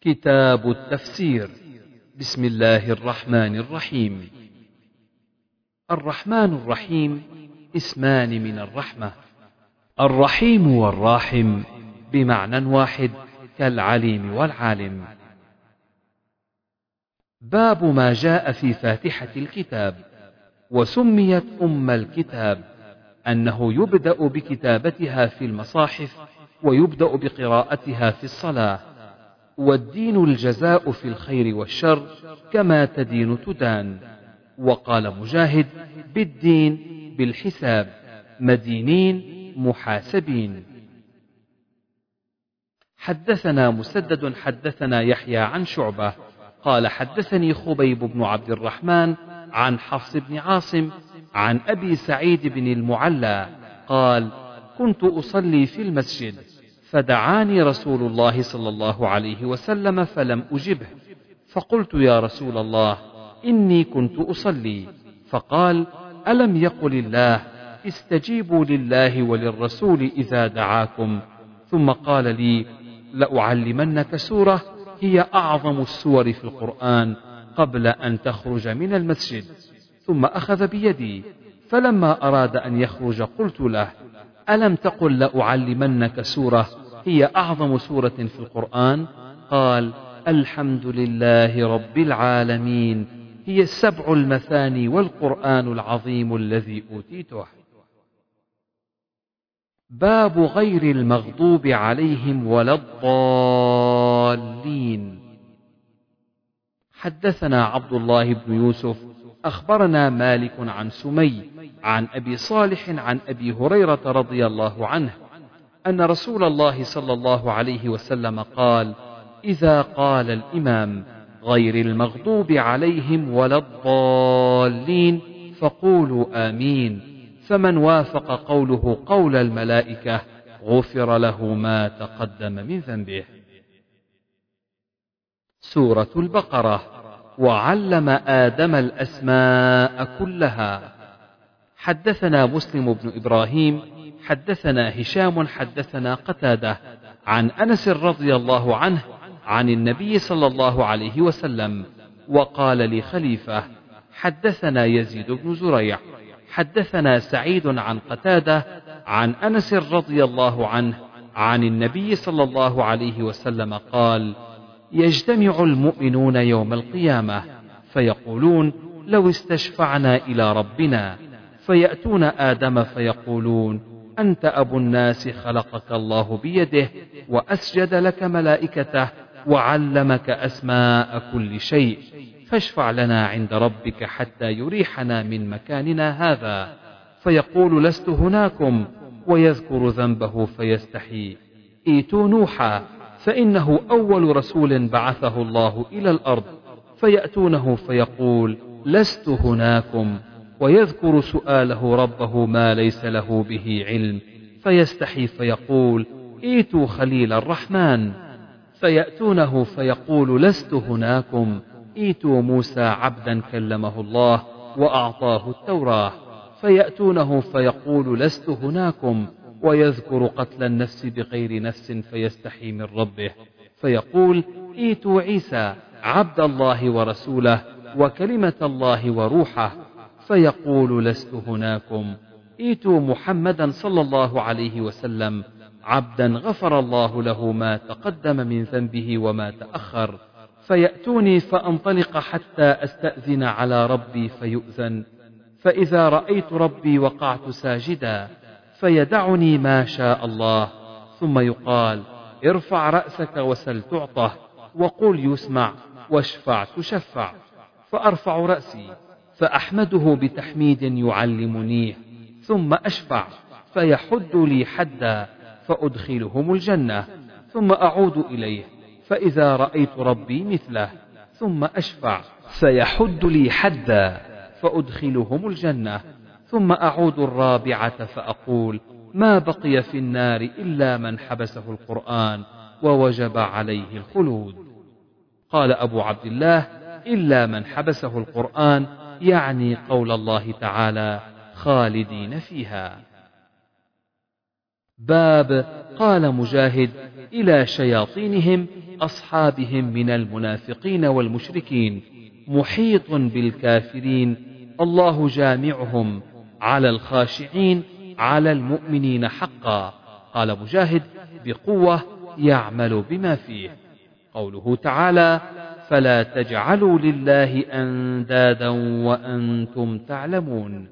كتاب التفسير. بسم الله الرحمن الرحيم. الرحمن الرحيم اسمان من الرحمة. الرحيم والراحم بمعنى واحد كالعليم والعالم. باب ما جاء في فاتحة الكتاب. وسميت أم الكتاب أنه يبدأ بكتابتها في المصاحف ويبدأ بقراءتها في الصلاة. والدين الجزاء في الخير والشر كما تدين تدان. وقال مجاهد بالدين بالحساب مدينين محاسبين. حدثنا مسدد حدثنا يحيى عن شعبة. قال حدثني خبيب بن عبد الرحمن عن حفص بن عاصم عن أبي سعيد بن المعلى. قال كنت أصلي في المسجد. فدعاني رسول الله صلى الله عليه وسلم فلم أجبه. فقلت يا رسول الله إني كنت أصلي. فقال ألم يقل الله استجيبوا لله وللرسول إذا دعاكم. ثم قال لي لأعلمنك سورة هي أعظم السور في القرآن قبل أن تخرج من المسجد. ثم أخذ بيدي فلما أراد أن يخرج قلت له ألم تقل لأعلمنك سورة هي أعظم سورة في القرآن. قال الحمد لله رب العالمين. هي السبع المثاني والقرآن العظيم الذي أوتيته. باب غير المغضوب عليهم ولا الضالين. حدثنا عبد الله بن يوسف. أخبرنا مالك عن سمي عن أبي صالح عن أبي هريرة رضي الله عنه. أن رسول الله صلى الله عليه وسلم قال إذا قال الإمام غير المغضوب عليهم ولا الضالين فقولوا آمين. فمن وافق قوله قول الملائكة غفر له ما تقدم من ذنبه. سورة البقرة وعلم آدم الأسماء كلها. حدثنا مسلم بن إبراهيم حدثنا هشام حدثنا قتادة عن أنس رضي الله عنه عن النبي صلى الله عليه وسلم وقال لخليفه حدثنا يزيد بن زريع حدثنا سعيد عن قتادة عن أنس رضي الله عنه عن النبي صلى الله عليه وسلم قال يجتمع المؤمنون يوم القيامة فيقولون لو استشفعنا إلى ربنا فيأتون آدم فيقولون أنت أبو الناس خلقك الله بيده وأسجد لك ملائكته وعلمك أسماء كل شيء. فاشفع لنا عند ربك حتى يريحنا من مكاننا هذا. فيقول لست هناكم ويذكر ذنبه فيستحي. إيتوا نوحا فإنه أول رسول بعثه الله إلى الأرض. فيأتونه فيقول لست هناكم. ويذكر سؤاله ربه ما ليس له به علم فيستحي فيقول إيتوا خليل الرحمن. فيأتونه فيقول لست هناكم. إيتوا موسى عبدا كلمه الله وأعطاه التوراه. فيأتونه فيقول لست هناكم. ويذكر قتل النفس بغير نفس فيستحي من ربه. فيقول إيتوا عيسى عبد الله ورسوله وكلمة الله وروحه. فيقول لست هناكم. إيتوا محمدا صلى الله عليه وسلم. عبدا غفر الله له ما تقدم من ذنبه وما تأخر. فيأتوني فأنطلق حتى أستأذن على ربي فيؤذن. فإذا رأيت ربي وقعت ساجدا فيدعني ما شاء الله. ثم يقال ارفع رأسك وسل تعطه وقل يسمع واشفع تشفع. فأرفع رأسي. فأحمده بتحميد يعلمنيه ثم أشفع فيحد لي حدا فأدخلهم الجنة ثم أعود إليه فإذا رأيت ربي مثله ثم أشفع فيحد لي حدا فأدخلهم الجنة ثم أعود الرابعة فأقول ما بقي في النار إلا من حبسه القرآن ووجب عليه الخلود. قال أبو عبد الله إلا من حبسه القرآن يعني قول الله تعالى خالدين فيها. باب قال مجاهد إلى شياطينهم أصحابهم من المنافقين والمشركين. محيط بالكافرين. الله جامعهم. على الخاشعين على المؤمنين حقا. قال مجاهد بقوة يعمل بما فيه. قوله تعالى فلا تجعلوا لله أندادا وأنتم تعلمون.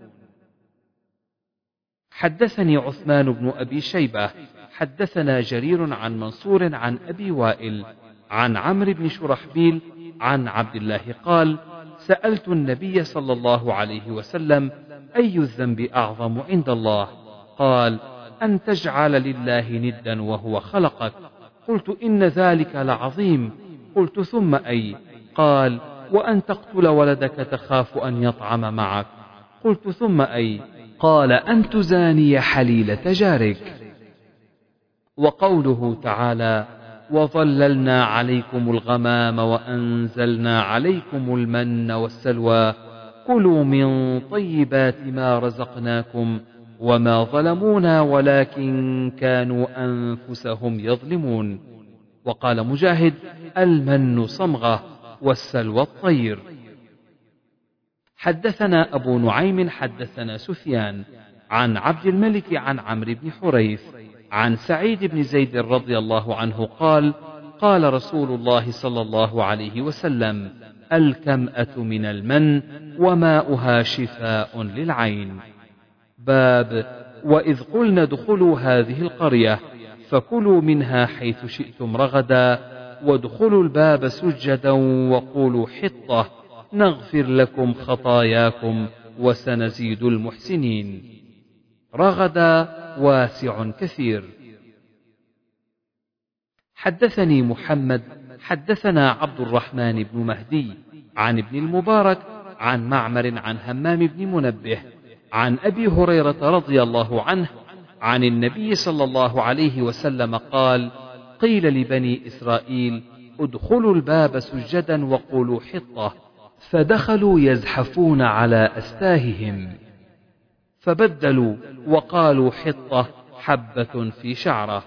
حدثني عثمان بن أبي شيبة حدثنا جرير عن منصور عن أبي وائل عن عمرو بن شرحبيل عن عبد الله قال سألت النبي صلى الله عليه وسلم أي الذنب أعظم عند الله؟ قال أن تجعل لله ندا وهو خلقك. قلت إن ذلك لعظيم. قلت ثم أي قال وأن تقتل ولدك تخاف أن يطعم معك. قلت ثم أي قال أن تزاني حليلة جارك. وقوله تعالى وظللنا عليكم الغمام وأنزلنا عليكم المن والسلوى. كلوا من طيبات ما رزقناكم وما ظلمونا ولكن كانوا أنفسهم يظلمون. وقال مجاهد المن صمغة والسلوى الطير. حدثنا أبو نعيم حدثنا سفيان عن عبد الملك عن عمرو بن حريث عن سعيد بن زيد رضي الله عنه قال قال رسول الله صلى الله عليه وسلم الكمأة من المن وماؤها شفاء للعين. باب وإذ قلنا ادخلوا هذه القرية فكلوا منها حيث شئتم رغدا وادخلوا الباب سجدا وقولوا حطة نغفر لكم خطاياكم وسنزيد المحسنين. رغدا واسع كثير. حدثني محمد حدثنا عبد الرحمن بن مهدي عن ابن المبارك عن معمر عن همام بن منبه عن أبي هريرة رضي الله عنه عن النبي صلى الله عليه وسلم قال قيل لبني إسرائيل ادخلوا الباب سجدا وقولوا حطة. فدخلوا يزحفون على أستاههم. فبدلوا وقالوا حطة حبة في شعره.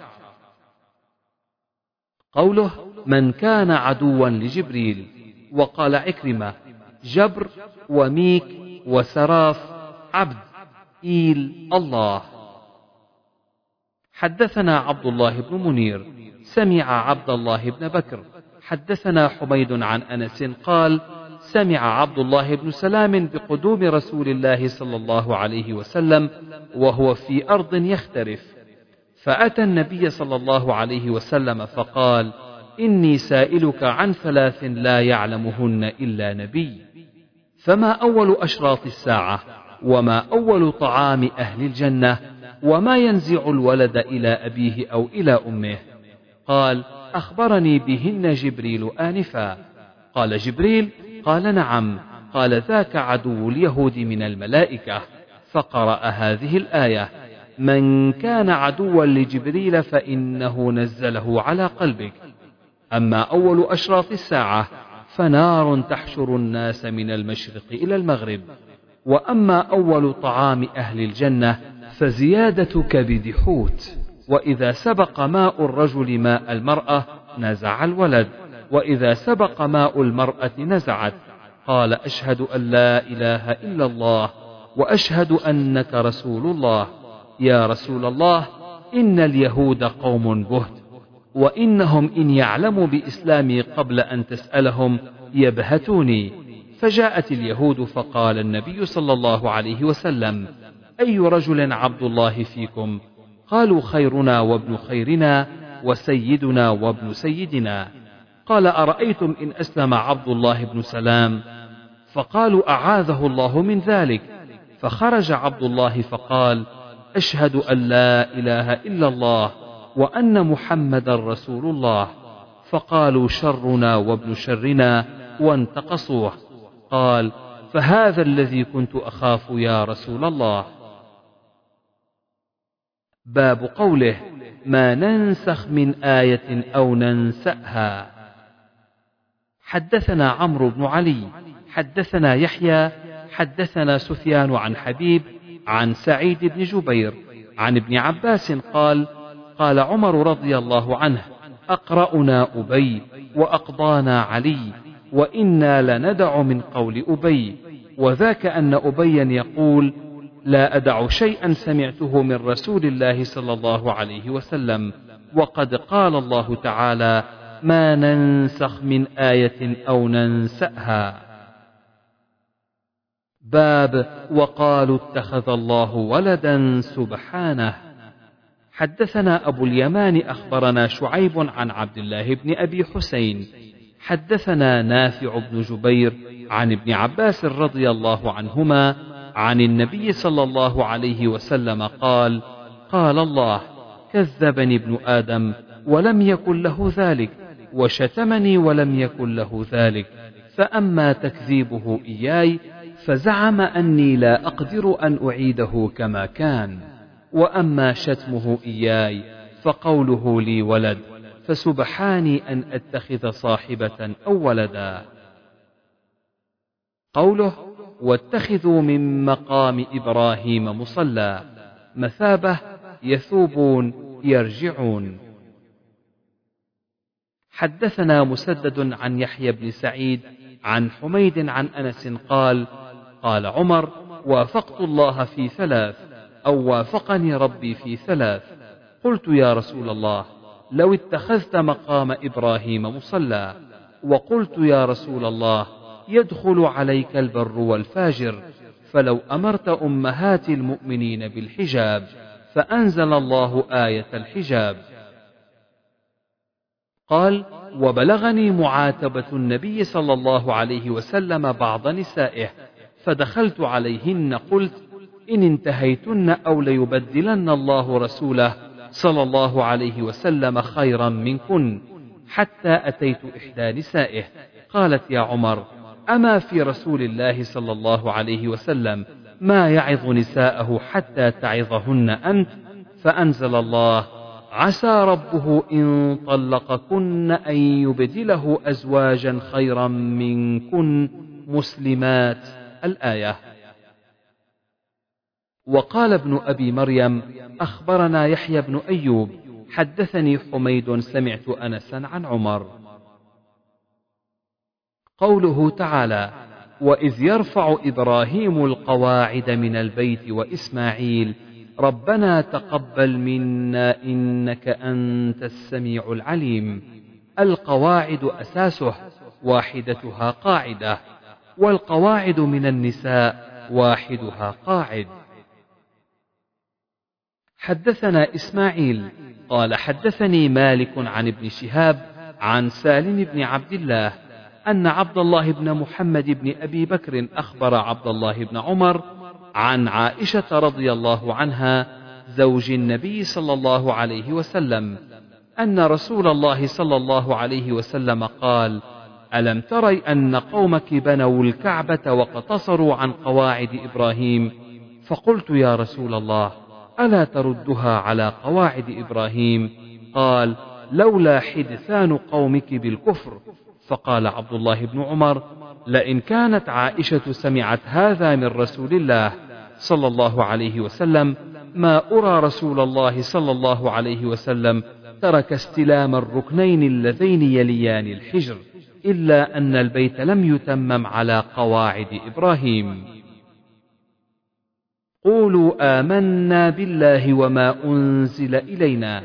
قوله من كان عدوا لجبريل. وقال عكرمة جبر وميك وسراف عبد إيل الله. حدثنا عبد الله بن منير. سمع عبد الله بن بكر. حدثنا حميد عن أنس قال سمع عبد الله بن سلام بقدوم رسول الله صلى الله عليه وسلم وهو في أرض يخترف. فأتى النبي صلى الله عليه وسلم فقال إني سائلك عن ثلاث لا يعلمهن إلا نبي. فما أول أشراط الساعة وما أول طعام أهل الجنة وما ينزع الولد إلى أبيه أو إلى أمه. قال أخبرني بهن جبريل آنفا. قال جبريل؟ قال نعم. قال ذاك عدو اليهود من الملائكة. فقرأ هذه الآية. من كان عدوا لجبريل فإنه نزله على قلبك. أما أول أشراط الساعة فنار تحشر الناس من المشرق إلى المغرب. وأما أول طعام أهل الجنة فزياده كبد حوت وإذا سبق ماء الرجل ماء المرأة نزع الولد. وإذا سبق ماء المرأة نزعت. قال أشهد أن لا إله إلا الله وأشهد أنك رسول الله. يا رسول الله إن اليهود قوم بهت. وإنهم إن يعلموا بإسلامي قبل أن تسألهم يبهتوني. فجاءت اليهود فقال النبي صلى الله عليه وسلم أي رجل عبد الله فيكم؟ قالوا خيرنا وابن خيرنا وسيدنا وابن سيدنا. قال أرأيتم إن أسلم عبد الله بن سلام؟ فقالوا أعاذه الله من ذلك. فخرج عبد الله فقال أشهد أن لا إله إلا الله وأن محمدا رسول الله. فقالوا شرنا وابن شرنا وانتقصوه. قال فهذا الذي كنت أخاف يا رسول الله. باب قوله ما ننسخ من آية أو ننسأها. حدثنا عمرو بن علي حدثنا يحيى حدثنا سفيان عن حبيب عن سعيد بن جبير عن ابن عباس قال قال عمر رضي الله عنه أقرأنا أبي وأقضانا علي وإنا لندع من قول أبي وذاك أن أبيا يقول لا أدع شيئا سمعته من رسول الله صلى الله عليه وسلم. وقد قال الله تعالى ما ننسخ من آية أو ننسأها. باب وقالوا اتخذ الله ولدا سبحانه. حدثنا أبو اليمان أخبرنا شعيب عن عبد الله بن أبي حسين. حدثنا نافع بن جبير عن ابن عباس رضي الله عنهما عن النبي صلى الله عليه وسلم قال قال الله كذبني ابن آدم ولم يكن له ذلك وشتمني ولم يكن له ذلك فأما تكذيبه إياي فزعم أني لا أقدر أن أعيده كما كان. وأما شتمه إياي فقوله لي ولد فسبحاني أن أتخذ صاحبة أو ولدا. قوله واتخذوا من مقام إبراهيم مصلى. مثابة يثوبون يرجعون. حدثنا مسدد عن يحيى بن سعيد عن حميد عن أنس قال قال عمر وافقت الله في ثلاث أو وافقني ربي في ثلاث. قلت يا رسول الله لو اتخذت مقام إبراهيم مصلى. وقلت يا رسول الله يدخل عليك البر والفاجر. فلو أمرت أمهات المؤمنين بالحجاب فأنزل الله آية الحجاب. قال وبلغني معاتبة النبي صلى الله عليه وسلم بعض نسائه فدخلت عليهن قلت إن انتهيتن أو ليبدلن الله رسوله صلى الله عليه وسلم خيرا منكن حتى أتيت إحدى نسائه. قالت يا عمر أما في رسول الله صلى الله عليه وسلم ما يعظ نساءه حتى تعظهن أنت فأنزل الله عسى ربه إن طلقكن أن يبدله أزواجا خيرا منكن. مسلمات الآية. وقال ابن أبي مريم أخبرنا يحيى بن أيوب حدثني حميد سمعت أنسا عن عمر. قوله تعالى واذ يرفع إبراهيم القواعد من البيت واسماعيل ربنا تقبل منا انك انت السميع العليم القواعد اساسه واحدتها قاعدة والقواعد من النساء واحدها قاعد. حدثنا إسماعيل قال حدثني مالك عن ابن شهاب عن سالم بن عبد الله أن عبد الله بن محمد بن أبي بكر أخبر عبد الله بن عمر عن عائشة رضي الله عنها زوج النبي صلى الله عليه وسلم أن رسول الله صلى الله عليه وسلم قال: ألم تري أن قومك بنوا الكعبة وقتصروا عن قواعد إبراهيم؟ فقلت يا رسول الله: ألا تردها على قواعد إبراهيم؟ قال: لولا حدثان قومك بالكفر فقال عبد الله بن عمر لئن كانت عائشة سمعت هذا من رسول الله صلى الله عليه وسلم ما أرى رسول الله صلى الله عليه وسلم ترك استلام الركنين اللذين يليان الحجر إلا أن البيت لم يتمم على قواعد إبراهيم. قولوا آمنا بالله وما أنزل إلينا.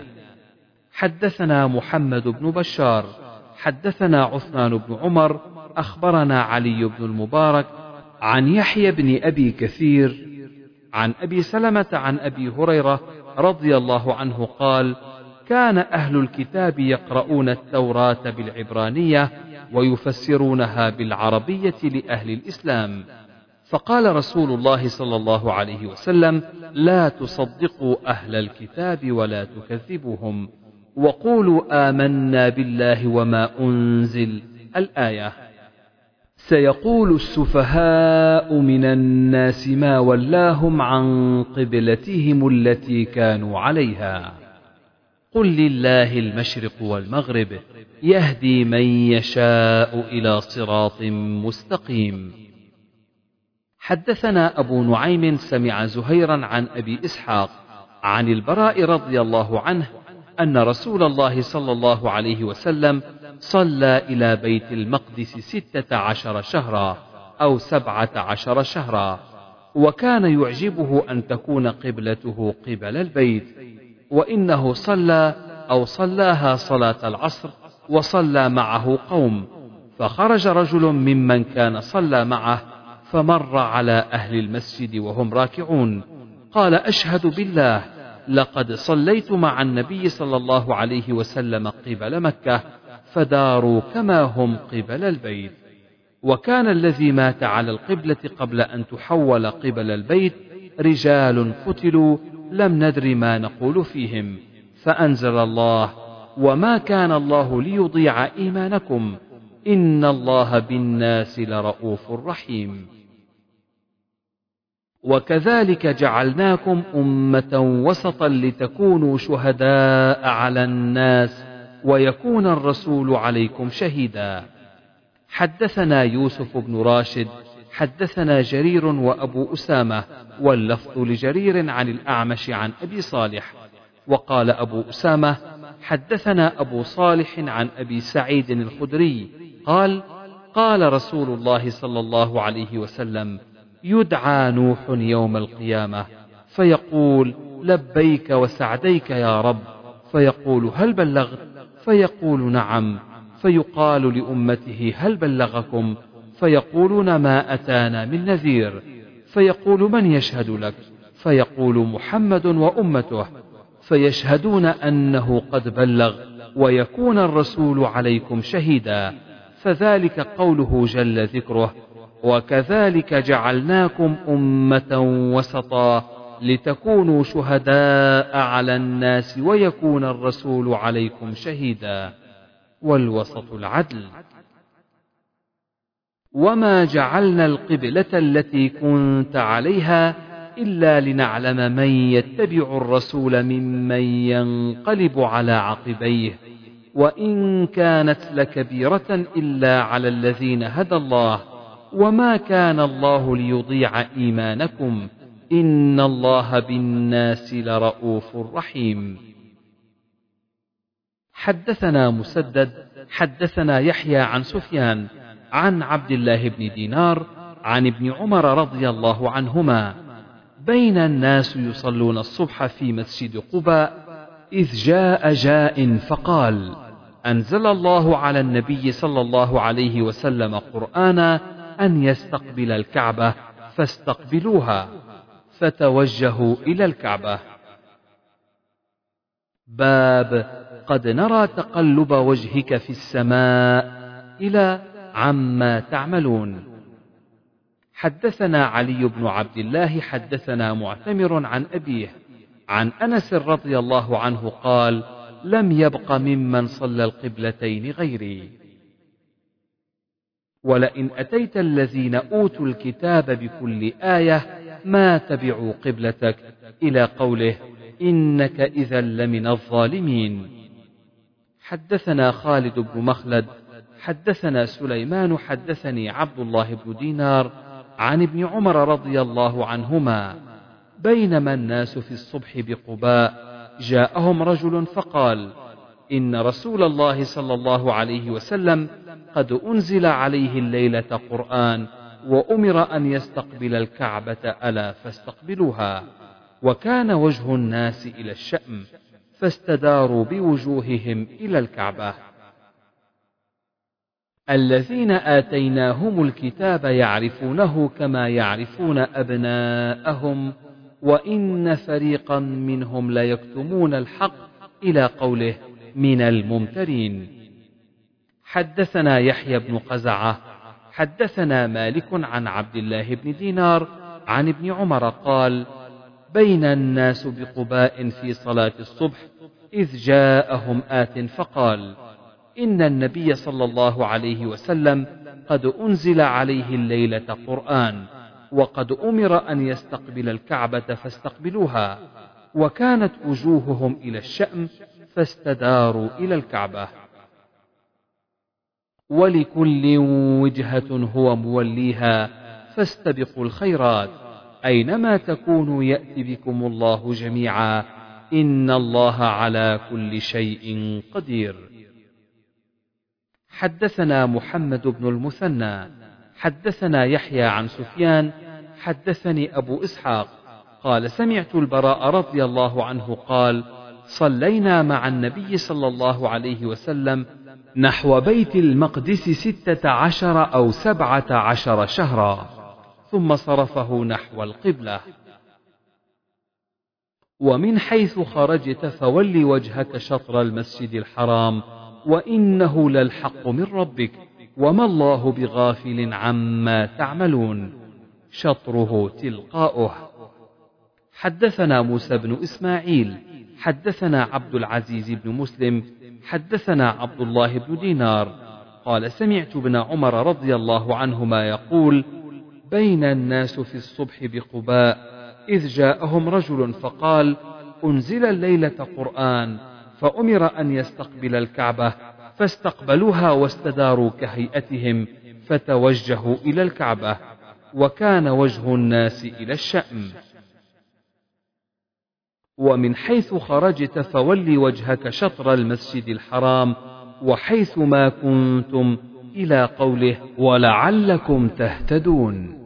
حدثنا محمد بن بشار. حدثنا عثمان بن عمر أخبرنا علي بن المبارك عن يحيى بن أبي كثير عن أبي سلمة عن أبي هريرة رضي الله عنه قال كان أهل الكتاب يقرؤون التوراة بالعبرانية ويفسرونها بالعربية لأهل الإسلام. فقال رسول الله صلى الله عليه وسلم لا تصدقوا أهل الكتاب ولا تكذبوهم وقولوا آمنا بالله وما أنزل الآية. سيقول السفهاء من الناس ما ولاهم عن قبلتهم التي كانوا عليها. قل لله المشرق والمغرب يهدي من يشاء إلى صراط مستقيم. حدثنا أبو نعيم سمع زهيرا عن أبي إسحاق عن البراء رضي الله عنه أن رسول الله صلى الله عليه وسلم صلى إلى بيت المقدس ستة عشر شهرا أو سبعة عشر شهرا وكان يعجبه أن تكون قبلته قبل البيت وإنه صلى أو صلاها صلاة العصر وصلى معه قوم فخرج رجل ممن كان صلى معه فمر على أهل المسجد وهم راكعون قال أشهد بالله لقد صليت مع النبي صلى الله عليه وسلم قبل مكة فداروا كما هم قبل البيت. وكان الذي مات على القبلة قبل أن تحول قبل البيت رجال قتلوا لم ندر ما نقول فيهم. فأنزل الله وما كان الله ليضيع إيمانكم إن الله بالناس لرؤوف رحيم. وكذلك جعلناكم أمة وسطا لتكونوا شهداء على الناس ويكون الرسول عليكم شهيدا. حدثنا يوسف بن راشد حدثنا جرير وأبو أسامة واللفظ لجرير عن الأعمش عن أبي صالح. وقال أبو أسامة حدثنا أبو صالح عن أبي سعيد الخدري قال قال رسول الله صلى الله عليه وسلم يدعى نوح يوم القيامة فيقول لبيك وسعديك يا رب. فيقول هل بلغت؟ فيقول نعم. فيقال لأمته هل بلغكم؟ فيقولون ما أتانا من نذير. فيقول من يشهد لك؟ فيقول محمد وأمته. فيشهدون أنه قد بلغ ويكون الرسول عليكم شهيدا. فذلك قوله جل ذكره وكذلك جعلناكم أمة وسطا لتكونوا شهداء على الناس ويكون الرسول عليكم شهيدا. والوسط العدل. وما جعلنا القبلة التي كنت عليها إلا لنعلم من يتبع الرسول ممن ينقلب على عقبيه. وإن كانت لكبيرة إلا على الذين هدى الله. وما كان الله ليضيع إيمانكم إن الله بالناس لرؤوف رحيم. حدثنا مسدد حدثنا يحيى عن سفيان عن عبد الله بن دينار عن ابن عمر رضي الله عنهما. بين الناس يصلون الصبح في مسجد قباء إذ جاء جاء فقال أنزل الله على النبي صلى الله عليه وسلم قرآنا أن يستقبل الكعبة فاستقبلوها فتوجهوا إلى الكعبة. باب قد نرى تقلب وجهك في السماء إلى عما تعملون. حدثنا علي بن عبد الله حدثنا معتمر عن أبيه عن أنس رضي الله عنه قال لم يبق ممن صلى القبلتين غيري. ولئن أتيت الذين أوتوا الكتاب بكل آية ما تبعوا قبلتك إلى قوله إنك إذا لمن الظالمين. حدثنا خالد بن مخلد حدثنا سليمان حدثني عبد الله بن دينار عن ابن عمر رضي الله عنهما. بينما الناس في الصبح بقباء جاءهم رجل فقال إن رسول الله صلى الله عليه وسلم قد أنزل عليه الليلة قرآن وأمر أن يستقبل الكعبة ألا فاستقبلوها وكان وجه الناس إلى الشأم فاستداروا بوجوههم إلى الكعبة. الذين آتيناهم الكتاب يعرفونه كما يعرفون أبناءهم وإن فريقا منهم ليكتمون الحق إلى قوله من الممترين. حدثنا يحيى بن قزعة حدثنا مالك عن عبد الله بن دينار عن ابن عمر قال بين الناس بقباء في صلاة الصبح إذ جاءهم آت فقال إن النبي صلى الله عليه وسلم قد أنزل عليه الليلة قرآن وقد أمر أن يستقبل الكعبة فاستقبلوها وكانت وجوههم إلى الشأم فاستداروا إلى الكعبة. ولكل وجهة هو موليها فاستبقوا الخيرات. أينما تكونوا يأت بكم الله جميعا إن الله على كل شيء قدير. حدثنا محمد بن المثنى حدثنا يحيى عن سفيان حدثني أبو إسحاق قال سمعت البراء رضي الله عنه قال صلينا مع النبي صلى الله عليه وسلم نحو بيت المقدس ستة عشر أو سبعة عشر شهرا. ثم صرفه نحو القبلة. ومن حيث خرجت فول وجهك شطر المسجد الحرام وإنه للحق من ربك وما الله بغافل عما تعملون. شطره تلقاؤه. حدثنا موسى بن إسماعيل. حدثنا عبد العزيز بن مسلم حدثنا عبد الله بن دينار. قال سمعت ابن عمر رضي الله عنهما يقول بين الناس في الصبح بقباء إذ جاءهم رجل فقال أنزل الليلة قرآن فأمر أن يستقبل الكعبة فاستقبلوها واستداروا كهيئتهم فتوجهوا إلى الكعبة وكان وجه الناس إلى الشأم. ومن حيث خرجت فول وجهك شطر المسجد الحرام وحيث ما كنتم إلى قوله ولعلكم تهتدون.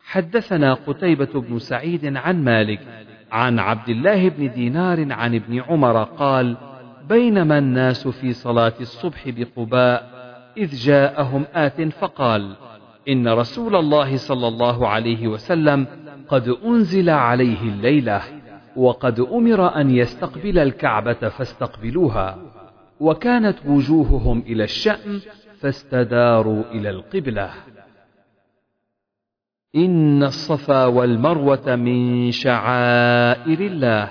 حدثنا قتيبة بن سعيد عن مالك عن عبد الله بن دينار عن ابن عمر قال بينما الناس في صلاة الصبح بقباء إذ جاءهم آت فقال إن رسول الله صلى الله عليه وسلم قد أنزل عليه الليلة. وقد أمر أن يستقبل الكعبة فاستقبلوها وكانت وجوههم إلى الشأم فاستداروا إلى القبلة. إن الصفا والمروة من شعائر الله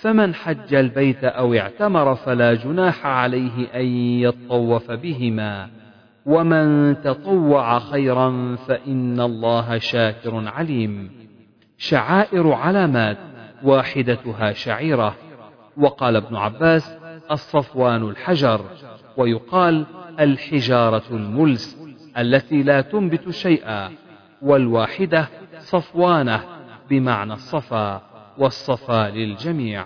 فمن حج البيت أو اعتمر فلا جناح عليه أن يطوف بهما ومن تطوع خيرا فإن الله شاكر عليم. شعائر علامات واحدتها شعيرة وقال ابن عباس الصفوان الحجر ويقال الحجارة الملس التي لا تنبت شيئا والواحدة صفوانة بمعنى الصفا والصفا للجميع.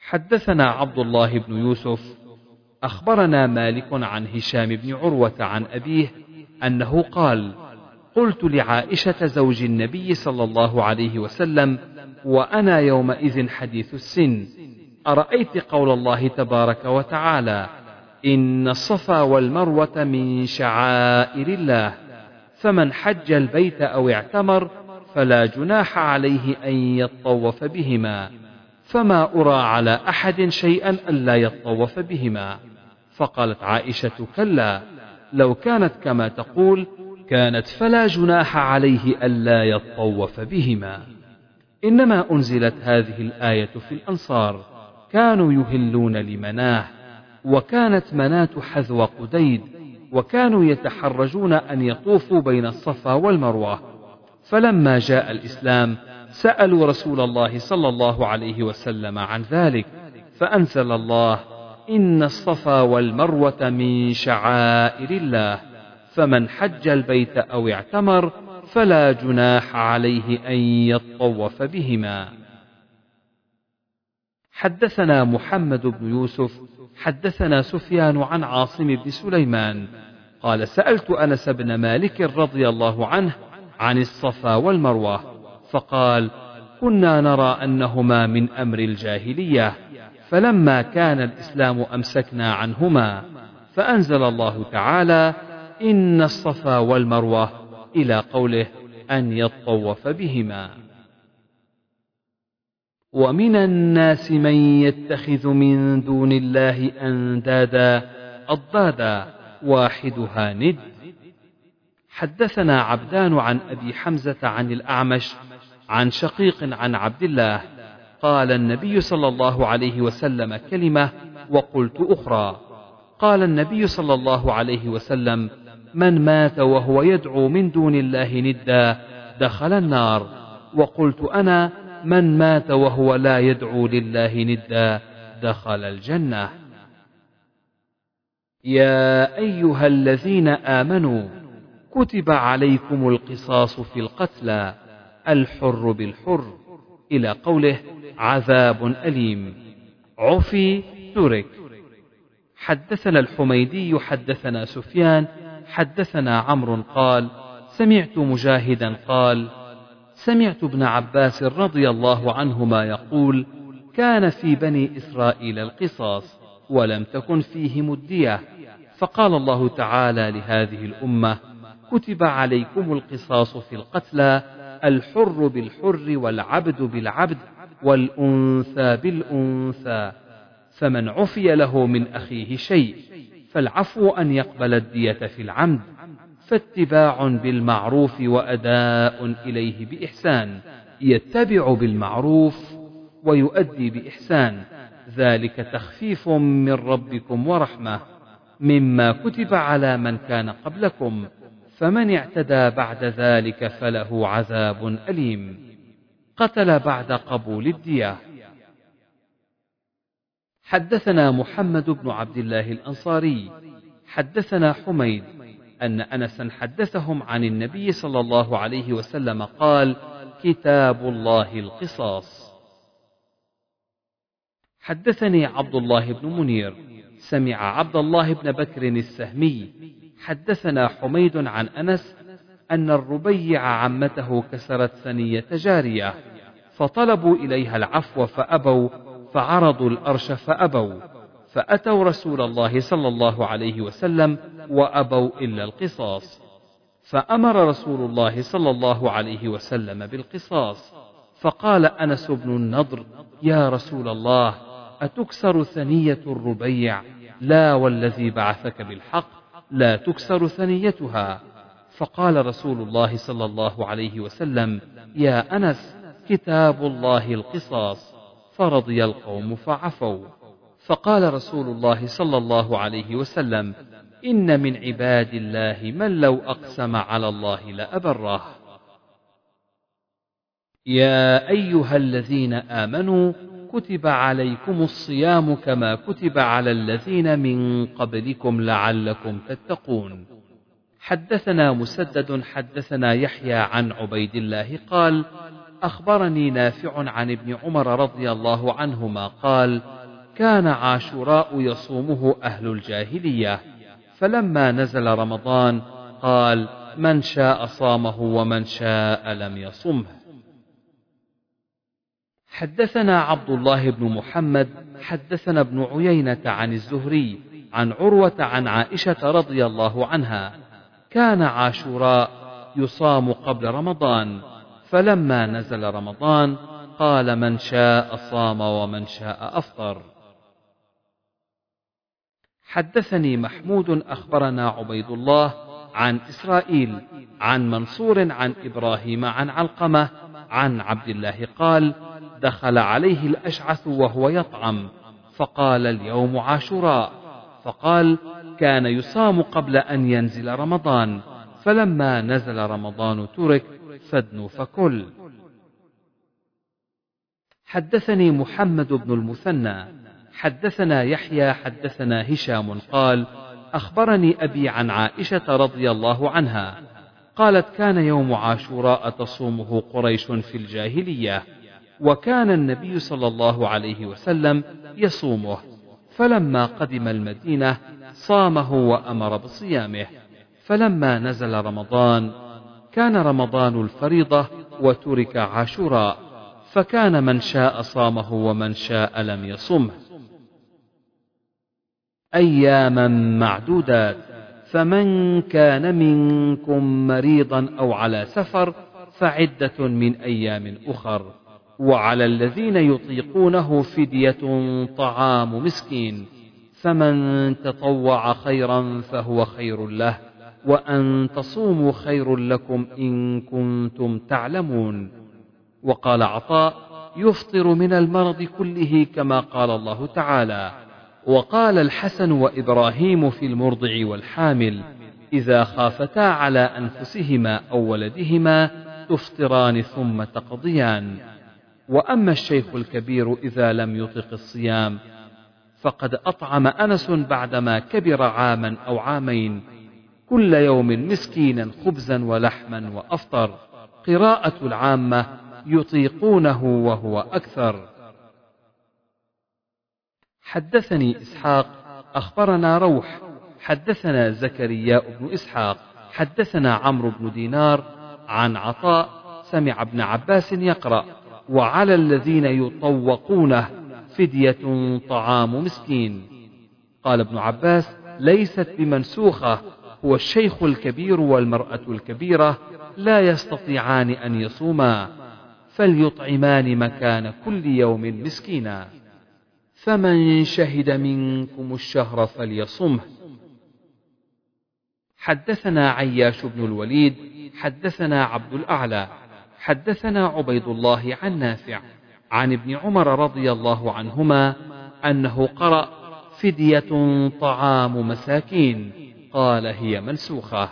حدثنا عبد الله بن يوسف أخبرنا مالك عن هشام بن عروة عن أبيه أنه قال قلت لعائشة زوج النبي صلى الله عليه وسلم وأنا يومئذ حديث السن. أرأيت قول الله تبارك وتعالى إن الصفا والمروة من شعائر الله. فمن حج البيت أو اعتمر فلا جناح عليه أن يطوف بهما. فما أرى على أحد شيئا ألا يطوف بهما. فقالت عائشة كلا لو كانت كما تقول كانت فلا جناح عليه ألا يطوف بهما. إنما أنزلت هذه الآية في الأنصار. كانوا يهلون لمناه وكانت مناة حذو قديد وكانوا يتحرجون أن يطوفوا بين الصفا والمروة. فلما جاء الإسلام سألوا رسول الله صلى الله عليه وسلم عن ذلك فأنزل الله إن الصفا والمروة من شعائر الله فمن حج البيت أو اعتمر فلا جناح عليه أن يطوف بهما. حدثنا محمد بن يوسف حدثنا سفيان عن عاصم بن سليمان قال سألت أنس بن مالك رضي الله عنه عن الصفا والمروة فقال كنا نرى أنهما من أمر الجاهلية فلما كان الإسلام أمسكنا عنهما فأنزل الله تعالى إن الصفا والمروة إلى قوله أن يطوف بهما. ومن الناس من يتخذ من دون الله أندادا أضدادا واحدها ند. حدثنا عبدان عن أبي حمزة عن الأعمش عن شقيق عن عبد الله قال النبي صلى الله عليه وسلم كلمة وقلت أخرى. قال النبي صلى الله عليه وسلم من مات وهو يدعو من دون الله ندا دخل النار. وقلت أنا من مات وهو لا يدعو لله ندا دخل الجنة. يا أيها الذين آمنوا كتب عليكم القصاص في القتلى الحر بالحر إلى قوله عذاب أليم. عفي ترك. حدثنا الحميدي حدثنا سفيان حدثنا عمرو قال سمعت مجاهدا قال سمعت ابن عباس رضي الله عنهما يقول كان في بني إسرائيل القصاص ولم تكن فيهم الدية. فقال الله تعالى لهذه الأمة كتب عليكم القصاص في القتلى الحر بالحر والعبد بالعبد والأنثى بالأنثى فمن عفي له من أخيه شيء. فالعفو أن يقبل الدية في العمد فاتباع بالمعروف وأداء إليه بإحسان يتبع بالمعروف ويؤدي بإحسان ذلك تخفيف من ربكم ورحمة. مما كتب على من كان قبلكم فمن اعتدى بعد ذلك فله عذاب أليم. قتل بعد قبول الدية. حدثنا محمد بن عبد الله الأنصاري حدثنا حميد أن أنسا حدثهم عن النبي صلى الله عليه وسلم قال كتاب الله القصاص حدثني عبد الله بن منير سمع عبد الله بن بكر السهمي. حدثنا حميد عن أنس أن الربيع عمته كسرت ثنية جارية فطلبوا إليها العفو فأبوا فعرضوا الأرش فأبوا فأتوا رسول الله صلى الله عليه وسلم وأبوا إلا القصاص. فأمر رسول الله صلى الله عليه وسلم بالقصاص. فقال أنس بن النضر يا رسول الله أتكسر ثنية الربيع؟ لا والذي بعثك بالحق لا تكسر ثنيتها. فقال رسول الله صلى الله عليه وسلم يا أنس كتاب الله القصاص. فرضي القوم فعفوا. فقال رسول الله صلى الله عليه وسلم إن من عباد الله من لو أقسم على الله لأبره يا أيها الذين آمنوا كتب عليكم الصيام كما كتب على الذين من قبلكم لعلكم تتقون. حدثنا مسدد حدثنا يحيى عن عبيد الله قال أخبرني نافع عن ابن عمر رضي الله عنهما قال كان عاشوراء يصومه أهل الجاهلية فلما نزل رمضان قال من شاء صامه ومن شاء لم يصمه. حدثنا عبد الله بن محمد حدثنا ابن عيينة عن الزهري عن عروة عن عائشة رضي الله عنها كان عاشوراء يصام قبل رمضان فلما نزل رمضان قال من شاء صام ومن شاء أفطر. حدثني محمود أخبرنا عبيد الله عن إسرائيل عن منصور عن إبراهيم عن علقمة عن عبد الله قال دخل عليه الأشعث وهو يطعم فقال اليوم عاشوراء فقال كان يصام قبل أن ينزل رمضان فلما نزل رمضان ترك فادن فكل حدثني محمد بن المثنى. حدثنا يحيى حدثنا هشام قال أخبرني أبي عن عائشة رضي الله عنها. قالت كان يوم عاشوراء تصومه قريش في الجاهلية وكان النبي صلى الله عليه وسلم يصومه فلما قدم المدينة صامه وأمر بصيامه فلما نزل رمضان كان رمضان الفريضة وترك عاشوراء فكان من شاء صامه ومن شاء لم يصمه. أياما معدودات فمن كان منكم مريضا أو على سفر فعدة من أيام أخر. وعلى الذين يطيقونه فدية طعام مسكين فمن تطوع خيرا فهو خير له. وأن تصوموا خير لكم إن كنتم تعلمون. وقال عطاء يفطر من المرض كله كما قال الله تعالى. وقال الحسن وإبراهيم في المرضع والحامل إذا خافتا على أنفسهما أو ولدهما تفطران ثم تقضيان. وأما الشيخ الكبير إذا لم يطق الصيام فقد أطعم أنس بعدما كبر عاما أو عامين. كل يوم مسكينا خبزا ولحما وأفطر. قراءة العامة يطيقونه وهو أكثر. حدثني إسحاق أخبرنا روح. حدثنا زكريا بن إسحاق. حدثنا عمرو بن دينار عن عطاء سمع ابن عباس يقرأ وعلى الذين يطوقونه فدية طعام مسكين. قال ابن عباس ليست بمنسوخة هو الشيخ الكبير والمرأة الكبيرة لا يستطيعان أن يصوما فليطعمان مكان كل يوم مسكينا. فمن شهد منكم الشهر فليصمه. حدثنا عياش بن الوليد حدثنا عبد الأعلى حدثنا عبيد الله عن نافع عن ابن عمر رضي الله عنهما أنه قرأ فدية طعام مساكين. قال هي منسوخة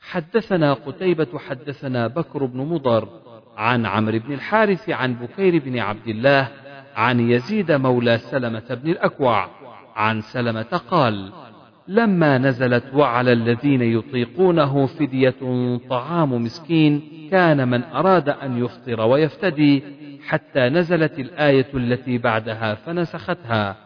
حدثنا قتيبة حدثنا بكر بن مضر عن عمرو بن الحارث عن بكير بن عبد الله عن يزيد مولى سلمة بن الأكوع عن سلمة قال لما نزلت وعلى الذين يطيقونه فدية طعام مسكين كان من أراد أن يفطر ويفتدي حتى نزلت الآية التي بعدها فنسختها.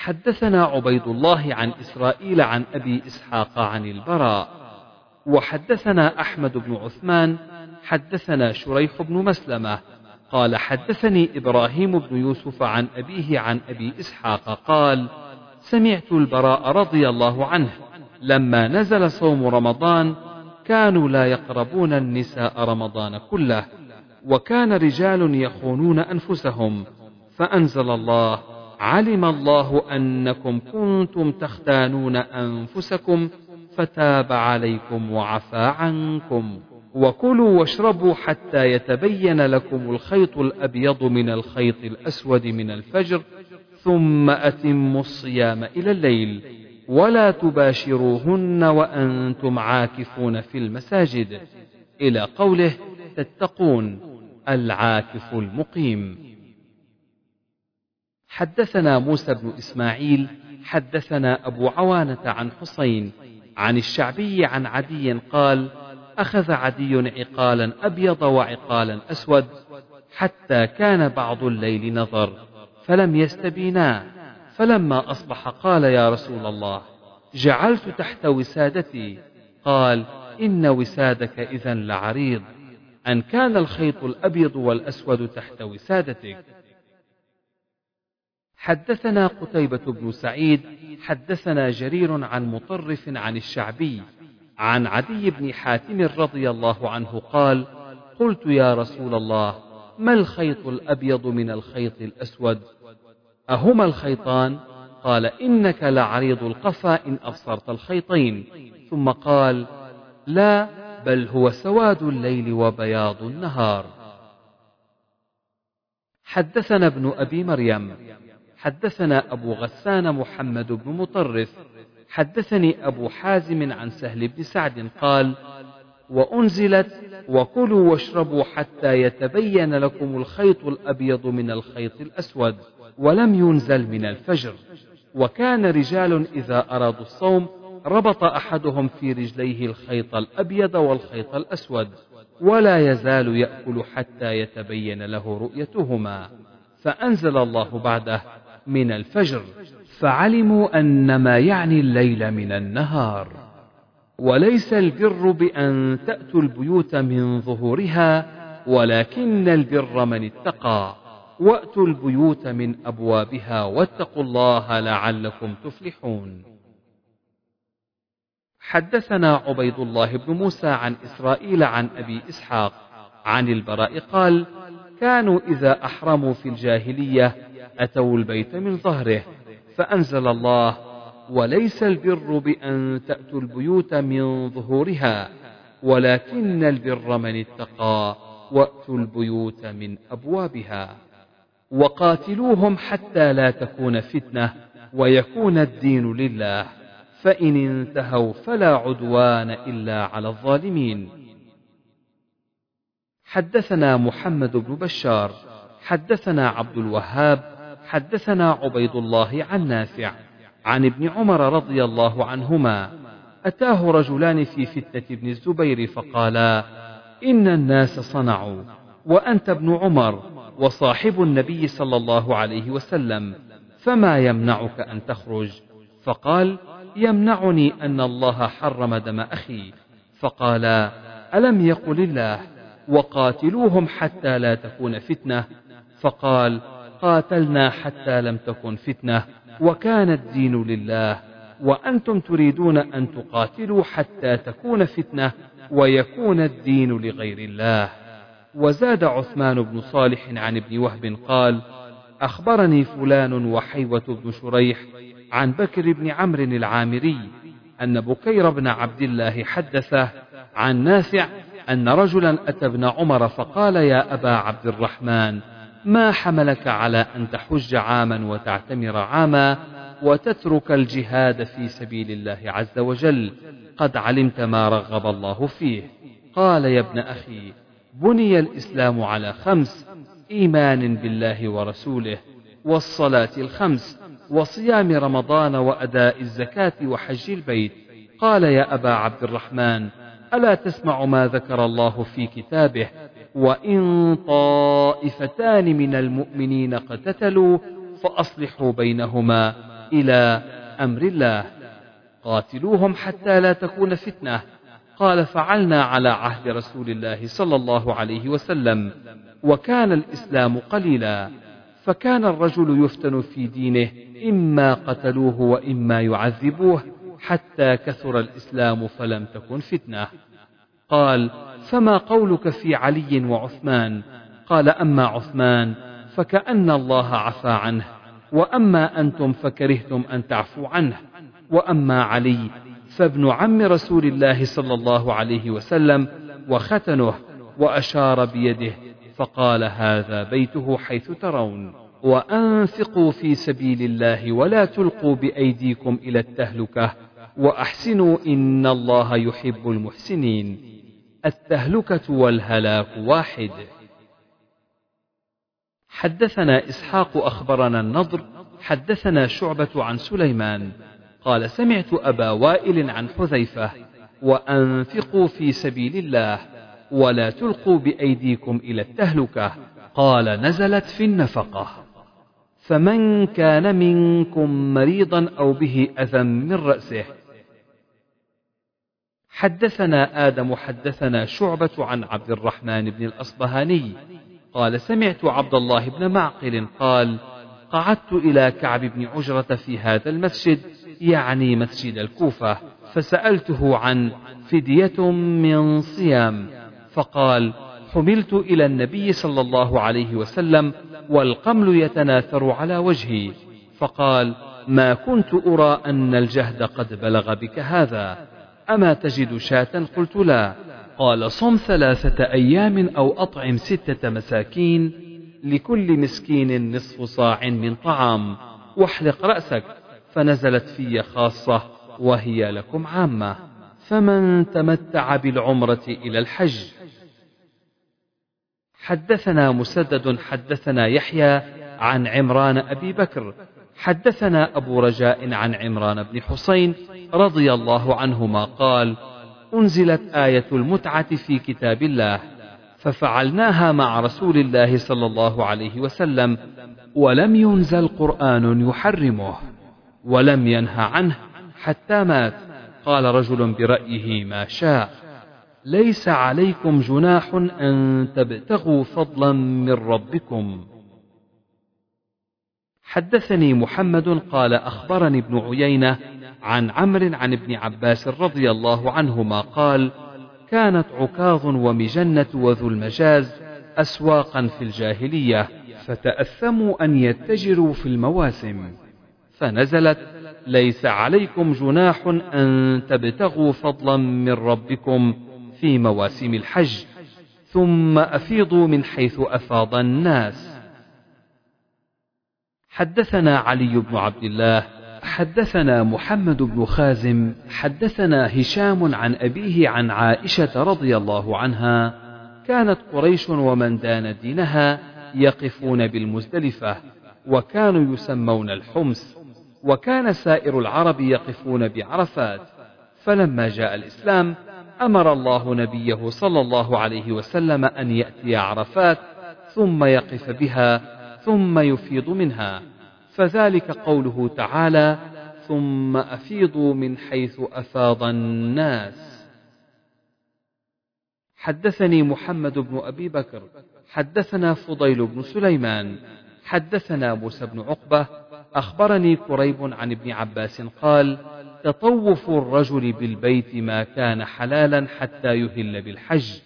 حدثنا عبيد الله عن إسرائيل عن أبي إسحاق عن البراء وحدثنا أحمد بن عثمان حدثنا شريح بن مسلمة قال حدثني إبراهيم بن يوسف عن أبيه عن أبي إسحاق قال سمعت البراء رضي الله عنه لما نزل صوم رمضان كانوا لا يقربون النساء رمضان كله وكان رجال يخونون أنفسهم فأنزل الله علم الله أنكم كنتم تختانون أنفسكم فتاب عليكم وعفى عنكم. وكلوا واشربوا حتى يتبين لكم الخيط الأبيض من الخيط الأسود من الفجر ثم أتموا الصيام إلى الليل. ولا تباشروهن وأنتم عاكفون في المساجد. إلى قوله تتقون العاكف المقيم. حدثنا موسى بن إسماعيل حدثنا أبو عوانة عن حسين عن الشعبي عن عدي قال أخذ عدي عقالا أبيض وعقالا أسود حتى كان بعض الليل نظر فلم يستبينا. فلما أصبح قال يا رسول الله جعلت تحت وسادتي. قال إن وسادك إذا لعريض. أن كان الخيط الأبيض والأسود تحت وسادتك. حدثنا قتيبة بن سعيد حدثنا جرير عن مطرف عن الشعبي عن عدي بن حاتم رضي الله عنه قال قلت يا رسول الله ما الخيط الأبيض من الخيط الأسود؟ أهما الخيطان؟ قال إنك لعريض القفا إن أبصرت الخيطين. ثم قال لا بل هو سواد الليل وبياض النهار. حدثنا ابن أبي مريم حدثنا أبو غسان محمد بن مطرف حدثني أبو حازم عن سهل بن سعد قال وأنزلت وكلوا واشربوا حتى يتبين لكم الخيط الأبيض من الخيط الأسود ولم ينزل من الفجر وكان رجال إذا أرادوا الصوم ربط أحدهم في رجليه الخيط الأبيض والخيط الأسود ولا يزال يأكل حتى يتبين له رؤيتهما فأنزل الله بعده من الفجر فعلموا أن ما يعني الليل من النهار. وليس البر بأن تأتوا البيوت من ظهورها ولكن البر من اتقى. وأتوا البيوت من أبوابها واتقوا الله لعلكم تفلحون. حدثنا عبيد الله بن موسى عن إسرائيل عن أبي إسحاق عن البراء قال كانوا إذا أحرموا في الجاهلية أتوا البيت من ظهره فأنزل الله وليس البر بأن تأتوا البيوت من ظهورها ولكن البر من اتقى وأتوا البيوت من أبوابها. وقاتلوهم حتى لا تكون فتنة ويكون الدين لله فإن انتهوا فلا عدوان إلا على الظالمين. حدثنا محمد بن بشار. حدثنا عبد الوهاب حدثنا عبيد الله عن نافع عن ابن عمر رضي الله عنهما أتاه رجلان في فتنة ابن الزبير فقالا إن الناس صنعوا وأنت ابن عمر وصاحب النبي صلى الله عليه وسلم فما يمنعك أن تخرج؟ فقال يمنعني أن الله حرم دم أخي. فقال ألم يقل الله وقاتلوهم حتى لا تكون فتنة؟ فقال قاتلنا حتى لم تكن فتنة وكان الدين لله وأنتم تريدون أن تقاتلوا حتى تكون فتنة ويكون الدين لغير الله. وزاد عثمان بن صالح عن ابن وهب قال أخبرني فلان وحيوة بن شريح عن بكر بن عمرو العامري أن بكير بن عبد الله حدثه عن نافع أن رجلا أتى ابن عمر فقال يا أبا عبد الرحمن ما حملك على أن تحج عاما وتعتمر عاما وتترك الجهاد في سبيل الله عز وجل. قد علمت ما رغب الله فيه. قال يا ابن أخي بني الإسلام على خمس إيمان بالله ورسوله والصلاة الخمس وصيام رمضان وأداء الزكاة وحج البيت. قال يا أبا عبد الرحمن ألا تسمع ما ذكر الله في كتابه؟ وإن طائفتان من المؤمنين اقتتلوا فأصلحوا بينهما إلى أمر الله. قاتلوهم حتى لا تكون فتنة. قال فعلنا على عهد رسول الله صلى الله عليه وسلم وكان الإسلام قليلا فكان الرجل يفتن في دينه إما قتلوه وإما يعذبوه حتى كثر الإسلام فلم تكن فتنة. قال فما قولك في علي وعثمان؟ قال أما عثمان فكأن الله عفى عنه وأما أنتم فكرهتم أن تعفوا عنه وأما علي فابن عم رسول الله صلى الله عليه وسلم وختنه وأشار بيده فقال هذا بيته حيث ترون. وأنفقوا في سبيل الله ولا تلقوا بأيديكم إلى التهلكة وأحسنوا إن الله يحب المحسنين. التهلكة والهلاك واحد. حدثنا إسحاق أخبرنا النضر حدثنا شعبة عن سليمان قال سمعت أبا وائل عن حذيفة وأنفقوا في سبيل الله ولا تلقوا بأيديكم إلى التهلكة قال نزلت في النفقة. فمن كان منكم مريضا أو به أذى من رأسه حدثنا آدم حدثنا شعبة عن عبد الرحمن بن الأصبهاني. قال سمعت عبد الله بن معقل قال قعدت إلى كعب بن عجرة في هذا المسجد يعني مسجد الكوفة فسألته عن فدية من صيام. فقال حملت إلى النبي صلى الله عليه وسلم والقمل يتناثر على وجهي. فقال ما كنت أرى أن الجهد قد بلغ بك هذا. أما تجد شاة؟ قلت لا. قال صم ثلاثة أيام أو أطعم ستة مساكين لكل مسكين نصف صاع من طعام واحلق رأسك فنزلت في خاصة وهي لكم عامة. فمن تمتع بالعمرة إلى الحج. حدثنا مسدد حدثنا يحيى عن عمران أبي بكر. حدثنا أبو رجاء عن عمران بن حسين رضي الله عنهما قال أنزلت آية المتعة في كتاب الله ففعلناها مع رسول الله صلى الله عليه وسلم ولم ينزل قرآن يحرمه ولم ينه عنه حتى مات. قال رجل برأيه ما شاء. ليس عليكم جناح أن تبتغوا فضلا من ربكم. حدثني محمد قال أخبرني ابن عيينة عن عمرو عن ابن عباس رضي الله عنهما قال كانت عكاظ ومجنة وذو المجاز أسواقا في الجاهلية فتأثموا أن يتجروا في المواسم فنزلت ليس عليكم جناح أن تبتغوا فضلا من ربكم في مواسم الحج ثم أفيضوا من حيث أفاض الناس. حدثنا علي بن عبد الله حدثنا محمد بن خازم حدثنا هشام عن أبيه عن عائشة رضي الله عنها كانت قريش ومن دان دينها يقفون بالمزدلفة وكانوا يسمون الحمص وكان سائر العرب يقفون بعرفات فلما جاء الإسلام أمر الله نبيه صلى الله عليه وسلم أن يأتي عرفات ثم يقف بها ثم يفيض منها. فذلك قوله تعالى ثم أفيضوا من حيث أفاض الناس. حدثني محمد بن أبي بكر حدثنا فضيل بن سليمان حدثنا موسى بن عقبة أخبرني كريب عن ابن عباس قال تطوف الرجل بالبيت ما كان حلالا حتى يهل بالحج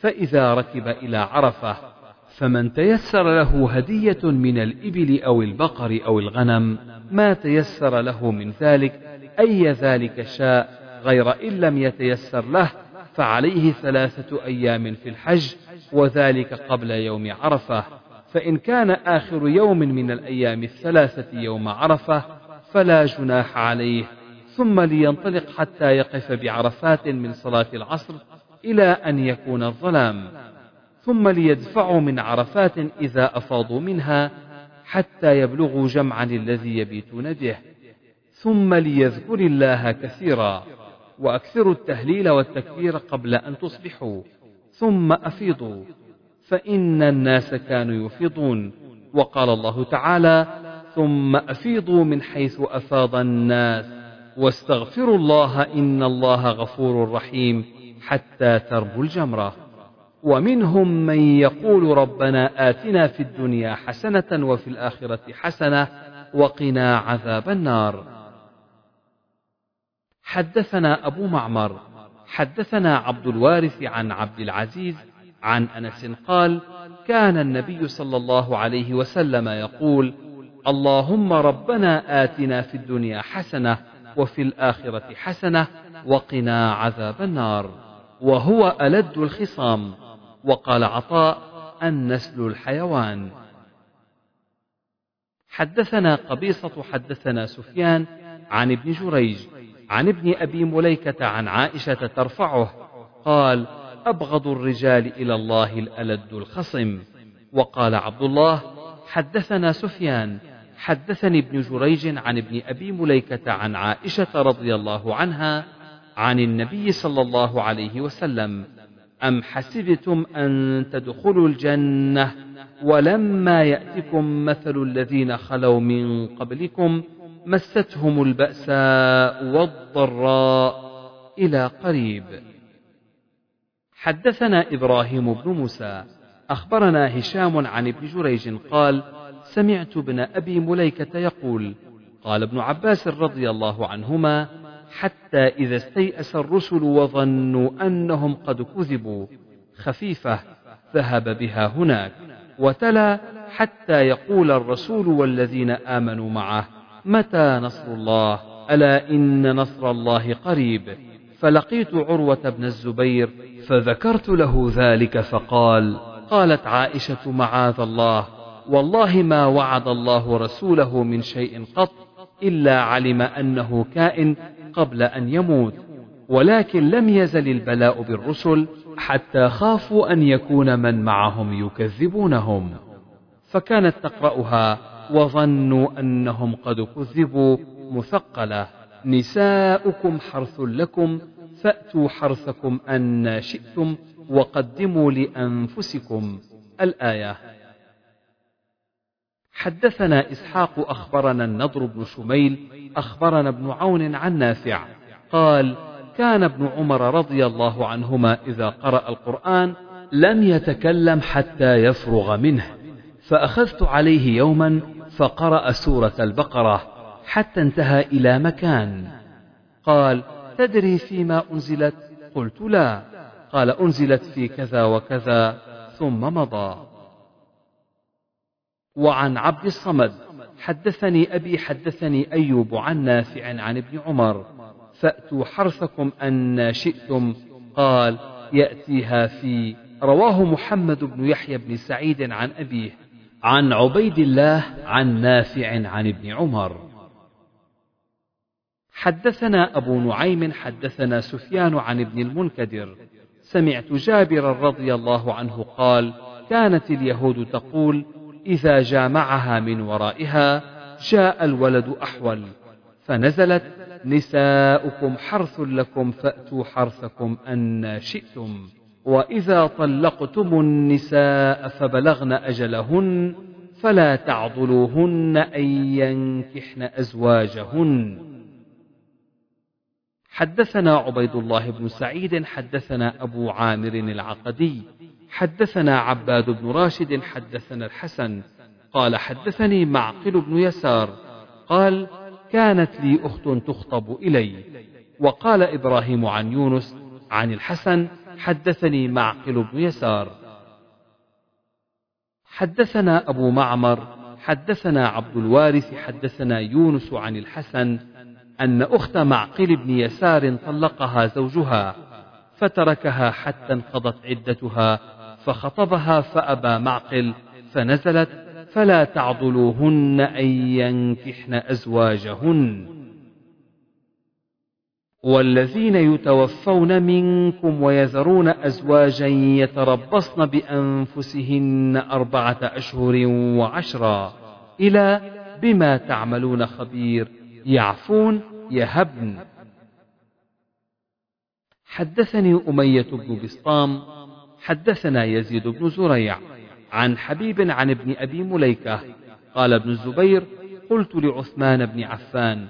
فإذا ركب إلى عرفة فمن تيسر له هدية من الإبل أو البقر أو الغنم ما تيسر له من ذلك أي ذلك شاء غير إن لم يتيسر له فعليه ثلاثة أيام في الحج وذلك قبل يوم عرفة. فإن كان آخر يوم من الأيام الثلاثة يوم عرفة فلا جناح عليه. ثم لينطلق حتى يقف بعرفات من صلاة العصر إلى أن يكون الظلام. ثم ليدفعوا من عرفات إذا أفاضوا منها حتى يبلغوا جمعا الذي يبيتون به. ثم ليذكر الله كثيرا. وأكثروا التهليل والتكبير قبل أن تصبحوا. ثم أفيضوا. فإن الناس كانوا يفيضون. وقال الله تعالى ثم أفيضوا من حيث أفاض الناس. واستغفروا الله إن الله غفور رحيم حتى تربوا الجمرة. ومنهم من يقول ربنا آتنا في الدنيا حسنة وفي الآخرة حسنة وقنا عذاب النار. حدثنا أبو معمر حدثنا عبد الوارث عن عبد العزيز عن أنس قال كان النبي صلى الله عليه وسلم يقول اللهم ربنا آتنا في الدنيا حسنة وفي الآخرة حسنة وقنا عذاب النار. وهو ألد الخصام. وقال عطاء النسل الحيوان. حدثنا قبيصة حدثنا سفيان عن ابن جريج عن ابن أبي مليكة عن عائشة ترفعه قال أبغض الرجال إلى الله الألد الخصم. وقال عبد الله حدثنا سفيان حدثني ابن جريج عن ابن أبي مليكة عن عائشة رضي الله عنها عن النبي صلى الله عليه وسلم. أم حسبتم أن تدخلوا الجنة ولما يأتكم مثل الذين خلوا من قبلكم مستهم البأساء والضراء إلى قريب. حدثنا إبراهيم بن موسى أخبرنا هشام عن ابن جريج قال سمعت ابن أبي مليكة يقول قال ابن عباس رضي الله عنهما حتى إذا استيأس الرسل وظنوا أنهم قد كذبوا خفيفة ذهب بها هناك وتلا حتى يقول الرسول والذين آمنوا معه متى نصر الله؟ ألا إن نصر الله قريب؟ فلقيت عروة بن الزبير فذكرت له ذلك فقال قالت عائشة معاذ الله والله ما وعد الله رسوله من شيء قط إلا علم أنه كائن قبل أن يموت ولكن لم يزل البلاء بالرسل حتى خافوا أن يكون من معهم يكذبونهم. فكانت تقرأها وظنوا أنهم قد كذبوا مثقلة نساؤكم حرث لكم فأتوا حرثكم أن شئتم وقدموا لأنفسكم. الآية حدثنا إسحاق أخبرنا النضر بن شميل أخبرنا ابن عون عن نافع. قال كان ابن عمر رضي الله عنهما إذا قرأ القرآن لم يتكلم حتى يفرغ منه فأخذت عليه يوما فقرأ سورة البقرة حتى انتهى إلى مكان. قال تدري فيما أنزلت؟ قلت لا. قال أنزلت في كذا وكذا ثم مضى. وعن عبد الصمد حدثني أبي حدثني أيوب عن نافع عن ابن عمر. فأتوا حرثكم أن شئتم. قال يأتيها في. رواه محمد بن يحيى بن سعيد عن أبيه. عن عبيد الله عن نافع عن ابن عمر. حدثنا أبو نعيم حدثنا سفيان عن ابن المنكدر. سمعت جابرا رضي الله عنه قال كانت اليهود تقول إذا جامعها من ورائها جاء الولد أحول فنزلت نساؤكم حرث لكم فأتوا حرثكم أن شئتم وإذا طلقتم النساء فبلغن أجلهن فلا تعضلوهن أن ينكحن أزواجهن. حدثنا عبيد الله بن سعيد حدثنا أبو عامر العقدي حدثنا عباد بن راشد حدثنا الحسن قال حدثني معقل بن يسار قال كانت لي أخت تخطب إلي وقال إبراهيم عن يونس عن الحسن حدثني معقل بن يسار. حدثنا أبو معمر حدثنا عبد الوارث حدثنا يونس عن الحسن أن أخت معقل بن يسار طلقها زوجها فتركها حتى انقضت عدتها فخطبها فأبى معقل فنزلت فلا تعضلوهن أن ينكحن أزواجهن. والذين يتوفون منكم ويذرون أزواجا يتربصن بأنفسهن أربعة أشهر وعشرا إلى بما تعملون خبير يعفون يهبن. حدثني أمية بن بسطام حدثنا يزيد بن زريع عن حبيب عن ابن أبي مليكة. قال ابن الزبير قلت لعثمان بن عفان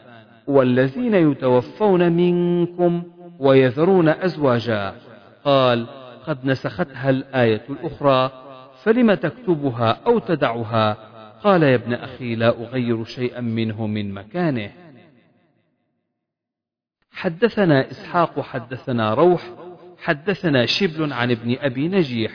والذين يتوفون منكم ويذرون أزواجا. قال قد نسختها الآية الأخرى فلم تكتبها أو تدعها؟ قال يا ابن أخي لا أغير شيئا منه من مكانه. حدثنا إسحاق حدثنا روح حدثنا شبل عن ابن أبي نجيح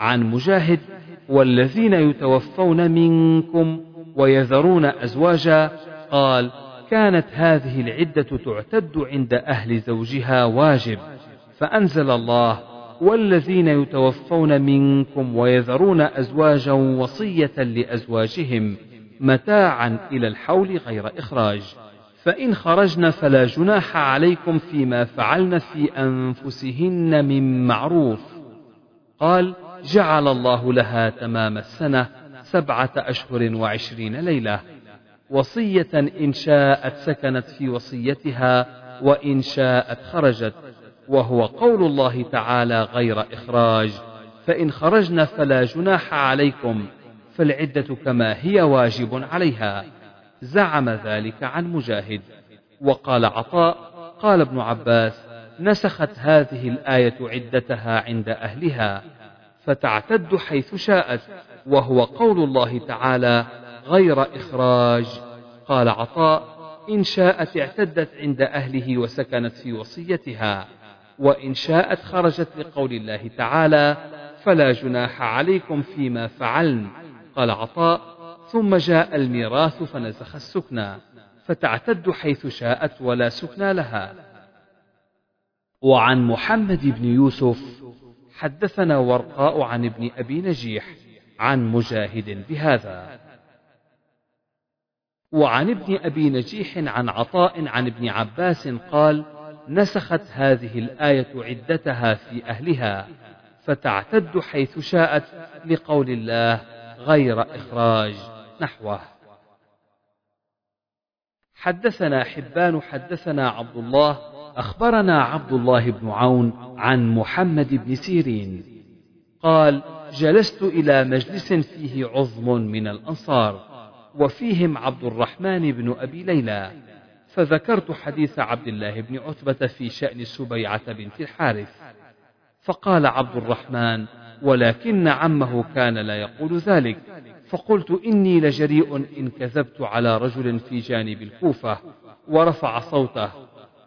عن مجاهد والذين يتوفون منكم ويذرون أزواجا قال كانت هذه العدة تعتد عند أهل زوجها واجب فأنزل الله والذين يتوفون منكم ويذرون أزواجا وصية لأزواجهم متاعا إلى الحول غير إخراج. فإن خرجن فلا جناح عليكم فيما فعلن في أنفسهن من معروف. قال جعل الله لها تمام السنة سبعة أشهر وعشرين ليلة وصية إن شاءت سكنت في وصيتها وإن شاءت خرجت وهو قول الله تعالى غير إخراج فإن خرجن فلا جناح عليكم فالعدة كما هي واجب عليها. زعم ذلك عن مجاهد. وقال عطاء قال ابن عباس نسخت هذه الآية عدتها عند أهلها فتعتد حيث شاءت وهو قول الله تعالى غير إخراج. قال عطاء إن شاءت اعتدت عند أهله وسكنت في وصيتها وإن شاءت خرجت لقول الله تعالى فلا جناح عليكم فيما فعلن. قال عطاء ثم جاء الميراث فنسخ السكنى فتعتد حيث شاءت ولا سكنى لها. وعن محمد بن يوسف حدثنا ورقاء عن ابن أبي نجيح عن مجاهد بهذا. وعن ابن أبي نجيح عن عطاء عن ابن عباس قال نسخت هذه الآية عدتها في أهلها فتعتد حيث شاءت لقول الله غير إخراج. نحوه. حدثنا حبان حدثنا عبد الله أخبرنا عبد الله بن عون عن محمد بن سيرين. قال جلست إلى مجلس فيه عظم من الأنصار وفيهم عبد الرحمن بن أبي ليلى. فذكرت حديث عبد الله بن عتبة في شأن سبيعة بنت الحارث. فقال عبد الرحمن ولكن عمه كان لا يقول ذلك فقلت إني لجريء إن كذبت على رجل في جانب الكوفة ورفع صوته.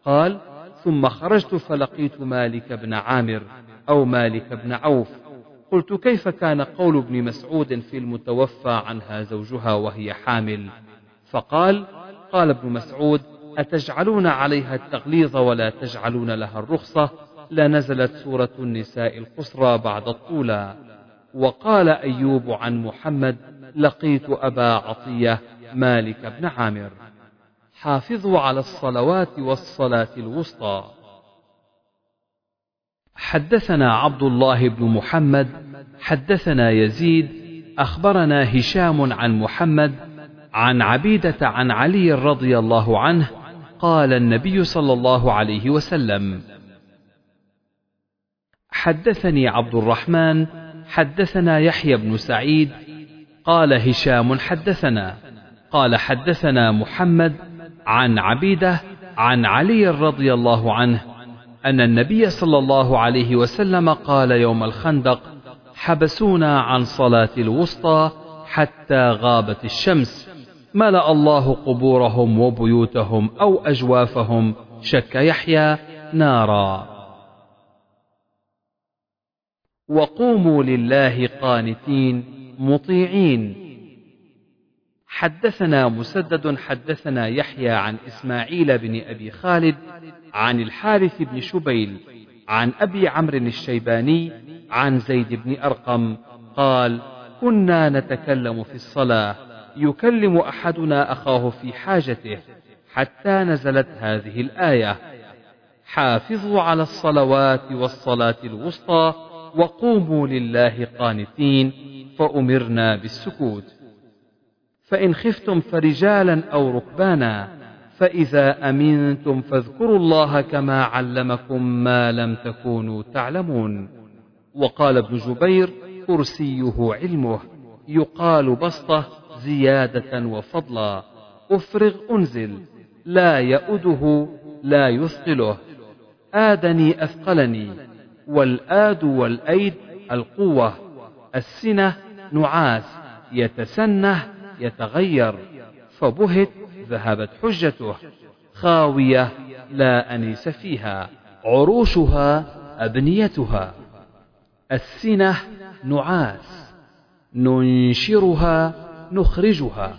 قال ثم خرجت فلقيت مالك بن عامر أو مالك بن عوف. قلت كيف كان قول ابن مسعود في المتوفى عنها زوجها وهي حامل؟ فقال قال ابن مسعود أتجعلون عليها التغليظ ولا تجعلون لها الرخصة؟ لنزلت سورة النساء القصرى بعد الطولى. وقال أيوب عن محمد لقيت أبا عطية مالك بن عامر حافظوا على الصلوات والصلاة الوسطى. حدثنا عبد الله بن محمد حدثنا يزيد أخبرنا هشام عن محمد عن عبيدة عن علي رضي الله عنه قال النبي صلى الله عليه وسلم. حدثني عبد الرحمن حدثنا يحيى بن سعيد قال هشام حدثنا قال حدثنا محمد عن عبيدة عن علي رضي الله عنه أن النبي صلى الله عليه وسلم قال يوم الخندق حبسونا عن صلاة الوسطى حتى غابت الشمس ملأ الله قبورهم وبيوتهم أو أجوافهم شك يحيى نارا. وقوموا لله قانتين مطيعين. حدثنا مسدد حدثنا يحيى عن إسماعيل بن أبي خالد عن الحارث بن شبيل عن أبي عمرو الشيباني عن زيد بن أرقم قال كنا نتكلم في الصلاة يكلم أحدنا أخاه في حاجته حتى نزلت هذه الآية حافظوا على الصلوات والصلاة الوسطى وقوموا لله قانتين فأمرنا بالسكوت. فإن خفتم فرجالا أو ركبانا فإذا أمنتم فاذكروا الله كما علمكم ما لم تكونوا تعلمون. وقال ابن جبير كرسيه علمه يقال بسطة زيادة وفضلا. أفرغ أنزل. لا يؤده لا يثقله. آدني أثقلني. والآد والأيد القوة السنة نعاس يتسنه يتغير. فبهت ذهبت حجته. خاوية لا أنيس فيها. عروشها أبنيتها. السنة نعاس. ننشرها نخرجها.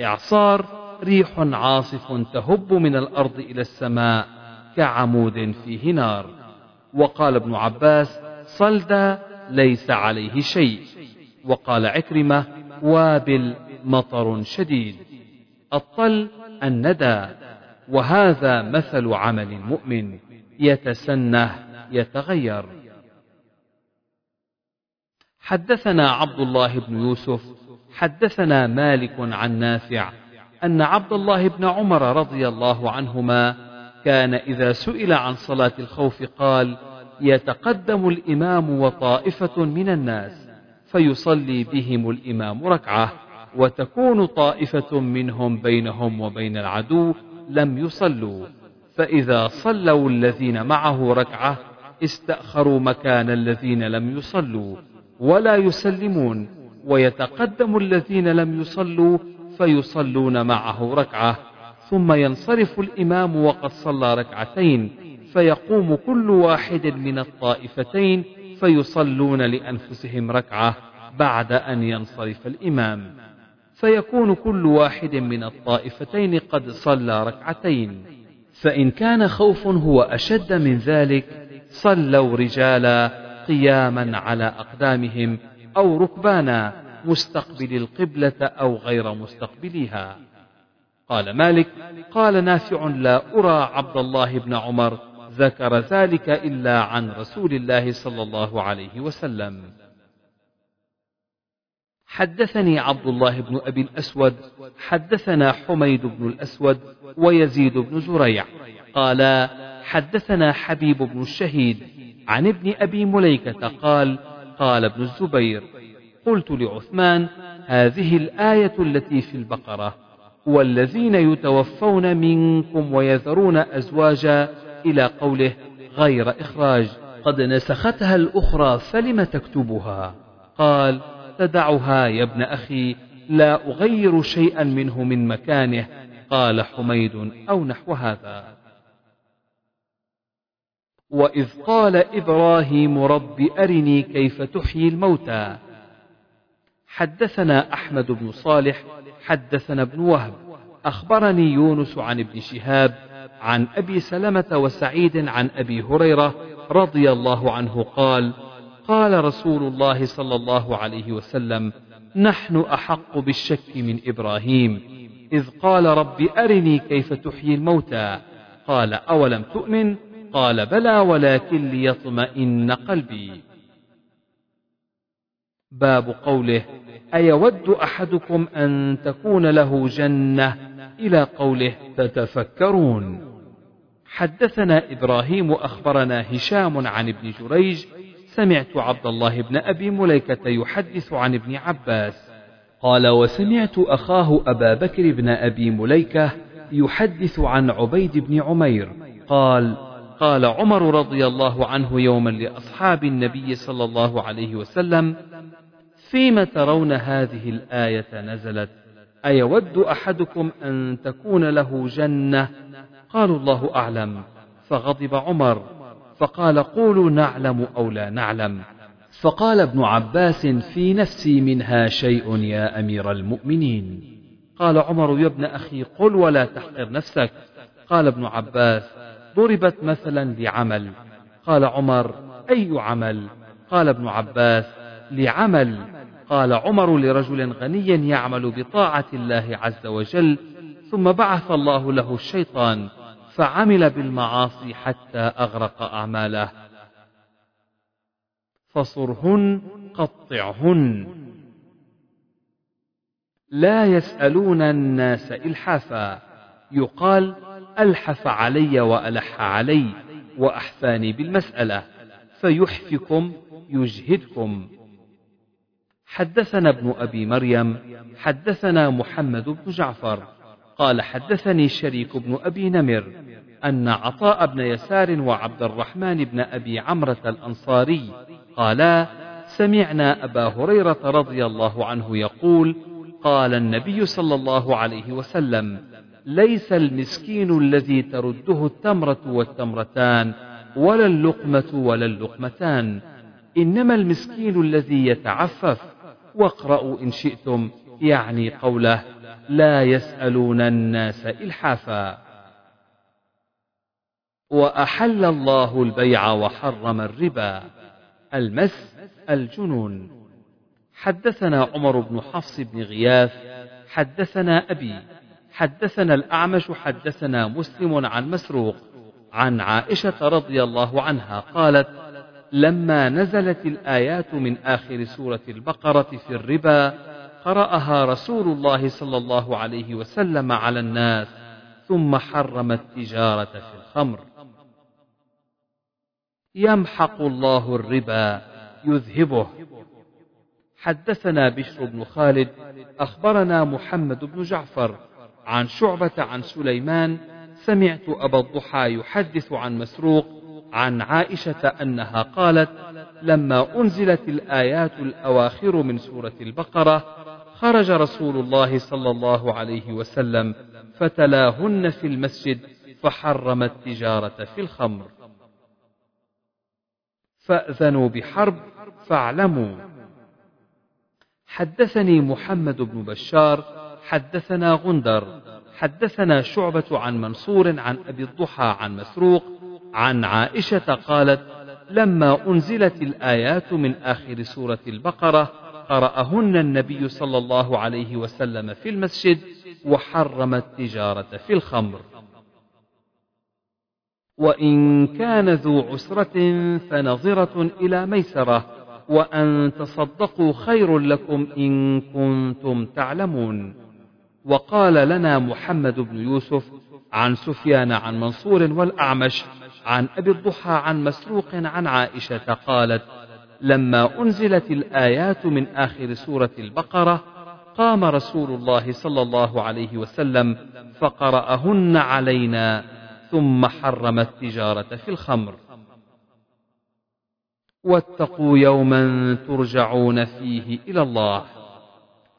إعصار ريح عاصف تهب من الأرض إلى السماء كعمود فيه نار. وقال ابن عباس صلدا ليس عليه شيء. وقال عكرمة وابل مطر شديد. الطل الندى. وهذا مثل عمل المؤمن يتسنه يتغير. حدثنا عبد الله بن يوسف حدثنا مالك عن نافع أن عبد الله بن عمر رضي الله عنهما كان إذا سئل عن صلاة الخوف قال يتقدم الإمام وطائفة من الناس فيصلي بهم الإمام ركعة وتكون طائفة منهم بينهم وبين العدو لم يصلوا فإذا صلوا الذين معه ركعة استأخروا مكان الذين لم يصلوا ولا يسلمون ويتقدم الذين لم يصلوا فيصلون معه ركعة ثم ينصرف الإمام وقد صلى ركعتين فيقوم كل واحد من الطائفتين فيصلون لأنفسهم ركعة بعد أن ينصرف الإمام. فيكون كل واحد من الطائفتين قد صلى ركعتين. فإن كان خوف هو أشد من ذلك صلوا رجالا قياما على أقدامهم أو ركبانا مستقبل القبلة أو غير مستقبليها. قال مالك قال نافع لا أرى عبد الله بن عمر ذكر ذلك إلا عن رسول الله صلى الله عليه وسلم. حدثني عبد الله بن أبي الأسود حدثنا حميد بن الأسود ويزيد بن زريع قال حدثنا حبيب بن الشهيد عن ابن أبي مليكة قال قال ابن الزبير قلت لعثمان هذه الآية التي في البقرة والذين يتوفون منكم ويذرون أزواجا إلى قوله غير إخراج. قد نسختها الأخرى فلم تكتبها؟ قال تدعها يا ابن أخي لا أغير شيئا منه من مكانه. قال حميد أو نحو هذا. وإذ قال إبراهيم رب أرني كيف تحيي الموتى. حدثنا أحمد بن صالح حدثنا ابن وهب. أخبرني يونس عن ابن شهاب عن أبي سلمة وسعيد عن أبي هريرة رضي الله عنه قال قال رسول الله صلى الله عليه وسلم نحن أحق بالشك من إبراهيم. إذ قال رب أرني كيف تحيي الموتى. قال أولم تؤمن؟ قال بلى ولكن ليطمئن قلبي. باب قوله أيود أحدكم أن تكون له جنة؟ إلى قوله تتفكرون. حدثنا إبراهيم أخبرنا هشام عن ابن جريج سمعت عبد الله بن أبي مليكة يحدث عن ابن عباس. قال وسمعت أخاه أبا بكر بن أبي مليكة يحدث عن عبيد بن عمير. قال قال عمر رضي الله عنه يوما لأصحاب النبي صلى الله عليه وسلم فيم ترون هذه الآية نزلت؟ أيود أحدكم أن تكون له جنة؟ قالوا الله أعلم. فغضب عمر. فقال قولوا نعلم أو لا نعلم. فقال ابن عباس في نفسي منها شيء يا أمير المؤمنين. قال عمر يا ابن أخي قل ولا تحقر نفسك. قال ابن عباس ضربت مثلا لعمل. قال عمر أي عمل؟ قال ابن عباس لعمل. قال عمر لرجل غني يعمل بطاعة الله عز وجل ثم بعث الله له الشيطان فعمل بالمعاصي حتى أغرق أعماله. فصرهن قطعهن. لا يسألون الناس إلحافا. يقال ألحف علي وألح علي وأحفاني بالمسألة. فيحفكم يجهدكم. حدثنا ابن أبي مريم حدثنا محمد بن جعفر قال حدثني شريك بن أبي نمر أن عطاء بن يسار وعبد الرحمن بن أبي عمرة الأنصاري قالا سمعنا أبا هريرة رضي الله عنه يقول قال النبي صلى الله عليه وسلم ليس المسكين الذي ترده التمرة والتمرتان ولا اللقمة ولا اللقمتان إنما المسكين الذي يتعفف واقرأوا إن شئتم يعني قوله لا يسألون الناس إلحافا. وأحل الله البيع وحرم الربا المس الجنون. حدثنا عمر بن حفص بن غياث حدثنا أبي حدثنا الأعمش حدثنا مسلم عن مسروق عن عائشة رضي الله عنها قالت لما نزلت الآيات من آخر سورة البقرة في الربا قرأها رسول الله صلى الله عليه وسلم على الناس ثم حرم التجارة في الخمر. يمحق الله الربا يذهبه. حدثنا بشر بن خالد أخبرنا محمد بن جعفر عن شعبة عن سليمان سمعت أبا الضحى يحدث عن مسروق عن عائشة أنها قالت لما أنزلت الآيات الأواخر من سورة البقرة خرج رسول الله صلى الله عليه وسلم فتلاهن في المسجد فحرم التجارة في الخمر. فأذنوا بحرب فاعلموا. حدثني محمد بن بشار حدثنا غندر حدثنا شعبة عن منصور عن أبي الضحى عن مسروق عن عائشة قالت لما أنزلت الآيات من آخر سورة البقرة قرأهن النبي صلى الله عليه وسلم في المسجد وحرم التجارة في الخمر. وإن كان ذو عسرة فنظرة إلى ميسرة وأن تصدقوا خير لكم إن كنتم تعلمون. وقال لنا محمد بن يوسف عن سفيان عن منصور والأعمش عن أبي الضحى عن مسروق عن عائشة قالت لما أنزلت الآيات من آخر سورة البقرة قام رسول الله صلى الله عليه وسلم فقرأهن علينا ثم حرم التجارة في الخمر. واتقوا يوما ترجعون فيه إلى الله.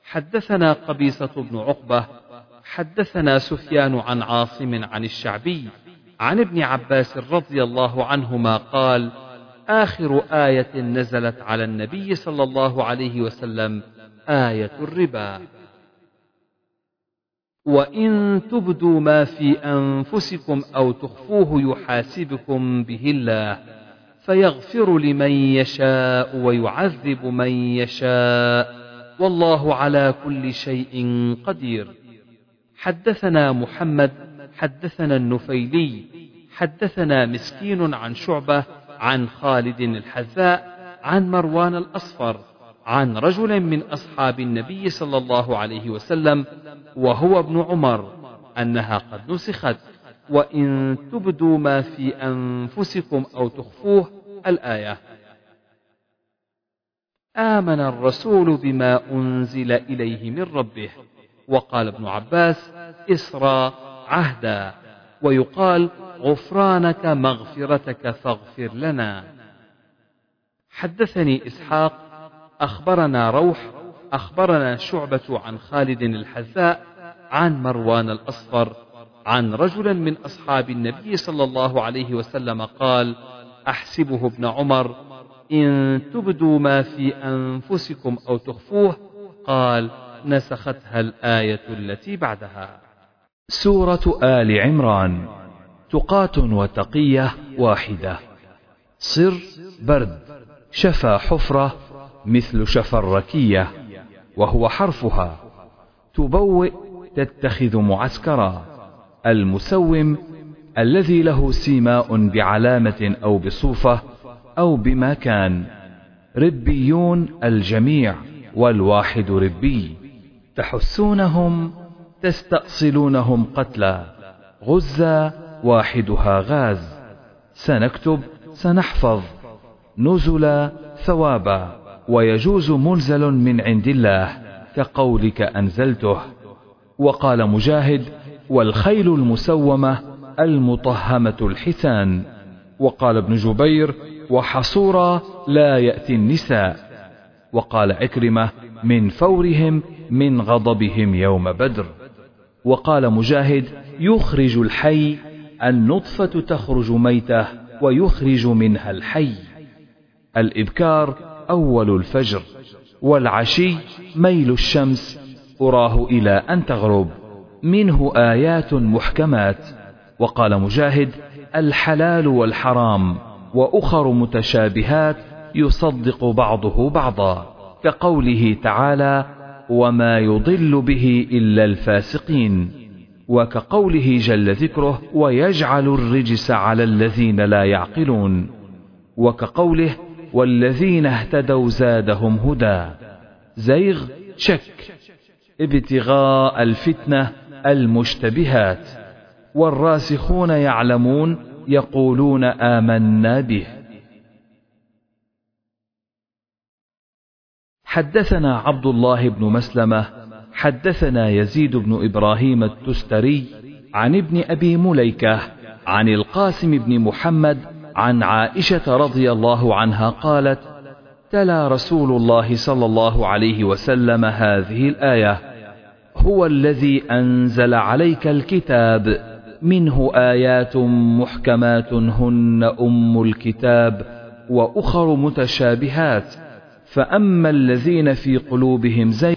حدثنا قبيصة بن عقبة حدثنا سفيان عن عاصم عن الشعبي عن ابن عباس رضي الله عنهما قال آخر آية نزلت على النبي صلى الله عليه وسلم آية الربا. وإن تبدوا ما في أنفسكم أو تخفوه يحاسبكم به الله فيغفر لمن يشاء ويعذب من يشاء والله على كل شيء قدير. حدثنا محمد حدثنا النفيلي حدثنا مسكين عن شعبة عن خالد الحذاء عن مروان الأصفر عن رجل من أصحاب النبي صلى الله عليه وسلم وهو ابن عمر أنها قد نسخت. وإن تبدوا ما في أنفسكم أو تخفوه الآية. آمن الرسول بما أنزل إليه من ربه. وقال ابن عباس إسرى عهدا ويقال غفرانك مغفرتك فاغفر لنا. حدثني إسحاق أخبرنا روح أخبرنا شعبة عن خالد الحذاء عن مروان الأصفر عن رجل من أصحاب النبي صلى الله عليه وسلم قال أحسبه ابن عمر إن تبدوا ما في أنفسكم أو تخفوه قال نسختها الآية التي بعدها. سورة آل عمران. تقات وتقية واحدة. صر برد. شفا حفرة مثل شفا الركية وهو حرفها. تبوئ تتخذ معسكرا. المسوم الذي له سيماء بعلامة أو بصوفة أو بما كان ربيون الجميع والواحد ربي. تحسونهم تستأصلونهم قتلا. غزة واحدها غاز. سنكتب سنحفظ. نزلا ثوابا. ويجوز منزل من عند الله كقولك أنزلته. وقال مجاهد والخيل المسومة المطهمة الحسان وقال ابن جبير وحصورا لا يأتي النساء. وقال عكرمة من فورهم من غضبهم يوم بدر. وقال مجاهد يخرج الحي النطفة تخرج ميتة ويخرج منها الحي. الإبكار أول الفجر والعشي ميل الشمس أراه إلى أن تغرب. منه آيات محكمات. وقال مجاهد الحلال والحرام وأخر متشابهات يصدق بعضه بعضا. كقوله تعالى وما يضل به إلا الفاسقين. وكقوله جل ذكره ويجعل الرجس على الذين لا يعقلون. وكقوله والذين اهتدوا زادهم هدى. زيغ شك. ابتغاء الفتنة المشتبهات. والراسخون يعلمون يقولون آمنا به. حدثنا عبد الله بن مسلمة حدثنا يزيد بن إبراهيم التستري عن ابن أبي مليكة عن القاسم بن محمد عن عائشة رضي الله عنها قالت تلا رسول الله صلى الله عليه وسلم هذه الآية هو الذي أنزل عليك الكتاب منه آيات محكمات هن أم الكتاب وأخر متشابهات فأما الذين في قلوبهم زي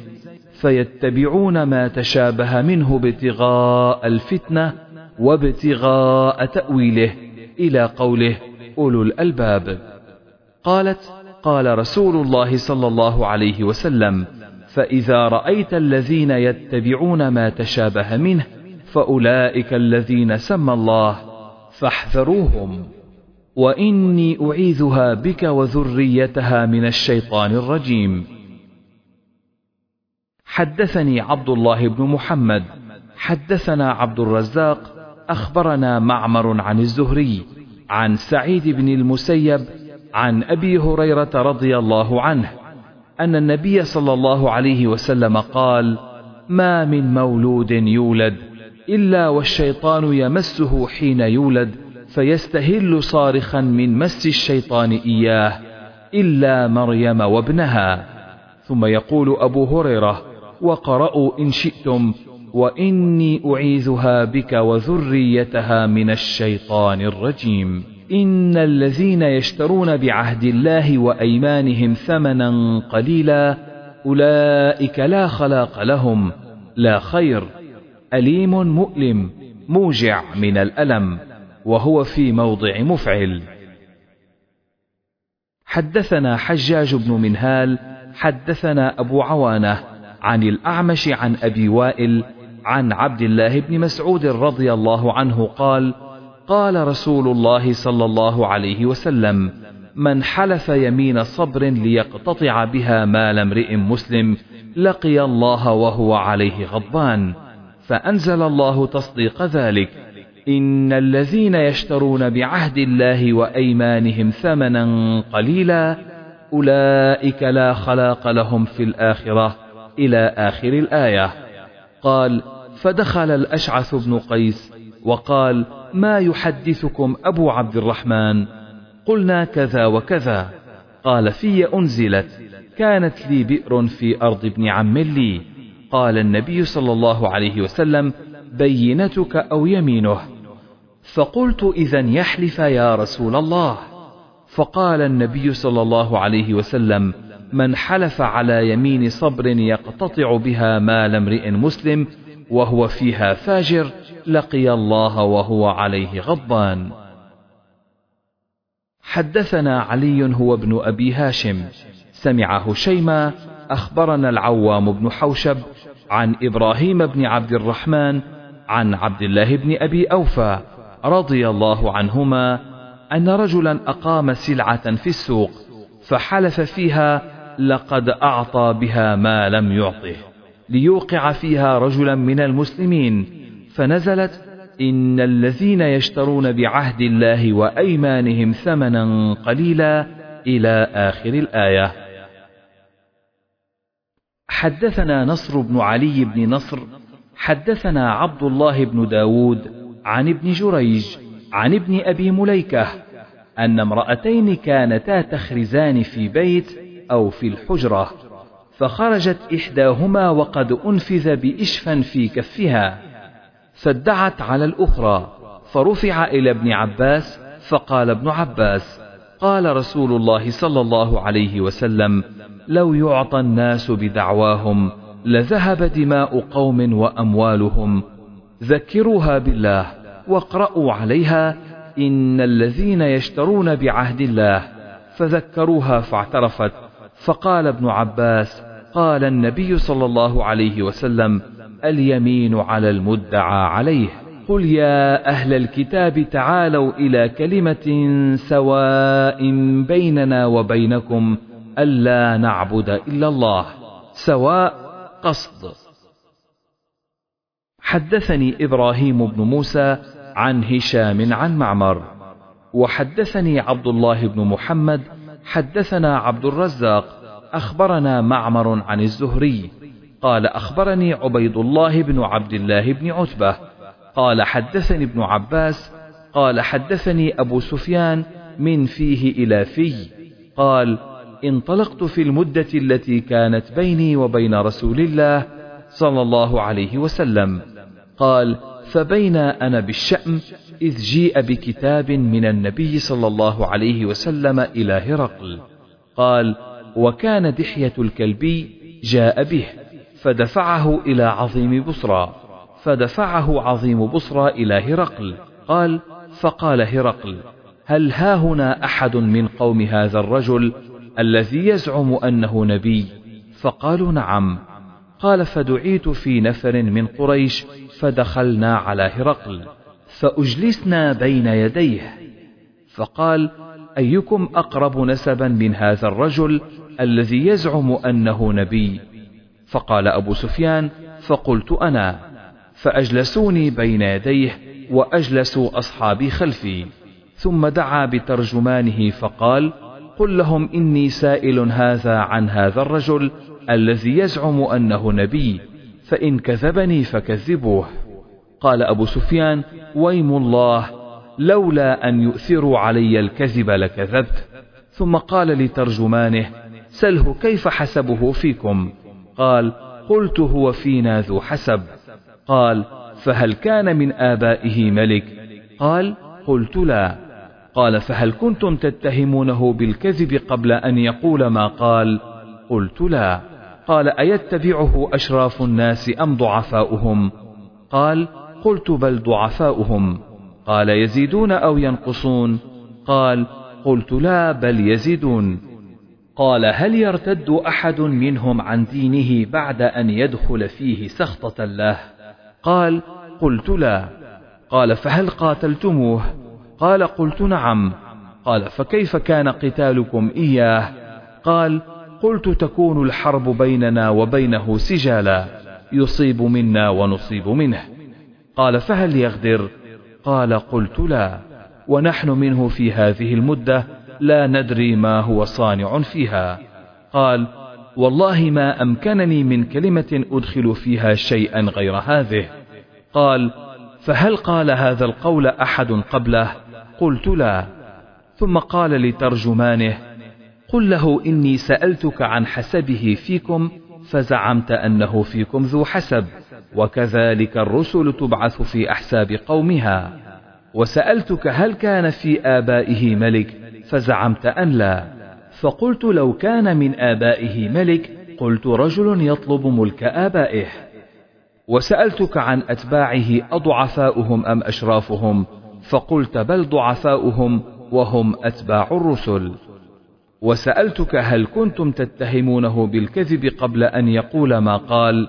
فيتبعون ما تشابه منه ابتغاء الفتنة وابتغاء تأويله إلى قوله أولو الألباب. قالت قال رسول الله صلى الله عليه وسلم فإذا رأيت الذين يتبعون ما تشابه منه فأولئك الذين سمى الله فاحذروهم. وإني أعيذها بك وذريتها من الشيطان الرجيم. حدثني عبد الله بن محمد. حدثنا عبد الرزاق أخبرنا معمر عن الزهري عن سعيد بن المسيب عن أبي هريرة رضي الله عنه أن النبي صلى الله عليه وسلم قال ما من مولود يولد إلا والشيطان يمسه حين يولد فيستهل صارخا من مس الشيطان إياه إلا مريم وابنها. ثم يقول أبو هريرة وقرأوا إن شئتم وإني أعيذها بك وذريتها من الشيطان الرجيم. إن الذين يشترون بعهد الله وأيمانهم ثمنا قليلا أولئك لا خلاق لهم لا خير أليم مؤلم موجع من الألم. وهو في موضع مفعل. حدثنا حجاج بن منهال حدثنا أبو عوانة عن الأعمش عن أبي وائل عن عبد الله بن مسعود رضي الله عنه قال قال رسول الله صلى الله عليه وسلم من حلف يمين صبر ليقتطع بها مال امرئ مسلم لقي الله وهو عليه غضبان فأنزل الله تصديق ذلك إن الذين يشترون بعهد الله وأيمانهم ثمنا قليلا أولئك لا خلاق لهم في الآخرة إلى آخر الآية قال فدخل الأشعث بن قيس وقال ما يحدثكم أبو عبد الرحمن قلنا كذا وكذا قال في أنزلت كانت لي بئر في أرض ابن عم لي قال النبي صلى الله عليه وسلم بينتك أو يمينه. فقلت إذا يحلف يا رسول الله. فقال النبي صلى الله عليه وسلم من حلف على يمين صبر يقتطع بها مال امرئ مسلم وهو فيها فاجر لقي الله وهو عليه غضبان. حدثنا علي هو ابن أبي هاشم. سمعه شيما أخبرنا العوام بن حوشب عن إبراهيم بن عبد الرحمن عن عبد الله بن أبي أوفى رضي الله عنهما أن رجلا أقام سلعة في السوق فحلف فيها لقد أعطى بها ما لم يعطه ليوقع فيها رجلا من المسلمين فنزلت إن الذين يشترون بعهد الله وأيمانهم ثمنا قليلا إلى آخر الآية. حدثنا نصر بن علي بن نصر حدثنا عبد الله بن داود عن ابن جريج عن ابن أبي مليكة أن امرأتين كانتا تخرزان في بيت أو في الحجرة فخرجت إحداهما وقد أنفذ بإشفا في كفها فادعت على الأخرى فرفع إلى ابن عباس فقال ابن عباس قال رسول الله صلى الله عليه وسلم لو يعطى الناس بدعواهم لذهب دماء قوم وأموالهم. ذكروها بالله واقرأوا عليها. إن الذين يشترون بعهد الله فذكروها فاعترفت. فقال ابن عباس قال النبي صلى الله عليه وسلم اليمين على المدعى عليه. قل يا أهل الكتاب تعالوا إلى كلمة سواء بيننا وبينكم ألا نعبد إلا الله. سواء قصد. حدثني إبراهيم بن موسى عن هشام عن معمر وحدثني عبد الله بن محمد حدثنا عبد الرزاق أخبرنا معمر عن الزهري قال أخبرني عبيد الله بن عبد الله بن عتبة قال حدثني ابن عباس قال حدثني أبو سفيان من فيه إلى في قال انطلقت في المدة التي كانت بيني وبين رسول الله صلى الله عليه وسلم. قال فبين أنا بالشأم إذ جيء بكتاب من النبي صلى الله عليه وسلم إلى هرقل. قال وكان دحية الكلبي جاء به فدفعه إلى عظيم بصرى فدفعه عظيم بصرى إلى هرقل. قال فقال هرقل هل ها هنا أحد من قوم هذا الرجل الذي يزعم أنه نبي. فقالوا نعم. قال فدعيت في نفر من قريش فدخلنا على هرقل فأجلسنا بين يديه. فقال أيكم أقرب نسبا من هذا الرجل الذي يزعم أنه نبي؟ فقال أبو سفيان فقلت أنا. فأجلسوني بين يديه وأجلسوا أصحابي خلفي. ثم دعا بترجمانه فقال قل لهم إني سائل هذا عن هذا الرجل الذي يزعم أنه نبي فإن كذبني فكذبوه. قال أبو سفيان ويم الله لولا أن يؤثروا علي الكذب لكذبت. ثم قال لترجمانه سله كيف حسبه فيكم؟ قال قلت هو فينا ذو حسب. قال فهل كان من آبائه ملك؟ قال قلت لا. قال فهل كنتم تتهمونه بالكذب قبل أن يقول ما قال؟ قلت لا. قال أيتبعه أشراف الناس أم ضعفاؤهم؟ قال قلت بل ضعفاؤهم. قال يزيدون أو ينقصون؟ قال قلت لا بل يزيدون. قال هل يرتد أحد منهم عن دينه بعد أن يدخل فيه سخطة له قال قلت لا. قال فهل قاتلتموه؟ قال قلت نعم. قال فكيف كان قتالكم إياه؟ قال قلت تكون الحرب بيننا وبينه سجالا يصيب منا ونصيب منه. قال فهل يغدر؟ قال قلت لا ونحن منه في هذه المدة لا ندري ما هو صانع فيها. قال والله ما أمكنني من كلمة أدخل فيها شيئا غير هذه. قال فهل قال هذا القول أحد قبله؟ قلت لا ثم قال لترجمانه قل له إني سألتك عن حسبه فيكم فزعمت أنه فيكم ذو حسب وكذلك الرسل تبعث في أحساب قومها. وسألتك هل كان في آبائه ملك فزعمت أن لا. فقلت لو كان من آبائه ملك قلت رجل يطلب ملك آبائه. وسألتك عن أتباعه أضعفاؤهم أم أشرافهم؟ فقلت بل ضعفاؤهم وهم أتباع الرسل. وسألتك هل كنتم تتهمونه بالكذب قبل أن يقول ما قال؟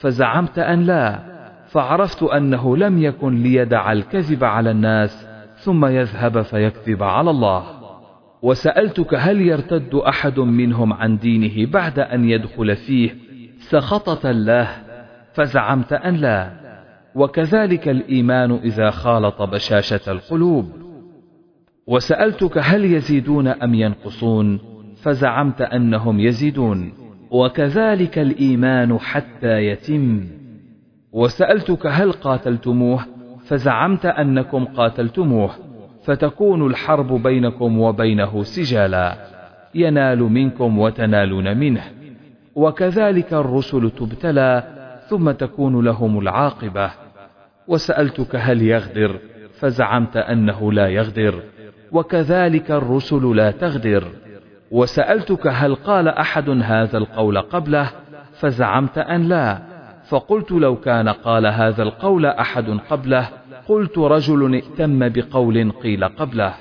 فزعمت أن لا فعرفت أنه لم يكن ليدع الكذب على الناس ثم يذهب فيكذب على الله. وسألتك هل يرتد أحد منهم عن دينه بعد أن يدخل فيه سخطة الله فزعمت أن لا. وكذلك الإيمان إذا خالط بشاشة القلوب. وسألتك هل يزيدون أم ينقصون فزعمت أنهم يزيدون. وكذلك الإيمان حتى يتم. وسألتك هل قاتلتموه فزعمت أنكم قاتلتموه. فتكون الحرب بينكم وبينه سجالا. ينال منكم وتنالون منه. وكذلك الرسل تبتلى ثم تكون لهم العاقبة. وسألتك هل يغدر فزعمت أنه لا يغدر وكذلك الرسل لا تغدر. وسألتك هل قال أحد هذا القول قبله فزعمت أن لا. فقلت لو كان قال هذا القول أحد قبله قلت رجل ائتم بقول قيل قبله.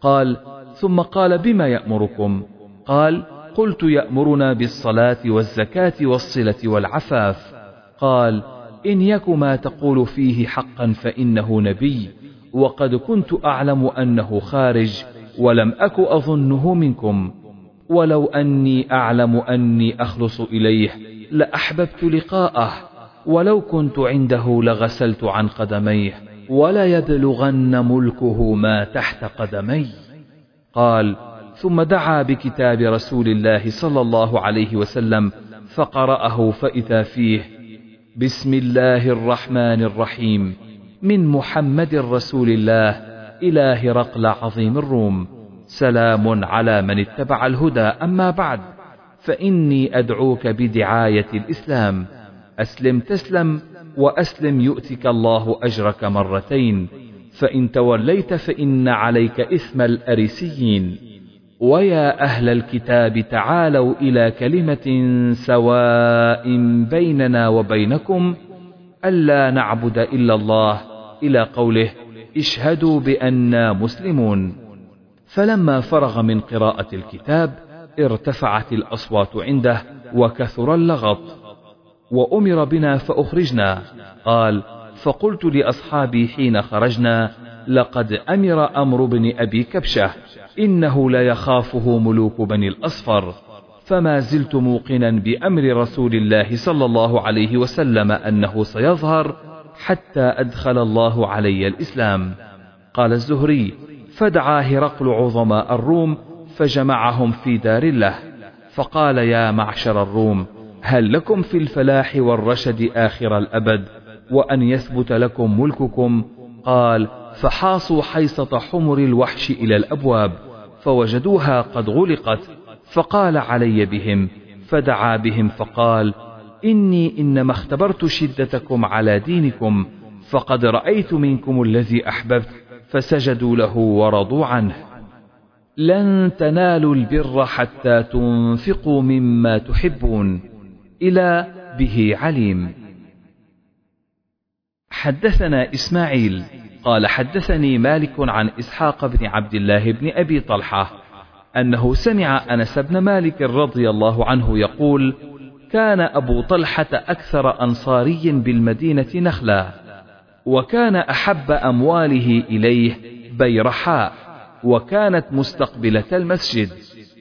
قال ثم قال بما يأمركم؟ قال قلت يأمرنا بالصلاة والزكاة والصلة والعفاف. قال إن يك ما تقول فيه حقا فإنه نبي وقد كنت أعلم أنه خارج ولم أك أظنه منكم. ولو أني أعلم أني أخلص إليه لأحببت لقاءه. ولو كنت عنده لغسلت عن قدميه ولا يبلغن ملكه ما تحت قدمي. قال ثم دعا بكتاب رسول الله صلى الله عليه وسلم فقرأه فإذا فيه بسم الله الرحمن الرحيم. من محمد رسول الله إلى هرقل عظيم الروم. سلام على من اتبع الهدى أما بعد. فإني أدعوك بدعاية الإسلام. أسلم تسلم وأسلم يؤتك الله أجرك مرتين. فإن توليت فإن عليك إثم الأرسيين. ويا أهل الكتاب تعالوا إلى كلمة سواء بيننا وبينكم ألا نعبد إلا الله. إلى قوله اشهدوا بأننا مسلمون. فلما فرغ من قراءة الكتاب ارتفعت الأصوات عنده وكثر اللغط. وأمر بنا فأخرجنا. قال فقلت لأصحابي حين خرجنا لقد أمر أمر بن أبي كبشة. إنه لا يخافه ملوك بني الأصفر. فما زلت موقنا بأمر رسول الله صلى الله عليه وسلم أنه سيظهر حتى أدخل الله علي الإسلام. قال الزهري فدعا هرقل عظماء الروم فجمعهم في دار له فقال يا معشر الروم هل لكم في الفلاح والرشد آخر الأبد وأن يثبت لكم ملككم؟ قال فحاصوا حيصة حمر الوحش إلى الأبواب. فوجدوها قد غلقت فقال علي بهم فدعا بهم فقال إني إنما اختبرت شدتكم على دينكم فقد رأيت منكم الذي أحببت فسجدوا له ورضوا عنه. لن تنالوا البر حتى تنفقوا مما تحبون. إلى به عليم. حدثنا إسماعيل. قال حدثني مالك عن إسحاق بن عبد الله بن أبي طلحة أنه سمع أنس بن مالك رضي الله عنه يقول كان أبو طلحة أكثر أنصاري بالمدينة نخلا وكان أحب أمواله إليه بيرحاء وكانت مستقبلة المسجد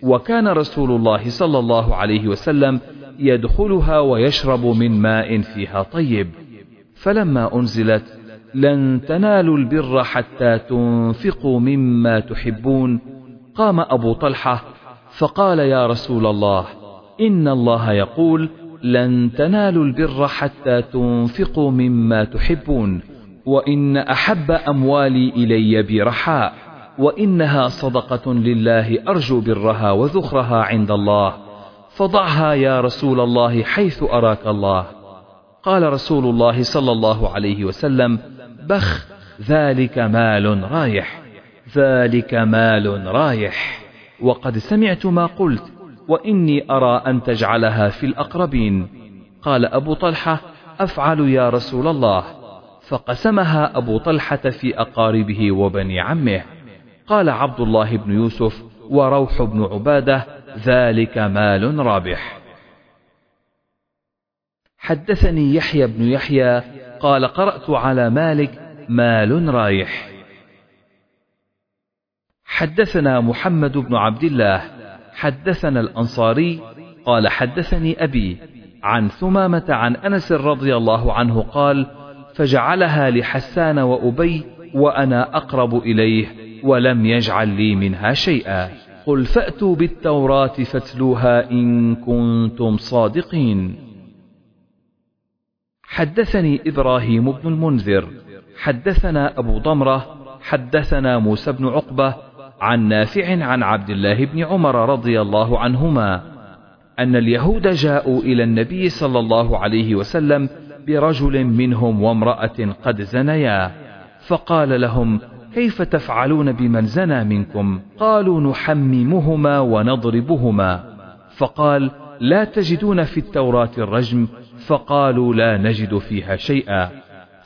وكان رسول الله صلى الله عليه وسلم يدخلها ويشرب من ماء فيها طيب فلما أنزلت لن تنالوا البر حتى تنفقوا مما تحبون. قام أبو طلحة فقال يا رسول الله إن الله يقول لن تنالوا البر حتى تنفقوا مما تحبون وإن أحب أموالي إلي برحاء وإنها صدقة لله أرجو برها وذخرها عند الله. فضعها يا رسول الله حيث أراك الله. قال رسول الله صلى الله عليه وسلم بخ ذلك مال رايح ذلك مال رايح. وقد سمعت ما قلت وإني أرى أن تجعلها في الأقربين. قال أبو طلحة أفعل يا رسول الله. فقسمها أبو طلحة في أقاربه وبني عمه. قال عبد الله بن يوسف وروح بن عبادة ذلك مال رابح. حدثني يحيى بن يحيى قال قرأت على مالك مال رايح. حدثنا محمد بن عبد الله حدثنا الأنصاري قال حدثني أبي عن ثمامة عن أنس رضي الله عنه قال فجعلها لحسان وأبي وأنا أقرب إليه ولم يجعل لي منها شيئا. قل فأتوا بالتوراة فاتلوها إن كنتم صادقين. حدثني إبراهيم بن المنذر. حدثنا أبو ضمرة. حدثنا موسى بن عقبة عن نافع عن عبد الله بن عمر رضي الله عنهما أن اليهود جاءوا إلى النبي صلى الله عليه وسلم برجل منهم وامرأة قد زنيا. فقال لهم كيف تفعلون بمن زنى منكم؟ قالوا نحممهما ونضربهما. فقال لا تجدون في التوراة الرجم فقالوا لا نجد فيها شيئا.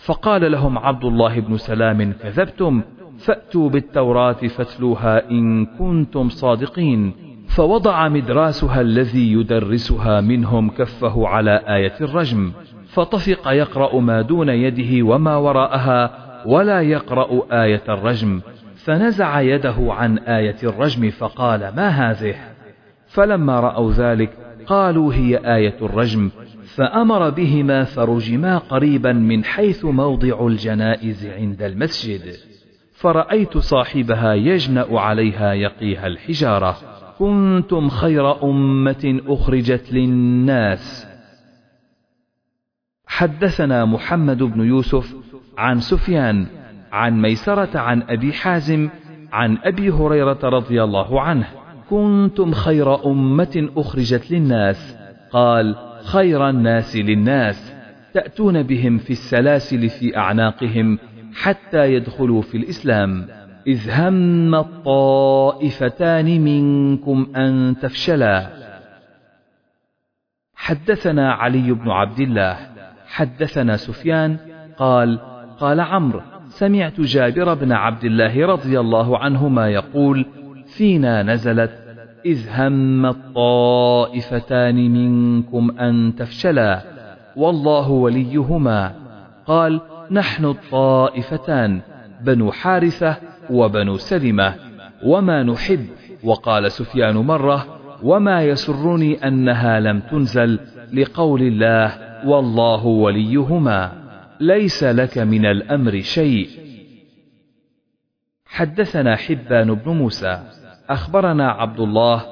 فقال لهم عبد الله بن سلام كذبتم فأتوا بالتوراة فاتلوها إن كنتم صادقين. فوضع مدراسها الذي يدرسها منهم كفه على آية الرجم. فطفق يقرأ ما دون يده وما وراءها ولا يقرأ آية الرجم. فنزع يده عن آية الرجم فقال ما هذه؟ فلما رأوا ذلك قالوا هي آية الرجم. فأمر بهما فرجما قريبا من حيث موضع الجنائز عند المسجد. فرأيت صاحبها يجنأ عليها يقيها الحجارة. كنتم خير أمة أخرجت للناس. حدثنا محمد بن يوسف عن سفيان عن ميسرة عن أبي حازم عن أبي هريرة رضي الله عنه. كنتم خير أمة أخرجت للناس. قال خير الناس للناس تأتون بهم في السلاسل في أعناقهم حتى يدخلوا في الإسلام. إذ هم الطائفتان منكم أن تفشلا. حدثنا علي بن عبد الله حدثنا سفيان قال قال عمرو سمعت جابر بن عبد الله رضي الله عنهما يقول فينا نزلت إذ هم الطائفتان منكم أن تفشلا والله وليهما. قال نحن الطائفتان بنو حارثة وبنو سلمة وما نحب. وقال سفيان مرة وما يسرني أنها لم تنزل لقول الله والله وليهما. ليس لك من الأمر شيء. حدثنا حبان بن موسى. أخبرنا عبد الله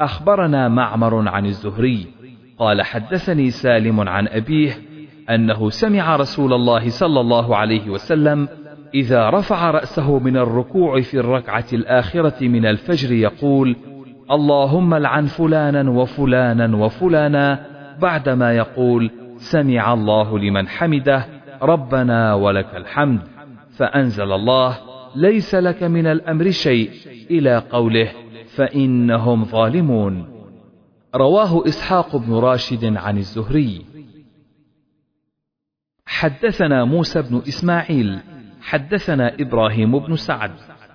أخبرنا معمر عن الزهري. قال حدثني سالم عن أبيه أنه سمع رسول الله صلى الله عليه وسلم إذا رفع رأسه من الركوع في الركعة الآخرة من الفجر يقول: اللهم لعن فلانا وفلانا وفلانا بعدما يقول: سمع الله لمن حمده ربنا ولك الحمد. فأنزل الله ليس لك من الأمر شيء إلى قوله فإنهم ظالمون. رواه إسحاق بن راشد عن الزهري. حدثنا موسى بن إسماعيل حدثنا إبراهيم بن سعد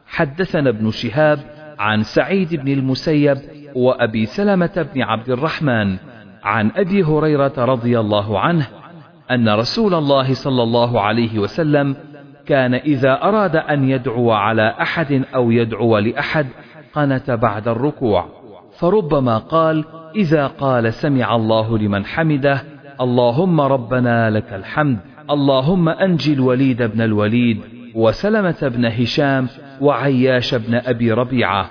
حدثنا ابن شهاب عن سعيد بن المسيب وأبي سلمة بن عبد الرحمن عن أبي هريرة رضي الله عنه أن رسول الله صلى الله عليه وسلم كان إذا أراد أن يدعو على أحد أو يدعو لأحد قنت بعد الركوع. فربما قال إذا قال سمع الله لمن حمده اللهم ربنا لك الحمد اللهم أنجي الوليد بن الوليد وسلمة بن هشام وعياش بن أبي ربيعة.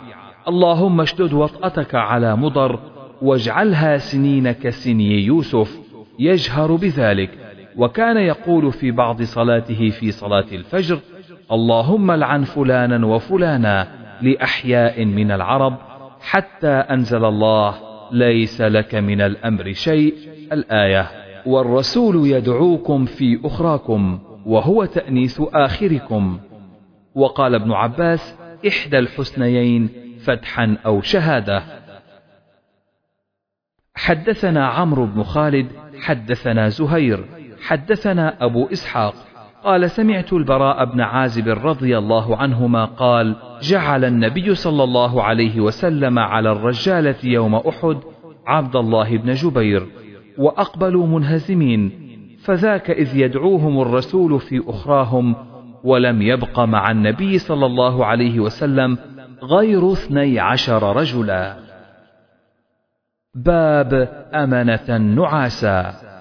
اللهم اشدد وطأتك على مضر واجعلها سنين كسني يوسف يجهر بذلك. وكان يقول في بعض صلاته في صلاة الفجر اللهم لعن فلانا وفلانا لأحياء من العرب حتى أنزل الله ليس لك من الأمر شيء. الآية والرسول يدعوكم في أخراكم وهو تأنيث آخركم. وقال ابن عباس إحدى الحسنيين فتحا أو شهادة. حدثنا عمرو بن خالد حدثنا زهير. حدثنا أبو إسحاق قال سمعت البراء بن عازب رضي الله عنهما قال جعل النبي صلى الله عليه وسلم على الرجالة يوم أحد عبد الله بن جبير وأقبلوا منهزمين فذاك إذ يدعوهم الرسول في أخراهم ولم يبق مع النبي صلى الله عليه وسلم غير اثني عشر رجلا. باب أمنة نعاسا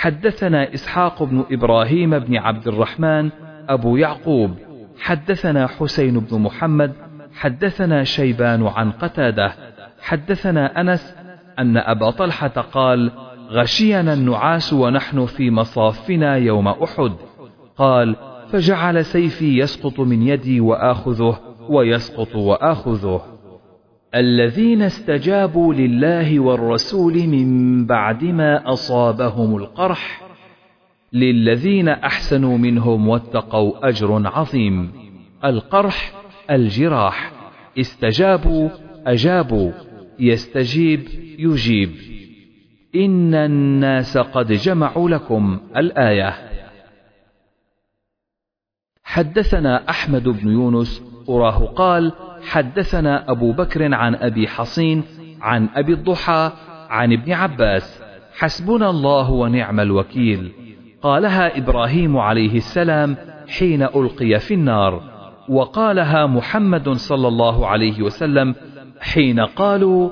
حدثنا إسحاق بن إبراهيم بن عبد الرحمن أبو يعقوب. حدثنا حسين بن محمد. حدثنا شيبان عن قتادة. حدثنا أنس أن أبا طلحة قال غشينا النعاس ونحن في مصافنا يوم أحد قال فجعل سيفي يسقط من يدي وآخذه ويسقط وآخذه الذين استجابوا لله والرسول من بعد ما أصابهم القرح للذين أحسنوا منهم واتقوا أجر عظيم. القرح الجراح. استجابوا أجابوا. يستجيب يجيب. إن الناس قد جمعوا لكم الآية. حدثنا أحمد بن يونس أراه قال حدثنا أبو بكر عن أبي حصين عن أبي الضحى عن ابن عباس. حسبنا الله ونعم الوكيل. قالها إبراهيم عليه السلام حين ألقي في النار وقالها محمد صلى الله عليه وسلم حين قالوا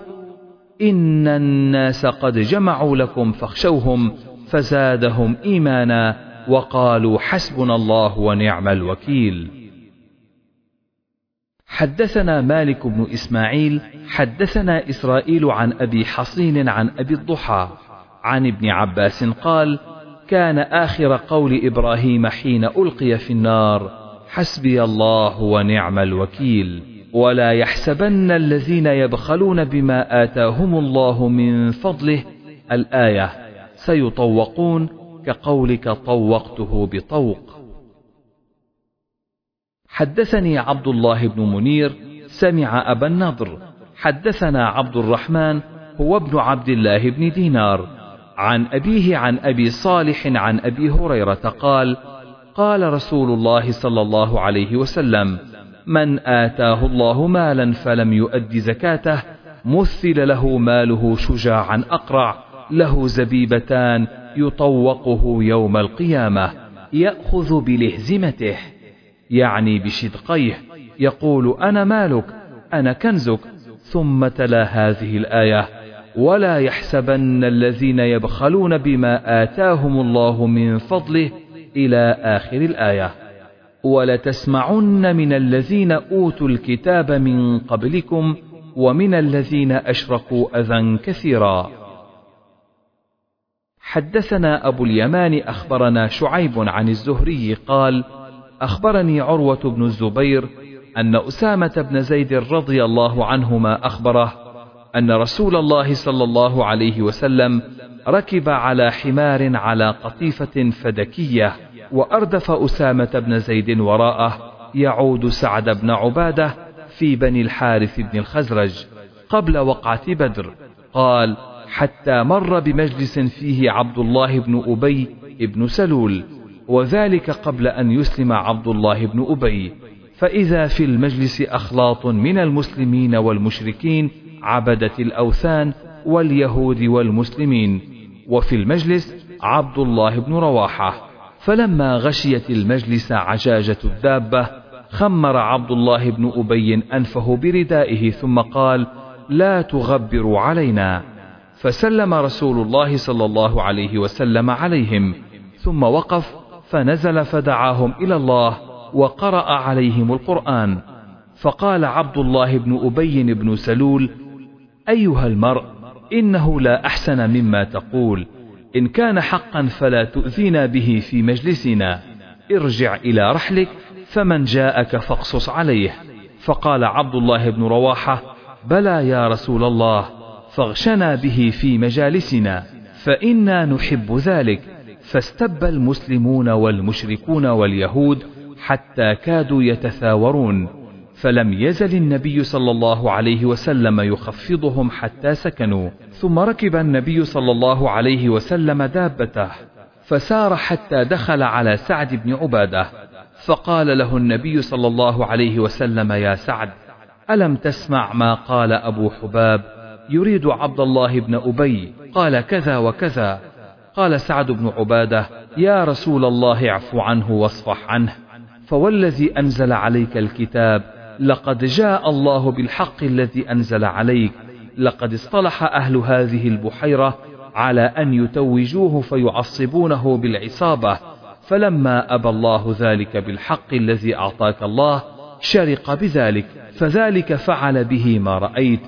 إن الناس قد جمعوا لكم فاخشوهم فزادهم إيمانا وقالوا حسبنا الله ونعم الوكيل. حدثنا مالك بن إسماعيل حدثنا إسرائيل عن أبي حصين عن أبي الضحى عن ابن عباس قال كان آخر قول إبراهيم حين ألقي في النار حسبي الله ونعم الوكيل ولا يحسبن الذين يبخلون بما آتاهم الله من فضله الآية سيطوقون كقولك طوقته بطوق. حدثني عبد الله بن منير سمع أبا النضر. حدثنا عبد الرحمن هو ابن عبد الله بن دينار. عن أبيه عن أبي صالح عن أبي هريرة قال قال رسول الله صلى الله عليه وسلم من آتاه الله مالا فلم يؤد زكاته مثل له ماله شجاعا أقرع له زبيبتان يطوقه يوم القيامة يأخذ بلهزمته. يعني بشدقيه يقول أنا مالك أنا كنزك. ثم تلا هذه الآية ولا يحسبن الذين يبخلون بما آتاهم الله من فضله إلى آخر الآية. ولتسمعن من الذين أوتوا الكتاب من قبلكم ومن الذين أشركوا أذى كثيرا. حدثنا أبو اليمان أخبرنا شعيب عن الزهري قال أخبرني عروة بن الزبير أن أسامة بن زيد رضي الله عنهما أخبره أن رسول الله صلى الله عليه وسلم ركب على حمار على قطيفة فدكية وأردف أسامة بن زيد وراءه يعود سعد بن عبادة في بني الحارث بن الخزرج قبل وقعة بدر. قال حتى مر بمجلس فيه عبد الله بن أبي بن سلول وذلك قبل أن يسلم عبد الله بن أبي. فإذا في المجلس أخلاط من المسلمين والمشركين عبدة الأوثان واليهود والمسلمين. وفي المجلس عبد الله بن رواحة. فلما غشيت المجلس عجاجة الدابة خمر عبد الله بن أبي أنفه بردائه ثم قال لا تغبروا علينا. فسلم رسول الله صلى الله عليه وسلم عليهم. ثم وقف فنزل فدعاهم إلى الله وقرأ عليهم القرآن. فقال عبد الله بن أبي بن سلول أيها المرء إنه لا أحسن مما تقول. إن كان حقا فلا تؤذينا به في مجلسنا. ارجع إلى رحلك فمن جاءك فاقصص عليه. فقال عبد الله بن رواحة بلى يا رسول الله فاغشنا به في مجالسنا فإنا نحب ذلك. فاستب المسلمون والمشركون واليهود حتى كادوا يتثاورون فلم يزل النبي صلى الله عليه وسلم يخفضهم حتى سكنوا. ثم ركب النبي صلى الله عليه وسلم دابته فسار حتى دخل على سعد بن عبادة. فقال له النبي صلى الله عليه وسلم يا سعد ألم تسمع ما قال أبو حباب؟ يريد عبد الله بن أبي قال كذا وكذا. قال سعد بن عبادة يا رسول الله اعف عنه واصفح عنه فوالذي أنزل عليك الكتاب لقد جاء الله بالحق الذي أنزل عليك لقد اصطلح أهل هذه البحيرة على أن يتوجوه فيعصبونه بالعصابة فلما أبى الله ذلك بالحق الذي أعطاك الله شرق بذلك فذلك فعل به ما رأيت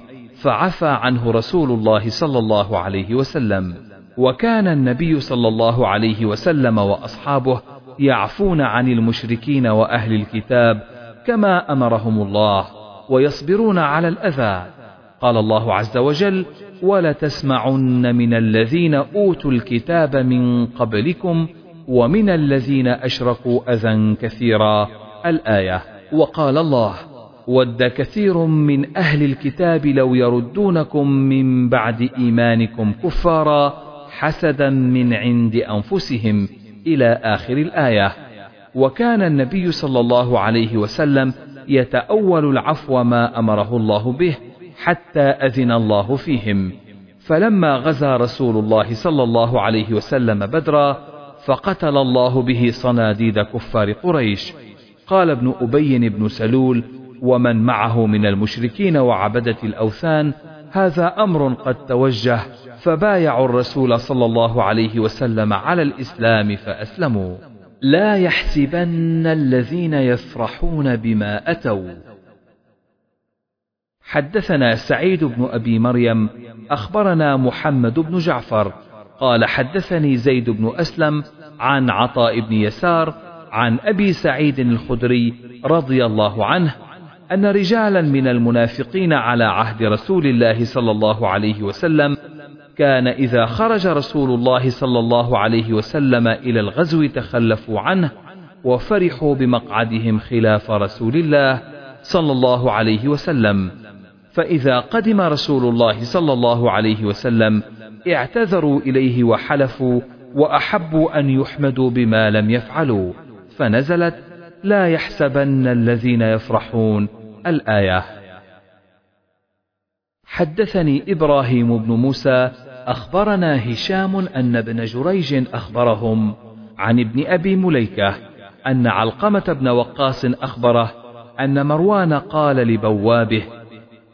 فعفى عنه رسول الله صلى الله عليه وسلم. وكان النبي صلى الله عليه وسلم وأصحابه يعفون عن المشركين وأهل الكتاب كما أمرهم الله ويصبرون على الأذى. قال الله عز وجل ولتسمعن من الذين أوتوا الكتاب من قبلكم ومن الذين أشركوا أذى كثيرا. الآية. وقال الله ود كثير من أهل الكتاب لو يردونكم من بعد إيمانكم كفارا حسدا من عند أنفسهم إلى آخر الآية. وكان النبي صلى الله عليه وسلم يتأول العفو ما أمره الله به حتى أذن الله فيهم. فلما غزا رسول الله صلى الله عليه وسلم بدرا فقتل الله به صناديد كفار قريش. قال ابن أبي بن سلول ومن معه من المشركين وعبدة الأوثان هذا أمر قد توجه فبايعوا الرسول صلى الله عليه وسلم على الإسلام فأسلموا. لا يحسبن الذين يفرحون بما أتوا. حدثنا سعيد بن أبي مريم أخبرنا محمد بن جعفر قال حدثني زيد بن أسلم عن عطاء بن يسار عن أبي سعيد الخدري رضي الله عنه أن رجالا من المنافقين على عهد رسول الله صلى الله عليه وسلم كان إذا خرج رسول الله صلى الله عليه وسلم إلى الغزو تخلفوا عنه وفرحوا بمقعدهم خلاف رسول الله صلى الله عليه وسلم. فإذا قدم رسول الله صلى الله عليه وسلم اعتذروا إليه وحلفوا وأحبوا أن يحمدوا بما لم يفعلوا. فنزلت لا يحسبن الذين يفرحون الآية. حدثني إبراهيم بن موسى أخبرنا هشام أن ابن جريج أخبرهم عن ابن أبي مليكة أن علقمة بن وقاص أخبره أن مروان قال لبوابه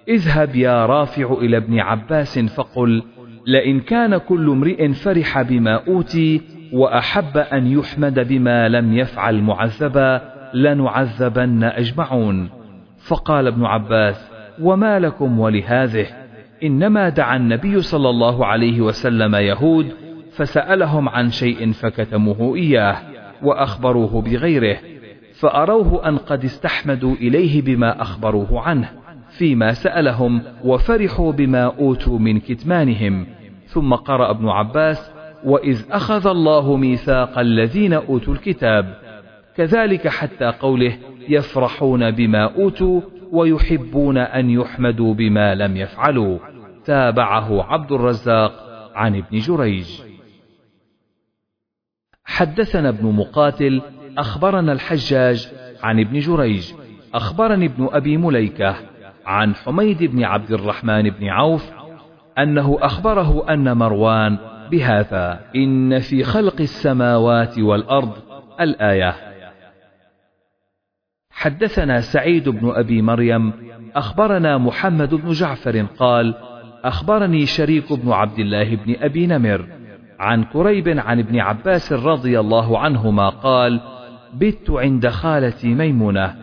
اذهب يا رافع إلى ابن عباس فقل لئن كان كل امرئ فرح بما أوتي وأحب أن يحمد بما لم يفعل معذبا لنعذبن أجمعون. فقال ابن عباس وما لكم ولهذه. إنما دعا النبي صلى الله عليه وسلم يهود فسألهم عن شيء فكتموه إياه وأخبروه بغيره فأروه أن قد استحمدوا إليه بما أخبروه عنه فيما سألهم وفرحوا بما أوتوا من كتمانهم. ثم قرأ ابن عباس وإذ أخذ الله ميثاق الذين أوتوا الكتاب. كذلك حتى قوله يفرحون بما أوتوا ويحبون أن يحمدوا بما لم يفعلوا. تابعه عبد الرزاق عن ابن جريج. حدثنا ابن مقاتل أخبرنا الحجاج عن ابن جريج. أخبرني ابن أبي مليكة عن حميد بن عبد الرحمن بن عوف أنه أخبره أن مروان بهذا إن في خلق السماوات والأرض الآية حدثنا سعيد بن أبي مريم أخبرنا محمد بن جعفر قال أخبرني شريك بن عبد الله بن أبي نمر عن كريب عن ابن عباس رضي الله عنهما قال بت عند خالتي ميمونة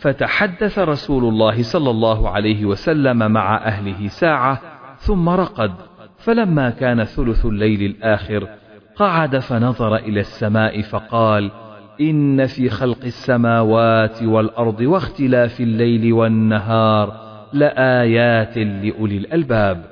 فتحدث رسول الله صلى الله عليه وسلم مع أهله ساعة ثم رقد فلما كان ثلث الليل الآخر قعد فنظر إلى السماء فقال إن في خلق السماوات والأرض واختلاف الليل والنهار لآيات لأولي الألباب.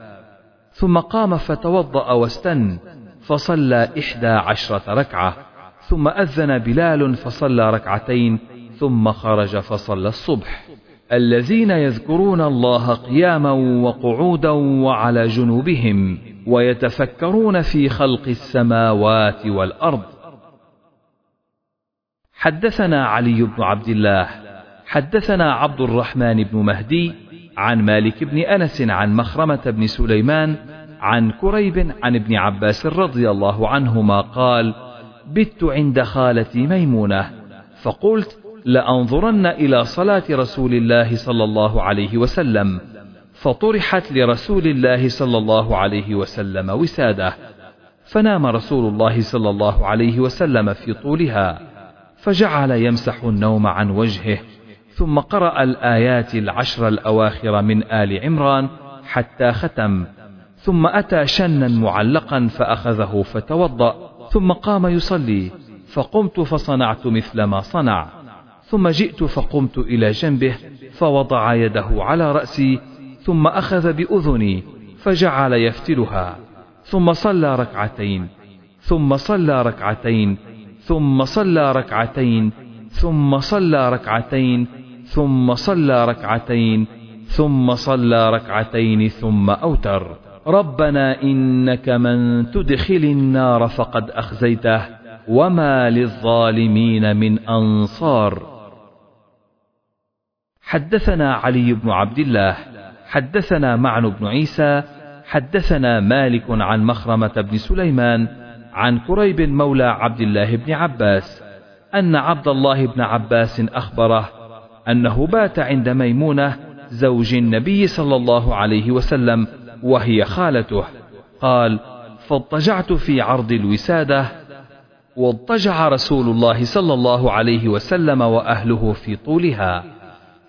ثم قام فتوضأ واستن فصلى إحدى عشرة ركعة. ثم أذن بلال فصلى ركعتين. ثم خرج فصلى الصبح. الذين يذكرون الله قياما وقعودا وعلى جنوبهم ويتفكرون في خلق السماوات والأرض. حدثنا علي بن عبد الله حدثنا عبد الرحمن بن مهدي عن مالك بن أنس عن مخرمة بن سليمان عن كريب عن ابن عباس رضي الله عنهما قال بت عند خالتي ميمونة فقلت لأنظرن إلى صلاة رسول الله صلى الله عليه وسلم فطرحت لرسول الله صلى الله عليه وسلم وسادة فنام رسول الله صلى الله عليه وسلم في طولها. فجعل يمسح النوم عن وجهه ثم قرأ الآيات العشر الأواخر من آل عمران حتى ختم ثم أتى شنا معلقا فأخذه فتوضأ ثم قام يصلي فقمت فصنعت مثل ما صنع ثم جئت فقمت إلى جنبه فوضع يده على رأسي ثم أخذ بأذني فجعل يفتلها ثم صلى ركعتين ثم صلى ركعتين ثم صلى ركعتين ثم صلى ركعتين ثم صلى ركعتين ثم صلى ركعتين ثم أوتر. ربنا إنك من تدخل النار فقد أخزيته وما للظالمين من أنصار. حدثنا علي بن عبد الله حدثنا معن بن عيسى حدثنا مالك عن مخرمة بن سليمان عن كريب مولى عبد الله بن عباس أن عبد الله بن عباس أخبره أنه بات عند ميمونة زوج النبي صلى الله عليه وسلم وهي خالته. قال فاضطجعت في عرض الوسادة واضطجع رسول الله صلى الله عليه وسلم وأهله في طولها.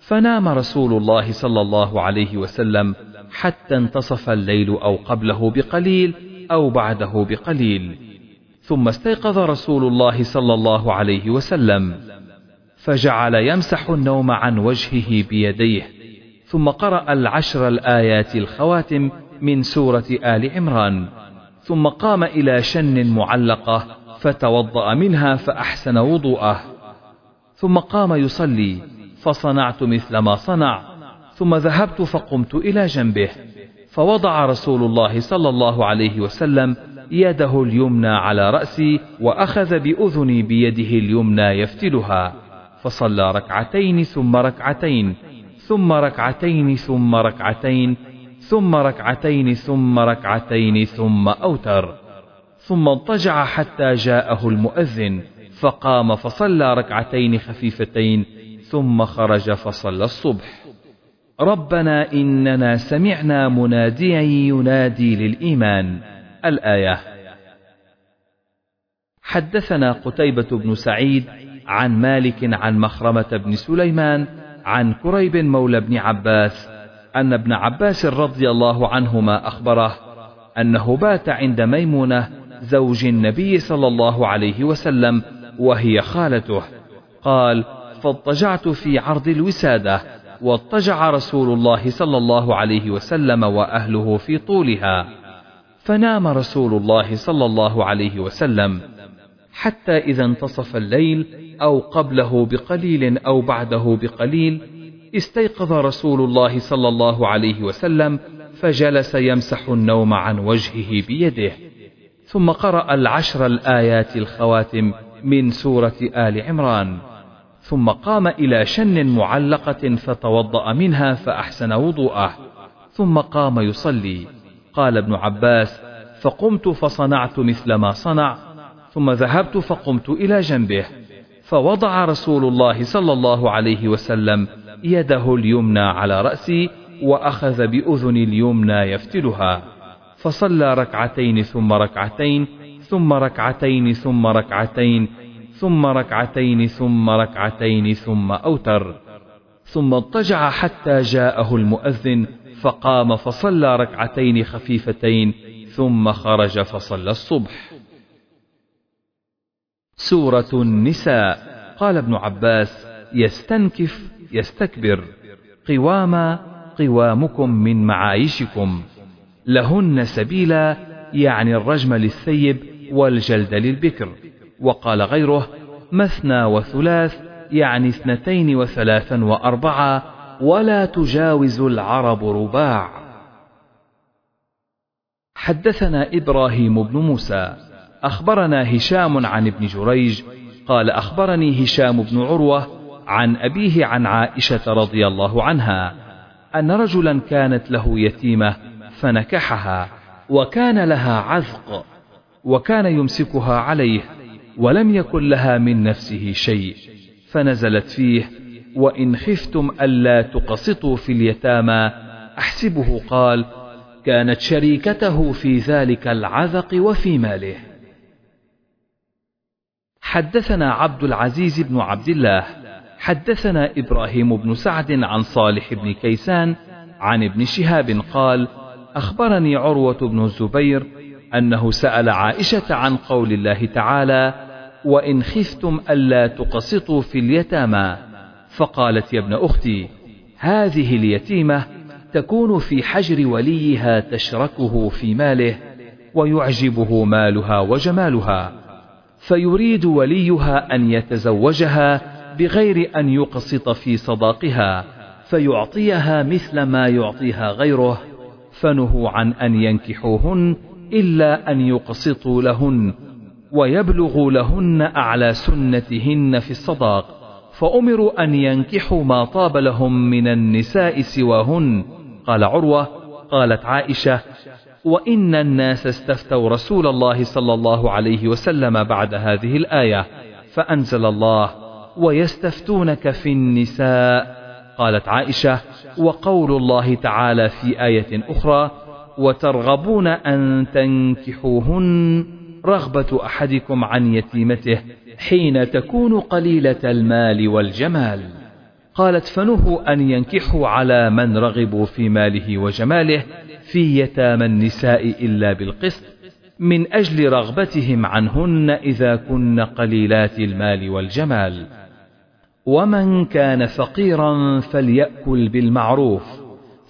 فنام رسول الله صلى الله عليه وسلم حتى انتصف الليل أو قبله بقليل أو بعده بقليل. ثم استيقظ رسول الله صلى الله عليه وسلم. فجعل يمسح النوم عن وجهه بيديه ثم قرأ العشر الآيات الخواتم من سورة آل عمران ثم قام إلى شن معلقة فتوضأ منها فأحسن وضوءه. ثم قام يصلي فصنعت مثل ما صنع ثم ذهبت فقمت إلى جنبه فوضع رسول الله صلى الله عليه وسلم يده اليمنى على رأسي وأخذ بأذني بيده اليمنى يفتلها فصلى ركعتين ثم ركعتين ثم ركعتين ثم ركعتين ثم ركعتين ثم ركعتين ثم أوتر ثم اضطجع حتى جاءه المؤذن فقام فصلى ركعتين خفيفتين ثم خرج فصلى الصبح. ربنا إننا سمعنا مناديا ينادي للإيمان. الآية. حدثنا قتيبة بن سعيد عن مالك عن مخرمة بن سليمان عن كريب مولى بن عباس أن ابن عباس رضي الله عنهما أخبره أنه بات عند ميمونة زوج النبي صلى الله عليه وسلم وهي خالته. قال فاضطجعت في عرض الوسادة واضطجع رسول الله صلى الله عليه وسلم وأهله في طولها. فنام رسول الله صلى الله عليه وسلم حتى إذا انتصف الليل أو قبله بقليل أو بعده بقليل استيقظ رسول الله صلى الله عليه وسلم فجلس يمسح النوم عن وجهه بيده. ثم قرأ العشر الآيات الخواتم من سورة آل عمران. ثم قام إلى شن معلقة فتوضأ منها فأحسن وضوءه. ثم قام يصلي. قال ابن عباس فقمت فصنعت مثل ما صنع ثم ذهبت فقمت إلى جنبه فوضع رسول الله صلى الله عليه وسلم يده اليمنى على رأسي وأخذ بأذن اليمنى يفتلها فصلى ركعتين ثم ركعتين ثم ركعتين ثم ركعتين ثم ركعتين ثم ركعتين ثم أوتر ثم اضطجع حتى جاءه المؤذن فقام فصلى ركعتين خفيفتين ثم خرج فصلى الصبح. سورة النساء. قال ابن عباس يستنكف يستكبر. قواما قوامكم من معايشكم. لهن سبيلا يعني الرجم للثيب والجلد للبكر. وقال غيره مثنى وثلاث يعني اثنتين وثلاثا وأربعة ولا تجاوز العرب رباع. حدثنا إبراهيم بن موسى. أخبرنا هشام عن ابن جريج. قال أخبرني هشام بن عروة عن أبيه عن عائشة رضي الله عنها أن رجلا كانت له يتيمة فنكحها وكان لها عذق وكان يمسكها عليه ولم يكن لها من نفسه شيء فنزلت فيه وإن خفتم ألا تقسطوا في اليتامى. أحسبه قال كانت شريكته في ذلك العذق وفي ماله. حدثنا عبد العزيز بن عبد الله. حدثنا إبراهيم بن سعد عن صالح بن كيسان عن ابن شهاب قال أخبرني عروة بن الزبير أنه سأل عائشة عن قول الله تعالى وإن خفتم ألا تقسطوا في اليتامى. فقالت يا ابن أختي هذه اليتيمة تكون في حجر وليها تشركه في ماله ويعجبه مالها وجمالها فيريد وليها أن يتزوجها بغير أن يقسط في صداقها فيعطيها مثل ما يعطيها غيره فنهوا عن أن ينكحوهن إلا أن يقسطوا لهن ويبلغوا لهن أعلى سنتهن في الصداق. فأمروا أن ينكحوا ما طاب لهم من النساء سواهن. قال عروة قالت عائشة وإن الناس استفتوا رسول الله صلى الله عليه وسلم بعد هذه الآية فأنزل الله ويستفتونك في النساء. قالت عائشة وقول الله تعالى في آية أخرى وترغبون أن تنكحوهن رغبة أحدكم عن يتيمته. حين تكون قليلة المال والجمال. قالت فنهوا أن ينكحوا على من رغبوا في ماله وجماله في يتامى النساء إلا بالقسط من أجل رغبتهم عنهن إذا كن قليلات المال والجمال. ومن كان فقيرا فليأكل بالمعروف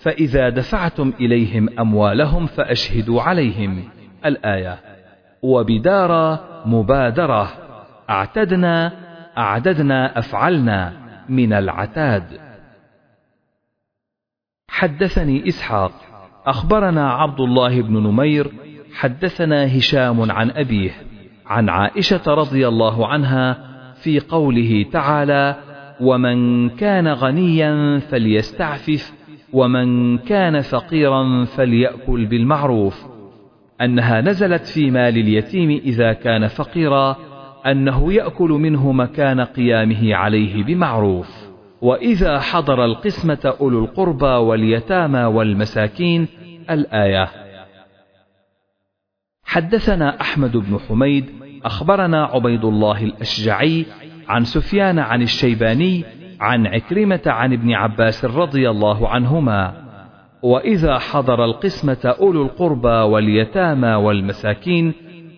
فإذا دفعتم إليهم أموالهم فأشهدوا عليهم. الآية. وبدار مبادرة. أعتدنا أعددنا أفعلنا من العتاد. حدثني إسحاق أخبرنا عبد الله بن نمير حدثنا هشام عن أبيه عن عائشة رضي الله عنها في قوله تعالى ومن كان غنيا فليستعفف ومن كان فقيرا فليأكل بالمعروف أنها نزلت في مال اليتيم إذا كان فقيرا أنه يأكل منه مكان قيامه عليه بمعروف. وإذا حضر القسمة أولو القربى واليتامى والمساكين الآية. حدثنا أحمد بن حميد أخبرنا عبيد الله الأشجعي عن سفيان عن الشيباني عن عكرمة عن ابن عباس رضي الله عنهما. وإذا حضر القسمة أولو القربى واليتامى والمساكين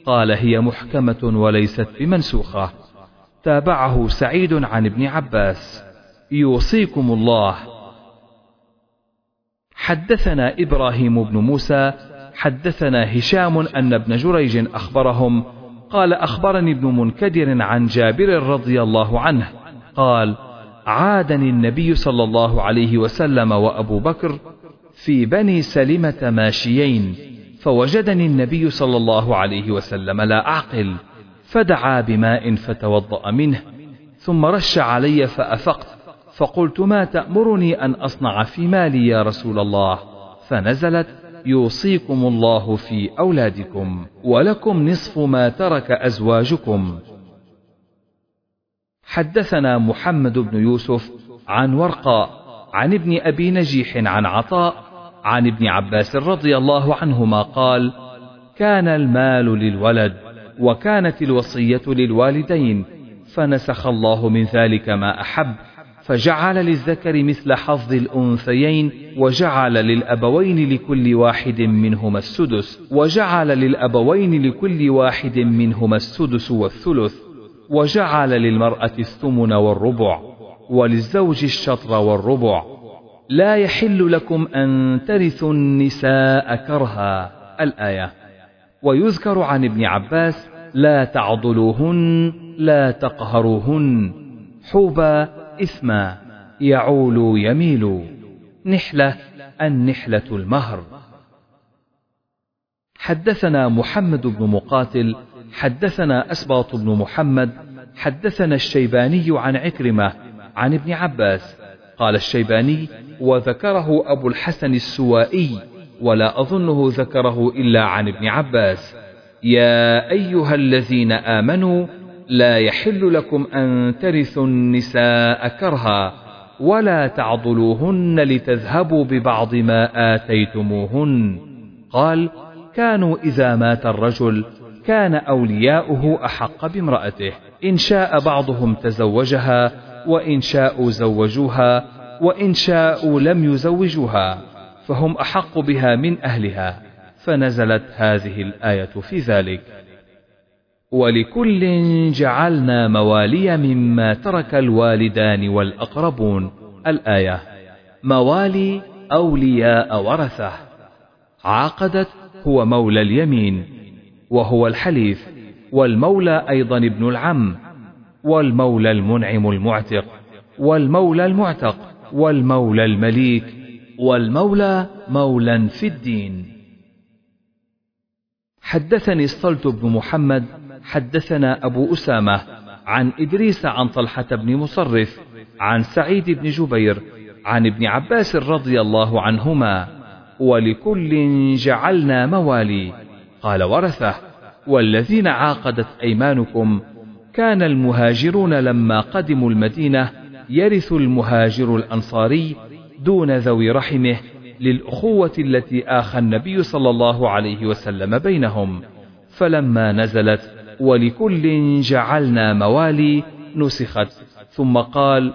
قال هي محكمة وليست بمنسوخة. تابعه سعيد عن ابن عباس. يوصيكم الله. حدثنا إبراهيم بن موسى. حدثنا هشام أن ابن جريج أخبرهم. قال أخبرني ابن منكدر عن جابر رضي الله عنه. قال عادني النبي صلى الله عليه وسلم وأبو بكر في بني سلمة ماشيين. فوجدني النبي صلى الله عليه وسلم لا أعقل فدعا بماء فتوضأ منه ثم رش علي فأفقت فقلت ما تأمرني أن أصنع في مالي يا رسول الله؟ فنزلت يوصيكم الله في أولادكم ولكم نصف ما ترك أزواجكم. حدثنا محمد بن يوسف عن ورقاء عن ابن أبي نجيح عن عطاء عن ابن عباس رضي الله عنهما قال كان المال للولد وكانت الوصية للوالدين فنسخ الله من ذلك ما أحب فجعل للذكر مثل حظ الأنثيين وجعل للأبوين لكل واحد منهما السدس وجعل للأبوين لكل واحد منهما السدس والثلث وجعل للمرأة الثمن والربع وللزوج الشطر والربع لا يحل لكم أن ترثوا النساء كرها. الآية. ويذكر عن ابن عباس لا تعضلوهن لا تقهروهن. حوبا إثما. يعول يميل نحلة النحلة المهر. حدثنا محمد بن مقاتل حدثنا أسباط بن محمد حدثنا الشيباني عن عكرمة عن ابن عباس. قال الشيباني وذكره أبو الحسن السوائي ولا أظنه ذكره إلا عن ابن عباس. يا أيها الذين آمنوا لا يحل لكم أن ترثوا النساء كرها ولا تعضلوهن لتذهبوا ببعض ما آتيتموهن. قال كانوا إذا مات الرجل كان أولياؤه أحق بامرأته. إن شاء بعضهم تزوجها وإن شاءوا زوجوها وإن شاءوا لم يزوجوها فهم أحق بها من أهلها فنزلت هذه الآية في ذلك. ولكل جعلنا موالي مما ترك الوالدان والأقربون. الآية موالي أولياء ورثة. عاقدت هو مولى اليمين وهو الحليف والمولى أيضا ابن العم والمولى المنعم المعتق والمولى المعتق. والمولى المليك والمولى مولى في الدين. حدثني الصلت بن محمد حدثنا أبو أسامة عن إدريس عن طلحة بن مصرف عن سعيد بن جبير عن ابن عباس رضي الله عنهما ولكل جعلنا موالي. قال ورثه والذين عاقدت أيمانكم كان المهاجرون لما قدموا المدينة يرث المهاجر الأنصاري دون ذوي رحمه للأخوة التي آخى النبي صلى الله عليه وسلم بينهم. فلما نزلت ولكل جعلنا موالي نسخت. ثم قال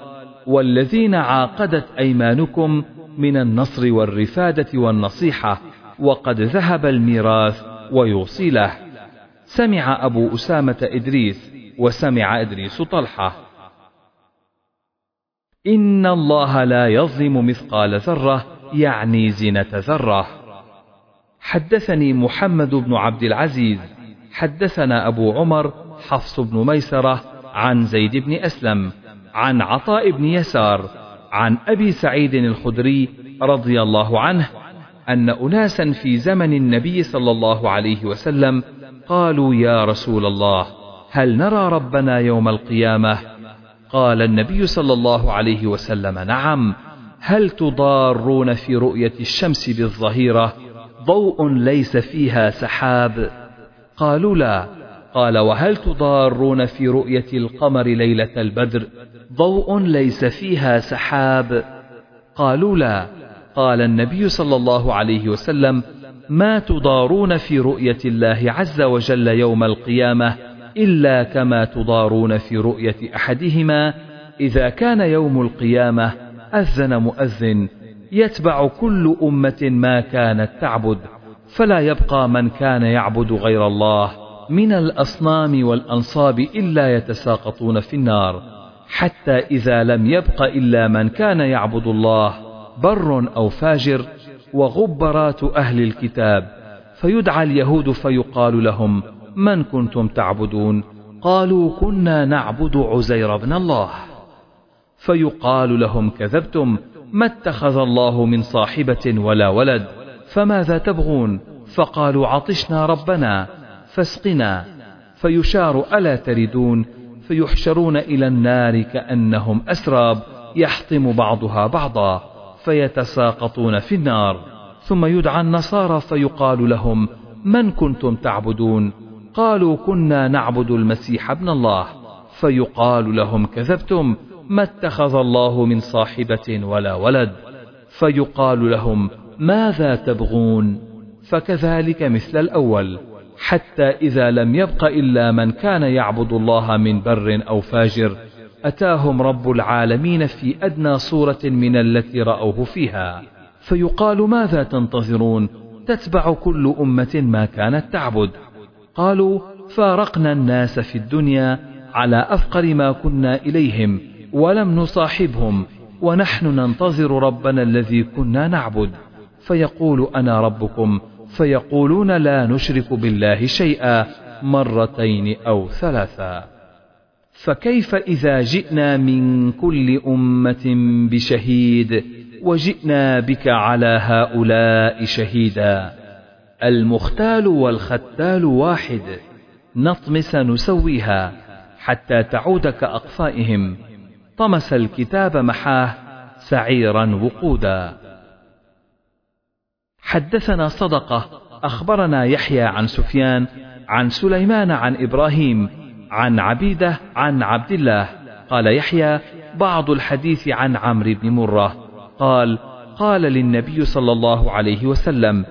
والذين عاقدت أيمانكم من النصر والرفادة والنصيحة وقد ذهب الميراث ويوصي له. سمع أبو أسامة إدريس وسمع إدريس طلحة. إن الله لا يظلم مثقال ذرة يعني زنة ذرة. حدثني محمد بن عبد العزيز حدثنا أبو عمر حفص بن ميسرة عن زيد بن أسلم عن عطاء بن يسار عن أبي سعيد الخدري رضي الله عنه أن أناسا في زمن النبي صلى الله عليه وسلم قالوا يا رسول الله هل نرى ربنا يوم القيامة قال النبي صلى الله عليه وسلم نعم هل تضارون في رؤية الشمس بالظهيرة؟ ضوء ليس فيها سحاب. قالوا لا. قال وهل تضارون في رؤية القمر ليلة البدر؟ ضوء ليس فيها سحاب. قالوا لا. قال النبي صلى الله عليه وسلم ما تضارون في رؤية الله عز وجل يوم القيامة؟ إلا كما تضارون في رؤية أحدهما إذا كان يوم القيامة أذن مؤذن يتبع كل أمة ما كانت تعبد فلا يبقى من كان يعبد غير الله من الأصنام والأنصاب إلا يتساقطون في النار حتى إذا لم يبق إلا من كان يعبد الله بر أو فاجر وغبرات أهل الكتاب فيدعى اليهود فيقال لهم من كنتم تعبدون؟ قالوا كنا نعبد عزير بن الله. فيقال لهم كذبتم ما اتخذ الله من صاحبة ولا ولد فماذا تبغون؟ فقالوا عطشنا ربنا فاسقنا. فيشار ألا تردون؟ فيحشرون إلى النار كأنهم أسراب يحطم بعضها بعضا فيتساقطون في النار. ثم يدعى النصارى فيقال لهم من كنتم تعبدون؟ قالوا كنا نعبد المسيح ابن الله فيقال لهم كذبتم ما اتخذ الله من صاحبة ولا ولد. فيقال لهم ماذا تبغون؟ فكذلك مثل الأول حتى إذا لم يبق إلا من كان يعبد الله من بر أو فاجر أتاهم رب العالمين في أدنى صورة من التي رأوه فيها. فيقال ماذا تنتظرون؟ تتبع كل أمة ما كانت تعبد. قالوا فارقنا الناس في الدنيا على أفقر ما كنا إليهم ولم نصاحبهم ونحن ننتظر ربنا الذي كنا نعبد. فيقول أنا ربكم فيقولون لا نشرك بالله شيئا مرتين أو ثلاثا. فكيف إذا جئنا من كل أمة بشهيد وجئنا بك على هؤلاء شهيدا؟ المختال والختال واحد. نطمس نسويها حتى تعود كأقفائهم. طمس الكتاب محاه سعيرا وقودا. حدثنا صدقة. أخبرنا يحيى عن سفيان عن سليمان عن إبراهيم عن عبيدة عن عبد الله. قال يحيى بعض الحديث عن عمرو بن مرة. قال قال للنبي صلى الله عليه وسلم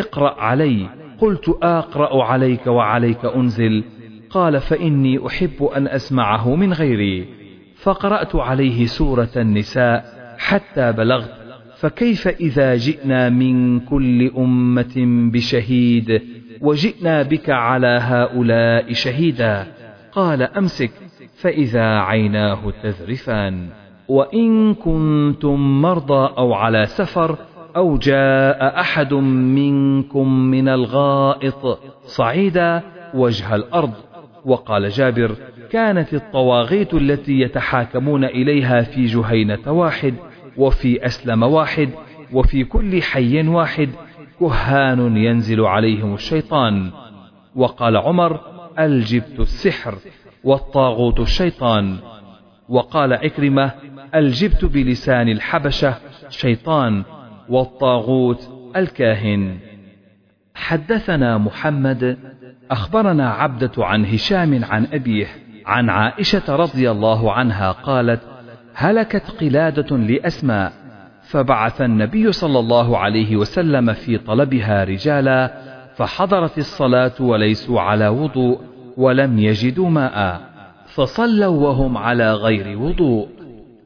اقرأ علي. قلت أقرأ عليك وعليك أنزل. قال فإني أحب أن أسمعه من غيري. فقرأت عليه سورة النساء حتى بلغت. فكيف إذا جئنا من كل أمة بشهيد؟ وجئنا بك على هؤلاء شهيدا. قال أمسك فإذا عيناه تذرفان. وإن كنتم مرضى أو على سفر أو جاء أحد منكم من الغائط صعيدا وجه الأرض. وقال جابر كانت الطواغيت التي يتحاكمون إليها في جهينة واحد وفي أسلم واحد وفي كل حي واحد كهان ينزل عليهم الشيطان. وقال عمر الجبت السحر والطاغوت الشيطان؟ وقال عكرمة الجبت بلسان الحبشة شيطان؟ والطاغوت الكاهن. حدثنا محمد أخبرنا عبدة عن هشام عن أبيه عن عائشة رضي الله عنها قالت هلكت قلادة لأسماء فبعث النبي صلى الله عليه وسلم في طلبها رجالا فحضرت الصلاة وليسوا على وضوء ولم يجدوا ماء فصلوا وهم على غير وضوء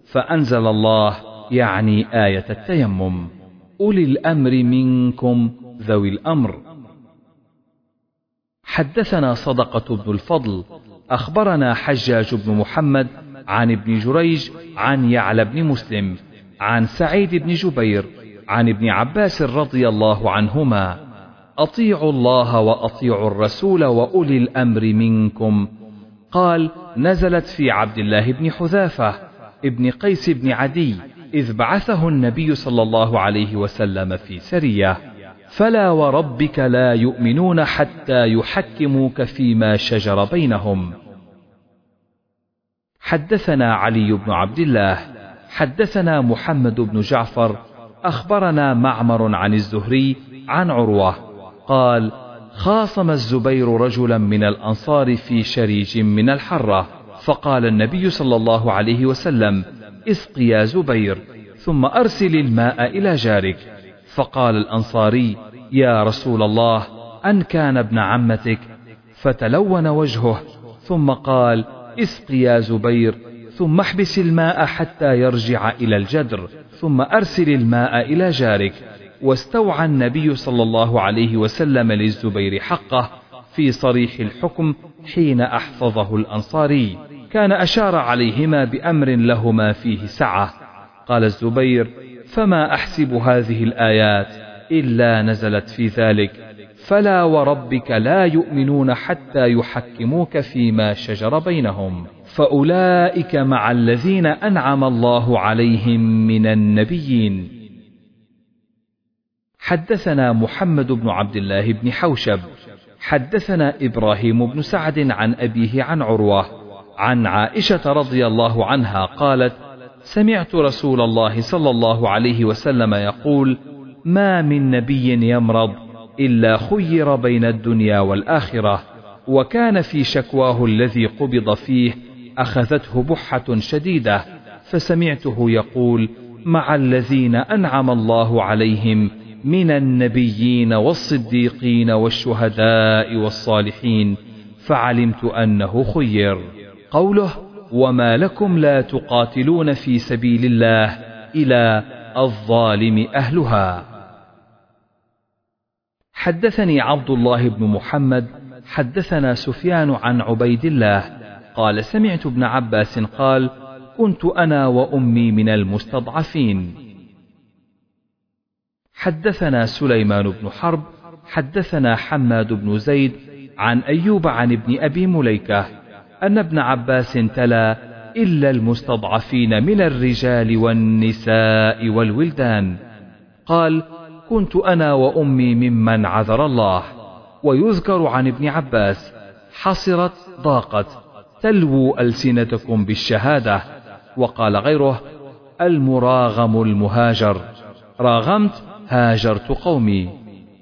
فأنزل الله يعني آية التيمم. أولي الأمر منكم ذوي الأمر. حدثنا صدقة بن الفضل أخبرنا حجاج بن محمد عن ابن جريج عن يعلى بن مسلم عن سعيد بن جبير عن ابن عباس رضي الله عنهما. أطيعوا الله وأطيعوا الرسول وأولي الأمر منكم. قال نزلت في عبد الله بن حذافة ابن قيس بن عدي إذ بعثه النبي صلى الله عليه وسلم في سرية فلا وربك لا يؤمنون حتى يحكموك فيما شجر بينهم. حدثنا علي بن عبد الله حدثنا محمد بن جعفر أخبرنا معمر عن الزهري عن عروة قال خاصم الزبير رجلا من الأنصار في شريج من الحرة فقال النبي صلى الله عليه وسلم اسق يا زبير ثم أرسل الماء إلى جارك. فقال الأنصاري يا رسول الله أن كان ابن عمتك. فتلون وجهه ثم قال اسق يا زبير ثم احبس الماء حتى يرجع إلى الجدر ثم أرسل الماء إلى جارك. واستوعى النبي صلى الله عليه وسلم للزبير حقه في صريح الحكم حين أحفظه الأنصاري. كان أشار عليهما بأمر لهما فيه سعة. قال الزبير فما أحسب هذه الآيات؟ إلا نزلت في ذلك. فلا وربك لا يؤمنون حتى يحكموك فيما شجر بينهم. فأولئك مع الذين أنعم الله عليهم من النبيين. حدثنا محمد بن عبد الله بن حوشب. حدثنا إبراهيم بن سعد عن أبيه عن عروة. عن عائشة رضي الله عنها قالت سمعت رسول الله صلى الله عليه وسلم يقول ما من نبي يمرض إلا خير بين الدنيا والآخرة وكان في شكواه الذي قبض فيه أخذته بحة شديدة فسمعته يقول مع الذين أنعم الله عليهم من النبيين والصديقين والشهداء والصالحين فعلمت أنه خير. قوله وما لكم لا تقاتلون في سبيل الله إلى الظالم أهلها. حدثني عبد الله بن محمد حدثنا سفيان عن عبيد الله قال سمعت ابن عباس قال كنت أنا وأمي من المستضعفين. حدثنا سليمان بن حرب حدثنا حماد بن زيد عن أيوب عن ابن أبي مليكة أن ابن عباس تلا إلا المستضعفين من الرجال والنساء والولدان. قال كنت أنا وأمي ممن عذر الله. ويذكر عن ابن عباس حصرت ضاقت تلووا ألسنتكم بالشهادة. وقال غيره المراغم المهاجر. راغمت هاجرت قومي.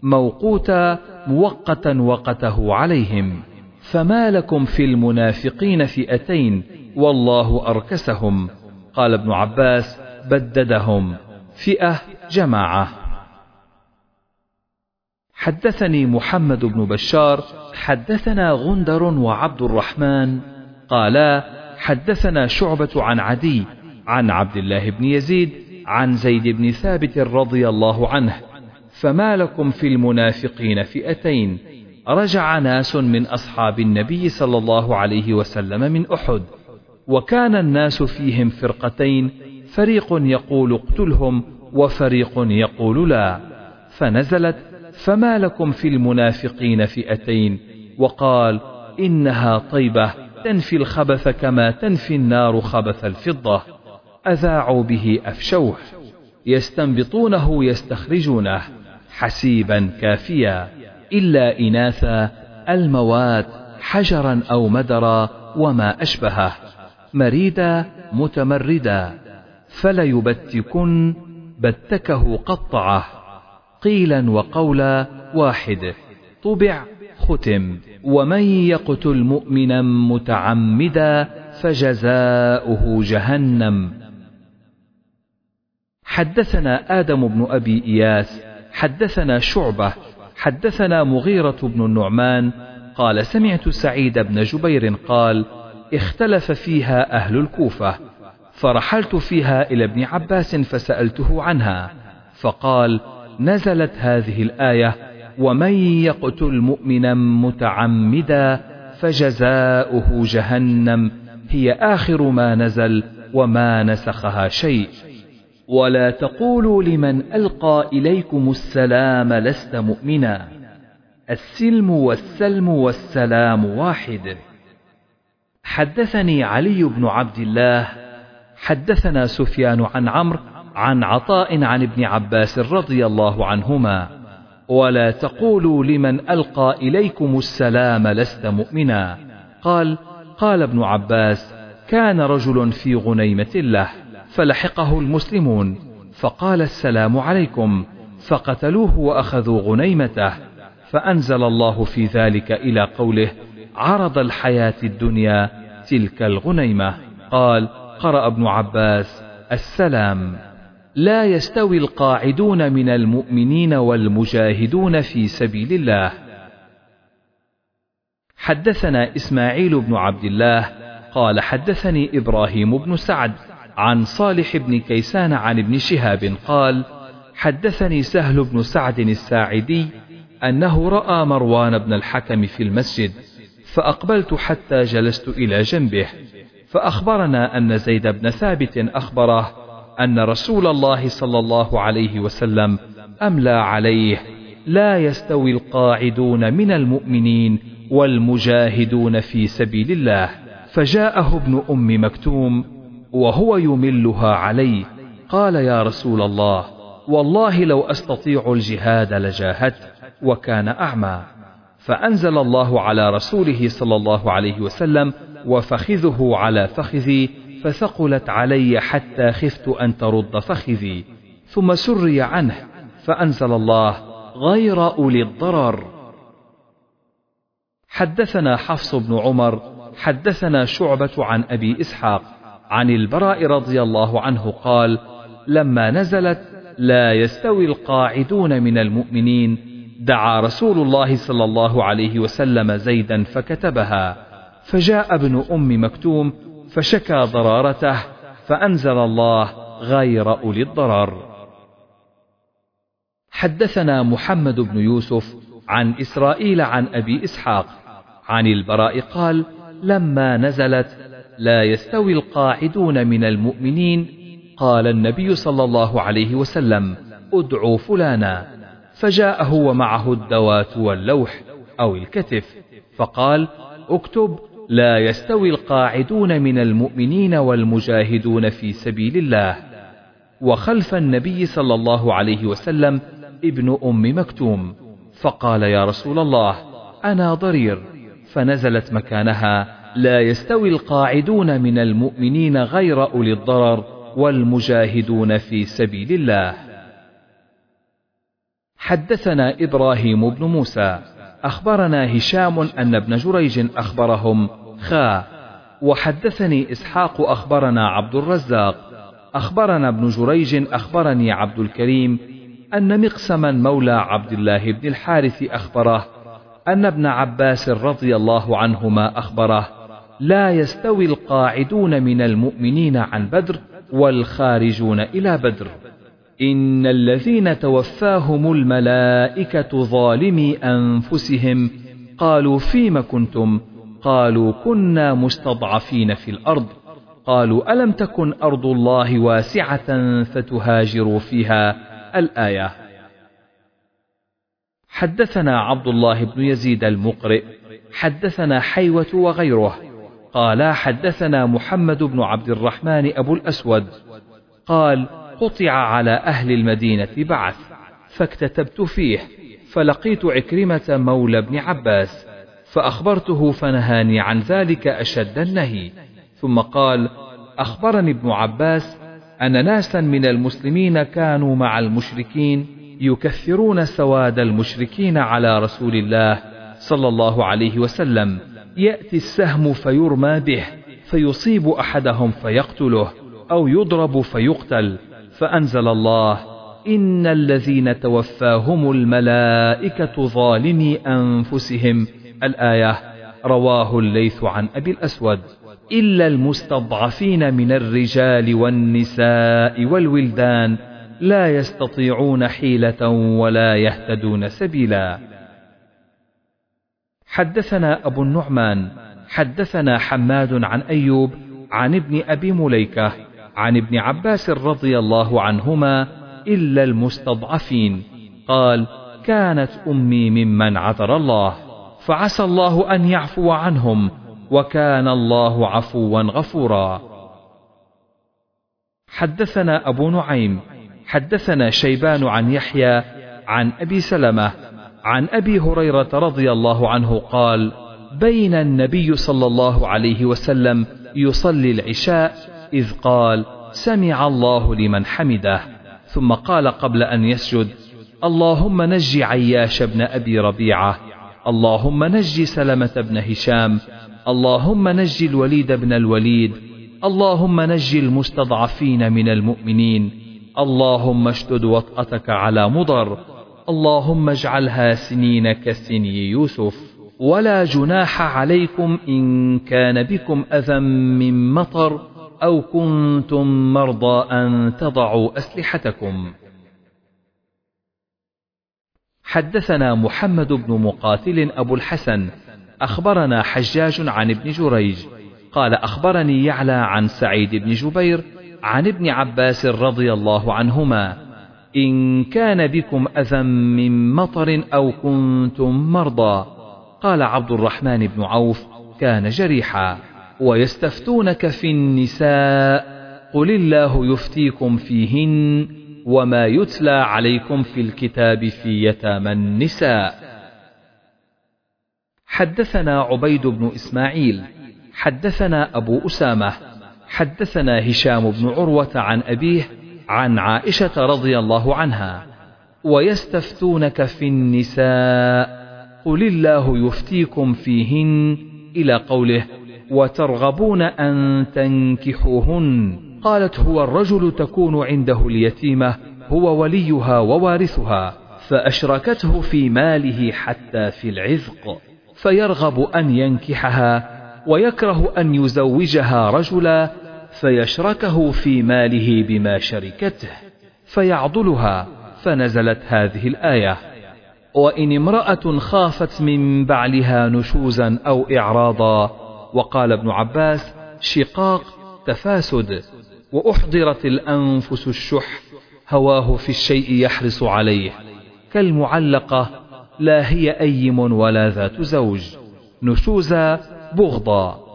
موقوتا موقتا وقته عليهم. فما لكم في المنافقين فئتين والله أركسهم. قال ابن عباس بددهم. فئة جماعة. حدثني محمد بن بشار حدثنا غندر وعبد الرحمن قالا حدثنا شعبة عن عدي عن عبد الله بن يزيد عن زيد بن ثابت رضي الله عنه. فما لكم في المنافقين فئتين رجع ناس من أصحاب النبي صلى الله عليه وسلم من أحد وكان الناس فيهم فرقتين فريق يقول اقتلهم وفريق يقول لا فنزلت فما لكم في المنافقين فئتين؟ وقال إنها طيبة تنفي الخبث كما تنفي النار خبث الفضة أذاعوا به أفشوه يستنبطونه يستخرجونه حسيبا كافيا. إلا إناثا الموات حجرا أو مدرا وما أشبهه. مريدا متمردا فليبتكن بتكه قطعه. قيلا وقولا واحد. طبع ختم. ومن يقتل مؤمنا متعمدا فجزاؤه جهنم. حدثنا آدم بن أبي إياس حدثنا شعبة حدثنا مغيرة بن النعمان قال سمعت سعيد بن جبير قال اختلف فيها أهل الكوفة فرحلت فيها إلى ابن عباس فسألته عنها فقال نزلت هذه الآية ومن يقتل مؤمنا متعمدا فجزاؤه جهنم هي آخر ما نزل وما نسخها شيء. ولا تقولوا لمن ألقى إليكم السلام لست مؤمنا. السلم والسلم والسلام واحد. حدثني علي بن عبد الله حدثنا سفيان عن عمرو عن عطاء عن ابن عباس رضي الله عنهما. ولا تقولوا لمن ألقى إليكم السلام لست مؤمنا. قال قال ابن عباس كان رجل في غنيمة له فلحقه المسلمون فقال السلام عليكم فقتلوه وأخذوا غنيمته فأنزل الله في ذلك إلى قوله عرض الحياة الدنيا تلك الغنيمة. قال قرأ ابن عباس السلام. لا يستوي القاعدون من المؤمنين والمجاهدون في سبيل الله. حدثنا إسماعيل بن عبد الله قال حدثني إبراهيم بن سعد عن صالح بن كيسان عن ابن شهاب قال حدثني سهل بن سعد الساعدي أنه رأى مروان بن الحكم في المسجد فأقبلت حتى جلست إلى جنبه فأخبرنا أن زيد بن ثابت أخبره أن رسول الله صلى الله عليه وسلم أملى عليه لا يستوي القاعدون من المؤمنين والمجاهدون في سبيل الله. فجاءه ابن أم مكتوم وهو يملها عليه قال يا رسول الله والله لو أستطيع الجهاد لجاهدت وكان أعمى. فأنزل الله على رسوله صلى الله عليه وسلم وفخذه على فخذي فثقلت علي حتى خفت أن ترد فخذي. ثم سري عنه فأنزل الله غير أولي الضرر. حدثنا حفص بن عمر حدثنا شعبة عن أبي إسحاق عن البراء رضي الله عنه قال لما نزلت لا يستوي القاعدون من المؤمنين دعا رسول الله صلى الله عليه وسلم زيدا فكتبها فجاء ابن أم مكتوم فشكى ضرارته فأنزل الله غير أولي الضرر. حدثنا محمد بن يوسف عن إسرائيل عن أبي إسحاق عن البراء قال لما نزلت لا يستوي القاعدون من المؤمنين قال النبي صلى الله عليه وسلم ادعوا فلانا. فجاءه ومعه الدوات واللوح أو الكتف فقال اكتب لا يستوي القاعدون من المؤمنين والمجاهدون في سبيل الله. وخلف النبي صلى الله عليه وسلم ابن أم مكتوم فقال يا رسول الله أنا ضرير. فنزلت مكانها لا يستوي القاعدون من المؤمنين غير أولي الضرر والمجاهدون في سبيل الله. حدثنا إبراهيم بن موسى. أخبرنا هشام أن ابن جريج أخبرهم. خا وحدثني إسحاق أخبرنا عبد الرزاق. أخبرنا ابن جريج أخبرني عبد الكريم أن مقسما مولى عبد الله بن الحارث أخبره أن ابن عباس رضي الله عنهما أخبره. لا يستوي القاعدون من المؤمنين عن بدر والخارجون إلى بدر. إن الذين توفاهم الملائكة ظالمي أنفسهم قالوا فيم كنتم؟ قالوا كنا مستضعفين في الأرض. قالوا ألم تكن أرض الله واسعة فتهاجروا فيها؟ الآية. حدثنا عبد الله بن يزيد المقرئ حدثنا حيوة وغيره قال حدثنا محمد بن عبد الرحمن أبو الأسود. قال قطع على أهل المدينة بعث فاكتتبت فيه فلقيت عكرمة مولى بن عباس فأخبرته فنهاني عن ذلك أشد النهي. ثم قال أخبرني ابن عباس أن ناسا من المسلمين كانوا مع المشركين يكثرون سواد المشركين على رسول الله صلى الله عليه وسلم. يأتي السهم فيرمى به فيصيب أحدهم فيقتله أو يضرب فيقتل فأنزل الله إن الذين توفاهم الملائكة ظالمي أنفسهم. الآية رواه الليث عن أبي الأسود إلا المستضعفين من الرجال والنساء والولدان لا يستطيعون حيلة ولا يهتدون سبيلا. حدثنا أبو النعمان حدثنا حماد عن أيوب عن ابن أبي مليكة عن ابن عباس رضي الله عنهما إلا المستضعفين قال كانت أمي ممن عذر الله فعسى الله أن يعفو عنهم وكان الله عفوا غفورا. حدثنا أبو نعيم حدثنا شيبان عن يحيى عن أبي سلمة عن أبي هريرة رضي الله عنه قال بين النبي صلى الله عليه وسلم يصلي العشاء إذ قال سمع الله لمن حمده. ثم قال قبل أن يسجد اللهم نج عياش بن أبي ربيعة. اللهم نج سلمة بن هشام. اللهم نج الوليد بن الوليد. اللهم نج المستضعفين من المؤمنين. اللهم اشدد وطأتك على مضر. اللهم اجعلها سنين كسني يوسف ولا جناح عليكم إن كان بكم أذى من مطر أو كنتم مرضى أن تضعوا أسلحتكم. حدثنا محمد بن مقاتل أبو الحسن أخبرنا حجاج عن ابن جريج قال أخبرني يعلى عن سعيد بن جبير عن ابن عباس رضي الله عنهما إن كان بكم أذى من مطر أو كنتم مرضى. قال عبد الرحمن بن عوف كان جريحا. ويستفتونك في النساء قل الله يفتيكم فيهن وما يتلى عليكم في الكتاب في يتامى النساء. حدثنا عبيد بن إسماعيل حدثنا أبو أسامة حدثنا هشام بن عروة عن أبيه عن عائشة رضي الله عنها ويستفتونك في النساء قل الله يفتيكم فيهن إلى قوله وترغبون أن تنكحوهن. قالت هو الرجل تكون عنده اليتيمة هو وليها ووارثها فأشركته في ماله حتى في العذق فيرغب أن ينكحها ويكره أن يزوجها رجلا فيشركه في ماله بما شركته فيعضلها فنزلت هذه الآية وإن امرأة خافت من بعلها نشوزا أو إعراضا وقال ابن عباس شقاق تفاسد وأحضرت الأنفس الشح هواه في الشيء يحرص عليه كالمعلقة لا هي أيم ولا ذات زوج نشوزا بغضا.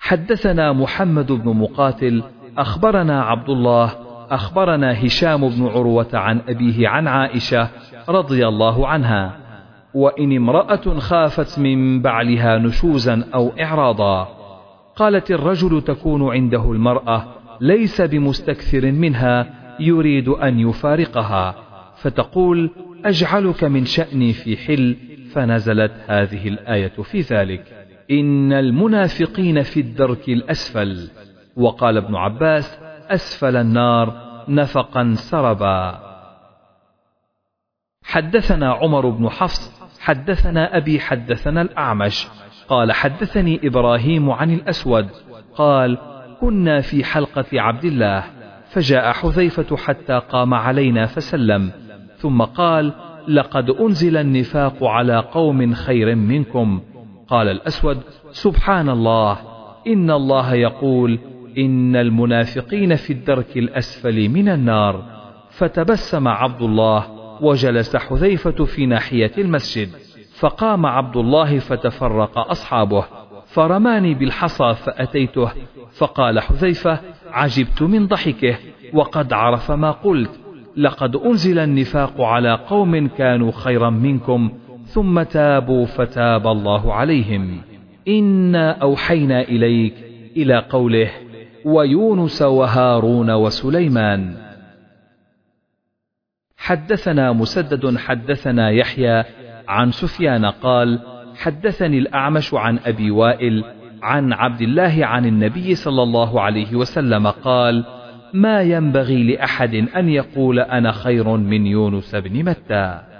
حدثنا محمد بن مقاتل أخبرنا عبد الله أخبرنا هشام بن عروة عن أبيه عن عائشة رضي الله عنها. وإن امرأة خافت من بعلها نشوزا أو إعراضا. قالت الرجل تكون عنده المرأة ليس بمستكثر منها يريد أن يفارقها. فتقول أجعلك من شأني في حل. فنزلت هذه الآية في ذلك. إن المنافقين في الدرك الأسفل. وقال ابن عباس أسفل النار نفقا سربا. حدثنا عمر بن حفص حدثنا أبي حدثنا الأعمش. قال حدثني إبراهيم عن الأسود. قال كنا في حلقة عبد الله فجاء حذيفة حتى قام علينا فسلم. ثم قال لقد أنزل النفاق على قوم خير منكم. قال الأسود سبحان الله إن الله يقول إن المنافقين في الدرك الأسفل من النار. فتبسم عبد الله وجلس حذيفة في ناحية المسجد. فقام عبد الله فتفرق أصحابه. فرماني بالحصى فأتيته. فقال حذيفة عجبت من ضحكه وقد عرف ما قلت. لقد أنزل النفاق على قوم كانوا خيرا منكم ثم تابوا فتاب الله عليهم. إنا أوحينا إليك إلى قوله ويونس وهارون وسليمان. حدثنا مسدد حدثنا يحيى عن سفيان قال حدثني الأعمش عن أبي وائل عن عبد الله عن النبي صلى الله عليه وسلم قال ما ينبغي لأحد أن يقول أنا خير من يونس بن متى.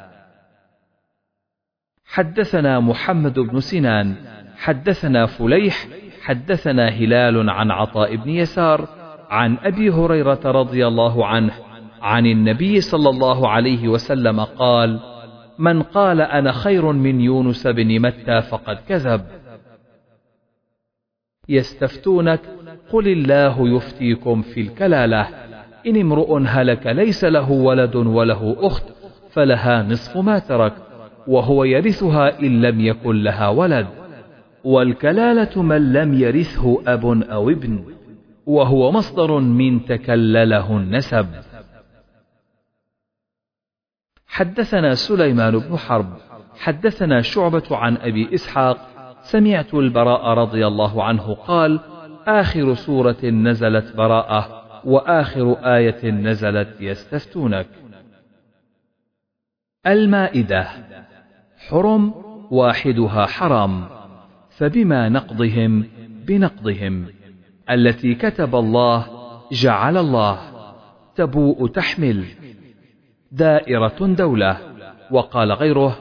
حدثنا محمد بن سنان حدثنا فليح حدثنا هلال عن عطاء بن يسار عن أبي هريرة رضي الله عنه عن النبي صلى الله عليه وسلم قال من قال أنا خير من يونس بن متى فقد كذب. يستفتونك قل الله يفتيكم في الكلالة إن امرؤ هلك ليس له ولد وله أخت فلها نصف ما ترك وهو يرثها إن لم يكن لها ولد. والكلالة من لم يرثه أب أو ابن وهو مصدر من تكلله النسب. حدثنا سليمان بن حرب حدثنا شعبة عن أبي إسحاق سمعت البراء رضي الله عنه قال آخر سورة نزلت براءة وآخر آية نزلت يستفتونك. المائدة حرم واحدها حرام فبما نقضهم بنقضهم. التي كتب الله جعل الله تبوء تحمل. دائرة دولة وقال غيره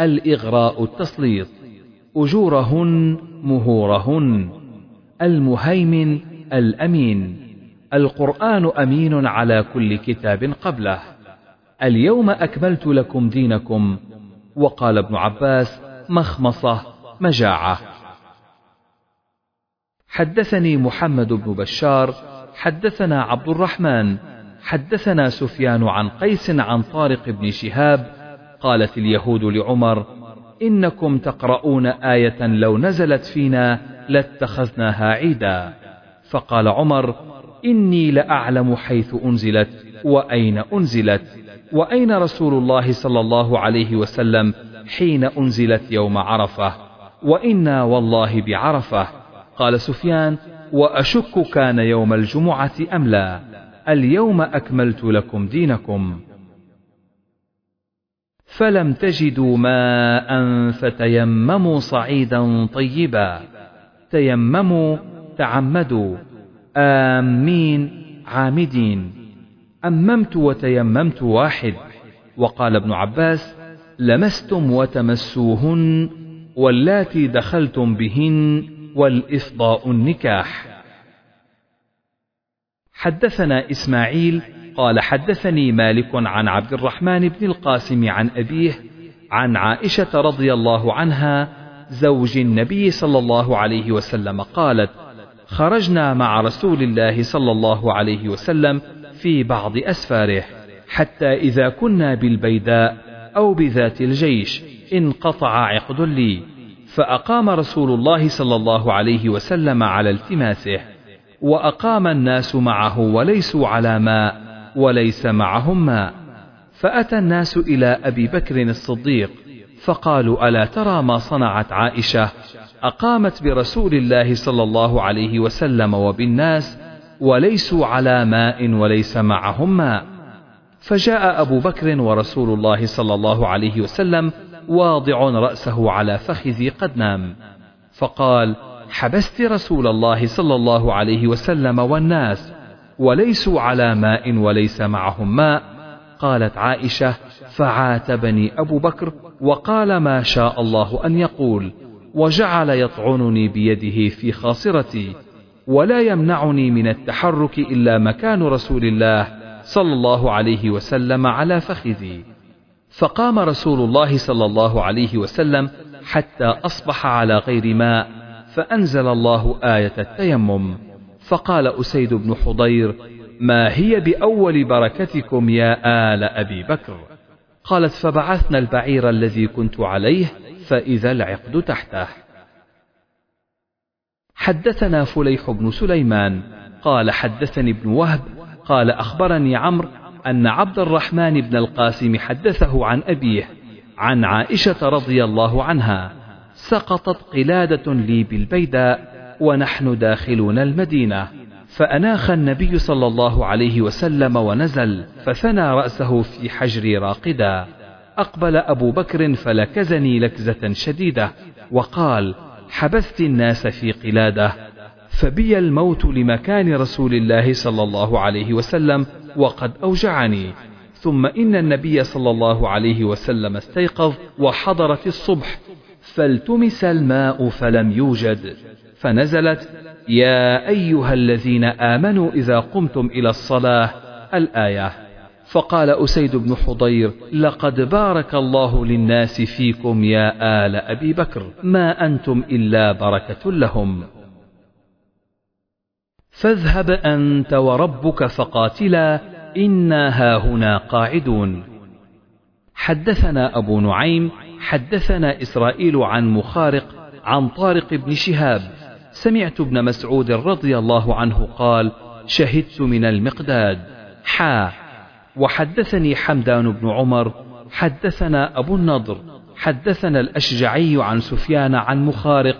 الإغراء التسليط. أجورهن مهورهن. المهيمن الأمين. القرآن أمين على كل كتاب قبله. اليوم أكملت لكم دينكم وقال ابن عباس مخمصة مجاعة. حدثني محمد بن بشار حدثنا عبد الرحمن حدثنا سفيان عن قيس عن طارق بن شهاب قالت اليهود لعمر إنكم تقرؤون آية لو نزلت فينا لاتخذناها عيدا. فقال عمر إني لأعلم حيث أنزلت وأين أنزلت. وأين رسول الله صلى الله عليه وسلم حين أنزلت يوم عرفة؟ وإنا والله بعرفة. قال سفيان وأشك كان يوم الجمعة أم لا؟ اليوم أكملت لكم دينكم. فلم تجدوا ماء فتيمموا صعيدا طيبا. تيمموا تعمدوا. آمين عامدين. أممت وتيممت واحد. وقال ابن عباس لمستم وتمسوهن واللاتي دخلتم بهن والإفضاء النكاح. حدثنا إسماعيل قال حدثني مالك عن عبد الرحمن بن القاسم عن أبيه عن عائشة رضي الله عنها زوج النبي صلى الله عليه وسلم قالت خرجنا مع رسول الله صلى الله عليه وسلم في بعض أسفاره حتى إذا كنا بالبيداء أو بذات الجيش انقطع عقد لي فأقام رسول الله صلى الله عليه وسلم على التماسه وأقام الناس معه وليسوا على ماء وليس معهم ماء. فأتى الناس إلى أبي بكر الصديق فقالوا ألا ترى ما صنعت عائشة؟ أقامت برسول الله صلى الله عليه وسلم وبالناس وليسوا على ماء وليس معهم ماء فجاء أبو بكر ورسول الله صلى الله عليه وسلم واضع رأسه على فخذي قد نام فقال حبست رسول الله صلى الله عليه وسلم والناس وليسوا على ماء وليس معهم ماء قالت عائشة فعاتبني أبو بكر وقال ما شاء الله أن يقول وجعل يطعنني بيده في خاصرتي. ولا يمنعني من التحرك إلا مكان رسول الله صلى الله عليه وسلم على فخذي. فقام رسول الله صلى الله عليه وسلم حتى أصبح على غير ماء فأنزل الله آية التيمم. فقال أسيد بن حضير ما هي بأول بركتكم يا آل أبي بكر؟ قالت فبعثنا البعير الذي كنت عليه فإذا العقد تحته. حدثنا فليح بن سليمان قال حدثني ابن وهب قال أخبرني عمرو أن عبد الرحمن بن القاسم حدثه عن أبيه عن عائشة رضي الله عنها سقطت قلادة لي بالبيداء ونحن داخلون المدينة فأناخ النبي صلى الله عليه وسلم ونزل فثنى رأسه في حجري راقدا أقبل أبو بكر فلكزني لكزة شديدة وقال حبست الناس في قلادة فبي الموت لمكان رسول الله صلى الله عليه وسلم وقد أوجعني. ثم إن النبي صلى الله عليه وسلم استيقظ وحضرت الصبح فالتمس الماء فلم يوجد. فنزلت يا أيها الذين آمنوا إذا قمتم إلى الصلاة الآية فقال أسيد بن حضير لقد بارك الله للناس فيكم يا آل أبي بكر ما أنتم إلا بركة لهم. فاذهب أنت وربك فقاتلا إنا هاهنا قاعدون. حدثنا أبو نعيم حدثنا إسرائيل عن مخارق عن طارق بن شهاب. سمعت ابن مسعود رضي الله عنه قال شهدت من المقداد. حا. وحدثني حمدان بن عمر حدثنا أبو النضر حدثنا الأشجعي عن سفيان عن مخارق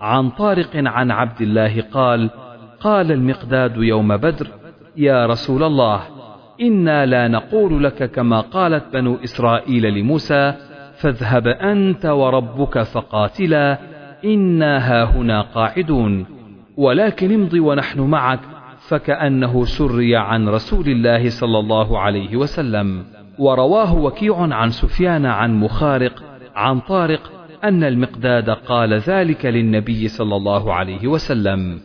عن طارق عن عبد الله قال قال المقداد يوم بدر يا رسول الله إنا لا نقول لك كما قالت بنو إسرائيل لموسى فاذهب أنت وربك فقاتلا إنا هاهنا قاعدون ولكن امض ونحن معك فكأنه سري عن رسول الله صلى الله عليه وسلم. ورواه وكيع عن سفيان عن مخارق عن طارق أن المقداد قال ذلك للنبي صلى الله عليه وسلم.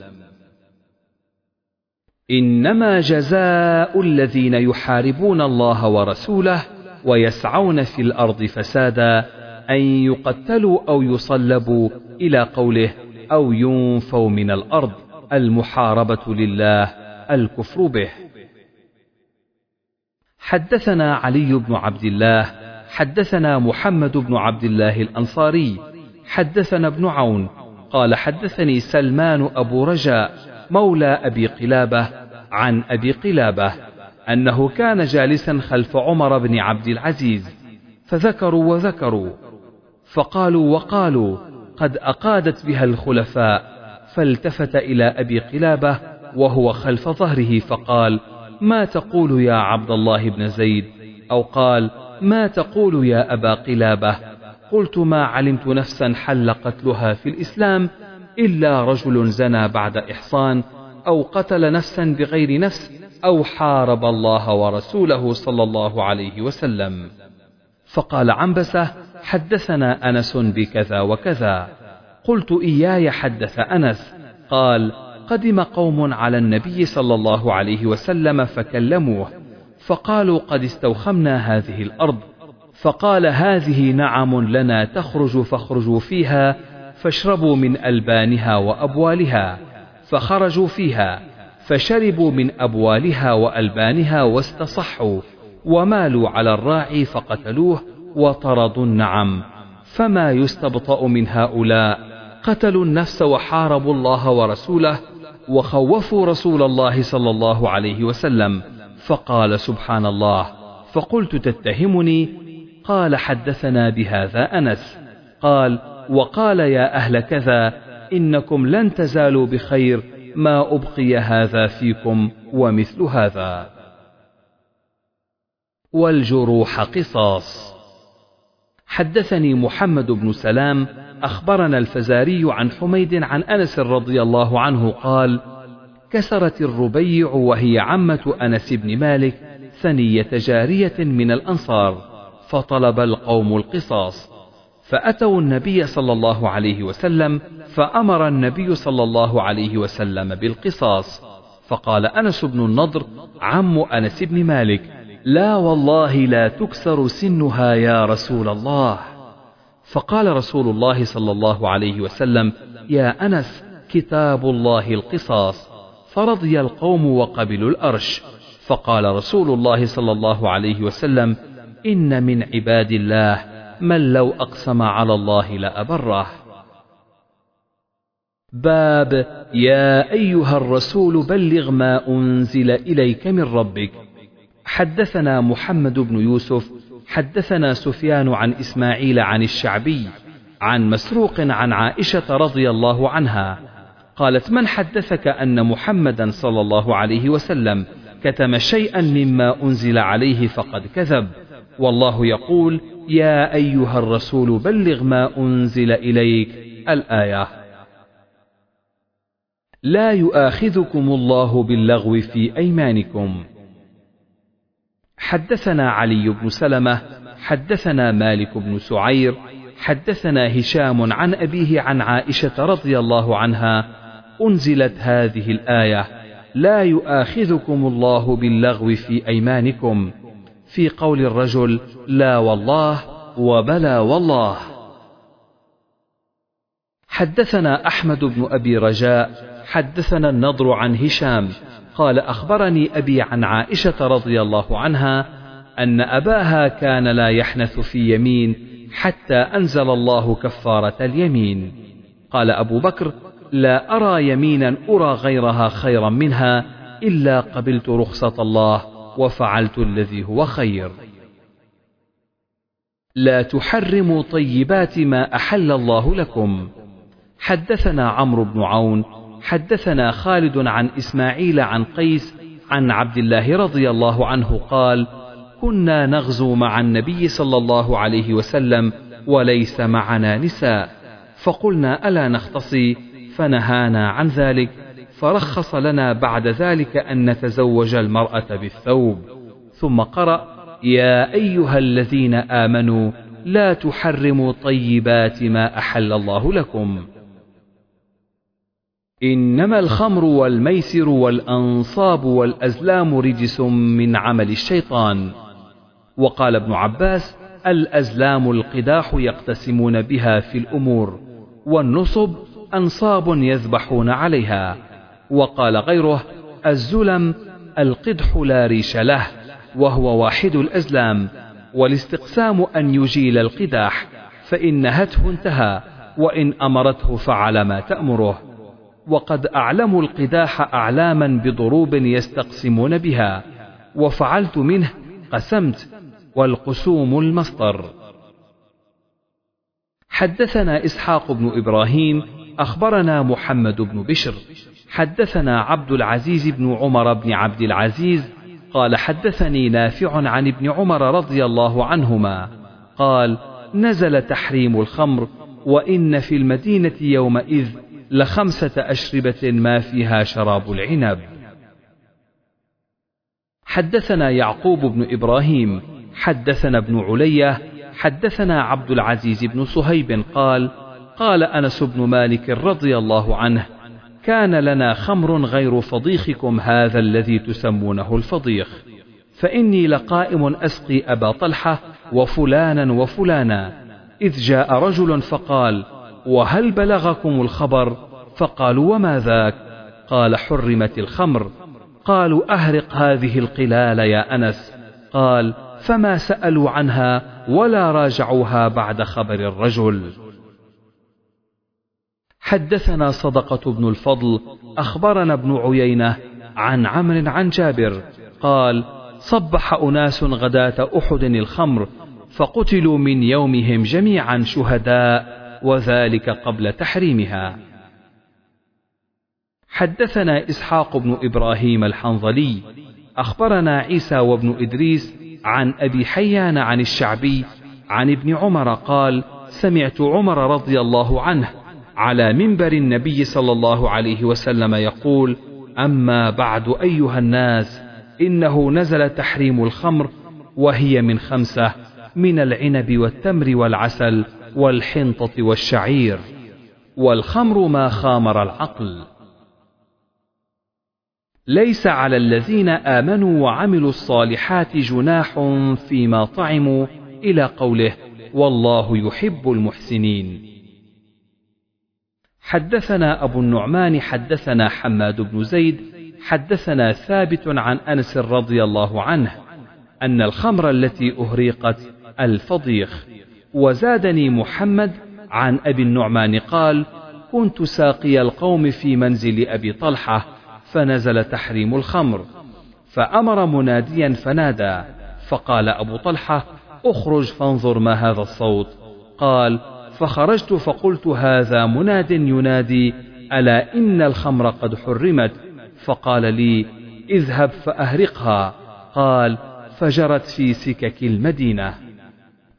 إنما جزاء الذين يحاربون الله ورسوله ويسعون في الأرض فسادا أن يقتلوا أو يصلبوا إلى قوله أو ينفوا من الأرض. المحاربة لله الكفر به. حدثنا علي بن عبد الله حدثنا محمد بن عبد الله الأنصاري حدثنا ابن عون قال حدثني سلمان أبو رجاء مولى أبي قلابة عن أبي قلابة أنه كان جالسا خلف عمر بن عبد العزيز فذكروا وذكروا فقالوا وقالوا قد أقادت بها الخلفاء فالتفت إلى أبي قلابة وهو خلف ظهره فقال ما تقول يا عبد الله بن زيد؟ أو قال ما تقول يا أبا قلابة؟ قلت ما علمت نفسا حل قتلها في الإسلام إلا رجل زنى بعد إحصان أو قتل نفسا بغير نفس أو حارب الله ورسوله صلى الله عليه وسلم. فقال عنبسة حدثنا أنس بكذا وكذا. قلت إياي حدث أنس قال قدم قوم على النبي صلى الله عليه وسلم فكلموه فقالوا قد استوخمنا هذه الأرض فقال هذه نعم لنا تخرج فاخرجوا فيها فاشربوا من ألبانها وأبوالها فخرجوا فيها فشربوا من أبوالها وألبانها واستصحوا ومالوا على الراعي فقتلوه وطردوا النعم فما يستبطأ من هؤلاء؟ قتلوا النفس وحاربوا الله ورسوله وخوفوا رسول الله صلى الله عليه وسلم. فقال سبحان الله. فقلت تتهمني؟ قال حدثنا بهذا أنس. قال وقال يا أهل كذا إنكم لن تزالوا بخير ما أبقي هذا فيكم ومثل هذا. والجروح قصاص. حدثني محمد بن سلام أخبرنا الفزاري عن حميد عن أنس رضي الله عنه قال كسرت الربيع وهي عمة أنس بن مالك ثنية جارية من الأنصار فطلب القوم القصاص. فأتوا النبي صلى الله عليه وسلم فأمر النبي صلى الله عليه وسلم بالقصاص. فقال أنس بن النضر عم أنس بن مالك لا والله لا تكسر سنها يا رسول الله. فقال رسول الله صلى الله عليه وسلم يا أنس كتاب الله القصاص فرضي القوم وقبلوا الأرش. فقال رسول الله صلى الله عليه وسلم إن من عباد الله من لو أقسم على الله لأبره. باب يا أيها الرسول بلغ ما أنزل إليك من ربك. حدثنا محمد بن يوسف حدثنا سفيان عن إسماعيل عن الشعبي عن مسروق عن عائشة رضي الله عنها قالت من حدثك أن محمدا صلى الله عليه وسلم كتم شيئا مما أنزل عليه فقد كذب والله يقول يا أيها الرسول بلغ ما أنزل إليك الآية لا يؤاخذكم الله باللغو في أيمانكم حدثنا علي بن سلمة حدثنا مالك بن سعير حدثنا هشام عن أبيه عن عائشة رضي الله عنها أنزلت هذه الآية لا يؤاخذكم الله باللغو في أيمانكم في قول الرجل لا والله وبلا والله. حدثنا أحمد بن أبي رجاء حدثنا النضر عن هشام قال أخبرني أبي عن عائشة رضي الله عنها أن أباها كان لا يحنث في يمين حتى أنزل الله كفارة اليمين. قال أبو بكر لا أرى يمينا أرى غيرها خيرا منها إلا قبلت رخصة الله وفعلت الذي هو خير. لا تحرموا طيبات ما أحل الله لكم. حدثنا عمرو بن عون حدثنا خالد عن إسماعيل عن قيس عن عبد الله رضي الله عنه قال كنا نغزو مع النبي صلى الله عليه وسلم وليس معنا نساء. فقلنا ألا نختصي؟ فنهانا عن ذلك. فرخص لنا بعد ذلك أن نتزوج المرأة بالثوب. ثم قرأ يا أيها الذين آمنوا لا تحرموا طيبات ما أحل الله لكم. إنما الخمر والميسر والأنصاب والأزلام رجس من عمل الشيطان. وقال ابن عباس الأزلام القداح يقتسمون بها في الأمور والنصب أنصاب يذبحون عليها. وقال غيره الزلم القدح لا ريش له وهو واحد الأزلام. والاستقسام أن يجيل القداح فإن نهته انتهى وإن أمرته فعل ما تأمره. وقد أعلموا القداح أعلاما بضروب يستقسمون بها وفعلت منه قسمت والقسوم المصدر. حدثنا إسحاق بن إبراهيم أخبرنا محمد بن بشر حدثنا عبد العزيز بن عمر بن عبد العزيز قال حدثني نافع عن ابن عمر رضي الله عنهما قال نزل تحريم الخمر وإن في المدينة يومئذ لخمسة أشربة ما فيها شراب العنب. حدثنا يعقوب بن إبراهيم حدثنا ابن علية حدثنا عبد العزيز بن صهيب قال قال أنس بن مالك رضي الله عنه كان لنا خمر غير فضيخكم هذا الذي تسمونه الفضيخ فإني لقائم أسقي أبا طلحة وفلانا وفلانا إذ جاء رجل فقال وهل بلغكم الخبر؟ فقالوا وما ذاك؟ قال حرمت الخمر. قالوا أهرق هذه القلال يا أنس. قال فما سألوا عنها ولا راجعوها بعد خبر الرجل. حدثنا صدقة بن الفضل أخبرنا ابن عيينة عن عمرو عن جابر قال صبح أناس غداة أحد الخمر فقتلوا من يومهم جميعا شهداء وذلك قبل تحريمها. حدثنا إسحاق بن إبراهيم الحنظلي أخبرنا عيسى وابن إدريس عن أبي حيان عن الشعبي عن ابن عمر قال سمعت عمر رضي الله عنه على منبر النبي صلى الله عليه وسلم يقول أما بعد أيها الناس إنه نزل تحريم الخمر وهي من خمسة من العنب والتمر والعسل والحنطة والشعير والخمر ما خامر العقل. ليس على الذين آمنوا وعملوا الصالحات جناح فيما طعموا إلى قوله والله يحب المحسنين. حدثنا أبو النعمان حدثنا حماد بن زيد حدثنا ثابت عن أنس رضي الله عنه أن الخمر التي أهريقت الفضيخ وزادني محمد عن أبي النعمان قال كنت ساقي القوم في منزل أبي طلحة فنزل تحريم الخمر فأمر مناديا فنادى فقال أبو طلحة أخرج فانظر ما هذا الصوت قال فخرجت فقلت هذا مناد ينادي ألا إن الخمر قد حرمت؟ فقال لي اذهب فأهرقها قال فجرت في سكك المدينة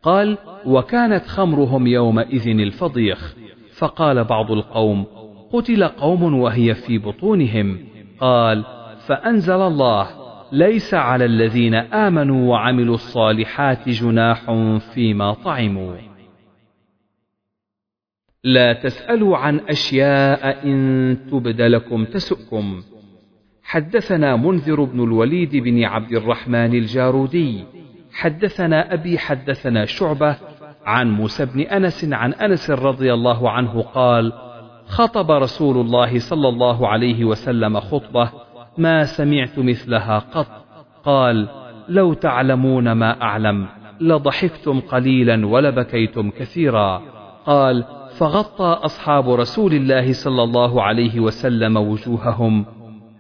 قال وكانت خمرهم يومئذ الفضيخ. فقال بعض القوم قتل قوم وهي في بطونهم. قال فأنزل الله ليس على الذين آمنوا وعملوا الصالحات جناح فيما طعموا. لا تسألوا عن أشياء إن تبد لكم تسؤكم. حدثنا منذر بن الوليد بن عبد الرحمن الجارودي حدثنا أبي حدثنا شعبة عن موسى بن أنس عن أنس رضي الله عنه قال خطب رسول الله صلى الله عليه وسلم خطبة ما سمعت مثلها قط. قال لو تعلمون ما أعلم لضحكتم قليلا ولبكيتم كثيرا. قال فغطى أصحاب رسول الله صلى الله عليه وسلم وجوههم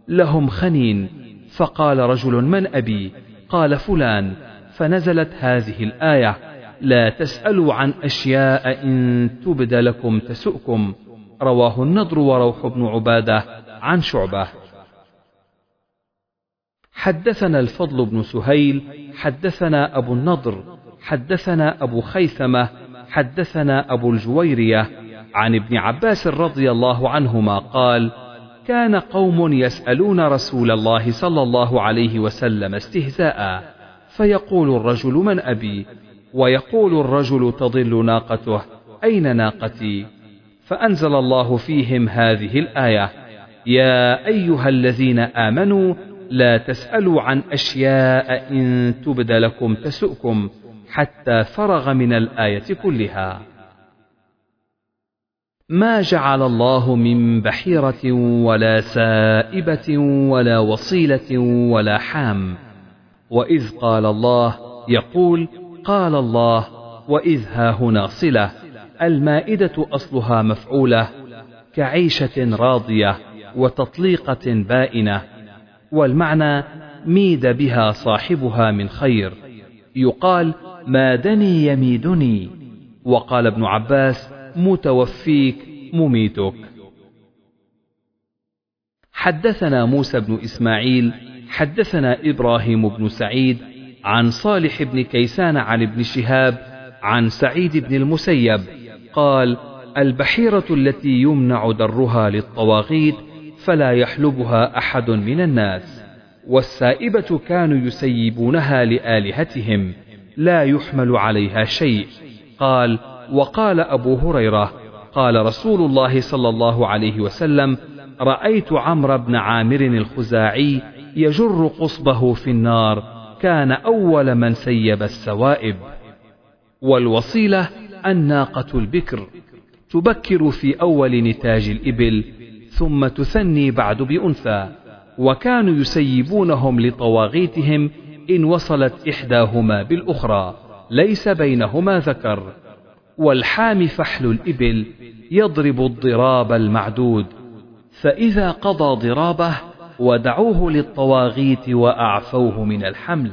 لهم خنين. فقال رجل من أبي؟ قال فلان. فنزلت هذه الآية لا تسألوا عن أشياء إن تبد لكم تسؤكم. رواه النضر وروح بن عبادة عن شعبة. حدثنا الفضل بن سهيل حدثنا أبو النضر حدثنا أبو خيثمة حدثنا أبو الجويرية. عن ابن عباس رضي الله عنهما قال كان قوم يسألون رسول الله صلى الله عليه وسلم استهزاء. فيقول الرجل من أبي؟ ويقول الرجل تضل ناقته أين ناقتي؟ فأنزل الله فيهم هذه الآية يا أيها الذين آمنوا لا تسألوا عن أشياء إن تبد لكم تسؤكم حتى فرغ من الآية كلها. ما جعل الله من بحيرة ولا سائبة ولا وصيلة ولا حام. وإذ قال الله يقول قال الله وإذ ها هنا صلة المائدة أصلها مفعولة كعيشة راضية وتطليقة بائنة والمعنى ميد بها صاحبها من خير. يقال مادني يميدني. وقال ابن عباس متوفيك مميتك. حدثنا موسى بن إسماعيل حدثنا إبراهيم بن سعيد عن صالح بن كيسان عن ابن شهاب عن سعيد بن المسيب قال البحيرة التي يمنع درها للطواغيت فلا يحلبها أحد من الناس والسائبة كانوا يسيبونها لآلهتهم لا يحمل عليها شيء. قال وقال أبو هريرة قال رسول الله صلى الله عليه وسلم رأيت عمرو بن عامر الخزاعي يجر قصبه في النار كان أول من سيب السوائب. والوصيلة الناقة البكر تبكر في أول نتاج الإبل ثم تثني بعد بأنثى. وكانوا يسيبونهم لطواغيتهم إن وصلت إحداهما بالأخرى ليس بينهما ذكر. والحام فحل الإبل يضرب الضراب المعدود. فإذا قضى ضرابه ودعوه للطواغيت وأعفوه من الحمل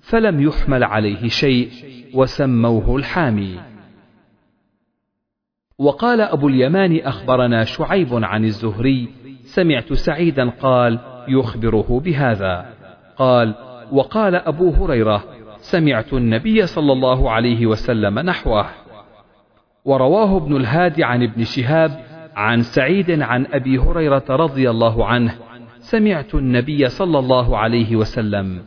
فلم يحمل عليه شيء وسموه الحامي. وقال أبو اليمان أخبرنا شعيب عن الزهري سمعت سعيدا قال يخبره بهذا قال وقال أبو هريرة سمعت النبي صلى الله عليه وسلم نحوه ورواه ابن الهادي عن ابن شهاب عن سعيد عن أبي هريرة رضي الله عنه سمعت النبي صلى الله عليه وسلم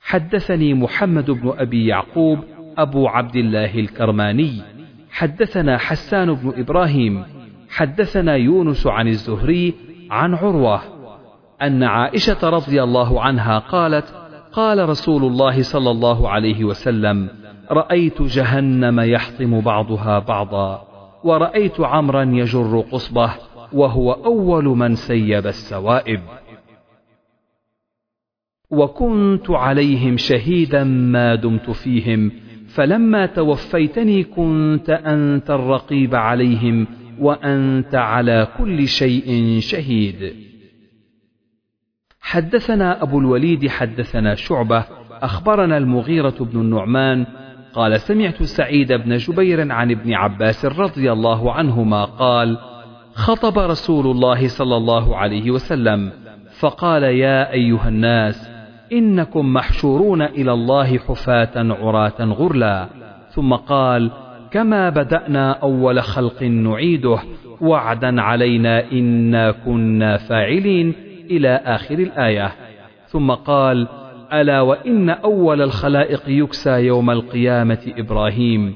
حدثني محمد بن أبي يعقوب أبو عبد الله الكرماني حدثنا حسان بن إبراهيم حدثنا يونس عن الزهري عن عروة أن عائشة رضي الله عنها قالت قال رسول الله صلى الله عليه وسلم رأيت جهنم يحطم بعضها بعضا ورأيت عمرا يجر قصبه وهو أول من سيب السوائب. وكنت عليهم شهيدا ما دمت فيهم فلما توفيتني كنت أنت الرقيب عليهم وأنت على كل شيء شهيد. حدثنا أبو الوليد حدثنا شعبة أخبرنا المغيرة بن النعمان قال سمعت سعيد بن جبير عن ابن عباس رضي الله عنهما قال خطب رسول الله صلى الله عليه وسلم فقال يا أيها الناس إنكم محشورون إلى الله حفاة عراة غرلا. ثم قال كما بدأنا أول خلق نعيده وعدا علينا إنا كنا فاعلين إلى آخر الآية. ثم قال ألا وإن أول الخلائق يكسى يوم القيامة إبراهيم؟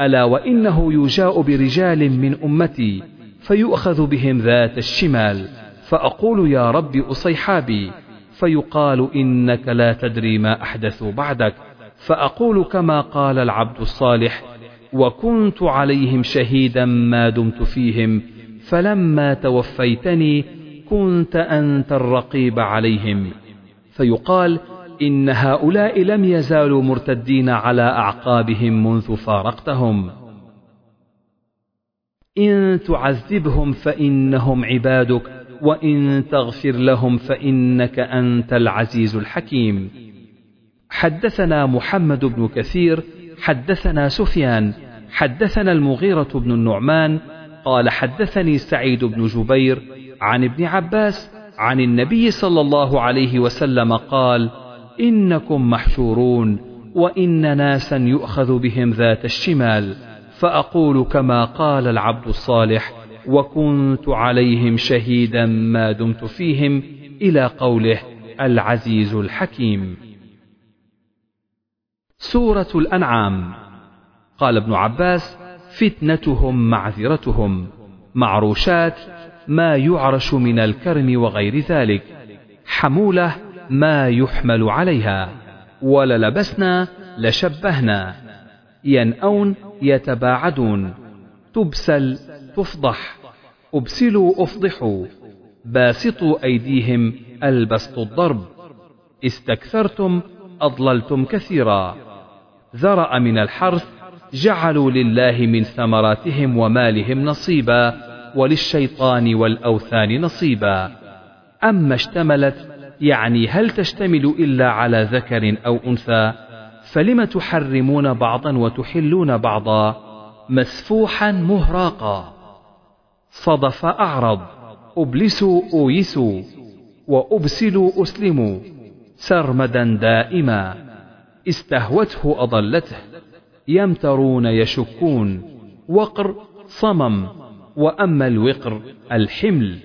ألا وإنه يجاء برجال من أمتي فيؤخذ بهم ذات الشمال فأقول يا رب أصيحابي فيقال إنك لا تدري ما أحدثوا بعدك فأقول كما قال العبد الصالح وكنت عليهم شهيدا ما دمت فيهم فلما توفيتني كنت أنت الرقيب عليهم. فيقال إن هؤلاء لم يزالوا مرتدين على أعقابهم منذ فارقتهم. إن تعذبهم فإنهم عبادك وإن تغفر لهم فإنك أنت العزيز الحكيم. حدثنا محمد بن كثير حدثنا سفيان حدثنا المغيرة بن النعمان قال حدثني سعيد بن جبير عن ابن عباس عن النبي صلى الله عليه وسلم قال إنكم محشورون وإن ناسا يؤخذ بهم ذات الشمال. فأقول كما قال العبد الصالح وكنت عليهم شهيدا ما دمت فيهم إلى قوله العزيز الحكيم. سورة الأنعام. قال ابن عباس فتنتهم معذرتهم. معروشات ما يعرش من الكرم وغير ذلك. حمولة ما يحمل عليها. وللبسنا لشبهنا. ينأون يتباعدون. تبسل تفضح. أبسلوا أفضحوا. باسطوا أيديهم ألبسط الضرب. استكثرتم أضللتم كثيرا. ذرأ من الحرث جعلوا لله من ثمراتهم ومالهم نصيبا وللشيطان والأوثان نصيبا. أما اشتملت يعني هل تشتمل إلا على ذكر أو أنثى؟ فلم تحرمون بعضا وتحلون بعضا مسفوحا مهراقا؟ صدف أعرض أبلسوا أويسوا وأبسلوا أسلموا سرمدا دائما استهوته أضلته يمترون يشكون وقر صمم وأما الوقر الحمل.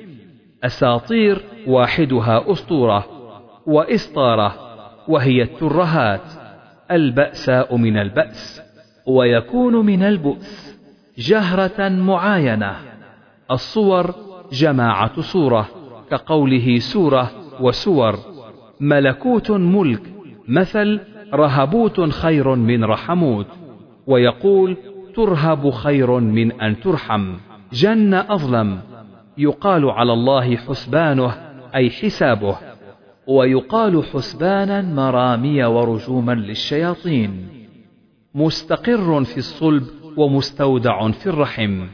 أساطير واحدها أسطورة وإسطارة وهي الترهات. البأساء من البأس ويكون من البؤس جهرة معاينة. الصور جماعة صورة كقوله سورة وسور. ملكوت ملك مثل رهبوت خير من رحموت. ويقول ترهب خير من أن ترحم. جن أظلم يقال على الله حسبانه أي حسابه. ويقال حسبانا مرامي ورجوما للشياطين. مستقر في الصلب ومستودع في الرحم.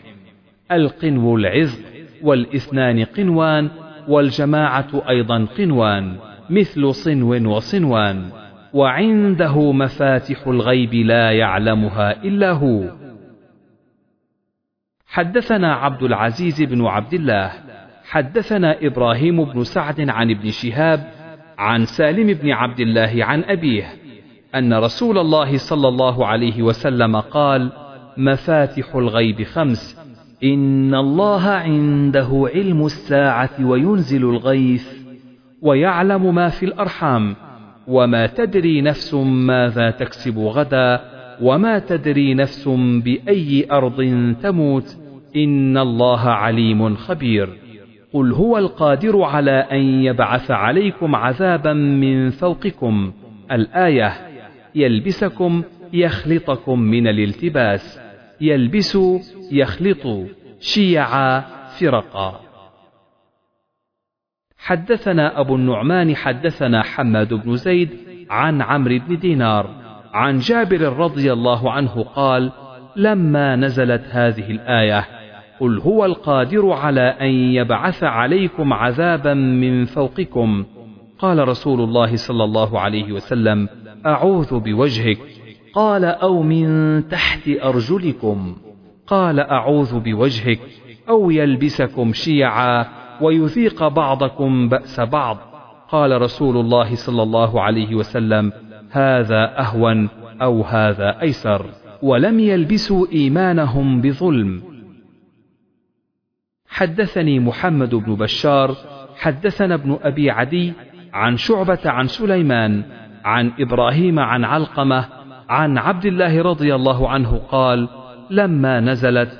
القنو العزق والإثنان قنوان والجماعة أيضا قنوان مثل صنو وصنوان. وعنده مفاتح الغيب لا يعلمها إلا هو. حدثنا عبد العزيز بن عبد الله. حدثنا إبراهيم بن سعد عن ابن شهاب عن سالم بن عبد الله عن أبيه أن رسول الله صلى الله عليه وسلم قال مفاتح الغيب خمس إن الله عنده علم الساعة وينزل الغيث ويعلم ما في الأرحام وما تدري نفس ماذا تكسب غدا وما تدري نفس بأي أرض تموت إن الله عليم خبير. قل هو القادر على أن يبعث عليكم عذابا من فوقكم. الآية يلبسكم يخلطكم من الالتباس. يلبس يخلط شيعا فرقا. حدثنا أبو النعمان حدثنا حماد بن زيد عن عمرو بن دينار عن جابر رضي الله عنه قال لما نزلت هذه الآية قل هو القادر على أن يبعث عليكم عذابا من فوقكم. قال رسول الله صلى الله عليه وسلم أعوذ بوجهك. قال أو من تحت أرجلكم. قال أعوذ بوجهك. أو يلبسكم شيعا ويذيق بعضكم بأس بعض. قال رسول الله صلى الله عليه وسلم هذا أهون أو هذا أيسر. ولم يلبسوا إيمانهم بظلم. حدثني محمد بن بشار حدثنا ابن أبي عدي عن شعبة عن سليمان عن إبراهيم عن علقمة عن عبد الله رضي الله عنه قال لما نزلت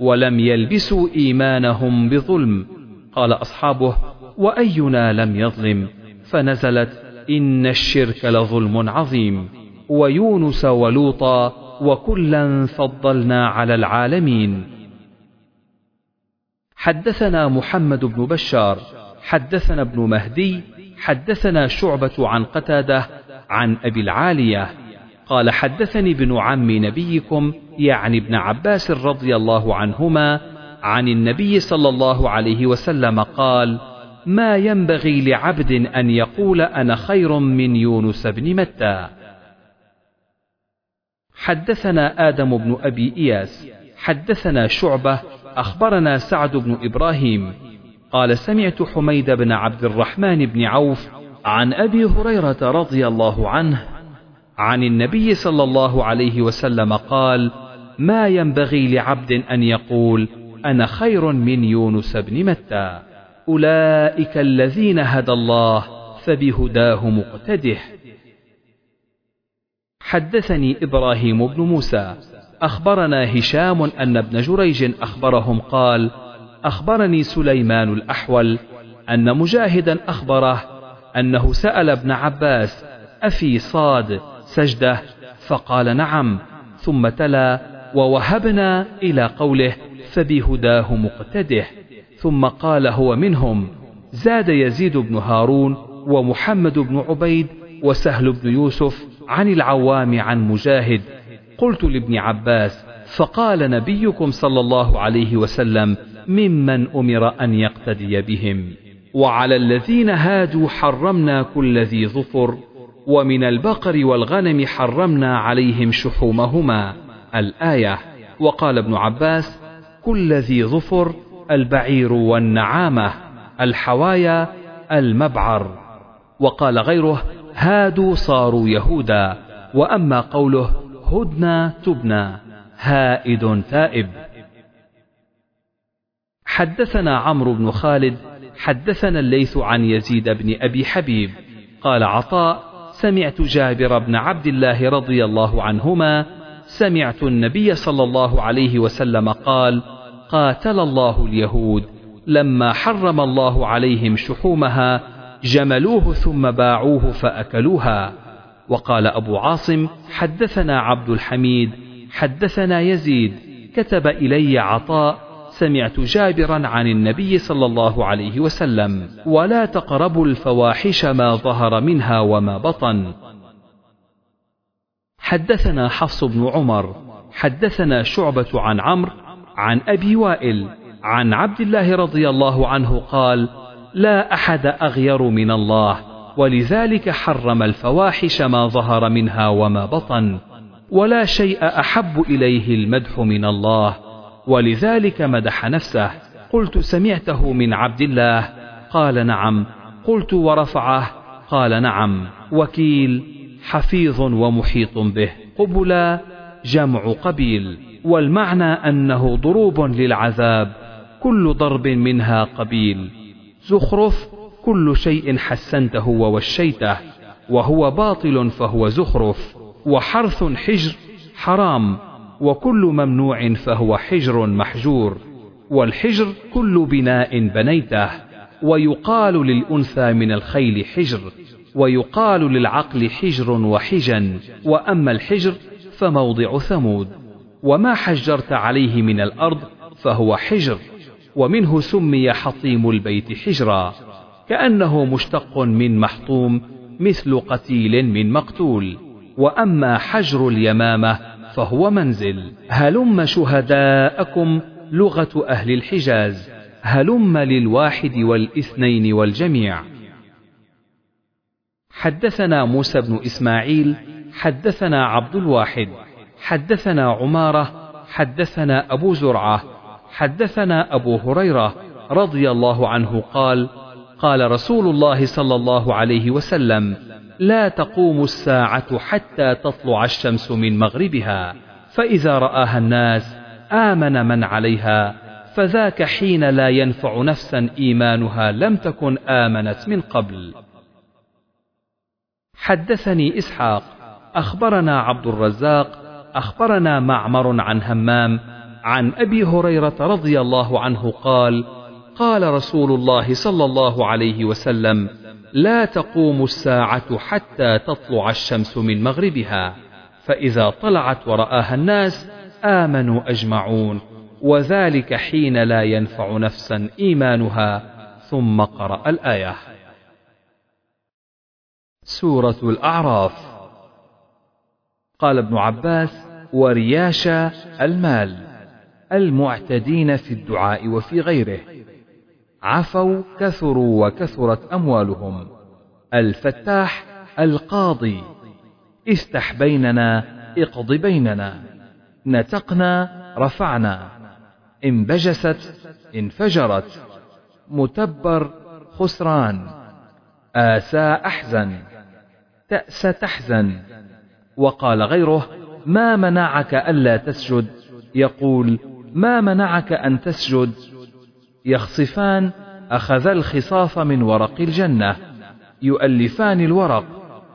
ولم يلبسوا إيمانهم بظلم قال أصحابه وأينا لم يظلم؟ فنزلت إن الشرك لظلم عظيم ويونس ولوطا وكلا فضلنا على العالمين. حدثنا محمد بن بشار حدثنا ابن مهدي حدثنا شعبة عن قتادة عن أبي العالية قال حدثني ابن عم نبيكم يعني ابن عباس رضي الله عنهما عن النبي صلى الله عليه وسلم قال ما ينبغي لعبد أن يقول أنا خير من يونس بن متى حدثنا آدم بن أبي إياس حدثنا شعبة أخبرنا سعد بن إبراهيم قال سمعت حميد بن عبد الرحمن بن عوف عن أبي هريرة رضي الله عنه عن النبي صلى الله عليه وسلم قال ما ينبغي لعبد أن يقول أنا خير من يونس بن متى أولئك الذين هدى الله فبهداه مقتده. حدثني إبراهيم بن موسى. أخبرنا هشام أن ابن جريج أخبرهم قال أخبرني سليمان الأحول أن مجاهدا أخبره أنه سأل ابن عباس أفي صاد سجدة؟ فقال نعم ثم تلا ووهبنا إلى قوله فبهداه مقتده. ثم قال هو منهم زاد يزيد بن هارون ومحمد بن عبيد وسهل بن يوسف عن العوام عن مجاهد قلت لابن عباس فقال نبيكم صلى الله عليه وسلم ممن أمر أن يقتدي بهم. وعلى الذين هادوا حرمنا كل ذي ظفر ومن البقر والغنم حرمنا عليهم شحومهما. الآية وقال ابن عباس كل ذي ظفر البعير والنعامة الحوايا المبعر. وقال غيره هادوا صاروا يهودا. وأما قوله هدنا تبنا هائد تائب. حدثنا عمرو بن خالد حدثنا الليث عن يزيد بن أبي حبيب. قال عطاء سمعت جابر بن عبد الله رضي الله عنهما سمعت النبي صلى الله عليه وسلم قال قاتل الله اليهود لما حرم الله عليهم شحومها جملوه ثم باعوه فأكلوها. وقال أبو عاصم حدثنا عبد الحميد حدثنا يزيد كتب إلي عطاء سمعت جابرا عن النبي صلى الله عليه وسلم ولا تقربوا الفواحش ما ظهر منها وما بطن. حدثنا حفص بن عمر حدثنا شعبة عن عمرو عن أبي وائل عن عبد الله رضي الله عنه قال لا أحد أغير من الله ولذلك حرم الفواحش ما ظهر منها وما بطن ولا شيء أحب إليه المدح من الله. ولذلك مدح نفسه. قلت سمعته من عبد الله. قال نعم. قلت ورفعه. قال نعم. وكيل. حفيظ ومحيط به. قبلا. جمع قبيل. والمعنى أنه ضروب للعذاب. كل ضرب منها قبيل. زخرف كل شيء حسنته ووشيته وهو باطل فهو زخرف وحرث حجر حرام وكل ممنوع فهو حجر محجور والحجر كل بناء بنيته ويقال للأنثى من الخيل حجر ويقال للعقل حجر وحجن وأما الحجر فموضع ثمود وما حجرت عليه من الأرض فهو حجر ومنه سمي حطيم البيت حجرا. كأنه مشتق من محطوم مثل قتيل من مقتول. وأما حجر اليمامة فهو منزل. هلم شهداءكم لغة أهل الحجاز. هلم للواحد والإثنين والجميع. حدثنا موسى بن إسماعيل حدثنا عبد الواحد حدثنا عمارة حدثنا أبو زرعة حدثنا أبو هريرة رضي الله عنه قال قال رسول الله صلى الله عليه وسلم لا تقوم الساعة حتى تطلع الشمس من مغربها فإذا رآها الناس آمن من عليها فذاك حين لا ينفع نفسا إيمانها لم تكن آمنت من قبل. حدثني إسحاق أخبرنا عبد الرزاق أخبرنا معمر عن همام عن أبي هريرة رضي الله عنه قال قال رسول الله صلى الله عليه وسلم لا تقوم الساعة حتى تطلع الشمس من مغربها فإذا طلعت ورآها الناس آمنوا أجمعون وذلك حين لا ينفع نفسا إيمانها. ثم قرأ الآية. سورة الأعراف. قال ابن عباس ورياشا المال المعتدين في الدعاء وفي غيره. عفوا كثروا وكثرت أموالهم. الفتاح القاضي استح بيننا اقض بيننا. نتقنا رفعنا. انبجست انفجرت متبر خسران. آسى أحزن تأس تحزن. وقال غيره ما منعك ألا تسجد؟ يقول ما منعك أن تسجد؟ يخصفان أخذا الخصاف من ورق الجنة يؤلفان الورق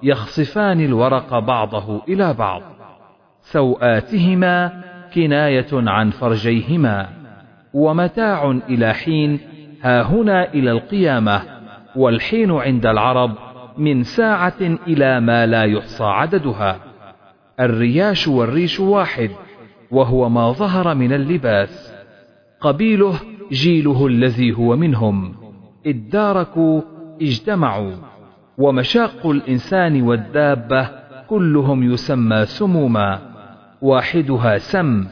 يخصفان الورق بعضه إلى بعض. سوآتهما كناية عن فرجيهما. ومتاع إلى حين ها هنا إلى القيامة والحين عند العرب من ساعة إلى ما لا يحصى عددها. الرياش والريش واحد وهو ما ظهر من اللباس. قبيله جيله الذي هو منهم. اداركوا اجتمعوا. ومشاق الإنسان والدابة كلهم يسمى سموما. واحدها سم.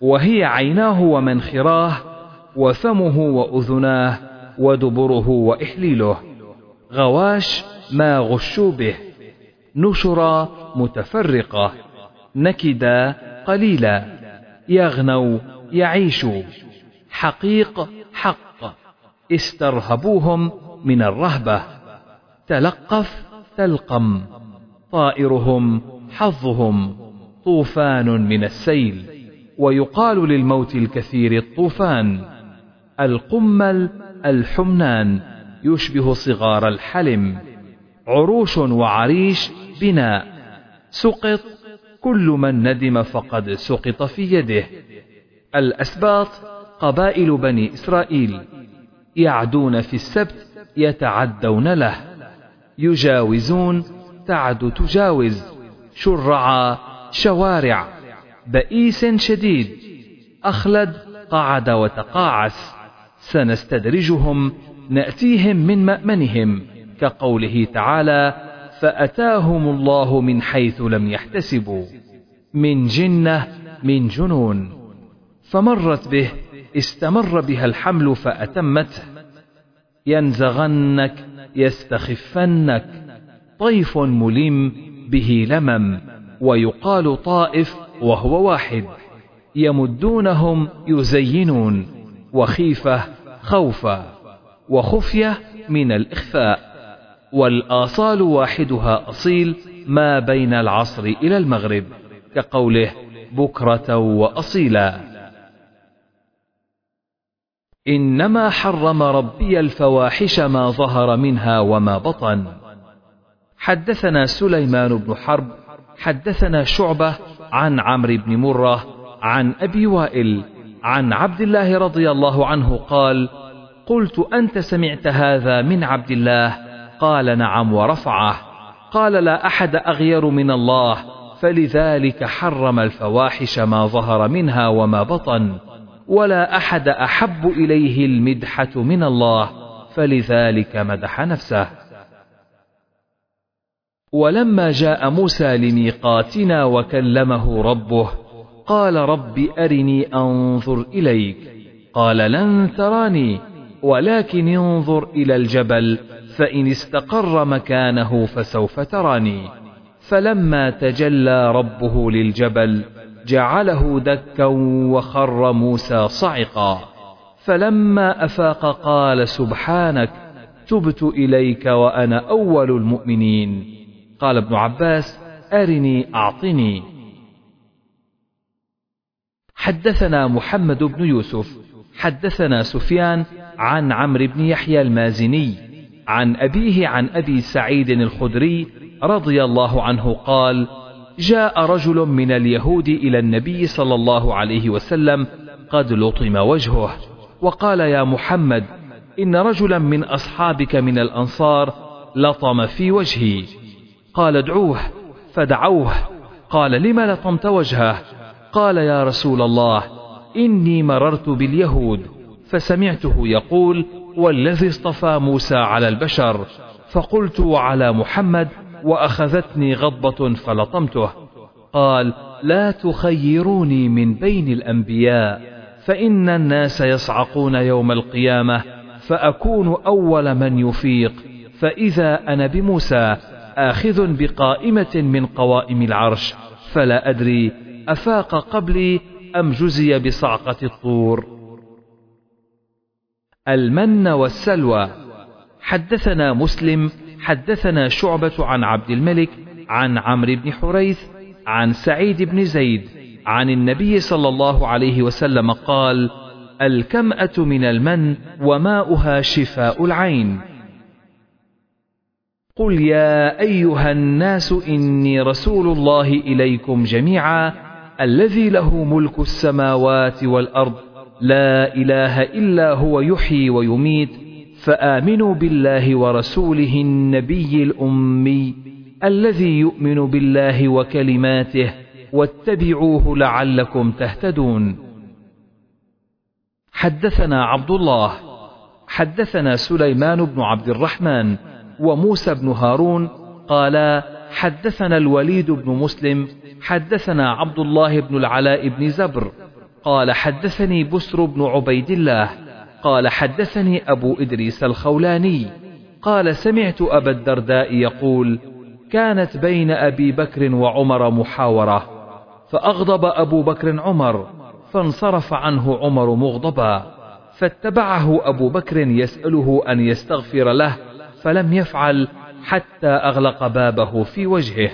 وهي عيناه ومنخراه وفمه وأذناه ودبره وإحليله. غواش ما غشوا به. نشرا متفرقة. نكدا قليلا. يغنوا يعيشوا. حقيق حق. استرهبوهم من الرهبة. تلقف تلقم. طائرهم حظهم طوفان من السيل. ويقال للموت الكثير الطوفان. القمل الحمنان يشبه صغار الحلم. عروش وعريش بناء سقط كل من ندم فقد سقط في يده. الأسباط قبائل بني إسرائيل يعدون في السبت يتعدون له يجاوزون تعد تجاوز شرعا شوارع بئيس شديد أخلد قعد وتقاعس سنستدرجهم نأتيهم من مأمنهم كقوله تعالى فأتاهم الله من حيث لم يحتسبوا من جنة من جنون فمرت به استمر بها الحمل فأتمته ينزغنك يستخفنك. طيف ملم به لمم ويقال طائف وهو واحد. يمدونهم يزينون وخيفة خوفا وخفية من الإخفاء. والآصال واحدها أصيل ما بين العصر إلى المغرب كقوله بكرة وأصيلا. إنما حرم ربي الفواحش ما ظهر منها وما بطن. حدثنا سليمان بن حرب حدثنا شعبة عن عمرو بن مرة عن أبي وائل عن عبد الله رضي الله عنه قال قلت أنت سمعت هذا من عبد الله؟ قال نعم ورفعه. قال لا أحد أغير من الله فلذلك حرم الفواحش ما ظهر منها وما بطن. ولا أحد أحب إليه المدحة من الله فلذلك مدح نفسه. ولما جاء موسى لميقاتنا وكلمه ربه قال رب أرني أنظر إليك. قال لن تراني ولكن انظر إلى الجبل فإن استقر مكانه فسوف تراني. فلما تجلى ربه للجبل جعله دكا وخر موسى صعقا. فلما أفاق قال سبحانك تبت إليك وأنا أول المؤمنين. قال ابن عباس أرني أعطني. حدثنا محمد بن يوسف حدثنا سفيان عن عمرو بن يحيى المازني عن أبيه عن أبي سعيد الخدري رضي الله عنه قال جاء رجل من اليهود إلى النبي صلى الله عليه وسلم قد لطم وجهه وقال يا محمد إن رجلا من أصحابك من الأنصار لطم في وجهي. قال ادعوه فدعوه. قال لم لطمت وجهه؟ قال يا رسول الله إني مررت باليهود فسمعته يقول والذي اصطفى موسى على البشر. فقلت وعلى محمد وأخذتني غضبة فلطمته. قال لا تخيروني من بين الأنبياء فإن الناس يصعقون يوم القيامة فأكون أول من يفيق. فإذا أنا بموسى آخذ بقائمة من قوائم العرش. فلا أدري أفاق قبلي أم جزي بصعقة الطور. المن والسلوى. حدثنا مسلم حدثنا شعبة عن عبد الملك عن عمرو بن حريث عن سعيد بن زيد عن النبي صلى الله عليه وسلم قال الكمأة من المن وماؤها شفاء العين. قل يا أيها الناس إني رسول الله إليكم جميعا الذي له ملك السماوات والأرض لا إله إلا هو يحيي ويميت فآمنوا بالله ورسوله النبي الأمي الذي يؤمن بالله وكلماته واتبعوه لعلكم تهتدون. حدثنا عبد الله حدثنا سليمان بن عبد الرحمن وموسى بن هارون قالا حدثنا الوليد بن مسلم حدثنا عبد الله بن العلاء بن زبر قال حدثني بسر بن عبيد الله قال حدثني أبو إدريس الخولاني قال سمعت أبا الدرداء يقول كانت بين أبي بكر وعمر محاورة فأغضب أبو بكر عمر فانصرف عنه عمر مغضبا فاتبعه أبو بكر يسأله أن يستغفر له فلم يفعل حتى أغلق بابه في وجهه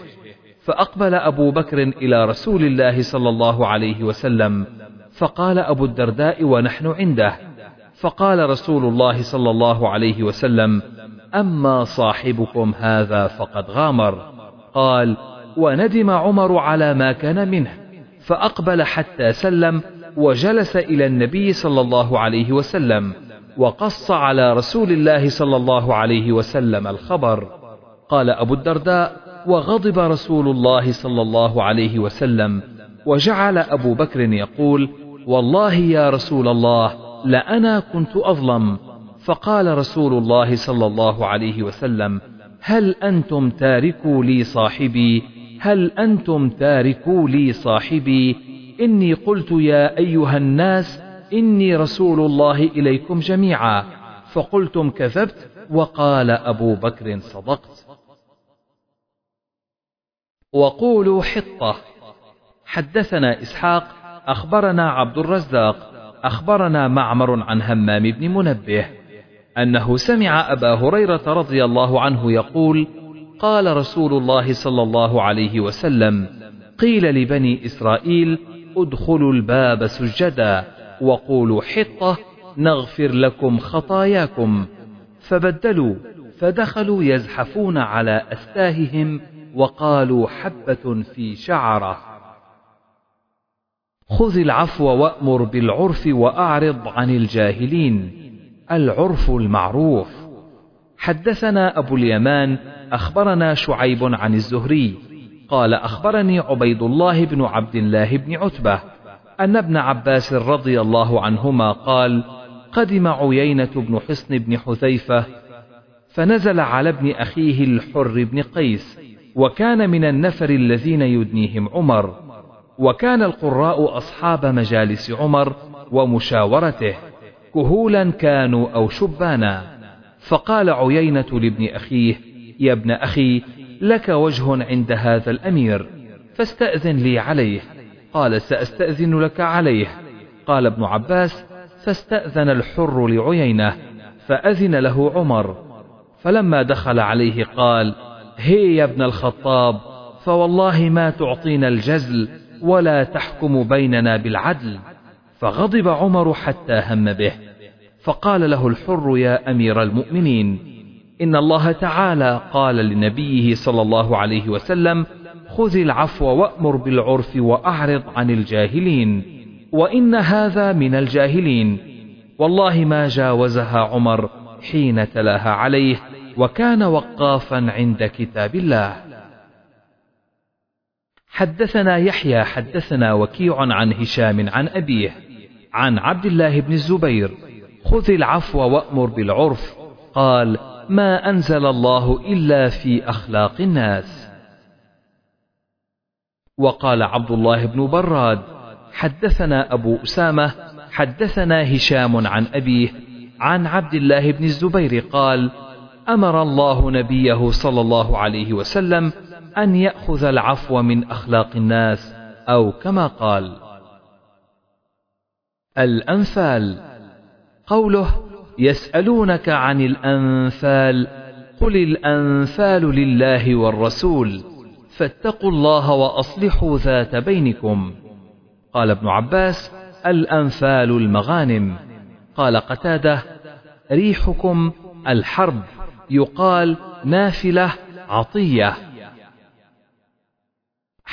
فأقبل أبو بكر إلى رسول الله صلى الله عليه وسلم فقال أبو الدرداء ونحن عنده فقال رسول الله صلى الله عليه وسلم أما صاحبكم هذا فقد غامر. قال وندم عمر على ما كان منه فأقبل حتى سلم وجلس إلى النبي صلى الله عليه وسلم وقص على رسول الله صلى الله عليه وسلم الخبر. قال أبو الدرداء وغضب رسول الله صلى الله عليه وسلم وجعل أبو بكر يقول والله يا رسول الله لأنا كنت أظلم. فقال رسول الله صلى الله عليه وسلم هل أنتم تاركوا لي صاحبي؟ هل أنتم تاركوا لي صاحبي؟ إني قلت يا أيها الناس إني رسول الله إليكم جميعا. فقلتم كذبت وقال أبو بكر صدقت. وقولوا حطة. حدثنا إسحاق أخبرنا عبد الرزاق. أخبرنا معمر عن همام بن منبه أنه سمع أبا هريرة رضي الله عنه يقول قال رسول الله صلى الله عليه وسلم قيل لبني إسرائيل ادخلوا الباب سجدا وقولوا حطة نغفر لكم خطاياكم. فبدلوا فدخلوا يزحفون على أستاههم وقالوا حبة في شعرة. خذ العفو وأمر بالعرف وأعرض عن الجاهلين. العرف المعروف. حدثنا أبو اليمان أخبرنا شعيب عن الزهري. قال أخبرني عبيد الله بن عبد الله بن عتبة أن ابن عباس رضي الله عنهما قال قدم عيينة بن حصن بن حذيفة فنزل على ابن أخيه الحر بن قيس وكان من النفر الذين يدنيهم عمر. وكان القراء أصحاب مجالس عمر ومشاورته كهولا كانوا أو شبانا. فقال عيينة لابن أخيه يا ابن أخي لك وجه عند هذا الأمير فاستأذن لي عليه. قال سأستأذن لك عليه. قال ابن عباس فاستأذن الحر لعيينة فأذن له عمر. فلما دخل عليه قال هي يا ابن الخطاب فوالله ما تعطينا الجزل ولا تحكم بيننا بالعدل. فغضب عمر حتى هم به. فقال له الحر يا أمير المؤمنين إن الله تعالى قال لنبيه صلى الله عليه وسلم خذ العفو وأمر بالعرف وأعرض عن الجاهلين. وإن هذا من الجاهلين. والله ما جاوزها عمر حين تلاها عليه وكان وقافا عند كتاب الله. حدثنا يحيى حدثنا وكيع عن هشام عن أبيه عن عبد الله بن الزبير خذ العفو وأمر بالعرف قال ما أنزل الله إلا في أخلاق الناس. وقال عبد الله بن براد حدثنا أبو أسامة حدثنا هشام عن أبيه عن عبد الله بن الزبير قال أمر الله نبيه صلى الله عليه وسلم أن يأخذ العفو من أخلاق الناس أو كما قال. الأنفال. قوله يسألونك عن الأنفال قل الأنفال لله والرسول فاتقوا الله وأصلحوا ذات بينكم. قال ابن عباس الأنفال المغانم. قال قتاده ريحكم الحرب. يقال نافلة عطية.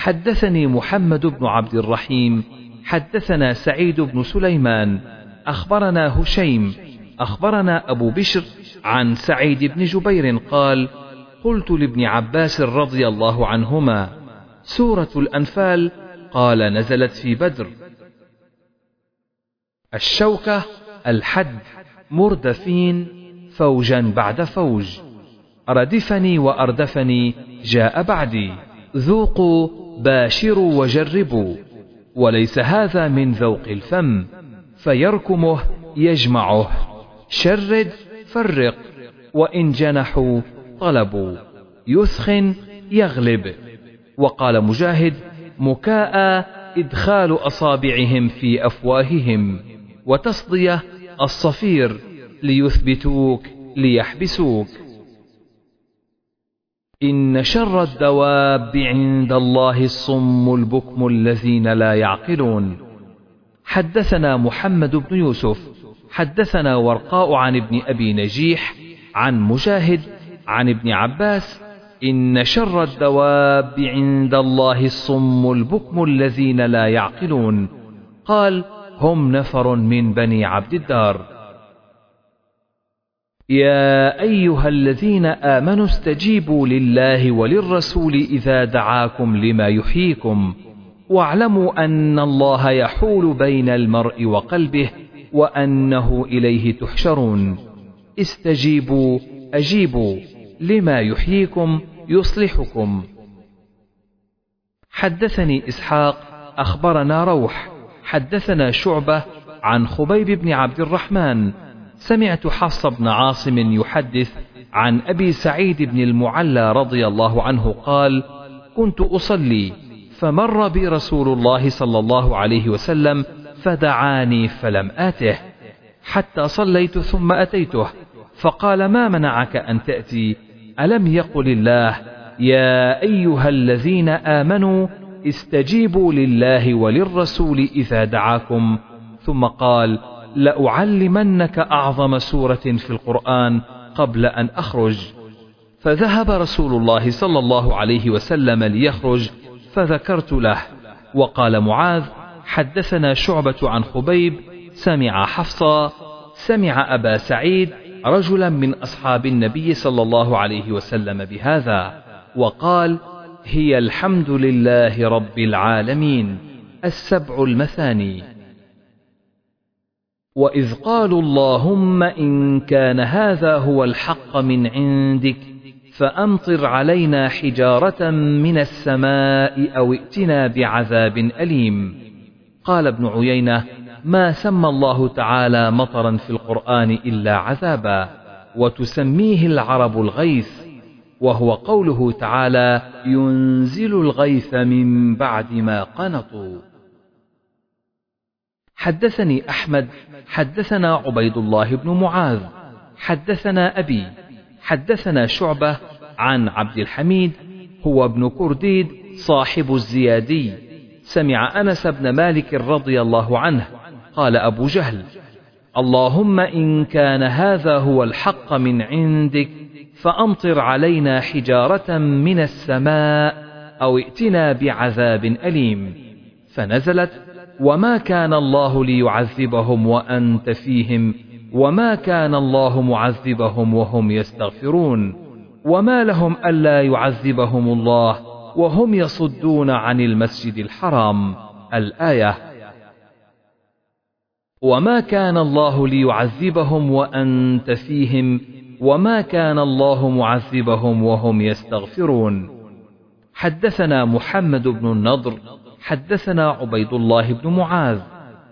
حدثني محمد بن عبد الرحيم حدثنا سعيد بن سليمان أخبرنا هشيم أخبرنا أبو بشر عن سعيد بن جبير قال قلت لابن عباس رضي الله عنهما سورة الأنفال قال نزلت في بدر. الشوكة الحد مردفين فوجا بعد فوج. ردفني وأردفني جاء بعدي. ذوقوا باشروا وجربوا وليس هذا من ذوق الفم فيركمه يجمعه. شرد فرق وإن جنحوا طلبوا. يثخن يغلب. وقال مجاهد مكاء إدخال أصابعهم في أفواههم وتصدية الصفير ليثبتوك ليحبسوك. إن شر الدواب عند الله الصم البكم الذين لا يعقلون. حدثنا محمد بن يوسف حدثنا ورقاء عن ابن أبي نجيح عن مجاهد عن ابن عباس إن شر الدواب عند الله الصم البكم الذين لا يعقلون. قال هم نفر من بني عبد الدار. يا أيها الذين آمنوا استجيبوا لله وللرسول إذا دعاكم لما يحييكم. واعلموا أن الله يحول بين المرء وقلبه وأنه إليه تحشرون. استجيبوا أجيبوا. لما يحييكم يصلحكم. حدثني إسحاق أخبرنا روح. حدثنا شعبة عن خبيب بن عبد الرحمن سمعت حفص بن عاصم يحدث عن أبي سعيد بن المعلى رضي الله عنه قال كنت أصلي فمر بي رسول الله صلى الله عليه وسلم فدعاني فلم آته حتى صليت ثم أتيته فقال ما منعك أن تأتي؟ ألم يقل الله يا أيها الذين آمنوا استجيبوا لله وللرسول إذا دعاكم. ثم قال لأعلمنك أعظم سورة في القرآن قبل أن أخرج. فذهب رسول الله صلى الله عليه وسلم ليخرج فذكرت له. وقال معاذ حدثنا شعبة عن خبيب سمع حفصا سمع أبا سعيد رجلا من أصحاب النبي صلى الله عليه وسلم بهذا وقال هي الحمد لله رب العالمين السبع المثاني. وإذ قالوا اللهم إن كان هذا هو الحق من عندك فأمطر علينا حجارة من السماء أو ائتنا بعذاب أليم قال ابن عيينة ما سمى الله تعالى مطرا في القرآن إلا عذابا وتسميه العرب الغيث وهو قوله تعالى ينزل الغيث من بعد ما قنطوا حدثني أحمد حدثنا عبيد الله بن معاذ حدثنا أبي حدثنا شعبة عن عبد الحميد هو ابن كرديد صاحب الزيادي. سمع أنس بن مالك رضي الله عنه قال أبو جهل اللهم إن كان هذا هو الحق من عندك فأمطر علينا حجارة من السماء أو ائتنا بعذاب أليم. فنزلت وما كان الله ليعذبهم وأنت فيهم وما كان الله معذبهم وهم يستغفرون وما لهم ألا يعذبهم الله وهم يصدون عن المسجد الحرام. الآية. وما كان الله ليعذبهم وأنت فيهم وما كان الله معذبهم وهم يستغفرون. حدثنا محمد بن النضر حدثنا عبيد الله بن معاذ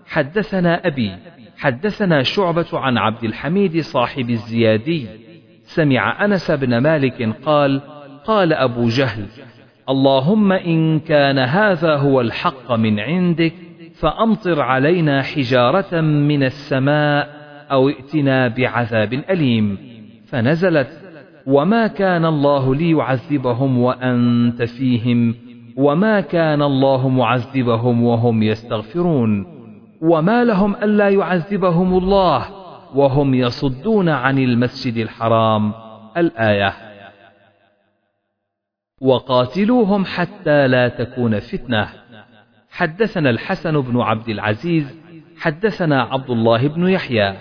حدثنا أبي حدثنا شعبة عن عبد الحميد صاحب الزيادي. سمع أنس بن مالك قال قال أبو جهل اللهم إن كان هذا هو الحق من عندك فأمطر علينا حجارة من السماء أو ائتنا بعذاب أليم. فنزلت وما كان الله ليعذبهم وأنت فيهم. وما كان الله معذبهم وهم يستغفرون وما لهم ألا يعذبهم الله وهم يصدون عن المسجد الحرام الآية وقاتلوهم حتى لا تكون فتنة حدثنا الحسن بن عبد العزيز حدثنا عبد الله بن يحيى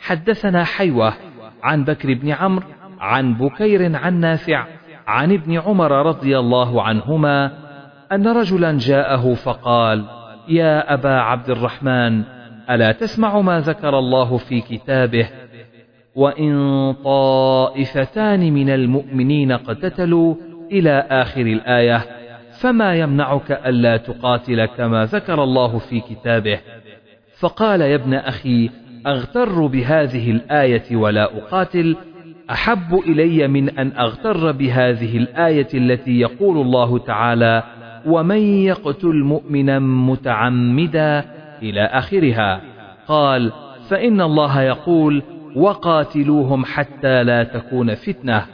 حدثنا حيوة عن بكر بن عمرو عن بكير عن نافع عن ابن عمر رضي الله عنهما أن رجلا جاءه فقال يا أبا عبد الرحمن ألا تسمع ما ذكر الله في كتابه؟ وإن طائفتان من المؤمنين اقتتلوا إلى آخر الآية فما يمنعك ألا تقاتل كما ذكر الله في كتابه؟ فقال يا ابن أخي أغتر بهذه الآية ولا أقاتل أحب إلي من أن أغتر بهذه الآية التي يقول الله تعالى ومن يقتل مؤمنا متعمدا إلى آخرها قال فإن الله يقول وقاتلوهم حتى لا تكون فتنة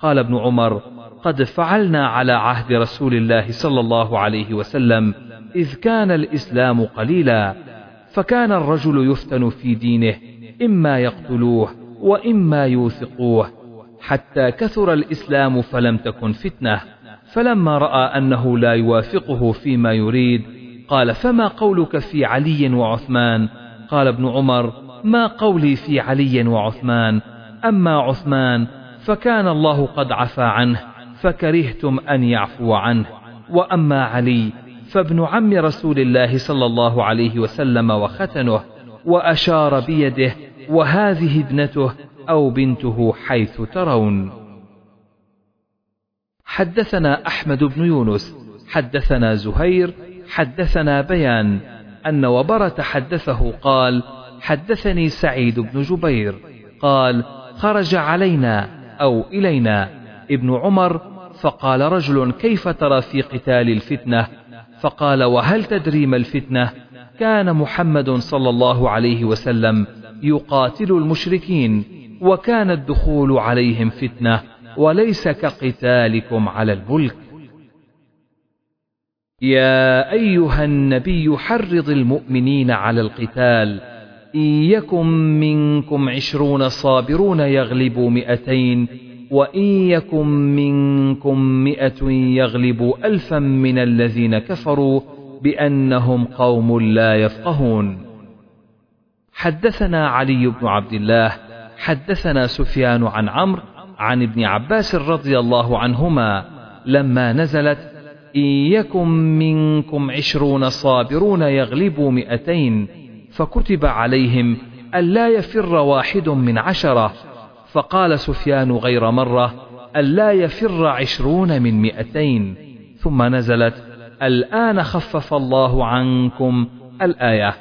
قال ابن عمر قد فعلنا على عهد رسول الله صلى الله عليه وسلم إذ كان الإسلام قليلا فكان الرجل يفتن في دينه إما يقتلوه وإما يوثقوه حتى كثر الإسلام فلم تكن فتنة فلما رأى أنه لا يوافقه فيما يريد قال فما قولك في علي وعثمان؟ قال ابن عمر ما قولي في علي وعثمان أما عثمان فكان الله قد عفى عنه فكرهتم أن يعفو عنه. وأما علي فابن عم رسول الله صلى الله عليه وسلم وختنه وأشار بيده وهذه ابنته أو بنته حيث ترون. حدثنا أحمد بن يونس حدثنا زهير حدثنا بيان أن وبرة حدثه قال حدثني سعيد بن جبير قال خرج علينا أو إلينا ابن عمر فقال رجل كيف ترى في قتال الفتنة؟ فقال وهل تدري ما الفتنة؟ كان محمد صلى الله عليه وسلم يقاتل المشركين وكان الدخول عليهم فتنة. وليس كقتالكم على الملك يا أيها النبي حرض المؤمنين على القتال. إن يكن منكم عشرون صابرون يغلبوا مئتين وإن يكن منكم مئة يغلبوا ألفا من الذين كفروا بأنهم قوم لا يفقهون. حدثنا علي بن عبد الله حدثنا سفيان عن عمرو عن ابن عباس رضي الله عنهما لما نزلت إن يكن منكم عشرون صابرون يغلبوا مئتين فكتب عليهم ألا يفر واحد من عشرة. فقال سفيان غير مرة ألا يفر عشرون من مئتين. ثم نزلت الآن خفف الله عنكم الآية.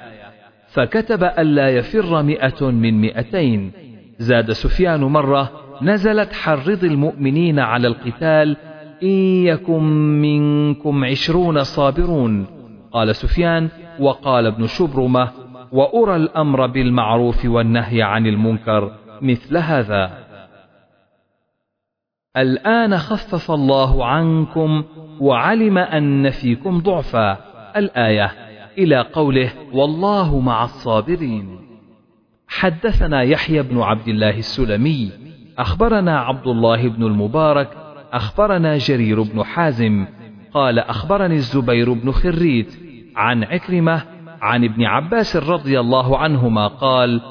فكتب ألا يفر مئة من مئتين. زاد سفيان مرة نزلت حرض المؤمنين على القتال إن يكن منكم عشرون صابرون. قال سفيان وقال ابن شبرمة وأرى الأمر بالمعروف والنهي عن المنكر مثل هذا. الآن خفف الله عنكم وعلم أن فيكم ضعفا. الآية إلى قوله والله مع الصابرين. حدثنا يحيى بن عبد الله السلمي أخبرنا عبد الله بن المبارك أخبرنا جرير بن حازم قال أخبرني الزبير بن خريت عن عكرمة عن ابن عباس رضي الله عنهما قال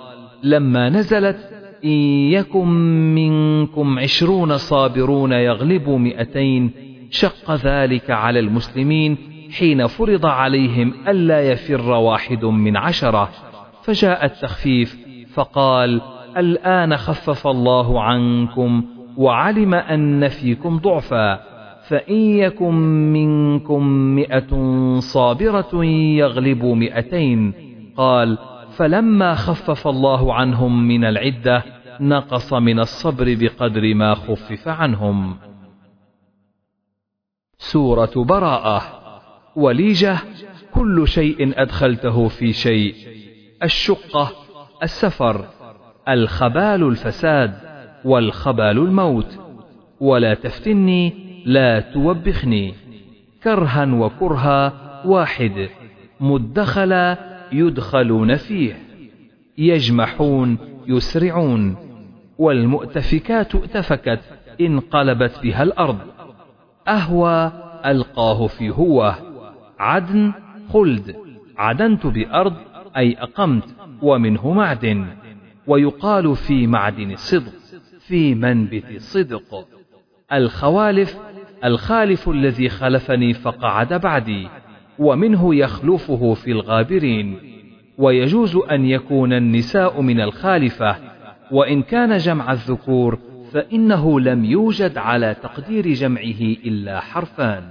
لما نزلت إن يكن منكم عشرون صابرون يغلبوا مئتين شق ذلك على المسلمين حين فرض عليهم ألا يفر واحد من عشرة فجاء التخفيف فقال الآن خفف الله عنكم وعلم أن فيكم ضعفا فإن يكن منكم مئة صابرة يغلبوا مئتين. قال فلما خفف الله عنهم من العدة نقص من الصبر بقدر ما خفف عنهم. سورة براءة. وليجة كل شيء أدخلته في شيء. الشقة السفر. الخبال الفساد والخبال الموت. ولا تفتني لا توبخني. كرها وكرها واحد مدخلا يدخلون فيه. يجمحون يسرعون. والمؤتفكات ائتفكت انقلبت بها الأرض. أهوى ألقاه في هوة عدن خلد. عدنت بأرض أي أقمت ومنه معدن. ويقال في معدن الصدق في منبت الصدق. الخوالف الخالف الذي خلفني فقعد بعدي ومنه يخلفه في الغابرين. ويجوز أن يكون النساء من الخالفة وإن كان جمع الذكور فإنه لم يوجد على تقدير جمعه إلا حرفان.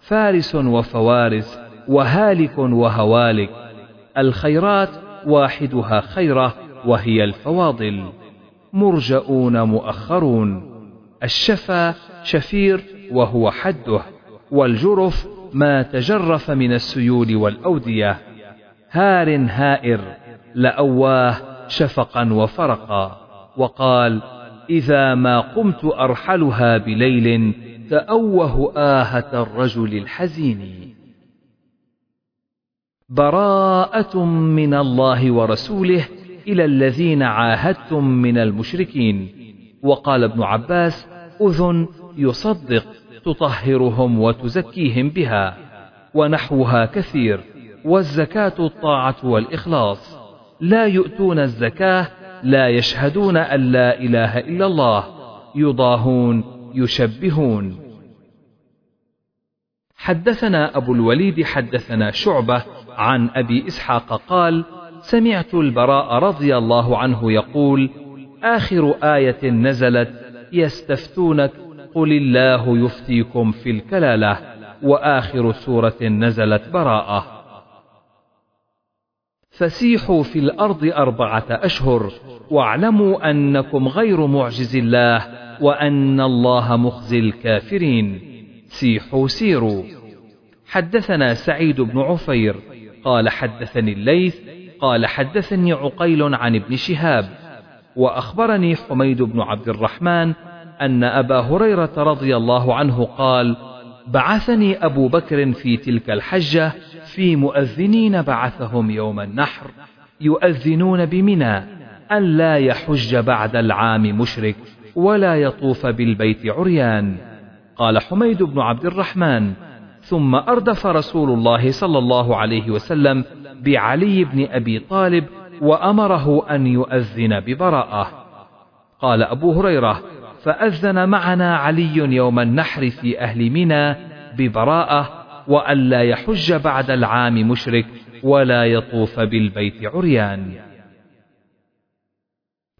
فارس وفوارس وهالك وهوالك. الخيرات واحدها خيرة وهي الفواضل. مرجؤون مؤخرون. الشفا شفير وهو حده والجرف ما تجرف من السيول والأودية. هار هائر لأواه شفقا وفرقا. وقال إذا ما قمت أرحلها بليل تأوه آهة الرجل الحزين. براءة من الله ورسوله إلى الذين عاهدتم من المشركين. وقال ابن عباس أذن يصدق تطهرهم وتزكيهم بها ونحوها كثير والزكاة الطاعة والإخلاص. لا يؤتون الزكاة لا يشهدون أن لا إله إلا الله يضاهون يشبهون. حدثنا أبو الوليد حدثنا شعبة عن أبي إسحاق قال سمعت البراء رضي الله عنه يقول آخر آية نزلت يستفتونك قل الله يفتيكم في الكلالة وآخر سورة نزلت براءة. فسيحوا في الأرض أربعة أشهر واعلموا أنكم غير معجز الله وأن الله مخزي الكافرين. سيحوا سيروا. حدثنا سعيد بن عفير قال حدثني الليث قال حدثني عقيل عن ابن شهاب وأخبرني حميد بن عبد الرحمن أن أبا هريرة رضي الله عنه قال بعثني أبو بكر في تلك الحجة في مؤذنين بعثهم يوم النحر يؤذنون بمنى أن لا يحج بعد العام مشرك ولا يطوف بالبيت عريان. قال حميد بن عبد الرحمن ثم أردف رسول الله صلى الله عليه وسلم بعلي بن أبي طالب وأمره أن يؤذن ببراءة. قال أبو هريرة فأذن معنا علي يوم النحر في أهل منى ببراءة وألا يحج بعد العام مشرك ولا يطوف بالبيت عريان.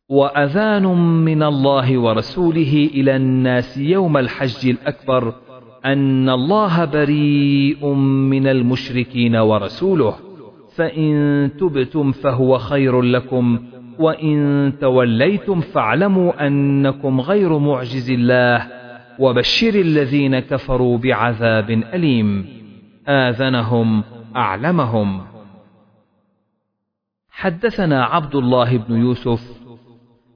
وأذان من الله ورسوله إلى الناس يوم الحج الأكبر أن الله بريء من المشركين ورسوله فإن تبتم فهو خير لكم وإن توليتم فاعلموا أنكم غير معجز الله وبشر الذين كفروا بعذاب أليم. آذنهم أعلمهم. حدثنا عبد الله بن يوسف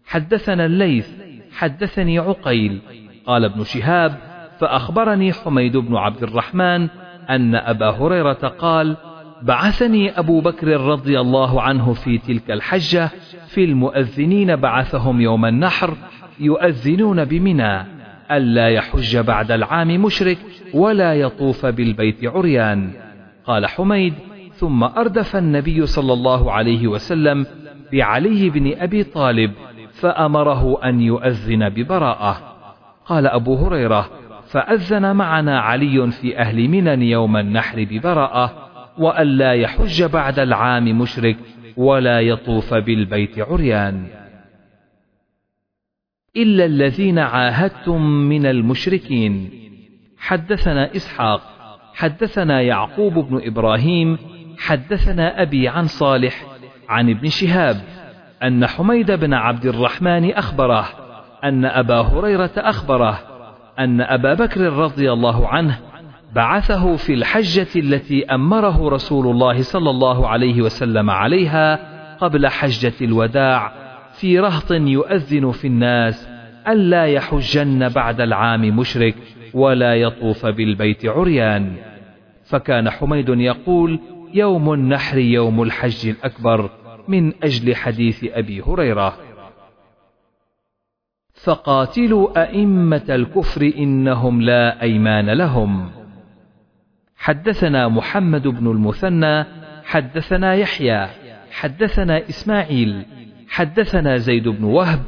حدثنا الليث حدثني عقيل قال ابن شهاب فأخبرني حميد بن عبد الرحمن أن أبا هريرة قال بعثني أبو بكر رضي الله عنه في تلك الحجة في المؤذنين بعثهم يوم النحر يؤذنون بمنى ألا يحج بعد العام مشرك ولا يطوف بالبيت عريان. قال حميد ثم أردف النبي صلى الله عليه وسلم بعلي بن أبي طالب فأمره أن يؤذن ببراءة. قال أبو هريرة فأذن معنا علي في أهل منن يوم النحر ببراءة وألا يحج بعد العام مشرك ولا يطوف بالبيت عريان. إلا الذين عاهدتم من المشركين. حدثنا إسحاق حدثنا يعقوب بن إبراهيم حدثنا أبي عن صالح عن ابن شهاب أن حميد بن عبد الرحمن أخبره أن أبا هريرة أخبره أن أبا بكر رضي الله عنه بعثه في الحجة التي أمره رسول الله صلى الله عليه وسلم عليها قبل حجة الوداع في رهط يؤذن في الناس ألا يحجن بعد العام مشرك ولا يطوف بالبيت عريان. فكان حميد يقول يوم النحر يوم الحج الأكبر من أجل حديث أبي هريرة. فقاتلوا أئمة الكفر إنهم لا أيمان لهم. حدثنا محمد بن المثنى حدثنا يحيى حدثنا إسماعيل حدثنا زيد بن وهب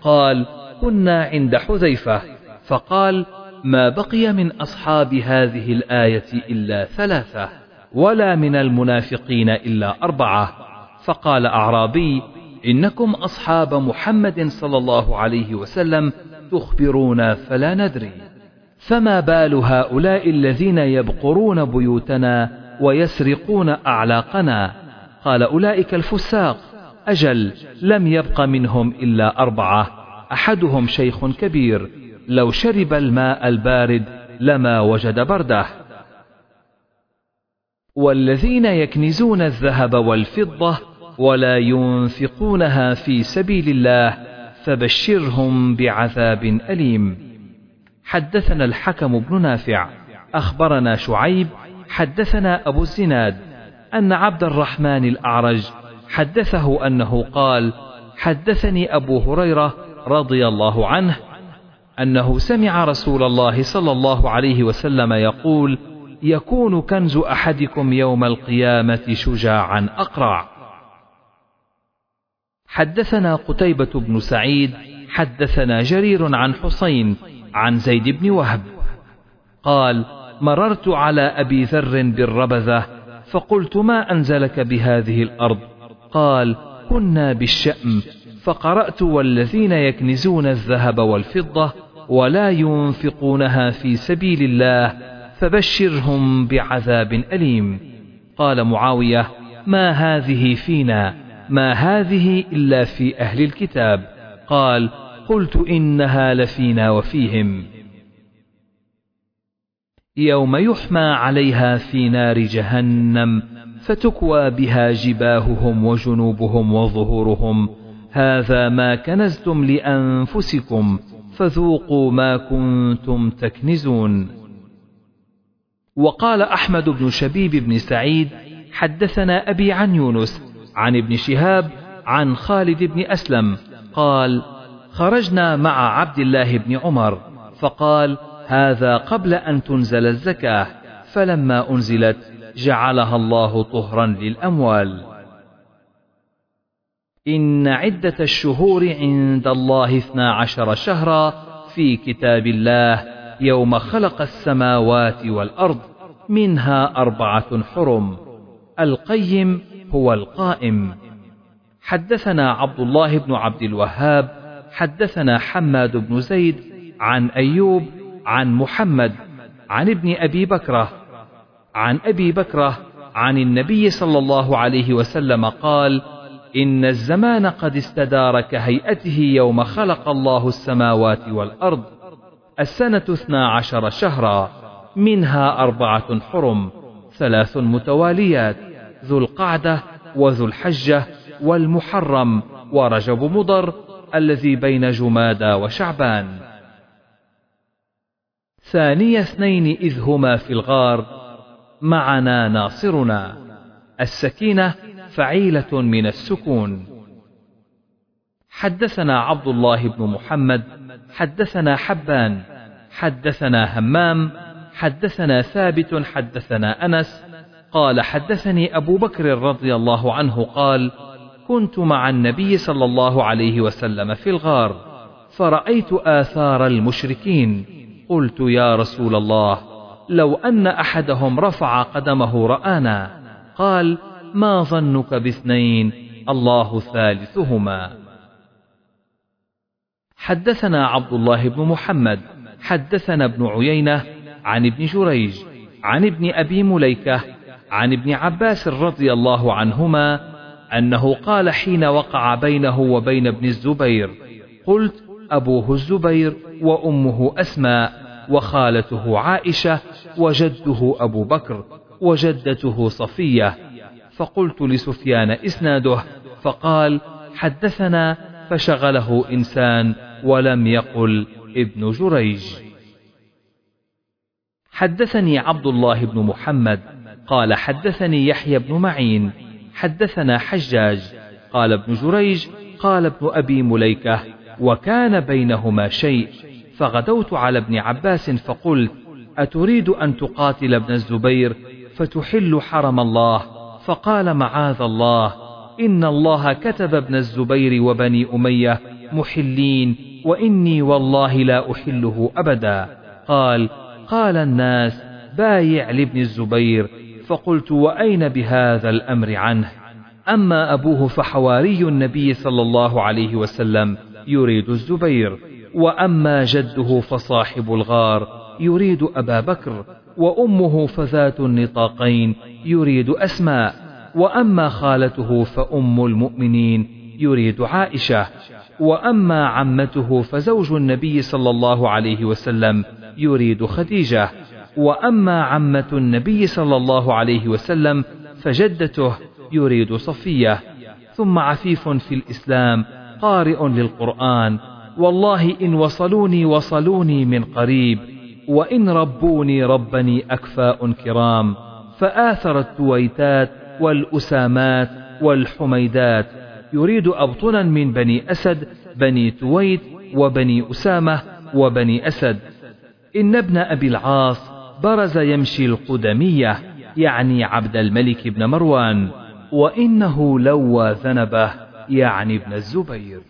قال كنا عند حذيفة. فقال ما بقي من أصحاب هذه الآية إلا ثلاثة ولا من المنافقين إلا أربعة. فقال أعرابي إنكم أصحاب محمد صلى الله عليه وسلم تخبرون فلا ندري. فما بال هؤلاء الذين يبقرون بيوتنا ويسرقون أعلاقنا؟ قال أولئك الفساق. أجل لم يبق منهم إلا أربعة. أحدهم شيخ كبير. لو شرب الماء البارد لما وجد برده. والذين يكنزون الذهب والفضة ولا ينفقونها في سبيل الله فبشرهم بعذاب أليم. حدثنا الحكم بن نافع أخبرنا شعيب حدثنا أبو الزناد أن عبد الرحمن الأعرج حدثه أنه قال حدثني أبو هريرة رضي الله عنه أنه سمع رسول الله صلى الله عليه وسلم يقول يكون كنز أحدكم يوم القيامة شجاعا أقرع. حدثنا قتيبة بن سعيد حدثنا جرير عن حسين عن زيد بن وهب. قال مررت على أبي ذر بالربذة فقلت ما أنزلك بهذه الأرض؟ قال كنا بالشأم فقرأت والذين يكنزون الذهب والفضة ولا ينفقونها في سبيل الله فبشرهم بعذاب أليم. قال معاوية ما هذه فينا؟ ما هذه إلا في أهل الكتاب. قال قلت إنها لفينا وفيهم. يوم يحمى عليها في نار جهنم فتكوى بها جباههم وجنوبهم وظهورهم. هذا ما كنزتم لأنفسكم فذوقوا ما كنتم تكنزون. وقال أحمد بن شبيب بن سعيد حدثنا أبي عن يونس عن ابن شهاب عن خالد بن أسلم قال خرجنا مع عبد الله بن عمر فقال هذا قبل أن تنزل الزكاة فلما أنزلت جعلها الله طهرا للأموال. إن عدة الشهور عند الله اثنا عشر شهرا في كتاب الله يوم خلق السماوات والأرض منها أربعة حرم القيم هو القائم. حدثنا عبد الله بن عبد الوهاب حدثنا حماد بن زيد عن أيوب عن محمد عن ابن أبي بكرة عن أبي بكرة عن النبي صلى الله عليه وسلم قال إن الزمان قد استدار كهيئته يوم خلق الله السماوات والأرض السنة اثنا عشر شهرا منها أربعة حرم ثلاث متواليات. ذو القعدة وذو الحجة والمحرم ورجب مضر الذي بين جمادى وشعبان. ثاني اثنين إذ هما في الغار معنا ناصرنا. السكينة فعيلة من السكون. حدثنا عبد الله بن محمد حدثنا حبان حدثنا همام حدثنا ثابت حدثنا أنس قال حدثني أبو بكر رضي الله عنه قال كنت مع النبي صلى الله عليه وسلم في الغار فرأيت آثار المشركين. قلت يا رسول الله لو أن أحدهم رفع قدمه رآنا. قال ما ظنك باثنين الله ثالثهما. حدثنا عبد الله بن محمد حدثنا ابن عيينة عن ابن جريج عن ابن أبي مليكة عن ابن عباس رضي الله عنهما أنه قال حين وقع بينه وبين ابن الزبير قلت أبوه الزبير وأمه أسماء وخالته عائشة وجده أبو بكر وجدته صفية فقلت لسفيان إسناده فقال حدثنا فشغله إنسان ولم يقل ابن جريج. حدثني عبد الله بن محمد قال حدثني يحيى بن معين حدثنا حجاج قال ابن جريج قال ابن أبي مليكة وكان بينهما شيء فغدوت على ابن عباس فقلت أتريد أن تقاتل ابن الزبير فتحل حرم الله فقال معاذ الله إن الله كتب ابن الزبير وبني أمية محلين وإني والله لا أحله أبدا. قال قال الناس بايع لابن الزبير فقلت وأين بهذا الأمر عنه؟ أما أبوه فحواري النبي صلى الله عليه وسلم يريد الزبير. وأما جده فصاحب الغار يريد أبا بكر. وأمه فذات النطاقين يريد أسماء. وأما خالته فأم المؤمنين يريد عائشة. وأما عمته فزوج النبي صلى الله عليه وسلم يريد خديجة. وأما عمة النبي صلى الله عليه وسلم فجدته يريد صفية ثم عفيف في الإسلام قارئ للقرآن والله إن وصلوني وصلوني من قريب وإن ربوني ربني أكفاء كرام فآثر التويتات والأسامات والحميدات يريد أبطنا من بني أسد بني تويت وبني أسامة وبني أسد. إن ابن أبي العاص برز يمشي القدمية يعني عبد الملك بن مروان وإنه لوى ذنبه يعني ابن الزبير.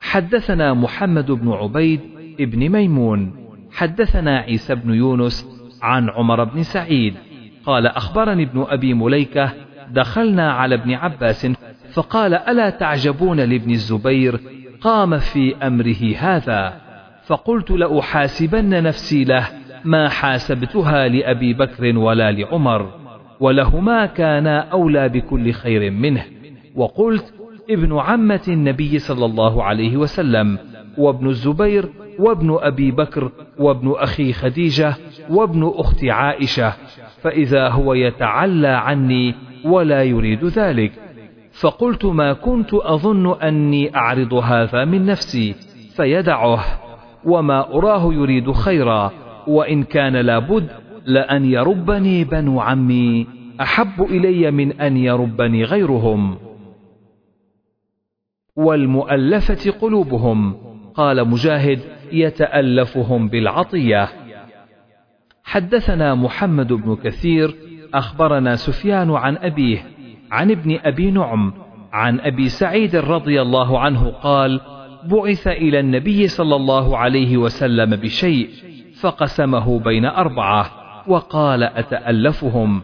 حدثنا محمد بن عبيد ابن ميمون حدثنا عيسى بن يونس عن عمر بن سعيد قال أخبرني ابن أبي مليكة دخلنا على ابن عباس فقال ألا تعجبون لابن الزبير قام في أمره هذا. فقلت لأحاسبن نفسي له ما حاسبتها لأبي بكر ولا لعمر ولهما كانا أولى بكل خير منه. وقلت ابن عمة النبي صلى الله عليه وسلم وابن الزبير وابن أبي بكر وابن أخي خديجة وابن أخت عائشة فإذا هو يتعلى عني ولا يريد ذلك. فقلت ما كنت أظن أني أعرض هذا من نفسي فيدعه. وما أراه يريد خيرا وإن كان لابد لأن يربني بنو عمي. أحب إلي من أن يربني غيرهم. والمؤلفة قلوبهم. قال مجاهد يتألفهم بالعطية. حدثنا محمد بن كثير أخبرنا سفيان عن أبيه عن ابن أبي نعم عن أبي سعيد رضي الله عنه قال بعث إلى النبي صلى الله عليه وسلم بشيء فقسمه بين أربعة وقال أتألفهم؟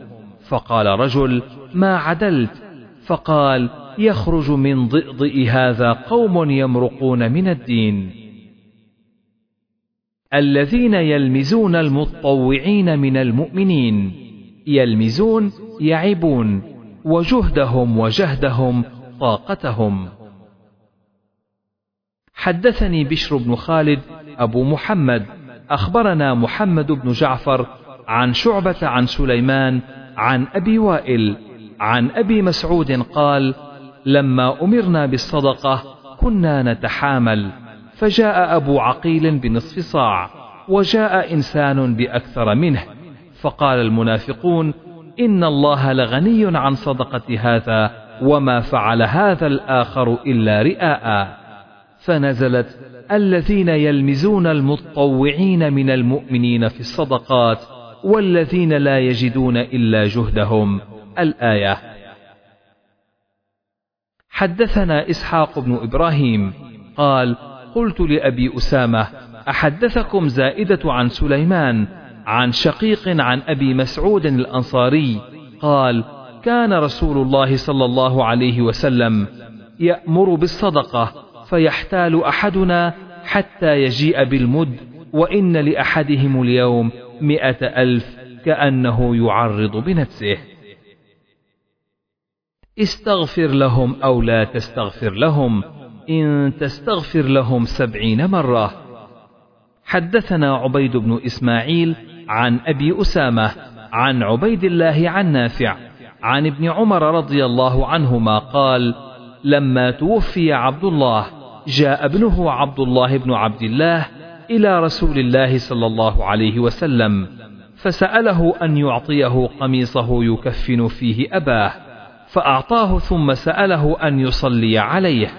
فقال رجل ما عدلت؟ فقال يخرج من ضئضئ هذا قوم يمرقون من الدين. الذين يلمزون المتطوعين من المؤمنين يلمزون يعبون وجهدهم وجهدهم طاقتهم. حدثني بشر بن خالد أبو محمد. أخبرنا محمد بن جعفر عن شعبة عن سليمان عن أبي وائل عن أبي مسعود قال لما أمرنا بالصدقة كنا نتحامل فجاء أبو عقيل بنصف صاع وجاء إنسان بأكثر منه فقال المنافقون إن الله لغني عن صدقة هذا وما فعل هذا الآخر إلا رئاء. فنزلت الذين يلمزون المتطوعين من المؤمنين في الصدقات والذين لا يجدون إلا جهدهم. الآية حدثنا إسحاق بن إبراهيم قال قلت لأبي أسامة أحدثكم زائدة عن سليمان عن شقيق عن أبي مسعود الأنصاري قال كان رسول الله صلى الله عليه وسلم يأمر بالصدقة فيحتال أحدنا حتى يجيء بالمد وإن لأحدهم اليوم مئة ألف كأنه يعرض بنفسه. استغفر لهم أو لا تستغفر لهم إن تستغفر لهم سبعين مرة. حدثنا عبيد بن إسماعيل عن أبي أسامة عن عبيد الله عن نافع عن ابن عمر رضي الله عنهما قال لما توفي عبد الله جاء ابنه عبد الله بن عبد الله إلى رسول الله صلى الله عليه وسلم فسأله أن يعطيه قميصه يكفن فيه أباه فأعطاه ثم سأله أن يصلي عليه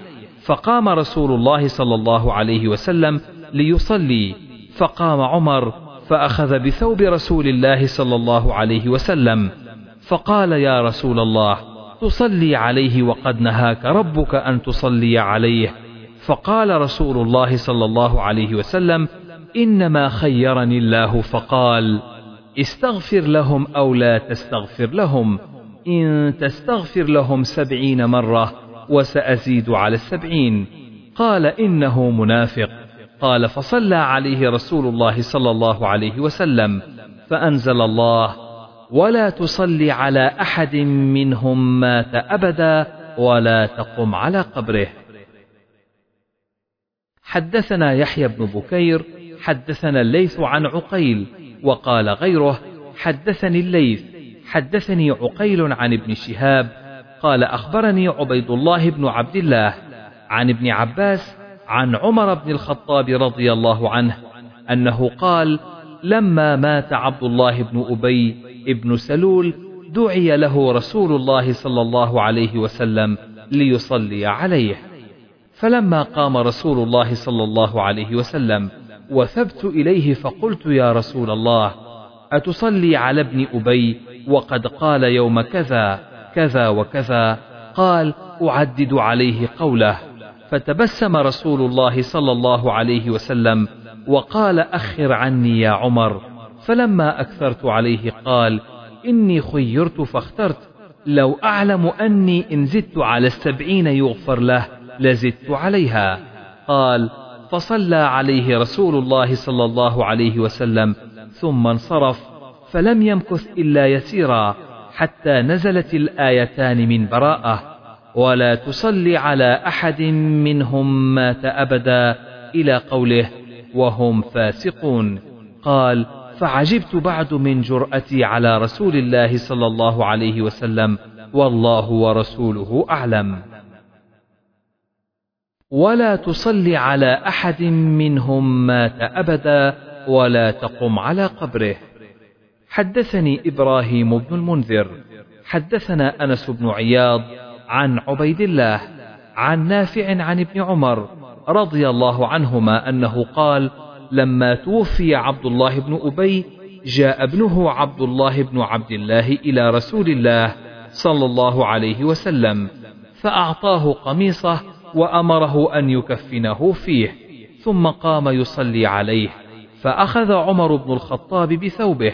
فقام رسول الله صلى الله عليه وسلم ليصلي فقام عمر فأخذ بثوب رسول الله صلى الله عليه وسلم فقال يا رسول الله تصلي عليه وقد نهاك ربك أن تصلي عليه. فقال رسول الله صلى الله عليه وسلم إنما خيرني الله. فقال استغفر لهم أو لا تستغفر لهم. إن تستغفر لهم سبعين مرة وسأزيد على السبعين. قال إنه منافق. قال فصلى عليه رسول الله صلى الله عليه وسلم. فأنزل الله ولا تصلي على أحد منهم مات أبدا ولا تقم على قبره. حدثنا يحيى بن بكير حدثنا الليث عن عقيل وقال غيره حدثني الليث حدثني عقيل عن ابن شهاب قال أخبرني عبيد الله بن عبد الله عن ابن عباس عن عمر بن الخطاب رضي الله عنه أنه قال لما مات عبد الله بن أبي ابن سلول دعي له رسول الله صلى الله عليه وسلم ليصلي عليه. فلما قام رسول الله صلى الله عليه وسلم وثبت إليه فقلت يا رسول الله أتصلي على ابن أبي وقد قال يوم كذا كذا وكذا قال أعدد عليه قوله. فتبسم رسول الله صلى الله عليه وسلم وقال أخر عني يا عمر. فلما أكثرت عليه قال إني خيرت فاخترت لو أعلم أني إن زدت على السبعين يغفر له لزدت عليها. قال فصلى عليه رسول الله صلى الله عليه وسلم ثم انصرف فلم يمكث إلا يسيرا حتى نزلت الآيتان من براءة. ولا تصلي على أحد منهم مات أبدا إلى قوله وهم فاسقون. قال فعجبت بعد من جرأتي على رسول الله صلى الله عليه وسلم. والله ورسوله أعلم. ولا تصل على أحد منهم مات أبدا ولا تقم على قبره. حدثني إبراهيم بن المنذر. حدثنا أنس بن عياض عن عبيد الله عن نافع عن ابن عمر رضي الله عنهما أنه قال لما توفي عبد الله بن أبي جاء ابنه عبد الله بن عبد الله إلى رسول الله صلى الله عليه وسلم فأعطاه قميصه وأمره أن يكفنه فيه ثم قام يصلي عليه فأخذ عمر بن الخطاب بثوبه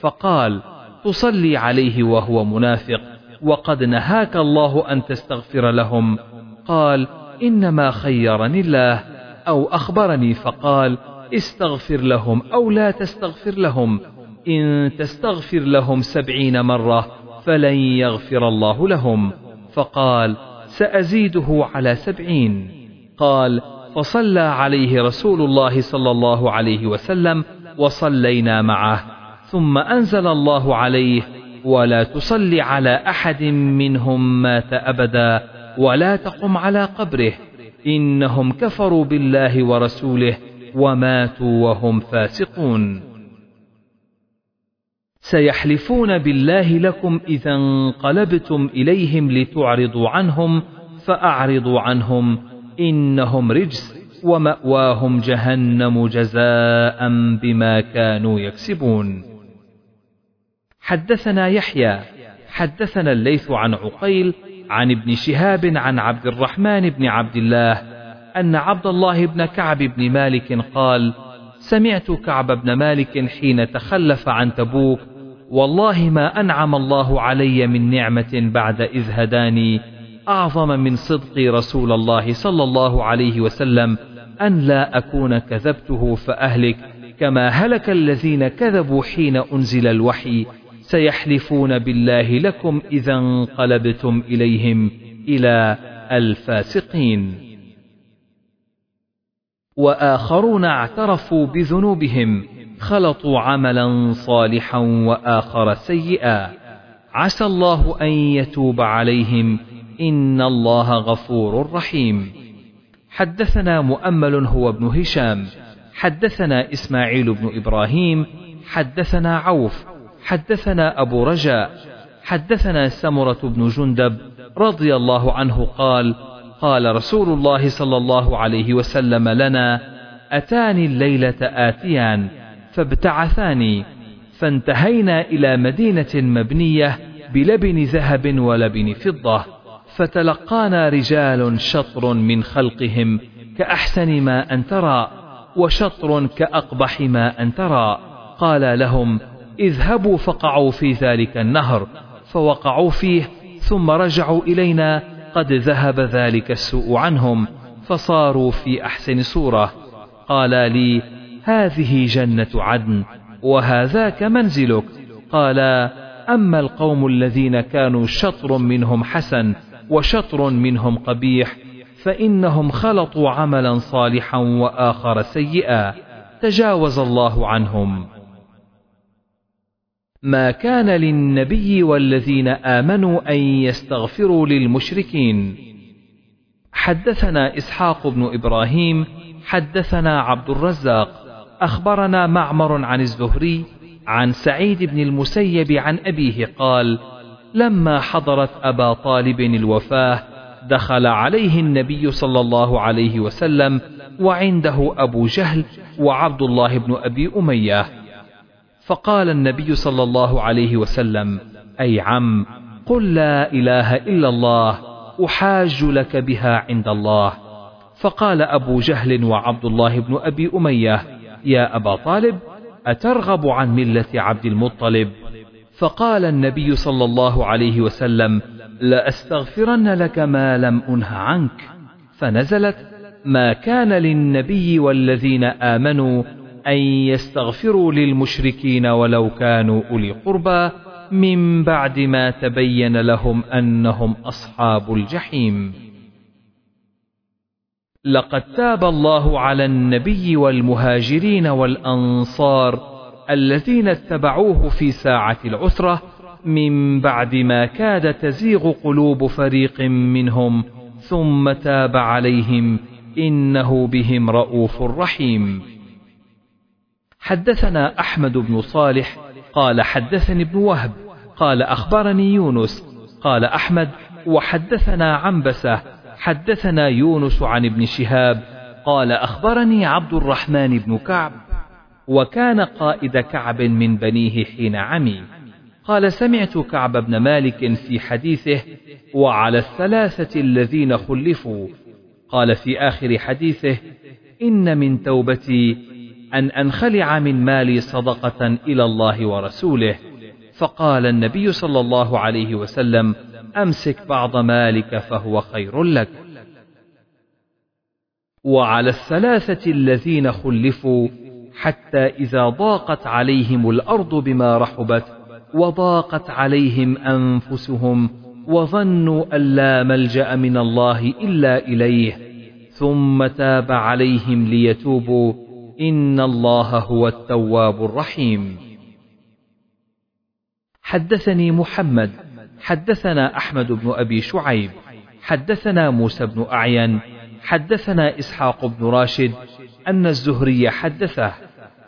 فقال تصلي عليه وهو منافق وقد نهاك الله أن تستغفر لهم. قال إنما خيرني الله أو أخبرني. فقال استغفر لهم أو لا تستغفر لهم. إن تستغفر لهم سبعين مرة فلن يغفر الله لهم. فقال سأزيده على سبعين. قال فصلى عليه رسول الله صلى الله عليه وسلم وصلينا معه. ثم أنزل الله عليه ولا تصل على أحد منهم مات أبدا ولا تقم على قبره. إنهم كفروا بالله ورسوله وماتوا وهم فاسقون. سيحلفون بالله لكم إذا انقلبتم إليهم لتعرضوا عنهم فأعرضوا عنهم إنهم رجس ومأواهم جهنم جزاء بما كانوا يكسبون. حدثنا يحيى حدثنا الليث عن عقيل عن ابن شهاب عن عبد الرحمن بن عبد الله أن عبد الله بن كعب بن مالك قال سمعت كعب بن مالك حين تخلف عن تبوك والله ما أنعم الله علي من نعمة بعد إذ هداني أعظم من صدق رسول الله صلى الله عليه وسلم أن لا أكون كذبته فأهلك كما هلك الذين كذبوا حين أنزل الوحي سيحلفون بالله لكم إذا انقلبتم إليهم إلى الفاسقين. وآخرون اعترفوا بذنوبهم خلطوا عملا صالحا وآخر سيئا. عسى الله أن يتوب عليهم إن الله غفور رحيم. حدثنا مؤمل هو ابن هشام حدثنا إسماعيل بن إبراهيم حدثنا عوف حدثنا أبو رجاء حدثنا سمرة بن جندب رضي الله عنه قال قال رسول الله صلى الله عليه وسلم لنا أتاني الليلة آتيان فابتعثاني فانتهينا إلى مدينة مبنية بلبن ذهب ولبن فضة فتلقانا رجال شطر من خلقهم كأحسن ما أن ترى وشطر كأقبح ما أن ترى قال لهم اذهبوا فقعوا في ذلك النهر فوقعوا فيه ثم رجعوا إلينا قد ذهب ذلك السوء عنهم فصاروا في أحسن صورة. قال لي هذه جنة عدن وهذاك منزلك قال أما القوم الذين كانوا شطر منهم حسن وشطر منهم قبيح فإنهم خلطوا عملا صالحا وآخر سيئا. تجاوز الله عنهم. ما كان للنبي والذين آمنوا أن يستغفروا للمشركين. حدثنا إسحاق بن إبراهيم حدثنا عبد الرزاق. أخبرنا معمر عن الزهري عن سعيد بن المسيب عن أبيه قال لما حضرت أبا طالب الوفاة دخل عليه النبي صلى الله عليه وسلم وعنده أبو جهل وعبد الله بن أبي أمية. فقال النبي صلى الله عليه وسلم أي عم قل لا إله إلا الله أحاج لك بها عند الله. فقال أبو جهل وعبد الله بن أبي أمية يا أبا طالب أترغب عن ملة عبد المطلب. فقال النبي صلى الله عليه وسلم لأستغفرن لك ما لم أنه عنك. فنزلت ما كان للنبي والذين آمنوا أن يستغفروا للمشركين ولو كانوا أولي قربى من بعد ما تبين لهم أنهم أصحاب الجحيم. لقد تاب الله على النبي والمهاجرين والأنصار الذين اتبعوه في ساعة العسرة من بعد ما كاد تزيغ قلوب فريق منهم ثم تاب عليهم إنه بهم رؤوف رحيم. حدثنا أحمد بن صالح قال حدثني ابن وهب قال أخبرني يونس قال أحمد وحدثنا عنبسة حدثنا يونس عن ابن شهاب قال أخبرني عبد الرحمن بن كعب وكان قائد كعب من بنيه حين عمي. قال سمعت كعب بن مالك في حديثه وعلى الثلاثة الذين خلفوا. قال في آخر حديثه إن من توبتي أن أنخلع من مالي صدقة إلى الله ورسوله. فقال النبي صلى الله عليه وسلم أمسك بعض مالك فهو خير لك. وعلى الثلاثة الذين خلفوا حتى إذا ضاقت عليهم الأرض بما رحبت وضاقت عليهم أنفسهم وظنوا أن لا ملجأ من الله إلا إليه ثم تاب عليهم ليتوبوا إن الله هو التواب الرحيم. حدثني محمد حدثنا أحمد بن أبي شعيب حدثنا موسى بن أعين حدثنا إسحاق بن راشد أن الزهري حدثه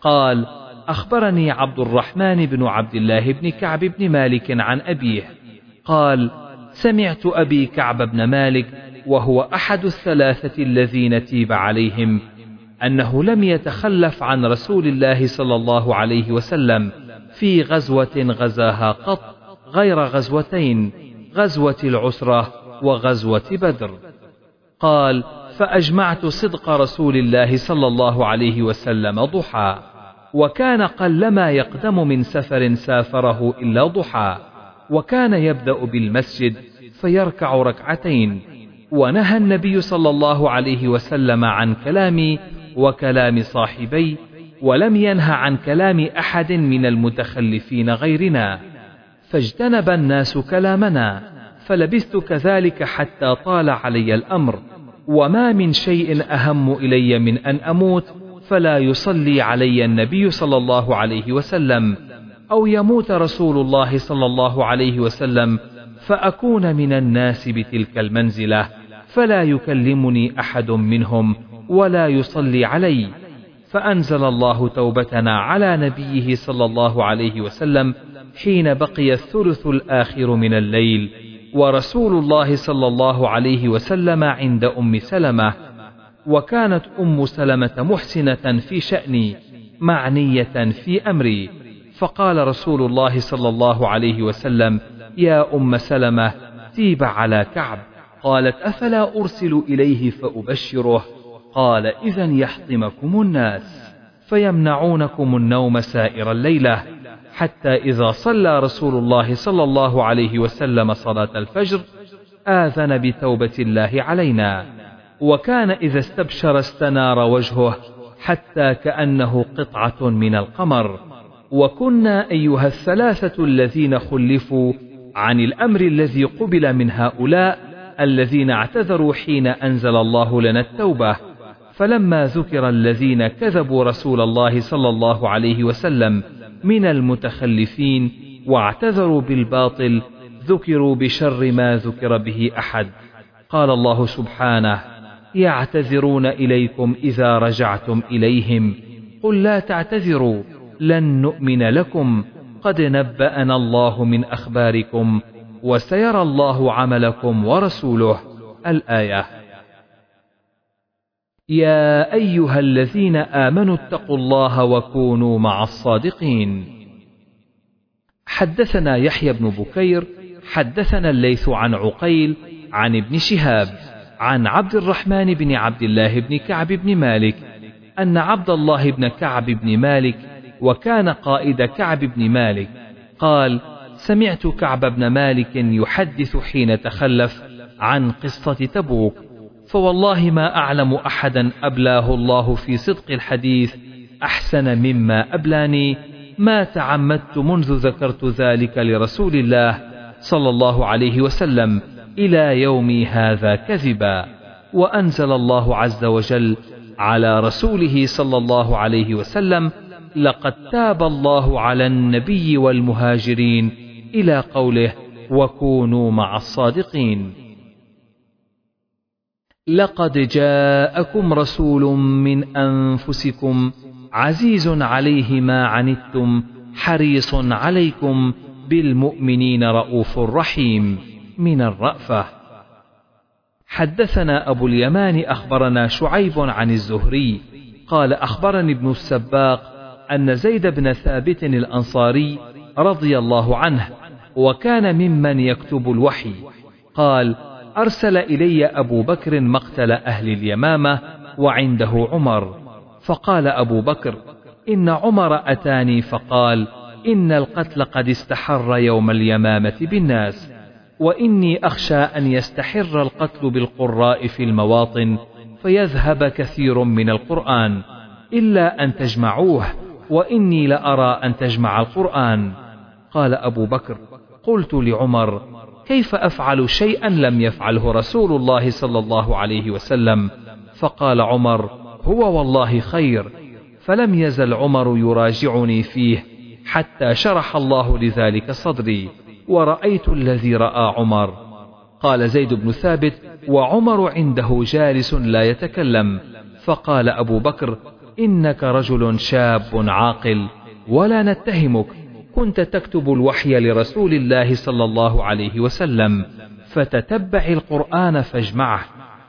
قال أخبرني عبد الرحمن بن عبد الله بن كعب بن مالك عن أبيه قال سمعت أبي كعب بن مالك وهو أحد الثلاثة الذين تيب عليهم أنه لم يتخلف عن رسول الله صلى الله عليه وسلم في غزوة غزاها قط غير غزوتين غزوة العسرة وغزوة بدر. قال فأجمعت صدق رسول الله صلى الله عليه وسلم ضحى وكان قلما يقدم من سفر سافره إلا ضحى وكان يبدأ بالمسجد فيركع ركعتين ونهى النبي صلى الله عليه وسلم عن كلامي وكلام صاحبي ولم ينه عن كلام أحد من المتخلفين غيرنا. فاجتنب الناس كلامنا فلبثت كذلك حتى طال علي الأمر. وما من شيء أهم إلي من أن أموت فلا يصلي علي النبي صلى الله عليه وسلم. أو يموت رسول الله صلى الله عليه وسلم فأكون من الناس بتلك المنزلة. فلا يكلمني أحد منهم ولا يصلي علي. فأنزل الله توبتنا على نبيه صلى الله عليه وسلم حين بقي الثلث الآخر من الليل. ورسول الله صلى الله عليه وسلم عند أم سلمة. وكانت أم سلمة محسنة في شأني معنية في أمري. فقال رسول الله صلى الله عليه وسلم يا أم سلمة تيب على كعب. قالت أفلا أرسل إليه فأبشره؟ قال إذا يحطمكم الناس فيمنعونكم النوم سائر الليلة حتى إذا صلى رسول الله صلى الله عليه وسلم صلاة الفجر آذن بتوبة الله علينا. وكان إذا استبشر استنار وجهه حتى كأنه قطعة من القمر. وكنا أيها الثلاثة الذين خلفوا عن الأمر الذي قبل من هؤلاء الذين اعتذروا حين أنزل الله لنا التوبة فلما ذكر الذين كذبوا رسول الله صلى الله عليه وسلم من المتخلفين واعتذروا بالباطل ذكروا بشر ما ذكر به أحد. قال الله سبحانه يعتذرون إليكم إذا رجعتم إليهم. قل لا تعتذروا لن نؤمن لكم. قد نبأنا الله من أخباركم وسيرى الله عملكم ورسوله. الآية يا أيها الذين آمنوا اتقوا الله وكونوا مع الصادقين. حدثنا يحيى بن بكير حدثنا الليث عن عقيل عن ابن شهاب عن عبد الرحمن بن عبد الله بن كعب بن مالك أن عبد الله بن كعب بن مالك وكان قائد كعب بن مالك قال سمعت كعب بن مالك يحدث حين تخلف عن قصة تبوك. فوالله ما أعلم أحدا أبلاه الله في صدق الحديث أحسن مما أبلاني ما تعمدت منذ ذكرت ذلك لرسول الله صلى الله عليه وسلم إلى يومي هذا كذبا. وأنزل الله عز وجل على رسوله صلى الله عليه وسلم لقد تاب الله على النبي والمهاجرين إلى قوله وكونوا مع الصادقين لقد جاءكم رسول من أنفسكم عزيز عليه ما عنتم حريص عليكم بالمؤمنين رؤوف رحيم. من الرأفة. حدثنا أبو اليمان أخبرنا شعيب عن الزهري. قال أخبرني ابن السباق أن زيد بن ثابت الأنصاري رضي الله عنه وكان ممن يكتب الوحي. قال أرسل إلي أبو بكر مقتل أهل اليمامة وعنده عمر. فقال أبو بكر إن عمر أتاني فقال إن القتل قد استحر يوم اليمامة بالناس وإني أخشى أن يستحر القتل بالقراء في المواطن فيذهب كثير من القرآن إلا أن تجمعوه وإني لأرى أن تجمع القرآن. قال أبو بكر قلت لعمر كيف أفعل شيئا لم يفعله رسول الله صلى الله عليه وسلم؟ فقال عمر هو والله خير فلم يزل عمر يراجعني فيه حتى شرح الله لذلك صدري ورأيت الذي رأى عمر. قال زيد بن ثابت وعمر عنده جالس لا يتكلم. فقال أبو بكر إنك رجل شاب عاقل ولا نتهمك كنت تكتب الوحي لرسول الله صلى الله عليه وسلم فتتبع القرآن فاجمعه.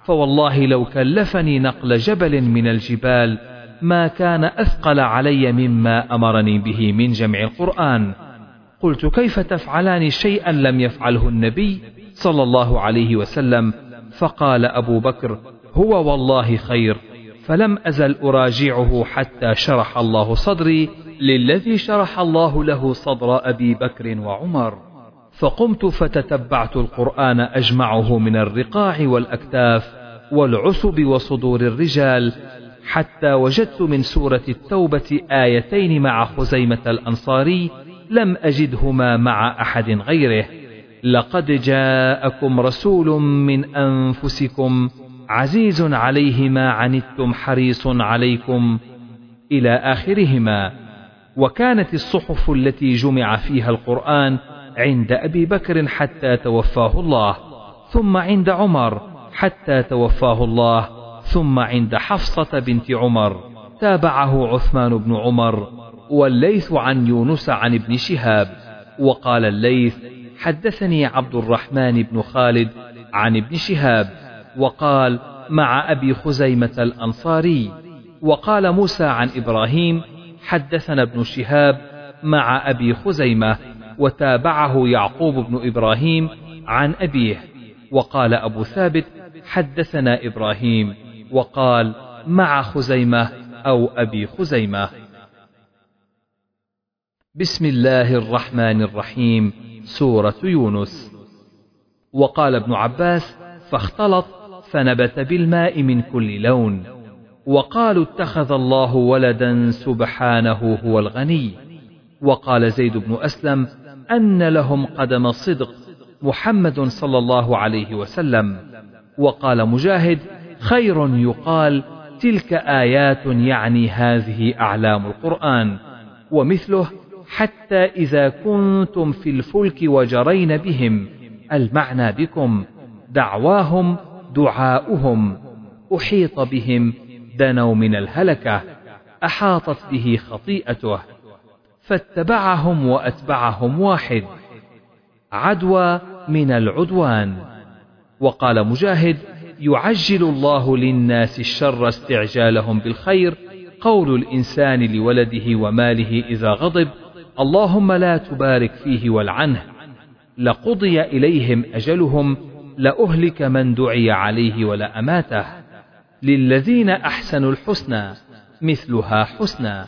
فوالله لو كلفني نقل جبل من الجبال ما كان أثقل علي مما أمرني به من جمع القرآن. قلت كيف تفعلان شيئا لم يفعله النبي صلى الله عليه وسلم؟ فقال أبو بكر هو والله خير. فلم أزل أراجعه حتى شرح الله صدري للذي شرح الله له صدر أبي بكر وعمر. فقمت فتتبعت القرآن أجمعه من الرقاع والأكتاف والعسب وصدور الرجال حتى وجدت من سورة التوبة آيتين مع خزيمة الأنصاري لم أجدهما مع أحد غيره. لقد جاءكم رسول من أنفسكم عزيز عليه ما عنتم حريص عليكم إلى آخرهما. وكانت الصحف التي جمع فيها القرآن عند أبي بكر حتى توفاه الله ثم عند عمر حتى توفاه الله ثم عند حفصة بنت عمر. تابعه عثمان بن عمر والليث عن يونس عن ابن شهاب. وقال الليث حدثني عبد الرحمن بن خالد عن ابن شهاب. وقال مع أبي خزيمة الأنصاري. وقال موسى عن إبراهيم حدثنا ابن شهاب مع أبي خزيمة وتابعه يعقوب بن إبراهيم عن أبيه. وقال أبو ثابت حدثنا إبراهيم. وقال مع خزيمة أو أبي خزيمة. بسم الله الرحمن الرحيم سورة يونس. وقال ابن عباس فاختلط فنبت بالماء من كل لون. وقالوا اتخذ الله ولدا سبحانه هو الغني. وقال زيد بن أسلم أن لهم قدم الصدق محمد صلى الله عليه وسلم. وقال مجاهد خير يقال تلك آيات يعني هذه أعلام القرآن. ومثله حتى إذا كنتم في الفلك وجرين بهم. المعنى بكم. دعواهم دعاؤهم أحيط بهم دنوا من الهلكة أحاطت به خطيئته فاتبعهم وأتبعهم واحد عدوى من العدوان. وقال مجاهد يعجل الله للناس الشر استعجالهم بالخير قول الإنسان لولده وماله إذا غضب اللهم لا تبارك فيه والعنه. لقضي إليهم أجلهم لأهلك من دعي عليه ولأماته للذين أحسنوا الحسنى مثلها حسنى.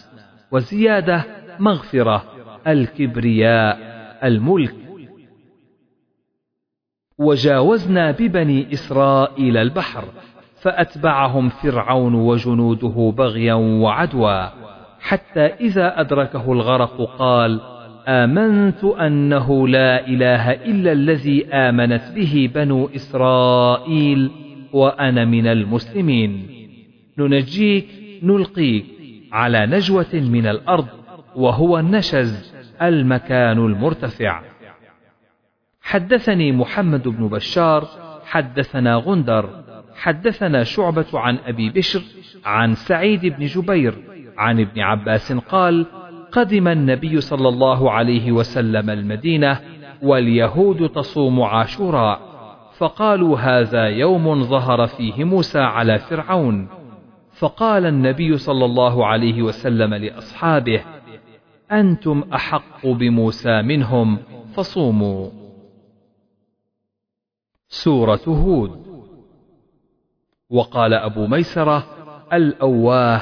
وزيادة مغفرة الكبرياء الملك. وجاوزنا ببني إسرائيل البحر فأتبعهم فرعون وجنوده بغيا وعدوى. حتى إذا أدركه الغرق قال آمنت أنه لا إله إلا الذي آمنت به بنو إسرائيل وأنا من المسلمين. ننجيك نلقيك على نجوة من الأرض وهو النشز المكان المرتفع. حدثني محمد بن بشار حدثنا غندر حدثنا شعبة عن أبي بشر عن سعيد بن جبير عن ابن عباس قال قدم النبي صلى الله عليه وسلم المدينة واليهود تصوم عاشوراء فقالوا هذا يوم ظهر فيه موسى على فرعون. فقال النبي صلى الله عليه وسلم لأصحابه أنتم أحق بموسى منهم فصوموا. سورة هود. وقال أبو ميسرة الأواه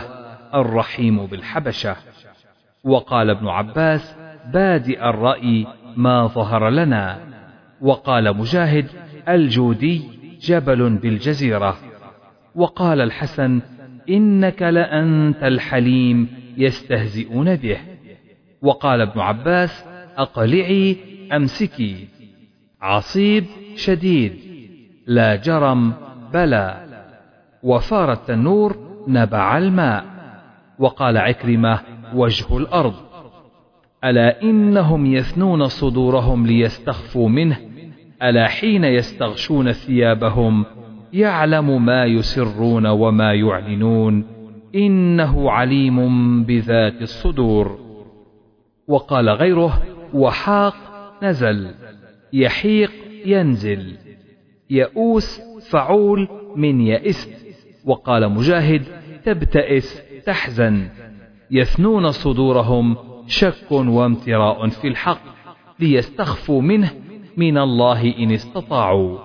الرحيم بالحبشة. وقال ابن عباس بادئ الرأي ما ظهر لنا. وقال مجاهد الجودي جبل بالجزيرة. وقال الحسن إنك لأنت الحليم يستهزئون به. وقال ابن عباس أقلعي أمسكي. عصيب شديد لا جرم بلى وفار التنور نبع الماء. وقال عكرمة وجه الأرض. ألا إنهم يثنون صدورهم ليستخفوا منه؟ ألا حين يستغشون ثيابهم يعلم ما يسرون وما يعلنون؟ إنه عليم بذات الصدور. وقال غيره وحاق نزل يحيق ينزل يئوس فعول من يئست. وقال مجاهد تبتئس تحزن. يثنون صدورهم شك وامتراء في الحق ليستخفوا منه من الله إن استطاعوا.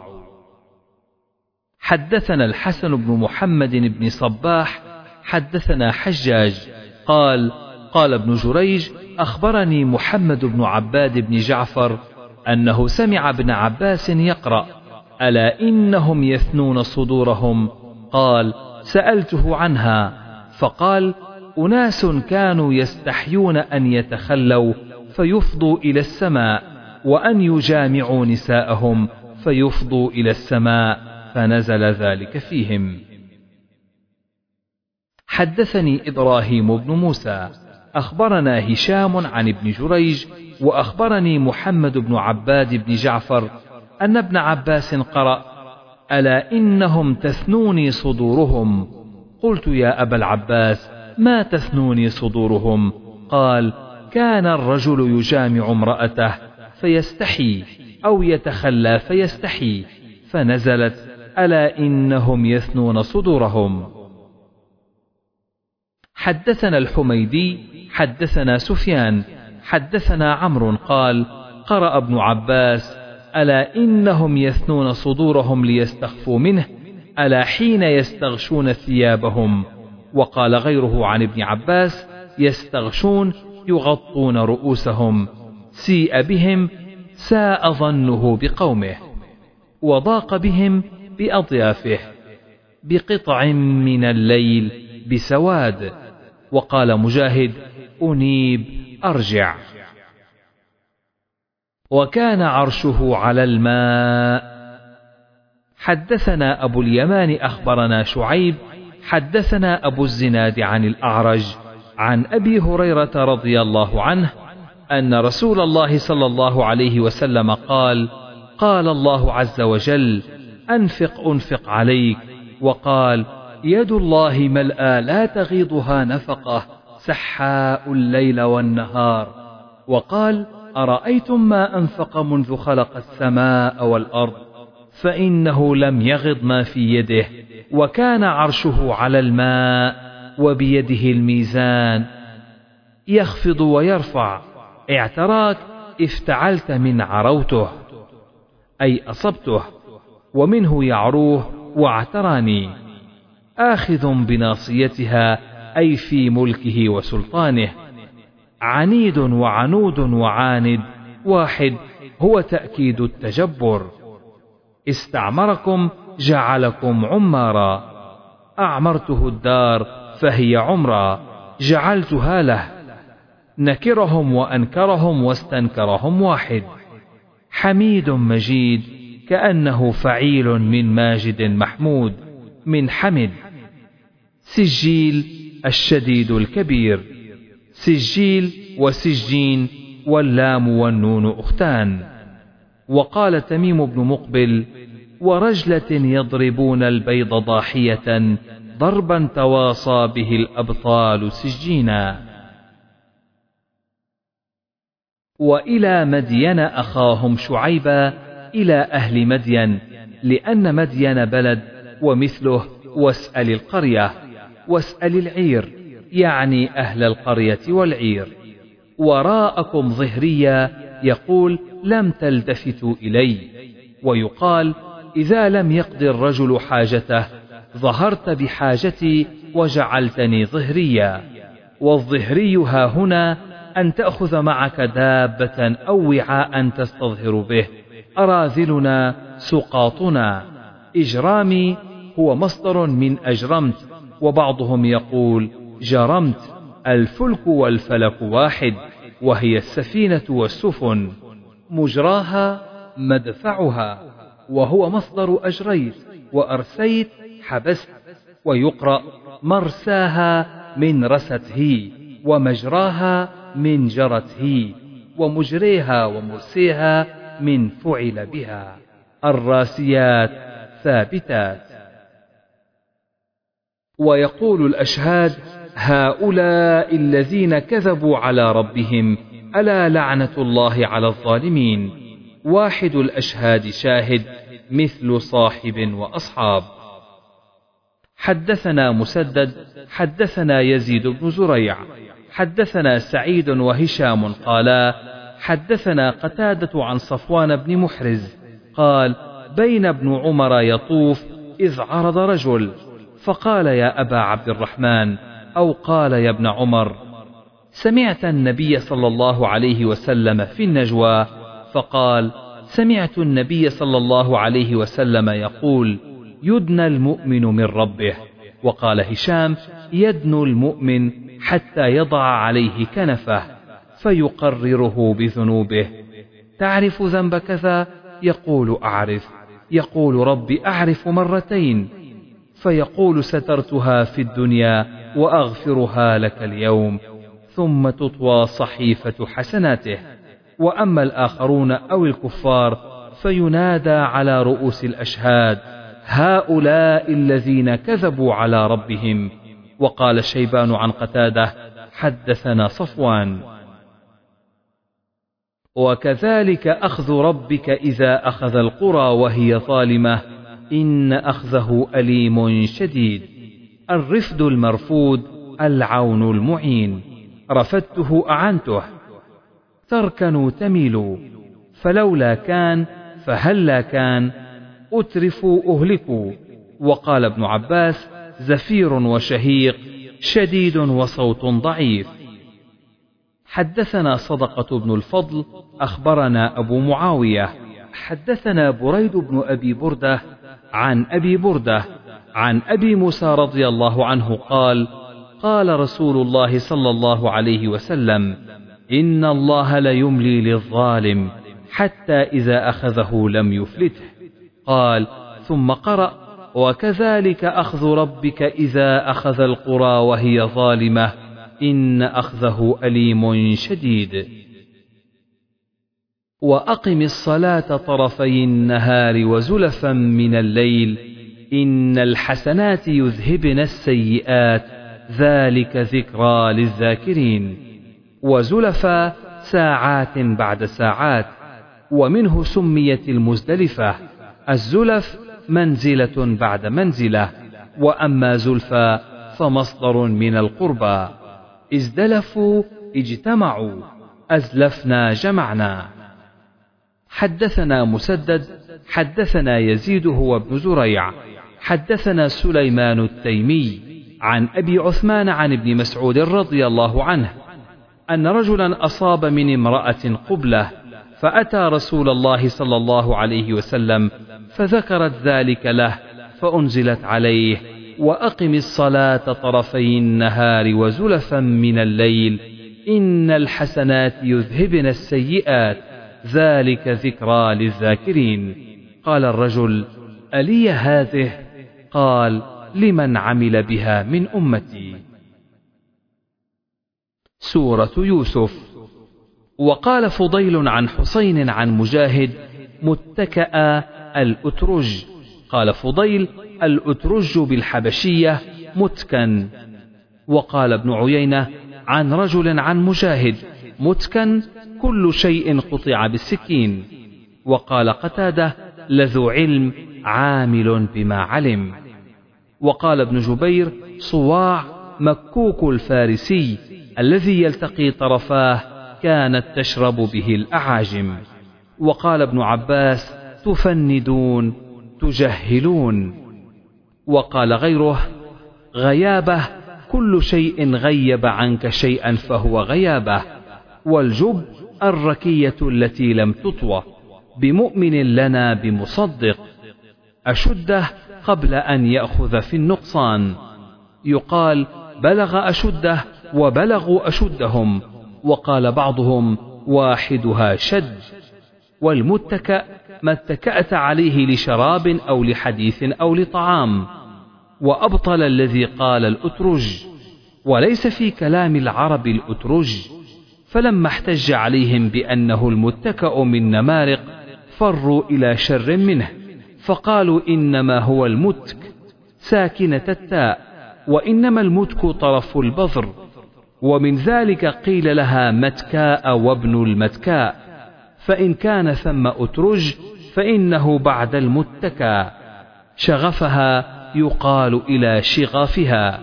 حدثنا الحسن بن محمد بن صباح حدثنا حجاج قال قال ابن جريج أخبرني محمد بن عباد بن جعفر أنه سمع ابن عباس يقرأ ألا إنهم يثنون صدورهم؟ قال سألته عنها فقال أناس كانوا يستحيون أن يتخلوا فيفضوا إلى السماء وأن يجامعوا نساءهم فيفضوا إلى السماء فنزل ذلك فيهم. حدثني إبراهيم بن موسى. أخبرنا هشام عن ابن جريج وأخبرني محمد بن عباد بن جعفر أن ابن عباس قرأ ألا إنهم تثنوني صدورهم؟ قلت يا أبا العباس ما تثنوني صدورهم؟ قال كان الرجل يجامع امرأته فيستحي أو يتخلى فيستحي فنزلت ألا إنهم يثنون صدورهم؟ حدثنا الحميدي حدثنا سفيان حدثنا عمرو قال قرأ ابن عباس ألا إنهم يثنون صدورهم ليستخفوا منه ألا حين يستغشون ثيابهم؟ وقال غيره عن ابن عباس يستغشون يغطون رؤوسهم سيء بهم ساء ظنه بقومه وضاق بهم بأضيافه بقطع من الليل بسواد وقال مجاهد أنيب أرجع. وكان عرشه على الماء. حدثنا أبو اليمان أخبرنا شعيب حدثنا أبو الزناد عن الأعرج عن أبي هريرة رضي الله عنه أن رسول الله صلى الله عليه وسلم قال قال الله عز وجل أنفق أنفق عليك. وقال يد الله ملأى لا تغيضها نفقة سحاء الليل والنهار. وقال أرأيتم ما أنفق منذ خلق السماء والأرض؟ فإنه لم يغض ما في يده. وكان عرشه على الماء وبيده الميزان. يخفض ويرفع. اعتراك افتعلت من عروته أي أصبته ومنه يعروه واعتراني. آخذ بناصيتها أي في ملكه وسلطانه. عنيد وعنود وعاند. واحد هو تأكيد التجبر. استعمركم جعلكم عمارا. أعمرته الدار فهي عمرا. جعلتها له. نكرهم وأنكرهم واستنكرهم واحد. حميد مجيد كأنه فعيل من ماجد محمود من حمد. سجيل الشديد الكبير. سجيل وسجين واللام والنون أختان. وقال تميم بن مقبل ورجلة يضربون البيض ضاحية ضربا تواصى به الأبطال سجينا. وإلى مدين أخاهم شعيبا إلى أهل مدين لأن مدين بلد ومثله واسأل القرية واسأل العير يعني أهل القرية والعير. وراءكم ظهريا يقول لم تلتفتوا إلي. ويقال إذا لم يقض الرجل حاجته ظهرت بحاجتي وجعلتني ظهريا. والظهري ها هنا أن تأخذ معك دابة أو وعاء تستظهر به. أراذلنا سقاطنا. إجرامي هو مصدر من أجرمت وبعضهم يقول جرمت. الفلك والفلك واحد وهي السفينة والسفن. مجراها مدفعها. وهو مصدر أجريت وأرسيت حبست ويقرأ مرساها من رست هي ومجراها من جرت هي ومجريها ومرسيها من فعل بها. الراسيات ثابتات. ويقول الأشهاد هؤلاء الذين كذبوا على ربهم ألا لعنة الله على الظالمين؟ واحد الأشهاد شاهد مثل صاحب وأصحاب. حدثنا مسدد حدثنا يزيد بن زريع حدثنا سعيد وهشام قالا حدثنا قتادة عن صفوان بن محرز قال بين ابن عمر يطوف إذ عرض رجل فقال يا أبا عبد الرحمن أو قال يا ابن عمر. سمعت النبي صلى الله عليه وسلم في النجوى فقال سمعت النبي صلى الله عليه وسلم يقول يدنى المؤمن من ربه. وقال هشام يدنو المؤمن حتى يضع عليه كنفه فيقرره بذنوبه. تعرف ذنب كذا؟ يقول أعرف. يقول رب أعرف مرتين. فيقول سترتها في الدنيا وأغفرها لك اليوم ثم تطوى صحيفة حسناته. وأما الآخرون أو الكفار فينادى على رؤوس الأشهاد هؤلاء الذين كذبوا على ربهم. وقال شيبان عن قتادة حدثنا صفوان. وكذلك أخذ ربك إذا أخذ القرى وهي ظالمة إن أخذه أليم شديد. الرفد المرفود العون المعين. رفدته أعنته. تركنوا تميلوا فلولا كان فهلا كان أترفوا أهلكوا. وقال ابن عباس زفير وشهيق شديد وصوت ضعيف. حدثنا صدقة بن الفضل أخبرنا أبو معاوية. حدثنا بريد بن أبي بردة عن أبي بردة عن أبي موسى رضي الله عنه قال قال رسول الله صلى الله عليه وسلم إن الله ليملي للظالم حتى إذا أخذه لم يفلته. قال ثم قرأ وكذلك أخذ ربك إذا أخذ القرى وهي ظالمة. إن أخذه أليم شديد. وأقم الصلاة طرفي النهار وزلفا من الليل. إن الحسنات يذهبن السيئات. ذلك ذكرى للذاكرين. وزلفا ساعات بعد ساعات ومنه سميت المزدلفة. الزلف منزلة بعد منزلة وأما زلفى فمصدر من القربى. ازدلفوا اجتمعوا أزلفنا جمعنا. حدثنا مسدد حدثنا يزيد هو ابن زريع. حدثنا سليمان التيمي عن أبي عثمان عن ابن مسعود رضي الله عنه. أن رجلا أصاب من امرأة قبلة فأتى رسول الله صلى الله عليه وسلم فذكرت ذلك له فأنزلت عليه وأقم الصلاة طرفي النهار وزلفا من الليل إن الحسنات يذهبن السيئات ذلك ذكرى للذاكرين. قال الرجل ألي هذه؟ قال لمن عمل بها من أمتي. سورة يوسف. وقال فضيل عن حسين عن مجاهد متكأ الأترج. قال فضيل الأترج بالحبشية متكن. وقال ابن عيينة عن رجل عن مجاهد متكن كل شيء قطع بالسكين. وقال قتادة لذو علم عامل بما علم. وقال ابن جبير صواع مكوك الفارسي الذي يلتقي طرفاه كانت تشرب به الأعاجم. وقال ابن عباس تفندون تجهلون. وقال غيره غيابة كل شيء غيب عنك شيئا فهو غيابة. والجب الركية التي لم تطوى بمؤمن لنا بمصدق. أشده قبل أن يأخذ في النقصان. يقال بلغ أشده وبلغوا أشدهم. وقال بعضهم واحدها شد. والمتكأ ما اتكأت عليه لشراب أو لحديث أو لطعام. وأبطل الذي قال الأترج. وليس في كلام العرب الأترج. فلما احتج عليهم بأنه المتكأ من نمارق فروا إلى شر منه. فقالوا إنما هو المتك ساكنة التاء. وإنما المتك طرف البذر. ومن ذلك قيل لها متكاء وابن المتكاء فإن كان ثم أترج فإنه بعد المتكى شغفها يقال إلى شغافها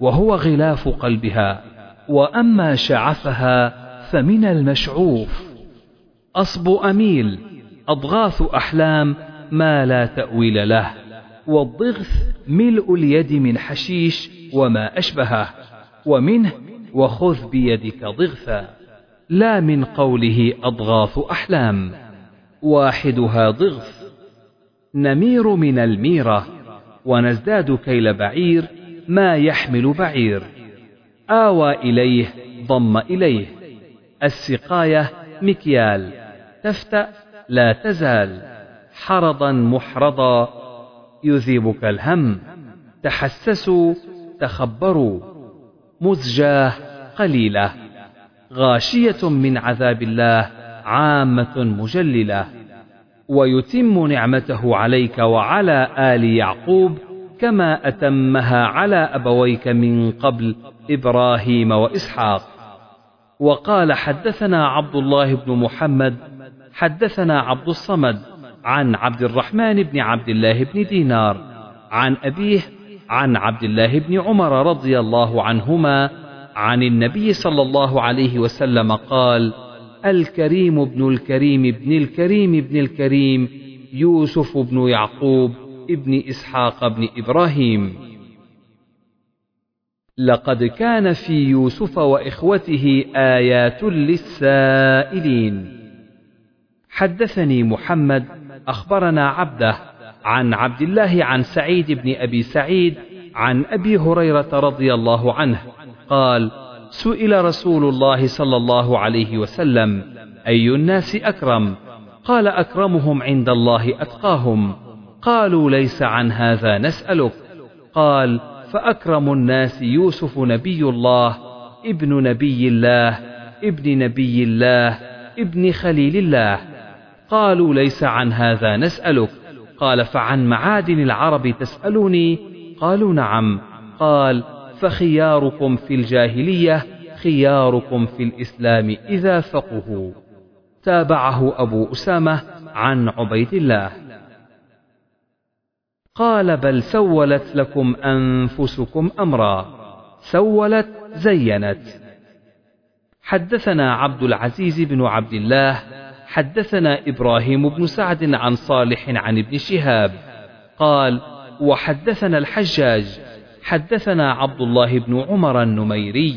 وهو غلاف قلبها وأما شعفها فمن المشعوف. أصب أميل أضغاث أحلام ما لا تأويل له والضغث ملء اليد من حشيش وما أشبهه ومنه وخذ بيدك ضغثا. لا من قوله أضغاث أحلام. واحدها ضغث. نمير من الميرة. ونزداد كيل بعير. ما يحمل بعير. آوى إليه ضم إليه. السقاية مكيال. تفتأ لا تزال. حرضا محرضا. يذيبك الهم. تحسسوا تخبروا. مزجاة قليلة. غاشية من عذاب الله عامة مجللة. ويتم نعمته عليك وعلى آل يعقوب كما أتمها على أبويك من قبل إبراهيم وإسحاق. وقال حدثنا عبد الله بن محمد حدثنا عبد الصمد عن عبد الرحمن بن عبد الله بن دينار عن أبيه عن عبد الله بن عمر رضي الله عنهما عن النبي صلى الله عليه وسلم قال الكريم ابن الكريم ابن الكريم ابن الكريم يوسف بن يعقوب ابن إسحاق بن إبراهيم. لقد كان في يوسف وإخوته آيات للسائلين. حدثني محمد أخبرنا عبده عن عبد الله عن سعيد بن أبي سعيد عن أبي هريرة رضي الله عنه قال سئل رسول الله صلى الله عليه وسلم أي الناس أكرم؟ قال أكرمهم عند الله أتقاهم. قالوا ليس عن هذا نسألك. قال فأكرم الناس يوسف نبي الله ابن نبي الله ابن نبي الله ابن خليل الله. قالوا ليس عن هذا نسألك. قال فعن معادن العرب تسألوني؟ قالوا نعم. قال فخياركم في الجاهلية خياركم في الإسلام إذا فقهوا. تابعه أبو أسامة عن عبيد الله. قال بل سولت لكم أنفسكم أمرا. سولت زينت. حدثنا عبد العزيز بن عبد الله حدثنا إبراهيم بن سعد عن صالح عن ابن شهاب. قال وحدثنا الحجاج حدثنا عبد الله بن عمر النميري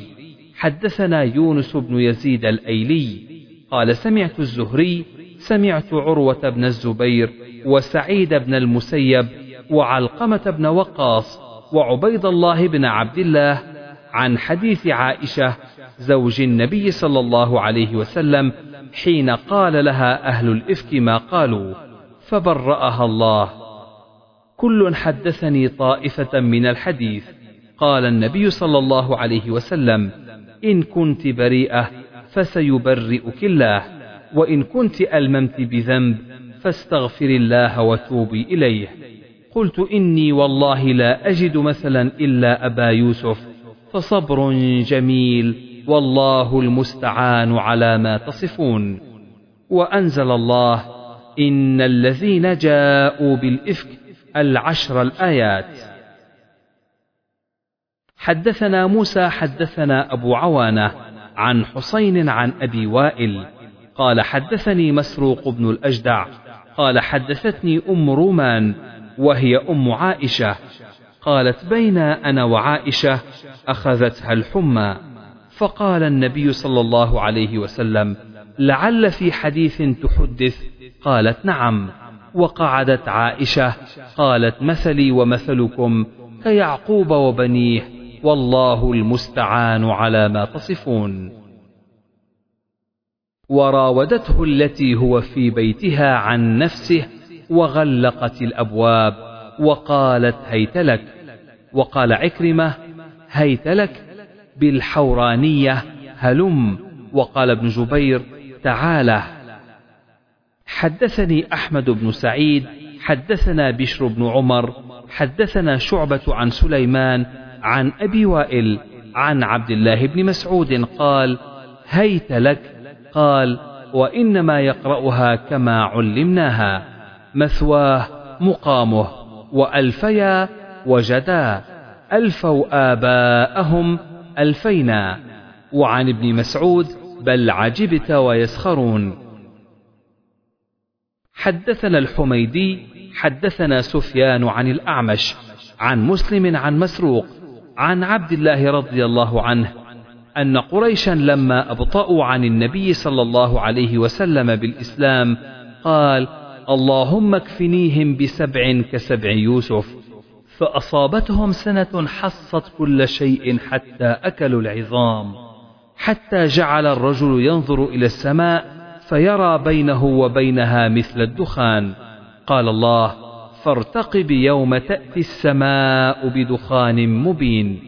حدثنا يونس بن يزيد الأيلي. قال سمعت الزهري سمعت عروة بن الزبير وسعيد بن المسيب وعلقمة بن وقاص وعبيد الله بن عبد الله عن حديث عائشة زوج النبي صلى الله عليه وسلم حين قال لها أهل الإفك ما قالوا فبرأها الله. كل حدثني طائفة من الحديث. قال النبي صلى الله عليه وسلم إن كنت بريئة فسيبرئك الله وإن كنت ألممت بذنب فاستغفر الله وتوبي إليه. قلت إني والله لا أجد مثلا إلا أبا يوسف فصبر جميل. والله المستعان على ما تصفون. وأنزل الله إن الذين جاءوا بالإفك العشر الآيات. حدثنا موسى حدثنا أبو عوانة عن حسين عن أبي وائل. قال حدثني مسروق بن الأجدع. قال حدثتني أم رومان وهي أم عائشة. قالت بين أنا وعائشة أخذتها الحمى. فقال النبي صلى الله عليه وسلم لعل في حديث تحدث؟ قالت نعم. وقعدت عائشة قالت مثلي ومثلكم كيعقوب وبنيه والله المستعان على ما تصفون. وراودته التي هو في بيتها عن نفسه وغلقت الأبواب وقالت هيت لك. وقال عكرمة هيت لك؟ بالحورانية هلم وقال ابن جبير تعالى حدثني أحمد بن سعيد حدثنا بشر بن عمر حدثنا شعبة عن سليمان عن أبي وائل عن عبد الله بن مسعود قال هيت لك. قال وإنما يقرأها كما علمناها مثواه مقامه وألفيا وجدا ألفوا آباءهم ألفينا. وعن ابن مسعود بل عجبت ويسخرون. حدثنا الحميدي حدثنا سفيان عن الأعمش عن مسلم عن مسروق عن عبد الله رضي الله عنه أن قريشا لما أبطأوا عن النبي صلى الله عليه وسلم بالإسلام قال اللهم اكفنيهم بسبع كسبع يوسف. فأصابتهم سنة حصت كل شيء حتى أكلوا العظام حتى جعل الرجل ينظر إلى السماء فيرى بينه وبينها مثل الدخان. قال الله فارتقب يوم تأتي السماء بدخان مبين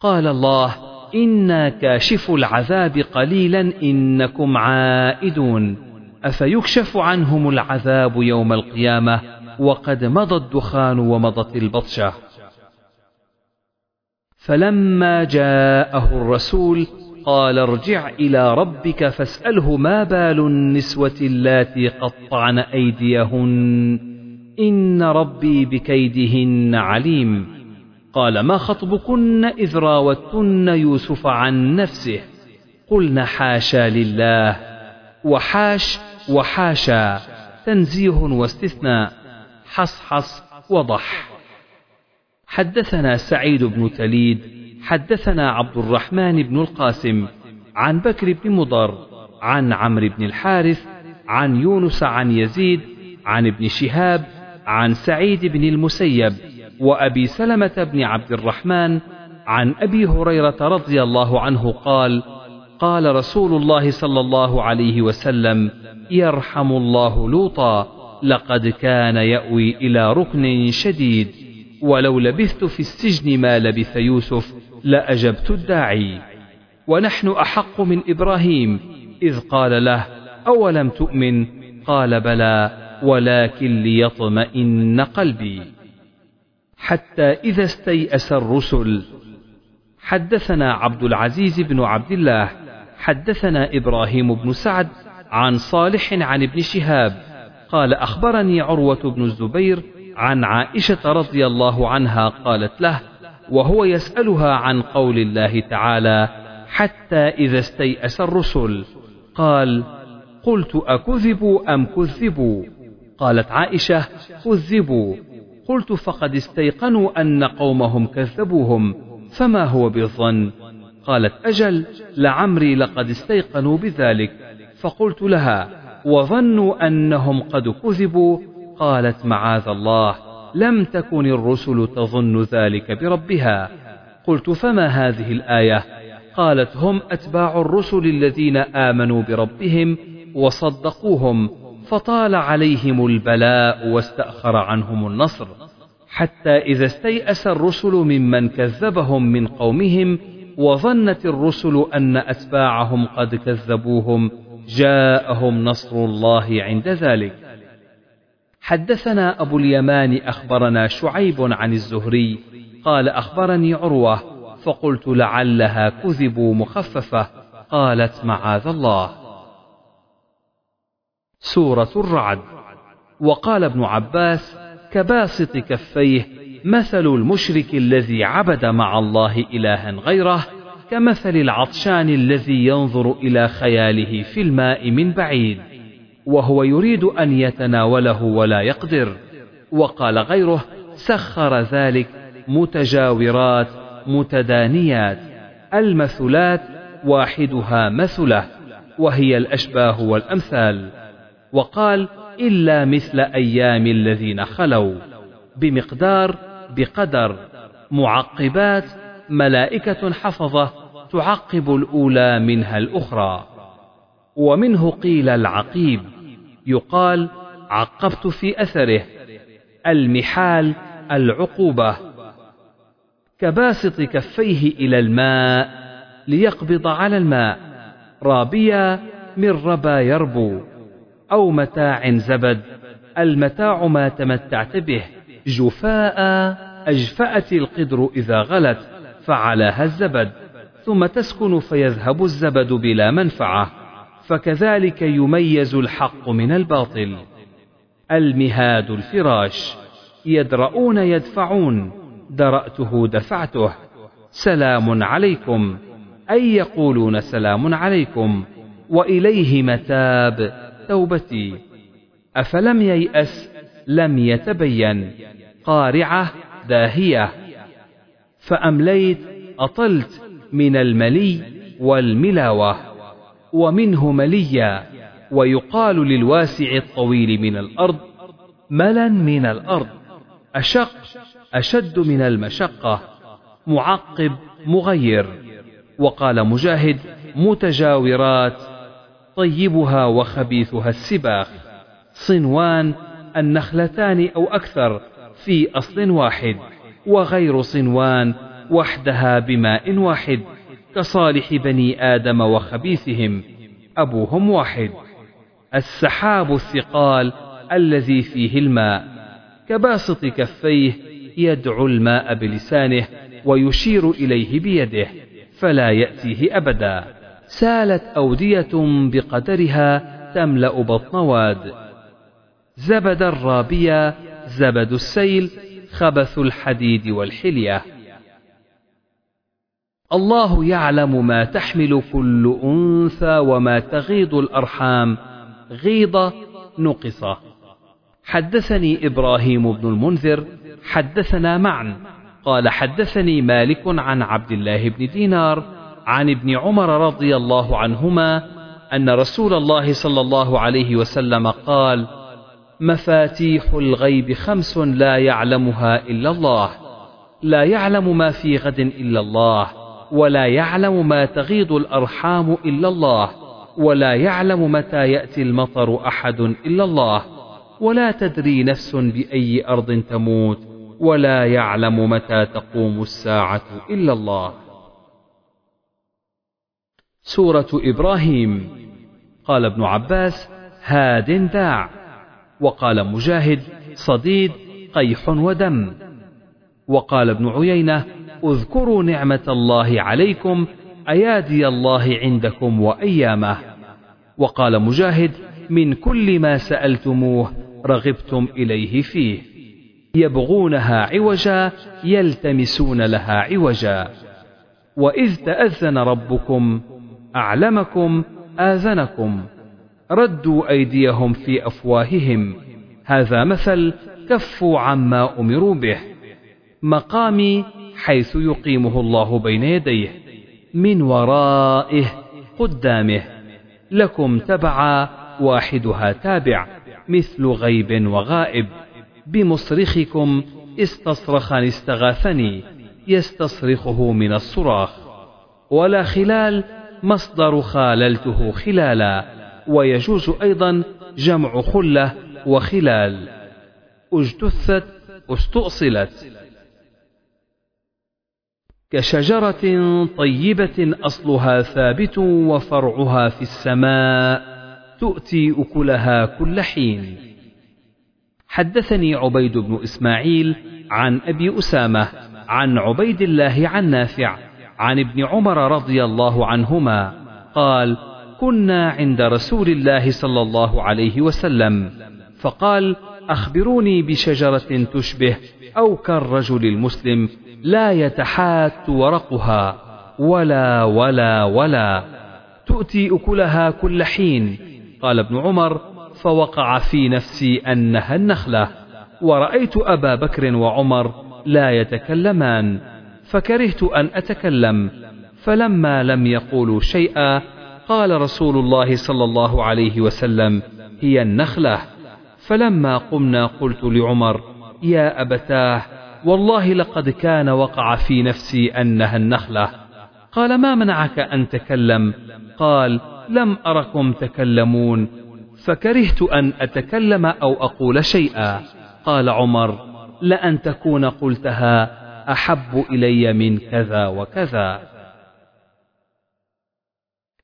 قال الله إنا كاشف العذاب قليلا إنكم عائدون أفيكشف عنهم العذاب يوم القيامة؟ وقد مضى الدخان ومضت البطشة. فلما جاءه الرسول قال ارجع إلى ربك فاسأله ما بال النسوة اللاتي قطعن أيديهن؟ إن ربي بكيدهن عليم. قال ما خطبكن إذ راوتن يوسف عن نفسه؟ قلن حاشا لله. وحاش وحاشا. تنزيه واستثناء. حصحص وضح. حدثنا سعيد بن تليد حدثنا عبد الرحمن بن القاسم عن بكر بن مضر عن عمرو بن الحارث عن يونس عن يزيد عن ابن شهاب عن سعيد بن المسيب وأبي سلمة بن عبد الرحمن عن أبي هريرة رضي الله عنه قال قال رسول الله صلى الله عليه وسلم يرحم الله لوطا. لقد كان يأوي إلى ركن شديد ولو لبثت في السجن ما لبث يوسف لأجبت الداعي. ونحن أحق من إبراهيم إذ قال له أولم تؤمن؟ قال بلى ولكن ليطمئن قلبي. حتى إذا استيأس الرسل حدثنا عبد العزيز بن عبد الله حدثنا إبراهيم بن سعد عن صالح عن ابن شهاب قال أخبرني عروة بن الزبير عن عائشة رضي الله عنها قالت له وهو يسألها عن قول الله تعالى حتى إذا استيأس الرسل قال قلت أكذبوا أم كذبوا؟ قالت عائشة كذبوا قلت فقد استيقنوا أن قومهم كذبوهم فما هو بالظن؟ قالت أجل لعمري لقد استيقنوا بذلك فقلت لها وظنوا أنهم قد كذبوا قالت معاذ الله لم تكن الرسل تظن ذلك بربها. قلت فما هذه الآية؟ قالت هم أتباع الرسل الذين آمنوا بربهم وصدقوهم فطال عليهم البلاء واستأخر عنهم النصر. حتى إذا استيأس الرسل ممن كذبهم من قومهم وظنت الرسل أن أتباعهم قد كذبوهم جاءهم نصر الله عند ذلك. حدثنا أبو اليمان أخبرنا شعيب عن الزهري قال أخبرني عروة فقلت لعلها كذبوا مخففة قالت معاذ الله. سورة الرعد. وقال ابن عباس كباسط كفيه مثل المشرك الذي عبد مع الله إلها غيره كمثل العطشان الذي ينظر إلى خياله في الماء من بعيد وهو يريد أن يتناوله ولا يقدر. وقال غيره سخر ذلك متجاورات متدانيات المثلات واحدها مثله وهي الأشباه والأمثال. وقال إلا مثل أيام الذين خلوا بمقدار بقدر. معقبات ملائكة حفظة تعقب الأولى منها الأخرى. ومنه قيل العقيب. يقال عقبت في أثره. المحال العقوبة. كباسط كفيه إلى الماء ليقبض على الماء. رابيا من ربا يربو. أو متاع زبد. المتاع ما تمتعت به. جفاء أجفأت القدر إذا غلت. فعلاها الزبد. ثم تسكن فيذهب الزبد بلا منفعة فكذلك يميز الحق من الباطل. المهاد الفراش يدرؤون يدفعون درأته دفعته. سلام عليكم أي يقولون سلام عليكم وإليه متاب توبتي. أفلم ييأس؟ لم يتبين. قارعة؟ داهية. فأمليت؟ أطلت. من الملي والملاوة ومنه مليا ويقال للواسع الطويل من الأرض ملا من الأرض أشق أشد من المشقة معقب مغير. وقال مجاهد متجاورات طيبها وخبيثها السباخ صنوان النخلتان أو أكثر في أصل واحد وغير صنوان وحدها بماء واحد كصالح بني آدم وخبيثهم أبوهم واحد. السحاب الثقال الذي فيه الماء كباسط كفيه يدعو الماء بلسانه ويشير إليه بيده فلا يأتيه أبدا. سالت أودية بقدرها تملأ بطن واد. زبد الرابية زبد السيل خبث الحديد والحلية. الله يعلم ما تحمل كل أنثى وما تغيض الأرحام. غيض نقص. حدثني إبراهيم بن المنذر حدثنا معا قال حدثني مالك عن عبد الله بن دينار عن ابن عمر رضي الله عنهما أن رسول الله صلى الله عليه وسلم قال مفاتيح الغيب خمس لا يعلمها إلا الله. لا يعلم ما في غد إلا الله. ولا يعلم ما تغيض الأرحام إلا الله ولا يعلم متى يأتي المطر أحد إلا الله ولا تدري نفس بأي أرض تموت ولا يعلم متى تقوم الساعة إلا الله. سورة إبراهيم. قال ابن عباس هاد داع. وقال مجاهد صديد قيح ودم. وقال ابن عيينة اذكروا نعمة الله عليكم أيادي الله عندكم وأيامه. وقال مجاهد من كل ما سألتموه رغبتم إليه فيه. يبغونها عوجا يلتمسون لها عوجا. وإذ تأذن ربكم أعلمكم آذنكم. ردوا أيديهم في أفواههم. هذا مثل كفوا عما أمروا به. مقامي حيث يقيمه الله بين يديه من ورائه قدامه. لكم تبعا واحدها تابع مثل غيب وغائب. بمصرخكم استصرخني استغاثني يستصرخه من الصراخ. ولا خلال مصدر خاللته خلالا. ويجوز أيضا جمع خلة وخلال. أجتثت استؤصلت. كشجرة طيبة أصلها ثابت وفرعها في السماء تؤتي أكلها كل حين. حدثني عبيد بن إسماعيل عن أبي أسامة عن عبيد الله عن نافع عن ابن عمر رضي الله عنهما قال كنا عند رسول الله صلى الله عليه وسلم فقال أخبروني بشجرة تشبه أو كالرجل المسلم لا يتحات ورقها ولا ولا ولا. تؤتي أكلها كل حين. قال ابن عمر فوقع في نفسي أنها النخلة. ورأيت أبا بكر وعمر لا يتكلمان. فكرهت أن أتكلم. فلما لم يقولوا شيئا قال رسول الله صلى الله عليه وسلم هي النخلة. فلما قمنا قلت لعمر يا أبتاه والله لقد كان وقع في نفسي أنها النخلة. قال ما منعك أن تكلم؟ قال لم أركم تكلمون. فكرهت أن أتكلم أو أقول شيئا. قال عمر لأن تكون قلتها أحب إلي من كذا وكذا.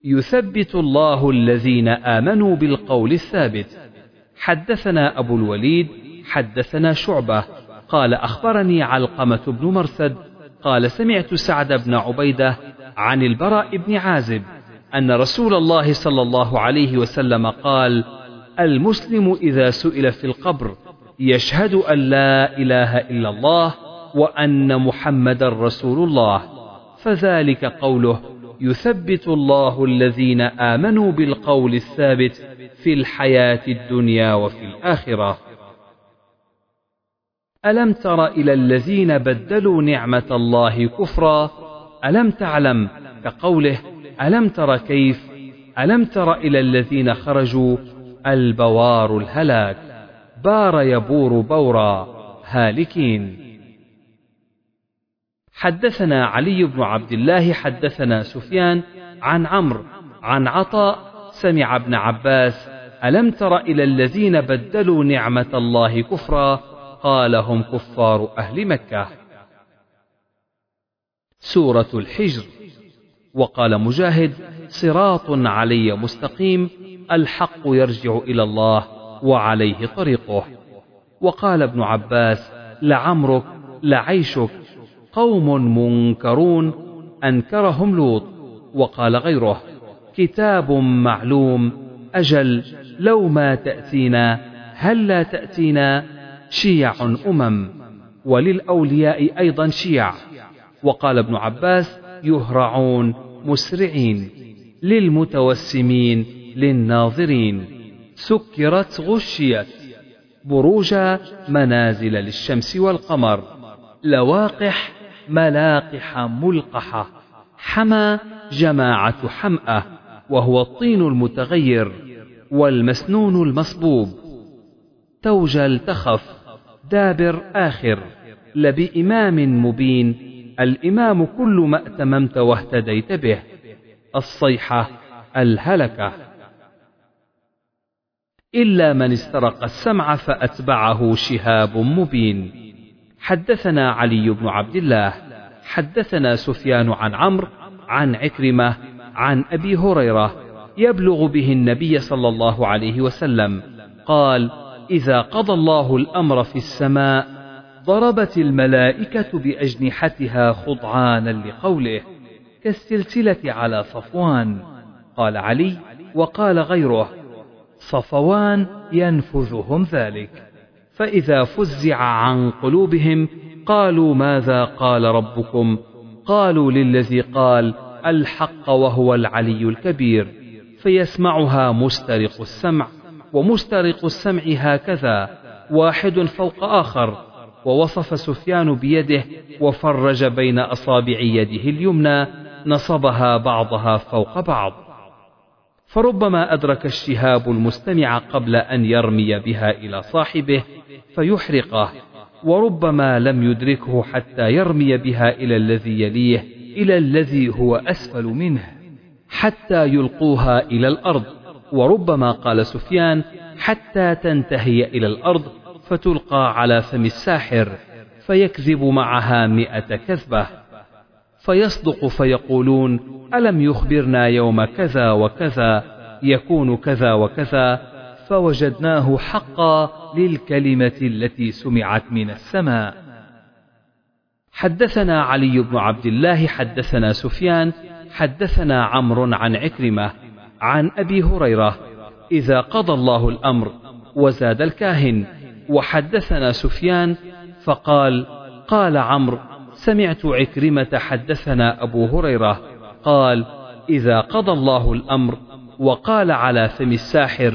يثبت الله الذين آمنوا بالقول الثابت. حدثنا أبو الوليد حدثنا شعبة. قال أخبرني علقمة بن مرثد قال سمعت سعد بن عبيدة عن البراء بن عازب أن رسول الله صلى الله عليه وسلم قال المسلم إذا سئل في القبر يشهد أن لا إله إلا الله وأن محمدا رسول الله فذلك قوله يثبت الله الذين آمنوا بالقول الثابت في الحياة الدنيا وفي الآخرة. ألم تر إلى الذين بدلوا نعمة الله كفرا؟ ألم تعلم كقوله ألم تر كيف؟ ألم تر إلى الذين خرجوا؟ البوار الهلاك بار يبور بورا هالكين. حدثنا علي بن عبد الله حدثنا سفيان عن عمرو عن عطاء سمع ابن عباس ألم تر إلى الذين بدلوا نعمة الله كفرا؟ قال هم كفار أهل مكة. سورة الحجر. وقال مجاهد صراط علي مستقيم الحق يرجع إلى الله وعليه طريقه. وقال ابن عباس لعمرك لعيشك قوم منكرون أنكرهم لوط. وقال غيره كتاب معلوم أجل لو ما تأتينا هل لا تأتينا؟ شيع أمم وللأولياء أيضا شيع. وقال ابن عباس يهرعون مسرعين للمتوسمين للناظرين. سكرت غشيت بروجا منازل للشمس والقمر. لواقح ملاقح ملقحة حمى جماعة حمأة وهو الطين المتغير والمسنون المصبوب. توجل تخف دابر آخر لبإمام مبين. الإمام كل ما أتممت واهتديت به. الصيحة الهلكة. إلا من استرق السمع فأتبعه شهاب مبين. حدثنا علي بن عبد الله. حدثنا سفيان عن عمرو عن عكرمة عن أبي هريرة. يبلغ به النبي صلى الله عليه وسلم. قال إذا قضى الله الأمر في السماء ضربت الملائكة بأجنحتها خضعانا لقوله كالسلسلة على صفوان. قال علي وقال غيره صفوان ينفذهم ذلك. فإذا فزع عن قلوبهم قالوا ماذا قال ربكم؟ قالوا للذي قال الحق وهو العلي الكبير. فيسمعها مسترق السمع. ومسترق السمع هكذا واحد فوق آخر ووصف سفيان بيده وفرج بين أصابع يده اليمنى نصبها بعضها فوق بعض. فربما أدرك الشهاب المستمع قبل أن يرمي بها إلى صاحبه فيحرقه وربما لم يدركه حتى يرمي بها إلى الذي يليه إلى الذي هو أسفل منه حتى يلقوها إلى الأرض. وربما قال سفيان حتى تنتهي إلى الأرض فتلقى على فم الساحر فيكذب معها مئة كذبة. فيصدق فيقولون ألم يخبرنا يوم كذا وكذا؟ يكون كذا وكذا. فوجدناه حقا للكلمة التي سمعت من السماء. حدثنا علي بن عبد الله حدثنا سفيان حدثنا عمرو عن عكرمة عن أبي هريرة إذا قضى الله الأمر وزاد الكاهن وحدثنا سفيان فقال قال عمرو سمعت عكرمة حدثنا أبو هريرة قال إذا قضى الله الأمر وقال على فم الساحر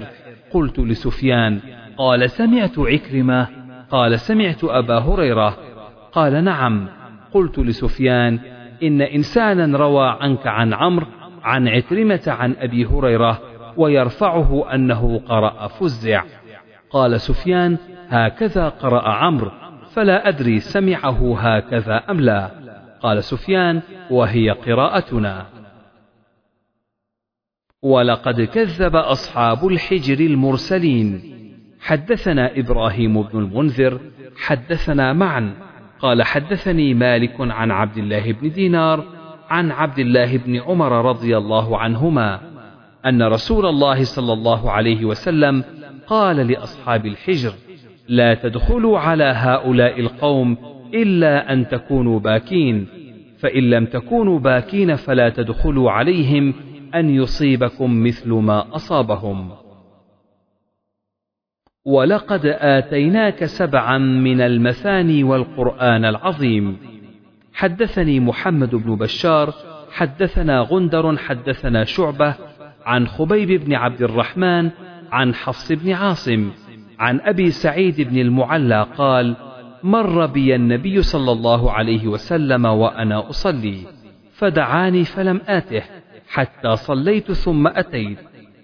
قلت لسفيان قال سمعت عكرمة قال سمعت أبا هريرة قال نعم قلت لسفيان إن إنسانا روى عنك عن عمرو عن عكرمة عن أبي هريرة ويرفعه أنه قرأ فزع. قال سفيان هكذا قرأ عمرو فلا أدري سمعه هكذا أم لا. قال سفيان وهي قراءتنا. ولقد كذب أصحاب الحجر المرسلين. حدثنا إبراهيم بن المنذر حدثنا معا. قال حدثني مالك عن عبد الله بن دينار عن عبد الله بن عمر رضي الله عنهما أن رسول الله صلى الله عليه وسلم قال لأصحاب الحجر لا تدخلوا على هؤلاء القوم إلا أن تكونوا باكين فإن لم تكونوا باكين فلا تدخلوا عليهم أن يصيبكم مثل ما أصابهم. ولقد آتيناك سبعا من المثاني والقرآن العظيم حدثني محمد بن بشار حدثنا غندر حدثنا شعبة عن خبيب بن عبد الرحمن عن حفص بن عاصم عن أبي سعيد بن المعلى قال مر بي النبي صلى الله عليه وسلم وأنا أصلي فدعاني فلم آته حتى صليت ثم أتيت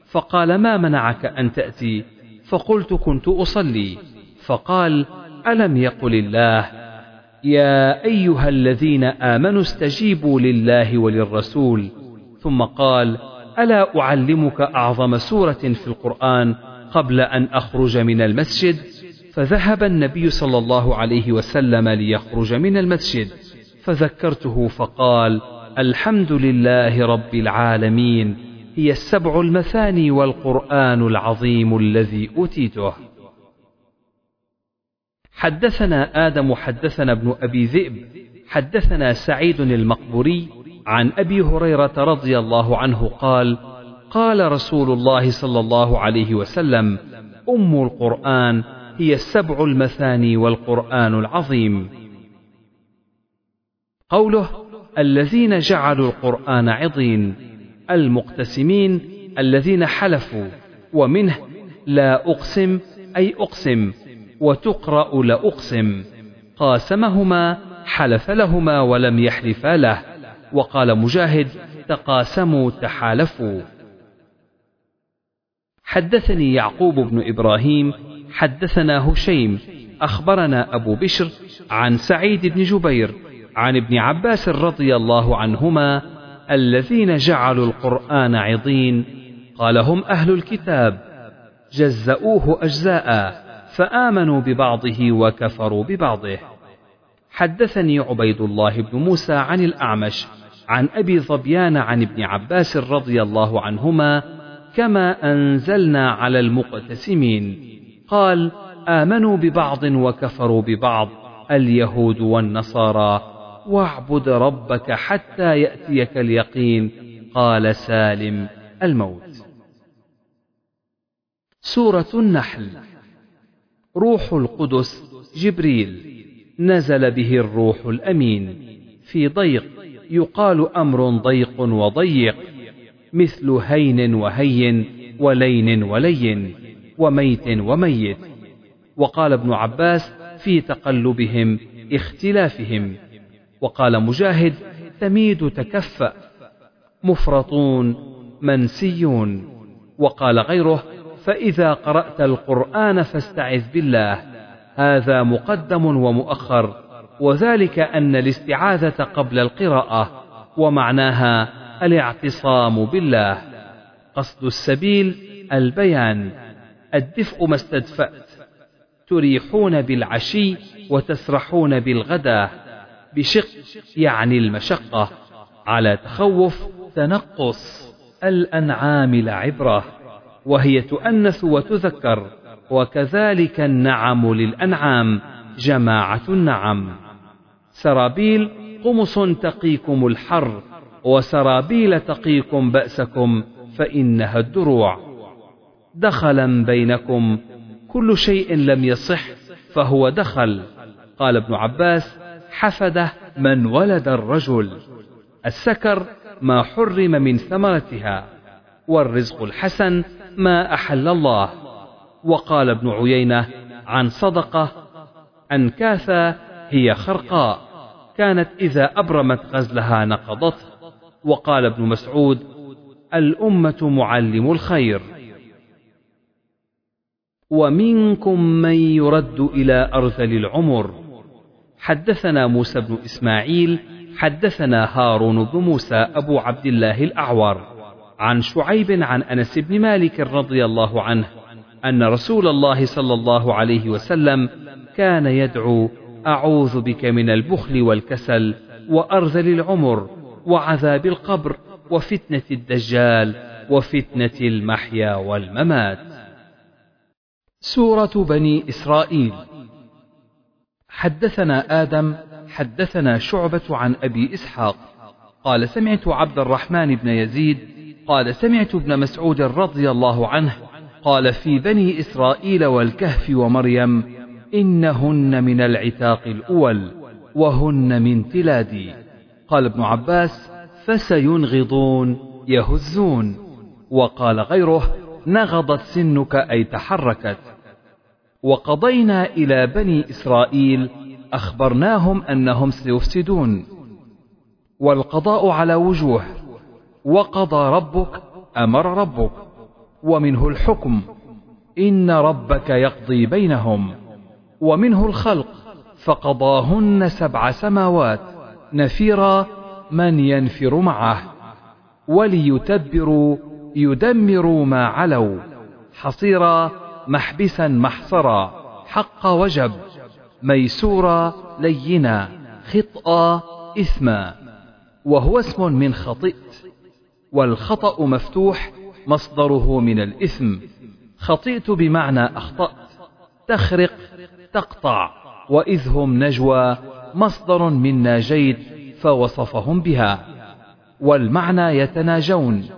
فقال ما منعك أن تأتي؟ فقلت كنت أصلي فقال ألم يقل الله يا أيها الذين آمنوا استجيبوا لله وللرسول. ثم قال ألا أعلمك أعظم سورة في القرآن قبل أن أخرج من المسجد؟ فذهب النبي صلى الله عليه وسلم ليخرج من المسجد. فذكرته فقال الحمد لله رب العالمين هي السبع المثاني والقرآن العظيم الذي أوتيته. حدثنا آدم حدثنا ابن أبي ذئب حدثنا سعيد المقبوري عن أبي هريرة رضي الله عنه قال قال رسول الله صلى الله عليه وسلم أم القرآن هي السبع المثاني والقرآن العظيم. قوله الذين جعلوا القرآن عضين المقتسمين الذين حلفوا ومنه لا أقسم أي أقسم. وتقرأ لأقسم. قاسمهما حلف لهما ولم يحلفا له. وقال مجاهد تقاسموا تحالفوا. حدثني يعقوب بن إبراهيم حدثنا هشيم أخبرنا أبو بشر عن سعيد بن جبير عن ابن عباس رضي الله عنهما الذين جعلوا القرآن عضين. قال هم أهل الكتاب. جزأوه أجزاء. فآمنوا ببعضه وكفروا ببعضه. حدثني عبيد الله بن موسى عن الأعمش عن أبي ظبيان عن ابن عباس رضي الله عنهما كما أنزلنا على المقتسمين. قال آمنوا ببعض وكفروا ببعض اليهود والنصارى واعبد ربك حتى يأتيك اليقين. قال سالم الموت. سورة النحل. روح القدس جبريل. نزل به الروح الأمين. في ضيق يقال أمر ضيق وضيق مثل هين وهين ولين ولين وميت وميت. وقال ابن عباس في تقلبهم اختلافهم. وقال مجاهد تميد تكفأ. مفرطون منسيون. وقال غيره فإذا قرأت القرآن فاستعذ بالله. هذا مقدم ومؤخر وذلك أن الاستعاذة قبل القراءة ومعناها الاعتصام بالله. قصد السبيل البيان الدفء ما استدفأت. تريحون بالعشي وتسرحون بالغداة. بشق يعني المشقة. على تخوف تنقص الأنعام لعبرة وهي تؤنث وتذكر وكذلك النعم للأنعام جماعة النعم. سرابيل قمص تقيكم الحر وسرابيل تقيكم بأسكم فإنها الدروع. دخلا بينكم كل شيء لم يصح فهو دخل. قال ابن عباس حفده من ولد الرجل. السكر ما حرم من ثمرتها والرزق الحسن ما أحل الله. وقال ابن عيينة عن صدقة أنكاثا هي خرقاء كانت إذا أبرمت غزلها نقضته. وقال ابن مسعود الأمة معلم الخير. ومنكم من يرد إلى أرذل العمر. حدثنا موسى بن إسماعيل حدثنا هارون بن موسى أبو عبد الله الأعور. عن شعيب عن أنس بن مالك رضي الله عنه أن رسول الله صلى الله عليه وسلم كان يدعو أعوذ بك من البخل والكسل وأرذل العمر وعذاب القبر وفتنة الدجال وفتنة المحيا والممات. سورة بني إسرائيل. حدثنا آدم حدثنا شعبة عن أبي إسحاق. قال سمعت عبد الرحمن بن يزيد قال سمعت ابن مسعود رضي الله عنه قال في بني إسرائيل والكهف ومريم إنهن من العتاق الأول وهن من تلادي. قال ابن عباس فسينغضون يهزون. وقال غيره نغضت سنك أي تحركت. وقضينا إلى بني إسرائيل أخبرناهم أنهم سيفسدون. والقضاء على وجوه. وقضى ربك أمر ربك. ومنه الحكم إن ربك يقضي بينهم. ومنه الخلق فقضاهن سبع سماوات. نفيرا من ينفر معه. وليتبروا يدمروا ما علوا. حصيرا محبسا محصرا. حق وجب ميسورا لينا. خطأ إثما. وهو اسم من خطئت. والخطأ مفتوح مصدره من الإثم. خطئت بمعنى أخطأت. تخرق تقطع. وإذ هم نجوى مصدر من ناجيت فوصفهم بها. والمعنى يتناجون.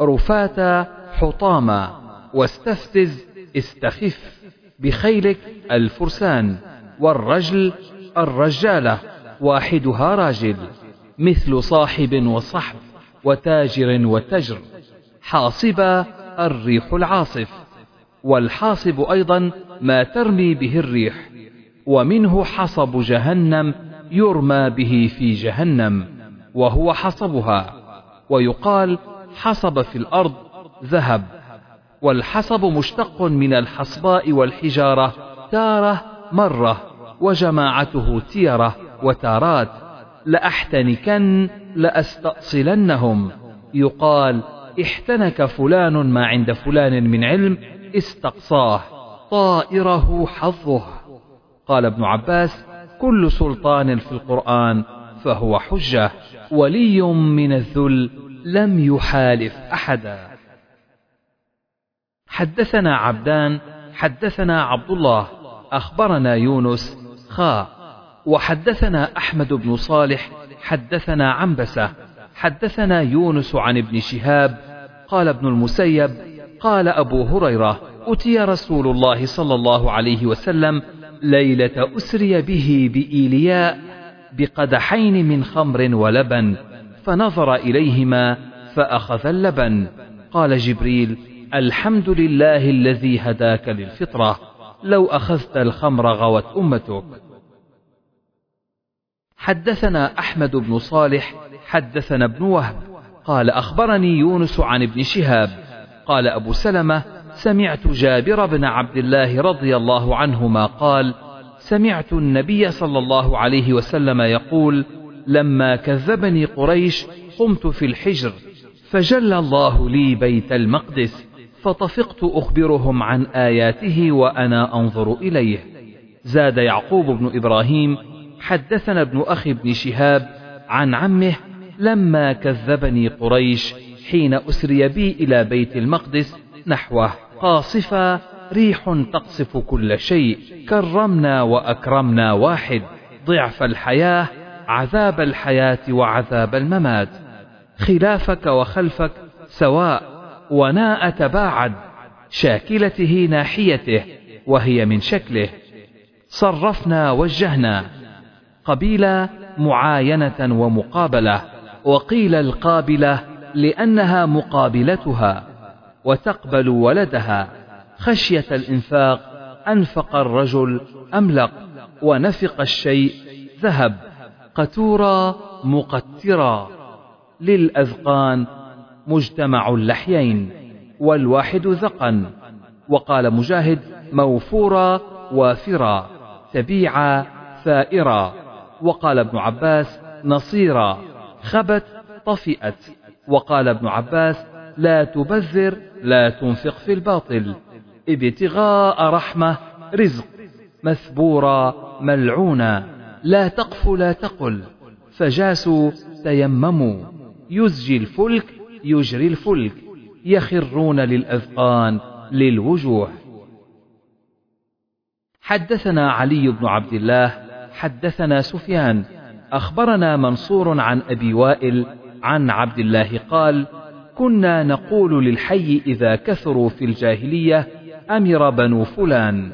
رفاتا حطاما واستفزز استخف. بخيلك الفرسان. والرجل الرجالة واحدها راجل. مثل صاحب وصحب. وتاجر وتجر. حاصبا الريح العاصف والحاصب أيضا ما ترمي به الريح ومنه حصب جهنم يرمى به في جهنم وهو حصبها ويقال حصب في الأرض ذهب. والحصب مشتق من الحصباء والحجارة تارة مرة وجماعته تيرة وتارات. لأحتنكن لأستأصلنهم. يقال احتنك فلان ما عند فلان من علم استقصاه. طائره حظه. قال ابن عباس كل سلطان في القرآن فهو حجة ولي من الذل لم يحالف أحدا. حدثنا عبدان حدثنا عبد الله أخبرنا يونس خاء. وحدثنا أحمد بن صالح حدثنا عنبسة حدثنا يونس عن ابن شهاب قال ابن المسيب قال أبو هريرة أتي رسول الله صلى الله عليه وسلم ليلة أسري به بإيلياء بقدحين من خمر ولبن فنظر إليهما فأخذ اللبن. قال جبريل الحمد لله الذي هداك للفطرة لو أخذت الخمر غوت أمتك. حدثنا أحمد بن صالح حدثنا ابن وهب. قال أخبرني يونس عن ابن شهاب. قال أبو سلمة سمعت جابر بن عبد الله رضي الله عنهما قال سمعت النبي صلى الله عليه وسلم يقول لما كذبني قريش قمت في الحجر فجل الله لي بيت المقدس فطفقت أخبرهم عن آياته وأنا أنظر إليه. زاد يعقوب بن إبراهيم حدثنا ابن أخي بن شهاب عن عمه لما كذبني قريش حين أسري بي إلى بيت المقدس نحوه. قاصفة ريح تقصف كل شيء كرمنا وأكرمنا واحد. ضعف الحياة عذاب الحياة وعذاب الممات. خلافك وخلفك سواء وناء تباعد شاكلته ناحيته وهي من شكله. صرفنا وجهنا. قبيلة معاينة ومقابلة وقيل القابلة لأنها مقابلتها وتقبل ولدها. خشية الإنفاق أنفق الرجل أملق ونفق الشيء ذهب. قتورا مقترا. للأذقان مجتمع اللحيين والواحد ذقن. وقال مجاهد موفورا وافرا تبيعا ثائرا وقال ابن عباس نصيرا خبت طفئت. وقال ابن عباس لا تبذر لا تنفق في الباطل. ابتغاء رحمة رزق. مثبورا ملعونا. لا تقف لا تقل. فجاسوا تيمموا. يزجي الفلك يجري الفلك. يخرون للأذقان للوجوه. حدثنا علي بن عبد الله حدثنا سفيان أخبرنا منصور عن أبي وائل عن عبد الله قال كنا نقول للحي إذا كثروا في الجاهلية أمر بنو فلان.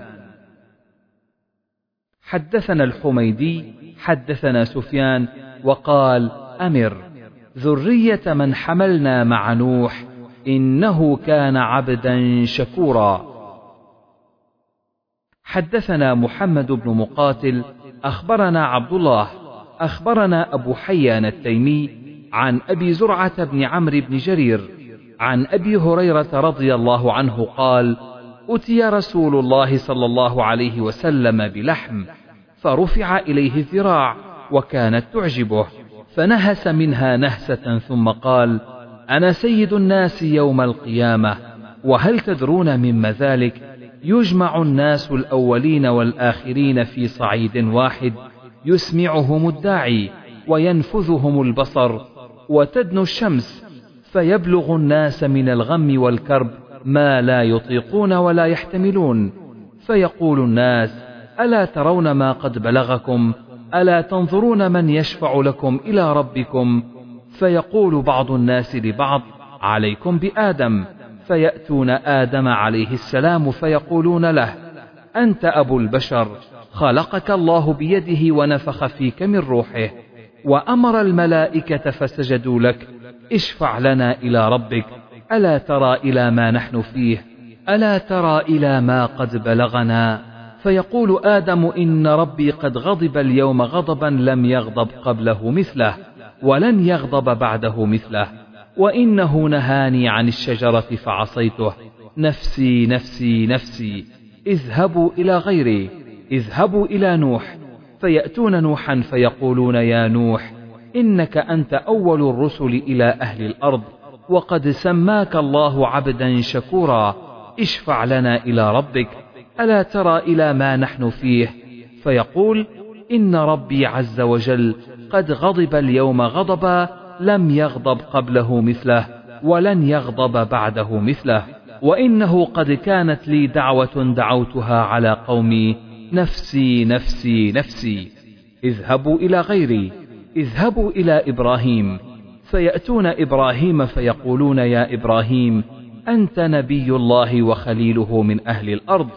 حدثنا الحميدي حدثنا سفيان وقال أمر ذرية من حملنا مع نوح إنه كان عبدا شكورا. حدثنا محمد بن مقاتل أخبرنا عبد الله أخبرنا أبو حيان التيمي عن أبي زرعة بن عمرو بن جرير عن أبي هريرة رضي الله عنه قال أتي رسول الله صلى الله عليه وسلم بلحم فرفع إليه الذراع وكانت تعجبه فنهس منها نهسة ثم قال أنا سيد الناس يوم القيامة وهل تدرون مما ذلك؟ يجمع الناس الأولين والآخرين في صعيد واحد يسمعهم الداعي وينفذهم البصر وتدنو الشمس فيبلغ الناس من الغم والكرب ما لا يطيقون ولا يحتملون. فيقول الناس ألا ترون ما قد بلغكم؟ ألا تنظرون من يشفع لكم إلى ربكم؟ فيقول بعض الناس لبعض عليكم بآدم. فيأتون آدم عليه السلام فيقولون له أنت أبو البشر خلقك الله بيده ونفخ فيك من روحه وأمر الملائكة فسجدوا لك اشفع لنا إلى ربك ألا ترى إلى ما نحن فيه؟ ألا ترى إلى ما قد بلغنا؟ فيقول آدم إن ربي قد غضب اليوم غضبا لم يغضب قبله مثله ولن يغضب بعده مثله. وإنه نهاني عن الشجرة فعصيته. نفسي نفسي نفسي. اذهبوا إلى غيري. اذهبوا إلى نوح. فيأتون نوحا فيقولون يا نوح إنك أنت أول الرسل إلى أهل الأرض وقد سماك الله عبدا شكورا. اشفع لنا إلى ربك. ألا ترى إلى ما نحن فيه؟ فيقول إن ربي عز وجل قد غضب اليوم غضبا لم يغضب قبله مثله ولن يغضب بعده مثله. وإنه قد كانت لي دعوة دعوتها على قومي نفسي نفسي نفسي. اذهبوا إلى غيري اذهبوا إلى إبراهيم. فيأتون إبراهيم فيقولون يا إبراهيم أنت نبي الله وخليله من أهل الأرض.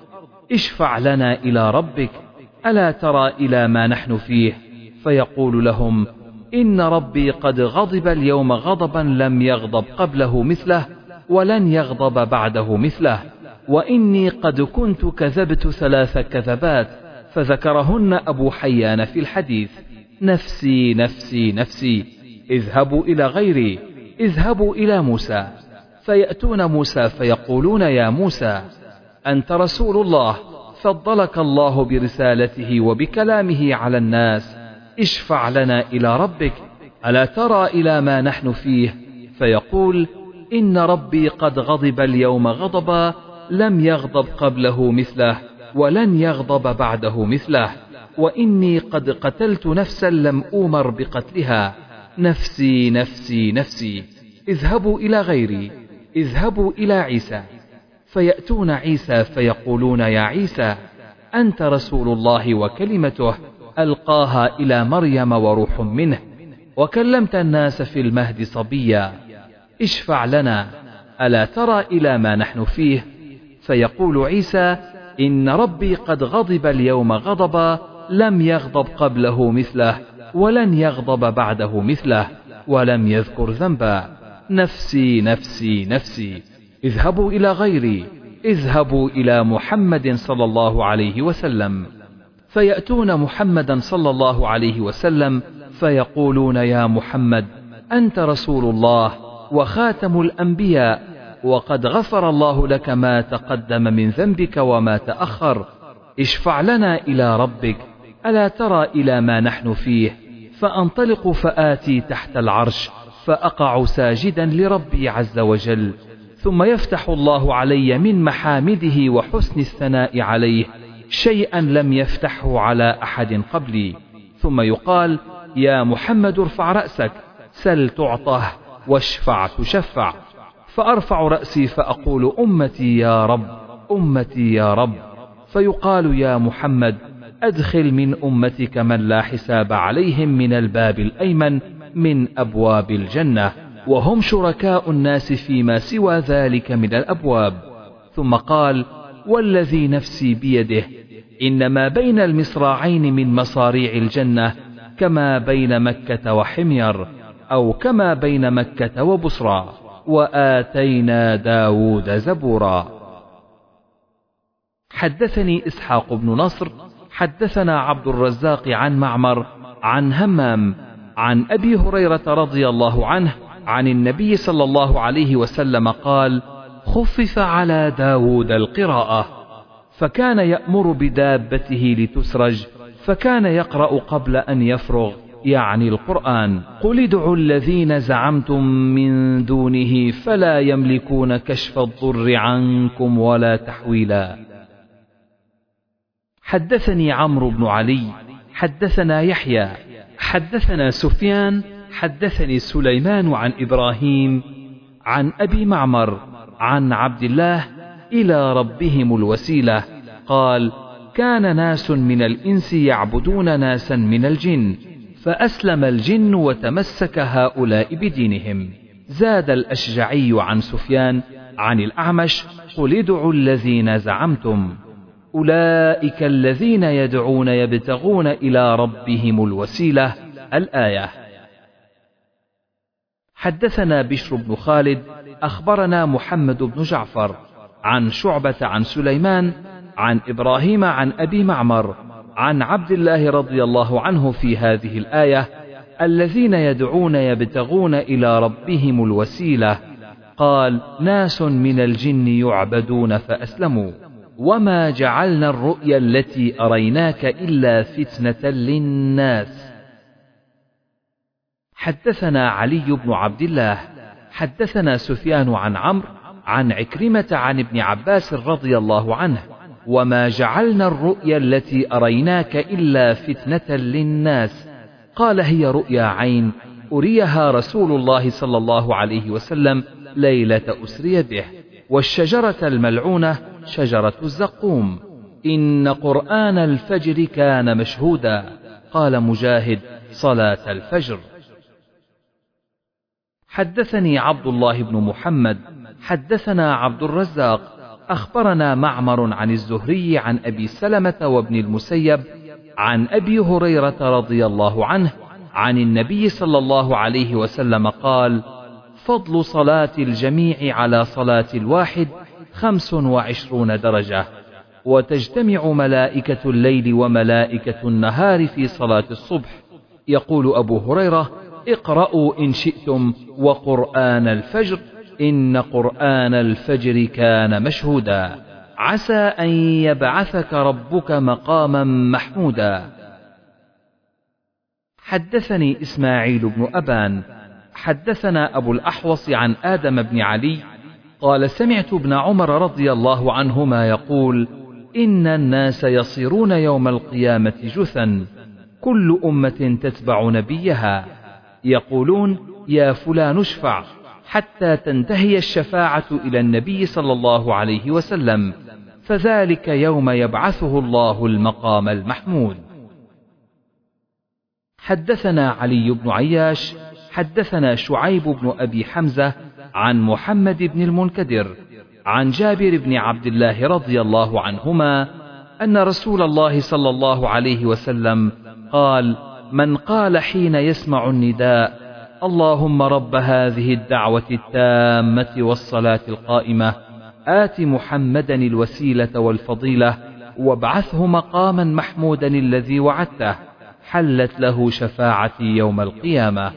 اشفع لنا إلى ربك ألا ترى إلى ما نحن فيه؟ فيقول لهم إن ربي قد غضب اليوم غضبا لم يغضب قبله مثله ولن يغضب بعده مثله. وإني قد كنت كذبت ثلاث كذبات فذكرهن أبو حيان في الحديث. نفسي نفسي نفسي اذهبوا إلى غيري اذهبوا إلى موسى. فيأتون موسى فيقولون يا موسى أنت رسول الله فضلك الله برسالته وبكلامه على الناس. اشفع لنا إلى ربك ألا ترى إلى ما نحن فيه؟ فيقول إن ربي قد غضب اليوم غضبا لم يغضب قبله مثله ولن يغضب بعده مثله وإني قد قتلت نفسا لم أومر بقتلها. نفسي نفسي نفسي اذهبوا إلى غيري اذهبوا إلى عيسى. فيأتون عيسى فيقولون يا عيسى أنت رسول الله وكلمته ألقاها إلى مريم وروح منه وكلمت الناس في المهد صبيا اشفع لنا ألا ترى إلى ما نحن فيه؟ فيقول عيسى إن ربي قد غضب اليوم غضبا لم يغضب قبله مثله ولن يغضب بعده مثله ولم يذكر ذنبا. نفسي نفسي نفسي اذهبوا إلى غيري اذهبوا إلى محمد صلى الله عليه وسلم. فيأتون محمدا صلى الله عليه وسلم فيقولون يا محمد أنت رسول الله وخاتم الأنبياء وقد غفر الله لك ما تقدم من ذنبك وما تأخر اشفع لنا إلى ربك ألا ترى إلى ما نحن فيه؟ فأنطلق فآتي تحت العرش فأقع ساجدا لربي عز وجل ثم يفتح الله علي من محامده وحسن الثناء عليه شيئا لم يفتحه على أحد قبلي. ثم يقال يا محمد ارفع رأسك سل تعطه واشفع تشفع فأرفع رأسي فأقول أمتي يا رب أمتي يا رب. فيقال يا محمد أدخل من أمتك من لا حساب عليهم من الباب الأيمن من أبواب الجنة وهم شركاء الناس فيما سوى ذلك من الأبواب. ثم قال والذي نفسي بيده إن ما بين المصراعين من مصاريع الجنة كما بين مكة وحمير أو كما بين مكة وبصرى وآتينا داود زبورا. حدثني إسحاق بن نصر حدثنا عبد الرزاق عن معمر عن همام عن أبي هريرة رضي الله عنه عن النبي صلى الله عليه وسلم قال خفف على داود القراءة. فكان يأمر بدابته لتسرج فكان يقرأ قبل أن يفرغ يعني القرآن. قل ادعوا الذين زعمتم من دونه فلا يملكون كشف الضر عنكم ولا تحويلا. حدثني عمرو بن علي حدثنا يحيى حدثنا سفيان حدثني سليمان عن إبراهيم عن أبي معمر عن عبد الله إلى ربهم الوسيلة. قال كان ناس من الإنس يعبدون ناسا من الجن فأسلم الجن وتمسك هؤلاء بدينهم. زاد الأشجعي عن سفيان عن الأعمش قل ادعوا الذين زعمتم. أولئك الذين يدعون يبتغون إلى ربهم الوسيلة. الآية. حدثنا بشر بن خالد أخبرنا محمد بن جعفر عن شعبة عن سليمان عن إبراهيم عن أبي معمر عن عبد الله رضي الله عنه في هذه الآية الذين يدعون يبتغون إلى ربهم الوسيلة. قال ناس من الجن يعبدون فأسلموا. وما جعلنا الرؤيا التي أريناك إلا فتنة للناس. حدثنا علي بن عبد الله حدثنا سفيان عن عمرو عن عكرمة عن ابن عباس رضي الله عنه وما جعلنا الرؤيا التي أريناك إلا فتنة للناس. قال هي رؤيا عين أريها رسول الله صلى الله عليه وسلم ليلة أسري به والشجرة الملعونة شجرة الزقوم إن قرآن الفجر كان مشهودا. قال مجاهد صلاة الفجر. حدثني عبد الله بن محمد حدثنا عبد الرزاق أخبرنا معمر عن الزهري عن أبي سلمة وابن المسيب عن أبي هريرة رضي الله عنه عن النبي صلى الله عليه وسلم قال فضل صلاة الجميع على صلاة الواحد خمس وعشرون درجة وتجتمع ملائكة الليل وملائكة النهار في صلاة الصبح. يقول أبو هريرة اقرأوا إن شئتم وقرآن الفجر إن قرآن الفجر كان مشهودا. عسى أن يبعثك ربك مقاما محمودا. حدثني إسماعيل بن أبان. حدثنا أبو الأحوص عن آدم بن علي. قال سمعت ابن عمر رضي الله عنهما يقول إن الناس يصيرون يوم القيامة جثا. كل أمة تتبع نبيها. يقولون يا فلان اشفع. حتى تنتهي الشفاعة إلى النبي صلى الله عليه وسلم فذلك يوم يبعثه الله المقام المحمود. حدثنا علي بن عياش حدثنا شعيب بن أبي حمزة عن محمد بن المنكدر عن جابر بن عبد الله رضي الله عنهما أن رسول الله صلى الله عليه وسلم قال من قال حين يسمع النداء اللهم رب هذه الدعوة التامة والصلاة القائمة. آت محمدا الوسيلة والفضيلة وابعثه مقاما محمودا الذي وعدته. حلت له شفاعتي يوم القيامة.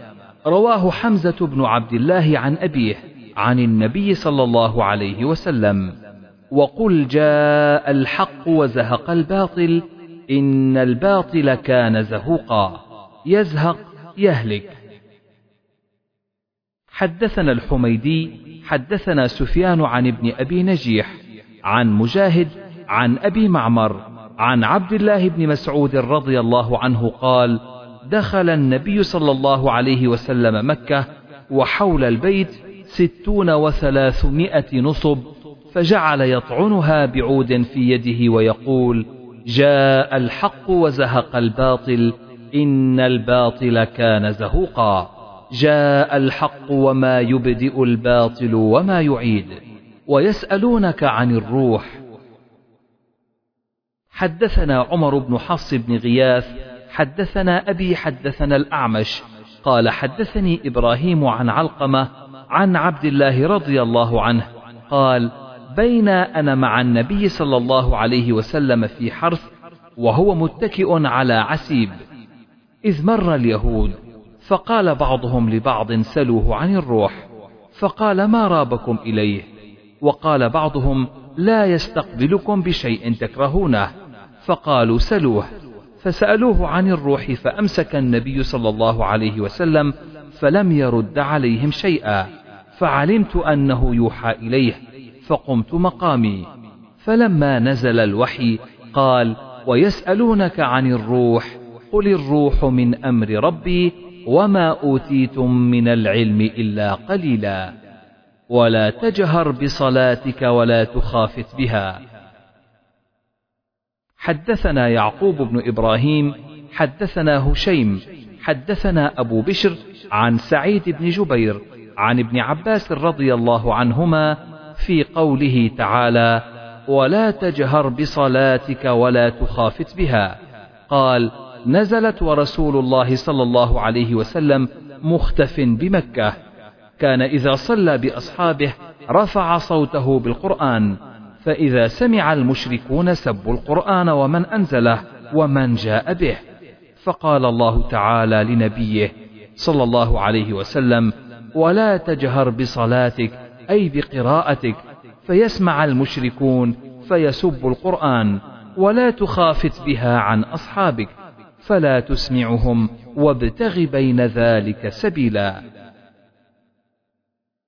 رواه حمزة بن عبد الله عن أبيه عن النبي صلى الله عليه وسلم. وقل جاء الحق وزهق الباطل إن الباطل كان زهوقا. يزهق يهلك. حدثنا الحميدي حدثنا سفيان عن ابن أبي نجيح عن مجاهد عن أبي معمر عن عبد الله بن مسعود رضي الله عنه قال دخل النبي صلى الله عليه وسلم مكة وحول البيت ستون وثلاثمائة نصب فجعل يطعنها بعود في يده ويقول جاء الحق وزهق الباطل إن الباطل كان زهوقا. جاء الحق وما يبدئ الباطل وما يعيد ويسألونك عن الروح. حدثنا عمر بن حفص بن غياث حدثنا أبي حدثنا الأعمش. قال حدثني إبراهيم عن علقمة عن عبد الله رضي الله عنه. قال بين أنا مع النبي صلى الله عليه وسلم في حرث وهو متكئ على عسيب. إذ مر اليهود فقال بعضهم لبعض سلوه عن الروح فقال ما رابكم إليه؟ وقال بعضهم لا يستقبلكم بشيء تكرهونه فقالوا سلوه فسألوه عن الروح فأمسك النبي صلى الله عليه وسلم فلم يرد عليهم شيئا فعلمت أنه يوحى إليه فقمت مقامي فلما نزل الوحي قال ويسألونك عن الروح قل الروح من أمر ربي وما أوتيتم من العلم إلا قليلا. ولا تجهر بصلاتك ولا تخافت بها. حدثنا يعقوب بن إبراهيم حدثنا هشيم حدثنا أبو بشر عن سعيد بن جبير عن ابن عباس رضي الله عنهما في قوله تعالى ولا تجهر بصلاتك ولا تخافت بها. قال نزلت ورسول الله صلى الله عليه وسلم مختف بمكة. كان إذا صلى بأصحابه رفع صوته بالقرآن فإذا سمع المشركون سبوا القرآن ومن أنزله ومن جاء به. فقال الله تعالى لنبيه صلى الله عليه وسلم ولا تجهر بصلاتك أي بقراءتك فيسمع المشركون فيسب القرآن ولا تخافت بها عن أصحابك فلا تسمعهم وابتغ بين ذلك سبيلا.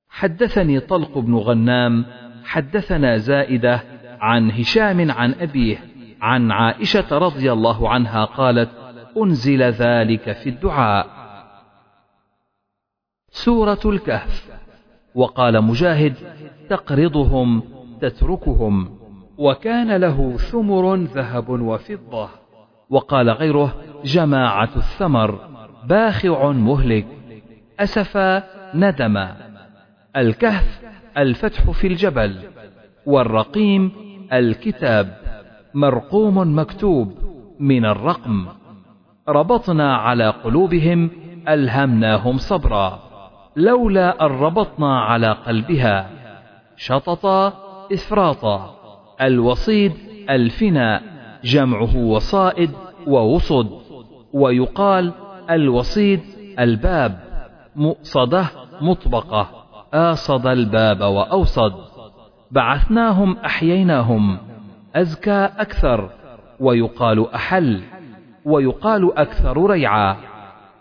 حدثني طلق بن غنام حدثنا زائدة عن هشام عن أبيه عن عائشة رضي الله عنها قالت أنزل ذلك في الدعاء. سورة الكهف. وقال مجاهد تقرضهم تتركهم. وكان له ثمر ذهب وفضة. وقال غيره جماعة الثمر باخع مهلك أسفا ندما الكهف الفتح في الجبل والرقيم الكتاب مرقوم مكتوب من الرقم. ربطنا على قلوبهم ألهمناهم صبرا. لولا أن ربطنا على قلبها شططا إفراطا. الوصيد الفناء. جمعه وصائد ووصد ويقال الوصيد الباب مؤصدة مطبقة آصد الباب وأوصد. بعثناهم أحييناهم أزكى أكثر ويقال أحل ويقال أكثر ريعا.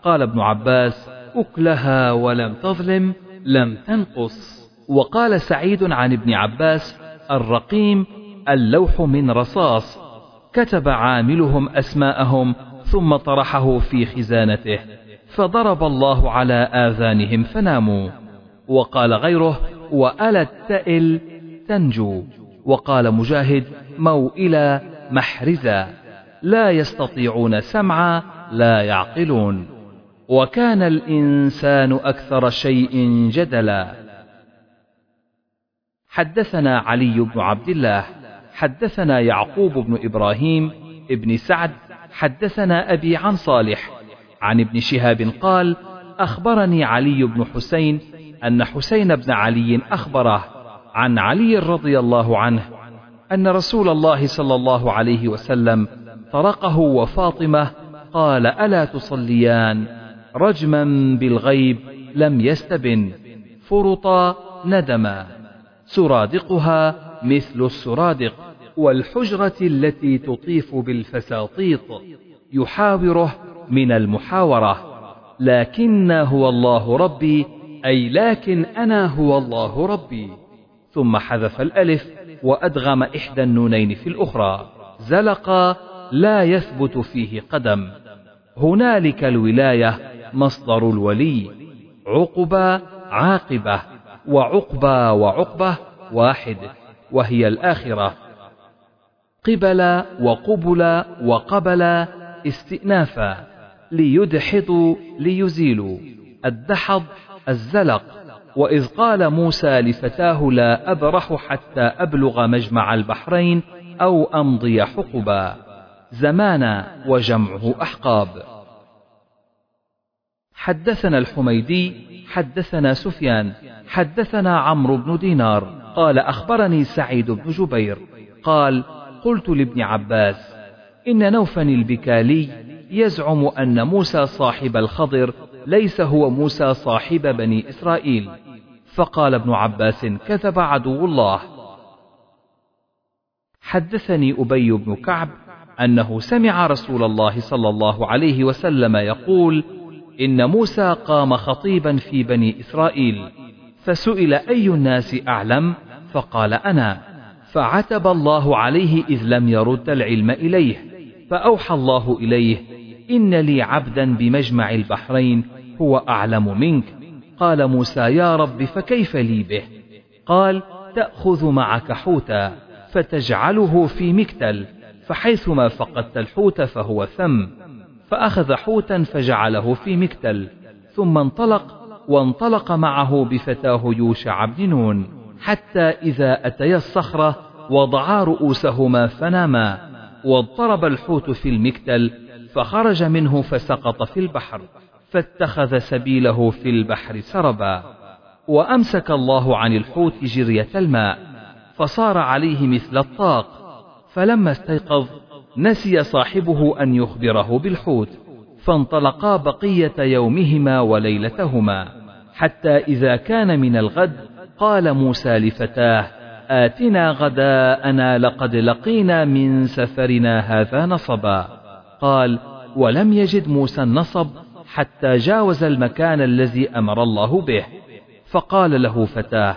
قال ابن عباس أكلها ولم تظلم لم تنقص. وقال سعيد عن ابن عباس الرقيم اللوح من رصاص. كتب عاملهم أسماءهم ثم طرحه في خزانته فضرب الله على آذانهم فناموا. وقال غيره وألا التئل تنجو. وقال مجاهد موئلا محرزا. لا يستطيعون سمعا لا يعقلون. وكان الإنسان أكثر شيء جدلا. حدثنا علي بن عبد الله. حدثنا يعقوب بن إبراهيم ابن سعد حدثنا أبي عن صالح عن ابن شهاب قال أخبرني علي بن حسين أن حسين بن علي أخبره عن علي رضي الله عنه أن رسول الله صلى الله عليه وسلم طرقه وفاطمة قال ألا تصليان؟ رجما بالغيب لم يستبن فرطا ندما. سرادقها مثل السرادق. والحجرة التي تطيف بالفساطيط يحاوره من المحاورة لكن هو الله ربي أي لكن أنا هو الله ربي. ثم حذف الألف وأدغم إحدى النونين في الأخرى. زلق لا يثبت فيه قدم. هنالك الولاية مصدر الولي. عقبى عاقبة وعقبى وعقبة واحد وهي الآخرة. قبل وقبل وقبل استئنافا ليدحضوا ليزيلوا. الدحض الزلق. وإذ قال موسى لفتاه لا أبرح حتى أبلغ مجمع البحرين أو أمضي حقبا. زمانا وجمعه أحقاب. حدثنا الحميدي حدثنا سفيان حدثنا عمرو بن دينار. قال أخبرني سعيد بن جبير. قال قلت لابن عباس إن نوفا البكالي يزعم أن موسى صاحب الخضر ليس هو موسى صاحب بني إسرائيل. فقال ابن عباس كذب عدو الله. حدثني أبي بن كعب أنه سمع رسول الله صلى الله عليه وسلم يقول إن موسى قام خطيبا في بني إسرائيل فسئل أي الناس أعلم؟ فقال أنا. فعتب الله عليه إذ لم يرد العلم إليه فأوحى الله إليه إن لي عبدا بمجمع البحرين هو أعلم منك. قال موسى يا رب فكيف لي به؟ قال تأخذ معك حوتا فتجعله في مكتل فحيثما فقدت الحوت فهو ثم فأخذ حوتا فجعله في مكتل ثم انطلق وانطلق معه بفتاه يوشع بن نون. حتى إذا أتيا الصخرة وضعا رؤوسهما فناما واضطرب الحوت في المكتل فخرج منه فسقط في البحر فاتخذ سبيله في البحر سربا. وأمسك الله عن الحوت جرية الماء فصار عليه مثل الطاق. فلما استيقظ نسي صاحبه أن يخبره بالحوت فانطلقا بقية يومهما وليلتهما حتى إذا كان من الغد قال موسى لفتاه آتنا غداءنا لقد لقينا من سفرنا هذا نصبا. قال ولم يجد موسى النصب حتى جاوز المكان الذي أمر الله به. فقال له فتاه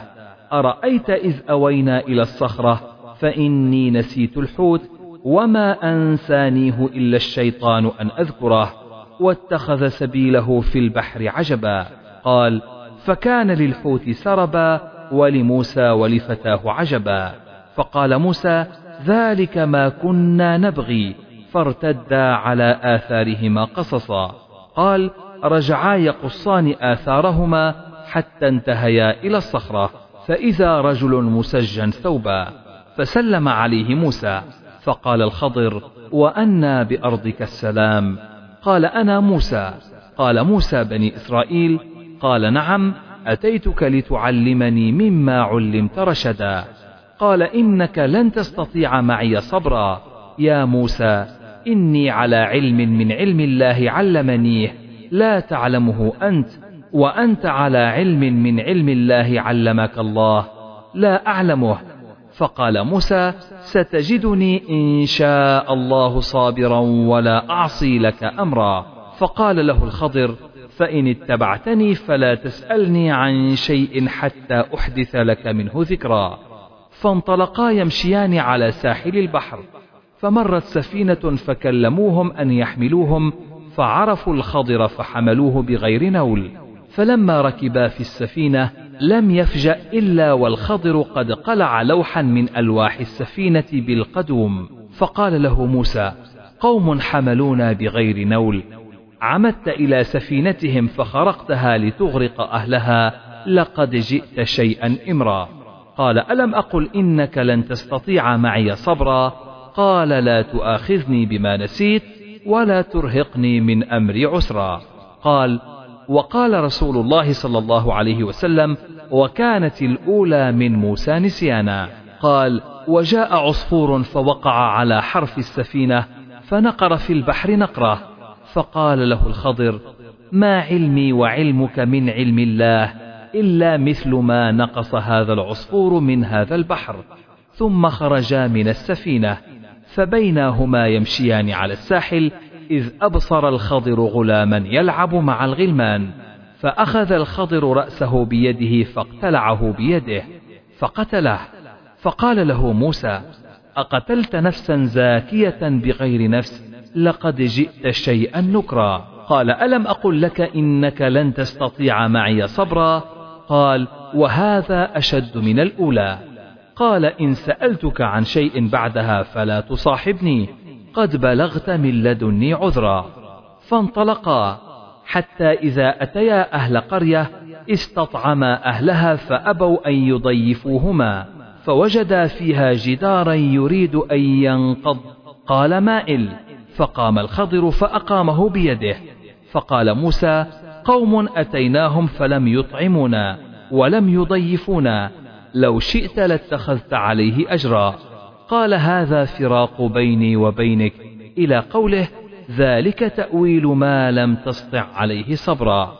أرأيت إذ أوينا إلى الصخرة فإني نسيت الحوت وما أنسانيه إلا الشيطان أن أذكره واتخذ سبيله في البحر عجبا. قال فكان للحوت سربا ولموسى ولفتاه عجبا. فقال موسى ذلك ما كنا نبغي. فارتدا على آثارهما قصصا. قال رجعا يقصان آثارهما حتى انتهيا إلى الصخرة فإذا رجل مسجا ثوبا. فسلم عليه موسى. فقال الخضر وأنى بأرضك السلام. قال أنا موسى. قال موسى بني إسرائيل قال نعم أتيتك لتعلمني مما علمت رشدا. قال إنك لن تستطيع معي صبرا. يا موسى إني على علم من علم الله علمنيه لا تعلمه أنت وأنت على علم من علم الله علمك الله. لا أعلمه. فقال موسى ستجدني إن شاء الله صابرا ولا أعصي لك أمرا. فقال له الخضر فإن اتبعتني فلا تسألني عن شيء حتى أحدث لك منه ذكرا. فانطلقا يمشيان على ساحل البحر فمرت سفينة فكلموهم أن يحملوهم فعرفوا الخضر فحملوه بغير نول. فلما ركبا في السفينة لم يفجأ إلا والخضر قد قلع لوحا من ألواح السفينة بالقدوم. فقال له موسى قوم حملونا بغير نول عمدت إلى سفينتهم فخرقتها لتغرق أهلها لقد جئت شيئا إمرا. قال ألم أقل إنك لن تستطيع معي صبرا؟ قال لا تؤاخذني بما نسيت ولا ترهقني من أمري عسرا. قال وقال رسول الله صلى الله عليه وسلم وكانت الأولى من موسى نسيانا. قال وجاء عصفور فوقع على حرف السفينة فنقر في البحر نقرة. فقال له الخضر ما علمي وعلمك من علم الله إلا مثل ما نقص هذا العصفور من هذا البحر ثم خرجا من السفينة فبينهما يمشيان على الساحل إذ أبصر الخضر غلاما يلعب مع الغلمان فأخذ الخضر رأسه بيده فاقتلعه بيده فقتله فقال له موسى أقتلت نفسا زاكية بغير نفس؟ لقد جئت شيئا نكرا. قال ألم أقل لك إنك لن تستطيع معي صبرا؟ قال وهذا أشد من الأولى. قال إن سألتك عن شيء بعدها فلا تصاحبني. قد بلغت من لدني عذرا. فانطلقا. حتى إذا أتيا أهل قرية استطعما أهلها فأبوا أن يضيفوهما فوجدا فيها جدارا يريد أن ينقض. قال مائل. فقام الخضر فأقامه بيده. فقال موسى قوم أتيناهم فلم يطعمونا ولم يضيفونا لو شئت لاتخذت عليه أجرا. قال هذا فراق بيني وبينك. إلى قوله ذلك تأويل ما لم تسطع عليه صبرا.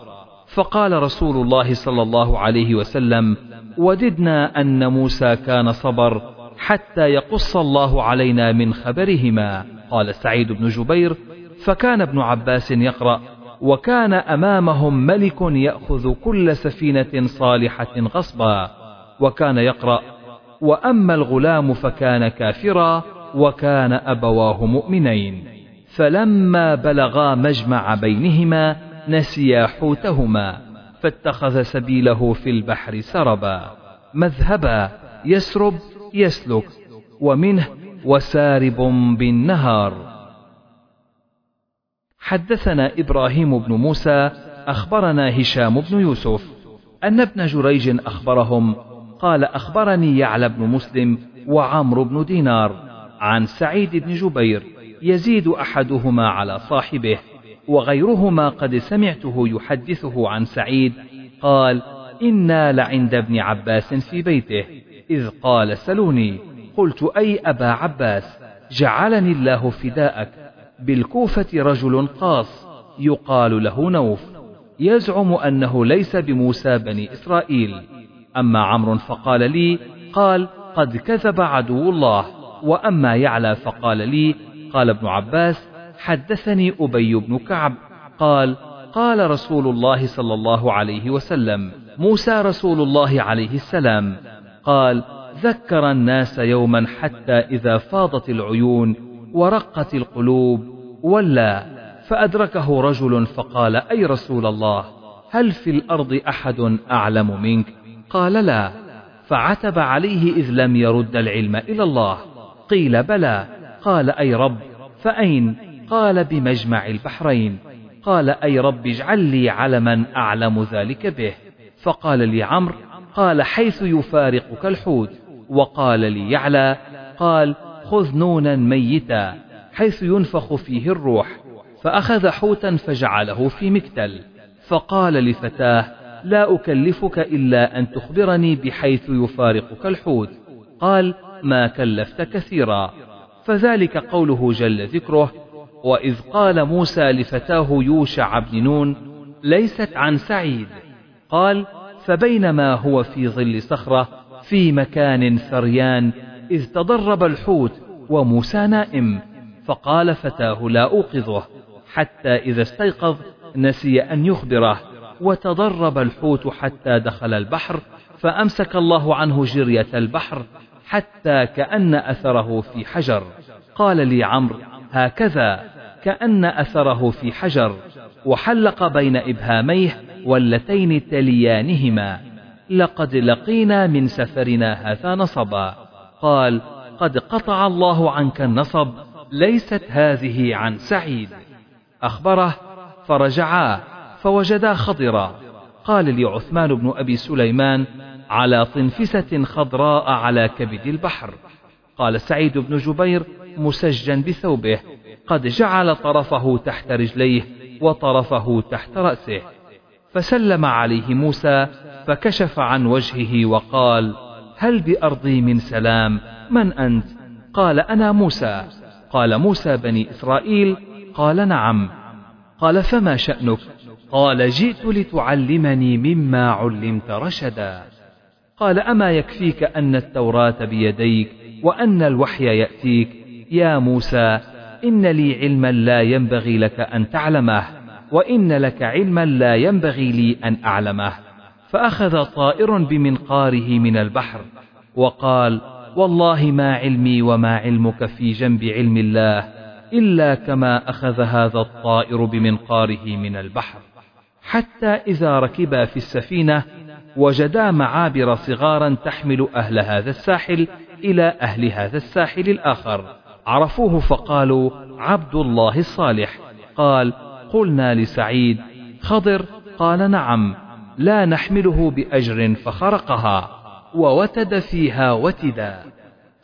فقال رسول الله صلى الله عليه وسلم وددنا أن موسى كان صبر حتى يقص الله علينا من خبرهما. قال سعيد بن جبير فكان ابن عباس يقرأ وكان أمامهم ملك يأخذ كل سفينة صالحة غصبا وكان يقرأ وأما الغلام فكان كافرا وكان أبواه مؤمنين فلما بلغا مجمع بينهما نسيا حوتهما فاتخذ سبيله في البحر سربا مذهبا يسرب يسلك ومنه وسارب بالنهار. حدثنا إبراهيم بن موسى أخبرنا هشام بن يوسف. أن ابن جريج أخبرهم قال أخبرني يعلى بن مسلم وعمرو بن دينار عن سعيد بن جبير يزيد أحدهما على صاحبه وغيرهما قد سمعته يحدثه عن سعيد قال إنا لعند ابن عباس في بيته إذ قال سلوني. قلت أي أبا عباس جعلني الله فداءك. بالكوفة رجل قاص يقال له نوف. يزعم أنه ليس بموسى بني إسرائيل. أما عمرو فقال لي قال قد كذب عدو الله. وأما يعلى فقال لي قال ابن عباس حدثني أبي بن كعب. قال قال رسول الله صلى الله عليه وسلم موسى رسول الله عليه السلام. قال ذكر الناس يوما حتى إذا فاضت العيون ورقت القلوب ولى فأدركه رجل فقال أي رسول الله هل في الأرض أحد أعلم منك؟ قال لا. فعتب عليه إذ لم يرد العلم إلى الله. قيل بلى. قال أي رب. فأين؟ قال بمجمع البحرين. قال أي رب اجعل لي علما أعلم ذلك به. فقال لي عمرو قال حيث يفارقك الحوت. وقال لي يعلى قال خذ نونا ميتا حيث ينفخ فيه الروح فأخذ حوتا فجعله في مكتل. فقال لفتاه لا أكلفك إلا أن تخبرني بحيث يفارقك الحوت. قال ما كلفت كثيرا. فذلك قوله جل ذكره وإذ قال موسى لفتاه يوشع بن نون ليست عن سعيد. قال فبينما هو في ظل صخرة في مكان ثريان إذ تضرب الحوت وموسى نائم فقال فتاه لا أوقظه حتى إذا استيقظ نسي أن يخبره وتضرب الحوت حتى دخل البحر فأمسك الله عنه جرية البحر حتى كأن أثره في حجر. قال لي عمرو هكذا كأن أثره في حجر وحلق بين إبهاميه واللتين تليانهما. لقد لقينا من سفرنا هذا نصبا. قال قد قطع الله عنك النصب ليست هذه عن سعيد. أخبره فرجعا فوجدا خضرا. قال لعثمان بن أبي سليمان على طنفسة خضراء على كبد البحر. قال سعيد بن جبير مسجا بثوبه قد جعل طرفه تحت رجليه وطرفه تحت رأسه. فسلم عليه موسى فكشف عن وجهه وقال هل بأرضي من سلام؟ من أنت قال أنا موسى. قال موسى بني إسرائيل قال نعم. قال فما شأنك قال جئت لتعلمني مما علمت رشدا. قال أما يكفيك أن التوراة بيديك وأن الوحي يأتيك؟ يا موسى إن لي علما لا ينبغي لك أن تعلمه وإن لك علما لا ينبغي لي أن أعلمه. فأخذ طائر بمنقاره من البحر وقال والله ما علمي وما علمك في جنب علم الله إلا كما أخذ هذا الطائر بمنقاره من البحر. حتى إذا ركبا في السفينة وجدا معابر صغارا تحمل أهل هذا الساحل إلى أهل هذا الساحل الآخر. عرفوه فقالوا عبد الله الصالح. قال قلنا لسعيد خضر. قال نعم. لا نحمله بأجر فخرقها ووتد فيها وتدا.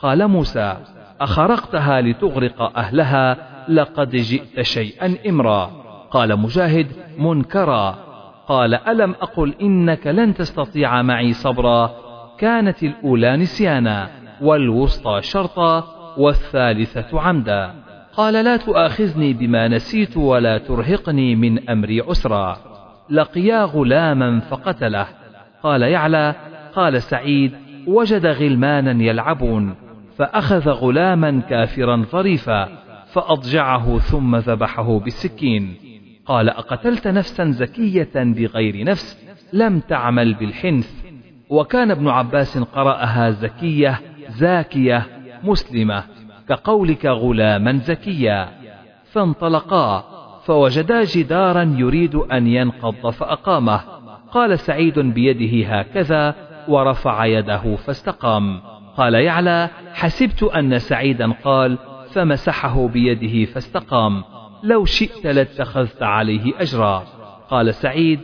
قال موسى أخرقتها لتغرق أهلها لقد جئت شيئا إمرا. قال مجاهد منكرا. قال ألم أقل إنك لن تستطيع معي صبرا؟ كانت الأولى نسيانا والوسطى شرطا والثالثة عمدا. قال لا تؤاخذني بما نسيت ولا ترهقني من أمري عسرا. لقيا غلاما فقتله. قال يعلى قال سعيد وجد غلمانا يلعبون فأخذ غلاما كافرا ظريفا فأضجعه ثم ذبحه بالسكين. قال أقتلت نفسا زكية بغير نفس لم تعمل بالحنث. وكان ابن عباس قرأها زكية زاكية مسلمة كقولك غلاما زكيا. فانطلقا فوجدا جدارا يريد أن ينقض فأقامه. قال سعيد بيده هكذا ورفع يده فاستقام. قال يعلى حسبت أن سعيدا قال فمسحه بيده فاستقام. لو شئت لاتخذت عليه أجرا. قال سعيد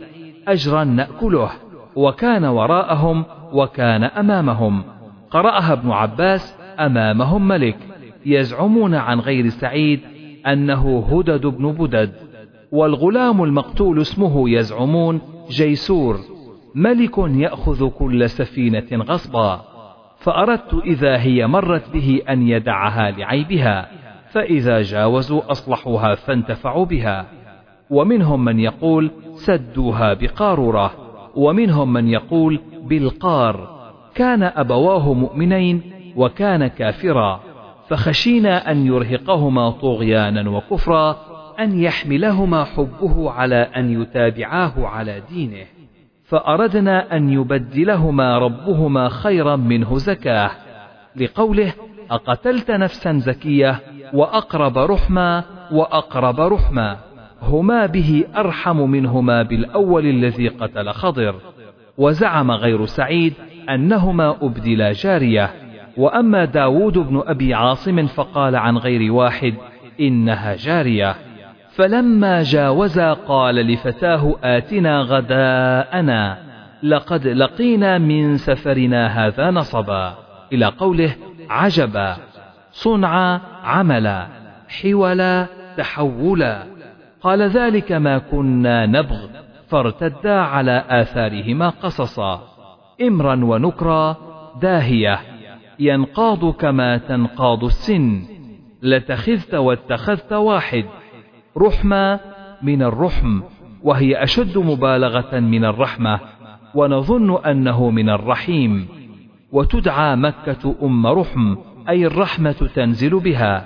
أجرا نأكله. وكان وراءهم وكان أمامهم. قرأها ابن عباس أمامهم ملك. يزعمون عن غير سعيد أنه هدد بن بدد والغلام المقتول اسمه يزعمون جيسور ملك يأخذ كل سفينة غصبا فأردت إذا هي مرت به أن يدعها لعيبها فإذا جاوزوا أصلحوها فانتفعوا بها ومنهم من يقول سدوها بقارورة ومنهم من يقول بالقار كان أبواه مؤمنين وكان كافرا. فخشينا أن يرهقهما طغيانا وكفرا أن يحملهما حبه على أن يتابعاه على دينه. فأردنا أن يبدلهما ربهما خيرا منه زكاة. لقوله أقتلت نفسا زكية وأقرب رحما وأقرب رحما هما به أرحم منهما بالأول الذي قتل خضر. وزعم غير سعيد أنهما أبدلا جارية. وأما داود بن أبي عاصم فقال عن غير واحد إنها جارية. فلما جاوزا قال لفتاه آتنا غداءنا. لقد لقينا من سفرنا هذا نصبا. إلى قوله عجبا. صنعا عملا. حولا تحولا. قال ذلك ما كنا نبغ. فارتدا على آثارهما قصصا. إمرا ونكرا داهية. ينقاض كما تنقاض السن. لتخذت واتخذت واحد. رحمة من الرحم وهي أشد مبالغة من الرحمة ونظن أنه من الرحيم. وتدعى مكة أم رحم أي الرحمة تنزل بها.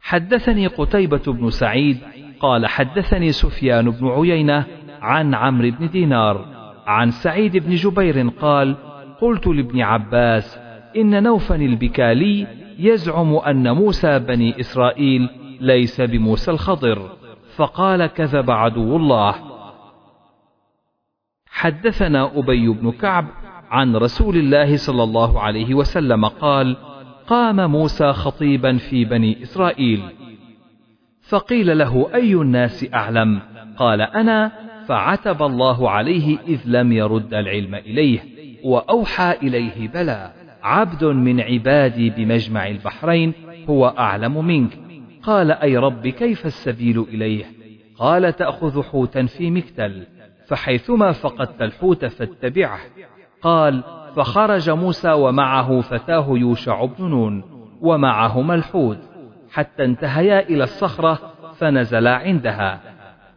حدثني قتيبة بن سعيد قال حدثني سفيان بن عيينة عن عمرو بن دينار عن سعيد بن جبير قال قلت لابن عباس إن نوفا البكالي يزعم أن موسى بني إسرائيل ليس بموسى الخضر فقال كذب عدو الله. حدثنا أبي بن كعب عن رسول الله صلى الله عليه وسلم قال قام موسى خطيبا في بني إسرائيل. فقيل له أي الناس أعلم؟ قال أنا. فعتب الله عليه إذ لم يرد العلم إليه. وأوحى إليه بلى عبد من عبادي بمجمع البحرين هو أعلم منك. قال أي رب كيف السبيل إليه؟ قال تأخذ حوتا في مكتل فحيثما فقدت الحوت فاتبعه. قال فخرج موسى ومعه فتاه يوشع بن نون ومعهما الحوت حتى انتهيا إلى الصخرة فنزلا عندها.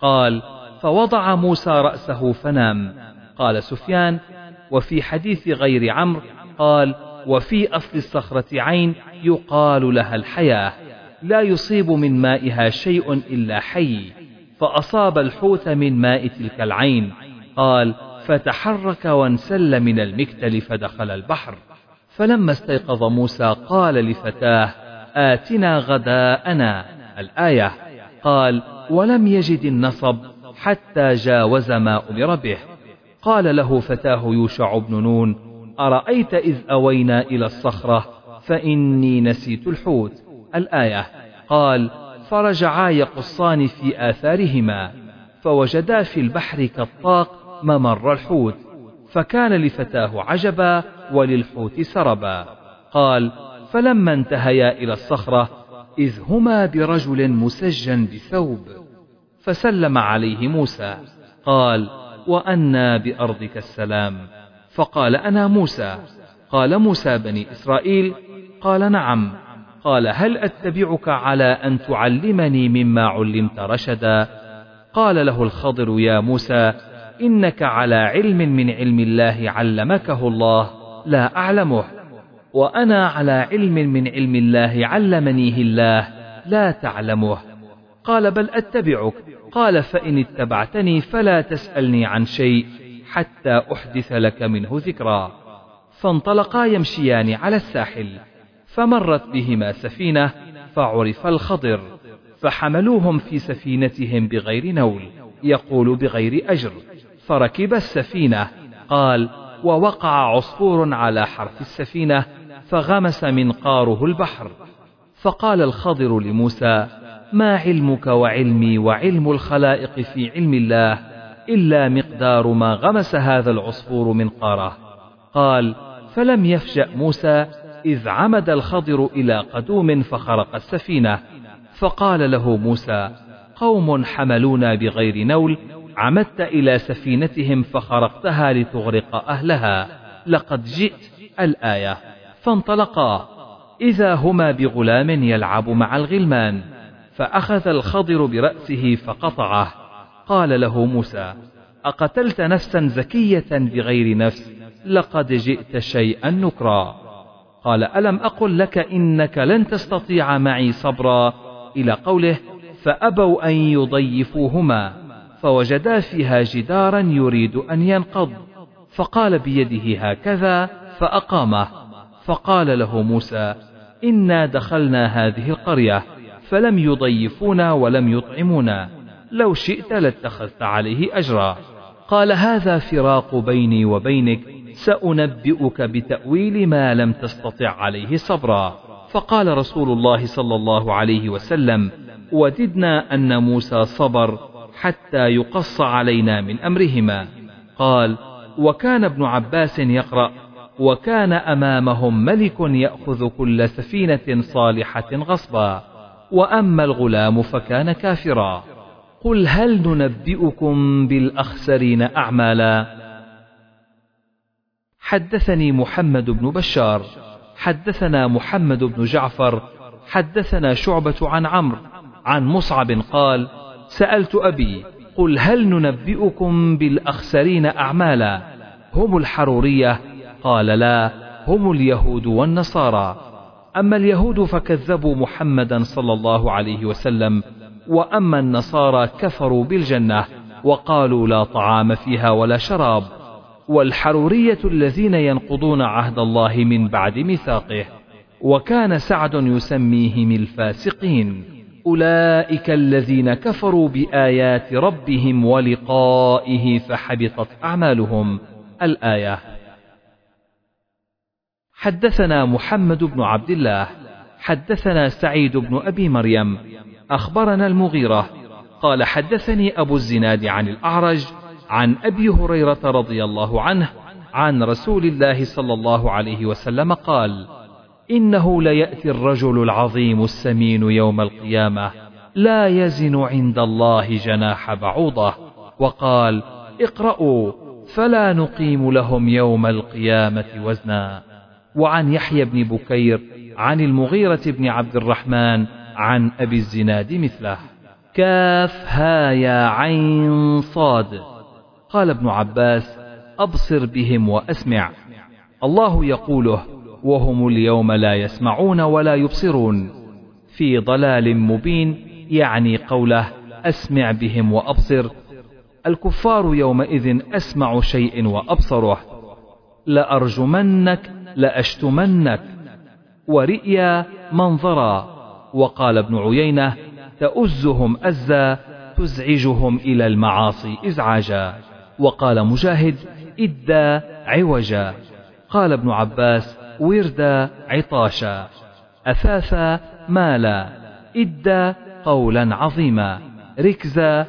قال فوضع موسى رأسه فنام. قال سفيان وفي حديث غير عمرو قال وفي أصل الصخرة عين يقال لها الحياة لا يصيب من مائها شيء إلا حي فأصاب الحوت من ماء تلك العين. قال فتحرك وانسل من المكتل فدخل البحر. فلما استيقظ موسى قال لفتاه آتنا غداءنا الآية. قال ولم يجد النصب حتى جاوز ما أمر به قال له فتاه يوشع بن نون أرأيت إذ أوينا إلى الصخرة فإني نسيت الحوت. الآية قال فرجعا يقصان في آثارهما فوجدا في البحر كالطاق ممر الحوت فكان لفتاه عجبا وللحوت سربا. قال فلما انتهيا إلى الصخرة إذ هما برجل مسجى بثوب فسلم عليه موسى. قال وأنا بأرضك السلام. فقال أنا موسى. قال موسى بني إسرائيل. قال نعم. قال هل أتبعك على أن تعلمني مما علمت رشدا؟ قال له الخضر يا موسى. إنك على علم من علم الله علمكه الله. لا أعلمه. وأنا على علم من علم الله علمنيه الله. لا تعلمه. قال بل أتبعك. قال فإن اتبعتني فلا تسألني عن شيء حتى أحدث لك منه ذكرا. فانطلقا يمشيان على الساحل فمرت بهما سفينة فعرف الخضر فحملوهم في سفينتهم بغير نول يقول بغير أجر. فركب السفينة قال ووقع عصفور على حرف السفينة فغمس منقاره البحر. فقال الخضر لموسى ما علمك وعلمي وعلم الخلائق في علم الله إلا مقدار ما غمس هذا العصفور منقاره قال فلم يفجأ موسى إذ عمد الخضر إلى قدوم فخرق السفينة. فقال له موسى قوم حملونا بغير نول عمدت إلى سفينتهم فخرقتها لتغرق أهلها. لقد جئت الآية. فانطلقا. إذا هما بغلام يلعب مع الغلمان. فأخذ الخضر برأسه فقطعه. قال له موسى أقتلت نفسا زكية بغير نفس؟ لقد جئت شيئا نكرا. قال ألم أقل لك إنك لن تستطيع معي صبرا؟ إلى قوله فأبوا أن يضيفوهما فوجدا فيها جدارا يريد أن ينقض. فقال بيده هكذا فأقامه. فقال له موسى إنا دخلنا هذه القرية. فلم يضيفونا ولم يطعمونا. لو شئت لاتخذت عليه أجرا. قال هذا فراق بيني وبينك سأنبئك بتأويل ما لم تستطع عليه صبرا. فقال رسول الله صلى الله عليه وسلم وددنا أن موسى صبر حتى يقص علينا من أمرهما. قال وكان ابن عباس يقرأ وكان أمامهم ملك يأخذ كل سفينة صالحة غصبا. وأما الغلام فكان كافرا. قل هل ننبئكم بالأخسرين أعمالا؟ حدثني محمد بن بشار حدثنا محمد بن جعفر حدثنا شعبة عن عمرو عن مصعب قال سألت أبي قل هل ننبئكم بالأخسرين أعمالا؟ هم الحرورية؟ قال لا هم اليهود والنصارى. أما اليهود فكذبوا محمدا صلى الله عليه وسلم وأما النصارى كفروا بالجنة وقالوا لا طعام فيها ولا شراب. والحرورية الذين ينقضون عهد الله من بعد ميثاقه وكان سعد يسميهم الفاسقين. أولئك الذين كفروا بآيات ربهم ولقائه فحبطت أعمالهم. الآية حدثنا محمد بن عبد الله حدثنا سعيد بن أبي مريم أخبرنا المغيرة قال حدثني أبو الزناد عن الأعرج عن أبي هريرة رضي الله عنه عن رسول الله صلى الله عليه وسلم قال إنه ليأتي الرجل العظيم السمين يوم القيامة لا يزن عند الله جناح بعوضة وقال اقرأوا فلا نقيم لهم يوم القيامة وزنا. وعن يحيى بن بكير عن المغيرة بن عبد الرحمن عن أبي الزناد مثله. كاف ها يا عين صاد. قال ابن عباس أبصر بهم وأسمع. الله يقوله وهم اليوم لا يسمعون ولا يبصرون. في ضلال مبين يعني قوله أسمع بهم وأبصر. الكفار يومئذ أسمع شيء وأبصره. لأرجمنك لأشتمنك ورئيا منظرا وقال ابن عيينة تؤزهم أزا تزعجهم إلى المعاصي إزعاجا. وقال مجاهد إدا عوجا. قال ابن عباس وردا عطاشا. أثاثا مالا إدا قولا عظيما. ركزا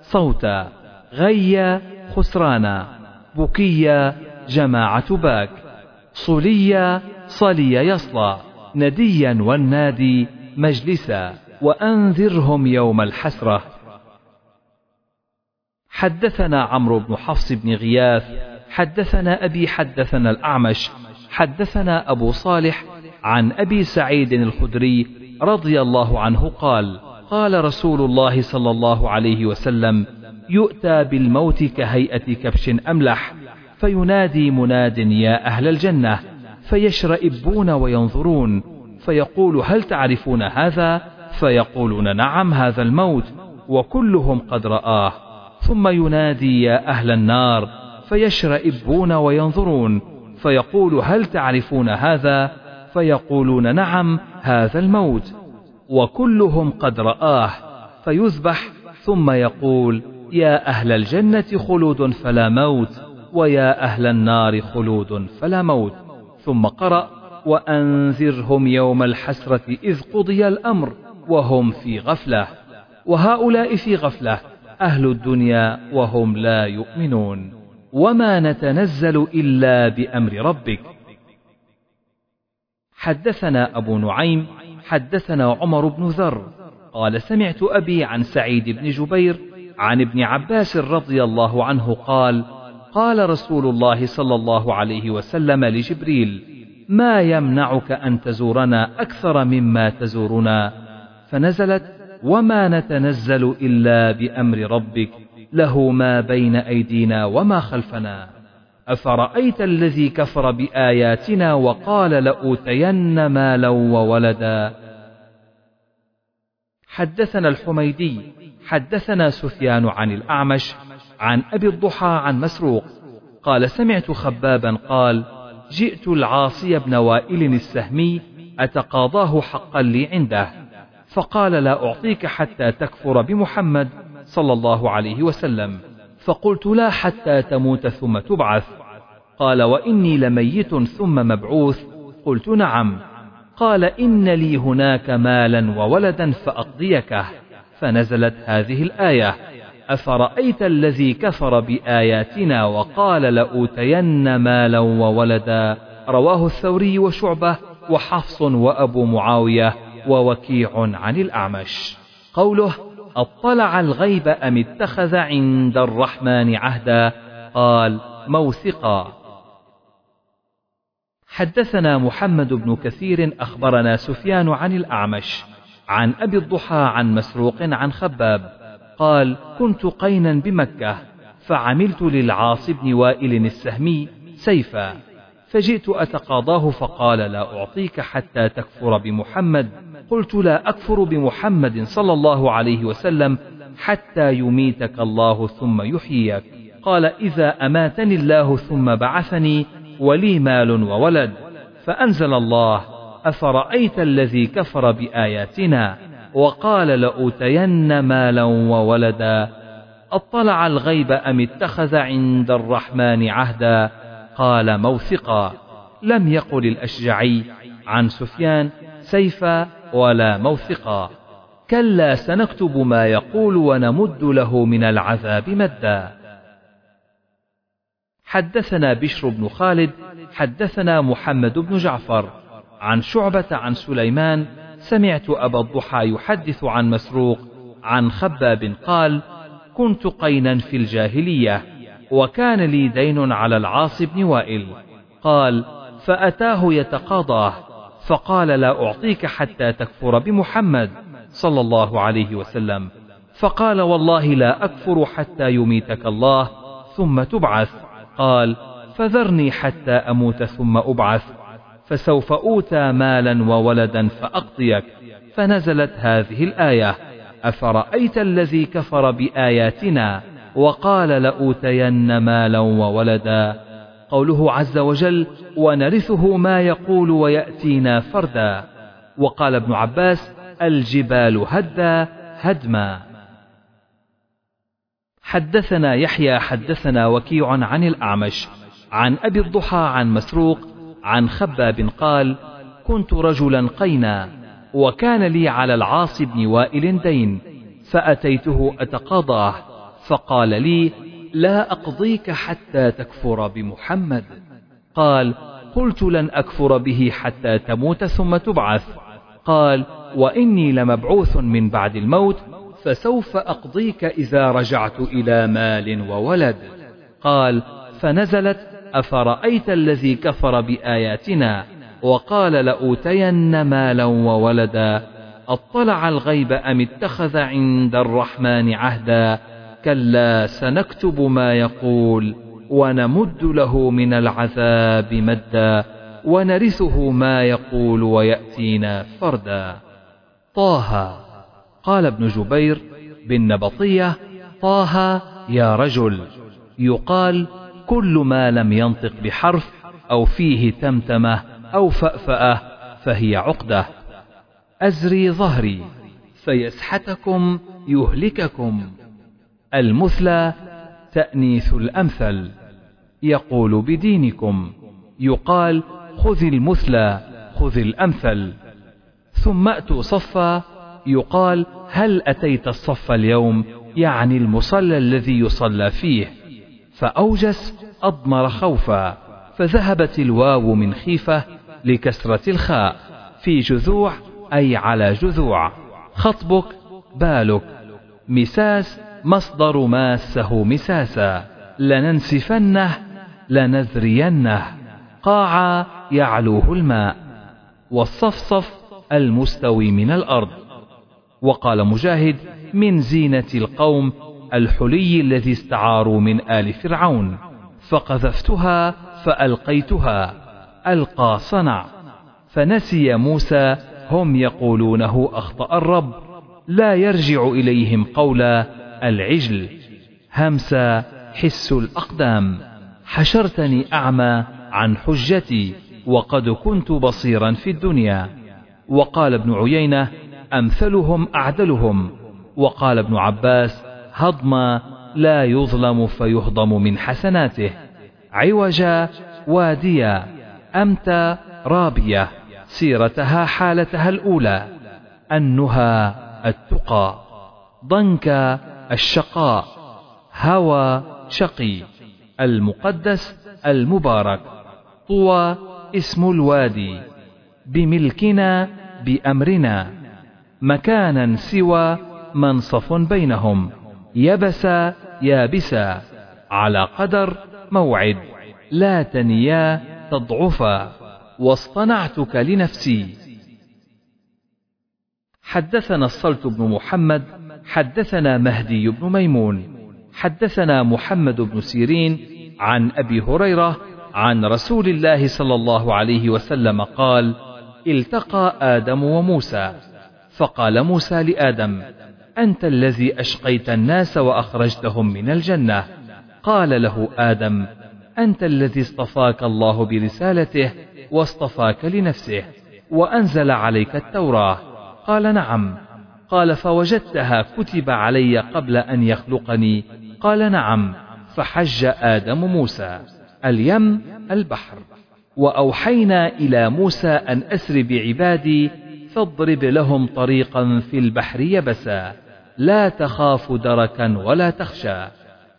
صوتا. غيا خسرانا. بكيا جماعة باك. صليا صلي يصلى نديا والنادي مجلسا وأنذرهم يوم الحسرة. حدثنا عمرو بن حفص بن غياث حدثنا أبي حدثنا الأعمش حدثنا أبو صالح عن أبي سعيد الخدري رضي الله عنه قال قال رسول الله صلى الله عليه وسلم يؤتى بالموت كهيئة كبش أملح فينادي مناد يا أهل الجنة فيشرئبون وينظرون فيقول هل تعرفون هذا؟ فيقولون نعم هذا الموت وكلهم قد رآه. ثم ينادي يا أهل النار فيشرئبون وينظرون فيقول هل تعرفون هذا؟ فيقولون نعم هذا الموت وكلهم قد رآه. فيذبح ثم يقول يا أهل الجنة خلود فلا موت. ويا أهل النار خلود فلا موت. ثم قرأ وأنذرهم يوم الحسرة إذ قضي الأمر وهم في غفلة. وهؤلاء في غفلة أهل الدنيا وهم لا يؤمنون. وما نتنزل إلا بأمر ربك. حدثنا أبو نعيم حدثنا عمر بن ذر قال سمعت أبي عن سعيد بن جبير عن ابن عباس رضي الله عنه قال قال رسول الله صلى الله عليه وسلم لجبريل ما يمنعك أن تزورنا أكثر مما تزورنا؟ فنزلت وما نتنزل إلا بأمر ربك له ما بين أيدينا وما خلفنا. أفرأيت الذي كفر بآياتنا وقال لأوتين مالا وولدا؟ حدثنا الحميدي حدثنا سفيان عن الأعمش عن أبي الضحى عن مسروق. قال سمعت خبابا قال جئت العاصي بن وائل السهمي أتقاضاه حقا لي عنده. فقال لا أعطيك حتى تكفر بمحمد صلى الله عليه وسلم. فقلت لا حتى تموت ثم تبعث. قال وإني لميت ثم مبعوث. قلت نعم. قال إن لي هناك مالا وولدا فأقضيكه. فنزلت هذه الآية. أفرأيت الذي كفر بآياتنا وقال لأوتين مالا وولدا؟ رواه الثوري وشعبة وحفص وأبو معاوية ووكيع عن الأعمش. قوله أطلع الغيب أم اتخذ عند الرحمن عهدا؟ قال موثقا. حدثنا محمد بن كثير أخبرنا سفيان عن الأعمش عن أبي الضحى عن مسروق عن خباب قال كنت قينا بمكة فعملت للعاص بن وائل السهمي سيفا فجئت أتقاضاه فقال لا أعطيك حتى تكفر بمحمد. قلت لا أكفر بمحمد صلى الله عليه وسلم حتى يميتك الله ثم يحييك. قال إذا أماتني الله ثم بعثني ولي مال وولد فأنزل الله أفرأيت الذي كفر بآياتنا؟ وقال لأوتين مالا وولدا أطلع الغيب أم اتخذ عند الرحمن عهدا؟ قال موثقا لم يقل الأشجعي عن سفيان سيفا ولا موثقا. كلا سنكتب ما يقول ونمد له من العذاب مدا. حدثنا بشر بن خالد حدثنا محمد بن جعفر عن شعبة عن سليمان سمعت أبا الضحى يحدث عن مسروق عن خباب قال كنت قينا في الجاهلية وكان لي دين على العاص بن وائل. قال فأتاه يتقاضاه فقال لا أعطيك حتى تكفر بمحمد صلى الله عليه وسلم. فقال والله لا أكفر حتى يميتك الله ثم تبعث. قال فذرني حتى أموت ثم أبعث. فسوف أوتى مالا وولدا فأقضيك. فنزلت هذه الآية أفرأيت الذي كفر بآياتنا وقال لأوتين مالا وولدا؟ قوله عز وجل ونرثه ما يقول ويأتينا فردا. وقال ابن عباس الجبال هدا هدما. حدثنا يحيى حدثنا وكيع عن الأعمش عن أبي الضحى عن مسروق عن خباب قال كنت رجلا قينا وكان لي على العاص بن وائل دين فأتيته أتقاضاه فقال لي لا أقضيك حتى تكفر بمحمد. قال قلت لن أكفر به حتى تموت ثم تبعث. قال وإني لمبعوث من بعد الموت فسوف أقضيك إذا رجعت إلى مال وولد. قال فنزلت أفرأيت الذي كفر بآياتنا وقال لأوتين مالا وولدا؟ أطلع الغيب أم اتخذ عند الرحمن عهدا؟ كلا سنكتب ما يقول ونمد له من العذاب مدا ونرثه ما يقول ويأتينا فردا. طه قال ابن جبير بالنبطية طه يا رجل يقال كل ما لم ينطق بحرف أو فيه تمتمة أو فأفأة فهي عقدة. أزري ظهري فيسحتكم يهلككم. المثلى تأنيث الأمثل يقول بدينكم. يقال خذ المثلى خذ الأمثل. ثم أتوا صفا يقال هل أتيت الصف اليوم؟ يعني المصلى الذي يصلى فيه. فأوجس أضمر خوفا فذهبت الواو من خيفة لكسرة الخاء. في جذوع أي على جذوع. خطبك بالك. مساس مصدر ماسه مساسا. لننسفنه لنذرينه. قاع يعلوه الماء. والصفصف المستوي من الأرض. وقال مجاهد من زينة القوم الحلي الذي استعاروا من آل فرعون. فقذفتها فألقيتها ألقى صنع. فنسي موسى هم يقولونه أخطأ الرب لا يرجع إليهم قولا العجل. همس حس الأقدام. حشرتني أعمى عن حجتي وقد كنت بصيرا في الدنيا. وقال ابن عيينة أمثلهم أعدلهم. وقال ابن عباس هضم لا يظلم فيهضم من حسناته. عوجا واديا أمتى رابية سيرتها حالتها الأولى النهى التقى. ضنك الشقاء هوى شقي المقدس المبارك. طوى اسم الوادي بملكنا بأمرنا. مكانا سوى منصف بينهم. يبس يابسا على قدر موعد لا تنيا تضعفا واصطنعتك لنفسي. حدثنا الصلت بن محمد حدثنا مهدي بن ميمون حدثنا محمد بن سيرين عن أبي هريرة عن رسول الله صلى الله عليه وسلم قال التقى آدم وموسى فقال موسى لآدم أنت الذي أشقيت الناس وأخرجتهم من الجنة. قال له آدم أنت الذي اصطفاك الله برسالته واصطفاك لنفسه وأنزل عليك التوراة. قال نعم. قال فوجدتها كتب علي قبل أن يخلقني. قال نعم. فحج آدم موسى اليم البحر. وأوحينا إلى موسى أن أسر بعبادي فاضرب لهم طريقا في البحر يبسا. لا تخاف دركا ولا تخشى.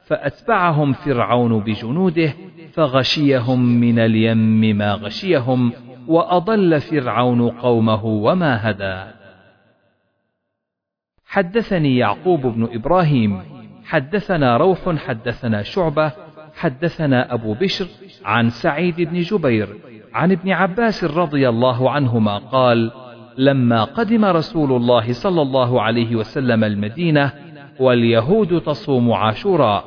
فأتبعهم فرعون بجنوده فغشيهم من اليم ما غشيهم وأضل فرعون قومه وما هدى. حدثني يعقوب بن إبراهيم. حدثنا روح حدثنا شعبة. حدثنا أبو بشر عن سعيد بن جبير عن ابن عباس رضي الله عنهما قال لما قدم رسول الله صلى الله عليه وسلم المدينة واليهود تصوم عاشوراء.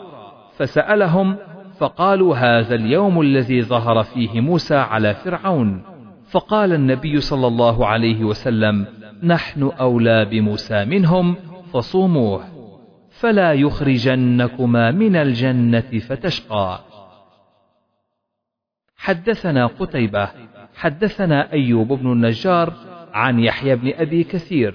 فسألهم فقالوا هذا اليوم الذي ظهر فيه موسى على فرعون. فقال النبي صلى الله عليه وسلم نحن أولى بموسى منهم فصوموه. فلا يخرجنكما من الجنة فتشقى. حدثنا قتيبة حدثنا أيوب بن النجار عن يحيى بن أبي كثير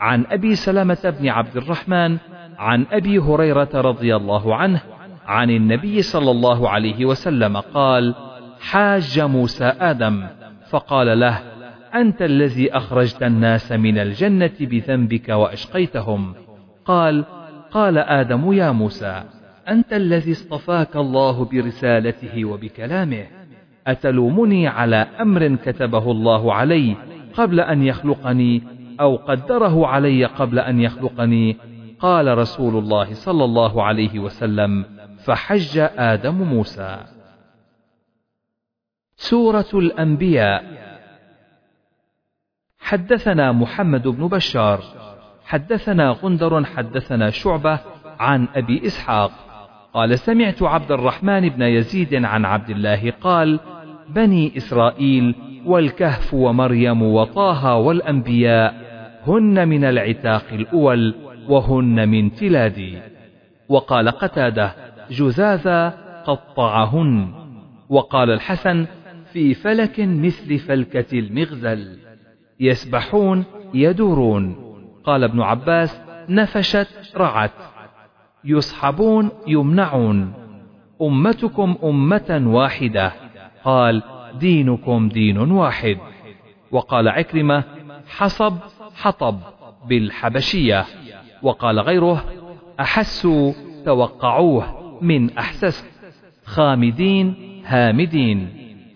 عن أبي سلمه بن عبد الرحمن عن أبي هريرة رضي الله عنه عن النبي صلى الله عليه وسلم قال حاج موسى آدم. فقال له أنت الذي أخرجت الناس من الجنة بذنبك وأشقيتهم. قال قال آدم يا موسى أنت الذي اصطفاك الله برسالته وبكلامه أتلومني على أمر كتبه الله علي قبل أن يخلقني أو قدره علي قبل أن يخلقني قال رسول الله صلى الله عليه وسلم فحج آدم موسى. سورة الأنبياء. حدثنا محمد بن بشار. حدثنا غندر حدثنا شعبة عن أبي إسحاق. قال سمعت عبد الرحمن بن يزيد عن عبد الله قال بني إسرائيل والكهف ومريم وطه والأنبياء هن من العتاق الأول وهن من تلادي. وقال قتادة جذاذا قطعهن. وقال الحسن في فلك مثل فلكة المغزل. يسبحون يدورون. قال ابن عباس نفشت رعت. يصحبون يمنعون. أمتكم أمة واحدة. قال دينكم دين واحد. وقال عكرمة حصب حطب بالحبشية. وقال غيره أحسوا توقعوه من احسست خامدين هامدين.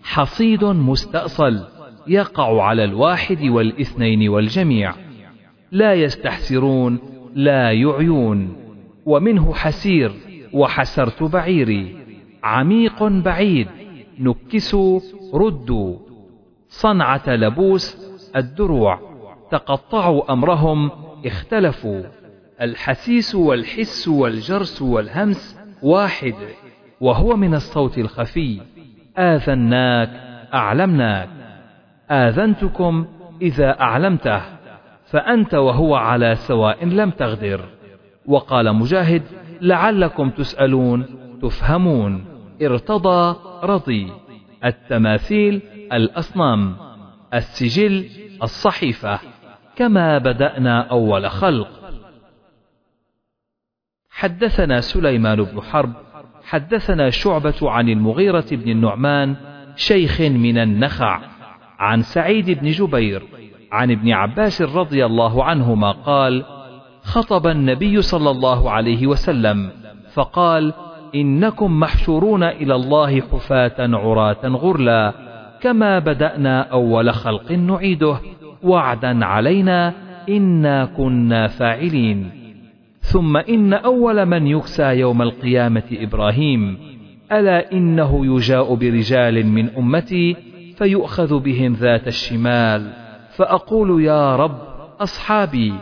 حصيد مستأصل يقع على الواحد والإثنين والجميع. لا يستحسرون لا يعيون. ومنه حسير وحسرت بعيري. عميق بعيد. نكسوا ردوا. صنعة لبوس الدروع. تقطعوا أمرهم اختلفوا. الحسيس والحس والجرس والهمس واحد وهو من الصوت الخفي. آذناك أعلمناك. آذنتكم إذا أعلمته فأنت وهو على سواء لم تغدر. وقال مجاهد لعلكم تسألون تفهمون. ارتضى رضي. التماثيل الأصنام السجل الصحيفة كما بدأنا أول خلق. حدثنا سليمان بن حرب حدثنا شعبة عن المغيرة بن النعمان شيخ من النخع عن سعيد بن جبير عن ابن عباس رضي الله عنهما قال خطب النبي صلى الله عليه وسلم فقال إنكم محشورون إلى الله حفاة عراة غرلا كما بدأنا أول خلق نعيده. وعدا علينا إنا كنا فاعلين. ثم إن أول من يكسى يوم القيامة إبراهيم. ألا إنه يجاء برجال من أمتي فيؤخذ بهم ذات الشمال. فأقول يا رب أصحابي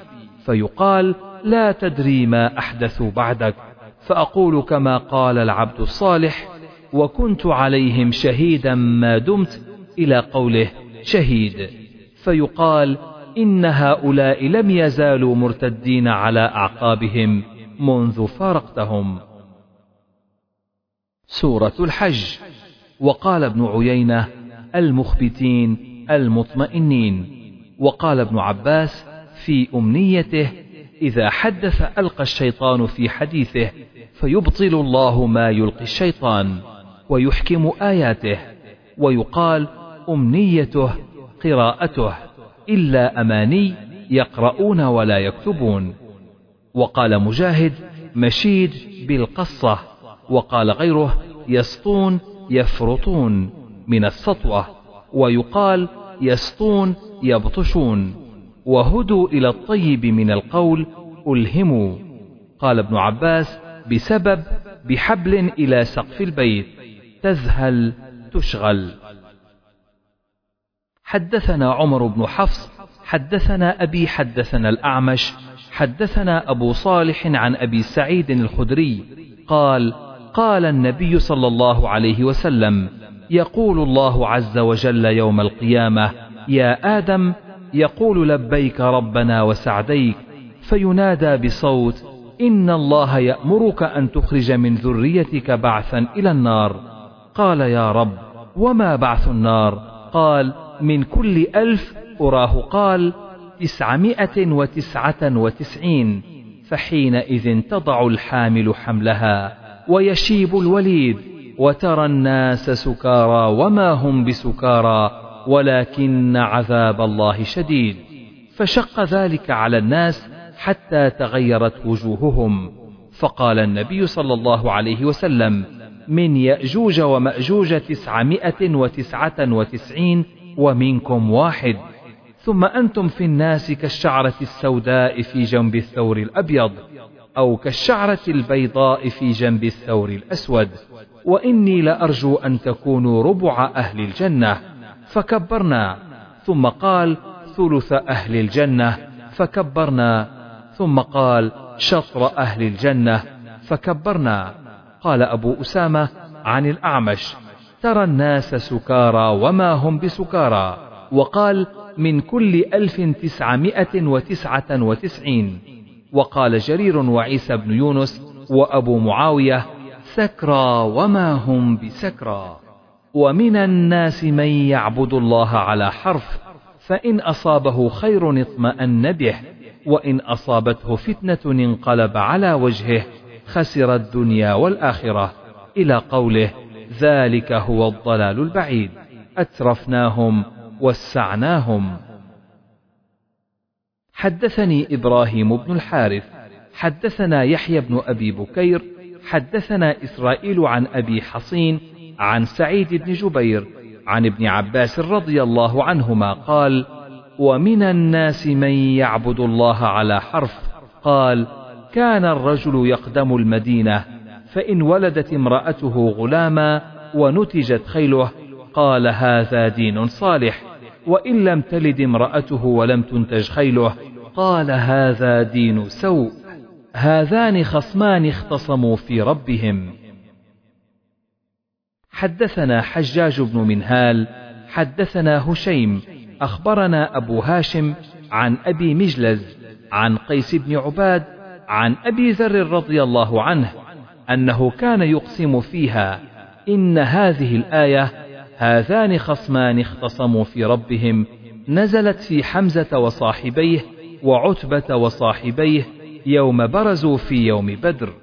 فيقال لا تدري ما أحدثوا بعدك. فأقول كما قال العبد الصالح وكنت عليهم شهيدا ما دمت إلى قوله شهيد. فيقال إن هؤلاء لم يزالوا مرتدين على أعقابهم منذ فارقتهم. سورة الحج. وقال ابن عيينة المخبتين المطمئنين. وقال ابن عباس في أمنيته إذا حدث ألقى الشيطان في حديثه فيبطل الله ما يلقي الشيطان ويحكم آياته ويقال أمنيته قراءته إلا أماني يقرؤون ولا يكتبون. وقال مجاهد مشيد بالقصة وقال غيره يسطون يفرطون من السطوة ويقال يسطون يبطشون. وهدوا إلى الطيب من القول ألهموا. قال ابن عباس بسبب بحبل إلى سقف البيت تذهل تشغل. حدثنا عمر بن حفص حدثنا أبي حدثنا الأعمش حدثنا أبو صالح عن أبي سعيد الخدري قال قال النبي صلى الله عليه وسلم يقول الله عز وجل يوم القيامة يا آدم يقول لبيك ربنا وسعديك فينادى بصوت إن الله يأمرك أن تخرج من ذريتك بعثا إلى النار. قال يا رب وما بعث النار؟ قال من كل ألف أراه قال تسعمائة وتسعة وتسعين. فحينئذ تضع الحامل حملها ويشيب الوليد وترى الناس سكارى وما هم بسكارى ولكن عذاب الله شديد. فشق ذلك على الناس حتى تغيرت وجوههم. فقال النبي صلى الله عليه وسلم من يأجوج ومأجوج تسعمائة وتسعة وتسعين ومنكم واحد. ثم أنتم في الناس كالشعرة السوداء في جنب الثور الأبيض أو كالشعرة البيضاء في جنب الثور الأسود. وإني لأرجو أن تكونوا ربع أهل الجنة. فكبرنا. ثم قال ثلث أهل الجنة. فكبرنا. ثم قال شطر أهل الجنة. فكبرنا. قال أبو أسامة عن الأعمش ترى الناس سكارى وما هم بسكارى. وقال من كل ألف تسعمائة وتسعة وتسعين. وقال جرير وعيسى بن يونس وأبو معاوية سكرى وما هم بسكرى. ومن الناس من يعبد الله على حرف فإن أصابه خير اطمأن به. وإن أصابته فتنة انقلب على وجهه خسر الدنيا والآخرة. إلى قوله ذلك هو الضلال البعيد. أترفناهم وسعناهم. حدثني إبراهيم بن الحارث حدثنا يحيى بن أبي بكير حدثنا إسرائيل عن أبي حصين عن سعيد بن جبير عن ابن عباس رضي الله عنهما قال ومن الناس من يعبد الله على حرف. قال كان الرجل يقدم المدينة فإن ولدت امرأته غلاما ونتجت خيله قال هذا دين صالح. وإن لم تلد امرأته ولم تنتج خيله قال هذا دين سوء. هذان خصمان اختصموا في ربهم. حدثنا حجاج بن منهال حدثنا هشيم أخبرنا أبو هاشم عن أبي مجلز عن قيس بن عباد عن أبي ذر رضي الله عنه أنه كان يقسم فيها إن هذه الآية هذان خصمان اختصموا في ربهم نزلت في حمزة وصاحبيه وعتبة وصاحبيه يوم برزوا في يوم بدر.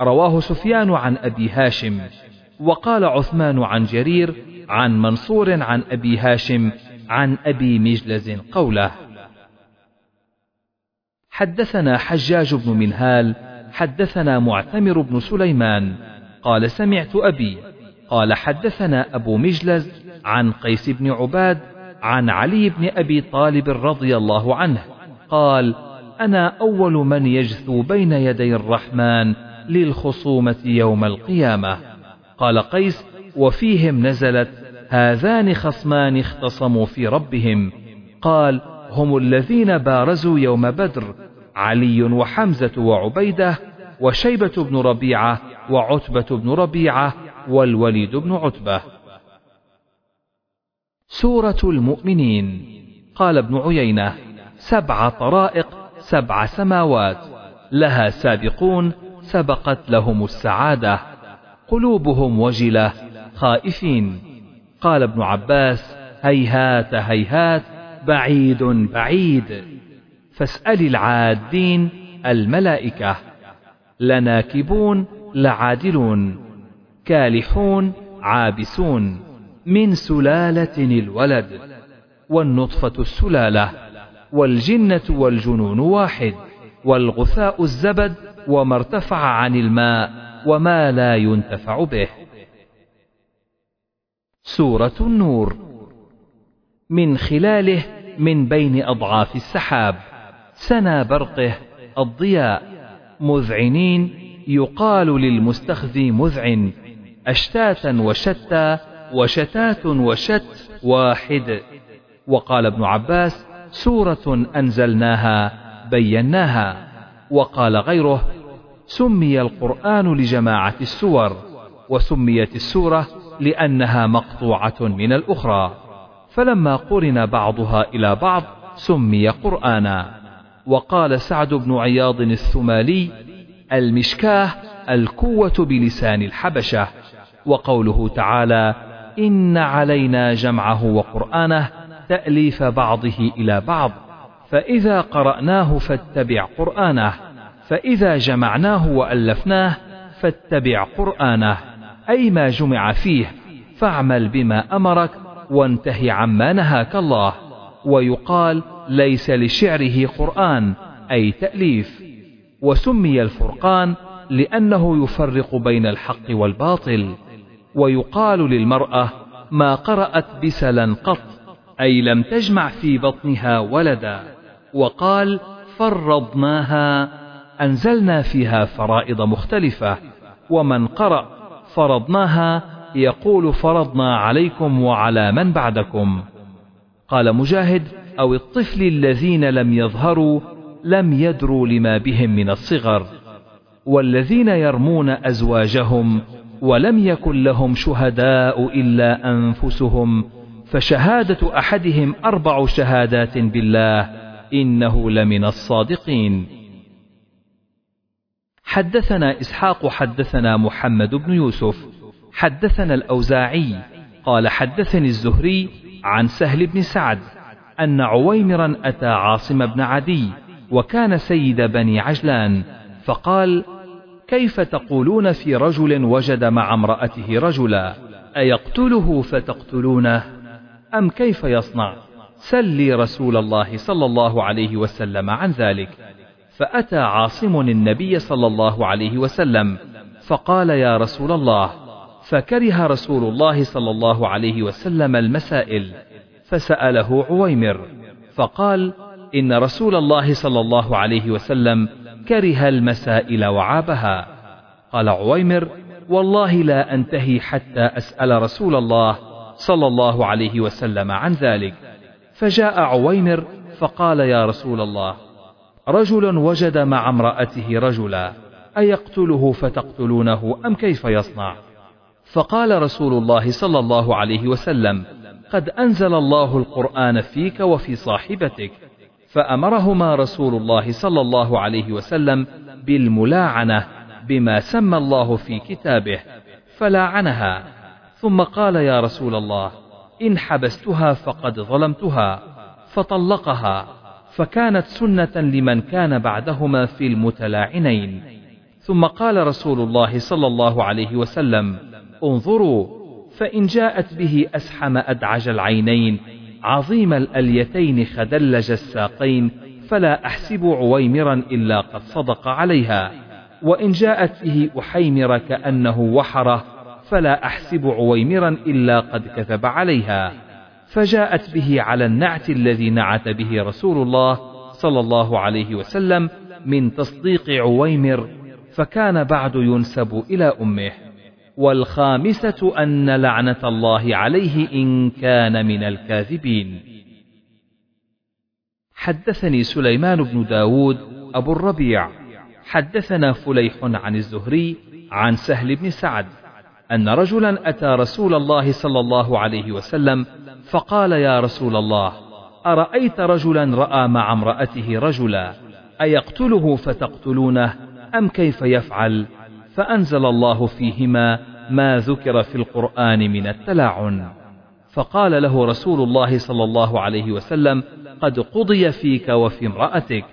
رواه سفيان عن أبي هاشم وقال عثمان عن جرير عن منصور عن أبي هاشم عن أبي مجلز قوله. حدثنا حجاج بن منهال حدثنا معتمر بن سليمان قال سمعت أبي قال حدثنا أبو مجلز عن قيس بن عباد عن علي بن أبي طالب رضي الله عنه قال أنا أول من يجثو بين يدي الرحمن للخصومة يوم القيامة. قال قيس وفيهم نزلت هذان خصمان اختصموا في ربهم. قال هم الذين بارزوا يوم بدر علي وحمزة وعبيدة وشيبة بن ربيعة وعتبة بن ربيعة والوليد بن عتبة. سورة المؤمنين. قال ابن عيينة سبع طرائق سبع سماوات لها سابقون سبقت لهم السعادة. قلوبهم وجلة خائفين. قال ابن عباس هيهات هيهات بعيد بعيد. فاسأل العادين الملائكة لناكبون لعادلون كالحون عابسون من سلالة الولد والنطفة السلالة والجنة والجنون واحد والغثاء الزبد وما ارتفع عن الماء وما لا ينتفع به. سورة النور. من خلاله من بين أضعاف السحاب. سنى برقه الضياء. مذعنين يقال للمستخذي مذعن. أشتاتا وشتى وشتات وشت واحد. وقال ابن عباس سورة أنزلناها بيناها. وقال غيره سمي القرآن لجماعة السور. وسميت السورة لأنها مقطوعة من الأخرى. فلما قرن بعضها إلى بعض سمي قرآنا. وقال سعد بن عياض الثمالي المشكاه الكوة بلسان الحبشة. وقوله تعالى إن علينا جمعه وقرآنه تأليف بعضه إلى بعض. فإذا قرأناه فاتبع قرآنه. فإذا جمعناه وألفناه فاتبع قرآنه. أي ما جمع فيه فاعمل بما أمرك وانته عما نهاك الله. ويقال ليس لشعره قرآن أي تأليف. وسمي الفرقان لأنه يفرق بين الحق والباطل. ويقال للمرأة ما قرأت بسلا قط أي لم تجمع في بطنها ولدا. وقال فرضناها أنزلنا فيها فرائض مختلفة. ومن قرأ فرضناها يقول فرضنا عليكم وعلى من بعدكم. قال مجاهد أو الطفل الذين لم يظهروا لم يدروا لما بهم من الصغر. والذين يرمون أزواجهم ولم يكن لهم شهداء إلا أنفسهم فشهادة أحدهم أربع شهادات بالله إنه لمن الصادقين. حدثنا إسحاق حدثنا محمد بن يوسف. حدثنا الأوزاعي قال حدثني الزهري عن سهل بن سعد أن عويمرا أتى عاصم بن عدي وكان سيد بني عجلان فقال كيف تقولون في رجل وجد مع امرأته رجلا؟ أيقتله فتقتلونه؟ أم كيف يصنع؟ سلي رسول الله صلى الله عليه وسلم عن ذلك. فأتى عاصم النبي صلى الله عليه وسلم فقال يا رسول الله فكره رسول الله صلى الله عليه وسلم المسائل فسأله عويمر فقال إن رسول الله صلى الله عليه وسلم كره المسائل وعابها. قال عويمر والله لا أنتهي حتى أسأل رسول الله صلى الله عليه وسلم عن ذلك. فجاء عويمر فقال يا رسول الله رجل وجد مع امرأته رجلا أيقتله فتقتلونه أم كيف يصنع؟ فقال رسول الله صلى الله عليه وسلم قد أنزل الله القرآن فيك وفي صاحبتك فأمرهما رسول الله صلى الله عليه وسلم بالملاعنة بما سمى الله في كتابه فلاعنها. ثم قال يا رسول الله إن حبستها فقد ظلمتها فطلقها. فكانت سنة لمن كان بعدهما في المتلاعنين. ثم قال رسول الله صلى الله عليه وسلم انظروا فإن جاءت به أسحم أدعج العينين عظيم الأليتين خدلج الساقين فلا أحسب عويمرا إلا قد صدق عليها. وإن جاءت به أحيمر كأنه وحره فلا أحسب عويمرا إلا قد كذب عليها. فجاءت به على النعت الذي نعت به رسول الله صلى الله عليه وسلم من تصديق عويمر فكان بعد ينسب إلى أمه. والخامسة أن لعنة الله عليه إن كان من الكاذبين. حدثني سليمان بن داود أبو الربيع. حدثنا فليح عن الزهري عن سهل بن سعد أن رجلا أتى رسول الله صلى الله عليه وسلم فقال يا رسول الله أرأيت رجلا رأى مع امرأته رجلا أيقتله فتقتلونه؟ أم كيف يفعل؟ فأنزل الله فيهما ما ذكر في القرآن من التلاعن. فقال له رسول الله صلى الله عليه وسلم قد قضي فيك وفي امرأتك.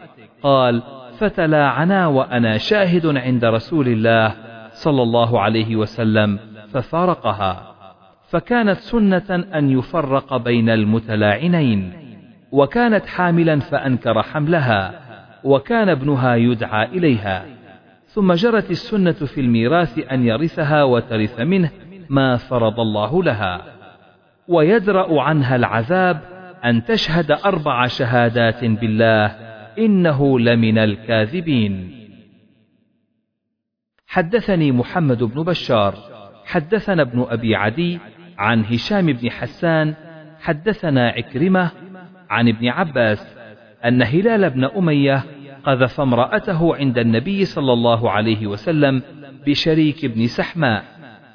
قال فتلاعنا وأنا شاهد عند رسول الله صلى الله عليه وسلم ففارقها. فكانت سنة أن يفرق بين المتلاعنين وكانت حاملا فأنكر حملها وكان ابنها يدعى إليها. ثم جرت السنة في الميراث أن يرثها وترث منه ما فرض الله لها. ويدرأ عنها العذاب أن تشهد أربع شهادات بالله إنه لمن الكاذبين. حدثني محمد بن بشار حدثنا ابن أبي عدي عن هشام بن حسان حدثنا عكرمة عن ابن عباس أن هلال بن أمية قذف امرأته عند النبي صلى الله عليه وسلم بشريك بن سحماء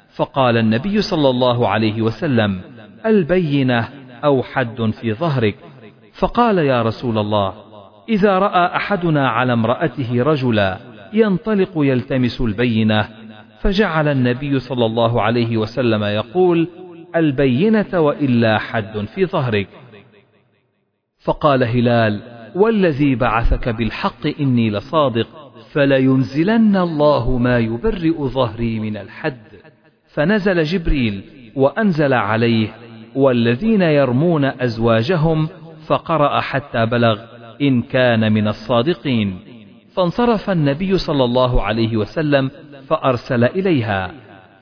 فقال النبي صلى الله عليه وسلم البينة أو حد في ظهرك. فقال يا رسول الله إذا رأى أحدنا على امرأته رجلا ينطلق يلتمس البينة فجعل النبي صلى الله عليه وسلم يقول البينة وإلا حد في ظهرك. فقال هلال والذي بعثك بالحق إني لصادق فلينزلن الله ما يبرئ ظهري من الحد. فنزل جبريل وأنزل عليه والذين يرمون أزواجهم فقرأ حتى بلغ إن كان من الصادقين. فانصرف النبي صلى الله عليه وسلم فأرسل إليها.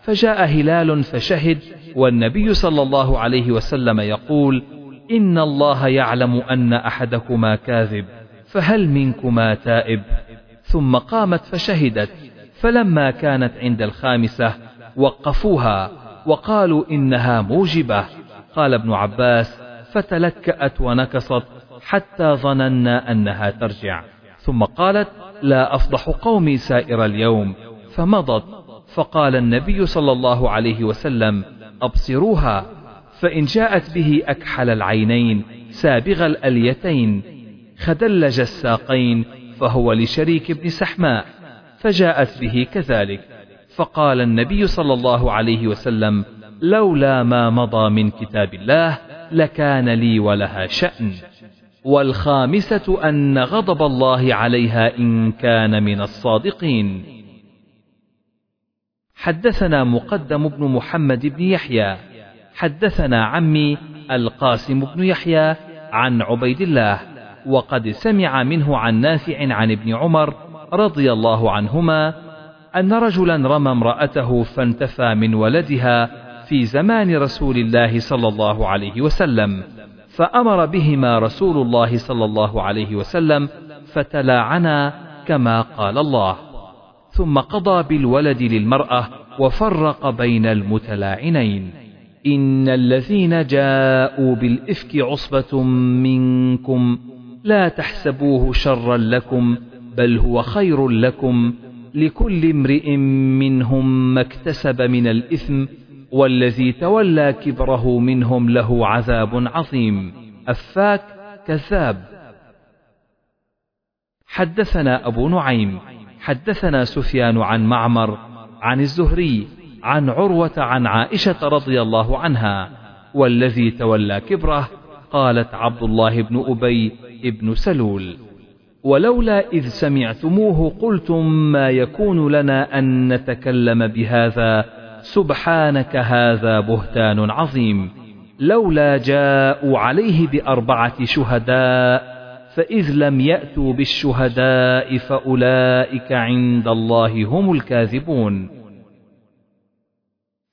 فجاء هلال فشهد والنبي صلى الله عليه وسلم يقول إن الله يعلم أن أحدكما كاذب فهل منكما تائب؟ ثم قامت فشهدت فلما كانت عند الخامسة وقفوها وقالوا إنها موجبة. قال ابن عباس فتلكأت ونكصت حتى ظننا أنها ترجع. ثم قالت لا أفضح قومي سائر اليوم. فمضت فقال النبي صلى الله عليه وسلم أبصروها فإن جاءت به أكحل العينين سابغ الأليتين خدلج الساقين فهو لشريك بن سحماء فجاءت به كذلك. فقال النبي صلى الله عليه وسلم لولا ما مضى من كتاب الله لكان لي ولها شأن. والخامسة أن غضب الله عليها إن كان من الصادقين. حدثنا مقدم بن محمد بن يحيى. حدثنا عمي القاسم بن يحيى عن عبيد الله وقد سمع منه عن نافع عن ابن عمر رضي الله عنهما أن رجلا رمى امرأته فانتفى من ولدها في زمان رسول الله صلى الله عليه وسلم فأمر بهما رسول الله صلى الله عليه وسلم فتلاعنا كما قال الله. ثم قضى بالولد للمرأة وفرق بين المتلاعنين. إن الذين جاءوا بالإفك عصبة منكم لا تحسبوه شرا لكم بل هو خير لكم. لكل امرئ منهم ما اكتسب من الإثم والذي تولى كبره منهم له عذاب عظيم. أفاك كذاب. حدثنا أبو نعيم. حدثنا سفيان عن معمر عن الزهري عن عروة عن عائشة رضي الله عنها والذي تولى كبره قالت عبد الله بن أبي ابن سلول ولولا إذ سمعتموه قلتم ما يكون لنا أن نتكلم بهذا سبحانك هذا بهتان عظيم لولا جاءوا عليه بأربعة شهداء فإذ لم يأتوا بالشهداء فأولئك عند الله هم الكاذبون.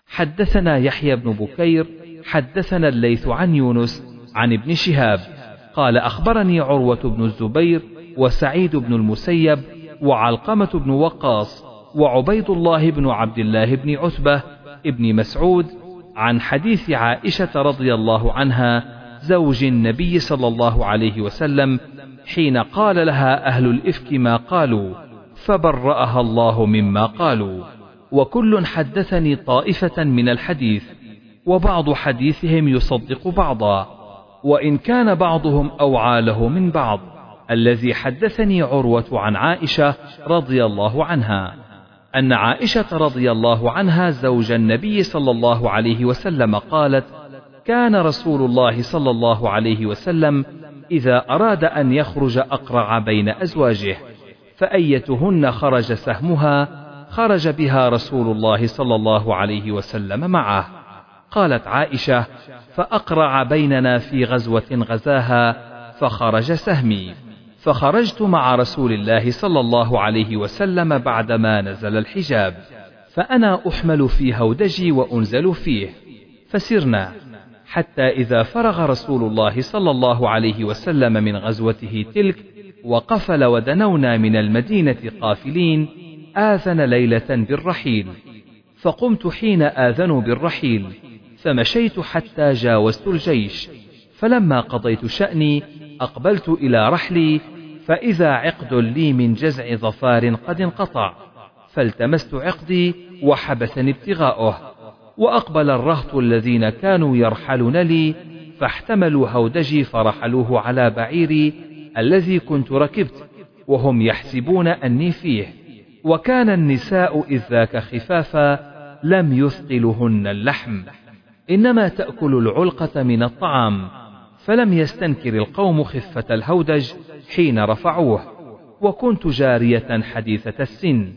حدثنا يحيى بن بكير حدثنا الليث عن يونس عن ابن شهاب قال أخبرني عروة بن الزبير وسعيد بن المسيب وعلقمة بن وقاص وعبيد الله بن عبد الله بن عتبة ابن مسعود عن حديث عائشة رضي الله عنها زوج النبي صلى الله عليه وسلم حين قال لها أهل الإفك ما قالوا فبرأها الله مما قالوا. وكل حدثني طائفة من الحديث وبعض حديثهم يصدق بعضا وإن كان بعضهم أوعى له من بعض. الذي حدثني عروة عن عائشة رضي الله عنها أن عائشة رضي الله عنها زوج النبي صلى الله عليه وسلم قالت كان رسول الله صلى الله عليه وسلم إذا أراد أن يخرج أقرع بين أزواجه فأيتهن خرج سهمها خرج بها رسول الله صلى الله عليه وسلم معه. قالت عائشة فأقرع بيننا في غزوة غزاها فخرج سهمي. فخرجت مع رسول الله صلى الله عليه وسلم بعدما نزل الحجاب فأنا أحمل في هودجي وأنزل فيه. فسرنا حتى إذا فرغ رسول الله صلى الله عليه وسلم من غزوته تلك وقفل ودنونا من المدينة قافلين آذن ليلة بالرحيل. فقمت حين آذنوا بالرحيل فمشيت حتى جاوزت الجيش. فلما قضيت شأني أقبلت إلى رحلي فإذا عقد لي من جزع ظفار قد انقطع فالتمست عقدي وحبسني ابتغاؤه. وأقبل الرهط الذين كانوا يرحلون لي فاحتملوا هودجي فرحلوه على بعيري الذي كنت ركبت وهم يحسبون أني فيه. وكان النساء إذ ذاك خفافا لم يثقلهن اللحم. إنما تأكل العلقة من الطعام فلم يستنكر القوم خفة الهودج حين رفعوه. وكنت جارية حديثة السن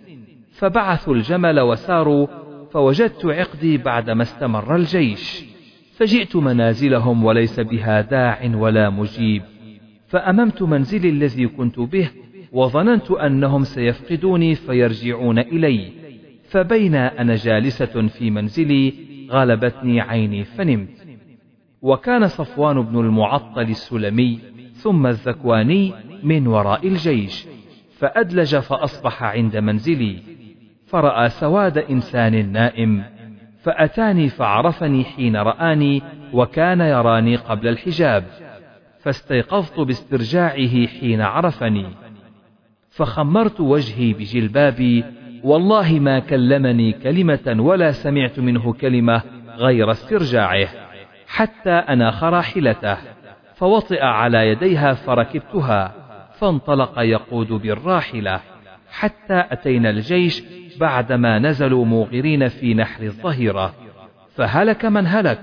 فبعثوا الجمل وساروا فوجدت عقدي بعدما استمر الجيش فجئت منازلهم وليس بها داع ولا مجيب فأممت منزلي الذي كنت به وظننت أنهم سيفقدوني فيرجعون إلي فبين أنا جالسة في منزلي غلبتني عيني فنمت. وكان صفوان بن المعطل السلمي ثم الذكواني من وراء الجيش فأدلج فأصبح عند منزلي. فرأى سواد إنسان نائم فأتاني فعرفني حين رآني وكان يراني قبل الحجاب فاستيقظت باسترجاعه حين عرفني. فخمرت وجهي بجلبابي والله ما كلمني كلمة ولا سمعت منه كلمة غير استرجاعه حتى أناخ راحلته فوطئ على يديها فركبتها فانطلق يقود بالراحلة حتى أتينا الجيش بعدما نزلوا موغرين في نحر الظهيرة. فهلك من هلك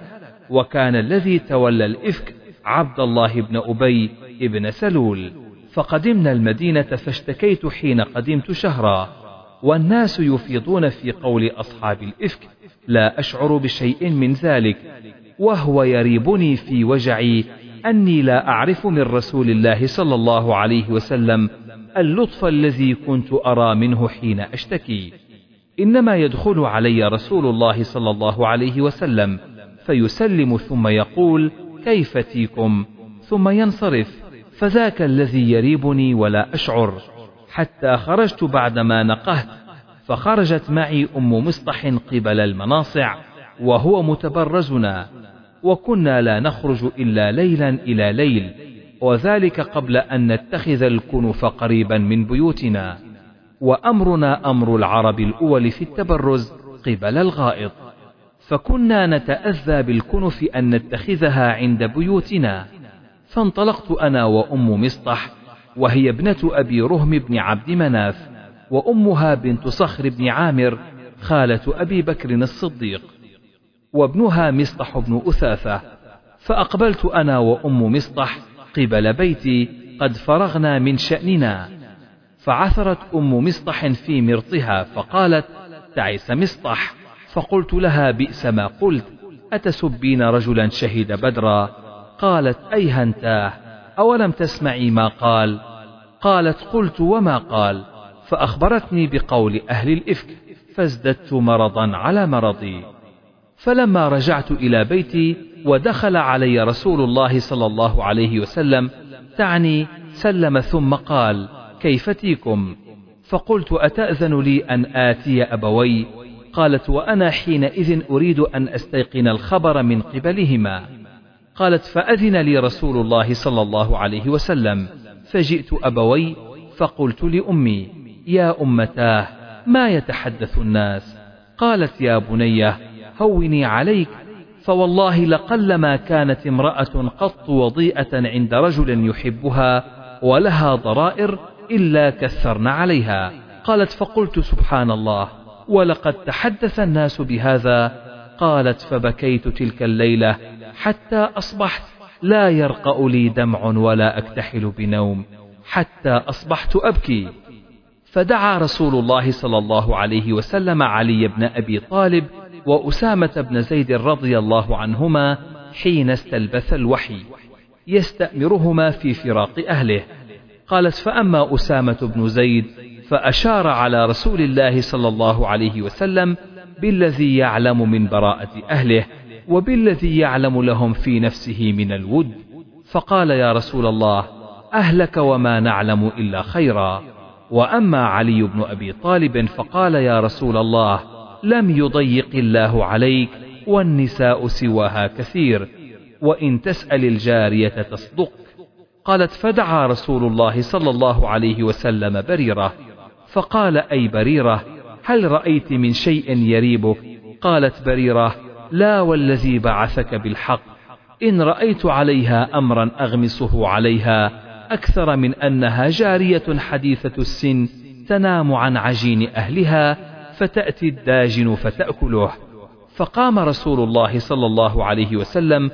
وكان الذي تولى الإفك عبد الله بن أبي بن سلول. فقدمنا المدينة فاشتكيت حين قدمت شهرا. والناس يفيضون في قول أصحاب الإفك لا أشعر بشيء من ذلك وهو يريبني في وجعي أني لا أعرف من رسول الله صلى الله عليه وسلم اللطف الذي كنت أرى منه حين أشتكي. إنما يدخل علي رسول الله صلى الله عليه وسلم فيسلم ثم يقول كيف تيكم ثم ينصرف فذاك الذي يريبني ولا أشعر حتى خرجت بعدما نقهت فخرجت معي أم مصطح قبل المناصع وهو متبرزنا وكنا لا نخرج إلا ليلا إلى ليل وذلك قبل أن نتخذ الكنف قريبا من بيوتنا. وأمرنا أمر العرب الأول في التبرز قبل الغائط. فكنا نتأذى بالكنف أن نتخذها عند بيوتنا. فانطلقت أنا وأم مصطح وهي ابنة أبي رهم بن عبد مناف وأمها بنت صخر بن عامر خالة أبي بكر الصديق وابنها مصطح بن أثاثة. فأقبلت أنا وأم مصطح قبل بيتي قد فرغنا من شأننا. فعثرت أم مصطح في مرطها فقالت تعس مصطح. فقلت لها بئس ما قلت أتسبين رجلا شهد بدرا؟ قالت أيهنتاه أولم تسمعي ما قال؟ قالت قلت وما قال؟ فأخبرتني بقول أهل الإفك فازددت مرضا على مرضي. فلما رجعت إلى بيتي ودخل علي رسول الله صلى الله عليه وسلم تعني سلم ثم قال كيف تيكم فقلت أتأذن لي أن آتي أبوي؟ قالت وأنا حينئذ أريد أن أستيقن الخبر من قبلهما. قالت فأذن لي رسول الله صلى الله عليه وسلم. فجئت أبوي فقلت لأمي يا أمتاه ما يتحدث الناس؟ قالت يا بنيه هوني عليك فوالله لقلما كانت امرأة قط وضيئة عند رجل يحبها ولها ضرائر إلا كثرن عليها. قالت فقلت سبحان الله ولقد تحدث الناس بهذا. قالت فبكيت تلك الليلة حتى أصبحت لا يرقأ لي دمع ولا أكتحل بنوم حتى أصبحت أبكي. فدعا رسول الله صلى الله عليه وسلم علي بن أبي طالب وأسامة بن زيد رضي الله عنهما حين استلبث الوحي يستأمرهما في فراق أهله. قالت فأما أسامة بن زيد فأشار على رسول الله صلى الله عليه وسلم بالذي يعلم من براءة أهله وبالذي يعلم لهم في نفسه من الود فقال يا رسول الله أهلك وما نعلم إلا خيرا. وأما علي بن أبي طالب فقال يا رسول الله لم يضيق الله عليك والنساء سواها كثير وإن تسأل الجارية تصدق. قالت فدعا رسول الله صلى الله عليه وسلم بريرة. فقال أي بريرة هل رأيت من شيء يريبك؟ قالت بريرة لا والذي بعثك بالحق. إن رأيت عليها أمرا أغمسه عليها أكثر من أنها جارية حديثة السن تنام عن عجين أهلها فتأتي الداجن فتأكله. فقام رسول الله صلى الله عليه وسلم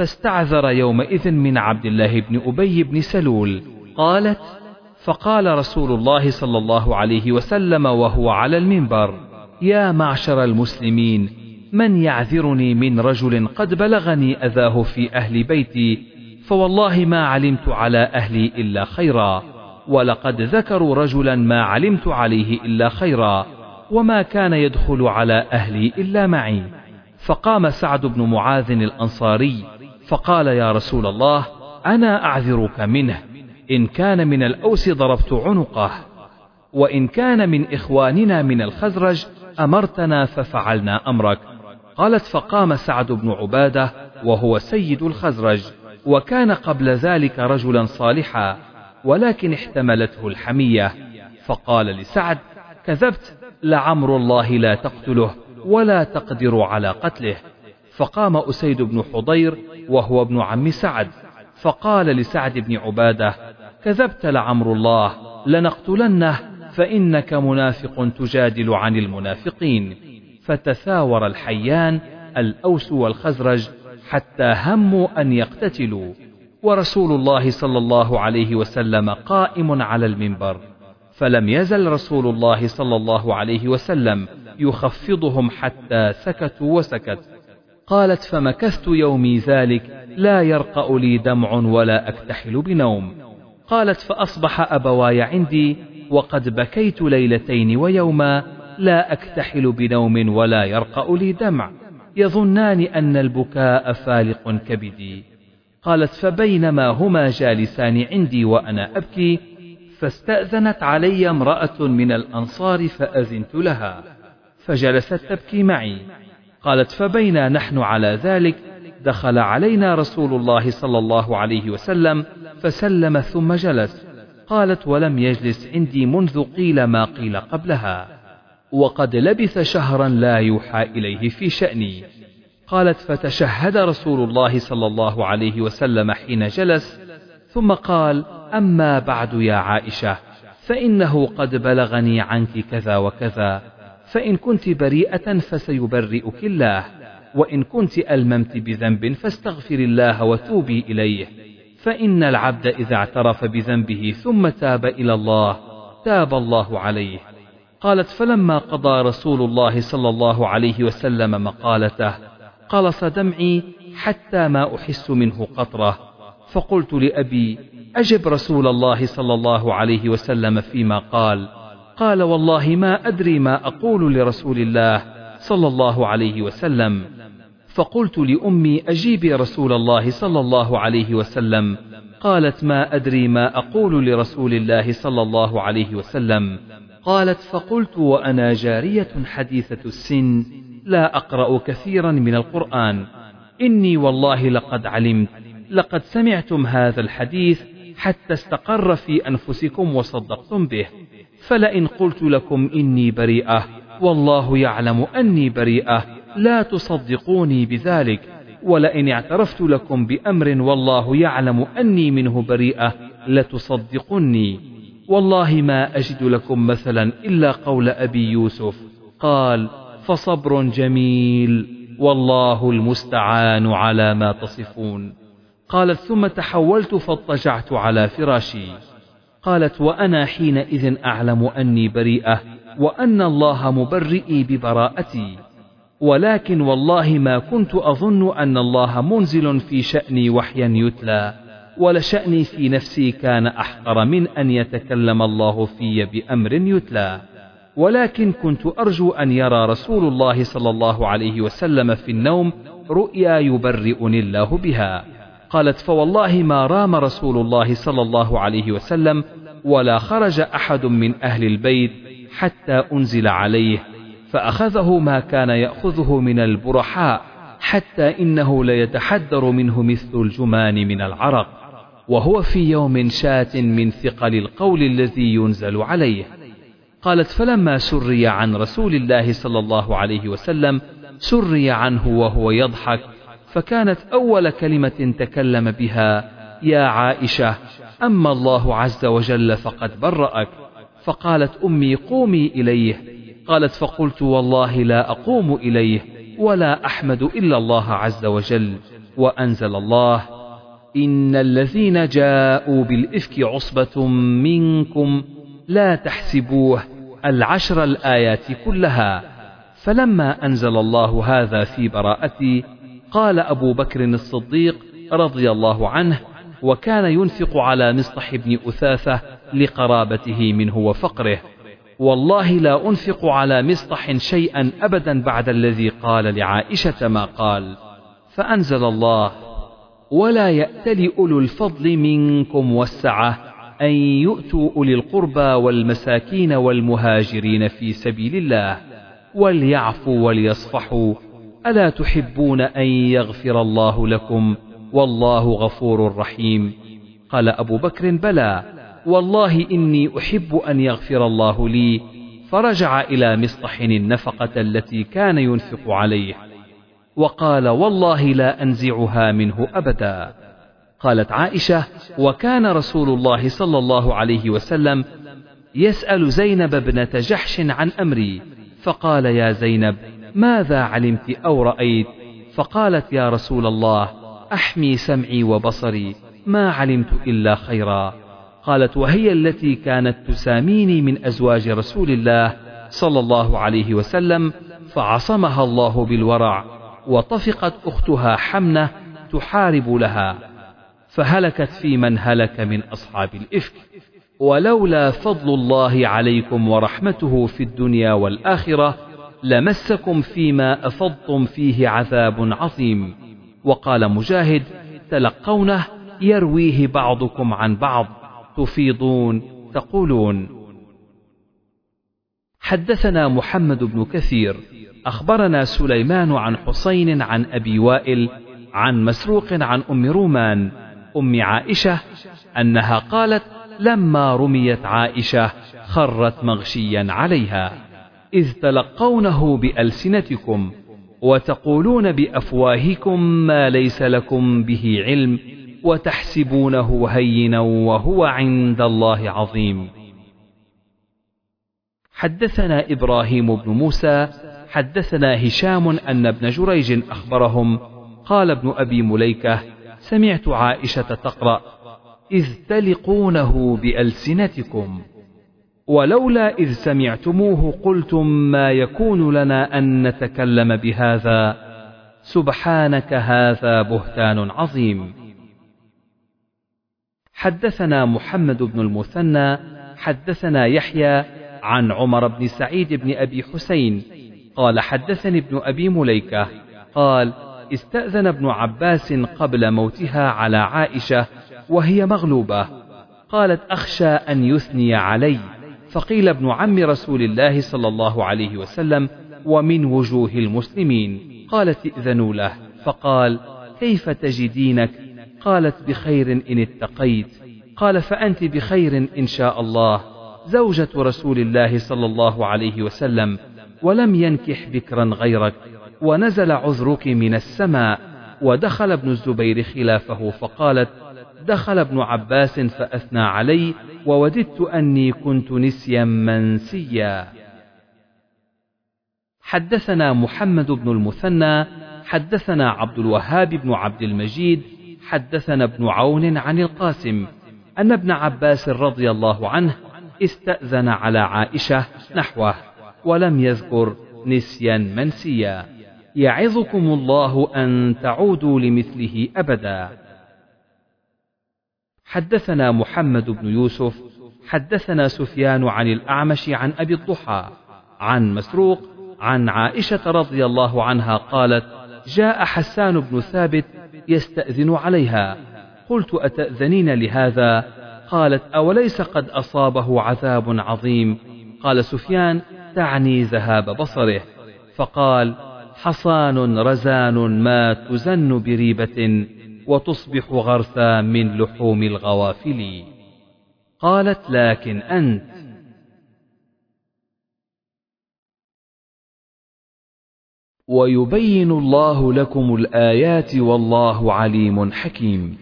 فاستعذر يومئذ من عبد الله بن أبي بن سلول. قالت فقال رسول الله صلى الله عليه وسلم وهو على المنبر يا معشر المسلمين من يعذرني من رجل قد بلغني أذاه في أهل بيتي فوالله ما علمت على أهلي إلا خيرا ولقد ذكروا رجلا ما علمت عليه إلا خيرا وما كان يدخل على أهلي إلا معي. فقام سعد بن معاذ الأنصاري فقال يا رسول الله أنا أعذرك منه إن كان من الأوس ضربت عنقه وإن كان من إخواننا من الخزرج أمرتنا ففعلنا أمرك. قالت فقام سعد بن عبادة وهو سيد الخزرج وكان قبل ذلك رجلا صالحا ولكن احتملته الحمية. فقال لسعد كذبت لعمر الله لا تقتله ولا تقدر على قتله. فقام أسيد بن حضير وهو ابن عم سعد. فقال لسعد بن عبادة كذبت لعمر الله لنقتلنه فإنك منافق تجادل عن المنافقين. فتثاور الحيان الأوس والخزرج حتى هموا أن يقتتلوا. ورسول الله صلى الله عليه وسلم قائم على المنبر. فلم يزل رسول الله صلى الله عليه وسلم يخفضهم حتى سكتوا وسكت. قالت فمكثت يومي ذلك لا يرقأ لي دمع ولا أكتحل بنوم. قالت فأصبح أبواي عندي وقد بكيت ليلتين ويوما لا أكتحل بنوم ولا يرقأ لي دمع. يظنان أن البكاء فالق كبدي. قالت فبينما هما جالسان عندي وأنا أبكي فاستأذنت علي امرأة من الأنصار فأذنت لها فجلست تبكي معي. قالت فبينا نحن على ذلك. دخل علينا رسول الله صلى الله عليه وسلم فسلم ثم جلس. قالت ولم يجلس عندي منذ قيل ما قيل قبلها. وقد لبث شهرا لا يوحى إليه في شأني. قالت فتشهد رسول الله صلى الله عليه وسلم حين جلس. ثم قال أما بعد يا عائشة فإنه قد بلغني عنك كذا وكذا. فإن كنت بريئة فسيبرئك الله وإن كنت ألممت بذنب فاستغفر الله وتوبي إليه. فإن العبد إذا اعترف بذنبه ثم تاب إلى الله تاب الله عليه. قالت فلما قضى رسول الله صلى الله عليه وسلم مقالته قلص دمعي حتى ما أحس منه قطرة فقلت لأبي أجب رسول الله صلى الله عليه وسلم فيما قال قال والله ما أدري ما أقول لرسول الله صلى الله عليه وسلم. فقلت لأمي أجيبي رسول الله صلى الله عليه وسلم. قالت ما أدري ما أقول لرسول الله صلى الله عليه وسلم. قالت فقلت وأنا جارية حديثة السن. لا أقرأ كثيرا من القرآن. إني والله لقد علمت. لقد سمعتم هذا الحديث حتى استقر في أنفسكم وصدقتم به. فلئن قلت لكم إني بريئة والله يعلم أني بريئة لا تصدقوني بذلك ولئن اعترفت لكم بأمر والله يعلم أني منه بريئة لتصدقني. والله ما أجد لكم مثلا إلا قول أبي يوسف قال فصبر جميل والله المستعان على ما تصفون قالت ثم تحولت فاضطجعت على فراشي قالت وأنا حينئذ أعلم أني بريئة وأن الله مبرئي ببراءتي. ولكن والله ما كنت أظن أن الله منزل في شأني وحيا يتلى ولشأني في نفسي كان أحقر من أن يتكلم الله في بأمر يتلى. ولكن كنت أرجو أن يرى رسول الله صلى الله عليه وسلم في النوم رؤيا يبرئني الله بها. قالت فوالله ما رام رسول الله صلى الله عليه وسلم ولا خرج أحد من أهل البيت حتى أنزل عليه فأخذه ما كان يأخذه من البرحاء حتى إنه ليتحدر منه مثل الجمان من العرق وهو في يوم شات من ثقل القول الذي ينزل عليه. قالت فلما سري عن رسول الله صلى الله عليه وسلم سري عنه وهو يضحك فكانت أول كلمة تكلم بها يا عائشة أما الله عز وجل فقد برأك. فقالت أمي قومي إليه. قالت فقلت والله لا أقوم إليه ولا أحمد إلا الله عز وجل. وأنزل الله إن الذين جاءوا بالإفك عصبة منكم لا تحسبوه العشر الآيات كلها. فلما أنزل الله هذا في براءتي قال أبو بكر الصديق رضي الله عنه وكان ينفق على مصطح بن أثاثة لقرابته منه وفقره. والله لا أنفق على مصطح شيئا أبدا بعد الذي قال لعائشة ما قال. فأنزل الله ولا يأتل أولو الفضل منكم والسعة أن يؤتوا أولي القربى والمساكين والمهاجرين في سبيل الله وليعفوا وليصفحوا ألا تحبون أن يغفر الله لكم؟ والله غفور رحيم. قال أبو بكر بلى. والله إني أحب أن يغفر الله لي. فرجع إلى مصطح النفقة التي كان ينفق عليه. وقال والله لا أنزعها منه أبدا. قالت عائشة وكان رسول الله صلى الله عليه وسلم يسأل زينب ابنة جحش عن أمري. فقال يا زينب ماذا علمت أو رأيت؟ فقالت يا رسول الله أحمي سمعي وبصري ما علمت إلا خيرا. قالت وهي التي كانت تساميني من أزواج رسول الله صلى الله عليه وسلم فعصمها الله بالورع وطفقت أختها حمنة تحارب لها فهلكت في من هلك من أصحاب الإفك. ولولا فضل الله عليكم ورحمته في الدنيا والآخرة لمسكم فيما أفضتم فيه عذاب عظيم. وقال مجاهد تلقونه يرويه بعضكم عن بعض. تفيضون تقولون. حدثنا محمد بن كثير. أخبرنا سليمان عن حسين عن أبي وائل عن مسروق عن أم رومان أم عائشة أنها قالت لما رميت عائشة خرت مغشيا عليها. إذ تلقونه بألسنتكم وتقولون بأفواهكم ما ليس لكم به علم وتحسبونه هينا وهو عند الله عظيم. حدثنا إبراهيم بن موسى حدثنا هشام أن ابن جريج أخبرهم قال ابن أبي مليكة سمعت عائشة تقرأ إذ تلقونه بألسنتكم. ولولا إذ سمعتموه قلتم ما يكون لنا أن نتكلم بهذا. سبحانك هذا بهتان عظيم. حدثنا محمد بن المثنى حدثنا يحيى عن عمر بن سعيد بن أبي حسين قال حدثني ابن أبي مليكة قال استأذن ابن عباس قبل موتها على عائشة وهي مغلوبة قالت أخشى أن يثني علي. فقيل ابن عم رسول الله صلى الله عليه وسلم ومن وجوه المسلمين. قالت ائذنوا له. فقال كيف تجدينك قالت بخير إن اتقيت. قال فأنت بخير إن شاء الله. زوجة رسول الله صلى الله عليه وسلم ولم ينكح بكرا غيرك ونزل عذرك من السماء. ودخل ابن الزبير خلافه فقالت دخل ابن عباس فأثنى علي ووددت أني كنت نسيا منسيا. حدثنا محمد بن المثنى حدثنا عبد الوهاب بن عبد المجيد حدثنا ابن عون عن القاسم أن ابن عباس رضي الله عنه استأذن على عائشة نحوه ولم يذكر نسيا منسيا. يعظكم الله أن تعودوا لمثله أبدا. حدثنا محمد بن يوسف حدثنا سفيان عن الأعمش عن أبي الضحى عن مسروق عن عائشة رضي الله عنها قالت جاء حسان بن ثابت يستأذن عليها. قلت أتأذنين لهذا؟ قالت أوليس قد أصابه عذاب عظيم؟ قال سفيان تعني ذهاب بصره. فقال حصان رزان ما تزن بريبة. وتصبح غرثا من لحوم الغوافل. قالت لكن أنت؟ ويبين الله لكم الآيات والله عليم حكيم.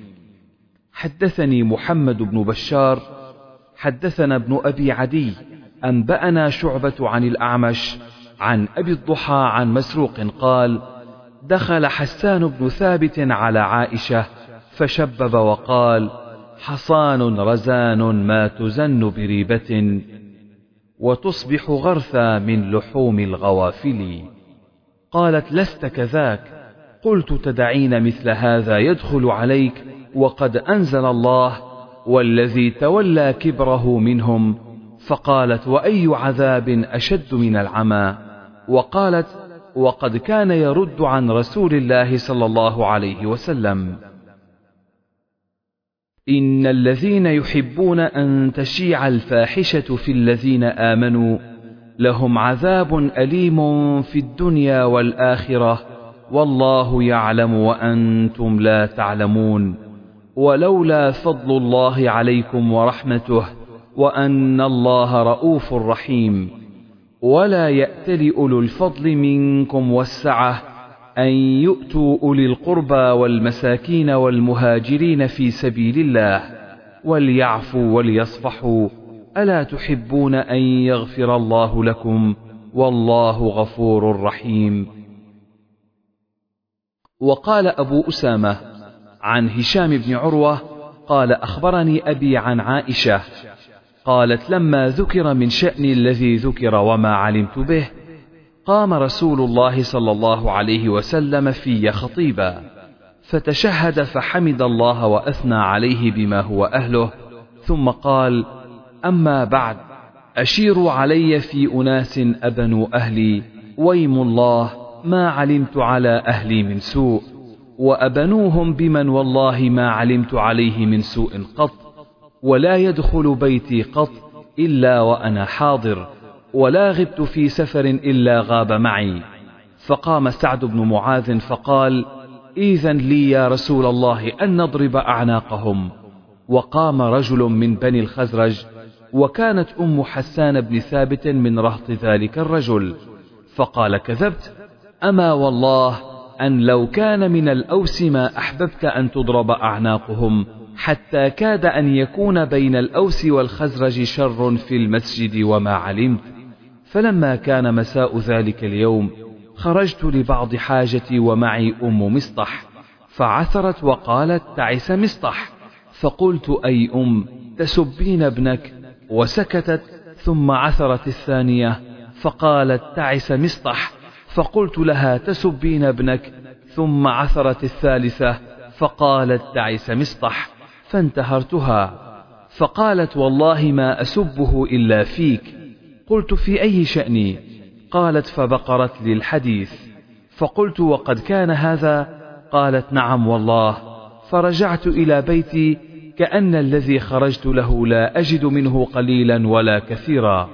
حدثني محمد بن بشار حدثنا ابن أبي عدي أنبأنا شعبة عن الأعمش عن أبي الضحى عن مسروق قال دخل حسان بن ثابت على عائشة فشبب وقال حصان رزان ما تزن بريبة وتصبح غرثا من لحوم الغوافل. قالت لست كذاك قلت تدعين مثل هذا يدخل عليك وقد أنزل الله والذي تولى كبره منهم. فقالت وأي عذاب أشد من العمى؟ وقالت وقد كان يرد عن رسول الله صلى الله عليه وسلم. إن الذين يحبون أن تشيع الفاحشة في الذين آمنوا لهم عذاب أليم في الدنيا والآخرة والله يعلم وأنتم لا تعلمون. ولولا فضل الله عليكم ورحمته وأن الله رؤوف رحيم. ولا يأتل أولو الفضل منكم والسعة أن يؤتوا أولي القربى والمساكين والمهاجرين في سبيل الله وليعفوا وليصفحوا ألا تحبون أن يغفر الله لكم والله غفور رحيم. وقال أبو أسامة عن هشام بن عروة قال أخبرني أبي عن عائشة قالت لما ذكر من شأن الذي ذكر وما علمت به قام رسول الله صلى الله عليه وسلم في خطيبا فتشهد فحمد الله وأثنى عليه بما هو أهله ثم قال أما بعد أشيروا علي في أناس أبنوا أهلي ويم الله ما علمت على أهلي من سوء وأبنوهم بمن والله ما علمت عليه من سوء قط ولا يدخل بيتي قط إلا وأنا حاضر ولا غبت في سفر إلا غاب معي. فقام سعد بن معاذ فقال إذا لي يا رسول الله أن نضرب أعناقهم. وقام رجل من بني الخزرج وكانت أم حسان بن ثابت من رهط ذلك الرجل. فقال كذبت. أما والله أن لو كان من الأوس ما أحببت أن تضرب أعناقهم. حتى كاد أن يكون بين الأوس والخزرج شر في المسجد وما علمت. فلما كان مساء ذلك اليوم خرجت لبعض حاجتي ومعي أم مصطح فعثرت وقالت تعس مصطح. فقلت أي أم تسبين ابنك. وسكتت ثم عثرت الثانية فقالت تعس مصطح. فقلت لها تسبين ابنك. ثم عثرت الثالثة فقالت تعس مصطح. فانتهرتها. فقالت والله ما أسبه إلا فيك. قلت في أي شأني قالت فبقرت لي الحديث. فقلت وقد كان هذا؟ قالت نعم والله. فرجعت إلى بيتي كأن الذي خرجت له لا أجد منه قليلا ولا كثيرا.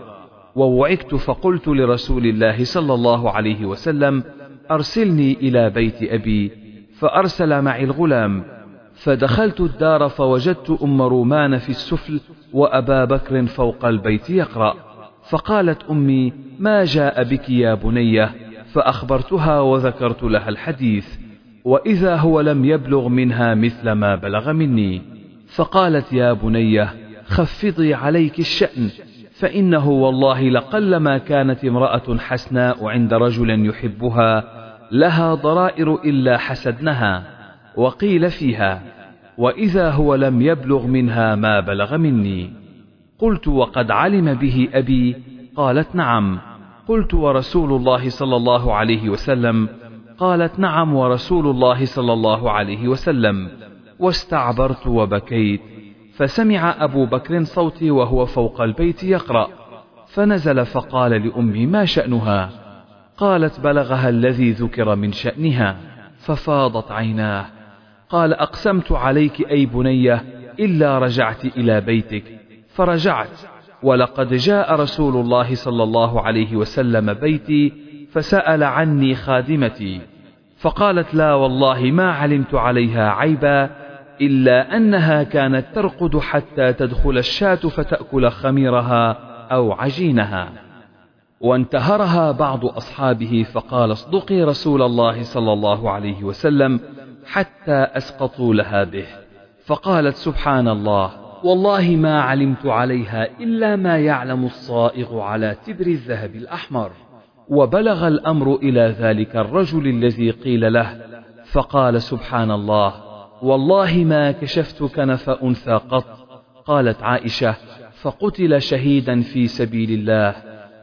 ووعكت فقلت لرسول الله صلى الله عليه وسلم أرسلني إلى بيت أبي فأرسل معي الغلام. فدخلت الدار فوجدت أم رومان في السفل وأبا بكر فوق البيت يقرأ. فقالت أمي ما جاء بك يا بنية؟ فأخبرتها وذكرت لها الحديث. وإذا هو لم يبلغ منها مثل ما بلغ مني. فقالت يا بنية خفضي عليك الشأن فإنه والله لقلما كانت امرأة حسناء عند رجل يحبها لها ضرائر إلا حسدنها. وقيل فيها وإذا هو لم يبلغ منها ما بلغ مني. قلت وقد علم به أبي؟ قالت نعم. قلت ورسول الله صلى الله عليه وسلم؟ قالت نعم ورسول الله صلى الله عليه وسلم. واستعبرت وبكيت. فسمع أبو بكر صوتي وهو فوق البيت يقرأ. فنزل فقال لأمي ما شأنها؟ قالت بلغها الذي ذكر من شأنها. ففاضت عيناه. قال أقسمت عليك أي بنية إلا رجعت إلى بيتك. فرجعت. ولقد جاء رسول الله صلى الله عليه وسلم بيتي فسأل عني خادمتي. فقالت لا والله ما علمت عليها عيبا إلا أنها كانت ترقد حتى تدخل الشاة فتأكل خميرها أو عجينها. وانتهرها بعض أصحابه فقال اصدقي رسول الله صلى الله عليه وسلم حتى أسقطوا لها به. فقالت سبحان الله والله ما علمت عليها إلا ما يعلم الصائغ على تبر الذهب الأحمر. وبلغ الأمر إلى ذلك الرجل الذي قيل له فقال سبحان الله والله ما كشفت كنف أنثى قط. قالت عائشة فقتل شهيدا في سبيل الله.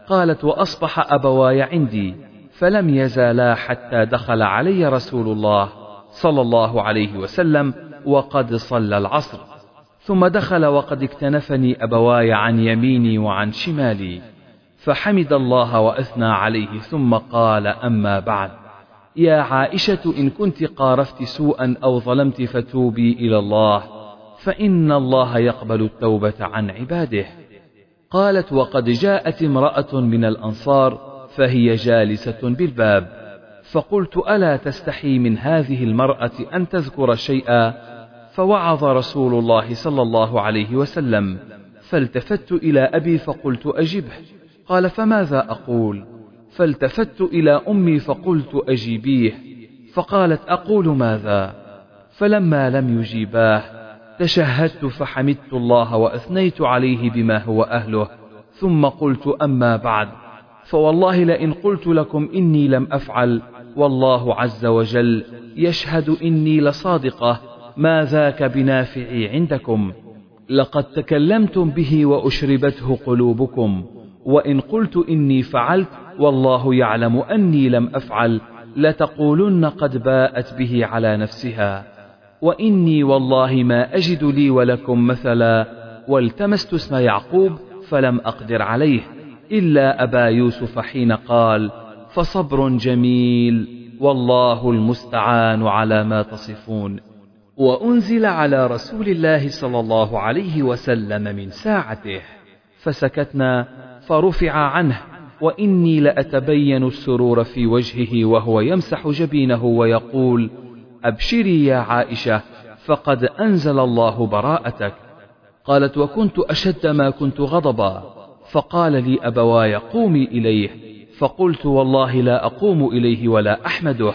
قالت وأصبح أبواي عندي فلم يزالا حتى دخل علي رسول الله. صلى الله عليه وسلم وقد صلى العصر. ثم دخل وقد اكتنفني أبواي عن يميني وعن شمالي فحمد الله وأثنى عليه ثم قال أما بعد. يا عائشة إن كنت قارفت سوءا أو ظلمت فتوبي إلى الله فإن الله يقبل التوبة عن عباده. قالت وقد جاءت امرأة من الأنصار فهي جالسة بالباب. فقلت ألا تستحي من هذه المرأة أن تذكر شيئا؟ فوعظ رسول الله صلى الله عليه وسلم فالتفت إلى أبي فقلت أجبه. قال فماذا أقول؟ فالتفت إلى أمي فقلت أجيبيه. فقالت أقول ماذا؟ فلما لم يجيباه تشهدت فحمدت الله وأثنيت عليه بما هو أهله. ثم قلت أما بعد فوالله لئن قلت لكم إني لم أفعل والله عز وجل يشهد إني لصادقة ما ذاك بنافعي عندكم؟ لقد تكلمتم به وأشربته قلوبكم وإن قلت إني فعلت والله يعلم أني لم أفعل لتقولن قد باءت به على نفسها. وإني والله ما أجد لي ولكم مثلا والتمست اسم يعقوب فلم أقدر عليه إلا أبا يوسف حين قال فصبر جميل والله المستعان على ما تصفون. وأنزل على رسول الله صلى الله عليه وسلم من ساعته. فسكتنا فرفع عنه وإني لأتبين السرور في وجهه وهو يمسح جبينه ويقول أبشري يا عائشة فقد أنزل الله براءتك. قالت وكنت أشد ما كنت غضبا. فقال لي أبواي قومي إليه. فقلت والله لا أقوم إليه ولا أحمده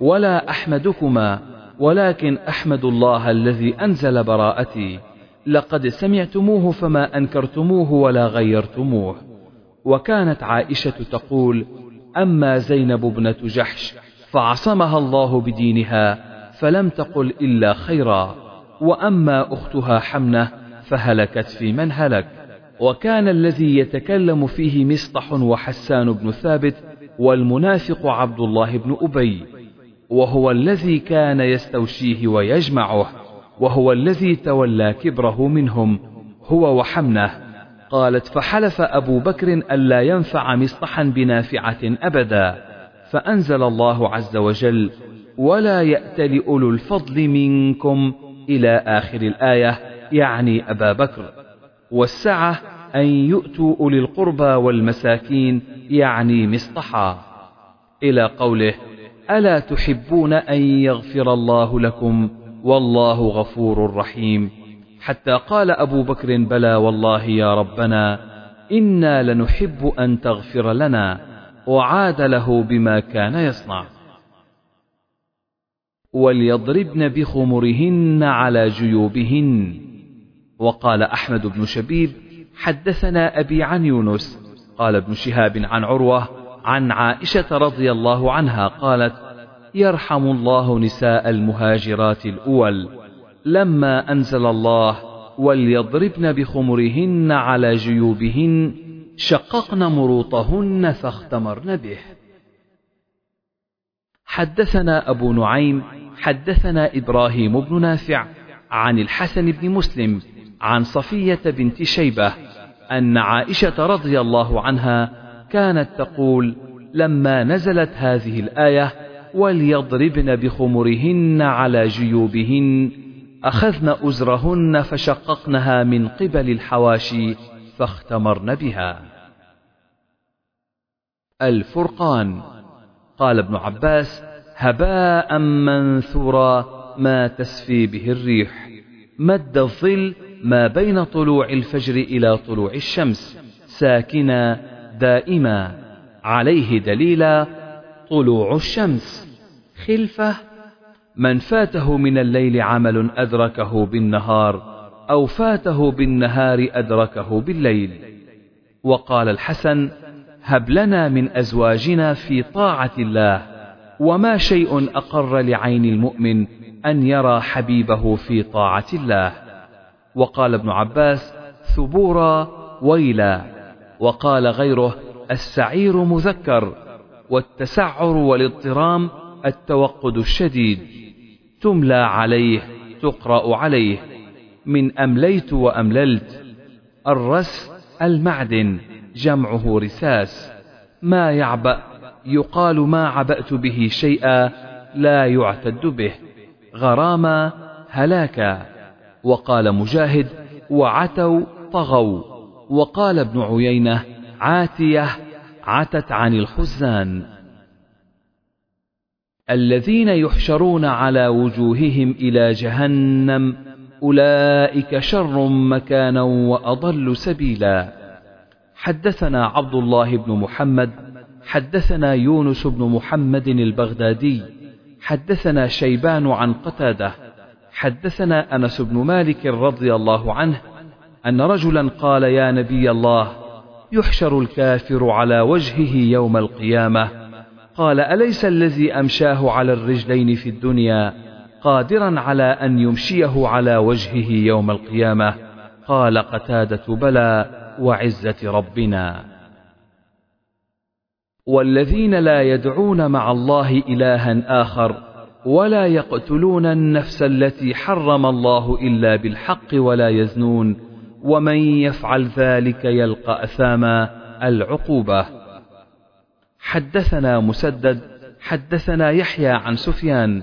ولا أحمدكما ولكن أحمد الله الذي أنزل براءتي. لقد سمعتموه فما أنكرتموه ولا غيرتموه. وكانت عائشة تقول أما زينب ابنة جحش فعصمها الله بدينها فلم تقل إلا خيرا وأما أختها حمنة فهلكت في من هلك. وكان الذي يتكلم فيه مصطح وحسان بن ثابت والمنافق عبد الله بن أبي وهو الذي كان يستوشيه ويجمعه وهو الذي تولى كبره منهم هو وحمنه قالت فحلف أبو بكر ألا ينفع مصطحا بنافعة أبدا فأنزل الله عز وجل ولا يأتل أولو الفضل منكم إلى آخر الآية يعني أبا بكر. والسعة أن يؤتوا أولي القربى والمساكين يعني مصطحا. إلى قوله ألا تحبون أن يغفر الله لكم؟ والله غفور رحيم. حتى قال أبو بكر بلى والله يا ربنا إنا لنحب أن تغفر لنا وعاد له بما كان يصنع. وليضربن بخمرهن على جيوبهن. وقال أحمد بن شبيب حدثنا أبي عن يونس قال ابن شهاب عن عروة عن عائشة رضي الله عنها قالت يرحم الله نساء المهاجرات الأول لما أنزل الله وليضربن بخمرهن على جيوبهن شققن مروطهن فاختمرن به. حدثنا أبو نعيم حدثنا إبراهيم بن نافع عن الحسن بن مسلم عن صفية بنت شيبة أن عائشة رضي الله عنها كانت تقول لما نزلت هذه الآية وليضربن بخمرهن على جيوبهن أخذن أزرهن فشققنها من قبل الحواشي فاختمرن بها. الفرقان. قال ابن عباس هباء منثورا ما تسفي به الريح مد الظل ما بين طلوع الفجر إلى طلوع الشمس. ساكنا دائما عليه دليلا طلوع الشمس. خلفة. من فاته من الليل عمل أدركه بالنهار أو فاته بالنهار أدركه بالليل. وقال الحسن هب لنا من أزواجنا في طاعة الله. وما شيء أقر لعين المؤمن أن يرى حبيبه في طاعة الله. وقال ابن عباس ثبورا ويلا وقال غيره السعير مذكر والتسعر والاضطرام التوقد الشديد تملى عليه تقرأ عليه من أمليت وأمللت الرس المعدن جمعه رساس ما يعبأ يقال ما عبأت به شيئا لا يعتد به غراما هلاكا. وقال مجاهد وعتوا طغوا. وقال ابن عيينة عاتية عتت عن الخزان الذين يحشرون على وجوههم إلى جهنم أولئك شر مكانا وأضل سبيلا. حدثنا عبد الله بن محمد حدثنا يونس بن محمد البغدادي حدثنا شيبان عن قتادة حدثنا أنس بن مالك رضي الله عنه أن رجلا قال يا نبي الله يحشر الكافر على وجهه يوم القيامة. قال أليس الذي أمشاه على الرجلين في الدنيا قادرا على أن يمشيه على وجهه يوم القيامة؟ قال قتادة بلى وعزة ربنا. والذين لا يدعون مع الله الها آخر ولا يقتلون النفس التي حرم الله إلا بالحق ولا يزنون ومن يفعل ذلك يلقى أثاما العقوبة. حدثنا مسدد حدثنا يحيى عن سفيان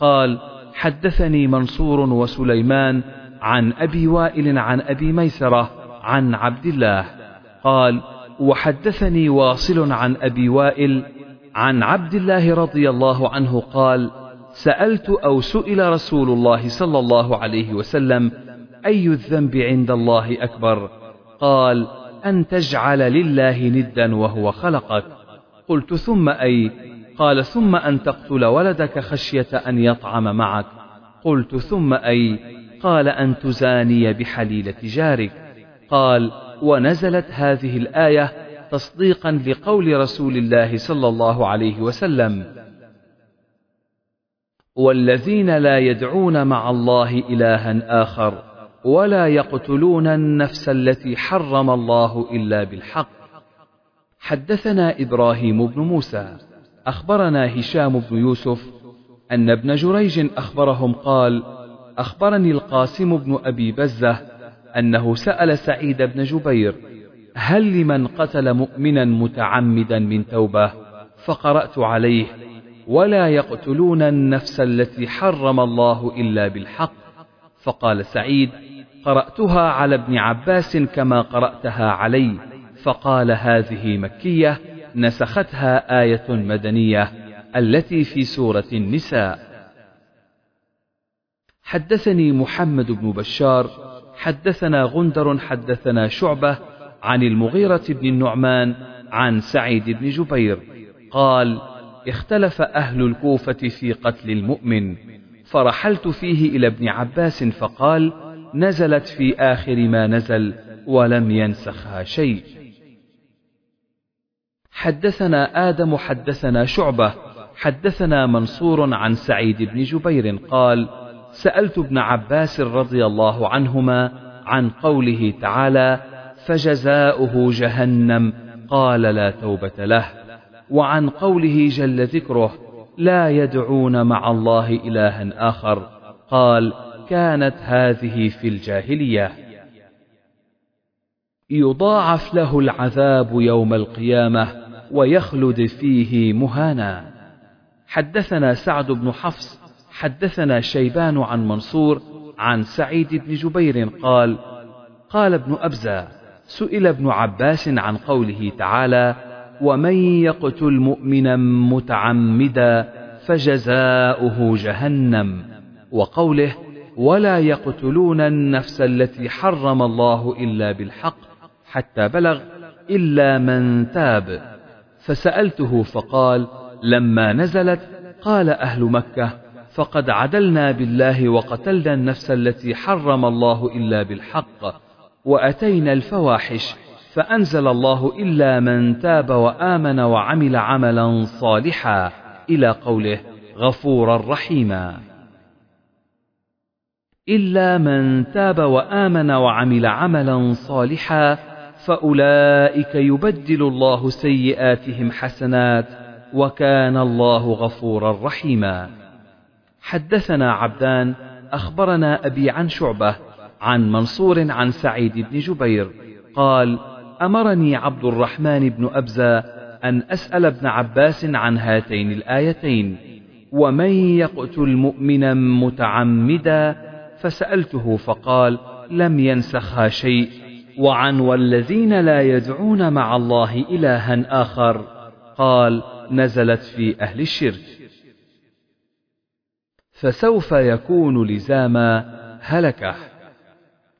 قال حدثني منصور وسليمان عن أبي وائل عن أبي ميسرة عن عبد الله قال وحدثني واصل عن أبي وائل عن عبد الله رضي الله عنه قال سألت أو سئل رسول الله صلى الله عليه وسلم أي الذنب عند الله أكبر؟ قال أن تجعل لله ندا وهو خلقك. قلت ثم أي؟ قال ثم أن تقتل ولدك خشية أن يطعم معك. قلت ثم أي؟ قال أن تزاني بحليلة جارك قال ونزلت هذه الآية تصديقا لقول رسول الله صلى الله عليه وسلم. والذين لا يدعون مع الله إلها آخر ولا يقتلون النفس التي حرم الله إلا بالحق. حدثنا إبراهيم بن موسى أخبرنا هشام بن يوسف أن ابن جريج أخبرهم قال أخبرني القاسم بن أبي بزة أنه سأل سعيد بن جبير هل لمن قتل مؤمنا متعمدا من توبة؟ فقرأت عليه ولا يقتلون النفس التي حرم الله إلا بالحق. فقال سعيد قرأتها على ابن عباس كما قرأتها علي. فقال هذه مكية نسختها آية مدنية التي في سورة النساء. حدثني محمد بن بشار حدثنا غندر حدثنا شعبة عن المغيرة بن النعمان عن سعيد بن جبير. قال اختلف أهل الكوفة في قتل المؤمن فرحلت فيه إلى ابن عباس فقال نزلت في آخر ما نزل ولم ينسخها شيء. حدثنا آدم حدثنا شعبة حدثنا منصور عن سعيد بن جبير قال سألت ابن عباس رضي الله عنهما عن قوله تعالى فجزاؤه جهنم قال لا توبة له. وعن قوله جل ذكره لا يدعون مع الله إلها آخر قال كانت هذه في الجاهلية. يضاعف له العذاب يوم القيامة ويخلد فيه مهانا. حدثنا سعد بن حفص حدثنا شيبان عن منصور عن سعيد بن جبير قال قال ابن أبزة سئل ابن عباس عن قوله تعالى ومن يقتل مؤمنا متعمدا فجزاؤه جهنم. وقوله ولا يقتلون النفس التي حرم الله إلا بالحق حتى بلغ إلا من تاب. فسألته فقال لما نزلت قال أهل مكة فقد عدلنا بالله وقتلنا النفس التي حرم الله إلا بالحق وأتينا الفواحش فأنزل الله إلا من تاب وآمن وعمل عملا صالحا إلى قوله غفورا رحيما. إلا من تاب وآمن وعمل عملا صالحا فأولئك يبدل الله سيئاتهم حسنات وكان الله غفورا رحيما. حدثنا عبدان أخبرنا أبي عن شعبة عن منصور عن سعيد بن جبير قال أمرني عبد الرحمن بن أبزة أن أسأل ابن عباس عن هاتين الآيتين ومن يقتل مؤمنا متعمدا؟ فسألته فقال لم ينسخها شيء وعن والذين لا يدعون مع الله إلها آخر. قال نزلت في أهل الشرك. فسوف يكون لزاما هلكه.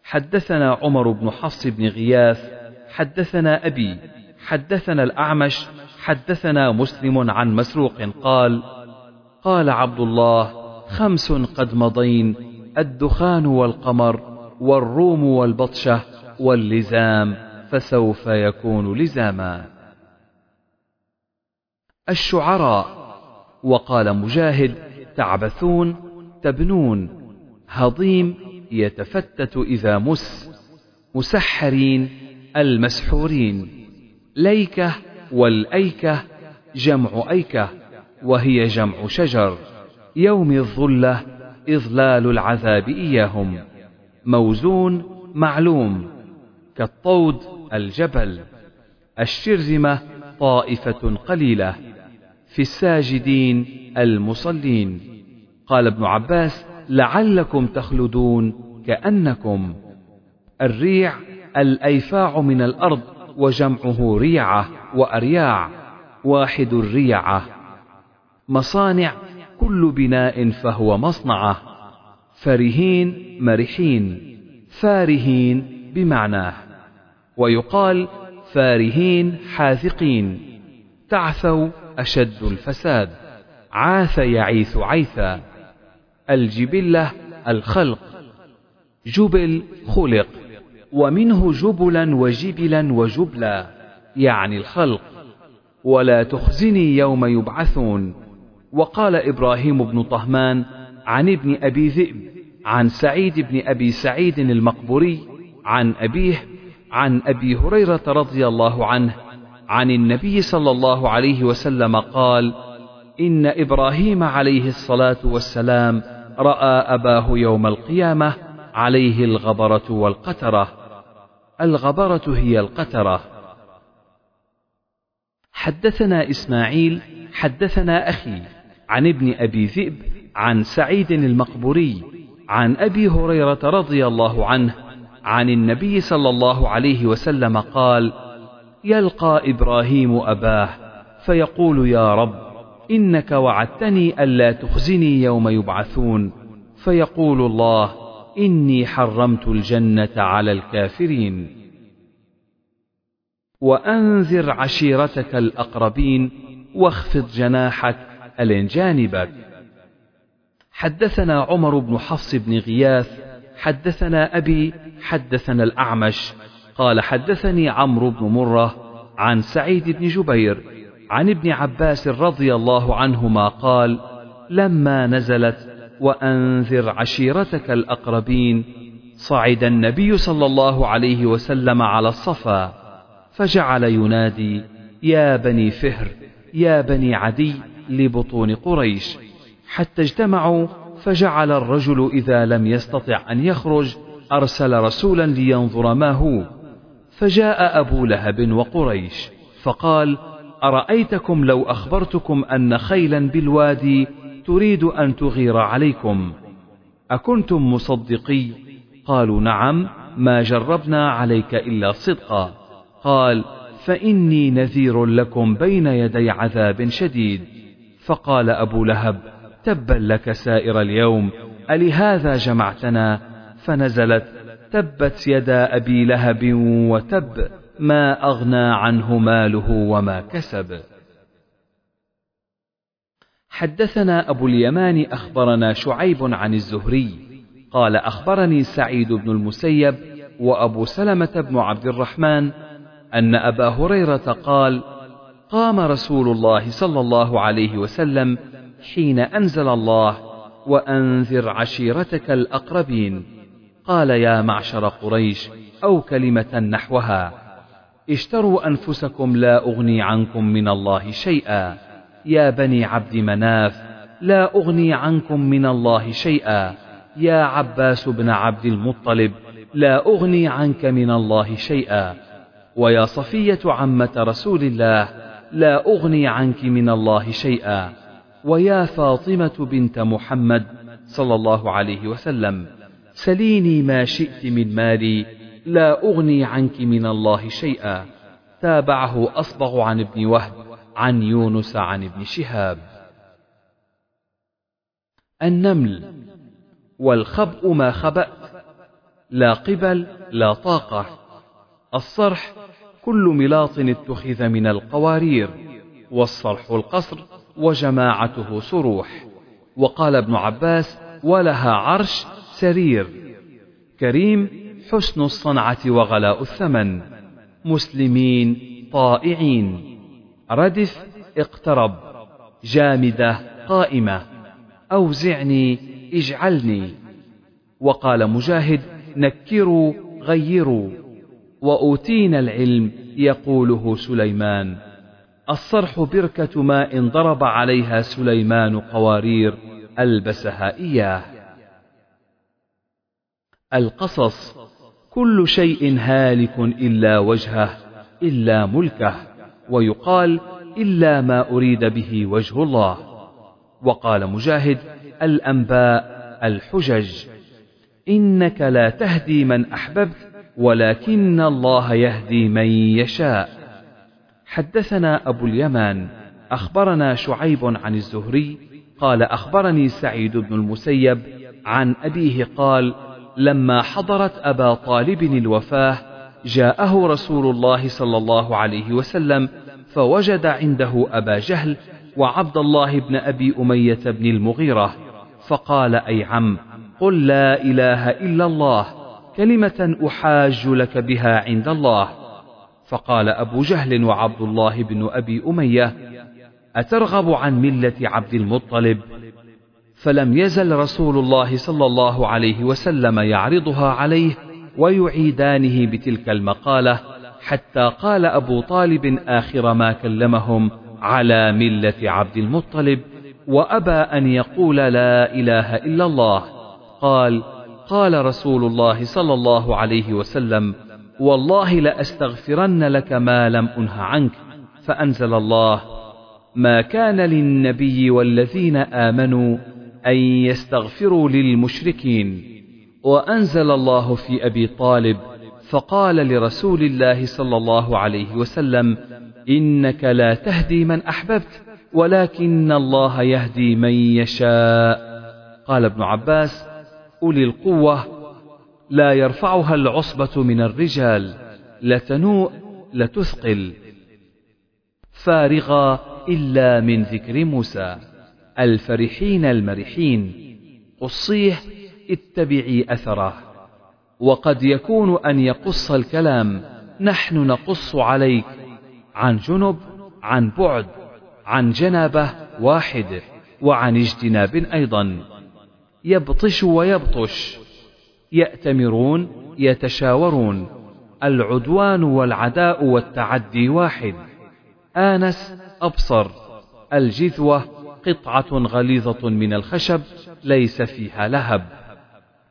حدثنا عمر بن حفص بن غياث حدثنا أبي حدثنا الأعمش حدثنا مسلم عن مسروق قال قال عبد الله خمس قد مضين الدخان والقمر والروم والبطشة واللزام فسوف يكون لزاما. الشعراء وقال مجاهد تعبثون تبنون هضيم يتفتت إذا مس مسحرين المسحورين. ليكة والأيكة جمع أيكة وهي جمع شجر. يوم الظلة إظلال العذاب إياهم. موزون معلوم كالطود الجبل. الشرذمة طائفة قليلة في الساجدين المصلين. قال ابن عباس لعلكم تخلدون كأنكم. الريع الأيفاع من الأرض وجمعه ريعة وأرياع واحد الريعة. مصانع كل بناء فهو مصنعة فرهين مرحين فارهين بمعناه ويقال فارهين حاذقين تعثوا أشد الفساد. عاث يعيث عيثا. الجبلة الخلق. جبل خلق. ومنه جبلا وجبلا وجبلا يعني الخلق. ولا تخزني يوم يبعثون. وقال إبراهيم بن طهمان عن ابن أبي ذئب عن سعيد بن أبي سعيد المقبوري عن أبيه عن أبي هريرة رضي الله عنه عن النبي صلى الله عليه وسلم قال إن إبراهيم عليه الصلاة والسلام رأى أباه يوم القيامة عليه الغبرة والقترة. الغبرة هي القترة. حدثنا إسماعيل حدثنا أخي عن ابن أبي ذئب عن سعيد المقبوري عن أبي هريرة رضي الله عنه عن النبي صلى الله عليه وسلم قال يلقى إبراهيم أباه فيقول يا رب إنك وعدتني ألا تخزني يوم يبعثون. فيقول الله إني حرمت الجنة على الكافرين. وأنذر عشيرتك الأقربين واخفض جناحك ألن جانبك حدثنا عمر بن حفص بن غياث حدثنا أبي حدثنا الأعمش. قال حدثني عمرو بن مرة عن سعيد بن جبير عن ابن عباس رضي الله عنهما قال لما نزلت وأنذر عشيرتك الأقربين. صعد النبي صلى الله عليه وسلم على الصفا فجعل ينادي يا بني فهر يا بني عدي لبطون قريش. حتى اجتمعوا فجعل الرجل إذا لم يستطع أن يخرج أرسل رسولا لينظر ما هو. فجاء أبو لهب وقريش فقال أرأيتكم لو أخبرتكم أن خيلا بالوادي تريد أن تغير عليكم. أكنتم مصدقي؟ قالوا نعم ما جربنا عليك إلا صدقا. قال فإني نذير لكم بين يدي عذاب شديد. فقال أبو لهب تبا لك سائر اليوم ألهذا جمعتنا؟ فنزلت تبت يدا أبي لهب وتب ما أغنى عنه ماله وما كسب. حدثنا أبو اليمان أخبرنا شعيب عن الزهري قال أخبرني سعيد بن المسيب وأبو سلمة بن عبد الرحمن أن أبا هريرة قال قام رسول الله صلى الله عليه وسلم حين أنزل الله وأنذر عشيرتك الأقربين. قال يا معشر قريش أو كلمة نحوها. اشتروا أنفسكم لا أغني عنكم من الله شيئا. يا بني عبد مناف لا أغني عنكم من الله شيئا. يا عباس بن عبد المطلب لا أغني عنك من الله شيئا. ويا صفية عمة رسول الله لا أغني عنك من الله شيئا. ويا فاطمة بنت محمد صلى الله عليه وسلم سليني ما شئت من مالي لا أغني عنك من الله شيئا. تابعه أصبغ عن ابن وهب عن يونس عن ابن شهاب. النمل والخبء ما خبأت لا قبل لا طاقة. الصرح كل ملاط اتخذ من القوارير والصرح القصر وجماعته سروح. وقال ابن عباس ولها عرش سرير. كريم حسن الصنعة وغلاء الثمن. مسلمين طائعين. ردف اقترب. جامدة قائمة. أوزعني اجعلني. وقال مجاهد نكروا غيروا. وأوتينا العلم يقوله سليمان. الصرح بركة ماء ضرب عليها سليمان قوارير ألبسها إياه. القصص كل شيء هالك إلا وجهه إلا ملكه. ويقال إلا ما أريد به وجه الله. وقال مجاهد الأنباء الحجج إنك لا تهدي من أحببت ولكن الله يهدي من يشاء. حدثنا أبو اليمان أخبرنا شعيب عن الزهري قال أخبرني سعيد بن المسيب عن أبيه قال لما حضرت أبا طالب الوفاة جاءه رسول الله صلى الله عليه وسلم فوجد عنده أبا جهل وعبد الله بن أبي أمية بن المغيرة فقال أي عم قل لا إله إلا الله كلمة أحاج لك بها عند الله. فقال أبو جهل وعبد الله بن أبي أمية أترغب عن ملة عبد المطلب؟ فلم يزل رسول الله صلى الله عليه وسلم يعرضها عليه ويعيدانه بتلك المقالة حتى قال أبو طالب آخر ما كلمهم على ملة عبد المطلب وأبى أن يقول لا إله إلا الله. قال قال رسول الله صلى الله عليه وسلم والله لأستغفرن لك ما لم أنه عنك فأنزل الله ما كان للنبي والذين آمنوا أن يستغفروا للمشركين. وأنزل الله في أبي طالب فقال لرسول الله صلى الله عليه وسلم إنك لا تهدي من أحببت ولكن الله يهدي من يشاء. قال ابن عباس أولي القوة لا يرفعها العصبة من الرجال لتنوء لتثقل فارغا إلا من ذكر موسى. الفرحين المرحين. قصيه اتبعي أثره. وقد يكون أن يقص الكلام نحن نقص عليك. عن جنب عن بعد عن جنابة واحد وعن اجتناب أيضا. يبطش ويبطش. يأتمرون يتشاورون. العدوان والعداء والتعدي واحد. آنس أبصر. الجذوة قطعة غليظة من الخشب ليس فيها لهب.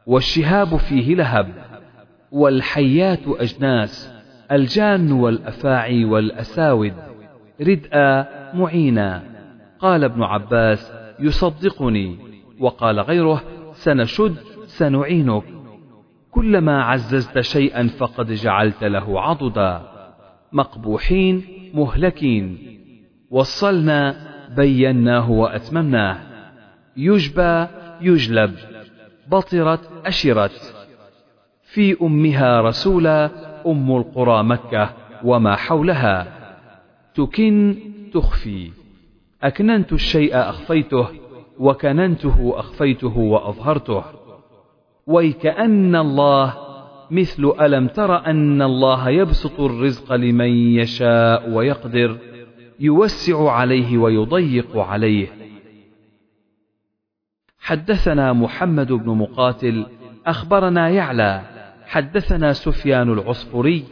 والشهاب فيه لهب والحيات أجناس الجان والأفاعي والأساود. ردءا معينا قال ابن عباس يصدقني وقال غيره سنشد سنعينك. كلما عززت شيئا فقد جعلت له عضدا. مقبوحين مهلكين. وصلنا بيناه وأتممناه. يجبى يجلب. بطرت أشرت. في أمها رسولا أم القرى مكة وما حولها. تكن تخفي. أكننت الشيء أخفيته وكننته أخفيته وأظهرته. ويكأن الله مثل ألم تر أن الله يبسط الرزق لمن يشاء ويقدر. يوسع عليه ويضيق عليه. حدثنا محمد بن مقاتل أخبرنا يعلى حدثنا سفيان العصفري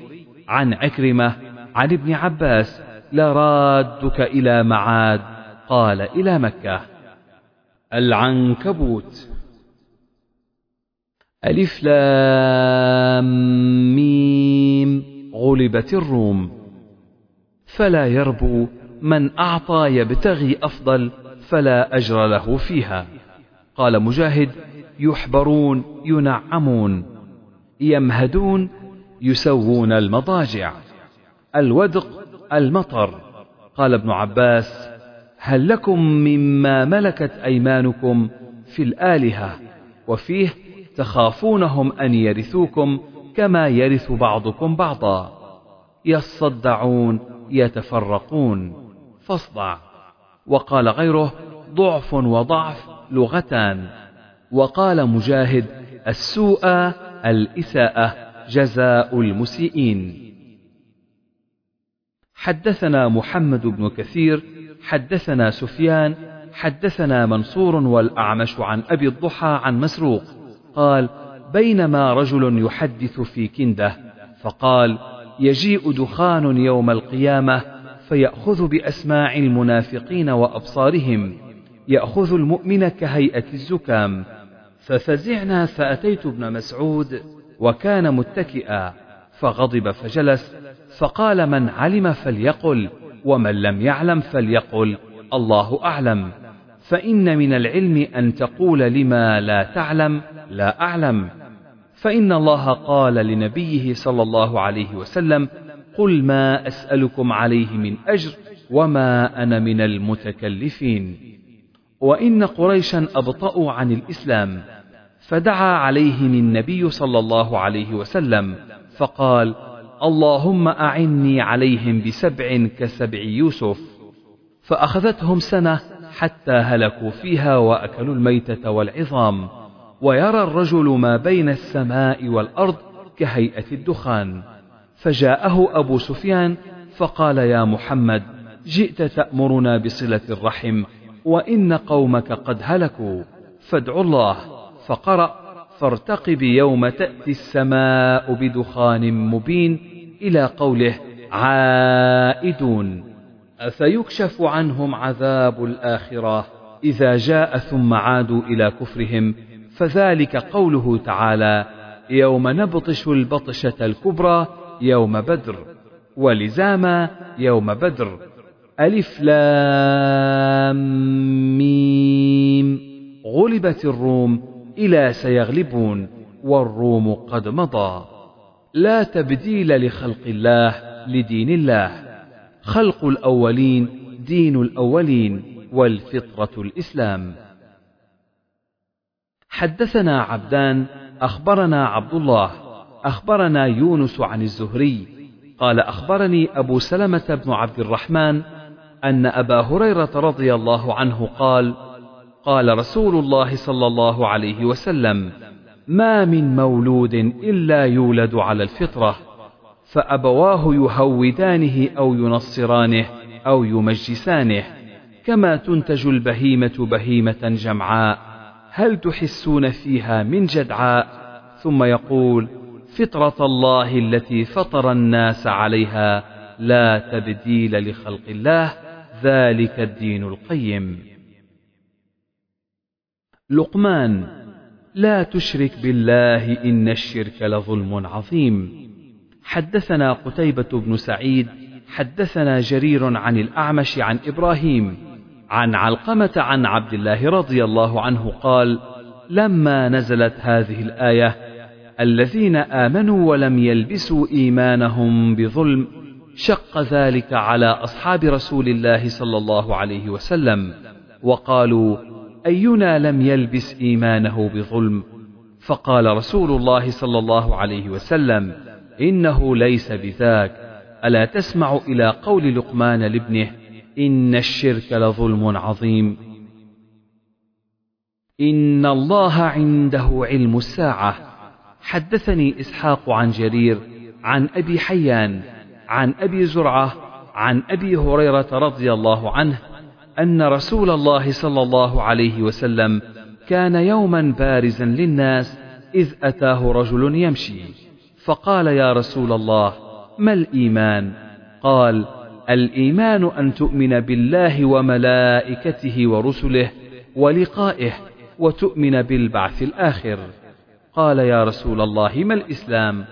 عن عكرمة عن ابن عباس لرادك إلى معاد قال إلى مكة. العنكبوت. ألف لام ميم غلبت الروم. فلا يربو من أعطى يبتغي أفضل فلا أجر له فيها. قال مجاهد يحبرون ينعمون يمهدون يسوون المضاجع. الودق المطر. قال ابن عباس هل لكم مما ملكت أيمانكم في الآلهة؟ وفيه تخافونهم أن يرثوكم كما يرث بعضكم بعضا. يصدعون يتفرقون. فاصدع. وقال غيره ضعف وضعف لغتان وقال مجاهد السوء الإساءة جزاء المسيئين. حدثنا محمد بن كثير حدثنا سفيان حدثنا منصور والأعمش عن أبي الضحى عن مسروق. قال بينما رجل يحدث في كنده فقال يجيء دخان يوم القيامة فيأخذ بأسماع المنافقين وأبصارهم. يأخذ المؤمن كهيئة الزكام. ففزعنا فأتيت ابن مسعود وكان متكئا فغضب فجلس فقال من علم فليقل ومن لم يعلم فليقل الله أعلم. فإن من العلم أن تقول لما لا تعلم لا أعلم. فإن الله قال لنبيه صلى الله عليه وسلم قل ما أسألكم عليه من أجر وما أنا من المتكلفين. وإن قريشا أبطأوا عن الإسلام فدعا عليهم النبي صلى الله عليه وسلم فقال اللهم أعني عليهم بسبع كسبع يوسف. فأخذتهم سنة حتى هلكوا فيها وأكلوا الميتة والعظام ويرى الرجل ما بين السماء والأرض كهيئة الدخان. فجاءه أبو سفيان فقال يا محمد جئت تأمرنا بصلة الرحم وإن قومك قد هلكوا. فادعوا الله. فقرأ. فارتقب يوم تأتي السماء بدخان مبين إلى قوله عائدون. أفيكشف عنهم عذاب الآخرة إذا جاء ثم عادوا إلى كفرهم. فذلك قوله تعالى يوم نبطش البطشة الكبرى يوم بدر. ولزاما يوم بدر. ألف لام ميم. غلبت الروم إلى سيغلبون والروم قد مضى. لا تبديل لخلق الله لدين الله. خلق الأولين دين الأولين والفطرة الإسلام. حدثنا عبدان أخبرنا عبد الله أخبرنا يونس عن الزهري. قال أخبرني أبو سلمة بن عبد الرحمن أن أبا هريرة رضي الله عنه قال قال رسول الله صلى الله عليه وسلم ما من مولود إلا يولد على الفطرة فأبواه يهودانه أو ينصرانه أو يمجسانه كما تنتج البهيمة بهيمة جمعاء هل تحسون فيها من جدعاء؟ ثم يقول فطرة الله التي فطر الناس عليها لا تبديل لخلق الله ذلك الدين القيم. لقمان لا تشرك بالله إن الشرك لظلم عظيم. حدثنا قتيبة بن سعيد حدثنا جرير عن الأعمش عن إبراهيم عن علقمة عن عبد الله رضي الله عنه قال لما نزلت هذه الآية الذين آمنوا ولم يلبسوا إيمانهم بظلم شق ذلك على أصحاب رسول الله صلى الله عليه وسلم وقالوا أينا لم يلبس إيمانه بظلم؟ فقال رسول الله صلى الله عليه وسلم إنه ليس بذاك. ألا تسمع إلى قول لقمان لابنه إن الشرك لظلم عظيم. إن الله عنده علم الساعة. حدثني إسحاق عن جرير عن أبي حيان عن أبي زرعة عن أبي هريرة رضي الله عنه أن رسول الله صلى الله عليه وسلم كان يوما بارزا للناس إذ أتاه رجل يمشي. فقال يا رسول الله ما الإيمان؟ قال الإيمان أن تؤمن بالله وملائكته ورسله ولقائه وتؤمن بالبعث الآخر. قال يا رسول الله ما الإسلام؟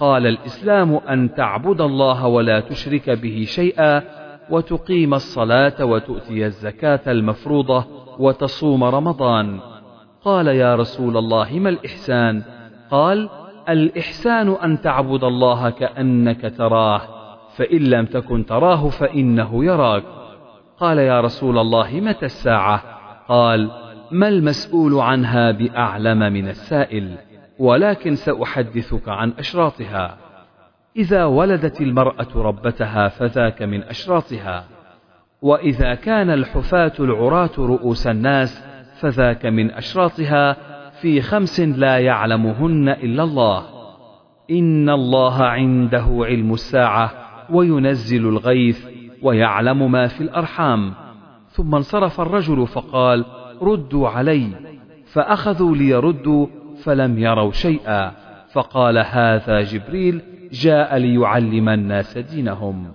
قال الإسلام أن تعبد الله ولا تشرك به شيئا وتقيم الصلاة وتؤتي الزكاة المفروضة وتصوم رمضان. قال يا رسول الله ما الإحسان؟ قال الإحسان أن تعبد الله كأنك تراه فإن لم تكن تراه فإنه يراك. قال يا رسول الله متى الساعة؟ قال ما المسؤول عنها بأعلم من السائل. ولكن سأحدثك عن أشراطها. إذا ولدت المرأة ربتها فذاك من أشراطها. وإذا كان الحفاة العراة رؤوس الناس فذاك من أشراطها. في خمس لا يعلمهن إلا الله. إن الله عنده علم الساعة وينزل الغيث ويعلم ما في الأرحام. ثم انصرف الرجل فقال ردوا علي. فأخذوا ليردوا فلم يروا شيئا. فقال هذا جبريل جاء ليعلم الناس دينهم.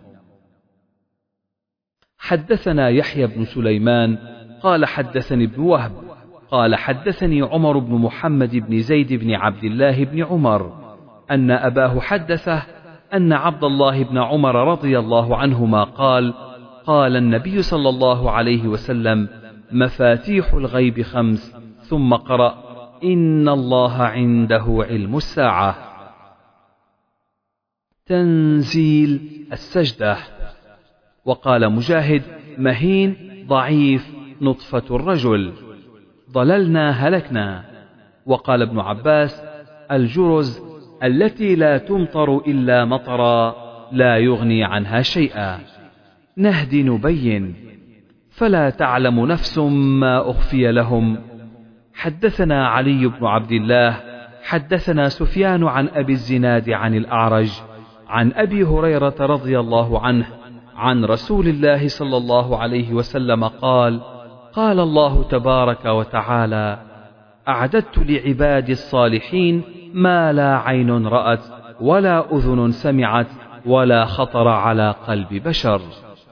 حدثنا يحيى بن سليمان قال حدثني ابن وهب قال حدثني عمر بن محمد بن زيد بن عبد الله بن عمر أن أباه حدثه أن عبد الله بن عمر رضي الله عنهما قال قال النبي صلى الله عليه وسلم مفاتيح الغيب خمس ثم قرأ إن الله عنده علم الساعة. تنزيل السجدة. وقال مجاهد مهين ضعيف نطفة الرجل. ضللنا هلكنا. وقال ابن عباس الجرز التي لا تمطر إلا مطرا لا يغني عنها شيئا. نهد نبين. فلا تعلم نفس ما أخفي لهم. حدثنا علي بن عبد الله حدثنا سفيان عن أبي الزناد عن الأعرج عن أبي هريرة رضي الله عنه عن رسول الله صلى الله عليه وسلم قال قال الله تبارك وتعالى أعددت لعبادي الصالحين ما لا عين رأت ولا أذن سمعت ولا خطر على قلب بشر.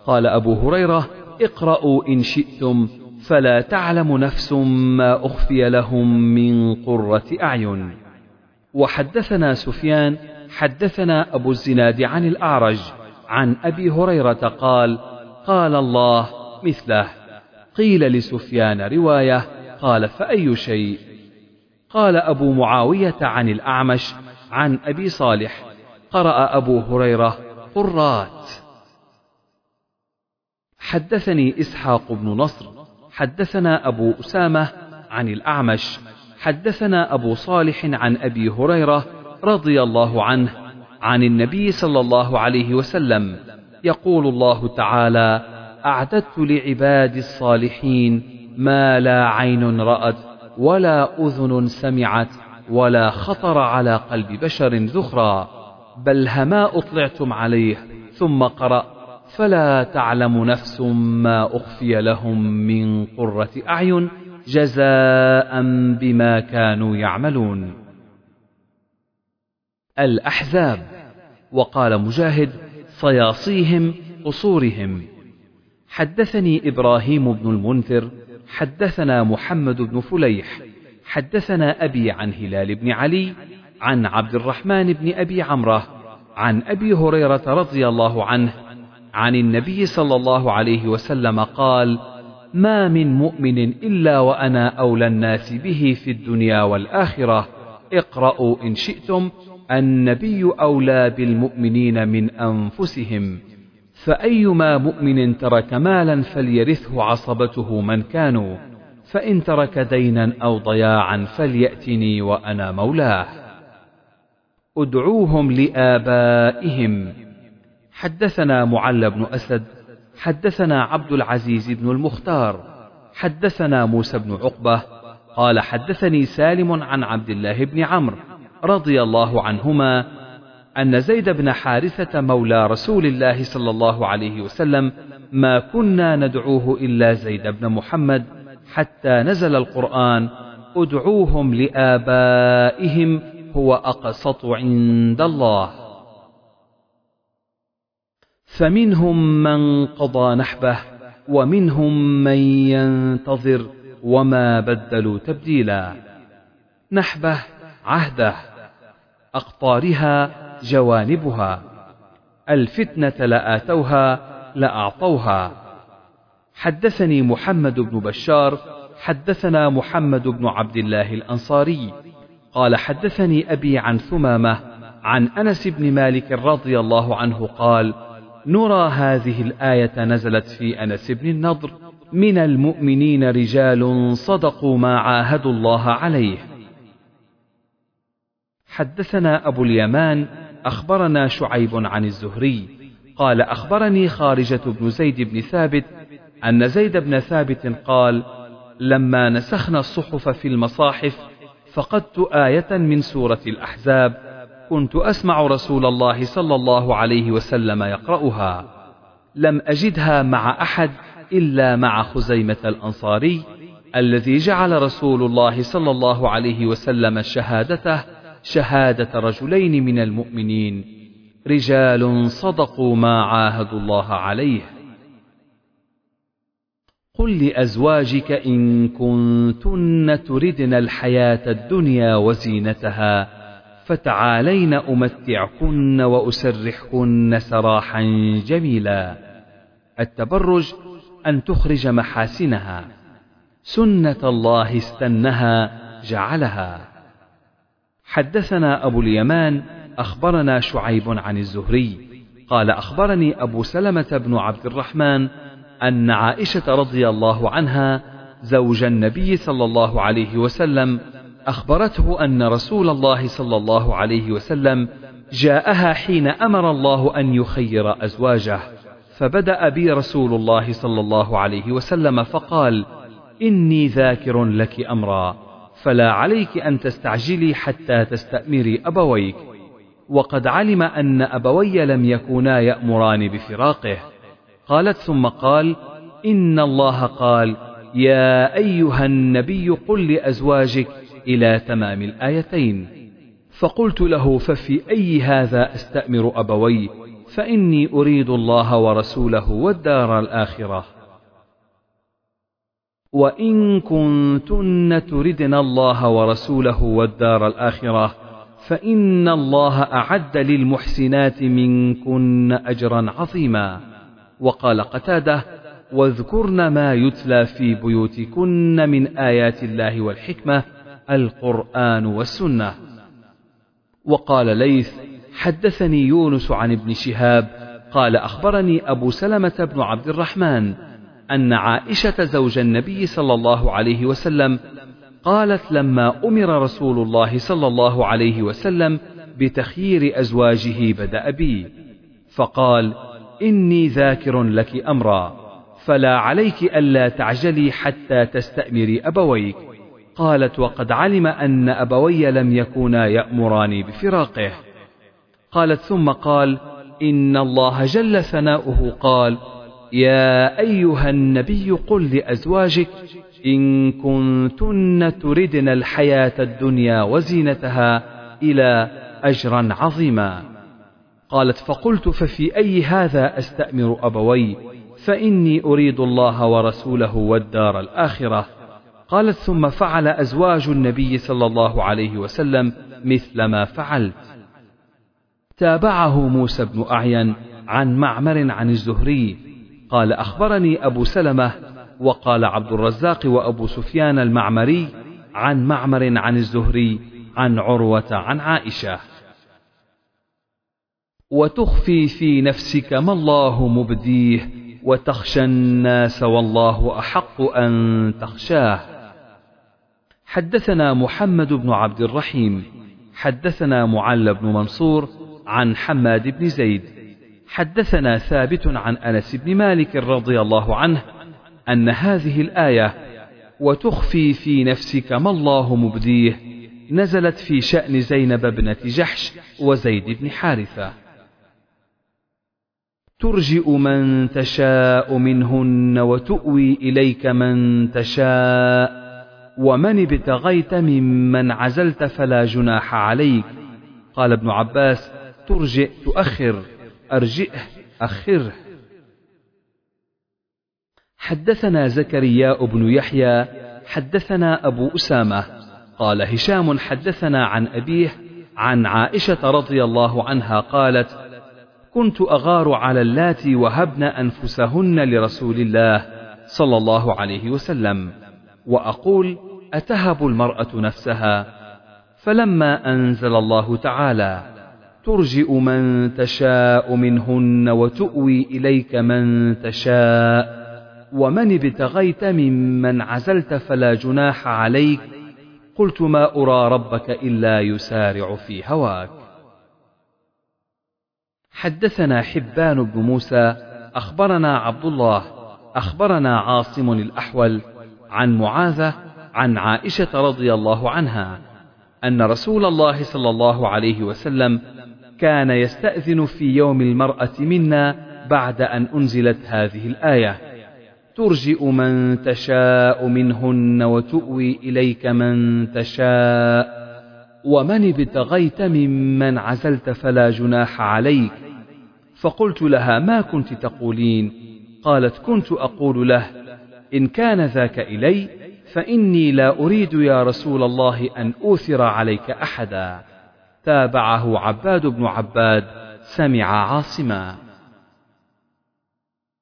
قال أبو هريرة اقرأوا إن شئتم فلا تعلم نفس ما أخفي لهم من قرة أعين. وحدثنا سفيان حدثنا أبو الزناد عن الأعرج عن أبي هريرة قال قال الله مثله. قيل لسفيان رواية قال فأي شيء؟ قال أبو معاوية عن الأعمش عن أبي صالح قرأ أبو هريرة قرات. حدثني إسحاق بن نصر حدثنا أبو أسامة عن الأعمش حدثنا أبو صالح عن أبي هريرة رضي الله عنه عن النبي صلى الله عليه وسلم يقول الله تعالى أعددت لعبادي الصالحين ما لا عين رأت ولا أذن سمعت ولا خطر على قلب بشر ذخرا بل هما أطلعتم عليه ثم قرأ فلا تعلم نفس ما أخفي لهم من قرة أعين جزاء بما كانوا يعملون. الأحزاب وقال مجاهد صياصيهم قصورهم. حدثني إبراهيم بن المنذر حدثنا محمد بن فليح حدثنا أبي عن هلال بن علي عن عبد الرحمن بن أبي عمرة عن أبي هريرة رضي الله عنه عن النبي صلى الله عليه وسلم قال ما من مؤمن إلا وأنا أولى الناس به في الدنيا والآخرة. اقرأوا إن شئتم النبي أولى بالمؤمنين من أنفسهم. فأيما مؤمن ترك مالا فليرثه عصبته من كانوا. فإن ترك دينا أو ضياعا فليأتني وأنا مولاه. ادعوهم لآبائهم. حدثنا معل بن أسد حدثنا عبد العزيز بن المختار حدثنا موسى بن عقبة قال حدثني سالم عن عبد الله بن عمرو رضي الله عنهما أن زيد بن حارثة مولى رسول الله صلى الله عليه وسلم ما كنا ندعوه إلا زيد بن محمد حتى نزل القرآن ادعوهم لآبائهم هو أقسط عند الله فمنهم من قضى نحبه ومنهم من ينتظر وما بدلوا تبديلا. نحبه عهده أقطارها جوانبها. الفتنة لآتوها لأعطوها. حدثني محمد بن بشار حدثنا محمد بن عبد الله الأنصاري. قال حدثني أبي عن ثمامة عن أنس بن مالك رضي الله عنه قال نرى هذه الآية نزلت في أنس بن النضر. من المؤمنين رجال صدقوا ما عاهدوا الله عليه. حدثنا أبو اليمان أخبرنا شعيب عن الزهري. قال أخبرني خارجة بن زيد بن ثابت أن زيد بن ثابت قال لما نسخنا الصحف في المصاحف فقدت آية من سورة الأحزاب كنت أسمع رسول الله صلى الله عليه وسلم يقرأها. لم أجدها مع أحد إلا مع خزيمة الأنصاري الذي جعل رسول الله صلى الله عليه وسلم شهادته شهادة رجلين من المؤمنين. رجال صدقوا ما عاهدوا الله عليه. قل لأزواجك إن كنتن تردن الحياة الدنيا وزينتها. فتعالين أمتعكن وأسرحكن سراحا جميلا. التبرج أن تخرج محاسنها. سنة الله استنها جعلها. حدثنا أبو اليمان أخبرنا شعيب عن الزهري. قال أخبرني أبو سلمة بن عبد الرحمن أن عائشة رضي الله عنها زوج النبي صلى الله عليه وسلم أخبرته أن رسول الله صلى الله عليه وسلم جاءها حين أمر الله أن يخير أزواجه فبدأ بي رسول الله صلى الله عليه وسلم فقال إني ذاكر لك أمرا فلا عليك أن تستعجلي حتى تستأمري أبويك وقد علم أن أبوي لم يكونا يأمران بفراقه. قالت ثم قال إن الله قال يا أيها النبي قل لأزواجك إلى تمام الآيتين. فقلت له ففي أي هذا أستأمر أبوي؟ فإني أريد الله ورسوله والدار الآخرة. وإن كنتن تردن الله ورسوله والدار الآخرة فإن الله أعد للمحسنات منكن أجرا عظيما. وقال قتادة واذكرن ما يتلى في بيوتكن من آيات الله والحكمة القرآن والسنة. وقال ليث حدثني يونس عن ابن شهاب قال أخبرني أبو سلمة بن عبد الرحمن أن عائشة زوج النبي صلى الله عليه وسلم قالت لما أمر رسول الله صلى الله عليه وسلم بتخيير أزواجه بدأ بي. فقال إني ذاكر لك أمرا فلا عليك ألا تعجلي حتى تستأمري أبويك. قالت وقد علم أن أبوي لم يكونا يأمراني بفراقه. قالت ثم قال إن الله جل ثناؤه قال يا أيها النبي قل لأزواجك إن كنتن تردن الحياة الدنيا وزينتها إلى أجرا عظيما. قالت فقلت ففي أي هذا أستأمر أبوي؟ فإني أريد الله ورسوله والدار الآخرة. قالت ثم فعل أزواج النبي صلى الله عليه وسلم مثل ما فعلت تابعه موسى بن أعين عن معمر عن الزهري. قال أخبرني أبو سلمة وقال عبد الرزاق وأبو سفيان المعمري عن معمر عن الزهري عن عروة عن عائشة. وتخفي في نفسك ما الله مبديه وتخشى الناس والله أحق أن تخشاه. حدثنا محمد بن عبد الرحيم حدثنا معل بن منصور عن حماد بن زيد حدثنا ثابت عن أنس بن مالك رضي الله عنه أن هذه الآية وتخفي في نفسك ما الله مبديه نزلت في شأن زينب بنه جحش وزيد بن حارثة. ترجئ من تشاء منهن وتؤوي إليك من تشاء ومن ابتغيت ممن عزلت فلا جناح عليك. قال ابن عباس ترجئ تؤخر أرجئه أخره. حدثنا زكريا بن يحيى حدثنا أبو أسامة. قال هشام حدثنا عن أبيه عن عائشة رضي الله عنها قالت كنت أغار على اللاتي وهبن أنفسهن لرسول الله صلى الله عليه وسلم. وأقول أتهب المرأة نفسها فلما أنزل الله تعالى ترجئ من تشاء منهن وتؤوي إليك من تشاء ومن ابتغيت ممن عزلت فلا جناح عليك قلت ما أرى ربك إلا يسارع في هواك. حدثنا حبان بن موسى أخبرنا عبد الله أخبرنا عاصم الأحول عن معاذة عن عائشة رضي الله عنها أن رسول الله صلى الله عليه وسلم كان يستأذن في يوم المرأة منا بعد أن أنزلت هذه الآية. ترجئ من تشاء منهن وتؤوي إليك من تشاء. ومن ابتغيت ممن عزلت فلا جناح عليك. فقلت لها ما كنت تقولين؟ قالت كنت أقول له إن كان ذاك إلي فإني لا أريد يا رسول الله أن أوثر عليك أحدا. تابعه عباد بن عباد سمع عاصما.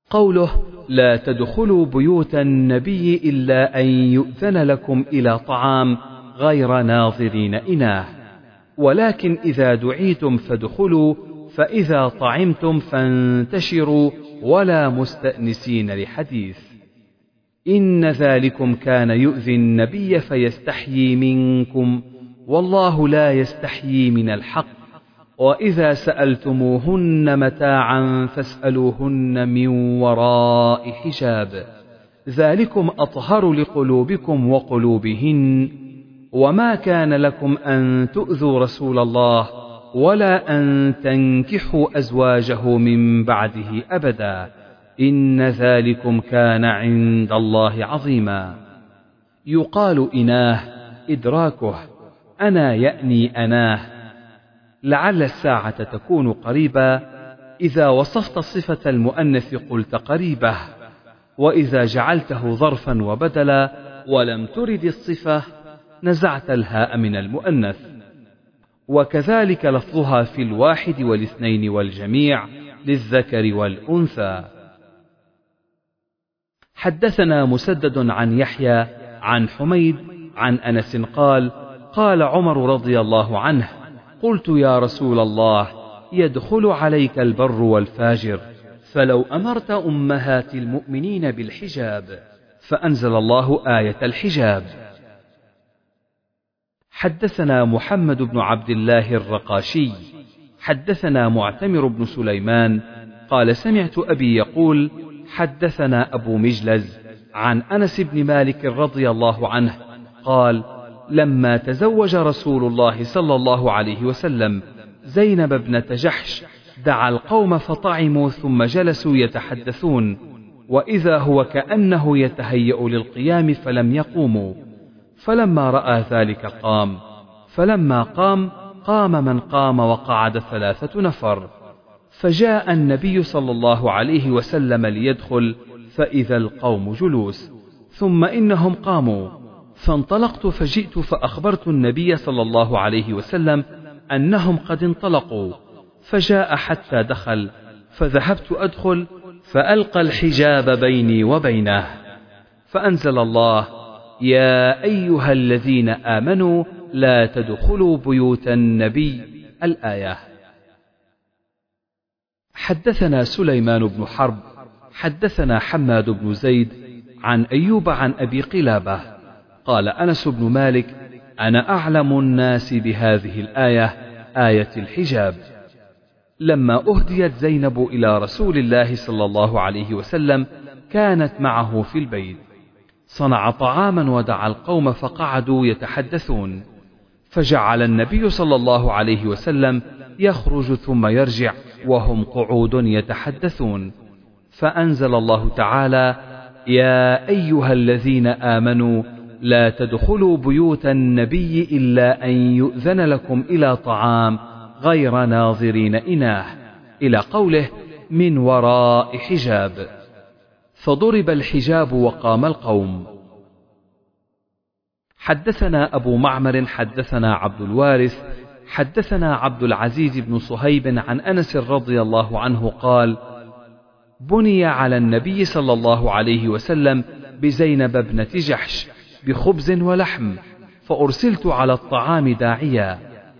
قوله لا تدخلوا بيوت النبي إلا أن يؤذن لكم إلى طعام غير ناظرين إناه. ولكن إذا دعيتم فادخلوا فإذا طعمتم فانتشروا ولا مستأنسين لحديث. إن ذلكم كان يؤذي النبي فيستحيي منكم والله لا يستحيي من الحق. وإذا سألتموهن متاعا فاسألوهن من وراء حجاب. ذلكم أطهر لقلوبكم وقلوبهن. وما كان لكم أن تؤذوا رسول الله ولا أن تنكحوا أزواجه من بعده أبدا. إن ذلكم كان عند الله عظيما. يقال إناه إدراكه أنا يأني أناه. لعل الساعة تكون قريبا إذا وصفت صفة المؤنث قلت قريبة وإذا جعلته ظرفا وبدلا ولم ترد الصفة نزعت الهاء من المؤنث. وكذلك لفظها في الواحد والاثنين والجميع للذكر والأنثى. حدثنا مسدد عن يحيى عن حميد عن أنس قال قال عمر رضي الله عنه قلت يا رسول الله يدخل عليك البر والفاجر فلو أمرت أمهات المؤمنين بالحجاب فأنزل الله آية الحجاب. حدثنا محمد بن عبد الله الرقاشي حدثنا معتمر بن سليمان قال سمعت أبي يقول حدثنا أبو مجلز عن أنس بن مالك رضي الله عنه قال لما تزوج رسول الله صلى الله عليه وسلم زينب ابنة جحش دعا القوم فطعموا ثم جلسوا يتحدثون وإذا هو كأنه يتهيأ للقيام فلم يقوموا فلما رأى ذلك قام فلما قام قام من قام وقعد ثلاثة نفر. فجاء النبي صلى الله عليه وسلم ليدخل فإذا القوم جلوس. ثم إنهم قاموا. فانطلقت فجئت فأخبرت النبي صلى الله عليه وسلم أنهم قد انطلقوا. فجاء حتى دخل. فذهبت أدخل فألقى الحجاب بيني وبينه. فأنزل الله يا أيها الذين آمنوا لا تدخلوا بيوت النبي. الآية. حدثنا سليمان بن حرب حدثنا حماد بن زيد عن أيوب عن أبي قلابة قال أنس بن مالك أنا أعلم الناس بهذه الآية آية الحجاب. لما أهديت زينب إلى رسول الله صلى الله عليه وسلم كانت معه في البيت. صنع طعاما ودعا القوم فقعدوا يتحدثون. فجعل النبي صلى الله عليه وسلم يخرج ثم يرجع. وهم قعود يتحدثون. فأنزل الله تعالى يا أيها الذين آمنوا لا تدخلوا بيوت النبي إلا أن يؤذن لكم إلى طعام غير ناظرين إناه. إلى قوله من وراء حجاب. فضرب الحجاب وقام القوم. حدثنا أبو معمر حدثنا عبد الوارث حدثنا عبد العزيز بن صهيب عن أنس رضي الله عنه قال بني على النبي صلى الله عليه وسلم بزينب ابنة جحش بخبز ولحم فأرسلت على الطعام داعيا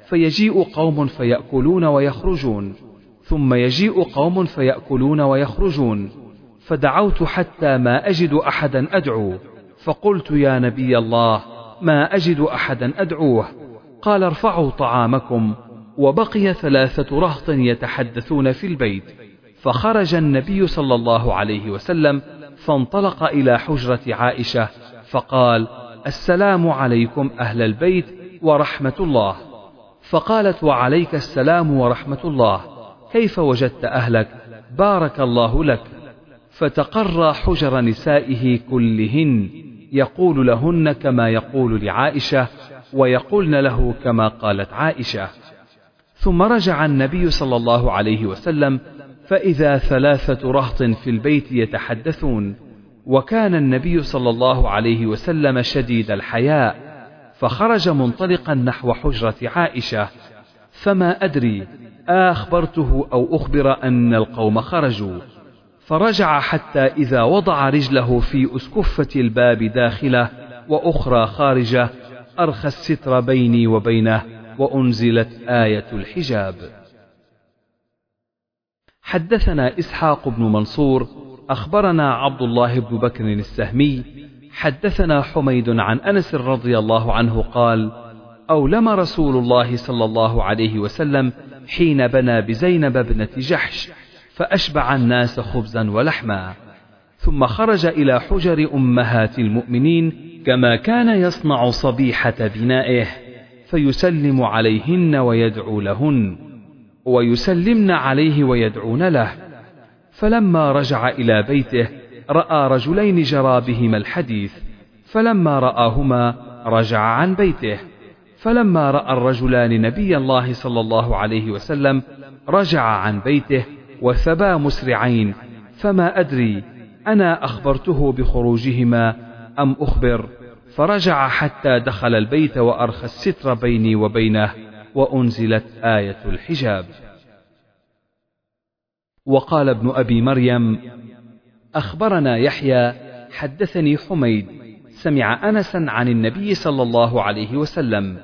فيجيء قوم فيأكلون ويخرجون ثم يجيء قوم فيأكلون ويخرجون فدعوت حتى ما أجد أحدا أدعو فقلت يا نبي الله ما أجد أحدا أدعوه؟ قال ارفعوا طعامكم وبقي ثلاثة رهط يتحدثون في البيت. فخرج النبي صلى الله عليه وسلم فانطلق إلى حجرة عائشة فقال السلام عليكم أهل البيت ورحمة الله. فقالت وعليك السلام ورحمة الله. كيف وجدت أهلك؟ بارك الله لك. فتقرى حجر نسائه كلهن يقول لهن كما يقول لعائشة ويقولن له كما قالت عائشة. ثم رجع النبي صلى الله عليه وسلم فإذا ثلاثة رهط في البيت يتحدثون وكان النبي صلى الله عليه وسلم شديد الحياء فخرج منطلقا نحو حجرة عائشة. فما أدري أخبرته أو أخبر أن القوم خرجوا. فرجع حتى إذا وضع رجله في أسكفة الباب داخله وأخرى خارجة أرخى الستر بيني وبينه وأنزلت آية الحجاب. حدثنا إسحاق بن منصور أخبرنا عبد الله بن بكر السهمي حدثنا حميد عن أنس رضي الله عنه قال أولم رسول الله صلى الله عليه وسلم حين بنى بزينب ابنة جحش فأشبع الناس خبزا ولحما. ثم خرج إلى حجر أمهات المؤمنين كما كان يصنع صبيحة بنائه فيسلم عليهن ويدعو لهن ويسلمن عليه ويدعون له. فلما رجع إلى بيته رأى رجلين جرى بهما الحديث فلما رآهما رجع عن بيته. فلما رأى الرجلان نبي الله صلى الله عليه وسلم رجع عن بيته وثبا مسرعين. فما أدري أنا أخبرته بخروجهما أم أخبر؟ فرجع حتى دخل البيت وأرخى الستر بيني وبينه وأنزلت آية الحجاب. وقال ابن أبي مريم أخبرنا يحيى حدثني حميد سمع أنسا عن النبي صلى الله عليه وسلم.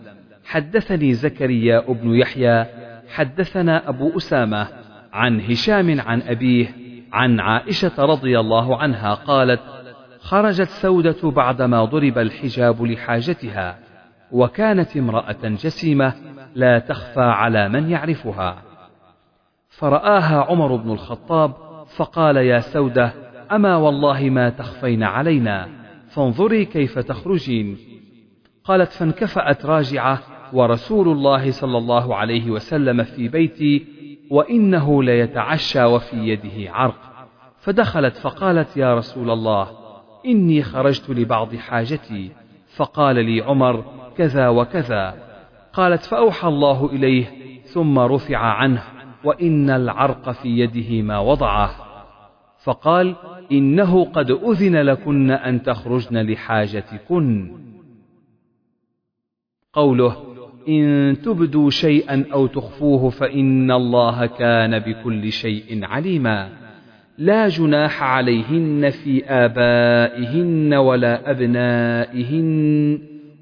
حدثني زكريا بن يحيى حدثنا أبو أسامة عن هشام عن أبيه عن عائشة رضي الله عنها قالت خرجت سودة بعدما ضرب الحجاب لحاجتها وكانت امرأة جسيمة لا تخفى على من يعرفها. فرآها عمر بن الخطاب فقال يا سودة أما والله ما تخفين علينا فانظري كيف تخرجين. قالت فانكفأت راجعة ورسول الله صلى الله عليه وسلم في بيتي وإنه ليتعشى وفي يده عرق. فدخلت فقالت يا رسول الله إني خرجت لبعض حاجتي. فقال لي عمر كذا وكذا. قالت فأوحى الله إليه ثم رفع عنه وإن العرق في يده ما وضعه. فقال إنه قد أذن لكن أن تخرجن لحاجتكن. قوله إن تبدوا شيئا أو تخفوه فإن الله كان بكل شيء عليما. لا جناح عليهن في آبائهن ولا أبنائهن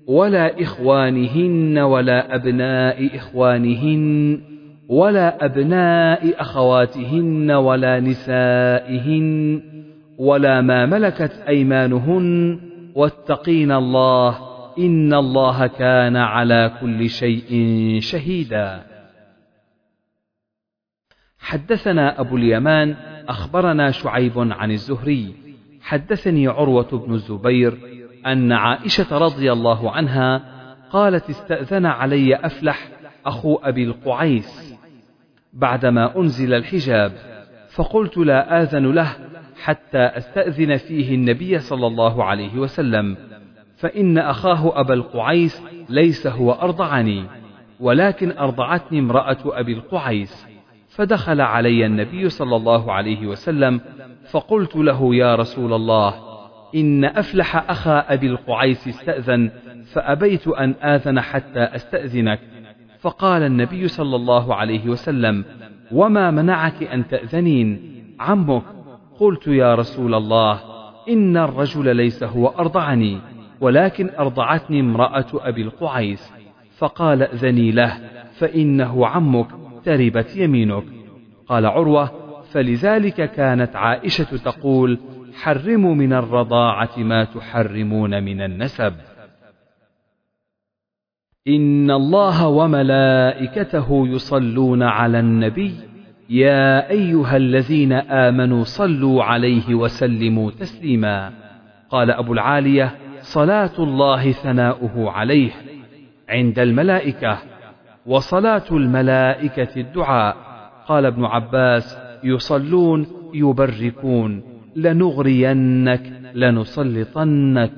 ولا إخوانهن ولا أبناء إخوانهن ولا أبناء أخواتهن ولا نسائهن ولا ما ملكت أيمانهن. واتقين الله إن الله كان على كل شيء شهيدا. حدثنا أبو اليمان أخبرنا شعيب عن الزهري. حدثني عروة بن الزبير أن عائشة رضي الله عنها قالت استأذن علي أفلح أخو أبي القعيس بعدما أنزل الحجاب فقلت لا آذن له حتى أستأذن فيه النبي صلى الله عليه وسلم. فإن أخاه أبا القعيس ليس هو أرضعني ولكن أرضعتني امرأة أبي القعيس فدخل علي النبي صلى الله عليه وسلم فقلت له يا رسول الله إن أفلح أخا أبي القعيس استأذن فأبيت أن آذن حتى أستأذنك. فقال النبي صلى الله عليه وسلم وما منعك أن تأذنين؟ عمك. قلت يا رسول الله إن الرجل ليس هو أرضعني. ولكن أرضعتني امرأة أبي القعيس فقال أذني له فإنه عمك تربت يمينك. قال عروة فلذلك كانت عائشة تقول حرموا من الرضاعة ما تحرمون من النسب. إن الله وملائكته يصلون على النبي يا أيها الذين آمنوا صلوا عليه وسلموا تسليما. قال أبو العالية صلاة الله ثناؤه عليه عند الملائكة وصلاة الملائكة الدعاء. قال ابن عباس يصلون يبركون لنغرينك لنسلطنك.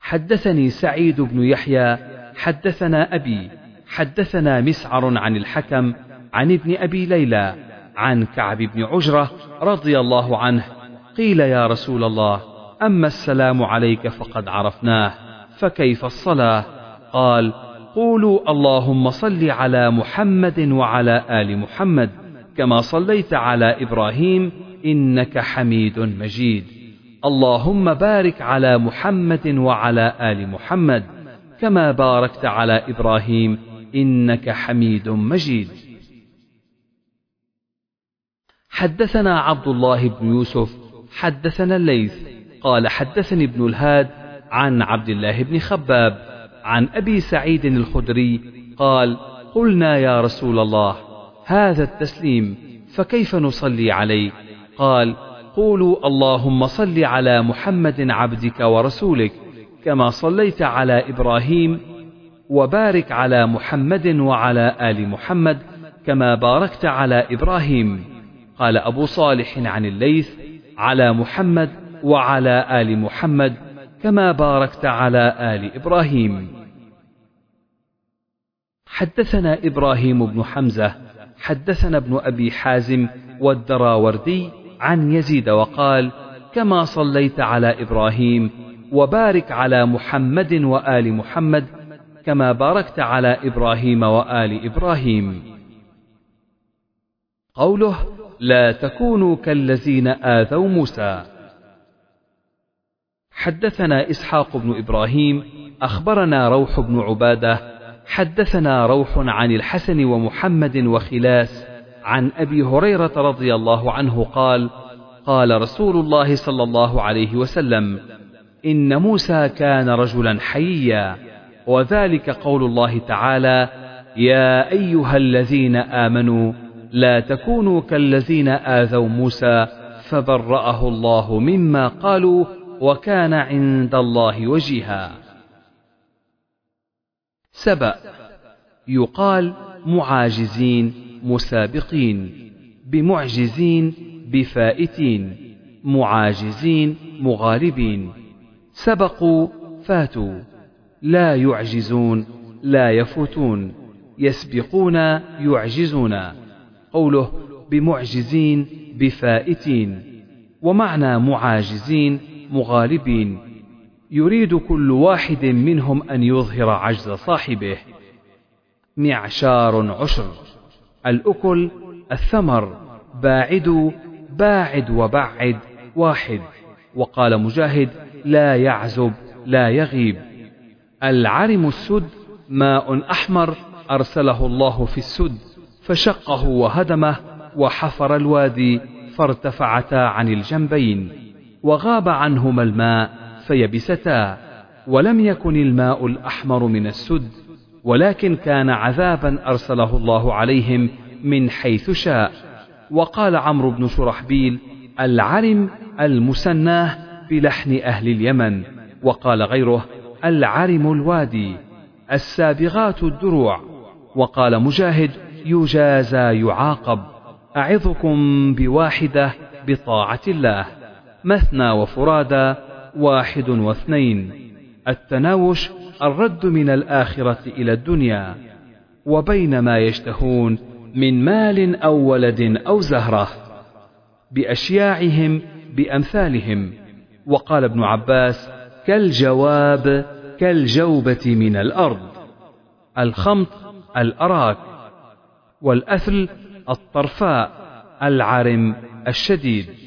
حدثني سعيد بن يحيى حدثنا أبي حدثنا مسعر عن الحكم عن ابن أبي ليلى عن كعب بن عجرة رضي الله عنه. قيل يا رسول الله أما السلام عليك فقد عرفناه فكيف الصلاة؟ قال قولوا اللهم صل على محمد وعلى آل محمد كما صليت على إبراهيم إنك حميد مجيد. اللهم بارك على محمد وعلى آل محمد كما باركت على إبراهيم إنك حميد مجيد. حدثنا عبد الله بن يوسف حدثنا الليث قال حدثني ابن الهاد عن عبد الله بن خباب عن أبي سعيد الخدري قال قلنا يا رسول الله هذا التسليم فكيف نصلي عليه؟ قال قولوا اللهم صل على محمد عبدك ورسولك كما صليت على إبراهيم وبارك على محمد وعلى آل محمد كما باركت على إبراهيم. قال أبو صالح عن الليث على محمد وعلى آل محمد كما باركت على آل إبراهيم. حدثنا إبراهيم بن حمزة حدثنا ابن أبي حازم والدراوردي عن يزيد وقال كما صليت على إبراهيم وبارك على محمد وآل محمد كما باركت على إبراهيم وآل إبراهيم. قوله لا تكونوا كالذين آذوا موسى. حدثنا إسحاق بن إبراهيم أخبرنا روح بن عبادة حدثنا روح عن الحسن ومحمد وخلاس عن أبي هريرة رضي الله عنه قال قال رسول الله صلى الله عليه وسلم إن موسى كان رجلا حييا وذلك قول الله تعالى يا أيها الذين آمنوا لا تكونوا كالذين آذوا موسى فبرأه الله مما قالوا وكان عند الله وجيها. سبأ. يقال معاجزين مسابقين بمعجزين بفائتين معاجزين مغالبين. سبقوا فاتوا. لا يعجزون لا يفوتون. يسبقون يعجزون. قوله بمعجزين بفائتين. ومعنى معاجزين مغالبين. يريد كل واحد منهم أن يظهر عجز صاحبه. معشار عشر. الأكل الثمر. باعد باعد وبعد واحد. وقال مجاهد لا يعزب لا يغيب. العرم السد ماء أحمر أرسله الله في السد. فشقه وهدمه وحفر الوادي فارتفعتا عن الجنبين. وغاب عنهما الماء فيبستا ولم يكن الماء الأحمر من السد ولكن كان عذابا أرسله الله عليهم من حيث شاء. وقال عمرو بن شرحبيل العرم المسناه بلحن أهل اليمن. وقال غيره العرم الوادي السابغات الدروع. وقال مجاهد يجازى يعاقب أعظكم بواحدة بطاعة الله. مثنى وفرادى واحد واثنين. التناوش الرد من الآخرة إلى الدنيا وبين ما يشتهون من مال أو ولد أو زهرة بأشياعهم بأمثالهم. وقال ابن عباس كالجواب كالجوبة من الأرض الخمط الأراك والأثل الطرفاء العرم الشديد.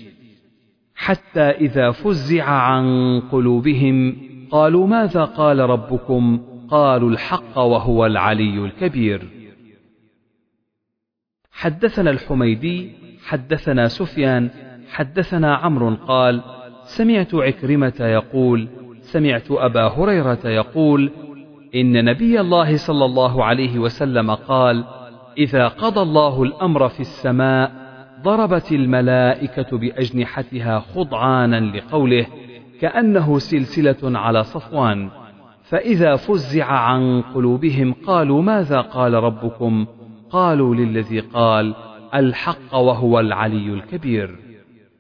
حتى إذا فزع عن قلوبهم قالوا ماذا قال ربكم؟ قالوا الحق وهو العلي الكبير. حدثنا الحميدي حدثنا سفيان حدثنا عمرو قال سمعت عكرمة يقول سمعت أبا هريرة يقول إن نبي الله صلى الله عليه وسلم قال إذا قضى الله الأمر في السماء ضربت الملائكة بأجنحتها خضعانا لقوله كأنه سلسلة على صفوان فإذا فزع عن قلوبهم قالوا ماذا قال ربكم؟ قالوا للذي قال الحق وهو العلي الكبير.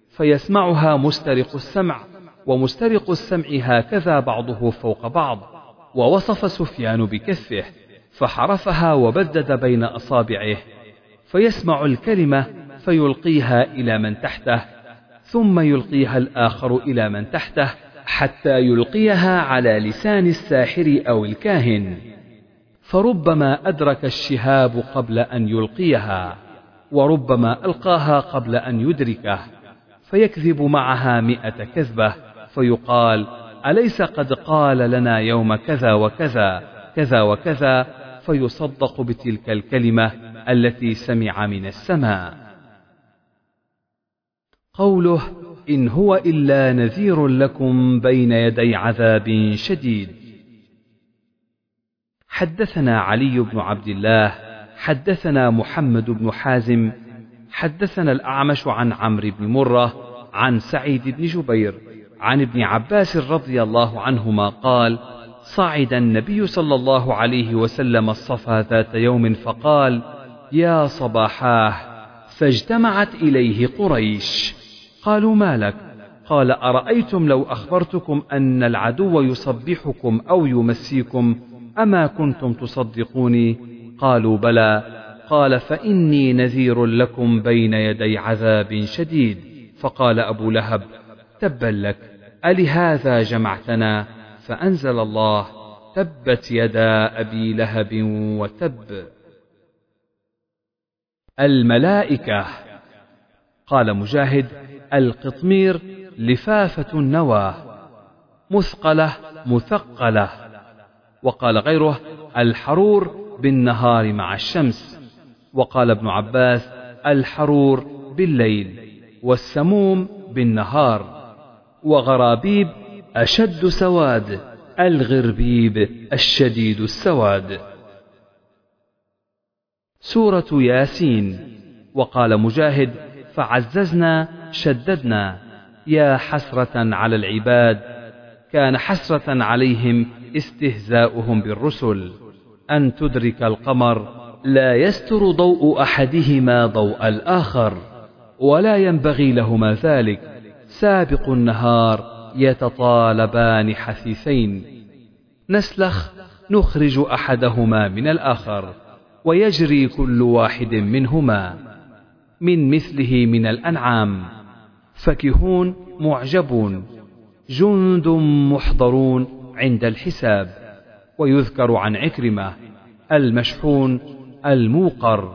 فيسمعها مسترق السمع ومسترق السمع هكذا بعضه فوق بعض ووصف سفيان بكفه فحرفها وبدد بين أصابعه فيسمع الكلمة فيلقيها إلى من تحته ثم يلقيها الآخر إلى من تحته حتى يلقيها على لسان الساحر أو الكاهن. فربما أدرك الشهاب قبل أن يلقيها وربما ألقاها قبل أن يدركه فيكذب معها مئة كذبة فيقال أليس قد قال لنا يوم كذا وكذا كذا وكذا؟ فيصدق بتلك الكلمة التي سمع من السماء. قوله إن هو إلا نذير لكم بين يدي عذاب شديد. حدثنا علي بن عبد الله حدثنا محمد بن حازم حدثنا الأعمش عن عمرو بن مرة عن سعيد بن جبير عن ابن عباس رضي الله عنهما قال صعد النبي صلى الله عليه وسلم الصفا ذات يوم فقال يا صباحاه فاجتمعت إليه قريش. قالوا ما لك؟ قال أرأيتم لو أخبرتكم أن العدو يصبحكم أو يمسيكم أما كنتم تصدقوني؟ قالوا بلى. قال فإني نذير لكم بين يدي عذاب شديد. فقال أبو لهب تبا لك ألهذا جمعتنا؟ فأنزل الله تبت يدا أبي لهب وتب. الملائكة قال مجاهد القطمير لفافة النوى مثقلة مثقلة. وقال غيره الحرور بالنهار مع الشمس. وقال ابن عباس الحرور بالليل والسموم بالنهار. وغرابيب أشد سواد الغربيب الشديد السواد. سورة ياسين. وقال مجاهد فعززنا شددنا يا حسرة على العباد كان حسرة عليهم استهزاؤهم بالرسل. أن تدرك القمر لا يستر ضوء أحدهما ضوء الآخر ولا ينبغي لهما ذلك. سابق النهار يتطالبان حثيثين. نسلخ نخرج أحدهما من الآخر ويجري كل واحد منهما. من مثله من الأنعام. فكهون معجبون جند محضرون عند الحساب ويذكر عن عكرمة المشحون الموقر.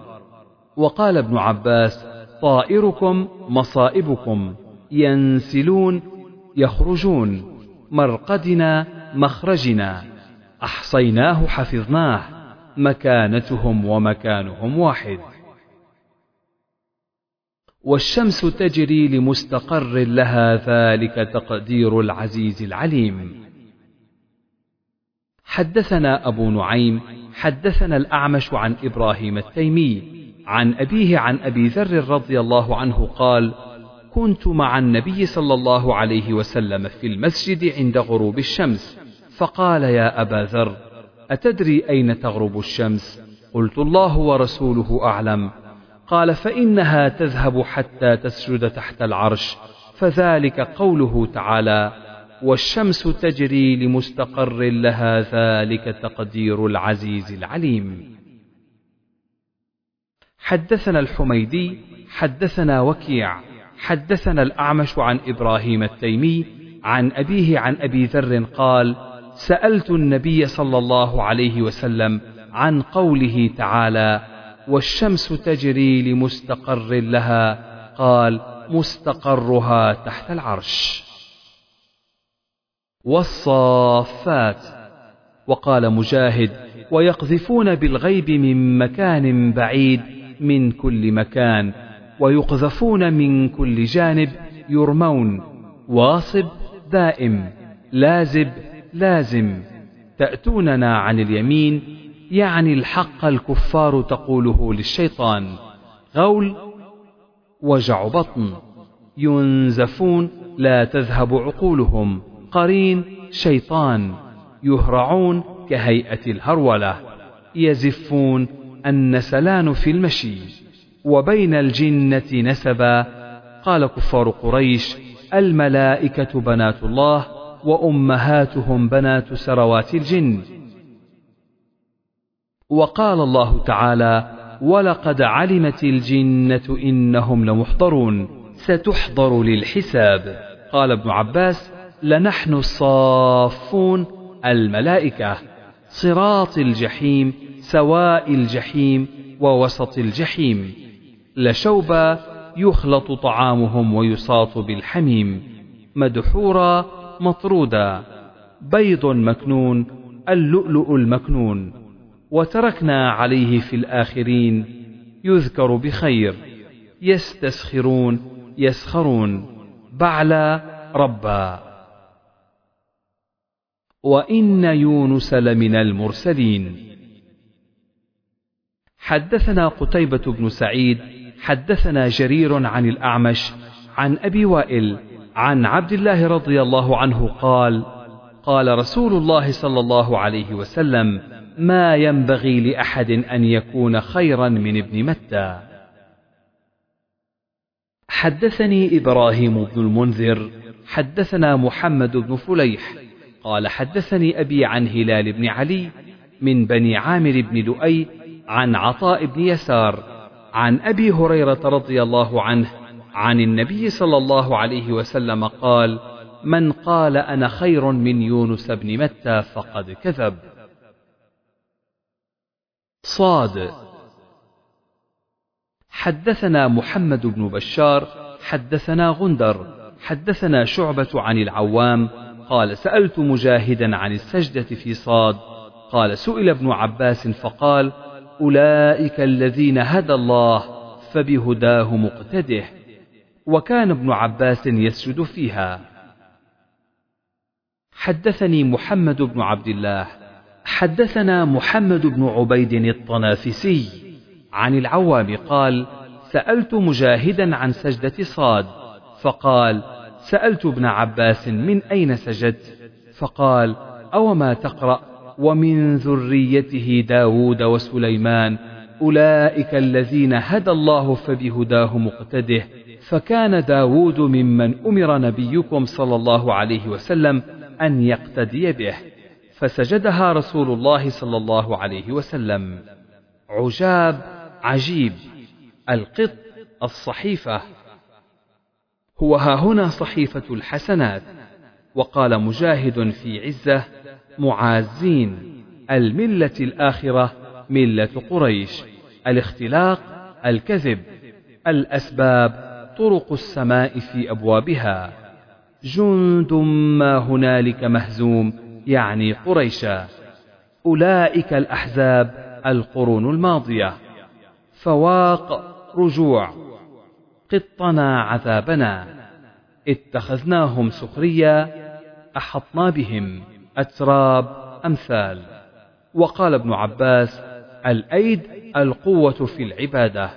وقال ابن عباس طائركم مصائبكم ينسلون يخرجون مرقدنا مخرجنا أحصيناه حفظناه مكانتهم ومكانهم واحد. والشمس تجري لمستقر لها ذلك تقدير العزيز العليم. حدثنا أبو نعيم حدثنا الأعمش عن إبراهيم التيمي عن أبيه عن أبي ذر رضي الله عنه قال كنت مع النبي صلى الله عليه وسلم في المسجد عند غروب الشمس فقال يا أبا ذر أتدري أين تغرب الشمس؟ قلت الله ورسوله أعلم. قال فإنها تذهب حتى تسجد تحت العرش فذلك قوله تعالى والشمس تجري لمستقر لها ذلك تقدير العزيز العليم حدثنا الحميدي حدثنا وكيع حدثنا الأعمش عن إبراهيم التيمي عن أبيه عن أبي ذر قال سألت النبي صلى الله عليه وسلم عن قوله تعالى والشمس تجري لمستقر لها. قال مستقرها تحت العرش. والصافات. وقال مجاهد ويقذفون بالغيب من مكان بعيد من كل مكان ويقذفون من كل جانب يرمون. واصب دائم. لازب لازم. تأتوننا عن اليمين يعني الحق الكفار تقوله للشيطان. غول وجع بطن. ينزفون لا تذهب عقولهم. قرين شيطان. يهرعون كهيئة الهرولة. يزفون النسلان في المشي. وبين الجنة نسبا. قال كفار قريش الملائكة بنات الله وأمهاتهم بنات سروات الجن. وقال الله تعالى ولقد علمت الجنة إنهم لمحضرون ستحضر للحساب. قال ابن عباس لنحن الصافون الملائكة صراط الجحيم سواء الجحيم ووسط الجحيم. لشوبا يخلط طعامهم ويصاط بالحميم مدحورا مطرودا بيض مكنون اللؤلؤ المكنون. وتركنا عليه في الآخرين يذكر بخير يستسخرون يسخرون. بعلى ربا. وإن يونس لمن المرسلين. حدثنا قتيبة بن سعيد حدثنا جرير عن الأعمش عن أبي وائل عن عبد الله رضي الله عنه قال قال رسول الله صلى الله عليه وسلم ما ينبغي لأحد أن يكون خيرا من ابن متى. حدثني إبراهيم بن المنذر حدثنا محمد بن فليح قال حدثني أبي عن هلال بن علي من بني عامر بن لؤي عن عطاء بن يسار عن أبي هريرة رضي الله عنه عن النبي صلى الله عليه وسلم قال من قال أنا خير من يونس بن متى فقد كذب. صاد. حدثنا محمد بن بشار حدثنا غندر حدثنا شعبة عن العوام قال سألت مجاهدا عن السجدة في صاد قال سئل ابن عباس فقال أولئك الذين هدى الله فبهداه مقتده وكان ابن عباس يسجد فيها. حدثني محمد بن عبد الله. حدثنا محمد بن عبيد الطنافسي عن العوام قال سألت مجاهدا عن سجدة صاد فقال سألت ابن عباس من أين سجدت؟ فقال أوما تقرأ؟ ومن ذريته داود وسليمان أولئك الذين هدى الله فبهداه مقتده. فكان داود ممن أمر نبيكم صلى الله عليه وسلم أن يقتدي به. فسجدها رسول الله صلى الله عليه وسلم. عجاب عجيب. القط الصحيفة. هو ها هنا صحيفة الحسنات. وقال مجاهد في عزة معازين. الملة الآخرة ملة قريش. الاختلاق الكذب الأسباب طرق السماء في أبوابها. جند ما هنالك مهزوم. يعني قريشا أولئك الأحزاب القرون الماضية. فواق رجوع. قطنا عذابنا. اتخذناهم سخريا أحطنا بهم أتراب أمثال. وقال ابن عباس الأيد القوة في العبادة.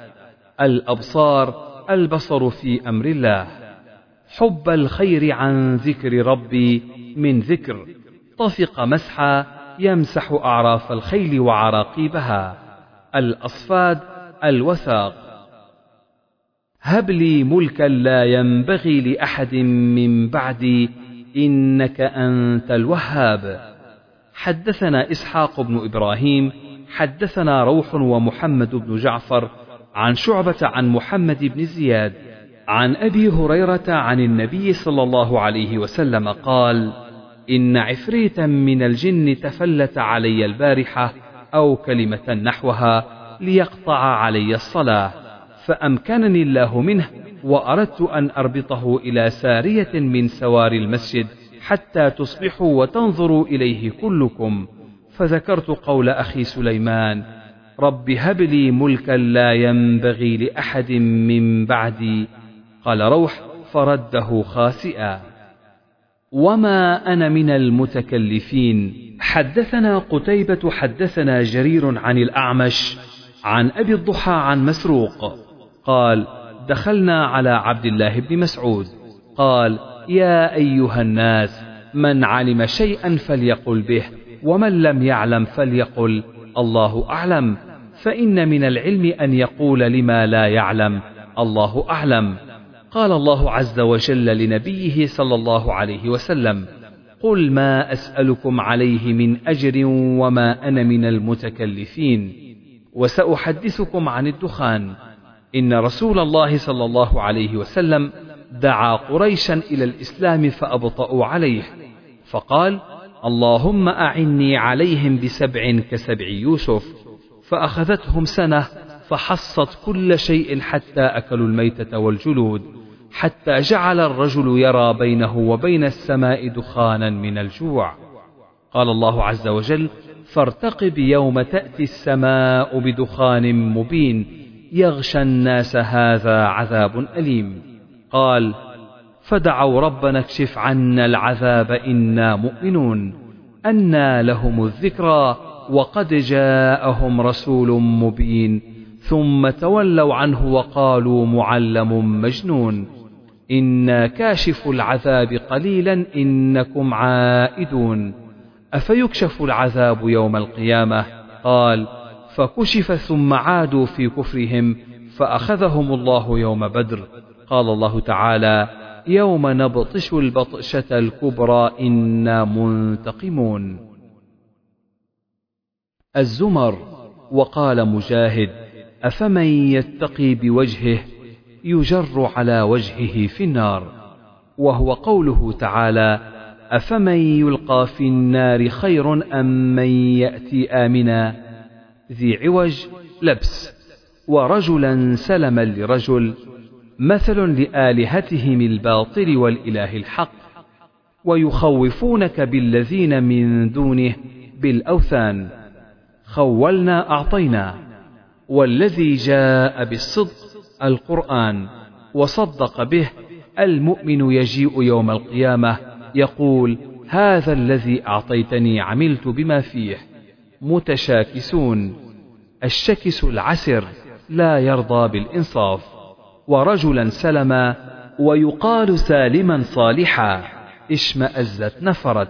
الأبصار البصر في أمر الله. حب الخير عن ذكر ربي من ذكر. طفق مسحا يمسح أعراف الخيل وعراقيبها. الأصفاد الوثاق. هب لي ملكا لا ينبغي لأحد من بعدي إنك أنت الوهاب. حدثنا إسحاق بن إبراهيم حدثنا روح ومحمد بن جعفر عن شعبة عن محمد بن زياد. عن أبي هريرة عن النبي صلى الله عليه وسلم قال إن عفريتا من الجن تفلت علي البارحة أو كلمة نحوها ليقطع علي الصلاة فأمكنني الله منه وأردت أن أربطه إلى سارية من سوار المسجد حتى تصبحوا وتنظروا إليه كلكم فذكرت قول أخي سليمان رب هب لي ملكا لا ينبغي لأحد من بعدي قال روح فرده خاسئا. وما أنا من المتكلفين. حدثنا قتيبة حدثنا جرير عن الأعمش عن أبي الضحى عن مسروق. قال دخلنا على عبد الله بن مسعود. قال يا أيها الناس من علم شيئا فليقل به ومن لم يعلم فليقل. الله أعلم. فإن من العلم أن يقول لما لا يعلم. الله أعلم. قال الله عز وجل لنبيه صلى الله عليه وسلم قل ما أسألكم عليه من أجر وما أنا من المتكلفين وسأحدثكم عن الدخان. إن رسول الله صلى الله عليه وسلم دعا قريشا إلى الإسلام فأبطأوا عليه فقال اللهم أعني عليهم بسبع كسبع يوسف. فأخذتهم سنة فحصت كل شيء حتى أكلوا الميتة والجلود. حتى جعل الرجل يرى بينه وبين السماء دخانا من الجوع. قال الله عز وجل فارتقب يوم تأتي السماء بدخان مبين يغشى الناس هذا عذاب أليم. قال فدعوا ربنا اكشف عنا العذاب إنا مؤمنون. أنى لهم الذكرى وقد جاءهم رسول مبين. ثم تولوا عنه وقالوا معلم مجنون. إنا كاشف العذاب قليلا إنكم عائدون أفيكشف العذاب يوم القيامة قال فكشف ثم عادوا في كفرهم فأخذهم الله يوم بدر قال الله تعالى يوم نبطش البطشة الكبرى إنا منتقمون الزمر وقال مجاهد أفمن يتقي بوجهه يجر على وجهه في النار وهو قوله تعالى أفمن يلقى في النار خير أم من يأتي آمنا؟ ذي عوج لبس. ورجلا سلما لرجل مثل لآلهتهم الباطل والإله الحق. ويخوفونك بالذين من دونه بالأوثان. خولنا أعطينا. والذي جاء بالصدق القرآن وصدق به المؤمن يجيء يوم القيامة يقول هذا الذي أعطيتني عملت بما فيه. متشاكسون. الشكس العسر لا يرضى بالإنصاف. ورجلا سلما ويقال سالما صالحا. اشمأزت نفرت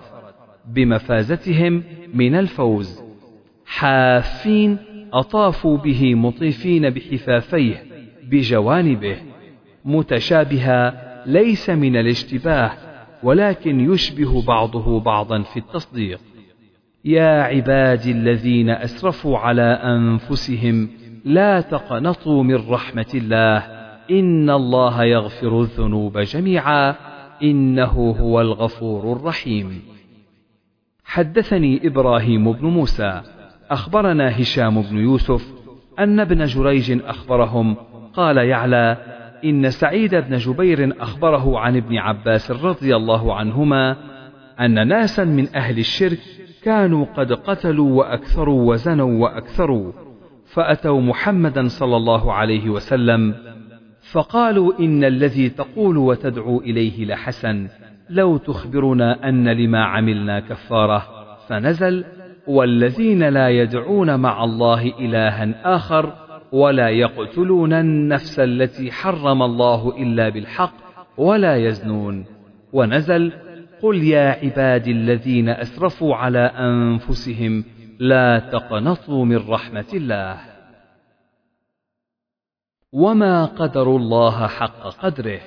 بمفازتهم من الفوز. حافين أطافوا به مطيفين بحفافيه. بجوانبه متشابها ليس من الاشتباه ولكن يشبه بعضه بعضا في التصديق. يا عبادي الذين أسرفوا على أنفسهم لا تقنطوا من رحمة الله. إن الله يغفر الذنوب جميعا إنه هو الغفور الرحيم. حدثني إبراهيم بن موسى أخبرنا هشام بن يوسف أن ابن جريج أخبرهم قال يعلى إن سعيد بن جبير أخبره عن ابن عباس رضي الله عنهما أن ناسا من أهل الشرك كانوا قد قتلوا وأكثروا وزنوا وأكثروا فأتوا محمدا صلى الله عليه وسلم فقالوا إن الذي تقول وتدعو إليه لحسن لو تخبرنا أن لما عملنا كفارة فنزل والذين لا يدعون مع الله إلها آخر ولا يقتلون النفس التي حرم الله إلا بالحق ولا يزنون. ونزل قل يا عبادي الذين أسرفوا على أنفسهم لا تقنطوا من رحمة الله. وما قدر الله حق قدره.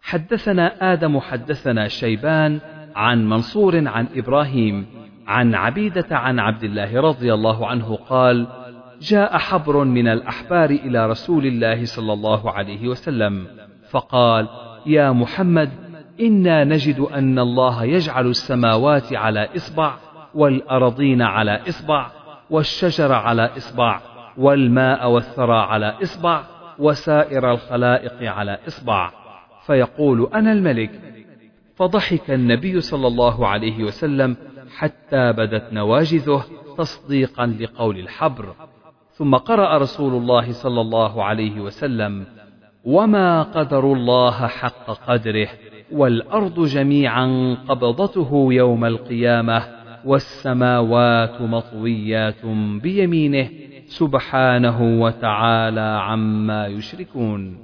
حدثنا آدم حدثنا شيبان عن منصور عن إبراهيم عن عبيدة عن عبد الله رضي الله عنه قال: جاء حبر من الأحبار إلى رسول الله صلى الله عليه وسلم فقال يا محمد إنا نجد أن الله يجعل السماوات على إصبع والأرضين على إصبع والشجر على إصبع والماء والثرى على إصبع وسائر الخلائق على إصبع. فيقول أنا الملك. فضحك النبي صلى الله عليه وسلم حتى بدت نواجذه تصديقا لقول الحبر. ثم قرأ رسول الله صلى الله عليه وسلم وما قدر الله حق قدره والأرض جميعا قبضته يوم القيامة والسماوات مطويات بيمينه سبحانه وتعالى عما يشركون.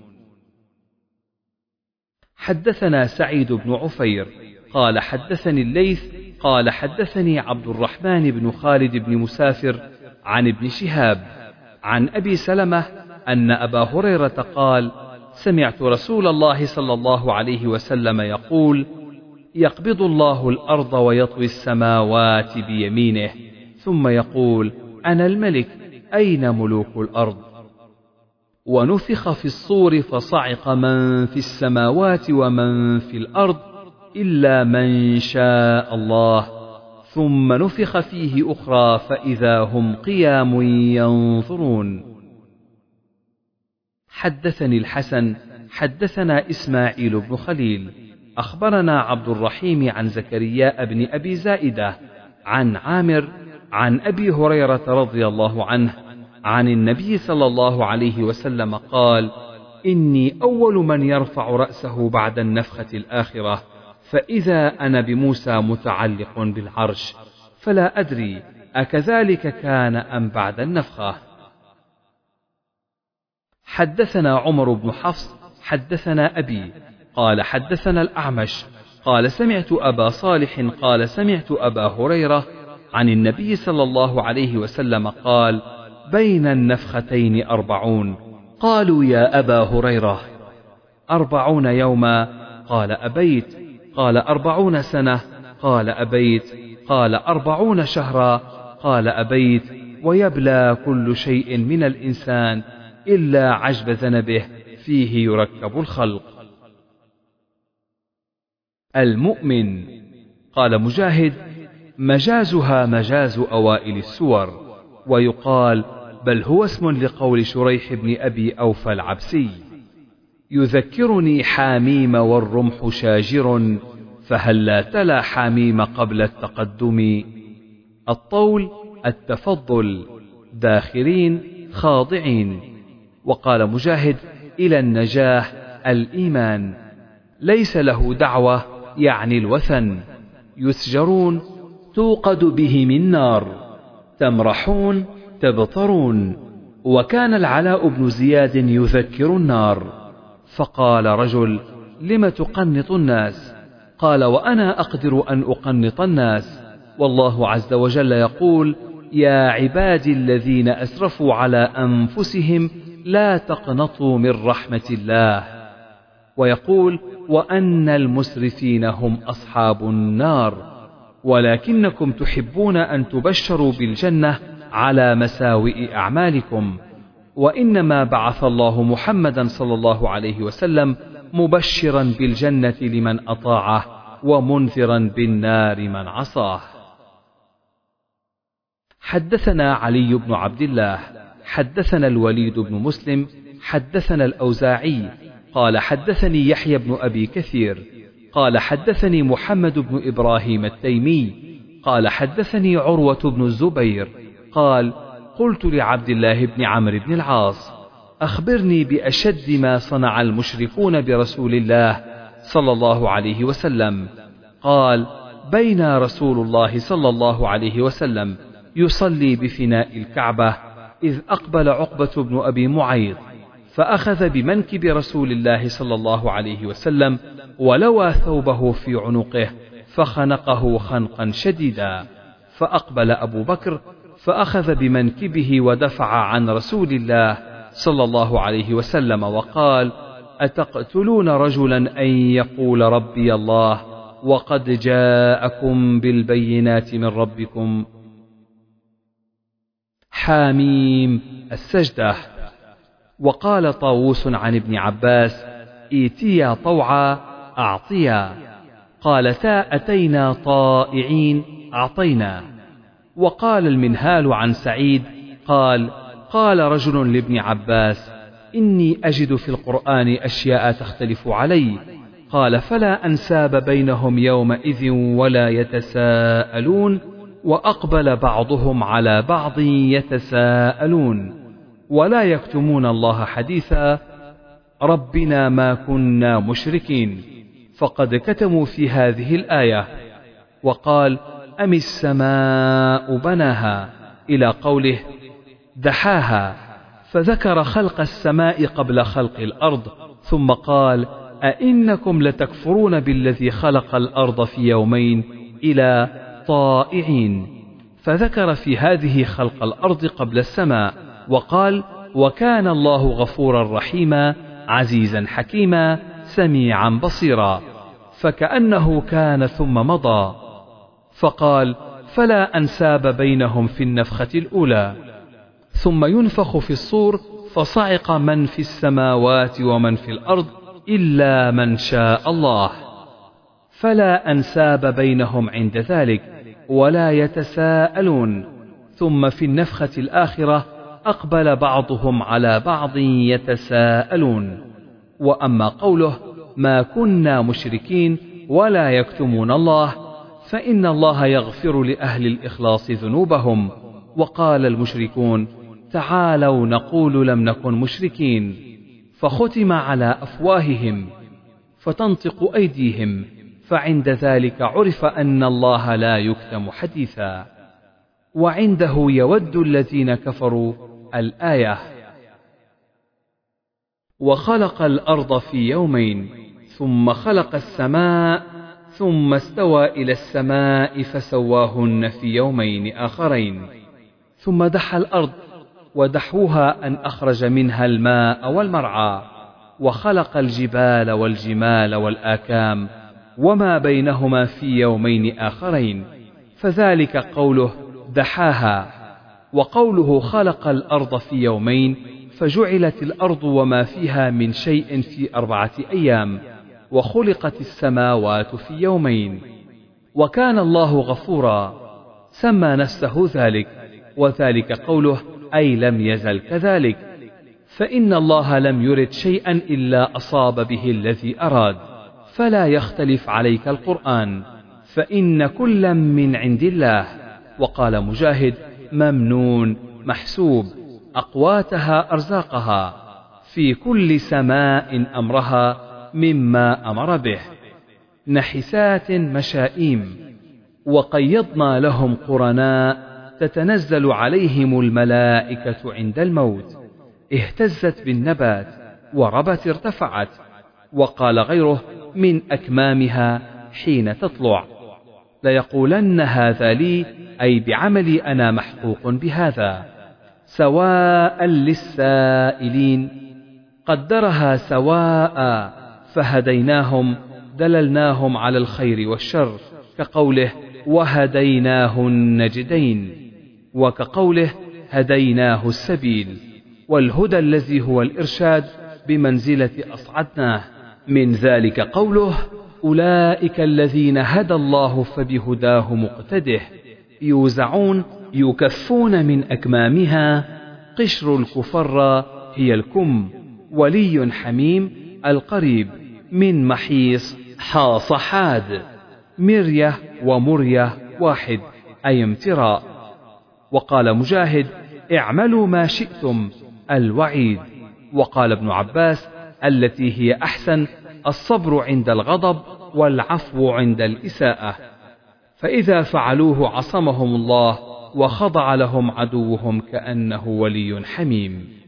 حدثنا سعيد بن عفير قال حدثني الليث قال حدثني عبد الرحمن بن خالد بن مسافر عن ابن شهاب. عن أبي سلمة أن أبا هريرة قال سمعت رسول الله صلى الله عليه وسلم يقول يقبض الله الأرض ويطوي السماوات بيمينه ثم يقول أنا الملك أين ملوك الأرض؟ ونفخ في الصور فصعق من في السماوات ومن في الأرض إلا من شاء الله. ثم نفخ فيه أخرى فإذا هم قيام ينظرون. حدثني الحسن حدثنا إسماعيل بن خليل أخبرنا عبد الرحيم عن زكريا بن أبي زائدة عن عامر عن أبي هريرة رضي الله عنه عن النبي صلى الله عليه وسلم قال إني أول من يرفع رأسه بعد النفخة الآخرة. فإذا أنا بموسى متعلق بالعرش فلا أدري أكذلك كان أم بعد النفخة. حدثنا عمر بن حفص حدثنا أبي قال حدثنا الأعمش قال سمعت أبا صالح قال سمعت أبا هريرة عن النبي صلى الله عليه وسلم قال بين النفختين أربعون قالوا يا أبا هريرة أربعون يوما قال أبيت قال أربعون سنة قال أبيت قال أربعون شهرا قال أبيت ويبلى كل شيء من الإنسان إلا عجب ذنبه فيه يركب الخلق. المؤمن قال مجاهد مجازها مجاز أوائل السور ويقال بل هو اسم لقول شريح بن أبي أوفى العبسي. يذكرني حاميم والرمح شاجر فهلا تلا حاميم قبل التقدم؟ الطول التفضل داخرين خاضعين. وقال مجاهد إلى النجاح الإيمان. ليس له دعوة يعني الوثن. يسجرون توقد به من نار. تمرحون تبطرون. وكان العلاء بن زياد يذكر النار. فقال رجل لم تقنط الناس؟ قال وأنا أقدر أن أقنط الناس. والله عز وجل يقول يا عبادي الذين أسرفوا على أنفسهم لا تقنطوا من رحمة الله. ويقول وأن المسرفين هم أصحاب النار ولكنكم تحبون أن تبشروا بالجنة على مساوئ أعمالكم. وإنما بعث الله محمدا صلى الله عليه وسلم مبشرا بالجنة لمن أطاعه ومنذرا بالنار من عصاه. حدثنا علي بن عبد الله حدثنا الوليد بن مسلم حدثنا الأوزاعي قال حدثني يحيى بن أبي كثير قال حدثني محمد بن إبراهيم التيمي قال حدثني عروة بن الزبير قال قلت لعبد الله بن عمرو بن العاص أخبرني بأشد ما صنع المشركون برسول الله صلى الله عليه وسلم. قال بين رسول الله صلى الله عليه وسلم يصلي بفناء الكعبة إذ أقبل عقبة بن أبي معيط فأخذ بمنكب رسول الله صلى الله عليه وسلم ولوى ثوبه في عنقه فخنقه خنقا شديدا فأقبل أبو بكر فأخذ بمنكبه ودفع عن رسول الله صلى الله عليه وسلم وقال أتقتلون رجلا أن يقول ربي الله وقد جاءكم بالبينات من ربكم؟ حاميم السجدة. وقال طاووس عن ابن عباس إيتيا طوعا أعطيا. قالتا أتينا طائعين أعطينا. وقال المنهال عن سعيد قال قال رجل لابن عباس إني أجد في القرآن أشياء تختلف علي. قال فلا أنساب بينهم يومئذ ولا يتساءلون وأقبل بعضهم على بعض يتساءلون. ولا يكتمون الله حديثا ربنا ما كنا مشركين. فقد كتموا في هذه الآية. وقال أم السماء بناها؟ إلى قوله دحاها. فذكر خلق السماء قبل خلق الأرض ثم قال أئنكم لتكفرون بالذي خلق الأرض في يومين إلى طائعين. فذكر في هذه خلق الأرض قبل السماء وقال وكان الله غفورا رحيما عزيزا حكيما سميعا بصيرا. فكأنه كان ثم مضى. فقال فلا أنساب بينهم في النفخة الأولى. ثم ينفخ في الصور فصعق من في السماوات ومن في الأرض إلا من شاء الله. فلا أنساب بينهم عند ذلك ولا يتساءلون. ثم في النفخة الآخرة أقبل بعضهم على بعض يتساءلون. وأما قوله ما كنا مشركين ولا يكتمون الله فإن الله يغفر لأهل الإخلاص ذنوبهم. وقال المشركون تعالوا نقول لم نكن مشركين. فختم على أفواههم فتنطق أيديهم فعند ذلك عرف أن الله لا يكتم حديثا. وعنده يود الذين كفروا الآية. وخلق الأرض في يومين ثم خلق السماء ثم استوى إلى السماء فسواهن في يومين آخرين. ثم دحى الأرض ودحوها أن أخرج منها الماء والمرعى وخلق الجبال والجمال والآكام وما بينهما في يومين آخرين. فذلك قوله دحاها وقوله خلق الأرض في يومين فجعلت الأرض وما فيها من شيء في أربعة أيام. وخلقت السماوات في يومين. وكان الله غفورا. سمى نفسه ذلك وذلك قوله أي لم يزل كذلك. فإن الله لم يرد شيئا إلا أصاب به الذي أراد. فلا يختلف عليك القرآن. فإن كلا من عند الله. وقال مجاهد ممنون محسوب. أقواتها أرزاقها. في كل سماء أمرها. مما أمر به. نحسات مشائيم. وقيضنا لهم قرناء تتنزل عليهم الملائكة عند الموت. اهتزت بالنبات وربت ارتفعت. وقال غيره من أكمامها حين تطلع. ليقولن هذا لي أي بعملي أنا محقوق بهذا. سواء للسائلين. قدرها سواء فهديناهم دللناهم على الخير والشر. كقوله وهديناه النجدين وكقوله هديناه السبيل. والهدى الذي هو الإرشاد بمنزلة أصعدناه. من ذلك قوله أولئك الذين هدى الله فبهداه مقتده. يوزعون يكفون من أكمامها. قشر الكفر هي الكم. ولي حميم القريب. من محيص حاص حاد مرية ومرية واحد. أي امتراء. وقال مجاهد اعملوا ما شئتم الوعيد. وقال ابن عباس التي هي أحسن الصبر عند الغضب والعفو عند الإساءة. فإذا فعلوه عصمهم الله وخضع لهم عدوهم كأنه ولي حميم.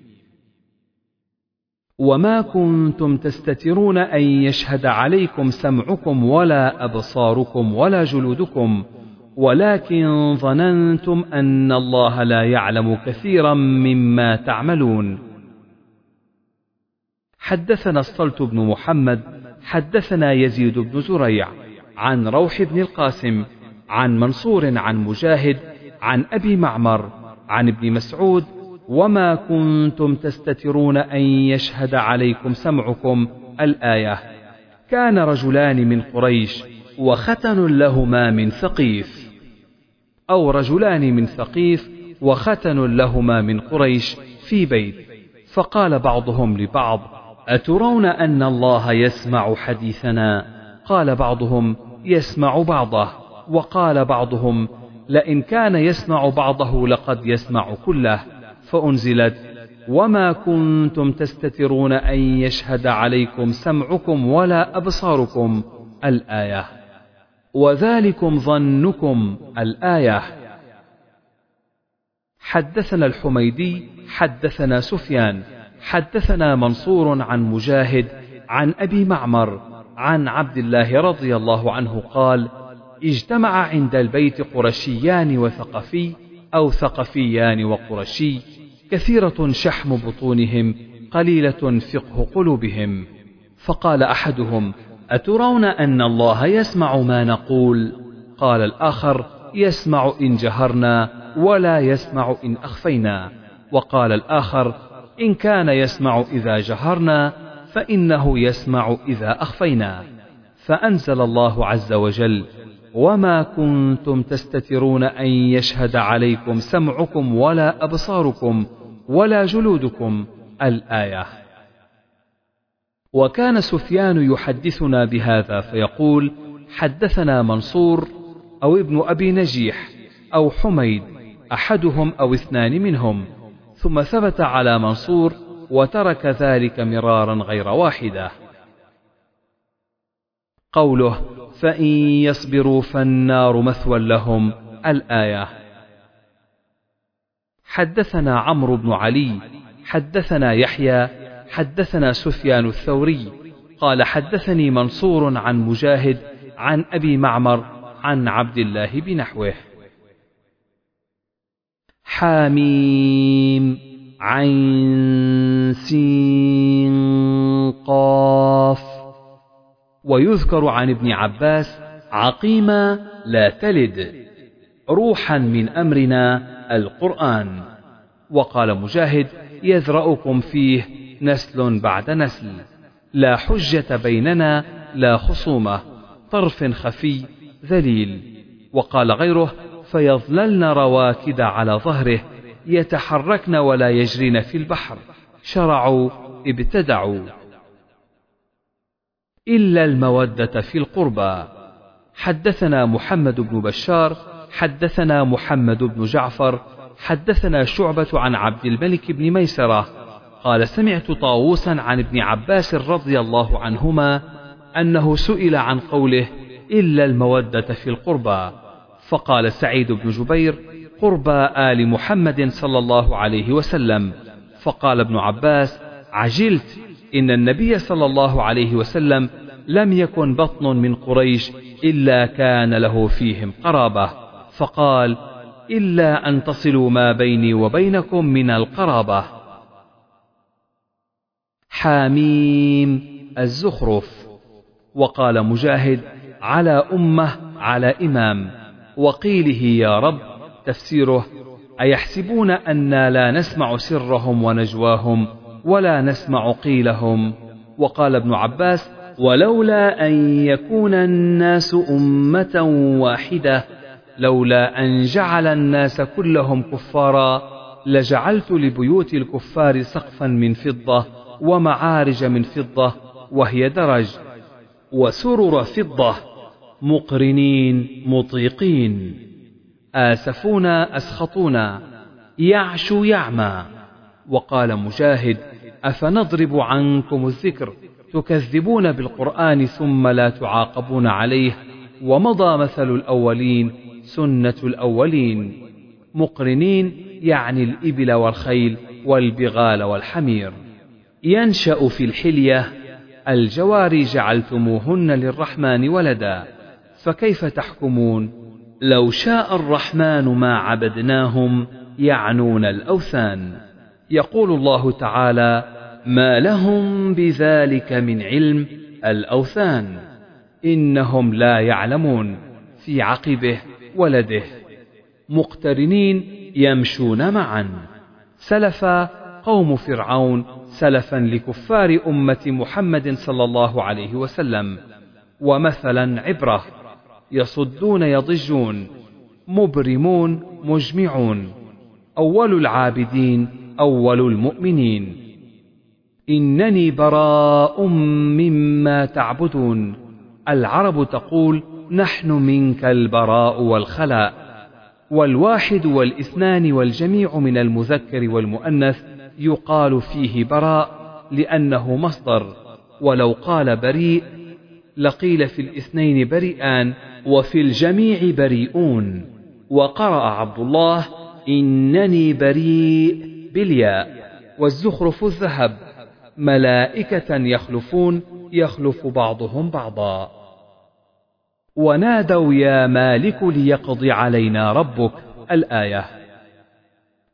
وما كنتم تستترون أن يشهد عليكم سمعكم ولا أبصاركم ولا جلودكم ولكن ظننتم أن الله لا يعلم كثيرا مما تعملون. حدثنا الصلت بن محمد حدثنا يزيد بن زريع عن روح بن القاسم عن منصور عن مجاهد عن أبي معمر عن ابن مسعود وما كنتم تستترون أن يشهد عليكم سمعكم الآية كان رجلان من قريش وختن لهما من ثقيف أو رجلان من ثقيف وختن لهما من قريش في بيت فقال بعضهم لبعض أترون أن الله يسمع حديثنا قال بعضهم يسمع بعضه وقال بعضهم لئن كان يسمع بعضه لقد يسمع كله فأنزلت وما كنتم تستترون أن يشهد عليكم سمعكم ولا أبصاركم الآية. وذلكم ظنكم الآية. حدثنا الحميدي حدثنا سفيان حدثنا منصور عن مجاهد عن أبي معمر عن عبد الله رضي الله عنه قال اجتمع عند البيت قرشيان وثقفي أو ثقفيان وقرشي كثيرة شحم بطونهم قليلة فقه قلوبهم. فقال أحدهم أترون أن الله يسمع ما نقول؟ قال الآخر يسمع إن جهرنا ولا يسمع إن أخفينا. وقال الآخر إن كان يسمع إذا جهرنا فإنه يسمع إذا أخفينا. فأنزل الله عز وجل وما كنتم تستترون أن يشهد عليكم سمعكم ولا أبصاركم ولا جلودكم الآية. وكان سفيان يحدثنا بهذا فيقول حدثنا منصور أو ابن أبي نجيح أو حميد أحدهم أو اثنان منهم ثم ثبت على منصور وترك ذلك مرارا غير واحدة. قوله فإن يصبروا فالنار مثوى لهم الآية. حدثنا عمرو بن علي حدثنا يحيى حدثنا سفيان الثوري قال حدثني منصور عن مجاهد عن أبي معمر عن عبد الله بنحوه. حاميم عين سين قاف. ويذكر عن ابن عباس عقيما لا تلد. روحا من أمرنا القرآن. وقال مجاهد يذرأكم فيه نسل بعد نسل. لا حجة بيننا لا خصومة. طرف خفي ذليل. وقال غيره فيظللن رواكد على ظهره يتحركن ولا يجرين في البحر. شرعوا ابتدعوا. إلا المودة في القربى. حدثنا محمد بن بشار حدثنا محمد بن جعفر حدثنا شعبة عن عبد الملك بن ميسرة قال سمعت طاووسا عن ابن عباس رضي الله عنهما أنه سئل عن قوله إلا المودة في القربى فقال سعيد بن جبير قربى آل محمد صلى الله عليه وسلم فقال ابن عباس عجلت إن النبي صلى الله عليه وسلم لم يكن بطن من قريش إلا كان له فيهم قرابة. فقال إلا أن تصلوا ما بيني وبينكم من القرابة. حاميم الزخرف. وقال مجاهد على أمة على إمام. وقيله يا رب تفسيره أيحسبون أنا لا نسمع سرهم ونجواهم ولا نسمع قيلهم؟ وقال ابن عباس ولولا أن يكون الناس أمة واحدة لولا أن جعل الناس كلهم كفارا لجعلت لبيوت الكفار سقفا من فضة ومعارج من فضة وهي درج وسرر فضة مقرنين مطيقين. آسفونا أسخطونا. يعشو يعمى. وقال مجاهد أفنضرب عنكم الذكر؟ تكذبون بالقرآن ثم لا تعاقبون عليه؟ ومضى مثل الأولين سنة الأولين. مقرنين يعني الإبل والخيل والبغال والحمير. ينشأ في الحلية الجواري جعلتموهن للرحمن ولدا. فكيف تحكمون؟ لو شاء الرحمن ما عبدناهم يعنون الأوثان. يقول الله تعالى ما لهم بذلك من علم الأوثان. إنهم لا يعلمون. في عقبه ولده. مقترنين يمشون معا. سلف قوم فرعون سلفا لكفار أمة محمد صلى الله عليه وسلم. ومثلا عبرة. يصدون يضجون. مبرمون مجمعون. أول العابدين أول المؤمنين. إنني براء مما تعبدون. العرب تقول نحن منك البراء والخلاء والواحد والإثنان والجميع من المذكر والمؤنث يقال فيه براء لأنه مصدر ولو قال بريء لقيل في الاثنين بريئان وفي الجميع بريئون. وقرأ عبد الله إنني بريء بالياء والزخرف الذهب ملائكة يخلفون يخلف بعضهم بعضا. ونادوا يا مالك ليقضي علينا ربك. الآية.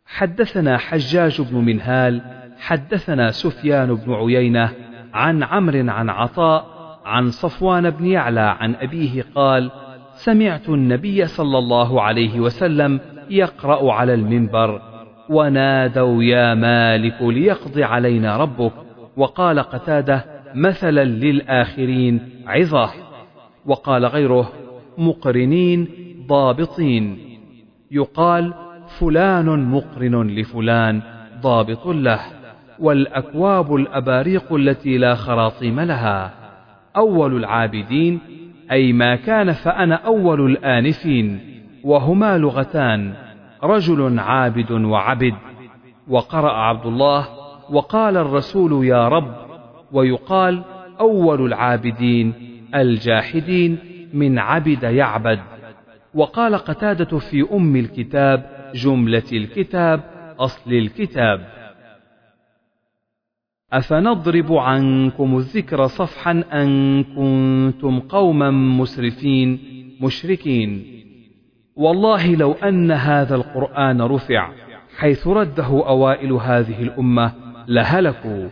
حدثنا حجاج بن منهال حدثنا سفيان بن عيينة عن عمرو عن عطاء عن صفوان بن يعلى عن أبيه قال سمعت النبي صلى الله عليه وسلم يقرأ على المنبر. ونادوا يا مالك ليقضي علينا ربك. وقال قتادة مثلا للآخرين عظة. وقال غيره مقرنين ضابطين. يقال فلان مقرن لفلان ضابط له. والأكواب الأباريق التي لا خراطيم لها. أول العابدين أي ما كان فأنا أول الآنفين. وهما لغتان رجل عابد وعبد. وقرأ عبد الله وقال الرسول يا رب. ويقال أول العابدين الجاحدين من عبد يعبد. وقال قتادة في أم الكتاب جملة الكتاب أصل الكتاب. أفنضرب عنكم الذكر صفحا أن كنتم قوما مسرفين مشركين. والله لو أن هذا القرآن رفع حيث رده أوائل هذه الأمة لهلكوا.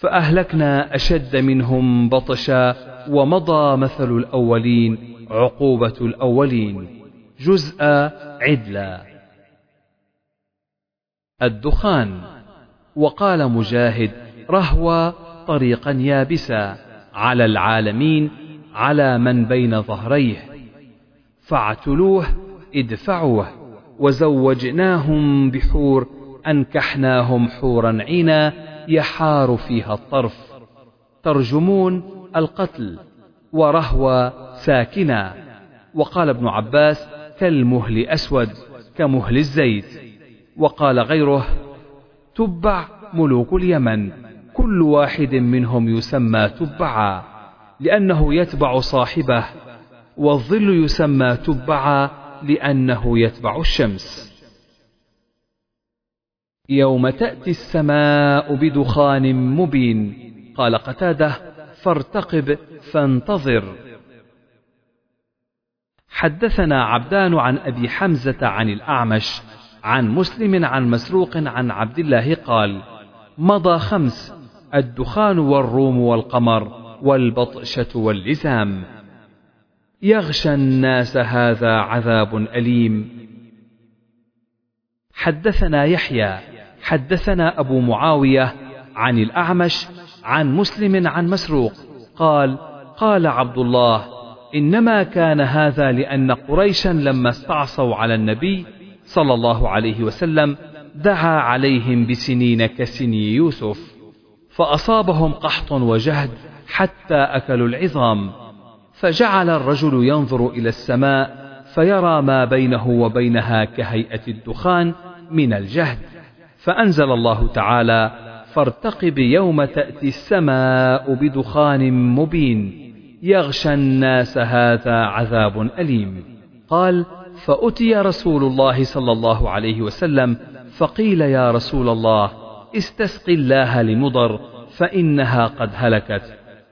فأهلكنا أشد منهم بطشا ومضى مثل الأولين عقوبة الأولين جزء عدلا. الدخان وقال مجاهد رهوى طريقا يابسا على العالمين على من بين ظهريه. فاعتلوه ادفعوه وزوجناهم بحور أنكحناهم حورا عينا يحار فيها الطرف. ترجمون القتل ورهوى ساكنا وقال ابن عباس كالمهل أسود كمهل الزيت. وقال غيره تبع ملوك اليمن. كل واحد منهم يسمى تبعا لأنه يتبع صاحبه والظل يسمى تبعا لأنه يتبع الشمس. يوم تأتي السماء بدخان مبين. قال قتادة فارتقب فانتظر. حدثنا عبدان عن أبي حمزة عن الأعمش عن مسلم عن مسروق عن عبد الله قال مضى خمس الدخان والروم والقمر والبطشة واللزام. يغشى الناس هذا عذاب أليم. حدثنا يحيى حدثنا أبو معاوية عن الأعمش عن مسلم عن مسروق قال قال عبد الله إنما كان هذا لأن قريشا لما استعصوا على النبي صلى الله عليه وسلم دعا عليهم بسنين كسني يوسف فأصابهم قحط وجهد حتى أكلوا العظام فجعل الرجل ينظر إلى السماء فيرى ما بينه وبينها كهيئة الدخان من الجهد. فأنزل الله تعالى فارتقب يوم تأتي السماء بدخان مبين يغشى الناس هذا عذاب أليم. قال فأتي رسول الله صلى الله عليه وسلم فقيل يا رسول الله استسق الله لمضر فإنها قد هلكت.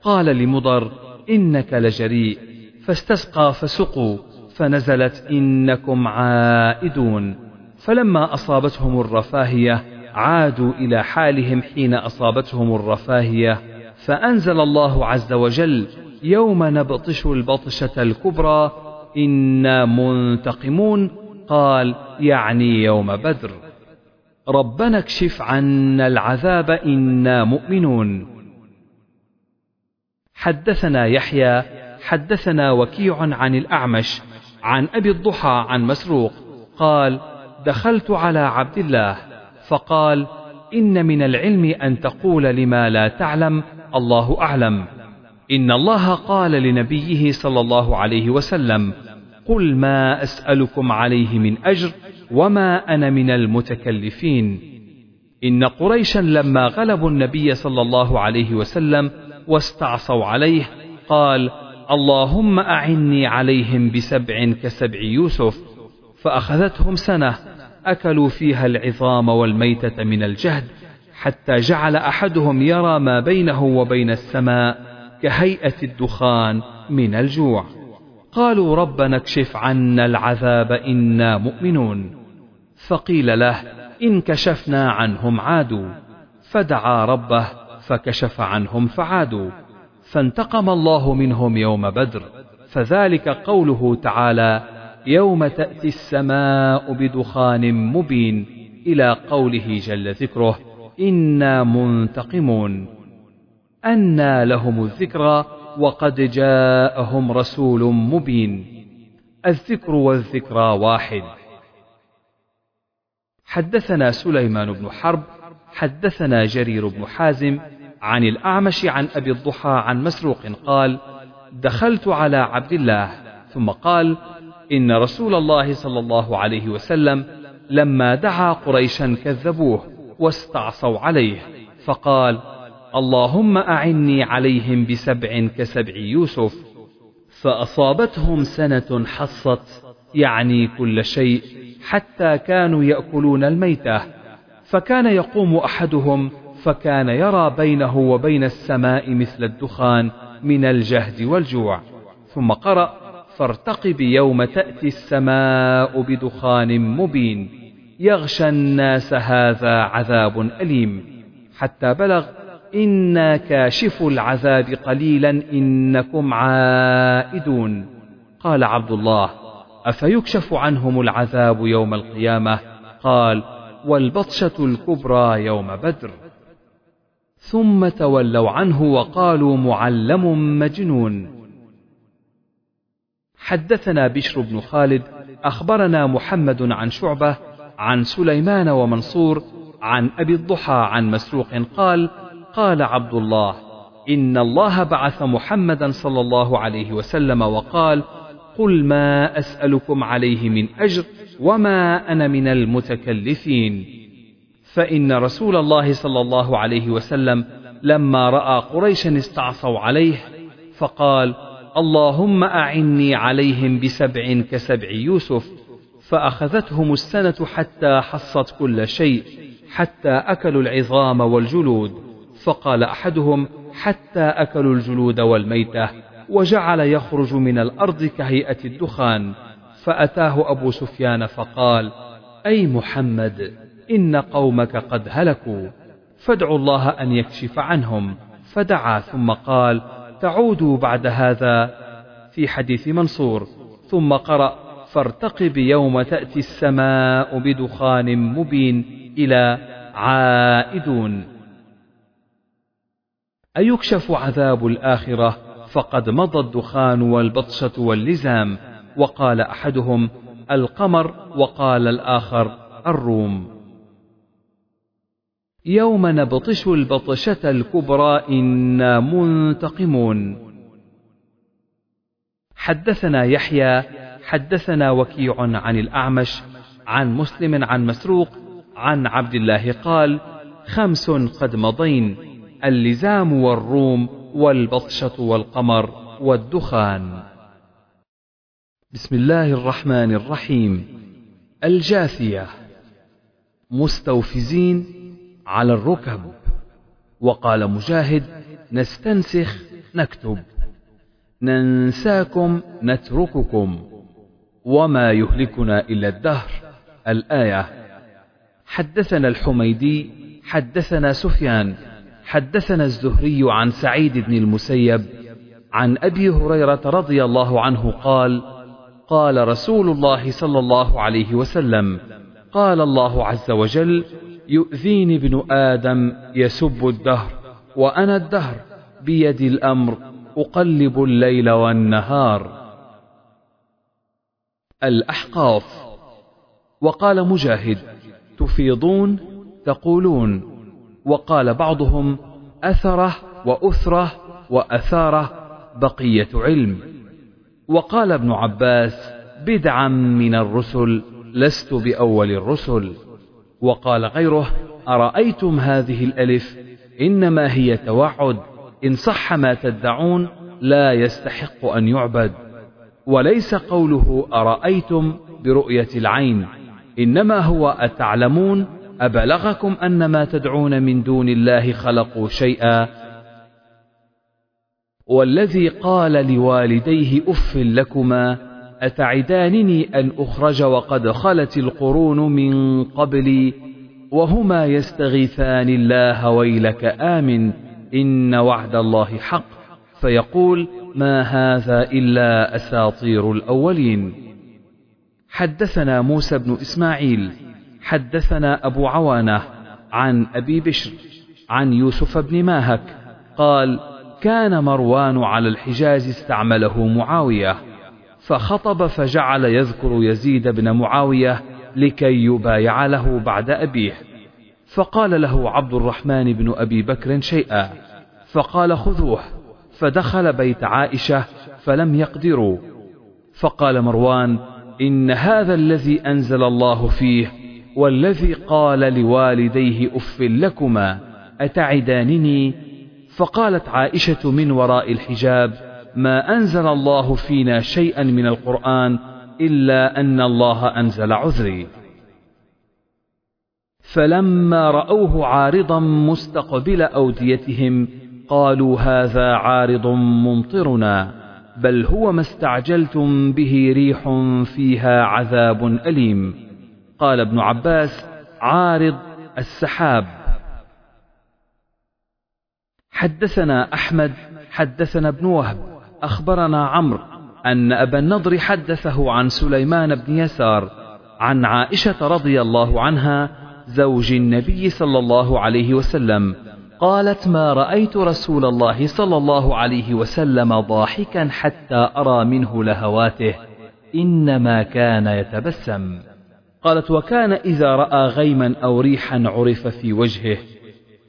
قال لمضر إنك لجريء فاستسقى فسقوا فنزلت إنكم عائدون. فلما أصابتهم الرفاهية عادوا إلى حالهم حين أصابتهم الرفاهية فأنزل الله عز وجل يوم نبطش البطشة الكبرى إنا منتقمون قال يعني يوم بدر. ربنا اكشف عنا العذاب إنا مؤمنون. حدثنا يحيى حدثنا وكيع عن الأعمش عن أبي الضحى عن مسروق قال دخلت على عبد الله فقال إن من العلم أن تقول لما لا تعلم الله أعلم. إن الله قال لنبيه صلى الله عليه وسلم قل ما أسألكم عليه من أجر وما أنا من المتكلفين. إن قريشا لما غلبوا النبي صلى الله عليه وسلم واستعصوا عليه قال اللهم أعني عليهم بسبع كسبع يوسف فأخذتهم سنة أكلوا فيها العظام والميتة من الجهد حتى جعل أحدهم يرى ما بينه وبين السماء كهيئة الدخان من الجوع. قالوا ربنا اكشف عنا العذاب إنا مؤمنون. فقيل له إن كشفنا عنهم عادوا. فدعا ربه فكشف عنهم فعادوا. فانتقم الله منهم يوم بدر. فذلك قوله تعالى يوم تأتي السماء بدخان مبين إلى قوله جل ذكره إنا منتقمون. أنى لهم الذكرى وقد جاءهم رسول مبين. الذكر والذكرى واحد. حدثنا سليمان بن حرب حدثنا جرير بن حازم عن الأعمش عن أبي الضحى عن مسروق قال دخلت على عبد الله ثم قال إن رسول الله صلى الله عليه وسلم لما دعا قريشا كذبوه واستعصوا عليه فقال اللهم أعني عليهم بسبع كسبع يوسف. فأصابتهم سنة حصت يعني كل شيء حتى كانوا يأكلون الميتة. فكان يقوم أحدهم فكان يرى بينه وبين السماء مثل الدخان من الجهد والجوع. ثم قرأ فارتقب يوم تأتي السماء بدخان مبين. يغشى الناس هذا عذاب أليم. حتى بلغ إنا كاشف العذاب قليلا إنكم عائدون. قال عبد الله أفيكشف عنهم العذاب يوم القيامة؟ قال والبطشة الكبرى يوم بدر. ثم تولوا عنه وقالوا معلم مجنون. حدثنا بشر بن خالد أخبرنا محمد عن شعبة عن سليمان ومنصور عن أبي الضحى عن مسروق قال قال عبد الله إن الله بعث محمدا صلى الله عليه وسلم وقال قل ما أسألكم عليه من أجر وما أنا من المتكلفين. فإن رسول الله صلى الله عليه وسلم لما رأى قريشا استعصوا عليه فقال اللهم أعني عليهم بسبع كسبع يوسف فأخذتهم السنة حتى حصت كل شيء حتى أكلوا العظام والجلود. فقال أحدهم حتى أكلوا الجلود والميتة وجعل يخرج من الأرض كهيئة الدخان. فأتاه أبو سفيان فقال أي محمد إن قومك قد هلكوا. فادعوا الله أن يكشف عنهم. فدعا ثم قال تعودوا بعد هذا في حديث منصور. ثم قرأ فارتقب يوم تأتي السماء بدخان مبين إلى عائدون. أيكشف عذاب الآخرة؟ فقد مضى الدخان والبطشة واللزام. وقال أحدهم القمر. وقال الآخر الروم. يوم نبطش البطشة الكبرى إنا منتقمون. حدثنا يحيى حدثنا وكيع عن الأعمش عن مسلم عن مسروق عن عبد الله قال خمس قد مضين اللزام والروم والبطشة والقمر والدخان. بسم الله الرحمن الرحيم. الجاثية. مستوفزين على الركب. وقال مجاهد نستنسخ نكتب. ننساكم نترككم. وما يهلكنا إلا الدهر. الآية. حدثنا الحميدي حدثنا سفيان حدثنا الزهري عن سعيد بن المسيب عن أبي هريرة رضي الله عنه قال قال رسول الله صلى الله عليه وسلم قال الله عز وجل يؤذيني ابن آدم يسب الدهر وأنا الدهر بيدي الأمر أقلب الليل والنهار. الأحقاف. وقال مجاهد تفيضون تقولون. وقال بعضهم أثرة وأثرة وأثارة بقية علم. وقال ابن عباس بدعا من الرسل لست بأول الرسل. وقال غيره أرأيتم هذه الألف؟ إنما هي توعد. إن صح ما تدعون لا يستحق أن يعبد. وليس قوله أرأيتم برؤية العين. إنما هو أتعلمون أبلغكم أن ما تدعون من دون الله خلقوا شيئا؟ والذي قال لوالديه أف لكما أتعدانني أن أخرج وقد خلت القرون من قبلي وهما يستغيثان الله ويلك آمن إن وعد الله حق. فيقول ما هذا إلا أساطير الأولين. حدثنا موسى بن إسماعيل حدثنا أبو عوانة عن أبي بشر عن يوسف بن ماهك قال كان مروان على الحجاز استعمله معاوية. فخطب فجعل يذكر يزيد بن معاوية لكي يبايع له بعد أبيه. فقال له عبد الرحمن بن أبي بكر شيئا. فقال خذوه. فدخل بيت عائشة فلم يقدروا. فقال مروان إن هذا الذي أنزل الله فيه والذي قال لوالديه أف لكما أتعدانني؟ فقالت عائشة من وراء الحجاب ما أنزل الله فينا شيئا من القرآن إلا أن الله أنزل عذري. فلما رأوه عارضا مستقبل أوديتهم قالوا هذا عارض ممطرنا بل هو ما استعجلتم به ريح فيها عذاب أليم. قال ابن عباس عارض السحاب. حدثنا أحمد حدثنا ابن وهب. أخبرنا عمرو أن أبا النضر حدثه عن سليمان بن يسار عن عائشة رضي الله عنها زوج النبي صلى الله عليه وسلم قالت ما رأيت رسول الله صلى الله عليه وسلم ضاحكا حتى أرى منه لهواته إنما كان يتبسم. قالت وكان إذا رأى غيما أو ريحا عرف في وجهه.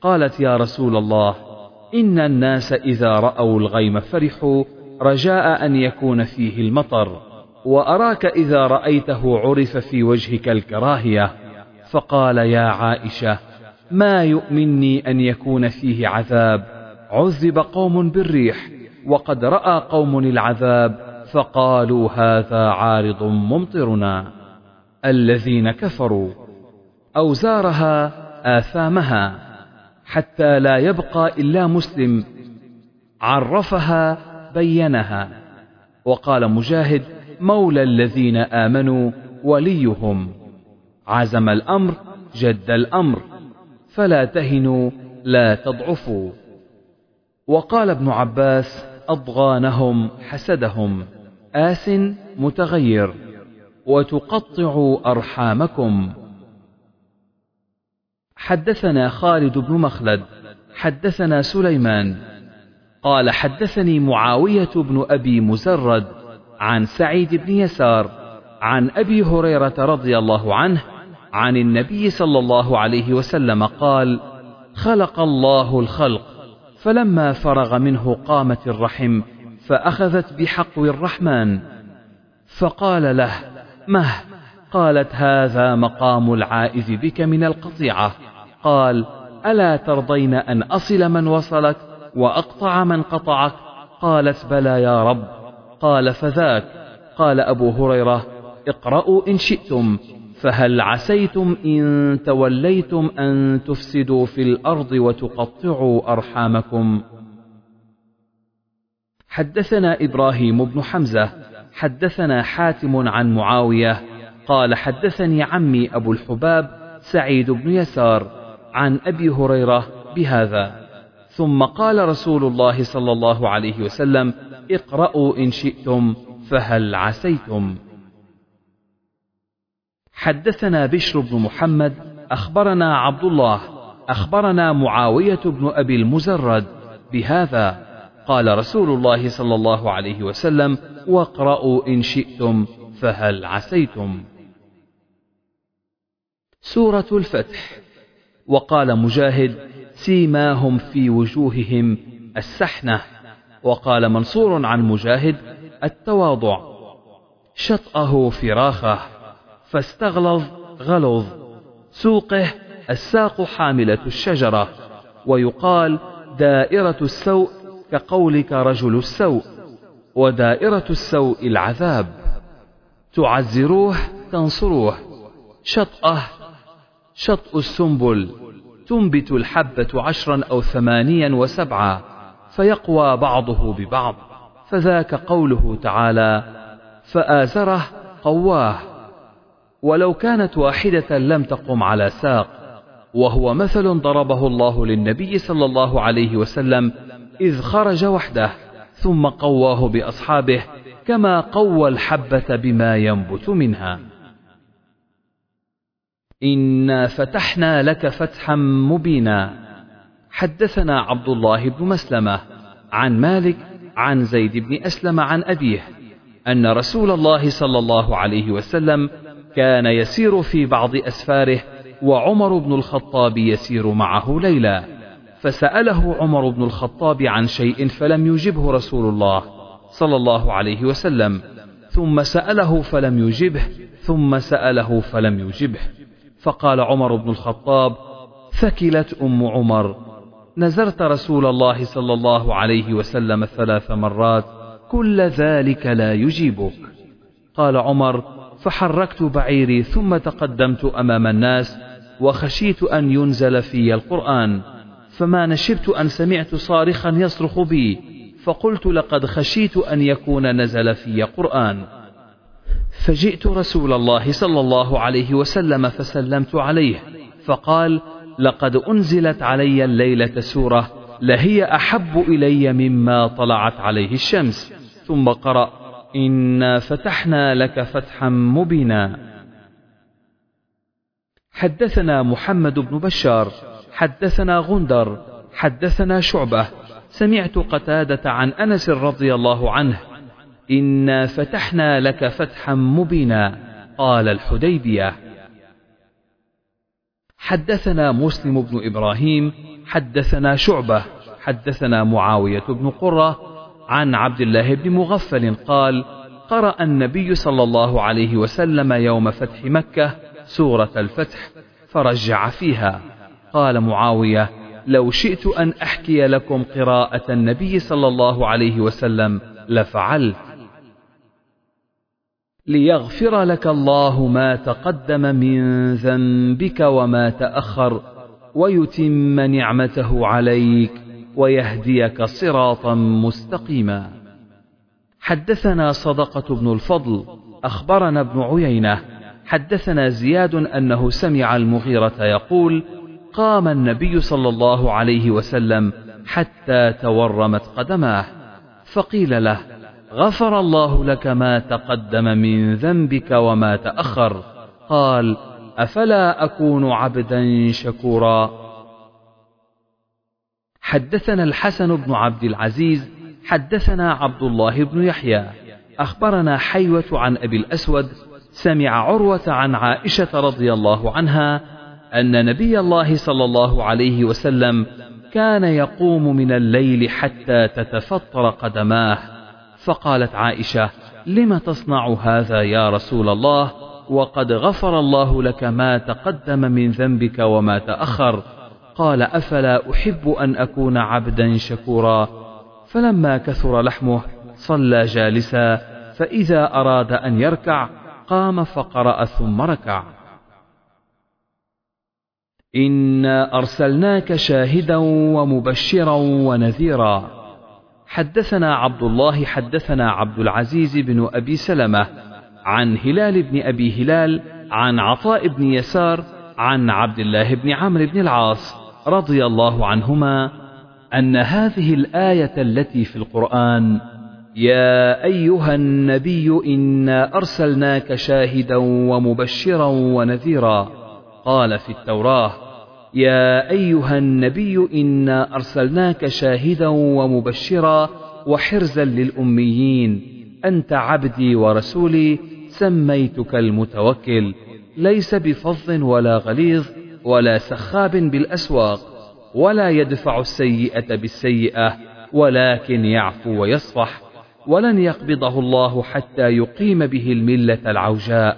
قالت يا رسول الله إن الناس إذا رأوا الغيم فرحوا رجاء أن يكون فيه المطر وأراك إذا رأيته عرف في وجهك الكراهية فقال يا عائشة ما يؤمني أن يكون فيه عذاب؟ عذب قوم بالريح وقد رأى قوم العذاب فقالوا هذا عارض ممطرنا. الذين كفروا أوزارها آثامها حتى لا يبقى إلا مسلم عرفها بينها. وقال مجاهد مولى الذين آمنوا وليهم. عزم الأمر جد الأمر. فلا تهنوا لا تضعفوا. وقال ابن عباس أضغانهم حسدهم. آس متغير. وتقطع أرحامكم. حدثنا خالد بن مخلد. حدثنا سليمان. قال حدثني معاوية بن أبي مزرد عن سعيد بن يسار عن أبي هريرة رضي الله عنه عن النبي صلى الله عليه وسلم قال خلق الله الخلق فلما فرغ منه قامت الرحم فأخذت بحقو الرحمن. فقال له مه قالت هذا مقام العائذ بك من القطيعة. قال ألا ترضين أن أصل من وصلك؟ وأقطع من قطعك قالت بلى يا رب قال فذاك قال أبو هريرة اقرأوا إن شئتم فهل عسيتم إن توليتم أن تفسدوا في الأرض وتقطعوا أرحامكم؟ حدثنا إبراهيم بن حمزة حدثنا حاتم عن معاوية قال حدثني عمي أبو الحباب سعيد بن يسار عن أبي هريرة بهذا. ثم قال رسول الله صلى الله عليه وسلم اقرأوا إن شئتم فهل عسيتم؟ حدثنا بشر بن محمد أخبرنا عبد الله أخبرنا معاوية بن أبي المزرد بهذا قال رسول الله صلى الله عليه وسلم واقرأوا إن شئتم فهل عسيتم؟ سورة الفتح. وقال مجاهد سيماهم في وجوههم السحنة. وقال منصور عن مجاهد التواضع شطأه فراخه فاستغلظ غلظ سوقه الساق حاملة الشجرة. ويقال دائرة السوء كقولك رجل السوء ودائرة السوء العذاب. تعزروه تنصروه. شطأه شطء السنبل. تنبت الحبة عشرا أو ثمانيا وسبعا فيقوى بعضه ببعض فذاك قوله تعالى فآزره قواه ولو كانت واحدة لم تقم على ساق وهو مثل ضربه الله للنبي صلى الله عليه وسلم إذ خرج وحده ثم قواه بأصحابه كما قوى الحبة بما ينبت منها. إنا فتحنا لك فتحا مبينا. حدثنا عبد الله بن مسلمة عن مالك عن زيد بن أسلم عن أبيه أن رسول الله صلى الله عليه وسلم كان يسير في بعض أسفاره وعمر بن الخطاب يسير معه ليلا. فسأله عمر بن الخطاب عن شيء فلم يجبه رسول الله صلى الله عليه وسلم. ثم سأله فلم يجبه ثم سأله فلم يجبه. فقال عمر بن الخطاب ثكلت أم عمر نزرت رسول الله صلى الله عليه وسلم ثلاث مرات كل ذلك لا يجيبك. قال عمر فحركت بعيري ثم تقدمت أمام الناس وخشيت أن ينزل في القرآن فما نشبت أن سمعت صارخا يصرخ بي فقلت لقد خشيت أن يكون نزل في قرآن. فجئت رسول الله صلى الله عليه وسلم فسلمت عليه فقال لقد أنزلت علي الليلة سورة لهي أحب إلي مما طلعت عليه الشمس ثم قرأ إنا فتحنا لك فتحا مبينا حدثنا محمد بن بشار حدثنا غندر حدثنا شعبة سمعت قتادة عن أنس رضي الله عنه إنا فتحنا لك فتحا مبينا قال الحديبية. حدثنا مسلم بن إبراهيم حدثنا شعبة حدثنا معاوية بن قرة عن عبد الله بن مغفل قال قرأ النبي صلى الله عليه وسلم يوم فتح مكة سورة الفتح فرجع فيها. قال معاوية لو شئت أن أحكي لكم قراءة النبي صلى الله عليه وسلم لفعلت. ليغفر لك الله ما تقدم من ذنبك وما تأخر ويتم نعمته عليك ويهديك صراطا مستقيما. حدثنا صدقة بن الفضل أخبرنا ابن عيينة حدثنا زياد أنه سمع المغيرة يقول قام النبي صلى الله عليه وسلم حتى تورمت قدماه فقيل له غفر الله لك ما تقدم من ذنبك وما تأخر. قال أفلا أكون عبدا شكورا. حدثنا الحسن بن عبد العزيز حدثنا عبد الله بن يحيى. أخبرنا حيوة عن أبي الأسود سمع عروة عن عائشة رضي الله عنها أن نبي الله صلى الله عليه وسلم كان يقوم من الليل حتى تتفطر قدماه. فقالت عائشة لم تصنع هذا يا رسول الله؟ وقد غفر الله لك ما تقدم من ذنبك وما تأخر. قال أفلا أحب أن أكون عبدا شكورا؟ فلما كثر لحمه صلى جالسا فإذا أراد أن يركع قام فقرأ ثم ركع. إنا أرسلناك شاهدا ومبشرا ونذيرا. حدثنا عبد الله حدثنا عبد العزيز بن أبي سلمة عن هلال بن أبي هلال عن عطاء بن يسار عن عبد الله بن عمرو بن العاص رضي الله عنهما أن هذه الآية التي في القرآن يا أيها النبي إنا أرسلناك شاهدا ومبشرا ونذيرا قال في التوراة يا أيها النبي إنا أرسلناك شاهدا ومبشرا وحرزا للأميين. أنت عبدي ورسولي سميتك المتوكل. ليس بفظ ولا غليظ ولا سخاب بالأسواق ولا يدفع السيئة بالسيئة ولكن يعفو ويصفح. ولن يقبضه الله حتى يقيم به الملة العوجاء.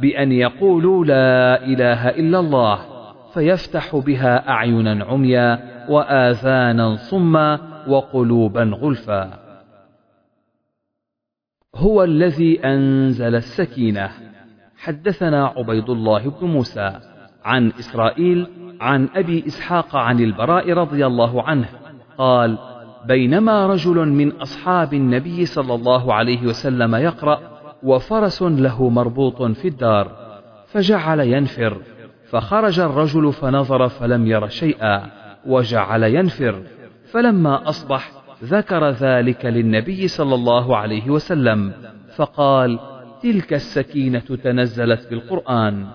بأن يقولوا لا إله إلا الله. فيفتح بها أعينا عميا وآذانا صما وقلوبا غلفا. هو الذي أنزل السكينة. حدثنا عبيد الله بن موسى عن إسرائيل عن أبي إسحاق عن البراء رضي الله عنه قال بينما رجل من أصحاب النبي صلى الله عليه وسلم يقرأ وفرس له مربوط في الدار فجعل ينفر فخرج الرجل فنظر فلم ير شيئا وجعل ينفر. فلما أصبح ذكر ذلك للنبي صلى الله عليه وسلم فقال تلك السكينة تنزلت بالقرآن.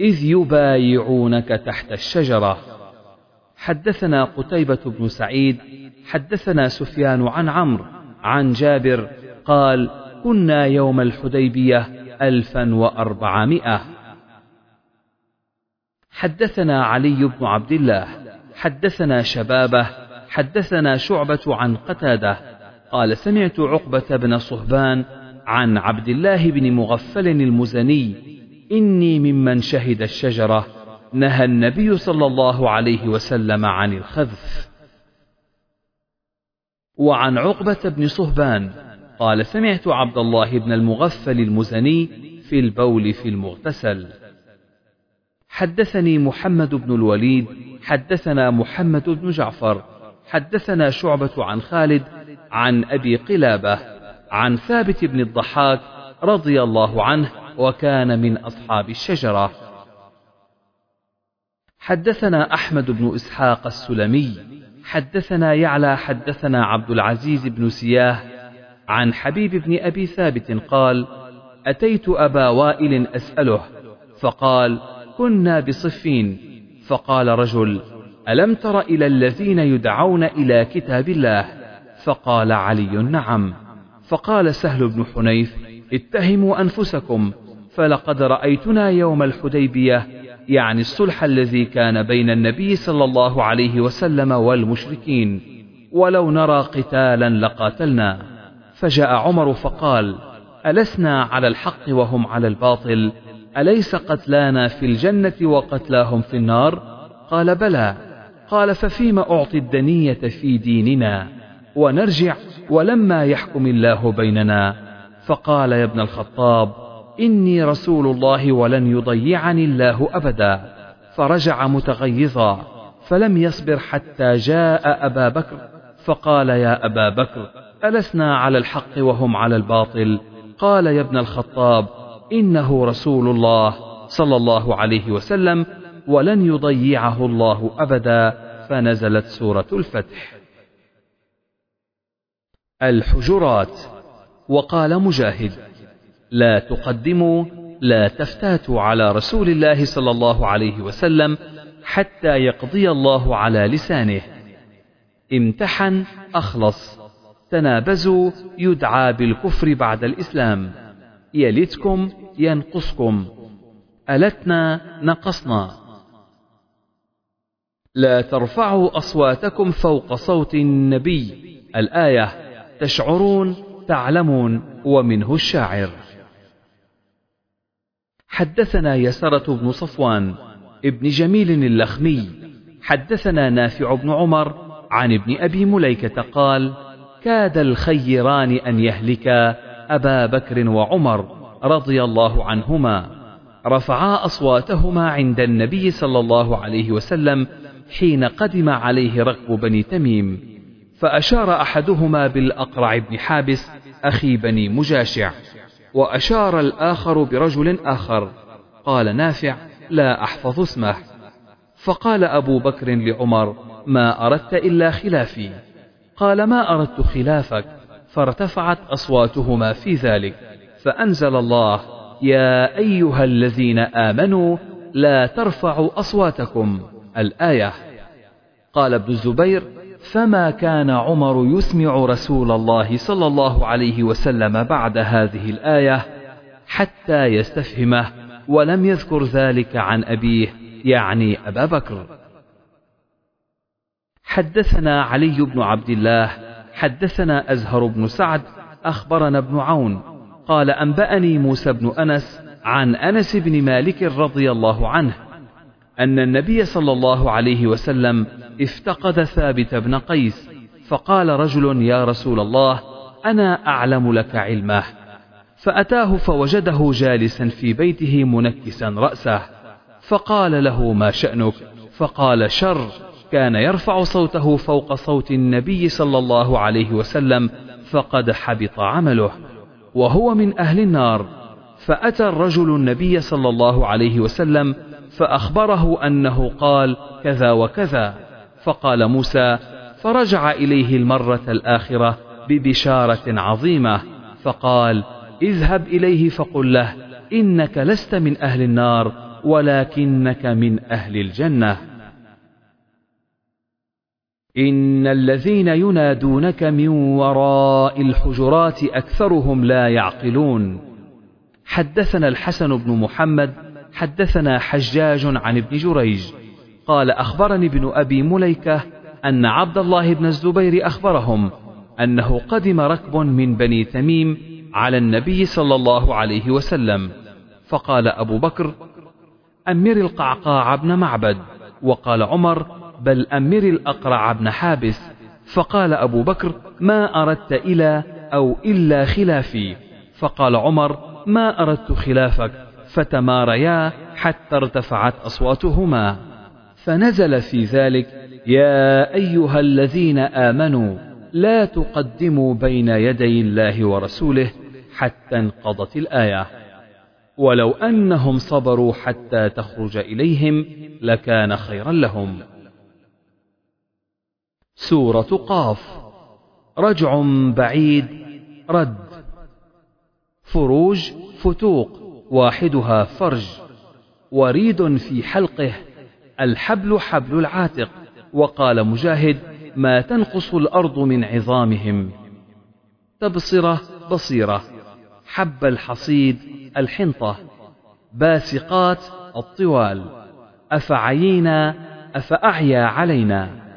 إذ يبايعونك تحت الشجرة. حدثنا قتيبة بن سعيد حدثنا سفيان عن عمرو عن جابر قال كنا يوم الحديبية ألفا وأربعمائة. حدثنا علي بن عبد الله حدثنا شبابه حدثنا شعبة عن قتادة قال سمعت عقبة بن صهبان عن عبد الله بن مغفل المزني إني ممن شهد الشجرة نهى النبي صلى الله عليه وسلم عن الخذف. وعن عقبة بن صهبان قال سمعت عبد الله بن المغفل المزني في البول في المغتسل. حدثني محمد بن الوليد حدثنا محمد بن جعفر حدثنا شعبة عن خالد عن أبي قلابة عن ثابت بن الضحاك رضي الله عنه وكان من أصحاب الشجرة. حدثنا أحمد بن إسحاق السلمي حدثنا يعلى حدثنا عبد العزيز بن سياه عن حبيب بن أبي ثابت قال أتيت أبا وائل أسأله فقال كنا بصفين. فقال رجل ألم تر إلى الذين يدعون إلى كتاب الله؟ فقال علي نعم. فقال سهل بن حنيف اتهموا أنفسكم فلقد رأيتنا يوم الحديبية يعني الصلح الذي كان بين النبي صلى الله عليه وسلم والمشركين. ولو نرى قتالا لقاتلنا. فجاء عمر فقال ألسنا على الحق وهم على الباطل؟ أليس قتلانا في الجنة وقتلاهم في النار؟ قال بلى. قال ففيما أعطي الدنية في ديننا ونرجع ولما يحكم الله بيننا؟ فقال يا ابن الخطاب إني رسول الله ولن يضيعني الله أبدا. فرجع متغيظا فلم يصبر حتى جاء أبا بكر. فقال يا أبا بكر ألسنا على الحق وهم على الباطل؟ قال يا ابن الخطاب إنه رسول الله صلى الله عليه وسلم ولن يضيعه الله أبدا فنزلت سورة الفتح. الحجرات. وقال مجاهد لا تقدموا لا تفتاتوا على رسول الله صلى الله عليه وسلم حتى يقضي الله على لسانه. امتحن أخلص تنابزوا يدعى بالكفر بعد الإسلام. يلتكم ينقصكم. ألتنا نقصنا. لا ترفعوا أصواتكم فوق صوت النبي. الآية تشعرون تعلمون ومنه الشاعر. حدثنا يسرة بن صفوان ابن جميل اللخمي حدثنا نافع بن عمر عن ابن أبي مليكة قال كاد الخيران أن يهلكا أبا بكر وعمر رضي الله عنهما رفعا أصواتهما عند النبي صلى الله عليه وسلم حين قدم عليه ركب بني تميم فأشار أحدهما بالأقرع بن حابس أخي بني مجاشع وأشار الآخر برجل آخر قال نافع لا أحفظ اسمه. فقال أبو بكر لعمر ما أردت إلا خلافي. قال ما أردت خلافك؟ فارتفعت أصواتهما في ذلك. فأنزل الله يا أيها الذين آمنوا لا ترفعوا أصواتكم. الآية. قال ابن الزبير فما كان عمر يسمع رسول الله صلى الله عليه وسلم بعد هذه الآية حتى يستفهمه ولم يذكر ذلك عن أبيه يعني أبا بكر. حدثنا علي بن عبد الله حدثنا أزهر بن سعد أخبرنا ابن عون قال أنبأني موسى بن أنس عن أنس بن مالك رضي الله عنه أن النبي صلى الله عليه وسلم افتقد ثابت بن قيس فقال رجل يا رسول الله أنا أعلم لك علمه فأتاه فوجده جالسا في بيته منكسا رأسه فقال له ما شأنك؟ فقال شر كان يرفع صوته فوق صوت النبي صلى الله عليه وسلم فقد حبط عمله. وهو من أهل النار. فأتى الرجل النبي صلى الله عليه وسلم فأخبره أنه قال كذا وكذا. فقال موسى فرجع إليه المرة الآخرة ببشارة عظيمة. فقال اذهب إليه فقل له إنك لست من أهل النار ولكنك من أهل الجنة. إن الذين ينادونك من وراء الحجرات أكثرهم لا يعقلون. حدثنا الحسن بن محمد حدثنا حجاج عن ابن جريج. قال أخبرني ابن أبي مليكة أن عبد الله بن الزبير أخبرهم أنه قدم ركب من بني تميم على النبي صلى الله عليه وسلم. فقال أبو بكر أمر القعقاع بن معبد. وقال عمر بل أمر الأقرع بن حابس فقال أبو بكر ما أردت إلى أو إلا خلافي. فقال عمر ما أردت خلافك فتماريا حتى ارتفعت أصواتهما. فنزل في ذلك يا أيها الذين آمنوا لا تقدموا بين يدي الله ورسوله حتى انقضت الآية. ولو أنهم صبروا حتى تخرج إليهم لكان خيرا لهم. سورة قاف. رجع بعيد رد. فروج فتوق واحدها فرج. وريد في حلقه الحبل حبل العاتق. وقال مجاهد ما تنقص الأرض من عظامهم. تبصرة بصيرة. حب الحصيد الحنطة. باسقات الطوال. أفعينا أفأعيا علينا.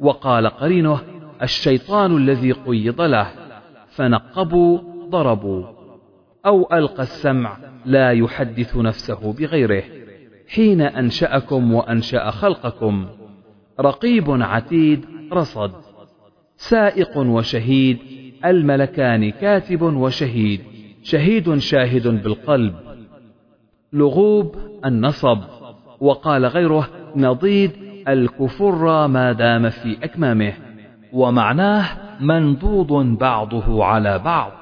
وقال قرينه الشيطان الذي قيض له فنقبوا ضربوا. أو ألقى السمع لا يحدث نفسه بغيره. حين أنشأكم وأنشأ خلقكم رقيب عتيد رصد. سائق وشهيد الملكان كاتب وشهيد. شهيد شاهد بالقلب. لغوب النصب. وقال غيره نضيد الكفر ما دام في أكمامه ومعناه منضوض بعضه على بعض.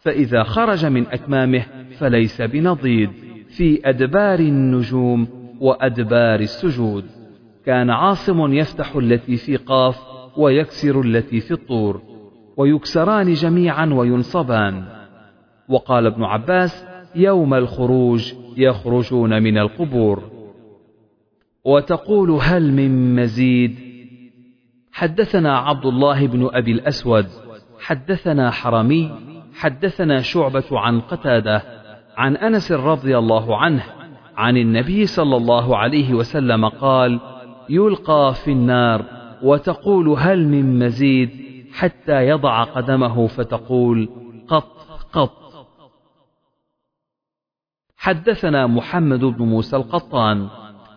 فإذا خرج من أكمامه فليس بنضيد في أدبار النجوم وأدبار السجود. كان عاصم يفتح التي في قاف ويكسر التي في الطور ويكسران جميعا وينصبان. وقال ابن عباس يوم الخروج يخرجون من القبور. وتقول هل من مزيد؟ حدثنا عبد الله بن أبي الأسود حدثنا حرمي حدثنا شعبة عن قتادة عن أنس رضي الله عنه عن النبي صلى الله عليه وسلم قال يلقى في النار وتقول هل من مزيد حتى يضع قدمه فتقول قط قط. حدثنا محمد بن موسى القطان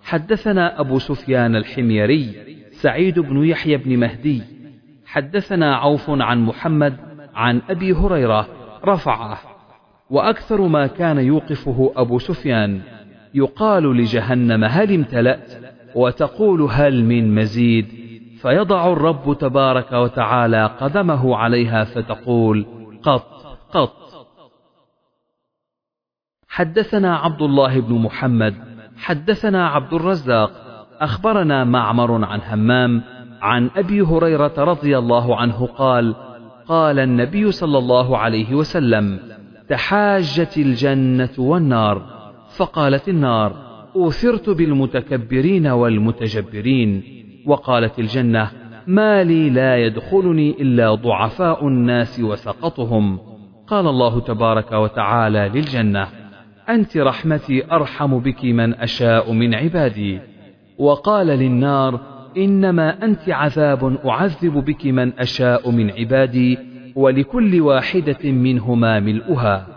حدثنا أبو سفيان الحميري سعيد بن يحيى بن مهدي. حدثنا عوف عن محمد عن أبي هريرة رفعه. وأكثر ما كان يوقفه أبو سفيان يقال لجهنم هل امتلأت؟ وتقول هل من مزيد؟ فيضع الرب تبارك وتعالى قدمه عليها فتقول قط قط. حدثنا عبد الله بن محمد حدثنا عبد الرزاق أخبرنا معمر عن همام عن أبي هريرة رضي الله عنه قال قال النبي صلى الله عليه وسلم تحاجت الجنة والنار فقالت النار أوثرت بالمتكبرين والمتجبرين وقالت الجنة ما لي لا يدخلني إلا ضعفاء الناس وسقطهم. قال الله تبارك وتعالى للجنة أنت رحمتي أرحم بك من أشاء من عبادي. وقال للنار إنما أنت عذاب أعذب بك من أشاء من عبادي ولكل واحدة منهما ملؤها.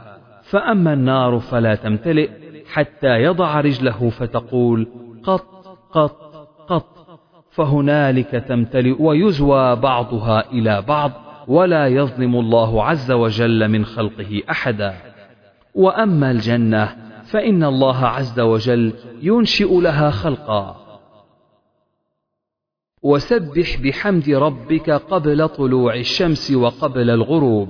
فأما النار فلا تمتلئ حتى يضع رجله فتقول قط قط قط. فهنالك تمتلئ ويزوى بعضها إلى بعض ولا يظلم الله عز وجل من خلقه أحدا. وأما الجنة فإن الله عز وجل ينشئ لها خلقا. وسبح بحمد ربك قبل طلوع الشمس وقبل الغروب.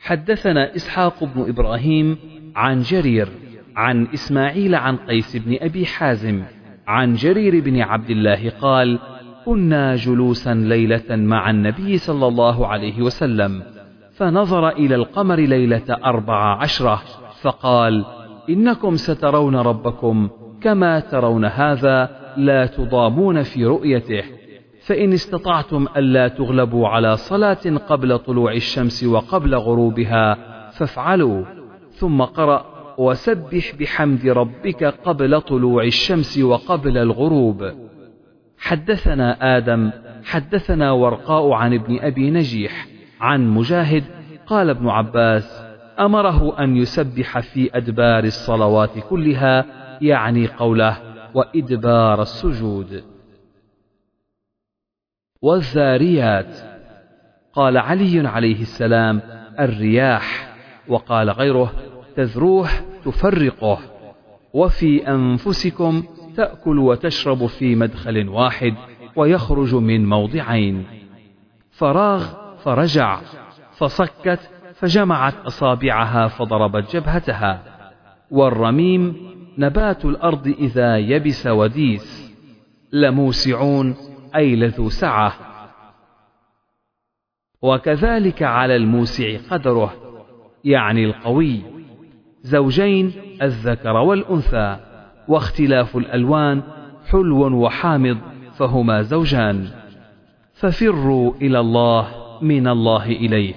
حدثنا إسحاق بن إبراهيم عن جرير عن إسماعيل عن قيس بن أبي حازم عن جرير بن عبد الله قال كنا جلوسا ليلة مع النبي صلى الله عليه وسلم فنظر إلى القمر ليلة أربع عشرة فقال إنكم سترون ربكم كما ترون هذا لا تضامون في رؤيته. فإن استطعتم ألا تغلبوا على صلاة قبل طلوع الشمس وقبل غروبها فافعلوا. ثم قرأ وسبح بحمد ربك قبل طلوع الشمس وقبل الغروب. حدثنا آدم حدثنا ورقاء عن ابن أبي نجيح عن مجاهد قال ابن عباس أمره أن يسبح في أدبار الصلوات كلها يعني قوله وإدبار السجود. والذاريات. قال علي عليه السلام الرياح. وقال غيره تذروه تفرقه. وفي أنفسكم تأكل وتشرب في مدخل واحد ويخرج من موضعين. فراغ فرجع فصكت فجمعت أصابعها فضربت جبهتها. والرميم نبات الأرض إذا يبس وديس. لموسعون أي لذو سعة. وكذلك على الموسع قدره يعني القوي. زوجين الذكر والأنثى. واختلاف الألوان حلو وحامض فهما زوجان. ففروا إلى الله. من الله إليه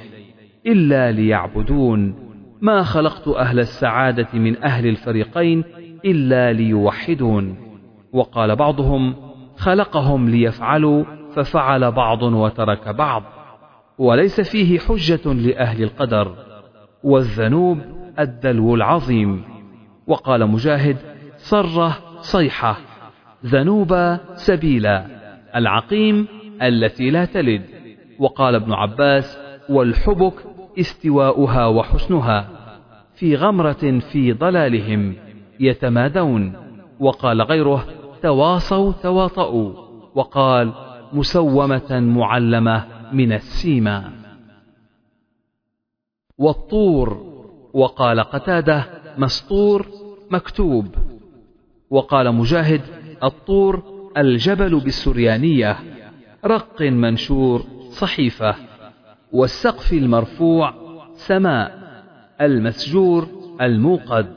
إلا ليعبدون. ما خلقت أهل السعادة من أهل الفريقين إلا ليوحدون. وقال بعضهم خلقهم ليفعلوا ففعل بعض وترك بعض. وليس فيه حجة لأهل القدر. والذنوب الدلو العظيم. وقال مجاهد صرة صيحة. ذنوبا سبيلا. العقيم التي لا تلد. وقال ابن عباس والحبك استواؤها وحسنها في غمرة في ضلالهم يتمادون. وقال غيره تواصوا تواطؤوا. وقال مسومة معلمة من السيما. والطور وقال قتادة مسطور مكتوب. وقال مجاهد الطور الجبل بالسريانية. رق منشور صحيفة. والسقف المرفوع سماء. المسجور الموقد.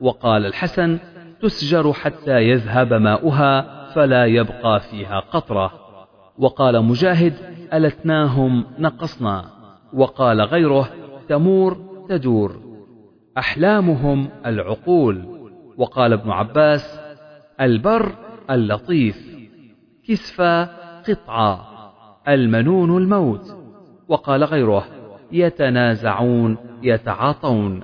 وقال الحسن تسجر حتى يذهب ماؤها فلا يبقى فيها قطرة. وقال مجاهد ألتناهم نقصنا. وقال غيره تمور تدور. أحلامهم العقول. وقال ابن عباس البر اللطيف. كسفى قطعة. المنون الموت. وقال غيره يتنازعون يتعاطون.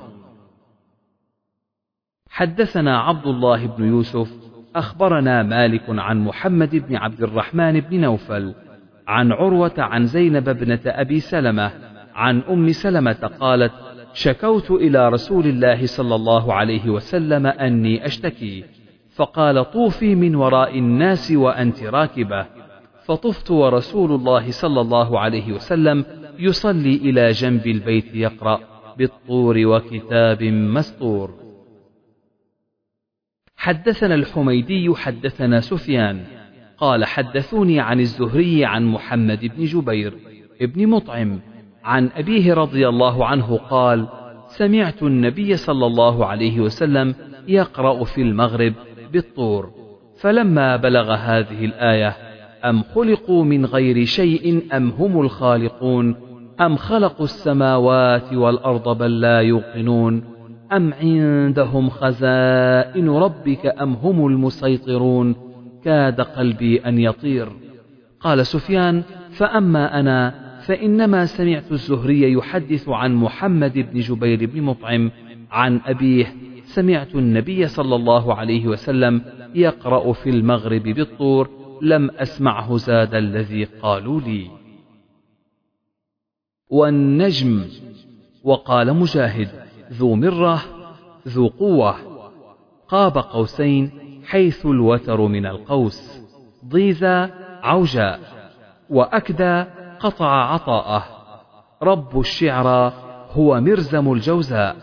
حدثنا عبد الله بن يوسف أخبرنا مالك عن محمد بن عبد الرحمن بن نوفل عن عروة عن زينب ابنه أبي سلمة عن أم سلمة قالت شكوت إلى رسول الله صلى الله عليه وسلم أني أشتكي فقال طوفي من وراء الناس وأنت راكبة. فطفت ورسول الله صلى الله عليه وسلم يصلي إلى جنب البيت يقرأ بالطور وكتاب مسطور. حدثنا الحميدي حدثنا سفيان. قال حدثوني عن الزهري عن محمد بن جبير ابن مطعم عن أبيه رضي الله عنه قال سمعت النبي صلى الله عليه وسلم يقرأ في المغرب بالطور فلما بلغ هذه الآية أم خلقوا من غير شيء أم هم الخالقون؟ أم خلقوا السماوات والأرض بل لا يوقنون؟ أم عندهم خزائن ربك أم هم المسيطرون؟ كاد قلبي أن يطير. قال سفيان فأما أنا فإنما سمعت الزهري يحدث عن محمد بن جبير بن مطعم عن أبيه. سمعت النبي صلى الله عليه وسلم يقرأ في المغرب بالطور لم أسمعه زاد الذي قالوا لي. والنجم وقال مجاهد ذو مرة ذو قوة. قاب قوسين حيث الوتر من القوس. ضيزى عوجاء وأكدى قطع عطاءه. رب الشعرى هو مرزم الجوزاء.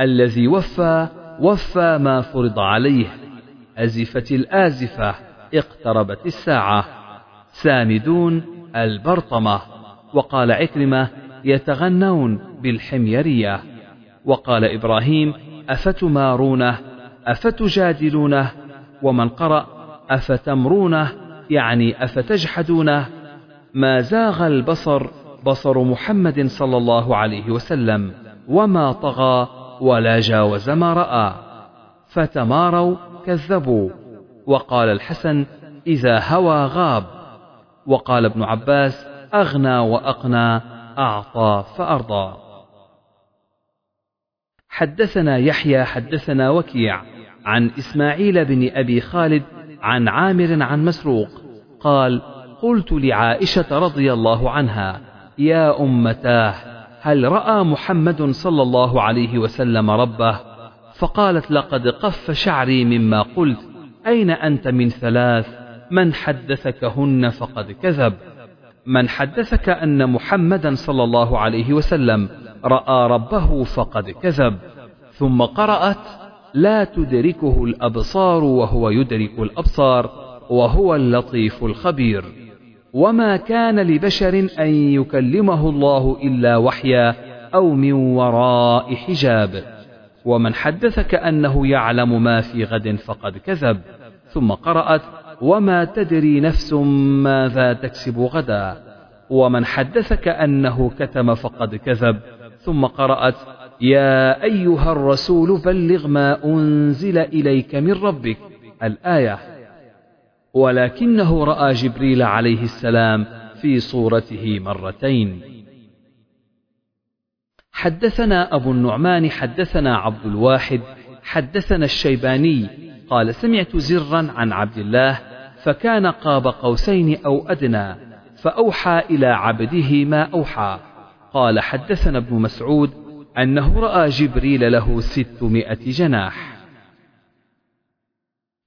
الذي وفى وفى ما فرض عليه. أزفت الآزفة. اقتربت الساعة. سامدون البرطمة. وقال عكرمة يتغنون بالحميرية. وقال إبراهيم أفتمارونه أفتجادلونه؟ ومن قرأ أفتمرونه؟ يعني أفتجحدونه؟ ما زاغ البصر بصر محمد صلى الله عليه وسلم. وما طغى ولا جاوز ما رأى. فتماروا كذبوا. وقال الحسن إذا هوى غاب. وقال ابن عباس أغنى وأقنى أعطى فأرضى. حدثنا يحيى حدثنا وكيع عن إسماعيل بن أبي خالد عن عامر عن مسروق. قال قلت لعائشة رضي الله عنها يا أمتاه هل رأى محمد صلى الله عليه وسلم ربه؟ فقالت لقد قف شعري مما قلت أين أنت من ثلاث؟ من حدثكهن فقد كذب. من حدثك أن محمدا صلى الله عليه وسلم رأى ربه فقد كذب ثم قرأت لا تدركه الأبصار وهو يدرك الأبصار وهو اللطيف الخبير. وما كان لبشر أن يكلمه الله إلا وحيا أو من وراء حجاب. ومن حدثك أنه يعلم ما في غد فقد كذب ثم قرأت وما تدري نفس ماذا تكسب غدا. ومن حدثك أنه كتم فقد كذب ثم قرأت يا أيها الرسول بلغ ما أنزل إليك من ربك. الآية ولكنه رأى جبريل عليه السلام في صورته مرتين. حدثنا أبو النعمان حدثنا عبد الواحد حدثنا الشيباني قال سمعت زرا عن عبد الله فكان قاب قوسين أو أدنى فأوحى إلى عبده ما أوحى. قال حدثنا ابن مسعود أنه رأى جبريل له ستمائة جناح.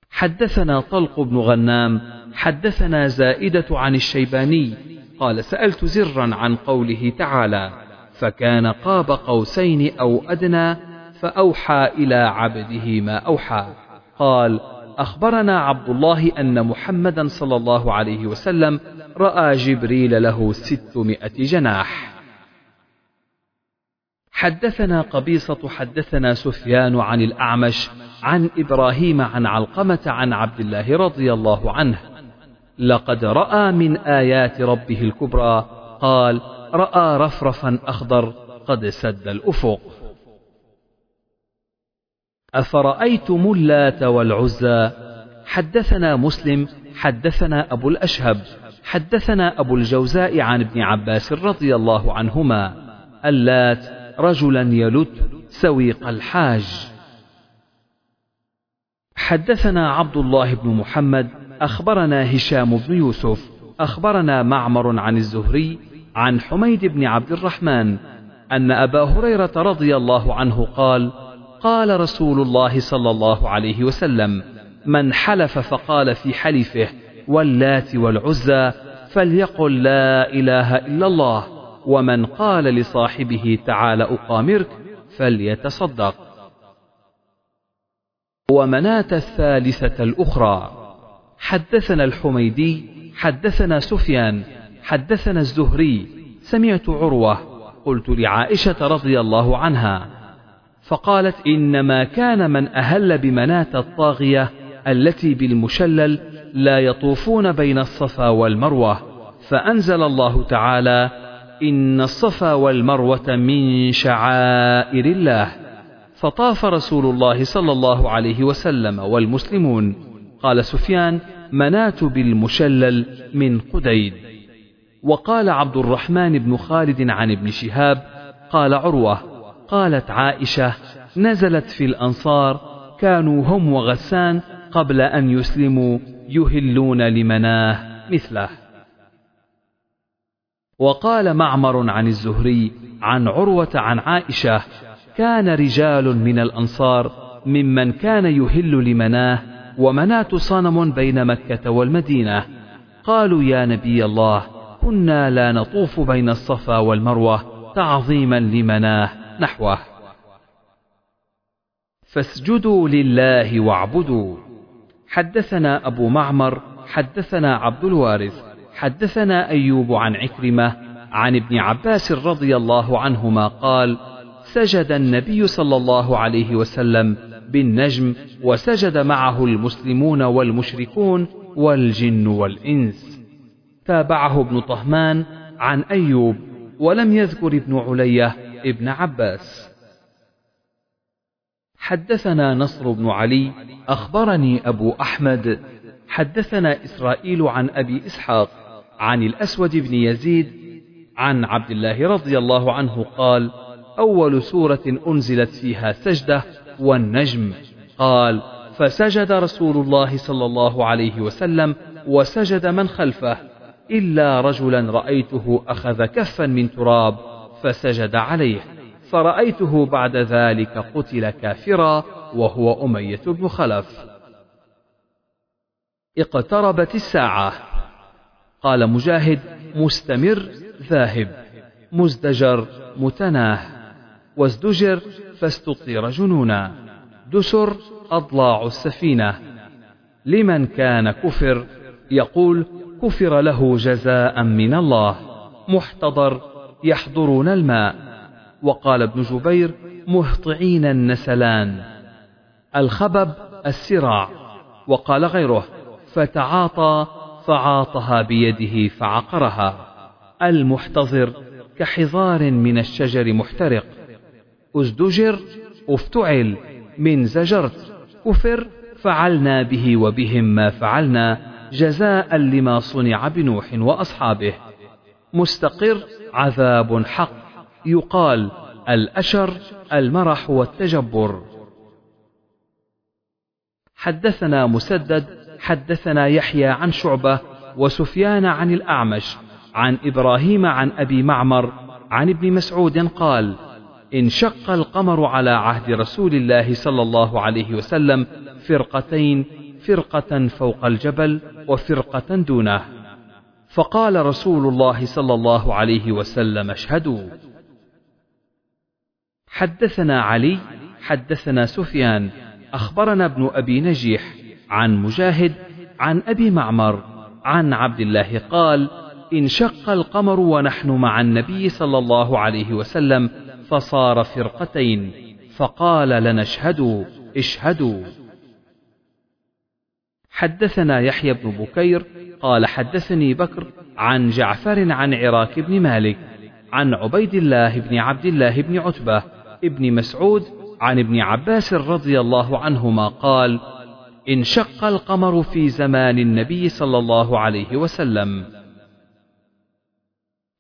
حدثنا طلق بن غنام حدثنا زائدة عن الشيباني قال سألت زرا عن قوله تعالى فكان قاب قوسين أو أدنى فأوحى إلى عبده ما أوحى. قال أخبرنا عبد الله أن محمدا صلى الله عليه وسلم رأى جبريل له ستمائة جناح. حدثنا قبيصة حدثنا سفيان عن الأعمش عن إبراهيم عن علقمة عن عبد الله رضي الله عنه. لقد رأى من آيات ربه الكبرى. قال رأى رفرفا أخضر قد سد الأفق. أفرأيتم اللات والعزى؟ حدثنا مسلم حدثنا أبو الأشهب حدثنا أبو الجوزاء عن ابن عباس رضي الله عنهما. اللات رجلا يلت سويق الحاج. حدثنا عبد الله بن محمد أخبرنا هشام بن يوسف أخبرنا معمر عن الزهري عن حميد بن عبد الرحمن أن أبا هريرة رضي الله عنه قال قال رسول الله صلى الله عليه وسلم من حلف فقال في حلفه واللات والعزى فليقل لا إله إلا الله ومن قال لصاحبه تعال أقامرك فليتصدق. ومناة الثالثة الأخرى حدثنا الحميدي حدثنا سفيان حدثنا الزهري سمعت عروة قلت لعائشة رضي الله عنها فقالت إنما كان من أهل بمناة الطاغية التي بالمشلل لا يطوفون بين الصفا والمروة فأنزل الله تعالى إن الصفا والمروة من شعائر الله. فطاف رسول الله صلى الله عليه وسلم والمسلمون. قال سفيان منات بالمشلل من قديد. وقال عبد الرحمن بن خالد عن ابن شهاب قال عروة قالت عائشة نزلت في الأنصار كانوا هم وغسان قبل أن يسلموا يهلون لمناه مثله. وقال معمر عن الزهري عن عروة عن عائشة كان رجال من الأنصار ممن كان يهل لمناه ومناة صنم بين مكة والمدينة. قالوا يا نبي الله كنا لا نطوف بين الصفا والمروة تعظيما لمناه نحوه. فاسجدوا لله واعبدوا. حدثنا أبو معمر حدثنا عبد الوارث حدثنا أيوب عن عكرمة عن ابن عباس رضي الله عنهما قال سجد النبي صلى الله عليه وسلم بالنجم وسجد معه المسلمون والمشركون والجن والإنس. تابعه ابن طهمان عن أيوب ولم يذكر ابن علية ابن عباس. حدثنا نصر بن علي أخبرني أبو أحمد. حدثنا إسرائيل عن أبي إسحاق عن الأسود بن يزيد عن عبد الله رضي الله عنه قال أول سورة أنزلت فيها سجدة والنجم. قال فسجد رسول الله صلى الله عليه وسلم وسجد من خلفه. إلا رجلا رأيته أخذ كفا من تراب فسجد عليه فرأيته بعد ذلك قتل كافرا وهو أمية بن خلف. اقتربت الساعة. قال مجاهد مستمر ذاهب. مزدجر متناه. وازدجر فاستطير جنونا. دسر أضلاع السفينة. لمن كان كفر؟ يقول كفر له جزاء من الله. محتضر يحضرون الماء. وقال ابن جبير مهطعين النسلان. الخبب السراع. وقال غيره فتعاطى فعاطها بيده فعقرها. المحتضر كحضار من الشجر محترق. ازدجر افتعل. من زجرت كفر فعلنا به وبهم ما فعلنا. جزاء لما صنع بنوح وأصحابه. مستقر عذاب حق. يقال الأشر المرح والتجبر. حدثنا مسدد حدثنا يحيى عن شعبة وسفيان عن الأعمش عن إبراهيم عن أبي معمر عن ابن مسعود قال انشق القمر على عهد رسول الله صلى الله عليه وسلم فرقتين فرقة فوق الجبل وفرقة دونه. فقال رسول الله صلى الله عليه وسلم اشهدوا. حدثنا علي حدثنا سفيان أخبرنا ابن أبي نجيح عن مجاهد عن أبي معمر عن عبد الله قال انشق القمر ونحن مع النبي صلى الله عليه وسلم فصار فرقتين فقال لنا اشهدوا اشهدوا. حدثنا يحيى بن بكير قال حدثني بكر عن جعفر عن عراك بن مالك عن عبيد الله بن عبد الله بن عتبة ابن مسعود عن ابن عباس رضي الله عنهما قال انشق القمر في زمان النبي صلى الله عليه وسلم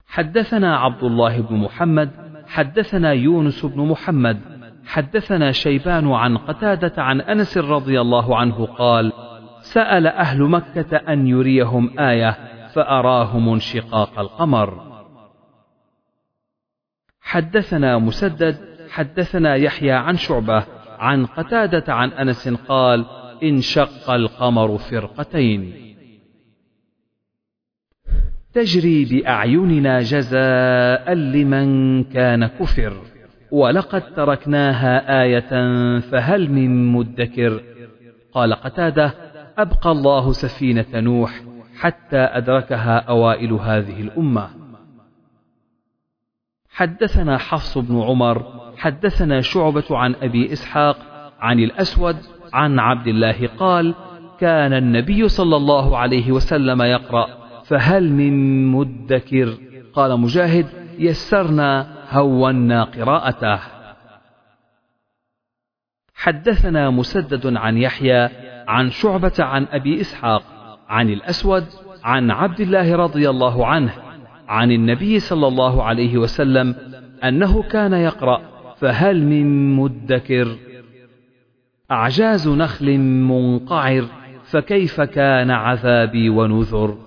حدثنا عبد الله بن محمد حدثنا يونس بن محمد حدثنا شيبان عن قتادة عن أنس رضي الله عنه قال سأل أهل مكة أن يريهم آية فأراهم انشقاق القمر. حدثنا مسدد حدثنا يحيى عن شعبة عن قتادة عن أنس قال انشق القمر فرقتين. تجري بأعيننا جزاء لمن كان كفر ولقد تركناها آية فهل من مدكر؟ قال قتادة أبقى الله سفينة نوح حتى أدركها أوائل هذه الأمة. حدثنا حفص بن عمر حدثنا شعبة عن أبي إسحاق عن الأسود عن عبد الله قال كان النبي صلى الله عليه وسلم يقرأ فهل من مدكر؟ قال مجاهد يسرنا هونا قراءته. حدثنا مسدد عن يحيى عن شعبة عن أبي إسحاق عن الأسود عن عبد الله رضي الله عنه عن النبي صلى الله عليه وسلم أنه كان يقرأ فهل من مدكر؟ أعجاز نخل منقعر فكيف كان عذابي ونذر؟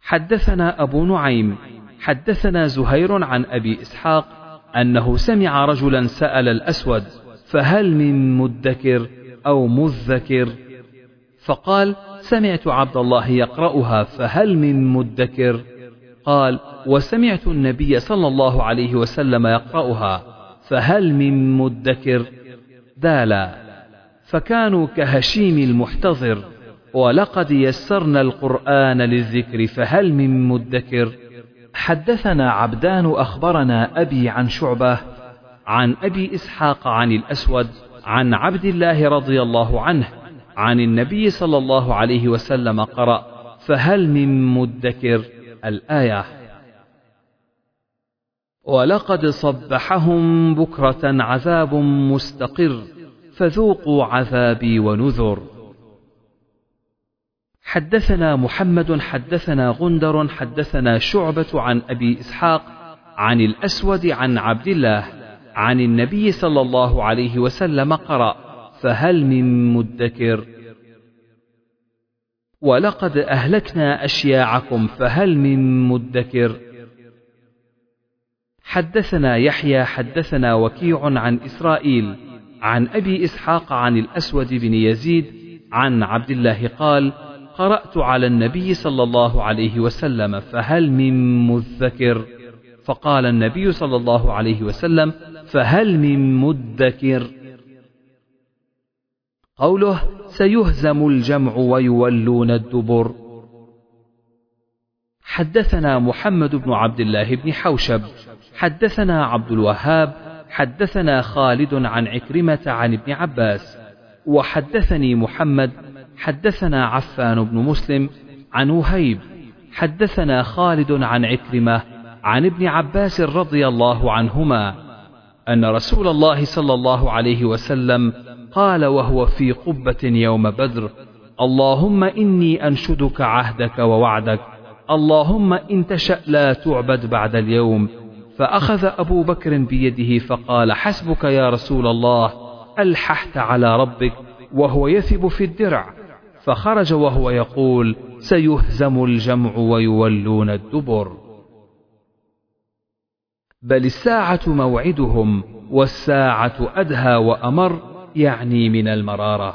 حدثنا أبو نعيم حدثنا زهير عن أبي إسحاق أنه سمع رجلا سأل الأسود فهل من مدكر؟ أو مذكر. فقال سمعت عبد الله يقرأها فهل من مدكر؟ قال وسمعت النبي صلى الله عليه وسلم يقرأها فهل من مدكر؟ دالا فكانوا كهشيم المحتضر ولقد يسرنا القرآن للذكر فهل من مدكر؟ حدثنا عبدان أخبرنا أبي عن شعبة عن أبي إسحاق عن الأسود عن عبد الله رضي الله عنه عن النبي صلى الله عليه وسلم قرأ فهل من مدكر؟ الآية. ولقد صبحهم بكرة عذاب مستقر فذوقوا عذابي ونذر. حدثنا محمد حدثنا غندر حدثنا شعبة عن أبي إسحاق عن الأسود عن عبد الله. عن النبي صلى الله عليه وسلم قرأ فهل من مدكر؟ ولقد أهلكنا أشياعكم فهل من مدكر؟ حدثنا يحيى حدثنا وكيع عن إسرائيل عن أبي إسحاق عن الأسود بن يزيد عن عبد الله قال قرأت على النبي صلى الله عليه وسلم فهل من مذكر؟ فقال النبي صلى الله عليه وسلم فهل من مدكر؟ قوله سيهزم الجمع ويولون الدبر. حدثنا محمد بن عبد الله بن حوشب حدثنا عبد الوهاب حدثنا خالد عن عكرمة عن ابن عباس وحدثني محمد حدثنا عفان بن مسلم عن وهيب حدثنا خالد عن عكرمة عن ابن عباس رضي الله عنهما. أن رسول الله صلى الله عليه وسلم قال وهو في قبة يوم بدر اللهم إني أنشدك عهدك ووعدك اللهم إن تشأ لا تعبد بعد اليوم. فأخذ أبو بكر بيده فقال حسبك يا رسول الله ألححت على ربك وهو يثب في الدرع. فخرج وهو يقول سيهزم الجمع ويولون الدبر. بل الساعة موعدهم والساعة أدهى وأمر يعني من المرارة.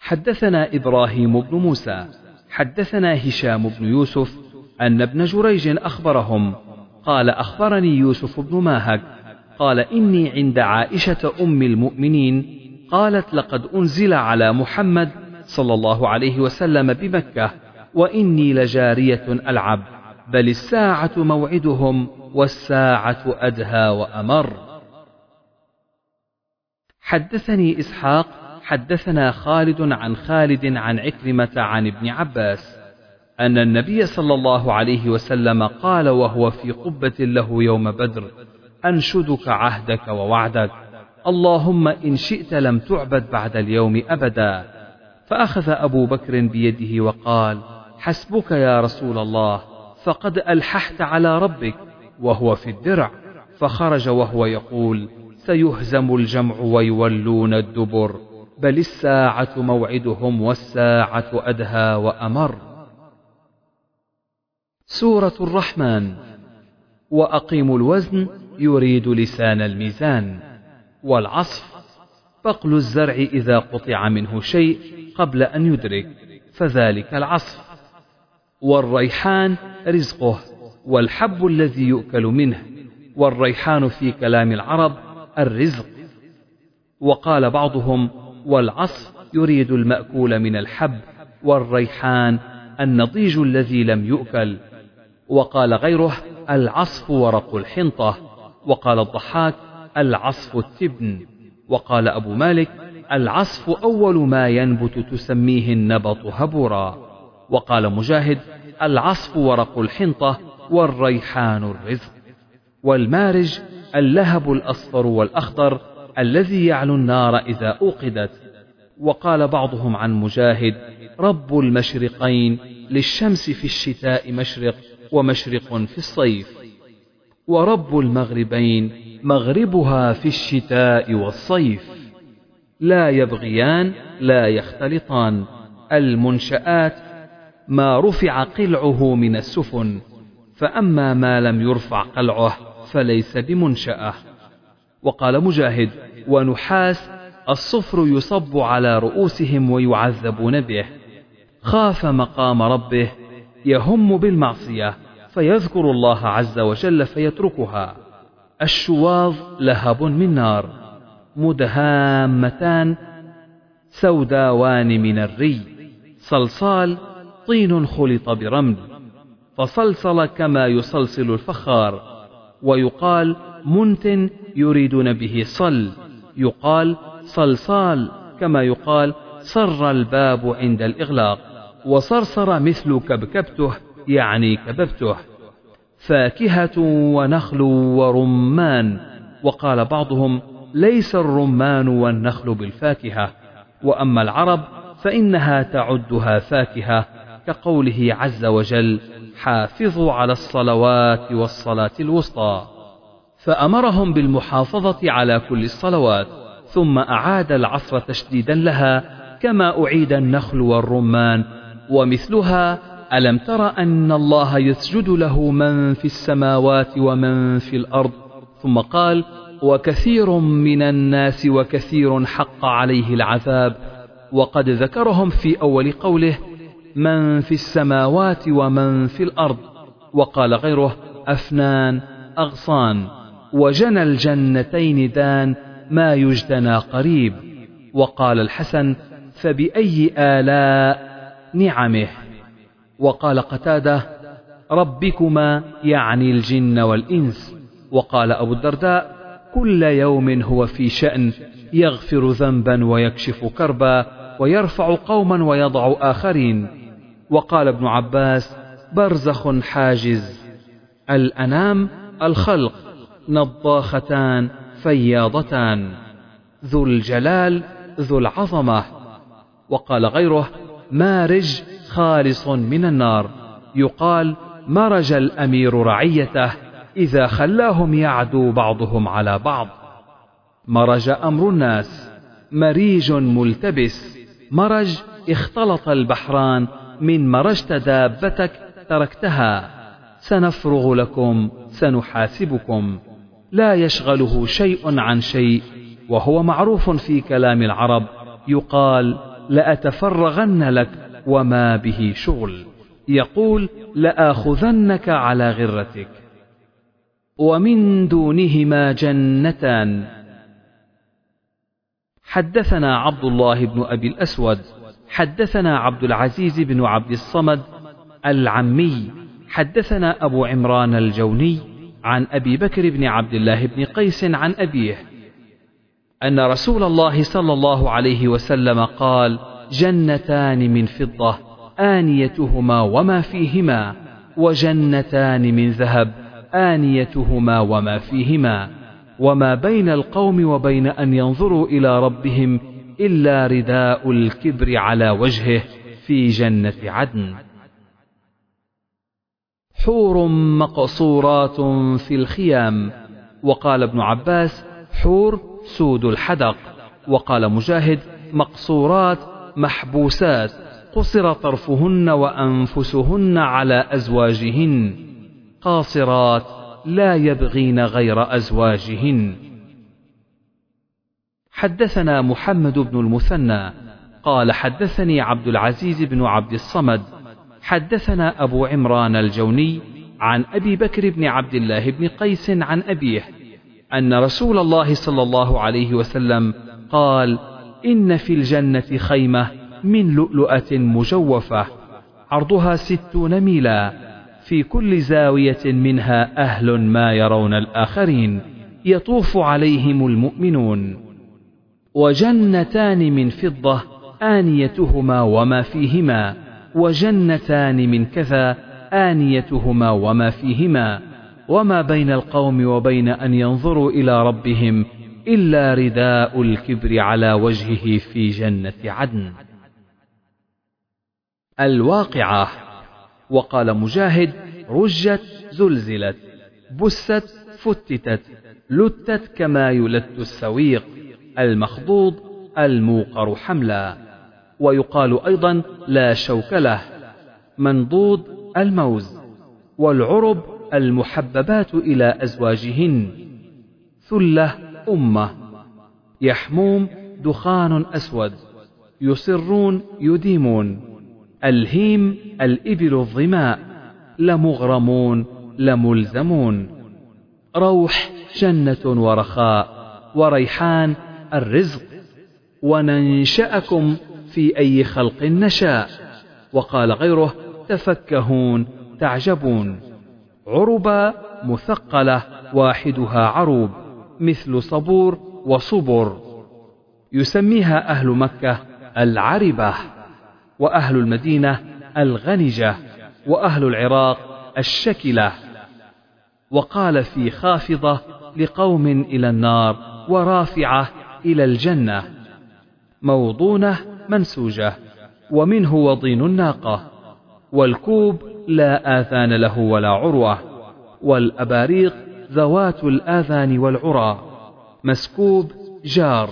حدثنا إبراهيم بن موسى حدثنا هشام بن يوسف أن ابن جريج أخبرهم. قال أخبرني يوسف بن ماهك. قال إني عند عائشة أم المؤمنين. قالت لقد أنزل على محمد صلى الله عليه وسلم بمكة وإني لجارية ألعب. بل الساعة موعدهم والساعة أدهى وأمر. حدثني إسحاق حدثنا خالد عن خالد عن عكرمة عن ابن عباس أن النبي صلى الله عليه وسلم قال وهو في قبة له يوم بدر أنشدك عهدك ووعدك. اللهم إن شئت لم تعبد بعد اليوم أبدا. فأخذ أبو بكر بيده وقال حسبك يا رسول الله. فقد ألححت على ربك وهو في الدرع. فخرج وهو يقول سيهزم الجمع ويولون الدبر بل الساعة موعدهم والساعة أدهى وأمر. سورة الرحمن. وأقيموا الوزن يريد لسان الميزان. والعصف بقل الزرع إذا قطع منه شيء قبل أن يدرك فذلك العصف. والريحان رزقه والحب الذي يؤكل منه والريحان في كلام العرب الرزق. وقال بعضهم والعصف يريد المأكول من الحب والريحان النضيج الذي لم يؤكل. وقال غيره العصف ورق الحنطة. وقال الضحاك العصف التبن. وقال أبو مالك العصف أول ما ينبت تسميه النبط هبورا. وقال مجاهد العصف ورق الحنطة والريحان الرزق. والمارج اللهب الأصفر والأخضر الذي يعلو النار إذا أوقدت. وقال بعضهم عن مجاهد رب المشرقين للشمس في الشتاء مشرق ومشرق في الصيف. ورب المغربين مغربها في الشتاء والصيف. لا يبغيان لا يختلطان. المنشآت ما رفع قلعه من السفن فأما ما لم يرفع قلعه فليس بمنشأة. وقال مجاهد ونحاس الصفر يصب على رؤوسهم ويعذبون به. خاف مقام ربه يهم بالمعصية فيذكر الله عز وجل فيتركها. الشواظ لهب من نار. مدهامتان سوداوان من الري. صلصال طين خلط برمل فصلصل كما يصلصل الفخار ويقال منت يريدون به صل يقال صلصال كما يقال صر الباب عند الإغلاق وصرصر مثل كبكبته يعني كببته فاكهة ونخل ورمان وقال بعضهم ليس الرمان والنخل بالفاكهة وأما العرب فإنها تعدها فاكهة كقوله عز وجل حافظوا على الصلوات والصلاة الوسطى فأمرهم بالمحافظة على كل الصلوات ثم أعاد العصر تشديدا لها كما أعيد النخل والرمان. ومثلها ألم تر أن الله يسجد له من في السماوات ومن في الأرض؟ ثم قال وكثير من الناس وكثير حق عليه العذاب وقد ذكرهم في أول قوله من في السماوات ومن في الأرض. وقال غيره أفنان أغصان. وجنى الجنتين دان ما يجتنى قريب. وقال الحسن فبأي آلاء نعمه؟ وقال قتادة ربكما يعني الجن والإنس. وقال أبو الدرداء كل يوم هو في شأن يغفر ذنبا ويكشف كربا ويرفع قوما ويضع آخرين. وقال ابن عباس برزخ حاجز. الأنام الخلق نضاختان فياضتان. ذو الجلال ذو العظمة. وقال غيره مارج خالص من النار. يقال مرج الأمير رعيته. إذا خلاهم يعدو بعضهم على بعض. مرج أمر الناس. مريج ملتبس. مرج اختلط البحران. من مرجت دابتك تركتها. سنفرغ لكم سنحاسبكم. لا يشغله شيء عن شيء وهو معروف في كلام العرب. يقال لأتفرغن لك وما به شغل. يقول لآخذنك على غرتك. ومن دونهما جنتان. حدثنا عبد الله بن أبي الأسود حدثنا عبد العزيز بن عبد الصمد العمي حدثنا أبو عمران الجوني عن أبي بكر بن عبد الله بن قيس عن أبيه أن رسول الله صلى الله عليه وسلم قال جنتان من فضة آنيتهما وما فيهما وجنتان من ذهب آنيتهما وما فيهما وما بين القوم وبين أن ينظروا إلى ربهم إلا رداء الكبر على وجهه في جنة عدن. حور مقصورات في الخيام. وقال ابن عباس حور سود الحدق. وقال مجاهد مقصورات محبوسات. قصر طرفهن وأنفسهن على أزواجهن. قاصرات لا يبغين غير أزواجهن. حدثنا محمد بن المثنى قال حدثني عبد العزيز بن عبد الصمد حدثنا أبو عمران الجوني عن أبي بكر بن عبد الله بن قيس عن أبيه أن رسول الله صلى الله عليه وسلم قال إن في الجنة خيمة من لؤلؤة مجوفة عرضها ستون ميلا في كل زاوية منها أهل ما يرون الآخرين يطوف عليهم المؤمنون وجنتان من فضة آنيتهما وما فيهما وجنتان من كذا آنيتهما وما فيهما وما بين القوم وبين أن ينظروا إلى ربهم إلا رداء الكبر على وجهه في جنة عدن. الواقعة. وقال مجاهد رجت زلزلت بست فتتت لتت كما يلت السويق. المخضوض الموقر حملا. ويقال أيضا لا شوك له منضود الموز والعرب المحببات إلى أزواجهن. ثلة أمة. يحموم دخان أسود يصرون يديمون. الهيم الإبل الظماء لمغرمون لملزمون. روح جنة ورخاء وريحان الرزق وننشأكم في أي خلق نشاء. وقال غيره تفكهون تعجبون. عربا مثقلة واحدها عروب مثل صبور وصبر. يسميها أهل مكة العربة وأهل المدينة الغنجة وأهل العراق الشكلة. وقال في خافضة لقوم إلى النار ورافعة إلى الجنة. موضونة منسوجة. ومنه وضين الناقة والكوب لا آذان له ولا عروة. والأباريق ذوات الآذان والعرى. مسكوب جار.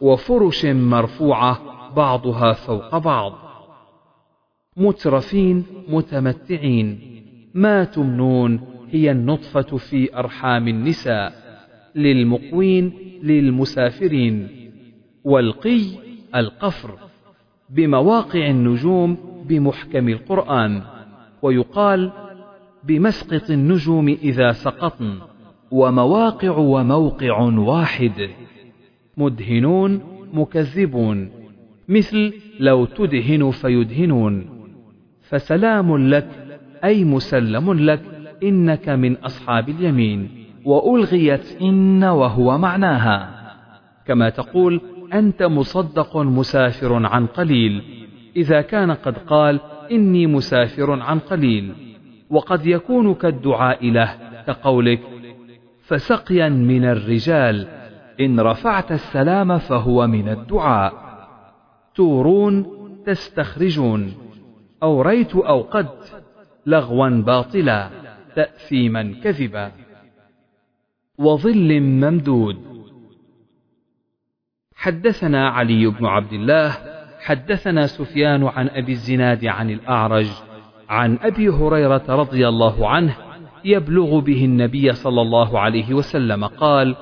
وفرش مرفوعة بعضها فوق بعض. مترفين متمتعين. ما تمنون هي النطفة في أرحام النساء. للمقوين للمسافرين. والقي القفر بمواقع النجوم بمحكم القرآن ويقال بمسقط النجوم إذا سقطن ومواقع وموقع واحد. مدهنون مكذبون مثل لو تدهن فيدهنون. فسلام لك أي مسلم لك إنك من أصحاب اليمين. وألغيت إن وهو معناها. كما تقول أنت مصدق مسافر عن قليل. إذا كان قد قال إني مسافر عن قليل. وقد يكون كالدعاء له كقولك فسقيا من الرجال. إن رفعت السلام فهو من الدعاء. تورون تستخرجون. أوريت أو قد لغوا باطلا. تأثيما كذبا. وظل ممدود. حدثنا علي بن عبد الله حدثنا سفيان عن أبي الزناد عن الأعرج عن أبي هريرة رضي الله عنه يبلغ به النبي صلى الله عليه وسلم قال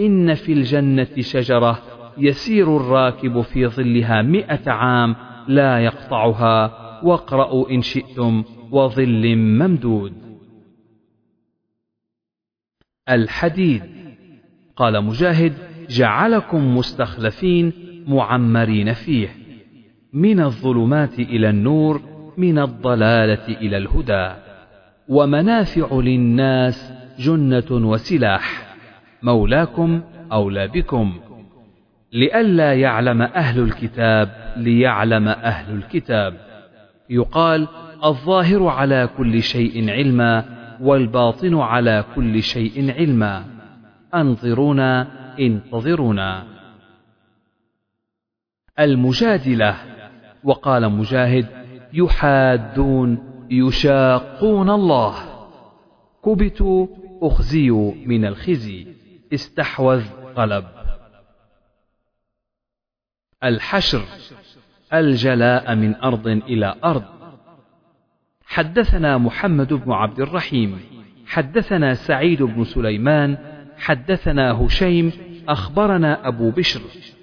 إن في الجنة شجرة يسير الراكب في ظلها مئة عام لا يقطعها واقرأوا إن شئتم وظل ممدود. الحديد. قال مجاهد جعلكم مستخلفين معمرين فيه. من الظلمات إلى النور من الضلالة إلى الهدى. ومنافع للناس جنة وسلاح. مولاكم أولى بكم. لئلا يعلم أهل الكتاب ليعلم أهل الكتاب. يقال الظاهر على كل شيء علما والباطن على كل شيء علما. أنظرونا انتظرونا. المجادلة. وقال مجاهد يحادون يشاقون الله. كبتوا أخزيوا من الخزي. استحوذ غلب الحشر. الجلاء من أرض إلى أرض. حدثنا محمد بن عبد الرحيم حدثنا سعيد بن سليمان حدثنا هشيم أخبرنا أبو بشر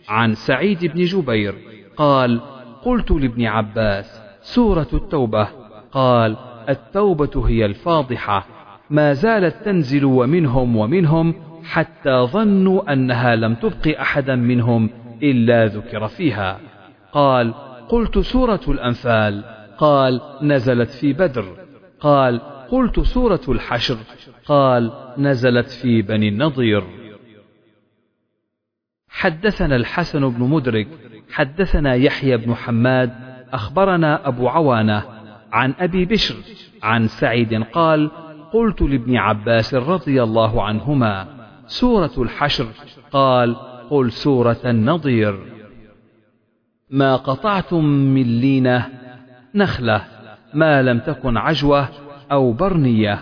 عن سعيد بن جبير قال قلت لابن عباس سورة التوبة. قال التوبة هي الفاضحة ما زالت تنزل ومنهم ومنهم حتى ظنوا أنها لم تبق أحدا منهم إلا ذكر فيها. قال قلت سورة الأنفال. قال نزلت في بدر. قال قلت سورة الحشر. قال نزلت في بني النضير. حدثنا الحسن بن مدرك حدثنا يحيى بن حماد أخبرنا أبو عوانة عن أبي بشر عن سعيد قال قلت لابن عباس رضي الله عنهما سورة الحشر. قال قل سورة النضير. ما قطعتم من لينة نخلة ما لم تكن عجوة أو برنية.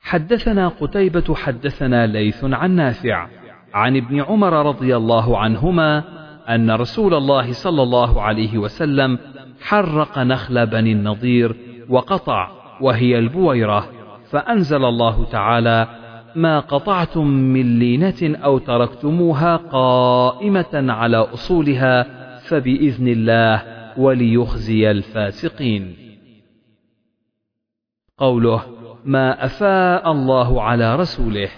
حدثنا قتيبة حدثنا ليث عن نافع عن ابن عمر رضي الله عنهما أن رسول الله صلى الله عليه وسلم حرق نخل بني النضير وقطع وهي البويرة فأنزل الله تعالى ما قطعتم من لينة أو تركتموها قائمة على أصولها فبإذن الله وليخزي الفاسقين. قوله ما أفاء الله على رسوله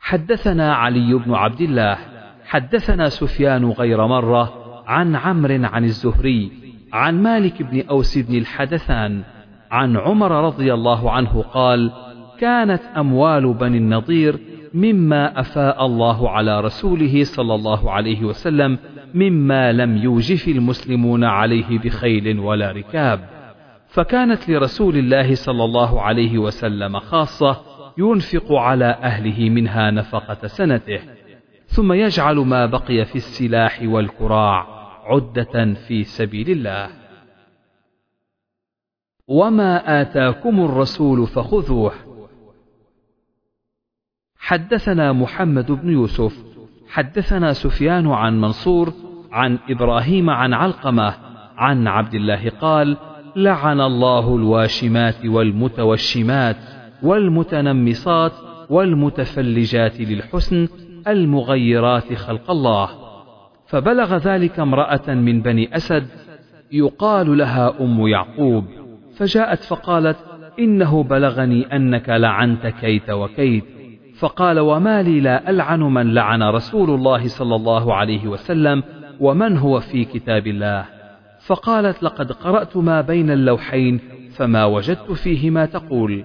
حدثنا علي بن عبد الله حدثنا سفيان غير مرة عن عمرو عن الزهري عن مالك بن أوس بن الحدثان عن عمر رضي الله عنه قال كانت أموال بني النضير مما أفاء الله على رسوله صلى الله عليه وسلم مما لم يوجف المسلمون عليه بخيل ولا ركاب. فكانت لرسول الله صلى الله عليه وسلم خاصة ينفق على أهله منها نفقة سنته ثم يجعل ما بقي في السلاح والكراع عدة في سبيل الله. وما آتاكم الرسول فخذوه. حدثنا محمد بن يوسف حدثنا سفيان عن منصور عن إبراهيم عن علقمة عن عبد الله قال لعن الله الواشمات والمتوشمات والمتنمصات والمتفلجات للحسن المغيرات خلق الله. فبلغ ذلك امرأة من بني أسد يقال لها أم يعقوب فجاءت فقالت إنه بلغني أنك لعنت كيت وكيت. فقال وما لي لا ألعن من لعن رسول الله صلى الله عليه وسلم ومن هو في كتاب الله؟ فقالت لقد قرأت ما بين اللوحين فما وجدت فيه ما تقول.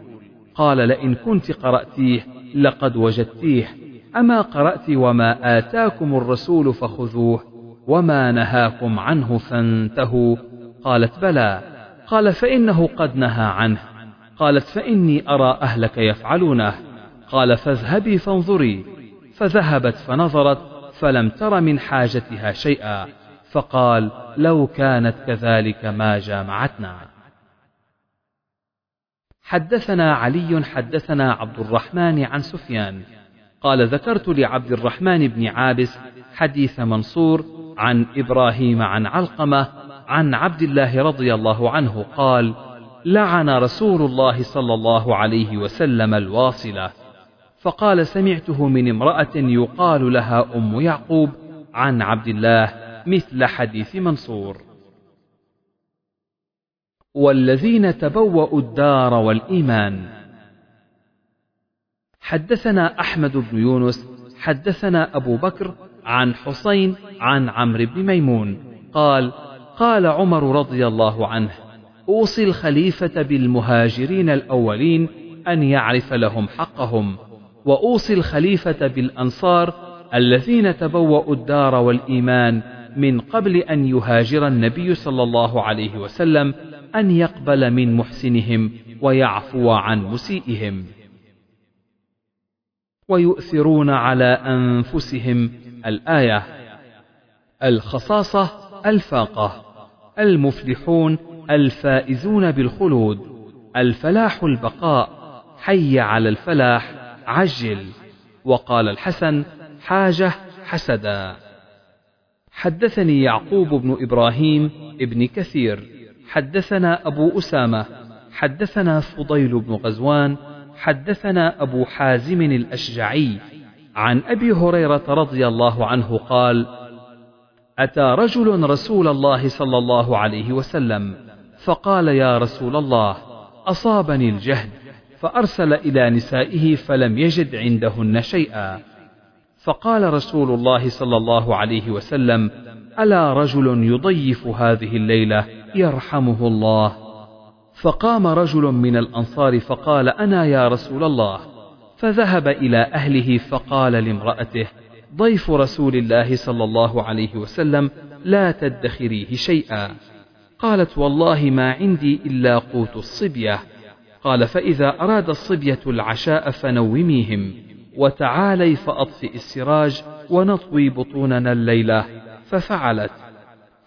قال لئن كنت قرأتيه لقد وجدتيه. أما قرأت وما آتاكم الرسول فخذوه وما نهاكم عنه فانتهوا. قالت بلى. قال فإنه قد نهى عنه. قالت فإني أرى أهلك يفعلونه. قال فاذهبي فانظري. فذهبت فنظرت فلم تر من حاجتها شيئا. فقال لو كانت كذلك ما جامعتنا. حدثنا علي حدثنا عبد الرحمن عن سفيان. قال ذكرت لعبد الرحمن بن عابس حديث منصور عن إبراهيم عن علقمة عن عبد الله رضي الله عنه قال لعن رسول الله صلى الله عليه وسلم الواصلة. فقال سمعته من امرأة يقال لها أم يعقوب عن عبد الله مثل حديث منصور. والذين تبوأوا الدار والإيمان. حدثنا أحمد بن يونس حدثنا أبو بكر عن حسين عن عمرو بن ميمون. قال قال عمر رضي الله عنه أوصي الخليفة بالمهاجرين الأولين أن يعرف لهم حقهم. وأوصي الخليفة بالأنصار الذين تبوأوا الدار والإيمان من قبل أن يهاجر النبي صلى الله عليه وسلم أن يقبل من محسنهم ويعفو عن مسيئهم. ويؤثرون على أنفسهم الآية الخصاصة الفاقة المفلحون الفائزون بالخلود الفلاح البقاء حي على الفلاح عجل. وقال الحسن حاجة حسدا. حدثني يعقوب بن إبراهيم ابن كثير. حدثنا أبو أسامة. حدثنا فضيل بن غزوان. حدثنا أبو حازم الأشجعي. عن أبي هريرة رضي الله عنه قال أتى رجل رسول الله صلى الله عليه وسلم فقال يا رسول الله أصابني الجهد. فأرسل إلى نسائه فلم يجد عندهن شيئا. فقال رسول الله صلى الله عليه وسلم ألا رجل يضيف هذه الليلة يرحمه الله؟ فقام رجل من الأنصار فقال أنا يا رسول الله. فذهب إلى أهله فقال لامرأته ضيف رسول الله صلى الله عليه وسلم لا تدخريه شيئا. قالت والله ما عندي إلا قوت الصبية. قال فإذا أراد الصبية العشاء فنوميهم وتعالي فأطفئ السراج ونطوي بطوننا الليلة ففعلت.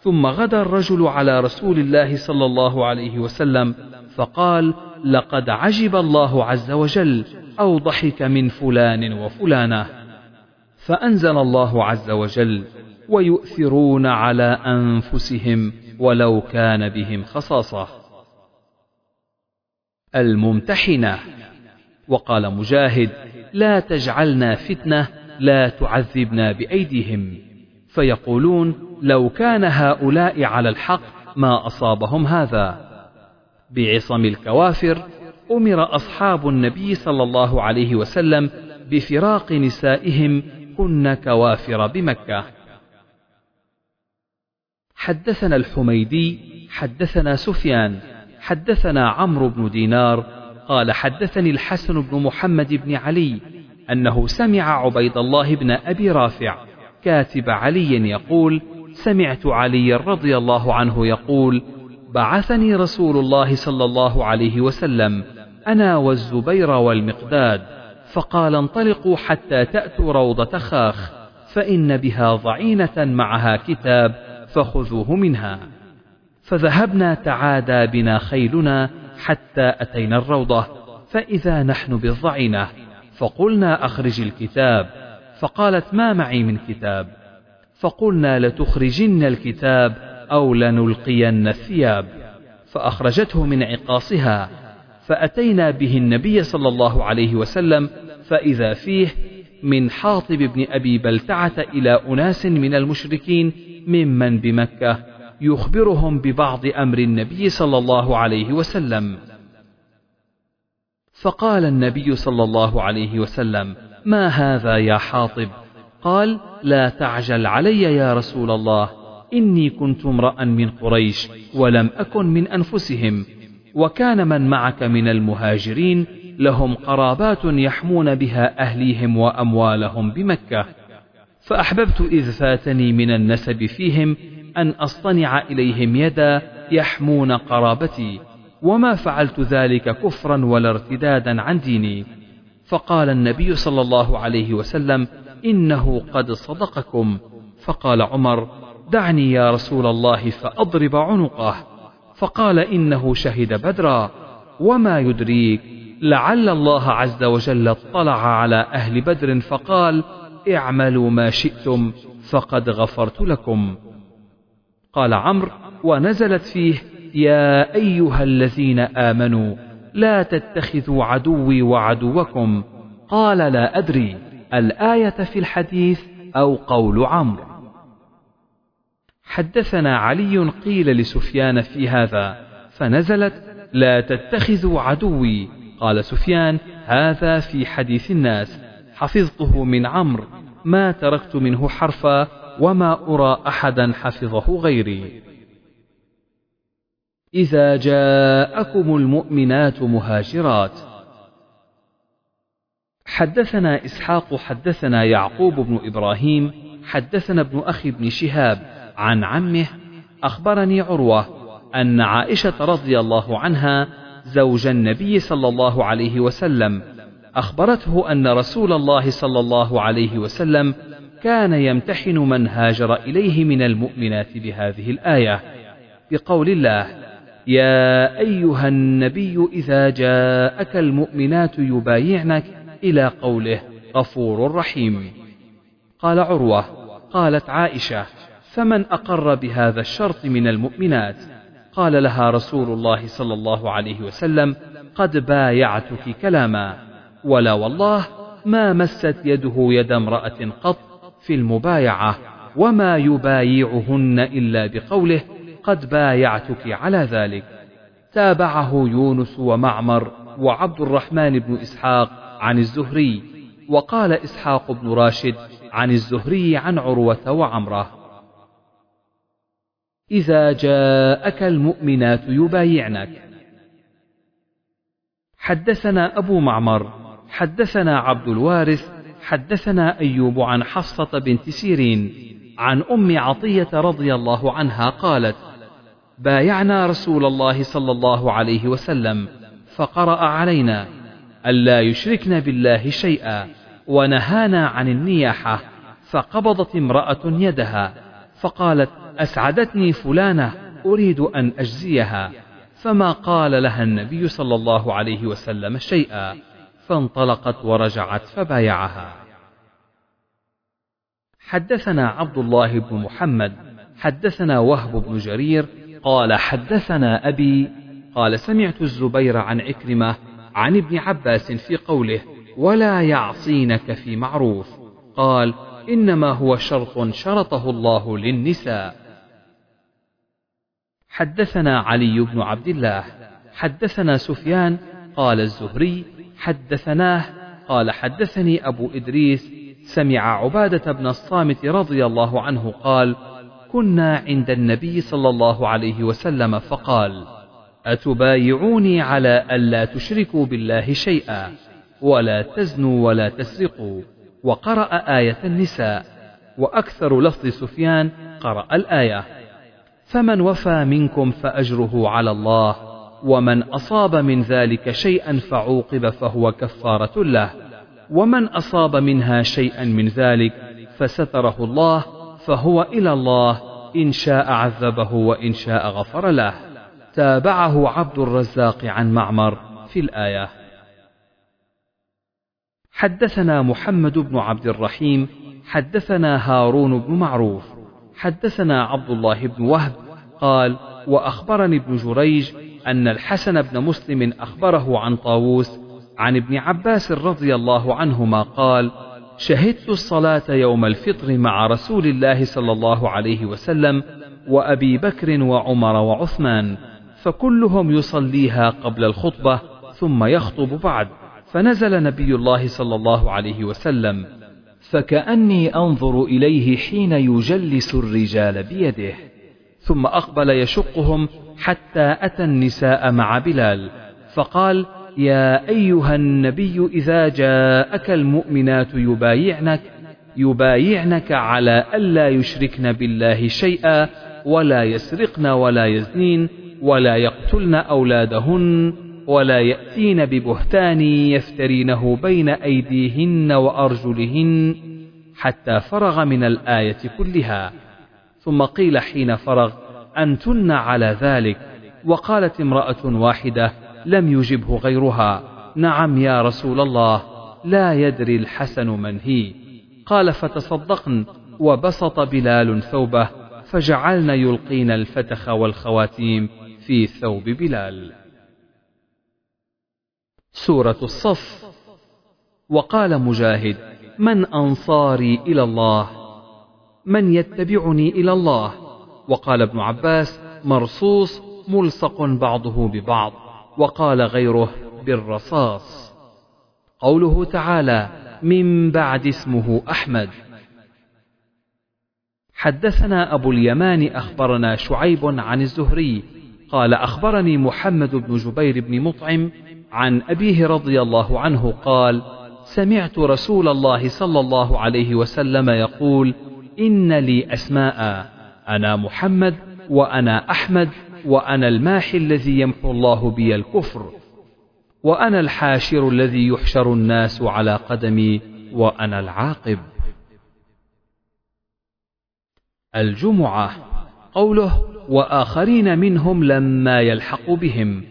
ثم غدا الرجل على رسول الله صلى الله عليه وسلم فقال لقد عجب الله عز وجل أو ضحك من فلان وفلانة. فأنزل الله عز وجل ويؤثرون على أنفسهم ولو كان بهم خصاصة. الممتحنة. وقال مجاهد لا تجعلنا فتنة لا تعذبنا بأيديهم. فيقولون لو كان هؤلاء على الحق ما أصابهم هذا. بعصم الكوافر أمر أصحاب النبي صلى الله عليه وسلم بفراق نسائهم كن كوافر بمكة. حدثنا الحميدي حدثنا سفيان. حدثنا عمرو بن دينار قال حدثني الحسن بن محمد بن علي أنه سمع عبيد الله بن أبي رافع كاتب علي يقول سمعت علي رضي الله عنه يقول بعثني رسول الله صلى الله عليه وسلم أنا والزبير والمقداد فقال انطلقوا حتى تأتوا روضة خاخ فإن بها ضعينة معها كتاب فخذوه منها فذهبنا تعادى بنا خيلنا حتى أتينا الروضة فإذا نحن بالضعينة. فقلنا أخرج الكتاب. فقالت ما معي من كتاب؟ فقلنا لتخرجن الكتاب أو لنلقين الثياب. فأخرجته من عقاصها. فأتينا به النبي صلى الله عليه وسلم فإذا فيه من حاطب بن أبي بلتعة إلى أناس من المشركين ممن بمكة. يخبرهم ببعض أمر النبي صلى الله عليه وسلم. فقال النبي صلى الله عليه وسلم ما هذا يا حاطب؟ قال لا تعجل علي يا رسول الله إني كنت امرأ من قريش ولم أكن من أنفسهم وكان من معك من المهاجرين لهم قرابات يحمون بها أهليهم وأموالهم بمكة فأحببت إذ فاتني من النسب فيهم أن أصطنع إليهم يدا يحمون قرابتي وما فعلت ذلك كفرا ولا ارتدادا عن ديني. فقال النبي صلى الله عليه وسلم إنه قد صدقكم. فقال عمر دعني يا رسول الله فأضرب عنقه. فقال إنه شهد بدرا. وما يدريك لعل الله عز وجل اطلع على أهل بدر فقال اعملوا ما شئتم فقد غفرت لكم. قال عمرو ونزلت فيه يا أيها الذين آمنوا لا تتخذوا عدوي وعدوكم. قال لا أدري الآية في الحديث أو قول عمرو. حدثنا علي قيل لسفيان في هذا فنزلت لا تتخذوا عدوي. قال سفيان هذا في حديث الناس. حفظته من عمرو. ما تركت منه حرفا وما أرى أحدا حفظه غيري. إذا جاءكم المؤمنات مهاجرات. حدثنا إسحاق حدثنا يعقوب بن إبراهيم حدثنا ابن أخي بن شهاب عن عمه أخبرني عروة أن عائشة رضي الله عنها زوج النبي صلى الله عليه وسلم أخبرته أن رسول الله صلى الله عليه وسلم كان يمتحن من هاجر إليه من المؤمنات بهذه الآية بقول الله يا أيها النبي إذا جاءك المؤمنات يبايعنك إلى قوله غفور رحيم. قال عروة قالت عائشة فمن أقر بهذا الشرط من المؤمنات؟ قال لها رسول الله صلى الله عليه وسلم قد بايعتك كلاما ولا والله ما مست يده يد امرأة قط في المبايعة وما يبايعهن إلا بقوله قد بايعتك على ذلك. تابعه يونس ومعمر وعبد الرحمن بن إسحاق عن الزهري وقال إسحاق بن راشد عن الزهري عن عروة وعمرة. إذا جاءك المؤمنات يبايعنك. حدثنا أبو معمر حدثنا عبد الوارث حدثنا أيوب عن حفصة بنت سيرين عن أم عطية رضي الله عنها قالت بايعنا رسول الله صلى الله عليه وسلم فقرأ علينا ألا يشركن بالله شيئا ونهانا عن النياحة فقبضت امرأة يدها فقالت أسعدتني فلانة أريد أن أجزيها فما قال لها النبي صلى الله عليه وسلم شيئا. فانطلقت ورجعت فبايعها. حدثنا عبد الله بن محمد حدثنا وهب بن جرير قال حدثنا أبي قال سمعت الزبير عن عكرمة عن ابن عباس في قوله ولا يعصينك في معروف قال إنما هو شرط شرطه الله للنساء حدثنا علي بن عبد الله حدثنا سفيان قال الزهري حدثناه. قال حدثني أبو إدريس سمع عبادة بن الصامت رضي الله عنه قال كنا عند النبي صلى الله عليه وسلم فقال أتبايعوني على ألا تشركوا بالله شيئا ولا تزنوا ولا تسرقوا. وقرأ آية النساء. وأكثر لفظ سفيان قرأ الآية فمن وفى منكم فأجره على الله ومن أصاب من ذلك شيئا فعوقب فهو كفارة له. ومن أصاب منها شيئا من ذلك فستره الله فهو إلى الله إن شاء عذبه وإن شاء غفر له. تابعه عبد الرزاق عن معمر في الآية. حدثنا محمد بن عبد الرحيم حدثنا هارون بن معروف حدثنا عبد الله بن وهب قال وأخبرني ابن جريج أن الحسن بن مسلم أخبره عن طاووس عن ابن عباس رضي الله عنهما قال شهدت الصلاة يوم الفطر مع رسول الله صلى الله عليه وسلم وأبي بكر وعمر وعثمان فكلهم يصليها قبل الخطبة ثم يخطب بعد فنزل نبي الله صلى الله عليه وسلم فكأني أنظر إليه حين يجلس الرجال بيده. ثم أقبل يشقهم حتى أتى النساء مع بلال فقال يا أيها النبي إذا جاءك المؤمنات يبايعنك يبايعنك على ألا يشركن بالله شيئا ولا يسرقن ولا يزنين ولا يقتلن أولادهن ولا يأتين ببهتان يفترينه بين أيديهن وأرجلهن حتى فرغ من الآية كلها. ثم قيل حين فرغ أنتن على ذلك؟ وقالت امرأة واحدة لم يجبه غيرها. نعم يا رسول الله لا يدري الحسن من هي. قال فتصدقن وبسط بلال ثوبه فجعلن يلقين الفتخ والخواتيم في ثوب بلال. سورة الصف. وقال مجاهد من أنصاري إلى الله من يتبعني إلى الله. وقال ابن عباس مرصوص ملصق بعضه ببعض وقال غيره بالرصاص. قوله تعالى من بعد اسمه أحمد. حدثنا أبو اليمان أخبرنا شعيب عن الزهري قال أخبرني محمد بن جبير بن مطعم عن أبيه رضي الله عنه قال سمعت رسول الله صلى الله عليه وسلم يقول إن لي أسماء. أنا محمد وأنا أحمد وأنا الماحي الذي يمحو الله بي الكفر. وأنا الحاشر الذي يحشر الناس على قدمي وأنا العاقب. الجمعة قوله وآخرين منهم لما يلحقوا بهم.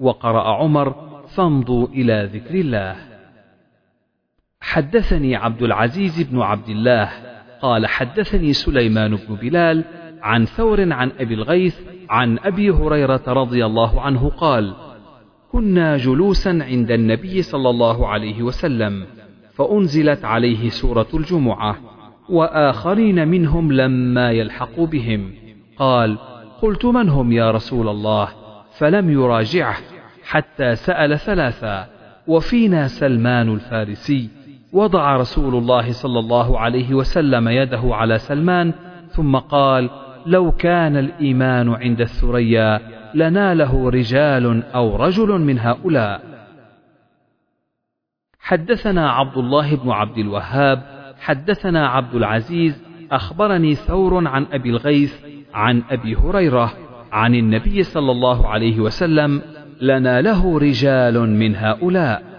وقرأ عمر فامضوا إلى ذكر الله. حدثني عبد العزيز بن عبد الله قال حدثني سليمان بن بلال عن ثور عن أبي الغيث عن أبي هريرة رضي الله عنه قال كنا جلوسا عند النبي صلى الله عليه وسلم فأنزلت عليه سورة الجمعة وآخرين منهم لما يلحقوا بهم. قال قلت من هم يا رسول الله؟ فلم يراجعه حتى سأل ثلاثا وفينا سلمان الفارسي؟ وضع رسول الله صلى الله عليه وسلم يده على سلمان ثم قال لو كان الإيمان عند الثريا لناله رجال أو رجل من هؤلاء. حدثنا عبد الله بن عبد الوهاب حدثنا عبد العزيز أخبرني ثور عن أبي الغيث عن أبي هريرة عن النبي صلى الله عليه وسلم لنا له رجال من هؤلاء.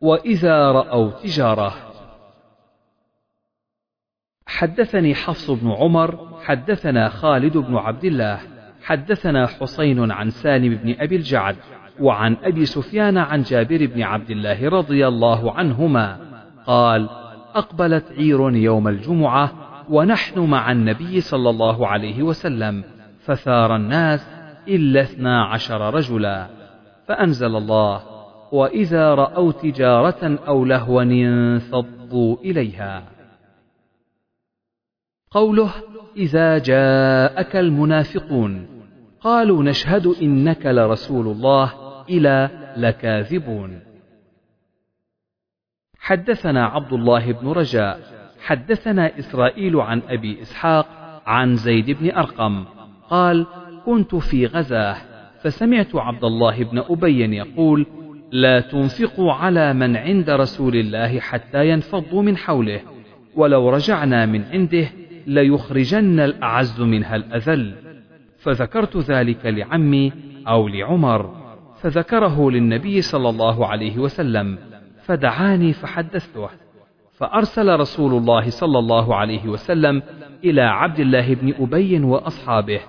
وإذا رأوا تجارة. حدثني حفص بن عمر حدثنا خالد بن عبد الله حدثنا حسين عن سالم بن أبي الجعد وعن أبي سفيان عن جابر بن عبد الله رضي الله عنهما قال أقبلت عير يوم الجمعة ونحن مع النبي صلى الله عليه وسلم فثار الناس إلا اثنا عشر رجلا فأنزل الله وإذا رأوا تجارة أو لهوا انفضوا إليها. قوله إذا جاءك المنافقون قالوا نشهد إنك لرسول الله إلى لكاذبون. حدثنا عبد الله بن رجاء حدثنا إسرائيل عن أبي إسحاق عن زيد بن أرقم قال كنت في غزاة فسمعت عبد الله بن أبي يقول لا تنفقوا على من عند رسول الله حتى ينفضوا من حوله. ولو رجعنا من عنده ليخرجن الأعز منها الأذل. فذكرت ذلك لعمي أو لعمر. فذكره للنبي صلى الله عليه وسلم. فدعاني فحدثته. فأرسل رسول الله صلى الله عليه وسلم إلى عبد الله بن أبي وأصحابه.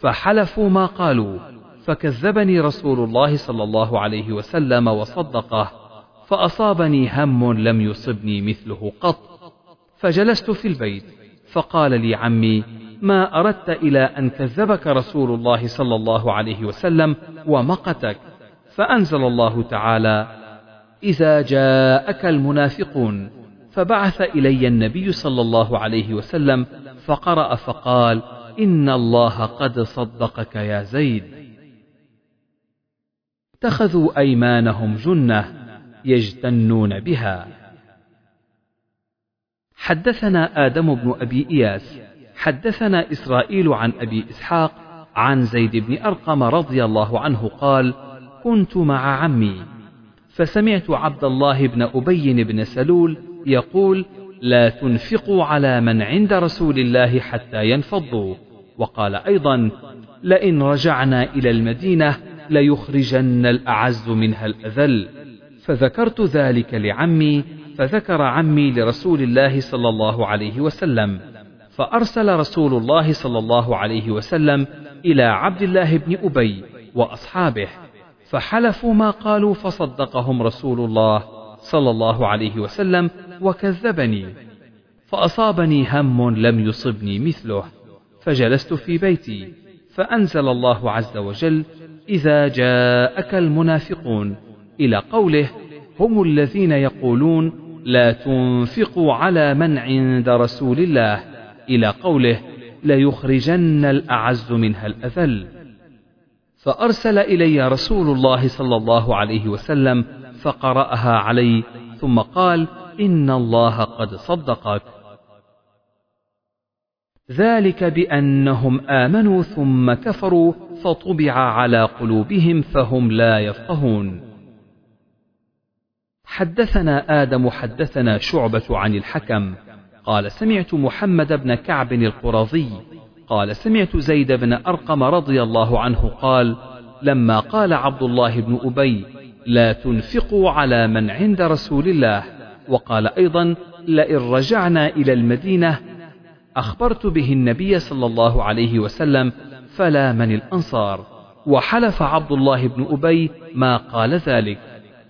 فحلفوا ما قالوا. فكذبني رسول الله صلى الله عليه وسلم وصدقه فأصابني هم لم يصبني مثله قط فجلست في البيت فقال لي عمي ما أردت إلى أن كذبك رسول الله صلى الله عليه وسلم ومقتك. فأنزل الله تعالى إذا جاءك المنافقون فبعث إلي النبي صلى الله عليه وسلم فقرأ فقال إن الله قد صدقك يا زيد. اتخذوا أيمانهم جنة يجتنون بها. حدثنا آدم بن أبي إياس حدثنا إسرائيل عن أبي إسحاق عن زيد بن أرقم رضي الله عنه قال كنت مع عمي فسمعت عبد الله بن أبي بن سلول يقول لا تنفقوا على من عند رسول الله حتى ينفضوا وقال أيضا لئن رجعنا إلى المدينة ليخرجن الأعز منها الأذل. فذكرت ذلك لعمي فذكر عمي لرسول الله صلى الله عليه وسلم. فأرسل رسول الله صلى الله عليه وسلم إلى عبد الله بن أبي وأصحابه. فحلفوا ما قالوا فصدقهم رسول الله صلى الله عليه وسلم وكذبني. فأصابني هم لم يصبني مثله. فجلست في بيتي. فأنزل الله عز وجل إذا جاءك المنافقون. إلى قوله هم الذين يقولون لا تنفقوا على من عند رسول الله. إلى قوله ليخرجن الأعز منها الأذل. فأرسل إلي رسول الله صلى الله عليه وسلم فقرأها علي ثم قال إن الله قد صدقك. ذلك بأنهم آمنوا ثم كفروا فطبع على قلوبهم فهم لا يفقهون. حدثنا آدم حدثنا شعبة عن الحكم. قال سمعت محمد بن كعب القرظي. قال سمعت زيد بن أرقم رضي الله عنه قال لما قال عبد الله بن أبي لا تنفقوا على من عند رسول الله. وقال أيضا لئن رجعنا إلى المدينة أخبرت به النبي صلى الله عليه وسلم فلا من الأنصار. وحلف عبد الله بن أبي ما قال ذلك.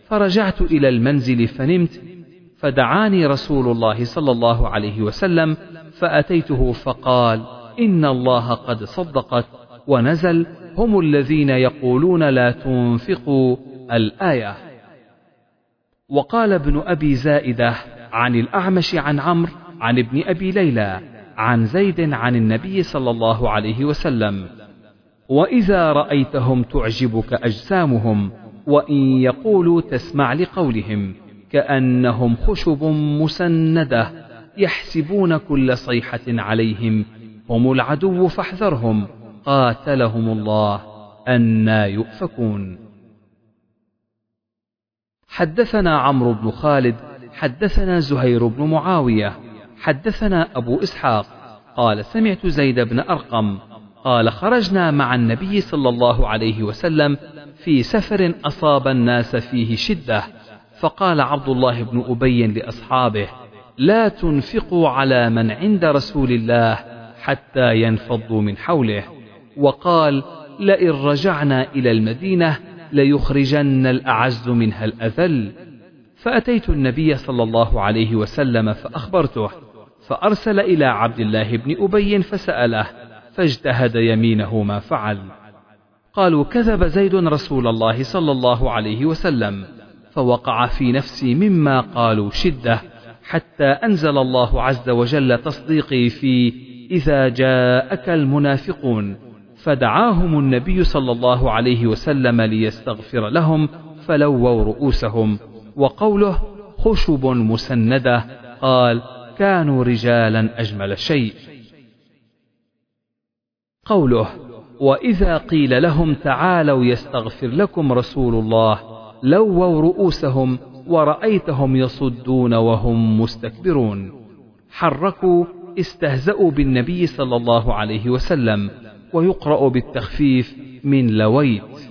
فرجعت إلى المنزل فنمت فدعاني رسول الله صلى الله عليه وسلم فأتيته فقال إن الله قد صدقت ونزل هم الذين يقولون لا تنفقوا الآية. وقال ابن أبي زائدة عن الأعمش عن عمرو عن ابن أبي ليلى عن زيد عن النبي صلى الله عليه وسلم. وإذا رأيتهم تعجبك أجسامهم وإن يقولوا تسمع لقولهم كأنهم خشب مسندة يحسبون كل صيحة عليهم هم العدو فاحذرهم قاتلهم الله أنا يؤفكون. حدثنا عمرو بن خالد حدثنا زهير بن معاوية حدثنا أبو إسحاق قال سمعت زيد بن أرقم قال خرجنا مع النبي صلى الله عليه وسلم في سفر أصاب الناس فيه شدة فقال عبد الله بن أبي لأصحابه لا تنفقوا على من عند رسول الله حتى ينفضوا من حوله وقال لئن رجعنا إلى المدينة ليخرجن الأعز منها الأذل فأتيت النبي صلى الله عليه وسلم فأخبرته فأرسل إلى عبد الله بن أبي فسأله فاجتهد يمينه ما فعل. قالوا كذب زيد رسول الله صلى الله عليه وسلم فوقع في نفسي مما قالوا شدة حتى أنزل الله عز وجل تصديقي في إذا جاءك المنافقون فدعاهم النبي صلى الله عليه وسلم ليستغفر لهم فلووا رؤوسهم وقوله خشب مسندة قال كانوا رجالا أجمل شيء. قوله وإذا قيل لهم تعالوا يستغفر لكم رسول الله لووا رؤوسهم ورأيتهم يصدون وهم مستكبرون. حركوا استهزأوا بالنبي صلى الله عليه وسلم ويقرأ بالتخفيف من لويت.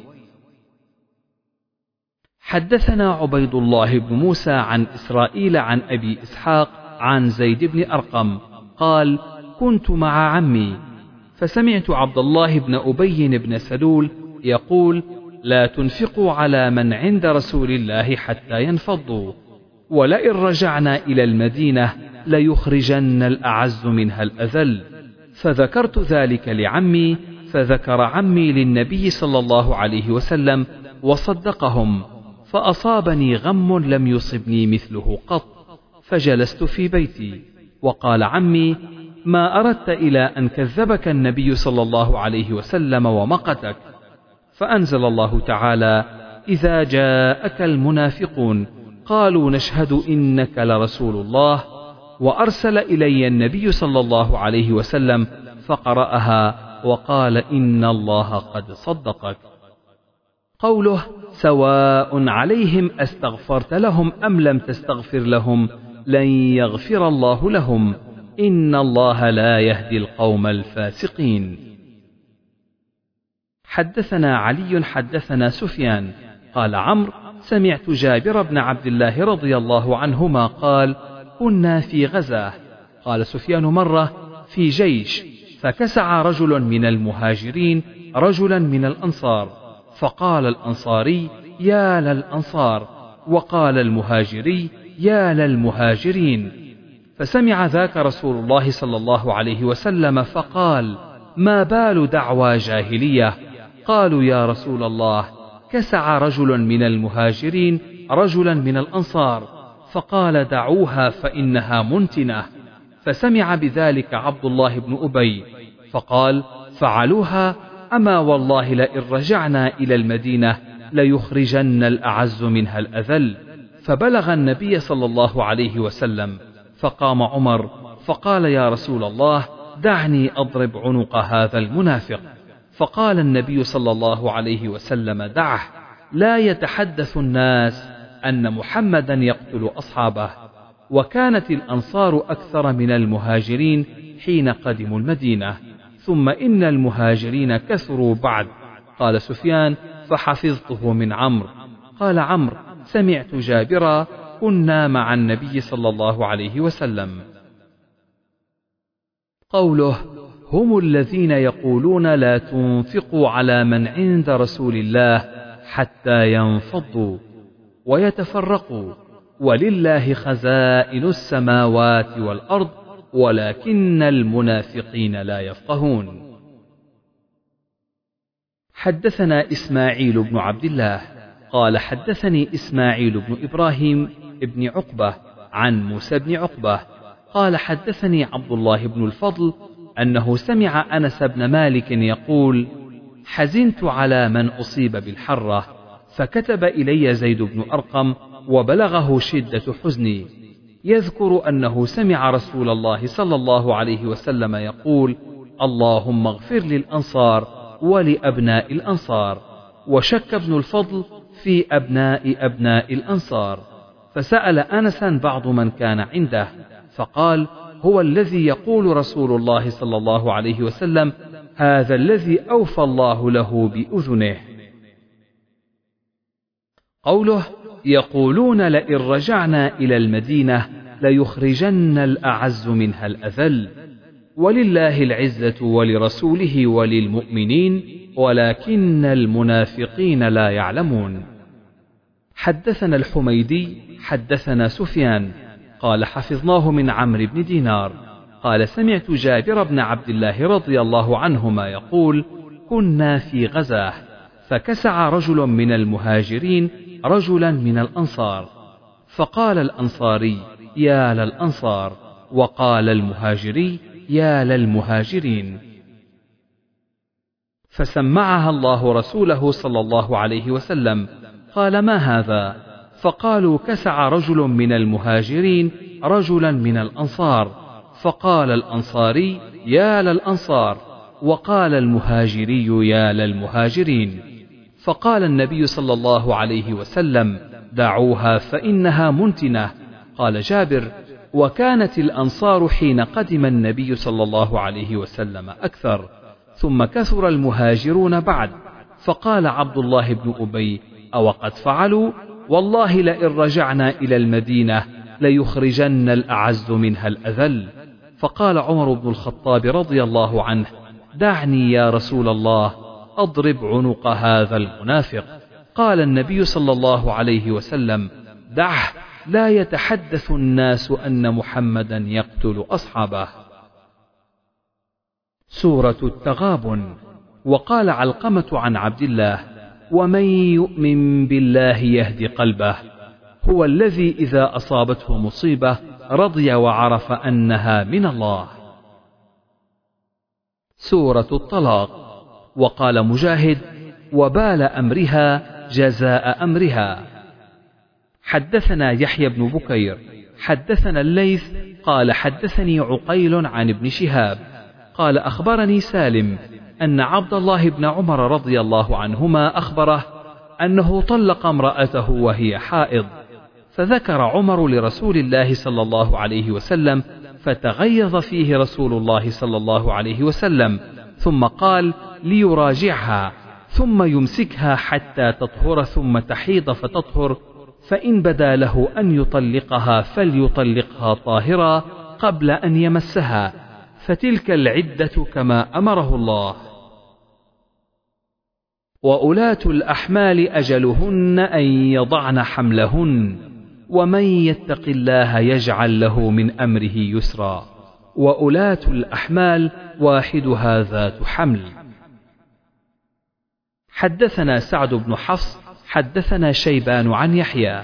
حدثنا عبيد الله بن موسى عن إسرائيل عن أبي إسحاق عن زيد بن أرقم قال كنت مع عمي فسمعت عبد الله بن أبي بن سلول يقول لا تنفقوا على من عند رسول الله حتى ينفضوا ولئن رجعنا إلى المدينة ليخرجن الأعز منها الأذل. فذكرت ذلك لعمي فذكر عمي للنبي صلى الله عليه وسلم وصدقهم فأصابني غم لم يصبني مثله قط. فجلست في بيتي وقال عمي ما أردت إلى أن كذبك النبي صلى الله عليه وسلم ومقتك. فأنزل الله تعالى إذا جاءك المنافقون قالوا نشهد إنك لرسول الله وأرسل إلي النبي صلى الله عليه وسلم فقرأها وقال إن الله قد صدقك. قوله سواء عليهم أستغفرت لهم أم لم تستغفر لهم لن يغفر الله لهم. إن الله لا يهدي القوم الفاسقين. حدثنا علي حدثنا سفيان. قال عمرو سمعت جابر بن عبد الله رضي الله عنهما قال كنا في غزاة. قال سفيان مرة في جيش. فكسع رجل من المهاجرين رجلا من الأنصار. فقال الأنصاري يا للأنصار. وقال المهاجري يا للمهاجرين. فسمع ذاك رسول الله صلى الله عليه وسلم فقال ما بال دعوى جاهلية؟ قالوا يا رسول الله كسع رجل من المهاجرين رجلا من الأنصار فقال دعوها فإنها منتنة. فسمع بذلك عبد الله بن أبي فقال فعلوها أما والله لئن رجعنا إلى المدينة ليخرجن الأعز منها الأذل. فبلغ النبي صلى الله عليه وسلم فقام عمر فقال يا رسول الله دعني أضرب عنق هذا المنافق. فقال النبي صلى الله عليه وسلم دعه لا يتحدث الناس أن محمدا يقتل أصحابه. وكانت الأنصار أكثر من المهاجرين حين قدموا المدينة. ثم إن المهاجرين كثروا بعد. قال سفيان فحفظته من عمرو. قال عمرو سمعت جابرا كنا مع النبي صلى الله عليه وسلم. قوله هم الذين يقولون لا تنفقوا على من عند رسول الله حتى ينفضوا ويتفرقوا ولله خزائن السماوات والأرض ولكن المنافقين لا يفقهون. حدثنا إسماعيل بن عبد الله. قال حدثني إسماعيل بن إبراهيم بن عقبة عن موسى بن عقبة قال حدثني عبد الله بن الفضل أنه سمع أنس بن مالك يقول: حزنت على من أصيب بالحرة، فكتب إلي زيد بن أرقم وبلغه شدة حزني، يذكر أنه سمع رسول الله صلى الله عليه وسلم يقول: اللهم اغفر للأنصار ولأبناء الأنصار، وشك ابن الفضل في أبناء أبناء الأنصار، فسأل أنسا بعض من كان عنده، فقال: هو الذي يقول رسول الله صلى الله عليه وسلم هذا الذي أوفى الله له بأذنه. قوله يقولون لئن رجعنا إلى المدينة ليخرجن الأعز منها الأذل. ولله العزة ولرسوله وللمؤمنين ولكن المنافقين لا يعلمون. حدثنا الحميدي حدثنا سفيان قال حفظناه من عمرو بن دينار قال سمعت جابر بن عبد الله رضي الله عنهما يقول كنا في غزاة فكسع رجل من المهاجرين رجلا من الأنصار فقال الأنصاري يا للأنصار وقال المهاجري يا للمهاجرين فسمعها الله رسوله صلى الله عليه وسلم قال ما هذا؟ فقالوا كسع رجل من المهاجرين رجلا من الأنصار. فقال الأنصاري يا للأنصار. وقال المهاجري يا للمهاجرين. فقال النبي صلى الله عليه وسلم دعوها فإنها منتنة. قال جابر وكانت الأنصار حين قدم النبي صلى الله عليه وسلم أكثر ثم كثر المهاجرون بعد. فقال عبد الله بن أبي أو قد فعلوا والله لئن رجعنا إلى المدينة ليخرجن الأعز منها الأذل. فقال عمر بن الخطاب رضي الله عنه دعني يا رسول الله أضرب عنق هذا المنافق. قال النبي صلى الله عليه وسلم دعه لا يتحدث الناس أن محمدا يقتل أصحابه. سورة التغابن. وقال علقمة عن عبد الله ومن يؤمن بالله يهد قلبه هو الذي إذا أصابته مصيبة رضي وعرف أنها من الله. سورة الطلاق وقال مجاهد وبال أمرها جزاء أمرها. حدثنا يحيى بن بكير حدثنا الليث قال حدثني عقيل عن ابن شهاب. قال أخبرني سالم أن عبد الله بن عمر رضي الله عنهما أخبره أنه طلق امرأته وهي حائض فذكر عمر لرسول الله صلى الله عليه وسلم فتغيظ فيه رسول الله صلى الله عليه وسلم ثم قال ليراجعها ثم يمسكها حتى تطهر ثم تحيض فتطهر فإن بدا له أن يطلقها فليطلقها طاهرا قبل أن يمسها فتلك العدة كما أمره الله. وأولاة الأحمال أجلهن أن يضعن حملهن ومن يتق الله يجعل له من أمره يسرا. وأولاة الأحمال واحدها ذات حمل. حدثنا سعد بن حفص حدثنا شيبان عن يحيى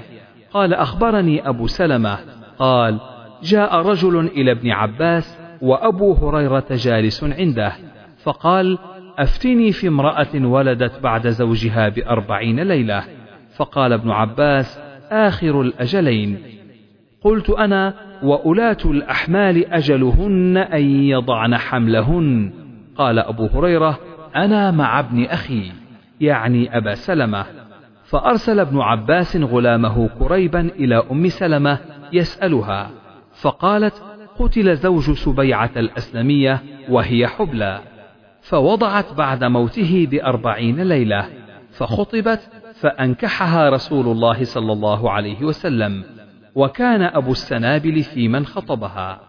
قال أخبرني أبو سلمة قال جاء رجل إلى ابن عباس وأبو هريرة جالس عنده فقال أفتني في امرأة ولدت بعد زوجها بأربعين ليلة. فقال ابن عباس آخر الأجلين. قلت أنا وأولاة الأحمال أجلهن أن يضعن حملهن. قال أبو هريرة أنا مع ابن أخي يعني أبا سلمة. فأرسل ابن عباس غلامه قريبا إلى أم سلمة يسألها فقالت قتل زوج سبيعة الأسلمية وهي حبلى فوضعت بعد موته بأربعين ليلة فخطبت فأنكحها رسول الله صلى الله عليه وسلم وكان أبو السنابل في من خطبها.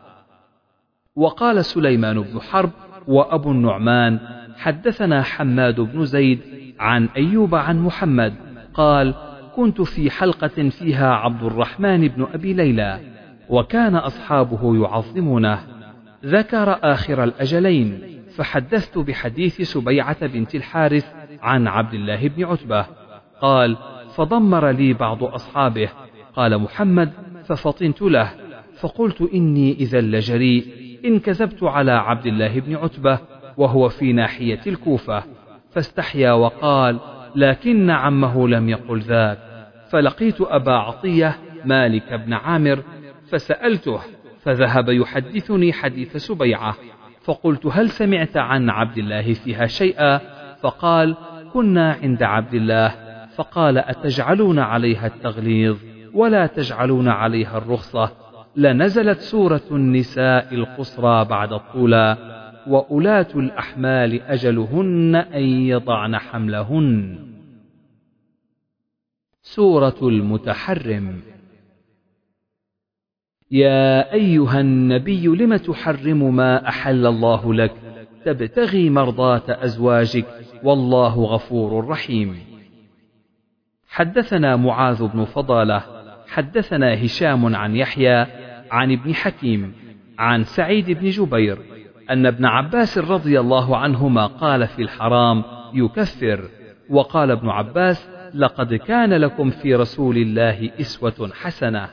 وقال سليمان بن حرب وأبو النعمان حدثنا حماد بن زيد عن أيوب عن محمد قال كنت في حلقة فيها عبد الرحمن بن أبي ليلى وكان أصحابه يعظمونه. ذكر آخر الأجلين فحدثت بحديث سبيعة بنت الحارث عن عبد الله بن عتبة. قال فضمر لي بعض أصحابه. قال محمد ففطنت له. فقلت إني إذا لجريء. إن كذبت على عبد الله بن عتبة وهو في ناحية الكوفة. فاستحيا وقال لكن عمه لم يقل ذاك. فلقيت أبا عطية مالك بن عامر فسألته فذهب يحدثني حديث سبيعة فقلت هل سمعت عن عبد الله فيها شيئا؟ فقال كنا عند عبد الله فقال أتجعلون عليها التغليظ ولا تجعلون عليها الرخصة؟ لنزلت سورة النساء القصرى بعد الطولى وأولاة الأحمال أجلهن أن يضعن حملهن. سورة المتحرم. يا أيها النبي لم تحرم ما أحل الله لك؟ تبتغي مرضاة أزواجك والله غفور رحيم. حدثنا معاذ بن فضالة حدثنا هشام عن يحيى عن ابن حكيم عن سعيد بن جبير أن ابن عباس رضي الله عنهما قال في الحرام يكفر وقال ابن عباس لقد كان لكم في رسول الله إسوة حسنة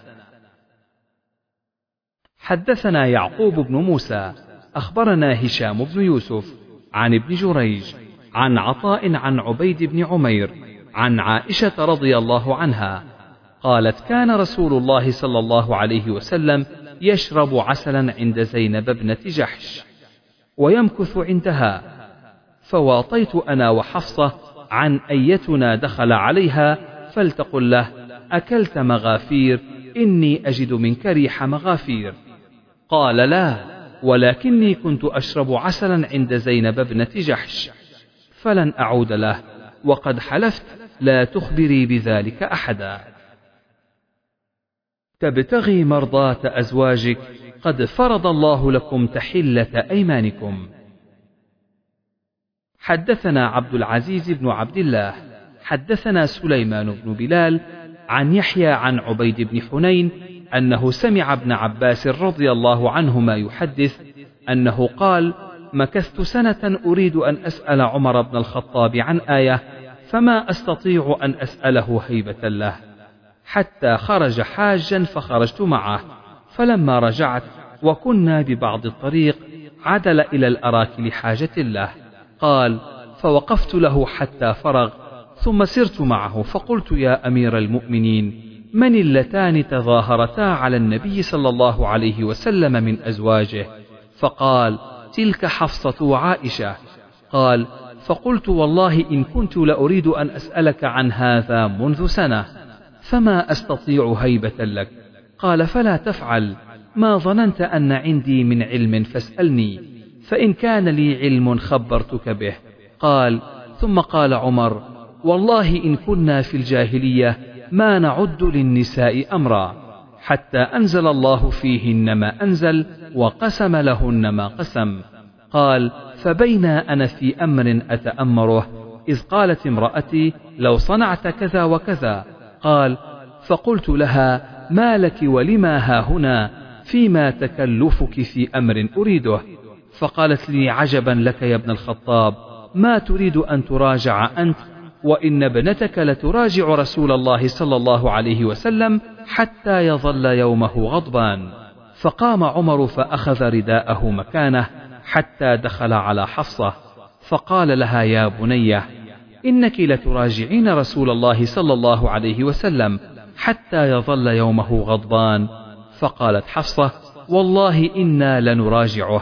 حدثنا يعقوب بن موسى أخبرنا هشام بن يوسف عن ابن جريج عن عطاء عن عبيد بن عمير عن عائشة رضي الله عنها قالت كان رسول الله صلى الله عليه وسلم يشرب عسلا عند زينب ابنة جحش ويمكث عندها فواطيت أنا وحفصة عن أيتنا دخل عليها فلتقل له أكلت مغافير إني أجد منك ريح مغافير. قال لا ولكني كنت أشرب عسلا عند زينب ابنة جحش فلن أعود له وقد حلفت لا تخبري بذلك أحدا. تبتغي مرضاة أزواجك قد فرض الله لكم تحلة أيمانكم. حدثنا عبد العزيز بن عبد الله حدثنا سليمان بن بلال عن يحيى عن عبيد بن حنين أنه سمع ابن عباس رضي الله عنهما يحدث أنه قال مكثت سنة أريد أن أسأل عمر بن الخطاب عن آية فما أستطيع أن أسأله هيبة له. حتى خرج حاجا فخرجت معه. فلما رجعت وكنا ببعض الطريق عدل إلى الأراك لحاجة له. قال فوقفت له حتى فرغ ثم سرت معه فقلت يا أمير المؤمنين من اللتان تظاهرتا على النبي صلى الله عليه وسلم من أزواجه؟ فقال تلك حفصة وعائشة. قال فقلت والله إن كنت لأريد أن أسألك عن هذا منذ سنة. فما أستطيع هيبة لك؟ قال فلا تفعل. ما ظننت أن عندي من علم فاسألني. فإن كان لي علم خبرتك به. قال ثم قال عمر والله إن كنا في الجاهلية ما نعد للنساء أمرا حتى أنزل الله فيهن ما أنزل وقسم لهن ما قسم. قال فبينا أنا في أمر أتأمره إذ قالت امرأتي لو صنعت كذا وكذا. قال فقلت لها ما لك ولما ها هنا؟ فيما تكلفك في أمر أريده. فقالت لي عجبا لك يا ابن الخطاب ما تريد أن تراجع أنت؟ وإن ابنتك لتراجع رسول الله صلى الله عليه وسلم حتى يظل يومه غضبان فقام عمر فأخذ رداءه مكانه حتى دخل على حفصة. فقال لها يا بنية إنك لتراجعين رسول الله صلى الله عليه وسلم حتى يظل يومه غضبان فقالت حفصة والله إنا لنراجعه.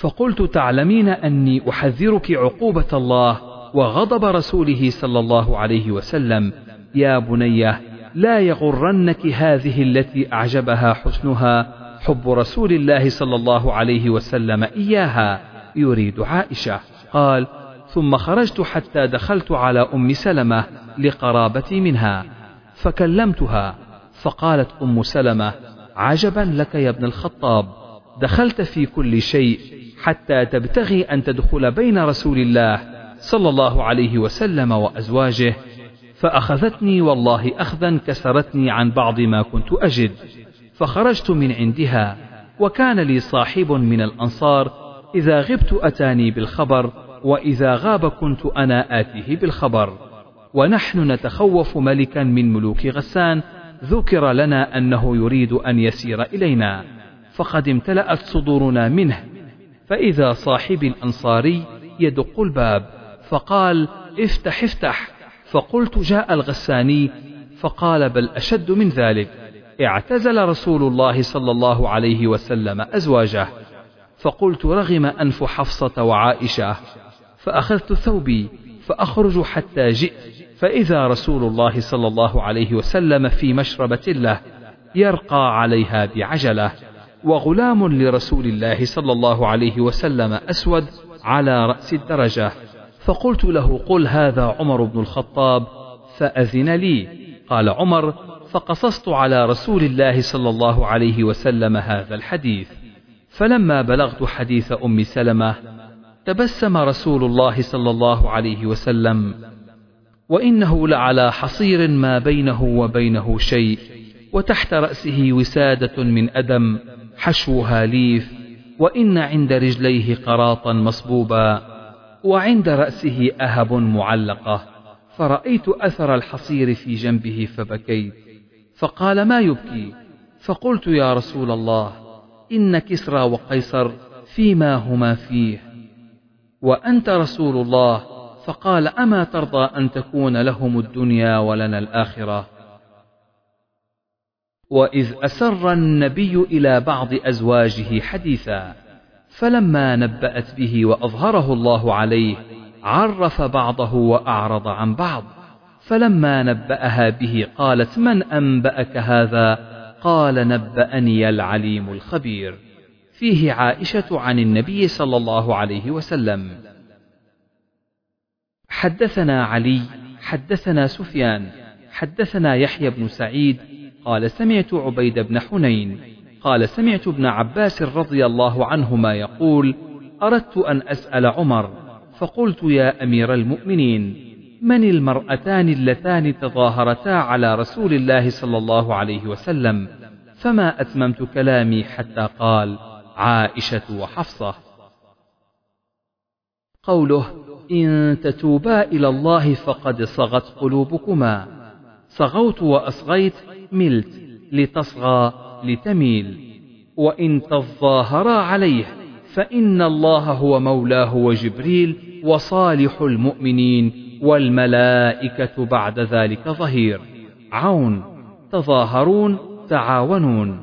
فقلت تعلمين أني أحذرك عقوبة الله وغضب رسوله صلى الله عليه وسلم. يا بنية لا يغرنك هذه التي أعجبها حسنها. حب رسول الله صلى الله عليه وسلم إياها يريد عائشة. قال ثم خرجت حتى دخلت على أم سلمة لقرابتي منها فكلمتها فقالت أم سلمة عجبا لك يا ابن الخطاب. دخلت في كل شيء حتى تبتغي أن تدخل بين رسول الله صلى الله عليه وسلم وأزواجه فأخذتني والله أخذا كسرتني عن بعض ما كنت أجد فخرجت من عندها وكان لي صاحب من الأنصار إذا غبت أتاني بالخبر وإذا غاب كنت أنا آتيه بالخبر. ونحن نتخوف ملكا من ملوك غسان ذكر لنا أنه يريد أن يسير إلينا فقد امتلأت صدورنا منه. فإذا صاحب الأنصاري يدق الباب فقال افتح افتح. فقلت جاء الغساني. فقال بل أشد من ذلك. اعتزل رسول الله صلى الله عليه وسلم أزواجه. فقلت رغم أنف حفصة وعائشة. فأخذت ثوبي فأخرج حتى جئت. فإذا رسول الله صلى الله عليه وسلم في مشربة له يرقى عليها بعجلة. وغلام لرسول الله صلى الله عليه وسلم أسود على رأس الدرجة. فقلت له قل هذا عمر بن الخطاب فأذن لي. قال عمر فقصصت على رسول الله صلى الله عليه وسلم هذا الحديث. فلما بلغت حديث أم سلمة تبسم رسول الله صلى الله عليه وسلم وإنه لعلى حصير ما بينه وبينه شيء وتحت رأسه وسادة من أدم حشوها ليف وإن عند رجليه قراطا مصبوبا. وعند رأسه أهب معلقة فرأيت أثر الحصير في جنبه فبكيت فقال ما يبكي؟ فقلت يا رسول الله إن كسرى وقيصر فيما هما فيه. وأنت رسول الله؟ فقال أما ترضى أن تكون لهم الدنيا ولنا الآخرة. وإذ أسر النبي إلى بعض أزواجه حديثا فلما نبأت به وأظهره الله عليه عرف بعضه وأعرض عن بعض. فلما نبأها به قالت من أنبأك هذا؟ قال نبأني العليم الخبير. فيه عائشة عن النبي صلى الله عليه وسلم. حدثنا علي حدثنا سفيان حدثنا يحيى بن سعيد قال سمعت عبيد بن حنين قال سمعت ابن عباس رضي الله عنهما يقول أردت أن أسأل عمر فقلت يا أمير المؤمنين من المرأتان اللتان تظاهرتا على رسول الله صلى الله عليه وسلم؟ فما أتممت كلامي حتى قال عائشة وحفصة. قوله إن تتوبا إلى الله فقد صغت قلوبكما. صغوت وأصغيت ملت لتصغى لتميل. وإن تظاهرا عليه فإن الله هو مولاه وجبريل وصالح المؤمنين والملائكة بعد ذلك ظهير. عون. تظاهرون. تعاونون.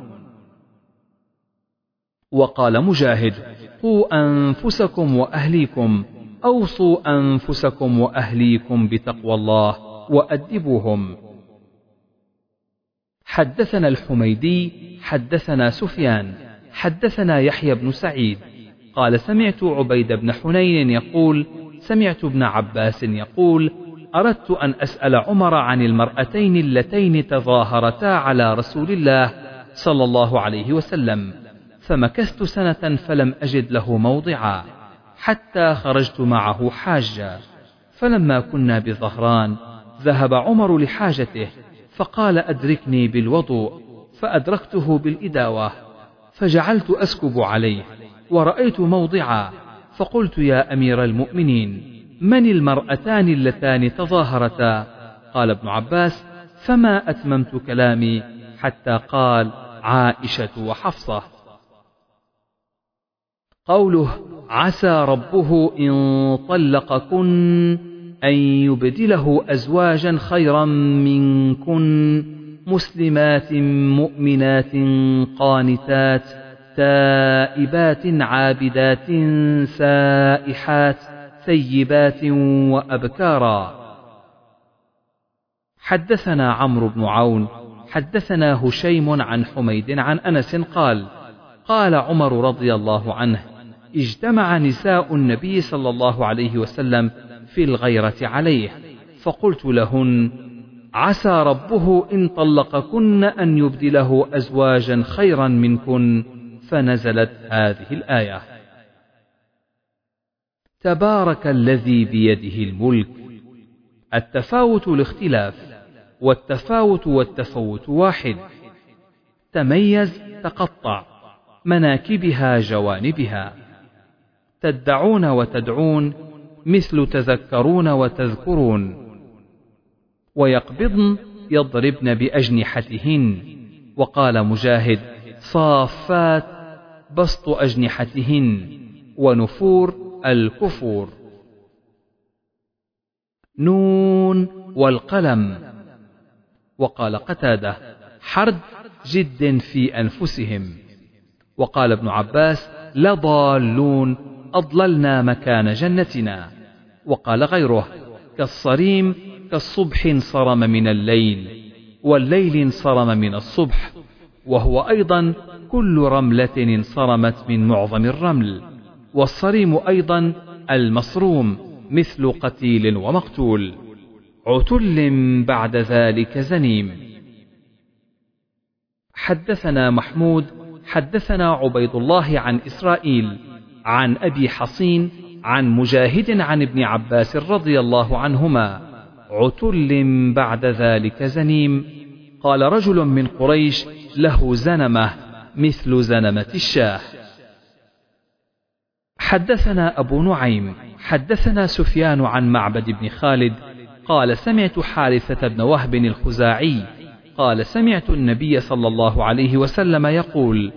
وقال مجاهد قوا أنفسكم وأهليكم أوصوا أنفسكم وأهليكم بتقوى الله وأدبوهم. حدثنا الحميدي حدثنا سفيان حدثنا يحيى بن سعيد. قال سمعت عبيد بن حنين يقول سمعت ابن عباس يقول أردت أن أسأل عمر عن المرأتين اللتين تظاهرتا على رسول الله صلى الله عليه وسلم فمكثت سنة فلم أجد له موضعا حتى خرجت معه حاجة. فلما كنا بظهران ذهب عمر لحاجته فقال أدركني بالوضوء فأدركته بالإداوة فجعلت أسكب عليه ورأيت موضعا فقلت يا أمير المؤمنين من المرأتان اللتان تظاهرتا؟ قال ابن عباس فما أتممت كلامي حتى قال عائشة وحفصة. قوله عسى ربه إن طلقكن أن يبدله أزواجا خيرا منكن مسلمات مؤمنات قانتات تائبات عابدات سائحات ثيبات وأبكارا. حدثنا عمرو بن عون حدثنا هشيم عن حميد عن أنس قال قال عمر رضي الله عنه اجتمع نساء النبي صلى الله عليه وسلم في الغيرة عليه. فقلت لهن عسى ربه إن طلقكن أن يبدله أزواجا خيرا منكن. فنزلت هذه الآية. تبارك الذي بيده الملك. التفاوت الاختلاف والتفاوت والتفوت واحد. تميز تقطع. مناكبها جوانبها. تدعون وتدعون مثل تذكرون وتذكرون. ويقبضن يضربن بأجنحتهن. وقال مجاهد صافات بسط أجنحتهن. ونفور الكفور. نون والقلم. وقال قتادة حرد جد في أنفسهم. وقال ابن عباس لضالون أضللنا مكان جنتنا. وقال غيره كالصريم كالصبح انصرم من الليل والليل انصرم من الصبح وهو أيضا كل رملة انصرمت من معظم الرمل والصريم أيضا المصروم مثل قتيل ومقتول. عتل بعد ذلك زنيم. حدثنا محمود حدثنا عبيد الله عن إسرائيل عن أبي حصين عن مجاهد عن ابن عباس رضي الله عنهما عتل بعد ذلك زنيم. قال رجل من قريش له زنمة مثل زنمة الشاه. حدثنا أبو نعيم حدثنا سفيان عن معبد بن خالد. قال سمعت حارثة بن وهب الخزاعي. قال سمعت النبي صلى الله عليه وسلم يقول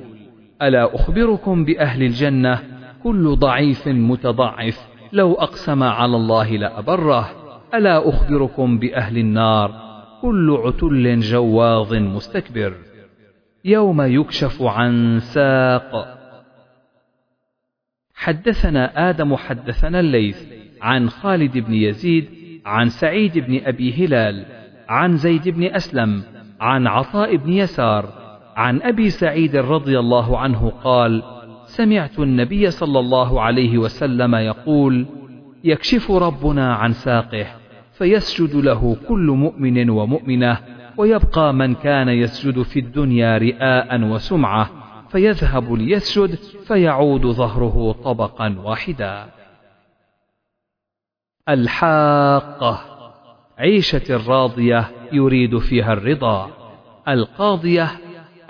ألا أخبركم بأهل الجنة كل ضعيف متضعف. لو أقسم على الله لأبره ألا أخبركم بأهل النار؟ كل عتل جواظ مستكبر. يوم يكشف عن ساق. حدثنا آدم حدثنا الليث. عن خالد بن يزيد عن سعيد بن أبي هلال عن زيد بن أسلم عن عطاء بن يسار عن أبي سعيد رضي الله عنه قال سمعت النبي صلى الله عليه وسلم يقول يكشف ربنا عن ساقه فيسجد له كل مؤمن ومؤمنة ويبقى من كان يسجد في الدنيا رئاء وسمعة فيذهب ليسجد فيعود ظهره طبقا واحدا. الحاقة عيشة الراضيه يريد فيها الرضا القاضية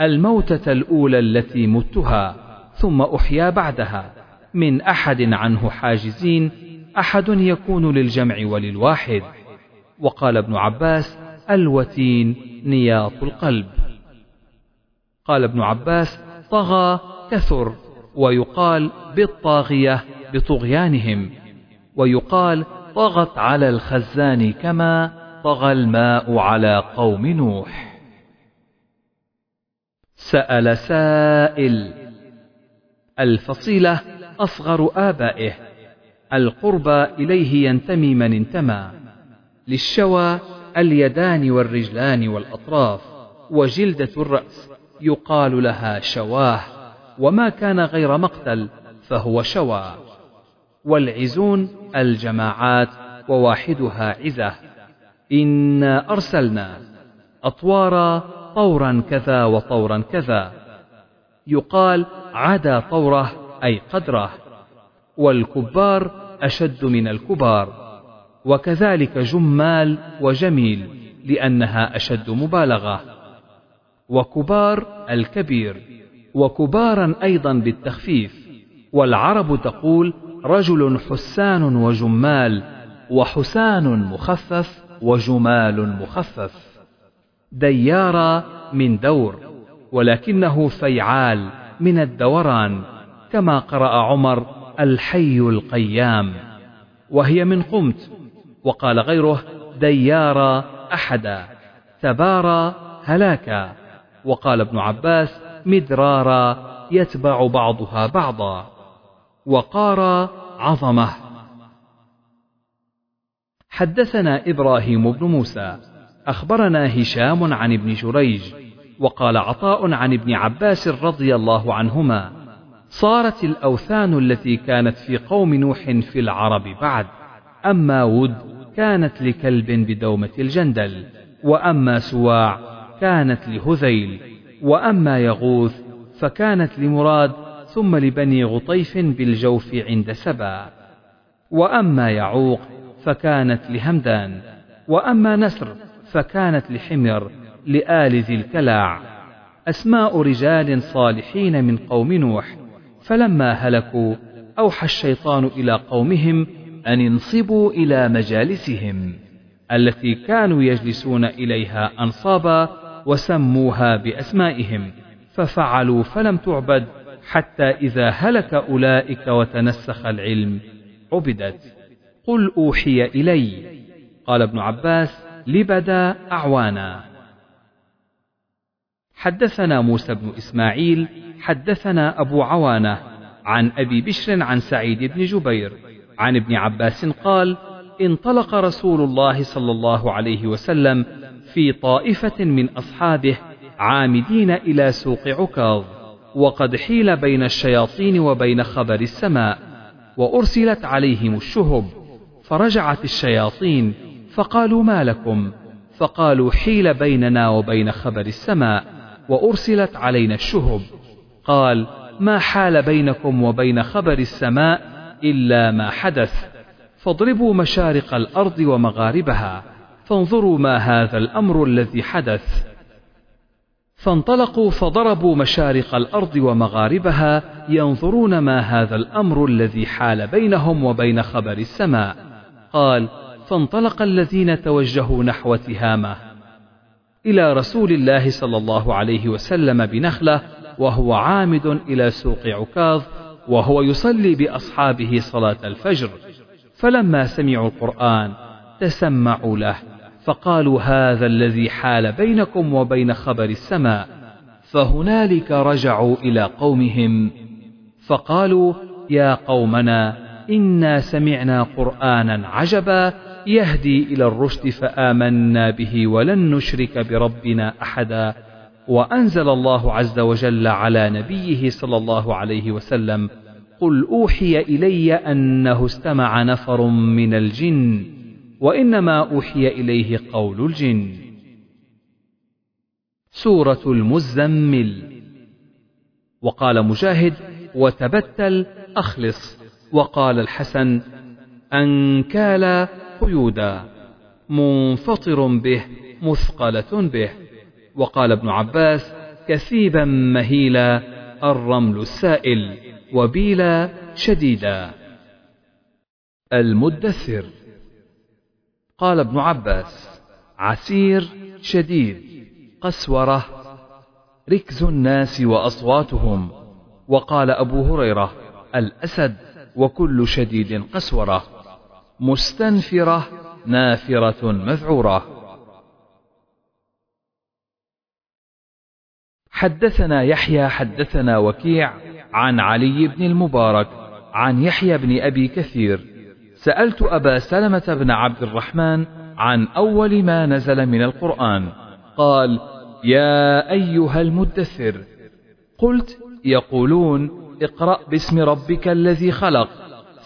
الموتة الأولى التي متها. ثم أحيا بعدها. من أحد عنه حاجزين أحد يكون للجمع وللواحد. وقال ابن عباس الوتين نياط القلب. قال ابن عباس طغى كثر. ويقال بالطاغية بطغيانهم. ويقال طغت على الخزان كما طغى الماء على قوم نوح. سأل سائل الفصيلة أصغر آبائه. القربى إليه ينتمي من انتمى. للشوى اليدان والرجلان والأطراف وجلدة الرأس يقال لها شواه. وما كان غير مقتل فهو شوى. والعزون الجماعات وواحدها عزة. إنا أرسلنا أطوارا طورا كذا وطورا كذا. يقال عدا طوره أي قدره. والكبار أشد من الكبار. وكذلك جمال وجميل لأنها أشد مبالغة. وكبار الكبير وكبارا أيضا بالتخفيف. والعرب تقول رجل حسان وجمال وحسان مخفف وجمال مخفف. ديارا من دور ولكنه فيعال. من الدوران كما قرأ عمر الحي القيام وهي من قمت وقال غيره ديارا أحدا تبارا هلاكا وقال ابن عباس مدرارا يتبع بعضها بعضا وقارا عظمه. حدثنا إبراهيم بن موسى أخبرنا هشام عن ابن جريج وقال عطاء عن ابن عباس رضي الله عنهما صارت الأوثان التي كانت في قوم نوح في العرب بعد أما ود كانت لكلب بدومة الجندل وأما سواع كانت لهذيل وأما يغوث فكانت لمراد ثم لبني غطيف بالجوف عند سبا وأما يعوق فكانت لهمدان وأما نسر فكانت لحمر لآل ذي الكلاع. أسماء رجال صالحين من قوم نوح. فلما هلكوا أوحى الشيطان إلى قومهم أن انصبوا إلى مجالسهم التي كانوا يجلسون إليها أنصابا وسموها بأسمائهم. ففعلوا فلم تعبد حتى إذا هلك أولئك وتنسخ العلم. عبدت. قل أوحي إلي. قال ابن عباس لبدا أعوانا. حدثنا موسى بن إسماعيل حدثنا أبو عوانة عن أبي بشر عن سعيد بن جبير عن ابن عباس قال انطلق رسول الله صلى الله عليه وسلم في طائفة من أصحابه عامدين إلى سوق عكاظ وقد حيل بين الشياطين وبين خبر السماء وأرسلت عليهم الشهب فرجعت الشياطين فقالوا ما لكم؟ فقالوا حيل بيننا وبين خبر السماء. وأرسلت علينا الشهب. قال ما حال بينكم وبين خبر السماء إلا ما حدث. فاضربوا مشارق الأرض ومغاربها. فانظروا ما هذا الأمر الذي حدث. فانطلقوا فضربوا مشارق الأرض ومغاربها ينظرون ما هذا الأمر الذي حال بينهم وبين خبر السماء. قال فانطلق الذين توجهوا نحو تهامة. إلى رسول الله صلى الله عليه وسلم بنخلة وهو عامد إلى سوق عكاظ وهو يصلي بأصحابه صلاة الفجر. فلما سمعوا القرآن تسمعوا له فقالوا هذا الذي حال بينكم وبين خبر السماء فهنالك رجعوا إلى قومهم. فقالوا يا قومنا إنا سمعنا قرآنا عجبا يهدي إلى الرشد فآمنا به ولن نشرك بربنا أحدا. وأنزل الله عز وجل على نبيه صلى الله عليه وسلم قل أوحي إلي أنه استمع نفر من الجن وإنما أوحي إليه قول الجن. سورة المزمل. وقال مجاهد وتبتل أخلص. وقال الحسن أنكال قيودا منفطر به مثقلة به. وقال ابن عباس كثيبا مهيلا الرمل السائل وبيلا شديدا. المدثر. قال ابن عباس عسير شديد قسورة ركز الناس وأصواتهم. وقال أبو هريرة الأسد وكل شديد قسورة. مستنفرة نافرة مذعورة. حدثنا يحيى حدثنا وكيع عن علي بن المبارك عن يحيى بن أبي كثير. سألت أبا سلمة بن عبد الرحمن عن أول ما نزل من القرآن. قال يا أيها المدثر. قلت يقولون اقرأ باسم ربك الذي خلق.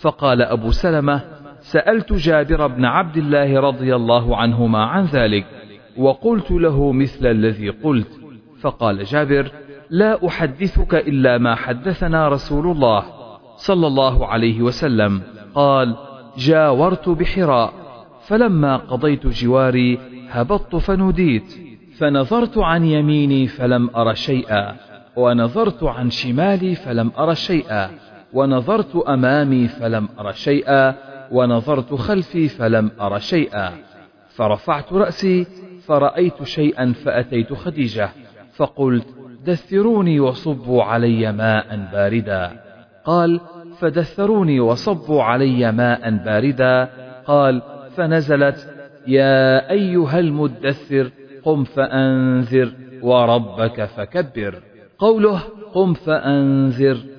فقال أبو سلمة سألت جابر بن عبد الله رضي الله عنهما عن ذلك وقلت له مثل الذي قلت فقال جابر لا أحدثك إلا ما حدثنا رسول الله صلى الله عليه وسلم قال جاورت بحراء فلما قضيت جواري هبطت فنوديت فنظرت عن يميني فلم أر شيئا ونظرت عن شمالي فلم أر شيئا ونظرت أمامي فلم أر شيئا ونظرت خلفي فلم أر شيئا. فرفعت رأسي فرأيت شيئا فأتيت خديجة فقلت دثروني وصبوا علي ماء باردا. قال فدثروني وصبوا علي ماء باردا. قال فنزلت يا أيها المدثر قم فأنذر وربك فكبر. قوله قم فأنذر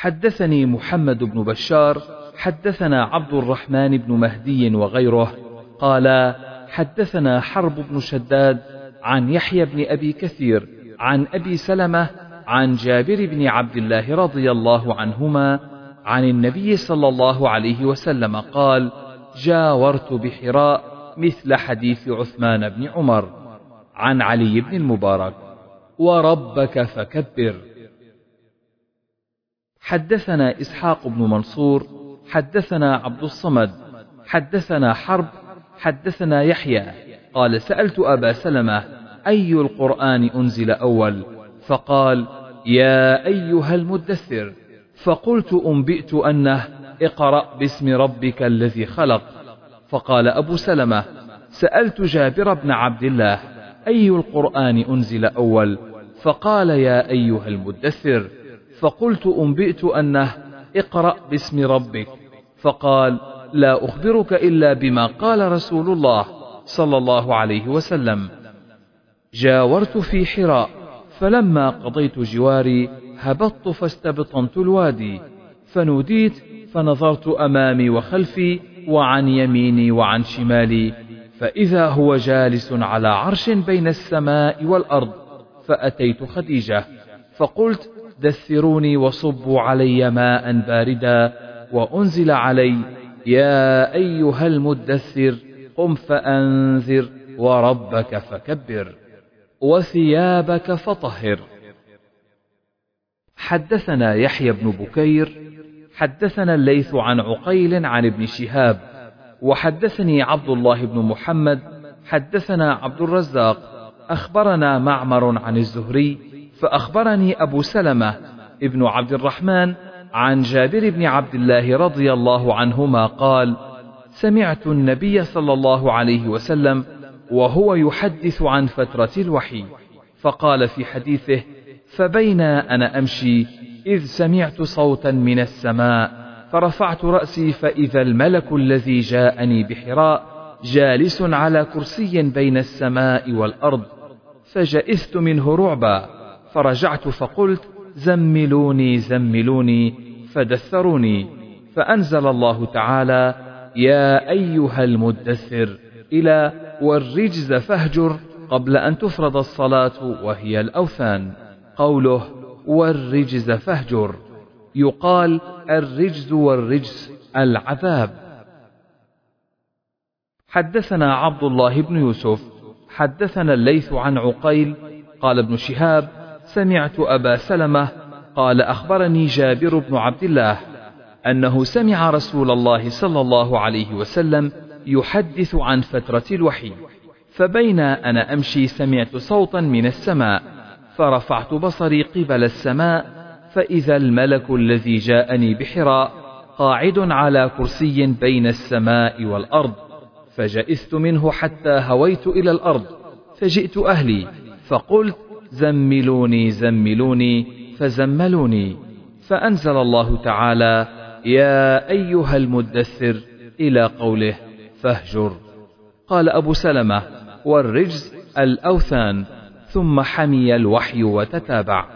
حدثني محمد بن بشار حدثنا عبد الرحمن بن مهدي وغيره قال حدثنا حرب بن شداد عن يحيى بن أبي كثير عن أبي سلمة عن جابر بن عبد الله رضي الله عنهما عن النبي صلى الله عليه وسلم قال جاورت بحراء مثل حديث عثمان بن عمر. عن علي بن المبارك وربك فكبر. حدثنا إسحاق بن منصور حدثنا عبد الصمد حدثنا حرب حدثنا يحيى قال سألت أبا سلمة أي القرآن أنزل أول؟ فقال يا أيها المدثر. فقلت أنبئت أنه اقرأ باسم ربك الذي خلق. فقال أبو سلمة سألت جابر بن عبد الله أي القرآن أنزل أول؟ فقال يا أيها المدثر. فقلت أنبئت أنه اقرأ باسم ربك. فقال لا أخبرك إلا بما قال رسول الله صلى الله عليه وسلم. جاورت في حراء فلما قضيت جواري هبطت فاستبطنت الوادي. فنوديت فنظرت أمامي وخلفي وعن يميني وعن شمالي. فإذا هو جالس على عرش بين السماء والأرض فأتيت خديجة. فقلت دثروني وصبوا علي ماء باردا وأنزل علي يا أيها المدثر قم فأنذر وربك فكبر وثيابك فطهر. حدثنا يحيى بن بكير حدثنا الليث عن عقيل عن ابن شهاب وحدثني عبد الله بن محمد حدثنا عبد الرزاق أخبرنا معمر عن الزهري فأخبرني أبو سلمة ابن عبد الرحمن عن جابر بن عبد الله رضي الله عنهما قال سمعت النبي صلى الله عليه وسلم وهو يحدث عن فترة الوحي فقال في حديثه فبينا أنا أمشي إذ سمعت صوتا من السماء فرفعت رأسي فإذا الملك الذي جاءني بحراء جالس على كرسي بين السماء والأرض فجئست منه رعبا. فرجعت فقلت زملوني زملوني فدثروني. فأنزل الله تعالى يا أيها المدثر إلى والرجز فاهجر قبل أن تفرض الصلاة وهي الأوثان. قوله والرجز فاهجر. يقال الرجز والرجز العذاب. حدثنا عبد الله بن يوسف حدثنا الليث عن عقيل قال ابن شهاب سمعت أبا سلمة قال أخبرني جابر بن عبد الله أنه سمع رسول الله صلى الله عليه وسلم يحدث عن فترة الوحي فبين أنا أمشي سمعت صوتا من السماء فرفعت بصري قبل السماء فإذا الملك الذي جاءني بحراء قاعد على كرسي بين السماء والأرض فجئست منه حتى هويت إلى الأرض فجئت أهلي فقلت زملوني زملوني فزملوني. فأنزل الله تعالى يا أيها المدثر إلى قوله فاهجر. قال أبو سلمة والرجز الأوثان ثم حمي الوحي وتتابع.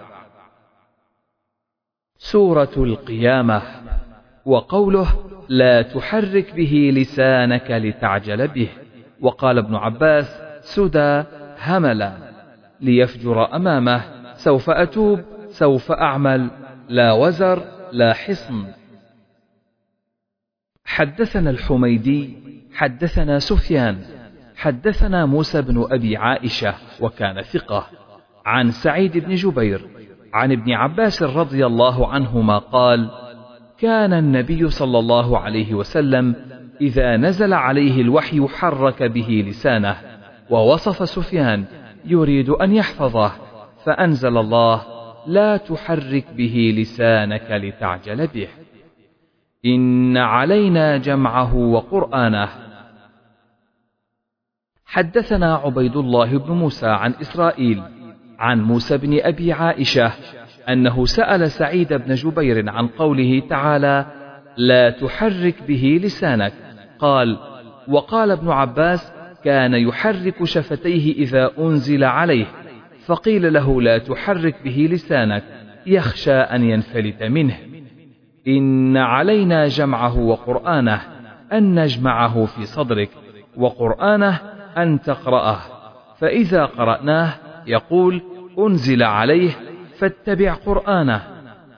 سورة القيامة. وقوله لا تحرك به لسانك لتعجل به. وقال ابن عباس سدى هملا. ليفجر أمامه. سوف أتوب سوف أعمل. لا وزر لا حصن. حدثنا الحميدي حدثنا سفيان حدثنا موسى بن أبي عائشة وكان ثقة. عن سعيد بن جبير عن ابن عباس رضي الله عنهما قال كان النبي صلى الله عليه وسلم إذا نزل عليه الوحي حرك به لسانه ووصف سفيان يريد أن يحفظه فأنزل الله لا تحرك به لسانك لتعجل به. إن علينا جمعه وقرآنه. حدثنا عبيد الله بن موسى عن إسرائيل عن موسى بن أبي عائشة أنه سأل سعيد بن جبير عن قوله تعالى لا تحرك به لسانك. قال وقال ابن عباس كان يحرك شفتيه إذا أنزل عليه فقيل له لا تحرك به لسانك يخشى أن ينفلت منه. إن علينا جمعه وقرآنه أن نجمعه في صدرك وقرآنه أن تقرأه. فإذا قرأناه يقول أنزل عليه فاتبع قرآنه.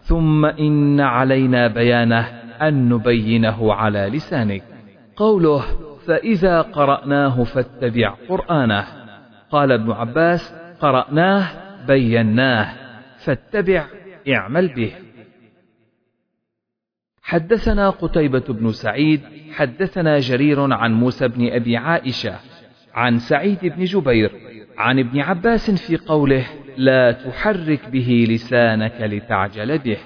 ثم إن علينا بيانه أن نبينه على لسانك. قوله فإذا قرأناه فاتبع قرآنه. قال ابن عباس قرأناه بيناه فاتبع اعمل به. حدثنا قتيبة بن سعيد حدثنا جرير عن موسى بن أبي عائشة عن سعيد بن جبير عن ابن عباس في قوله لا تحرك به لسانك لتعجل به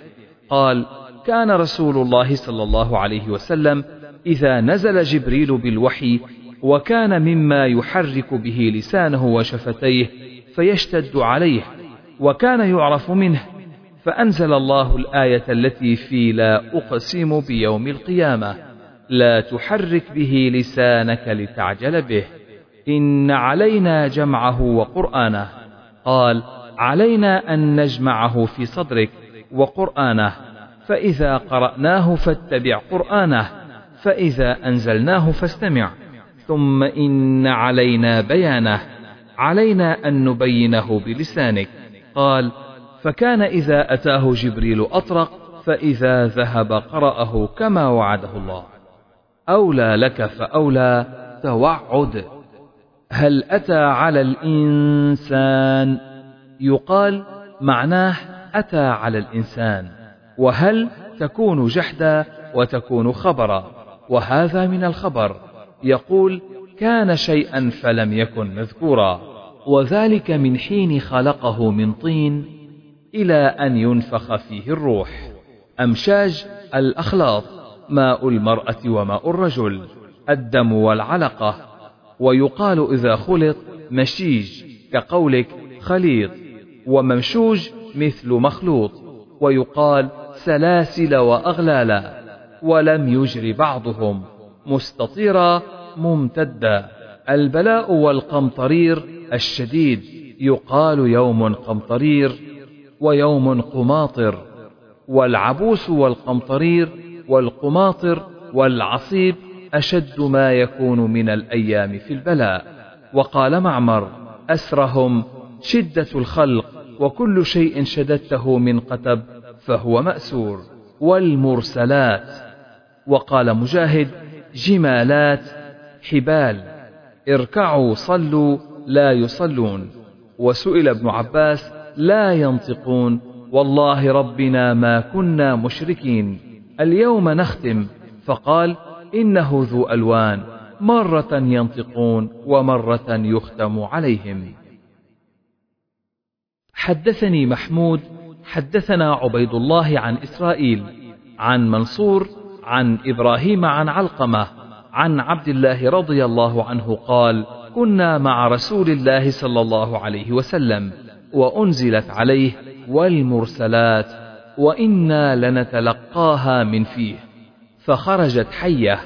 قال كان رسول الله صلى الله عليه وسلم إذا نزل جبريل بالوحي وكان مما يحرك به لسانه وشفتيه فيشتد عليه وكان يعرف منه فأنزل الله الآية التي في لا أقسم بيوم القيامة لا تحرك به لسانك لتعجل به إن علينا جمعه وقرآنه. قال علينا أن نجمعه في صدرك وقرآنه فإذا قرأناه فاتبع قرآنه. فإذا أنزلناه فاستمع. ثم إن علينا بيانه. علينا أن نبينه بلسانك. قال فكان إذا أتاه جبريل أطرق فإذا ذهب قرأه كما وعده الله. أولى لك فأولى توعد. هل أتى على الإنسان؟ يقال معناه أتى على الإنسان. وهل تكون جحدا وتكون خبرا. وهذا من الخبر. يقول كان شيئا فلم يكن مذكورا وذلك من حين خلقه من طين إلى أن ينفخ فيه الروح. أمشاج الأخلاط ماء المرأة وماء الرجل الدم والعلقة. ويقال إذا خلط مشيج كقولك خليط. وممشوج مثل مخلوط. ويقال سلاسل وأغلالا. ولم يجر بعضهم. مستطيرا ممتدا البلاء والقمطرير الشديد. يقال يوم قمطرير ويوم قماطر. والعبوس والقمطرير والقماطر والعصيب أشد ما يكون من الأيام في البلاء. وقال معمر أسرهم شدة الخلق وكل شيء شددته من قتب فهو مأسور. والمرسلات وقال مجاهد جمالات حبال. اركعوا صلوا لا يصلون. وسئل ابن عباس لا ينطقون. والله ربنا ما كنا مشركين. اليوم نختم. فقال إنه ذو ألوان. مرة ينطقون ومرة يختم عليهم. حدثني محمود حدثنا عبيد الله عن إسرائيل عن منصور عن إبراهيم عن علقمة عن عبد الله رضي الله عنه قال كنا مع رسول الله صلى الله عليه وسلم وأنزلت عليه والمرسلات وإنا لنتلقاها من فيه فخرجت حية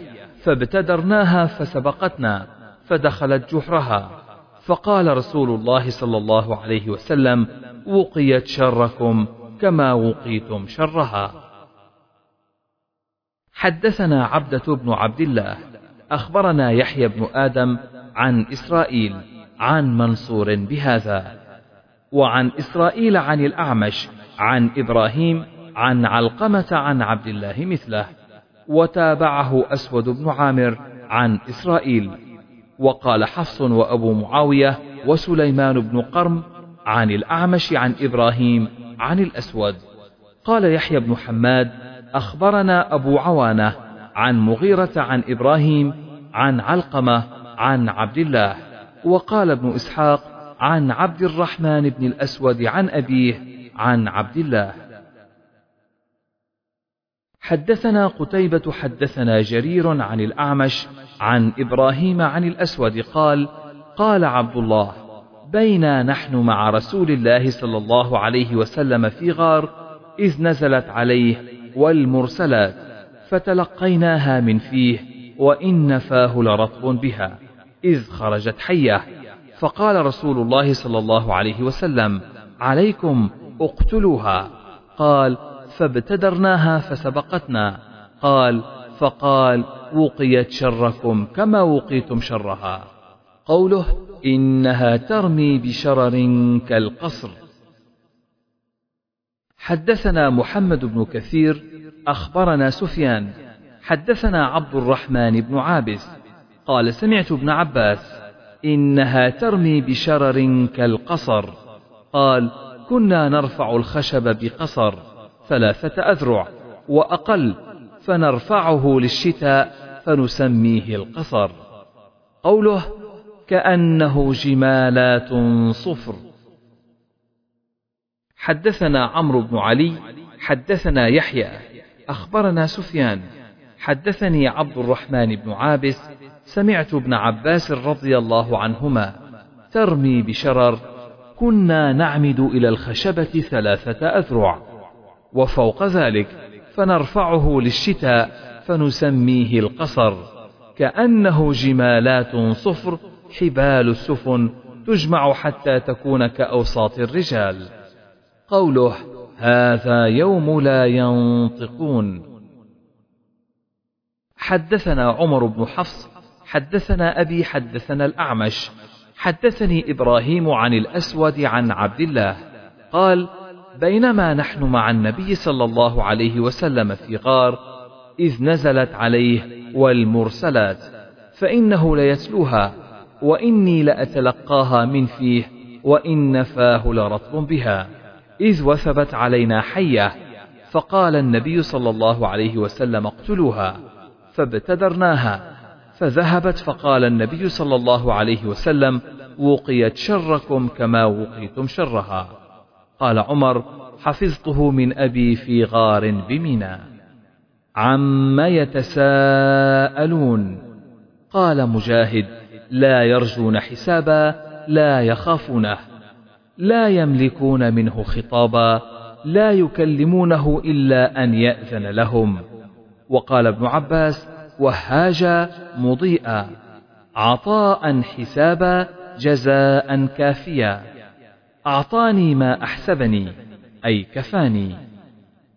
فابتدرناها فسبقتنا فدخلت جحرها فقال رسول الله صلى الله عليه وسلم وقيت شركم كما وقيتم شرها. حدثنا عبدة بن عبد الله أخبرنا يحيى بن آدم عن إسرائيل عن منصور بهذا وعن إسرائيل عن الأعمش عن إبراهيم عن علقمة عن عبد الله مثله وتابعه أسود بن عامر عن إسرائيل وقال حفص وأبو معاوية وسليمان بن قرم عن الأعمش عن إبراهيم عن الأسود قال يحيى بن حماد أخبرنا أبو عوانة عن مغيرة عن إبراهيم عن علقمة عن عبد الله وقال ابن إسحاق عن عبد الرحمن بن الأسود عن أبيه عن عبد الله. حدثنا قتيبة حدثنا جرير عن الأعمش عن إبراهيم عن الأسود قال قال عبد الله بينا نحن مع رسول الله صلى الله عليه وسلم في غار إذ نزلت عليه والمرسلات فتلقيناها من فيه وإن فاه لرطب بها إذ خرجت حية. فقال رسول الله صلى الله عليه وسلم عليكم اقتلوها. قال فابتدرناها فسبقتنا. قال فقال وقيت شركم كما وقيتم شرها. قوله إنها ترمي بشرر كالقصر. حدثنا محمد بن كثير أخبرنا سفيان. حدثنا عبد الرحمن بن عابس. قال سمعت ابن عباس إنها ترمي بشرر كالقصر. قال كنا نرفع الخشب بقصر ثلاثة أذرع وأقل فنرفعه للشتاء فنسميه القصر. قوله كأنه جمالات صفر. حدثنا عمرو بن علي حدثنا يحيى أخبرنا سفيان. حدثني عبد الرحمن بن عابس سمعت ابن عباس رضي الله عنهما. ترمي بشرر كنا نعمد إلى الخشبة ثلاثة أذرع. وفوق ذلك فنرفعه للشتاء فنسميه القصر. كأنه جمالات صفر حبال السفن تجمع حتى تكون كأوساط الرجال. قوله هذا يوم لا ينطقون. حدثنا عمر بن حفص حدثنا أبي حدثنا الأعمش حدثني إبراهيم عن الأسود عن عبد الله قال بينما نحن مع النبي صلى الله عليه وسلم في غار إذ نزلت عليه والمرسلات فإنه ليتلوها وإني لأتلقاها من فيه وإن فاه لرطب بها. إذ وثبت علينا حية فقال النبي صلى الله عليه وسلم اقتلوها فابتدرناها فذهبت فقال النبي صلى الله عليه وسلم وقيت شركم كما وقيتم شرها. قال عمر حفظته من أبي في غار بمنى عما يتساءلون. قال مجاهد لا يرجون حسابا لا يخافونه. لا يملكون منه خطابا لا يكلمونه إلا أن يأذن لهم. وقال ابن عباس وهاجا مضيئا عطاء حسابا جزاء كافيا. أعطاني ما أحسبني أي كفاني.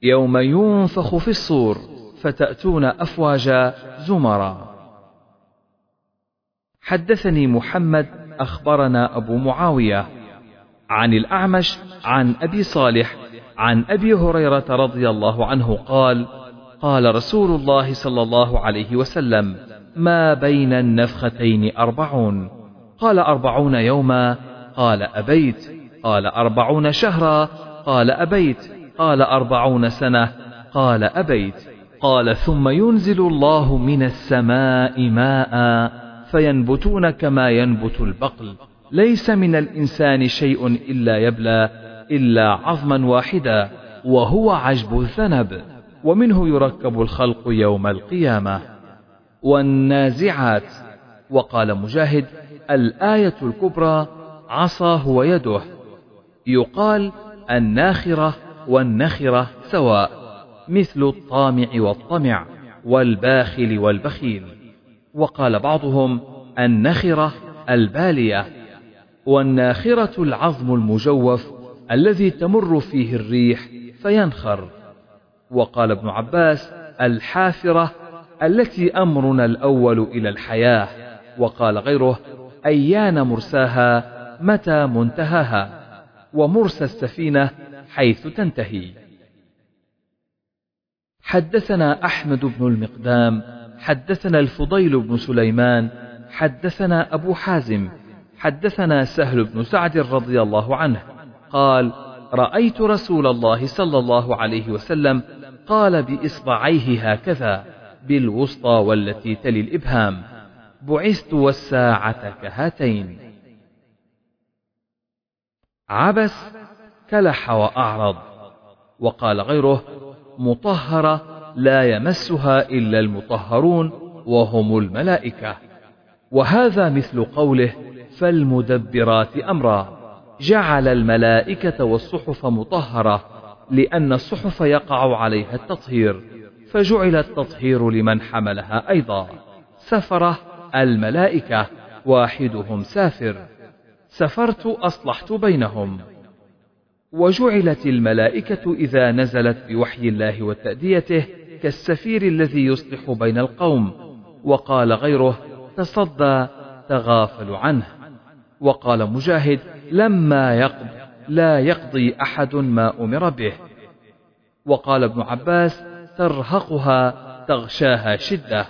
يوم ينفخ في الصور فتأتون أفواجا زمرا. حدثني محمد أخبرنا أبو معاوية. عن الأعمش عن أبي صالح عن أبي هريرة رضي الله عنه قال قال رسول الله صلى الله عليه وسلم ما بين النفختين أربعون قال أربعون يوما قال أبيت قال أربعون شهرا قال أبيت قال أربعون سنة قال أبيت قال ثم ينزل الله من السماء ماء فينبتون كما ينبت البقل ليس من الإنسان شيء إلا يبلى إلا عظما واحدا وهو عجب الذنب ومنه يركب الخلق يوم القيامة. والنازعات وقال مجاهد الآية الكبرى عصاه ويده يقال الناخرة والنخرة سواء مثل الطامع والطمع والباخل والبخيل. وقال بعضهم النخرة البالية. والناخرة العظم المجوف الذي تمر فيه الريح فينخر. وقال ابن عباس الحافرة التي أمرنا الأول إلى الحياة وقال غيره أيان مرساها متى منتهاها ومرسى السفينة حيث تنتهي. حدثنا أحمد بن المقدام حدثنا الفضيل بن سليمان حدثنا أبو حازم حدثنا سهل بن سعد رضي الله عنه قال رأيت رسول الله صلى الله عليه وسلم قال بإصبعيه هكذا بالوسطى والتي تلي الإبهام بعثت والساعة كهاتين عبس كلح وأعرض وقال غيره مطهرة لا يمسها إلا المطهرون وهم الملائكة وهذا مثل قوله فالمدبرات أمرا. جعل الملائكة والصحف مطهرة لأن الصحف يقع عليها التطهير فجعل التطهير لمن حملها أيضا. سفرة الملائكة واحدهم سافر. سفرت أصلحت بينهم. وجعلت الملائكة إذا نزلت بوحي الله وتأديته كالسفير الذي يصلح بين القوم وقال غيره تصدى تغافل عنه. وقال مجاهد لما يقض لا يقضي أحد ما أمر به. وقال ابن عباس ترهقها تغشاها شدة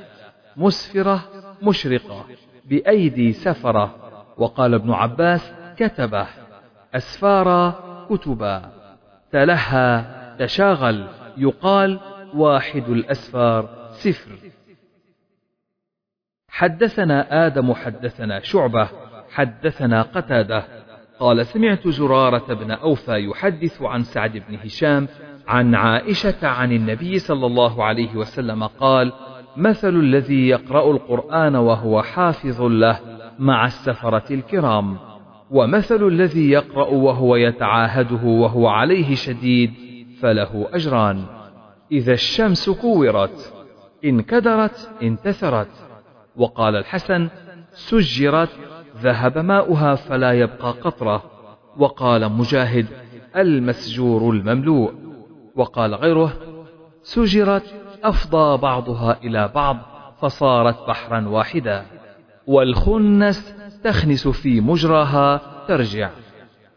مسفرة مشرقة بأيدي سفرة. وقال ابن عباس كتبه أسفارا كتبا. تلهى تشاغل يقال واحد الأسفار سفر. حدثنا آدم حدثنا شعبة حدثنا قتادة. قال سمعت زرارة بن أوفى يحدث عن سعد بن هشام عن عائشة عن النبي صلى الله عليه وسلم قال مثل الذي يقرأ القرآن وهو حافظ له مع السفرة الكرام. ومثل الذي يقرأ وهو يتعاهده وهو عليه شديد فله أجران. إذا الشمس كورت انكدرت انتثرت وقال الحسن سجرت ذهب ماؤها فلا يبقى قطرة. وقال مجاهد المسجور المملوء. وقال غيره سجرت أفضى بعضها إلى بعض فصارت بحرا واحدا. والخنس تخنس في مجراها ترجع.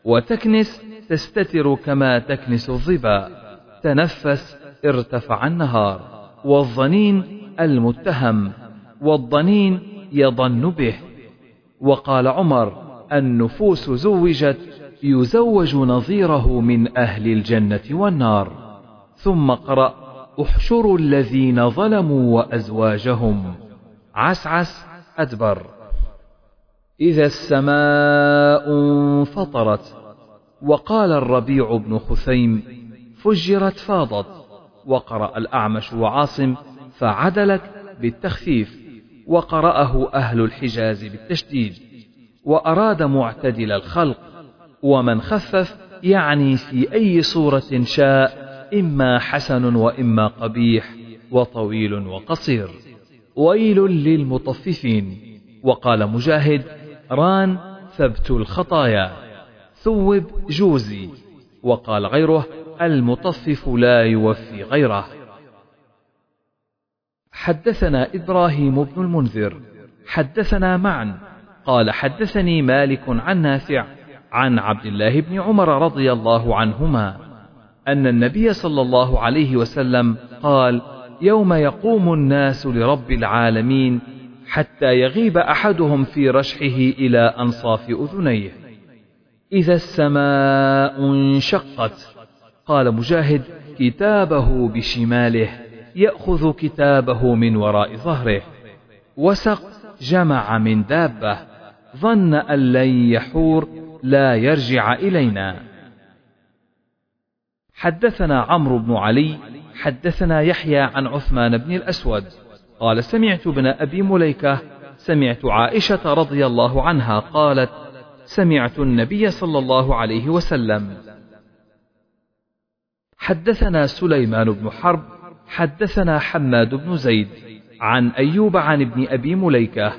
وتكنس تستتر كما تكنس الظبا. تنفس ارتفع النهار. والظنين المتهم. والضنين يضن به. وقال عمر النفوس زوجت يزوج نظيره من أهل الجنة والنار. ثم قرأ احشروا الذين ظلموا وأزواجهم. عسعس أدبر. إذا السماء انفطرت وقال الربيع بن خثيم فجرت فاضت. وقرأ الأعمش وعاصم فعدلت بالتخفيف. وقرأه أهل الحجاز بالتشديد وأراد معتدل الخلق ومن خفف يعني في أي صورة شاء إما حسن وإما قبيح وطويل وقصير. ويل للمطففين. وقال مجاهد ران ثبت الخطايا. ثوب جوزي. وقال غيره المطفف لا يوفي غيره. حدثنا إبراهيم بن المنذر. حدثنا معا قال حدثني مالك عن نافع عن عبد الله بن عمر رضي الله عنهما أن النبي صلى الله عليه وسلم قال يوم يقوم الناس لرب العالمين حتى يغيب أحدهم في رشحه إلى أنصاف أذنيه. إذا السماء انشقت. قال مجاهد كتابه بشماله. يأخذ كتابه من وراء ظهره. وسق جمع من دابة. ظن أن لن يحور لا يرجع إلينا. حدثنا عمرو بن علي حدثنا يحيى عن عثمان بن الأسود. قال سمعت ابن أبي مليكة سمعت عائشة رضي الله عنها قالت سمعت النبي صلى الله عليه وسلم. حدثنا سليمان بن حرب حدثنا حماد بن زيد عن أيوب عن ابن أبي مليكة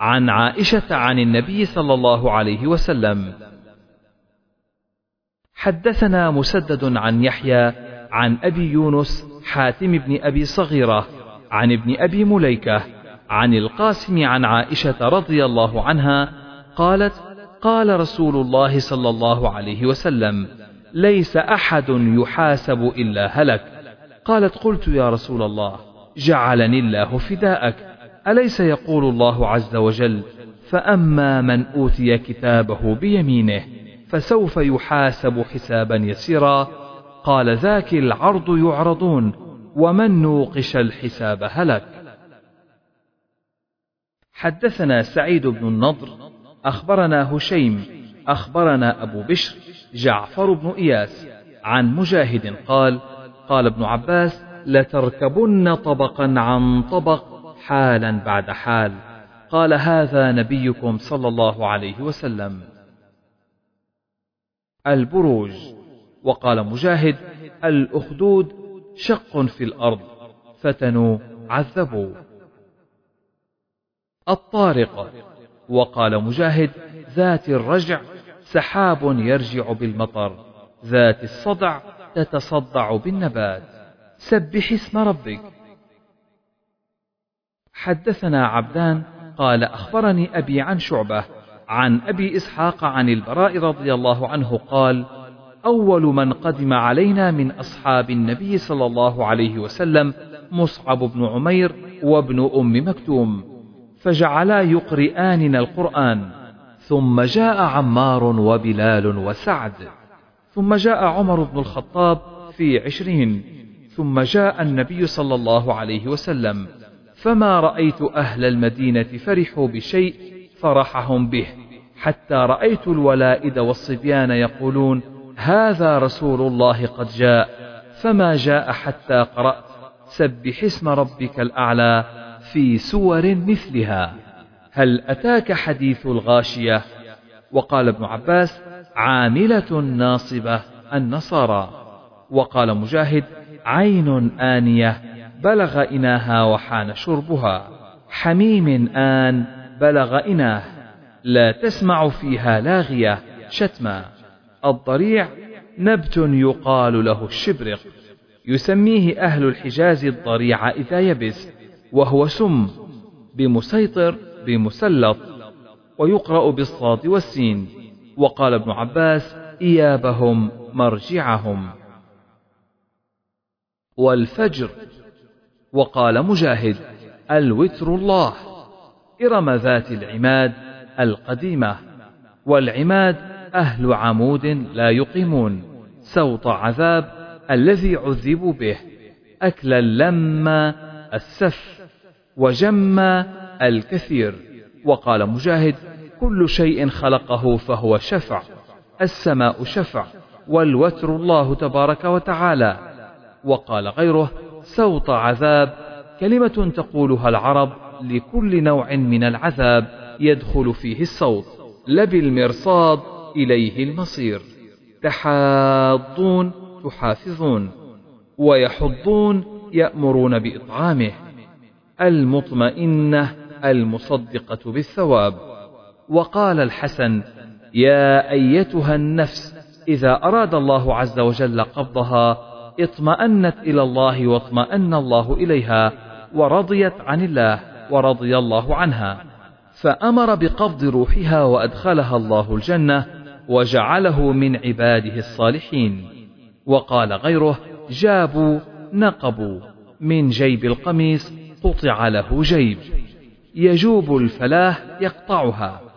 عن عائشة عن النبي صلى الله عليه وسلم. حدثنا مسدد عن يحيى عن أبي يونس حاتم بن أبي صغيرة عن ابن أبي مليكة عن القاسم عن عائشة رضي الله عنها قالت قال رسول الله صلى الله عليه وسلم ليس أحد يحاسب إلا هلك. قالت قلت يا رسول الله جعلني الله فداءك. أليس يقول الله عز وجل فأما من أوتي كتابه بيمينه فسوف يحاسب حسابا يسيرا. قال ذاك العرض يعرضون ومن نوقش الحساب هلك. حدثنا سعيد بن النضر أخبرنا هشيم أخبرنا أبو بشر جعفر بن إياس عن مجاهد قال قال ابن عباس لتركبن طبقا عن طبق حالا بعد حال. قال هذا نبيكم صلى الله عليه وسلم. البروج. وقال مجاهد الأخدود شق في الأرض فتنوا عذبوا. الطارق. وقال مجاهد ذات الرجع سحاب يرجع بالمطر ذات الصدع تتصدع بالنبات. سبح اسم ربك. حدثنا عبدان قال أخبرني أبي عن شعبة عن أبي إسحاق عن البراء رضي الله عنه قال أول من قدم علينا من أصحاب النبي صلى الله عليه وسلم مصعب بن عمير وابن أم مكتوم فجعلا يقرئاننا القرآن ثم جاء عمار وبلال وسعد. ثم جاء عمر بن الخطاب في عشرين ثم جاء النبي صلى الله عليه وسلم فما رأيت أهل المدينة فرحوا بشيء فرحهم به حتى رأيت الولائد والصبيان يقولون هذا رسول الله قد جاء فما جاء حتى قرأت سبح اسم ربك الأعلى في سور مثلها هل أتاك حديث الغاشية؟ وقال ابن عباس عاملة ناصبة النصارى. وقال مجاهد عين آنية بلغ إناها وحان شربها. حميم آن بلغ إناه. لا تسمع فيها لاغية شتما. الضريع نبت يقال له الشبرق. يسميه أهل الحجاز الضريع إذا يبس وهو سم بمسيطر بمسلط. ويقرأ بالصاد والسين. وقال ابن عباس إيابهم مرجعهم. والفجر وقال مجاهد الوتر الله إرم ذات العماد القديمة والعماد أهل عمود لا يقيمون سوط عذاب الذي عذبوا به أكلا لما السف وجم الكثير. وقال مجاهد كل شيء خلقه فهو شفع السماء شفع والوتر الله تبارك وتعالى. وقال غيره سوط عذاب كلمة تقولها العرب لكل نوع من العذاب يدخل فيه الصوت. لبالمرصاد إليه المصير. تحاضون تحافظون. ويحضون يأمرون بإطعامه. المطمئنة المصدقة بالثواب. وقال الحسن يا أيتها النفس إذا أراد الله عز وجل قبضها اطمأنت إلى الله واطمأن الله إليها ورضيت عن الله ورضي الله عنها. فأمر بقبض روحها وأدخلها الله الجنة وجعله من عباده الصالحين. وقال غيره جابوا نقبوا من جيب القميص قطع له جيب. يجوب الفلاه يقطعها.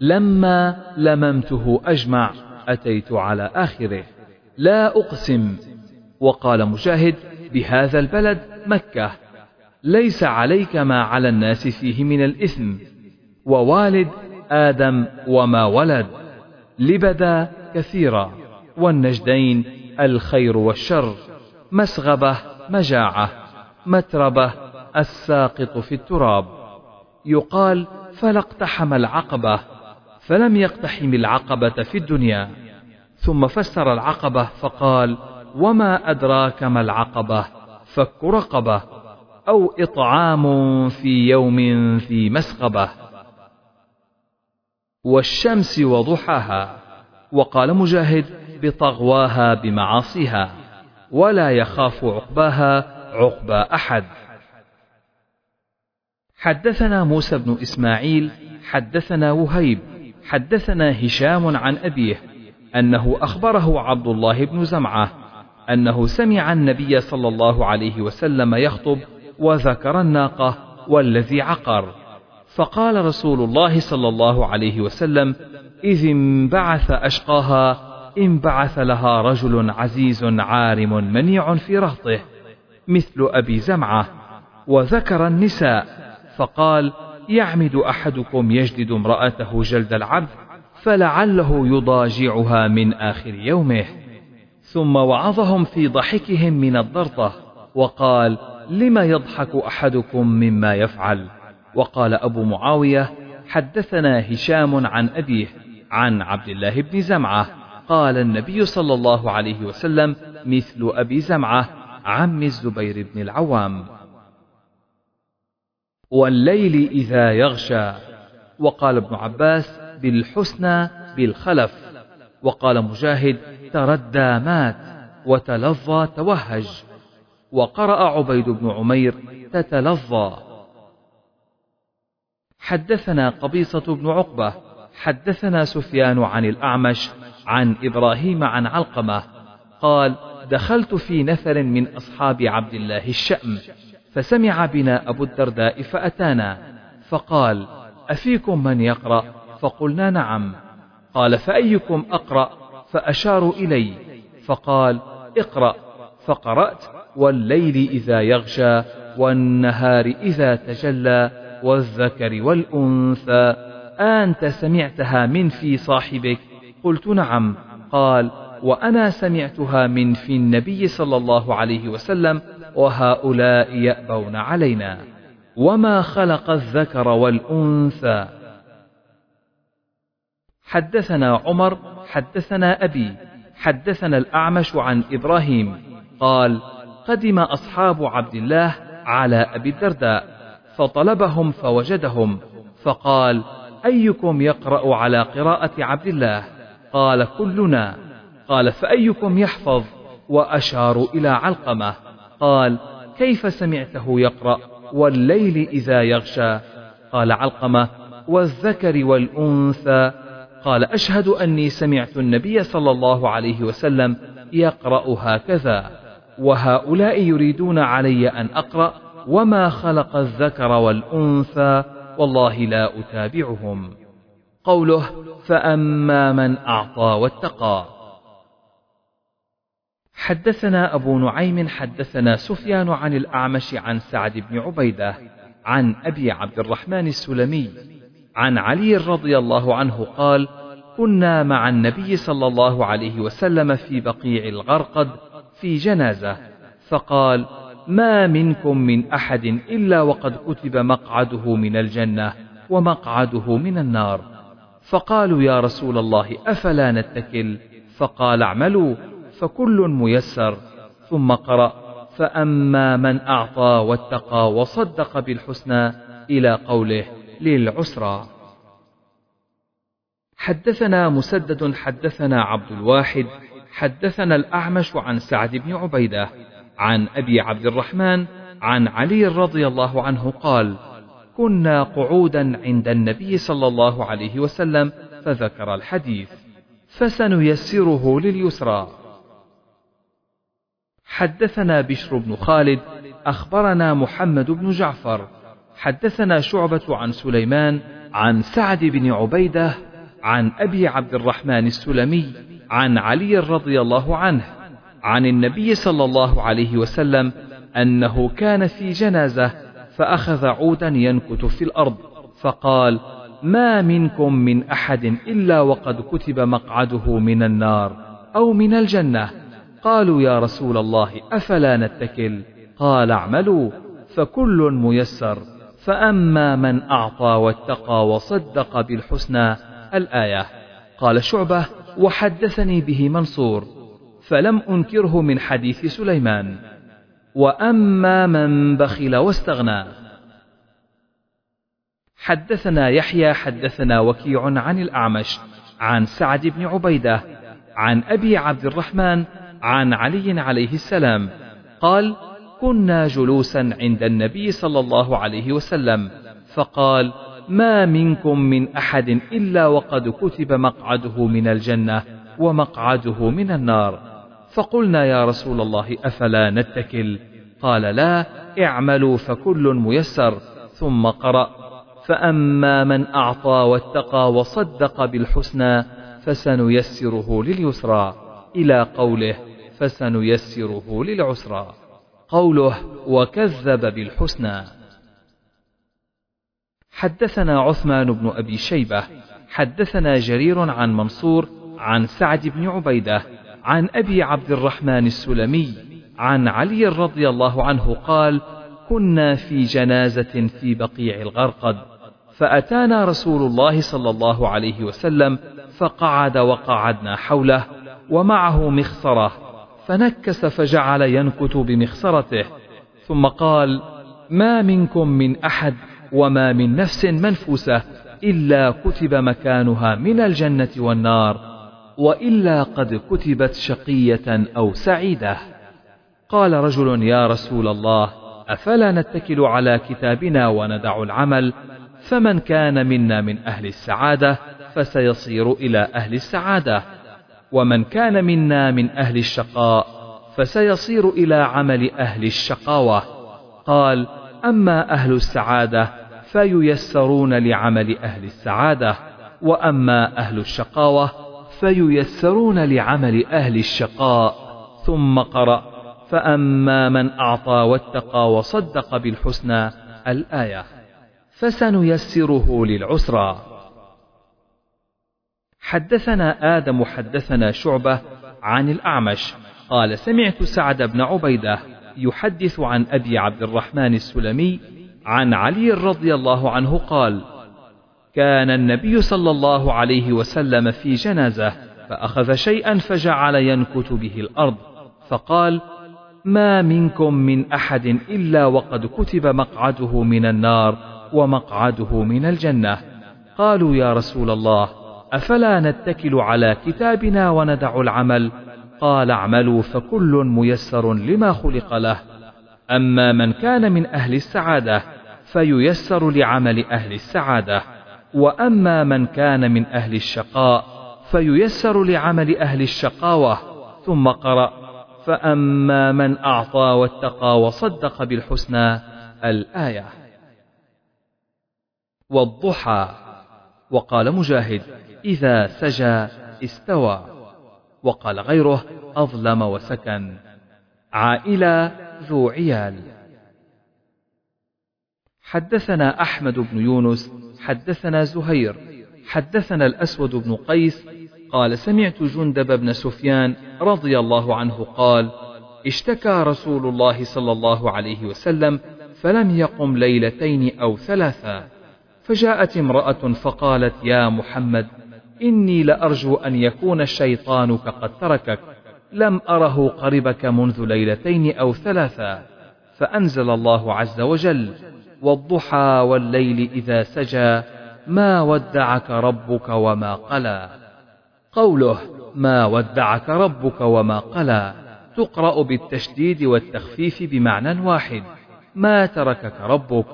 لما لممته أجمع أتيت على آخره. لا أقسم. وقال مجاهد بهذا البلد مكة. ليس عليك ما على الناس فيه من الإثم. ووالد آدم وما ولد. لبدا كثيرا. والنجدين الخير والشر. مسغبة مجاعة. متربة الساقط في التراب. يقال فلا اقتحم العقبة فلم يقتحم العقبة في الدنيا ثم فسر العقبة فقال وما أدراك ما العقبة؟ فك رقبة أو إطعام في يوم في مسغبة. والشمس وضحاها وقال مجاهد بطغواها بمعاصيها ولا يخاف عقباها عقبى أحد. حدثنا موسى بن إسماعيل حدثنا وهيب حدثنا هشام عن أبيه أنه أخبره عبد الله بن زمعة أنه سمع النبي صلى الله عليه وسلم يخطب وذكر الناقة والذي عقر. فقال رسول الله صلى الله عليه وسلم إذ انبعث أشقاها انبعث لها رجل عزيز عارم منيع في رهطه مثل أبي زمعة وذكر النساء فقال يعمد أحدكم يجلد امرأته جلد العبد فلعله يضاجعها من آخر يومه. ثم وعظهم في ضحكهم من الضرطة وقال لم يضحك أحدكم مما يفعل؟ وقال أبو معاوية حدثنا هشام عن أبيه عن عبد الله بن زمعة قال النبي صلى الله عليه وسلم مثل أبي زمعة عم الزبير بن العوام. والليل إذا يغشى. وقال ابن عباس بالحسنى بالخلف. وقال مجاهد تردى مات وتلظى توهج. وقرأ عبيد بن عمير تتلظى. حدثنا قبيصة بن عقبة. حدثنا سفيان عن الأعمش عن إبراهيم عن علقمة. قال دخلت في نفر من أصحاب عبد الله الشأم. فسمع بنا أبو الدرداء فأتانا فقال أفيكم من يقرأ؟ فقلنا نعم. قال فأيكم أقرأ؟ فأشاروا إلي. فقال اقرأ. فقرأت والليل إذا يغشى والنهار إذا تجلى والذكر والأنثى. أنت سمعتها من في صاحبك؟ قلت نعم. قال وأنا سمعتها من في النبي صلى الله عليه وسلم وهؤلاء يأبون علينا. وما خلق الذكر والأنثى. حدثنا عمر حدثنا أبي حدثنا الأعمش عن إبراهيم. قال قدم أصحاب عبد الله على أبي الدرداء فطلبهم فوجدهم فقال أيكم يقرأ على قراءة عبد الله؟ قال كلنا. قال فأيكم يحفظ؟ وأشاروا إلى علقمة. قال كيف سمعته يقرأ؟ والليل إذا يغشى. قال علقمة والذكر والأنثى. قال أشهد أني سمعت النبي صلى الله عليه وسلم يقرأ هكذا. وهؤلاء يريدون علي أن أقرأ وما خلق الذكر والأنثى والله لا أتابعهم. قوله فأما من أعطى واتقى. حدثنا أبو نعيم حدثنا سفيان عن الأعمش عن سعد بن عبيدة عن أبي عبد الرحمن السلمي عن علي رضي الله عنه قال كنا مع النبي صلى الله عليه وسلم في بقيع الغرقد في جنازة فقال ما منكم من أحد إلا وقد كتب مقعده من الجنة ومقعده من النار فقالوا يا رسول الله أفلا نتكل؟ فقال اعملوا فكل ميسر ثم قرأ فأما من أعطى واتقى وصدق بالحسنى إلى قوله للعسرى. حدثنا مسدد حدثنا عبد الواحد حدثنا الأعمش عن سعد بن عبيدة عن أبي عبد الرحمن عن علي رضي الله عنه قال كنا قعودا عند النبي صلى الله عليه وسلم فذكر الحديث فسنيسره لليسرى. حدثنا بشر بن خالد أخبرنا محمد بن جعفر. حدثنا شعبة عن سليمان عن سعد بن عبيدة عن أبي عبد الرحمن السلمي عن علي رضي الله عنه عن النبي صلى الله عليه وسلم أنه كان في جنازة فأخذ عودا ينكت في الأرض فقال ما منكم من أحد إلا وقد كتب مقعده من النار أو من الجنة. قالوا يا رسول الله أفلا نتكل؟ قال اعملوا فكل ميسر. فأما من أعطى واتقى وصدق بالحسنى الآية. قال شعبة وحدثني به منصور فلم أنكره من حديث سليمان. وأما من بخل واستغنى. حدثنا يحيى حدثنا وكيع عن الأعمش عن سعد بن عبيدة عن أبي عبد الرحمن عن علي عليه السلام. قال كنا جلوسا عند النبي صلى الله عليه وسلم فقال ما منكم من أحد إلا وقد كتب مقعده من الجنة ومقعده من النار. فقلنا يا رسول الله أفلا نتكل؟ قال لا اعملوا فكل ميسر. ثم قرأ فأما من أعطى واتقى وصدق بالحسنى فسنيسره لليسرى. إلى قوله فسنيسره للعسرى. قوله وكذب بالحسنى. حدثنا عثمان بن أبي شيبة. حدثنا جرير عن منصور عن سعد بن عبيدة عن أبي عبد الرحمن السلمي عن علي رضي الله عنه قال كنا في جنازة في بقيع الغرقد فأتانا رسول الله صلى الله عليه وسلم فقعد وقعدنا حوله ومعه مخصرة فنكس فجعل ينكت بمخصرته ثم قال ما منكم من أحد وما من نفس منفوسة إلا كتب مكانها من الجنة والنار وإلا قد كتبت شقية أو سعيدة. قال رجل يا رسول الله أفلا نتكل على كتابنا وندع العمل؟ فمن كان منا من أهل السعادة فسيصير إلى أهل السعادة. ومن كان منا من أهل الشقاء فسيصير إلى عمل أهل الشقاوة. قال أما أهل السعادة فييسرون لعمل أهل السعادة وأما أهل الشقاوة فييسرون لعمل أهل الشقاء. ثم قرأ فأما من أعطى واتقى وصدق بالحسنى الآية فسنيسره للعسرى. حدثنا آدم حدثنا شعبة عن الأعمش. قال سمعت سعد بن عبيدة يحدث عن أبي عبد الرحمن السلمي عن علي رضي الله عنه قال كان النبي صلى الله عليه وسلم في جنازة فأخذ شيئا فجعل ينكت به الأرض فقال ما منكم من أحد إلا وقد كتب مقعده من النار ومقعده من الجنة. قالوا يا رسول الله أفلا نتكل على كتابنا وندع العمل؟ قال اعملوا فكل ميسر لما خلق له. أما من كان من أهل السعادة فييسر لعمل أهل السعادة. وأما من كان من أهل الشقاء فييسر لعمل أهل الشقاوة. ثم قرأ فأما من أعطى واتقى وصدق بالحسنى الآية. والضحى. وقال مجاهد إذا سجى استوى وقال غيره أظلم وسكن. عائلة ذو عيال. حدثنا أحمد بن يونس حدثنا زهير حدثنا الأسود بن قيس قال سمعت جندب بن سفيان رضي الله عنه قال اشتكى رسول الله صلى الله عليه وسلم فلم يقم ليلتين أو ثلاثا فجاءت امرأة فقالت يا محمد إني لأرجو أن يكون الشيطان قد تركك. لم أره قربك منذ ليلتين أو ثلاثا فأنزل الله عز وجل والضحى والليل إذا سجى ما ودعك ربك وما قلى. قوله ما ودعك ربك وما قلى تقرأ بالتشديد والتخفيف بمعنى واحد ما تركك ربك.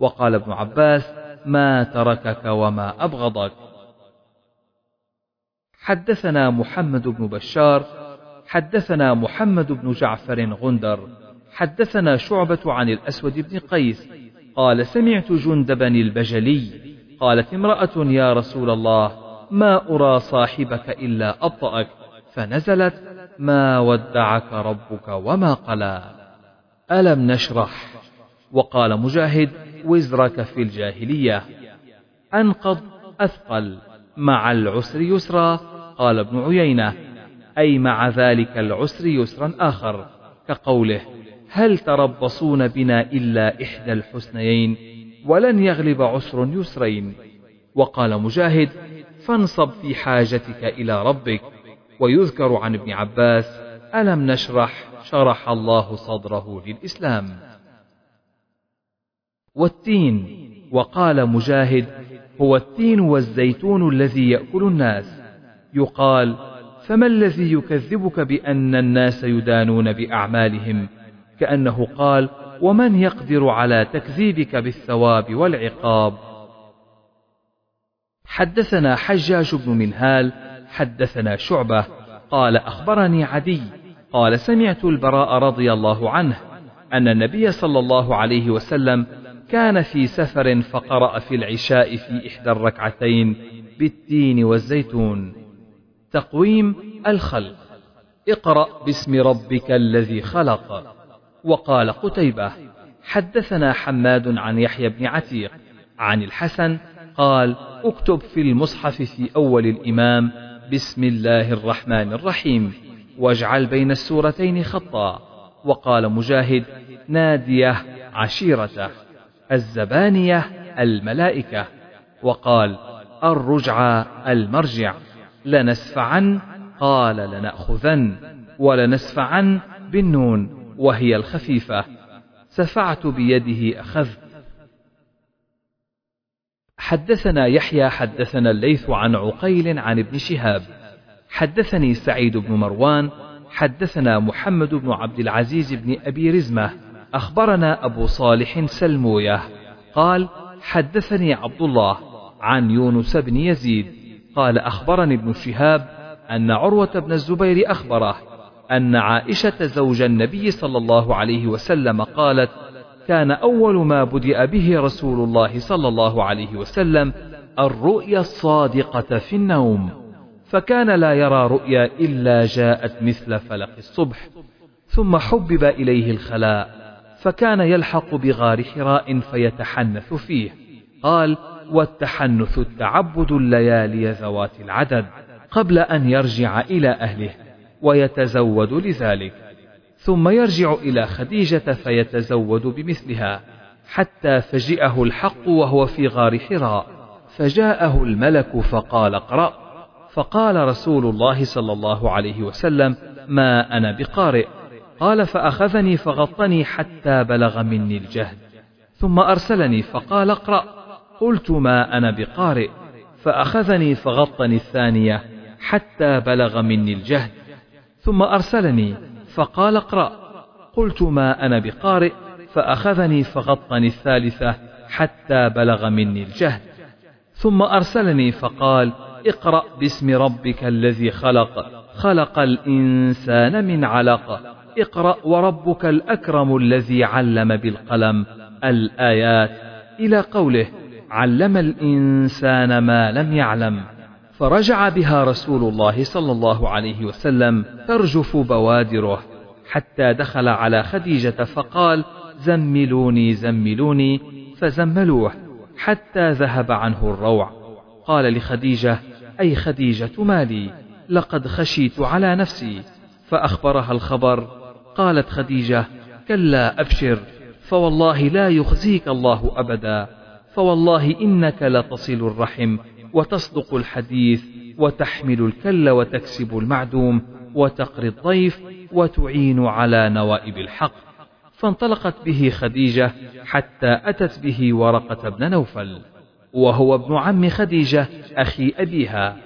وقال ابن عباس ما تركك وما أبغضك. حدثنا محمد بن بشار حدثنا محمد بن جعفر غندر حدثنا شعبة عن الأسود بن قيس قال سمعت جندبا البجلي قالت امرأة يا رسول الله ما أرى صاحبك إلا أبطأك فنزلت ما ودعك ربك وما قلى. ألم نشرح؟ وقال مجاهد وزرك في الجاهلية. أنقض أثقل مع العسر يسرا. قال ابن عيينة أي مع ذلك العسر يسرا آخر كقوله هل تربصون بنا إلا إحدى الحسنيين؟ ولن يغلب عسر يسرين. وقال مجاهد فانصب في حاجتك إلى ربك. ويذكر عن ابن عباس ألم نشرح شرح الله صدره للإسلام؟ والتين. وقال مجاهد هو التين والزيتون الذي يأكل الناس. يقال فما الذي يكذبك بأن الناس يدانون بأعمالهم؟ كأنه قال ومن يقدر على تكذيبك بالثواب والعقاب؟ حدثنا حجاج بن منهال حدثنا شعبة قال أخبرني عدي قال سمعت البراء رضي الله عنه أن النبي صلى الله عليه وسلم كان في سفر فقرأ في العشاء في إحدى الركعتين بالتين والزيتون. تقويم الخلق. اقرأ باسم ربك الذي خلق. وقال قتيبة حدثنا حماد عن يحيى بن عتيق عن الحسن قال اكتب في المصحف في أول الإمام بسم الله الرحمن الرحيم. واجعل بين السورتين خطا. وقال مجاهد نادية عشيرته. الزبانية الملائكة. وقال الرجع المرجع. لنسفعن قال لنأخذن ولنسفعن بالنون وهي الخفيفة. سفعت بيده أخذت حدثنا يحيى حدثنا الليث عن عقيل عن ابن شهاب. حدثني سعيد بن مروان حدثنا محمد بن عبد العزيز بن أبي رزمة. أخبرنا أبو صالح سلموية. قال حدثني عبد الله عن يونس بن يزيد. قال أخبرني ابن شهاب أن عروة بن الزبير أخبره أن عائشة زوج النبي صلى الله عليه وسلم قالت كان أول ما بدأ به رسول الله صلى الله عليه وسلم الرؤيا الصادقة في النوم فكان لا يرى رؤيا إلا جاءت مثل فلق الصبح ثم حبب إليه الخلاء فكان يلحق بغار حراء فيتحنث فيه قال والتحنث التعبد الليالي ذوات العدد قبل أن يرجع إلى أهله ويتزود لذلك ثم يرجع إلى خديجة فيتزود بمثلها حتى فجئه الحق وهو في غار حراء فجاءه الملك فقال اقرأ فقال رسول الله صلى الله عليه وسلم ما أنا بقارئ. قال فأخذني فغطني حتى بلغ مني الجهد. ثم أرسلني فقال اقرأ. قلت ما أنا بقارئ فأخذني فغطني الثانية حتى بلغ مني الجهد ثم أرسلني فقال اقرأ. قلت ما أنا بقارئ فأخذني فغطني الثالثة حتى بلغ مني الجهد ثم أرسلني فقال اقرأ باسم ربك الذي خلق خلق الإنسان من علق اقرأ وربك الأكرم الذي علم بالقلم الآيات إلى قوله علم الإنسان ما لم يعلم فرجع بها رسول الله صلى الله عليه وسلم ترجف بوادره حتى دخل على خديجة فقال زملوني زملوني فزملوه حتى ذهب عنه الروع. قال لخديجة أي خديجة مالي لقد خشيت على نفسي فأخبرها الخبر. قالت خديجة كلا أبشر فوالله لا يخزيك الله أبدا فوالله إنك لتصل الرحم وتصدق الحديث وتحمل الكل وتكسب المعدوم وتقري الضيف وتعين على نوائب الحق. فانطلقت به خديجة حتى أتت به ورقة بن نوفل وهو ابن عم خديجة أخي أبيها.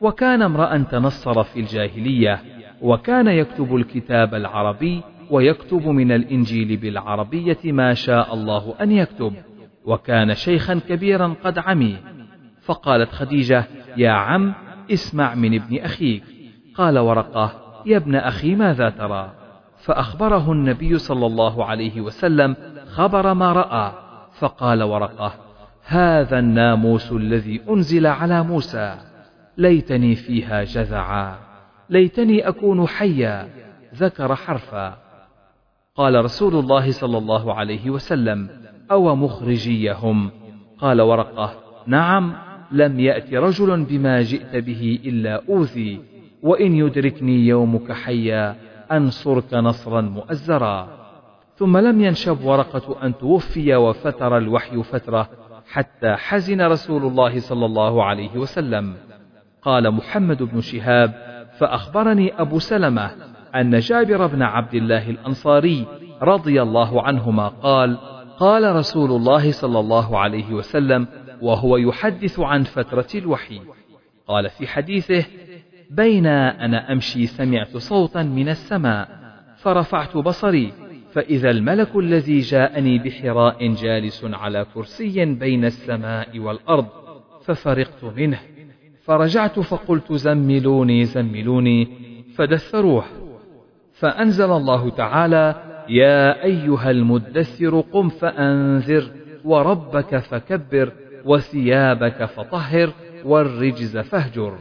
وكان امرأ تنصر في الجاهلية وكان يكتب الكتاب العربي ويكتب من الإنجيل بالعربية ما شاء الله أن يكتب. وكان شيخا كبيرا قد عمي. فقالت خديجة يا عم اسمع من ابن أخيك. قال ورقة يا ابن أخي ماذا ترى؟ فأخبره النبي صلى الله عليه وسلم خبر ما رأى. فقال ورقة هذا الناموس الذي أنزل على موسى. ليتني فيها جذعا. ليتني أكون حيا. ذكر حرفا. قال رسول الله صلى الله عليه وسلم أو مخرجيهم. قال ورقة نعم لم يأت رجل بما جئت به إلا أوذي وإن يدركني يومك حيا أنصرك نصرا مؤزرا. ثم لم ينشب ورقة أن توفي وفتر الوحي فترة حتى حزن رسول الله صلى الله عليه وسلم. قال محمد بن شهاب فأخبرني أبو سلمة أن جابر بن عبد الله الأنصاري رضي الله عنهما قال قال رسول الله صلى الله عليه وسلم وهو يحدث عن فترة الوحي. قال في حديثه بين أنا أمشي سمعت صوتا من السماء فرفعت بصري فإذا الملك الذي جاءني بحراء جالس على كرسي بين السماء والأرض ففرقت منه. فرجعت فقلت زملوني زملوني فدثروه. فأنزل الله تعالى يا أيها المدثر قم فأنذر وربك فكبر وثيابك فطهر والرجز فاهجر.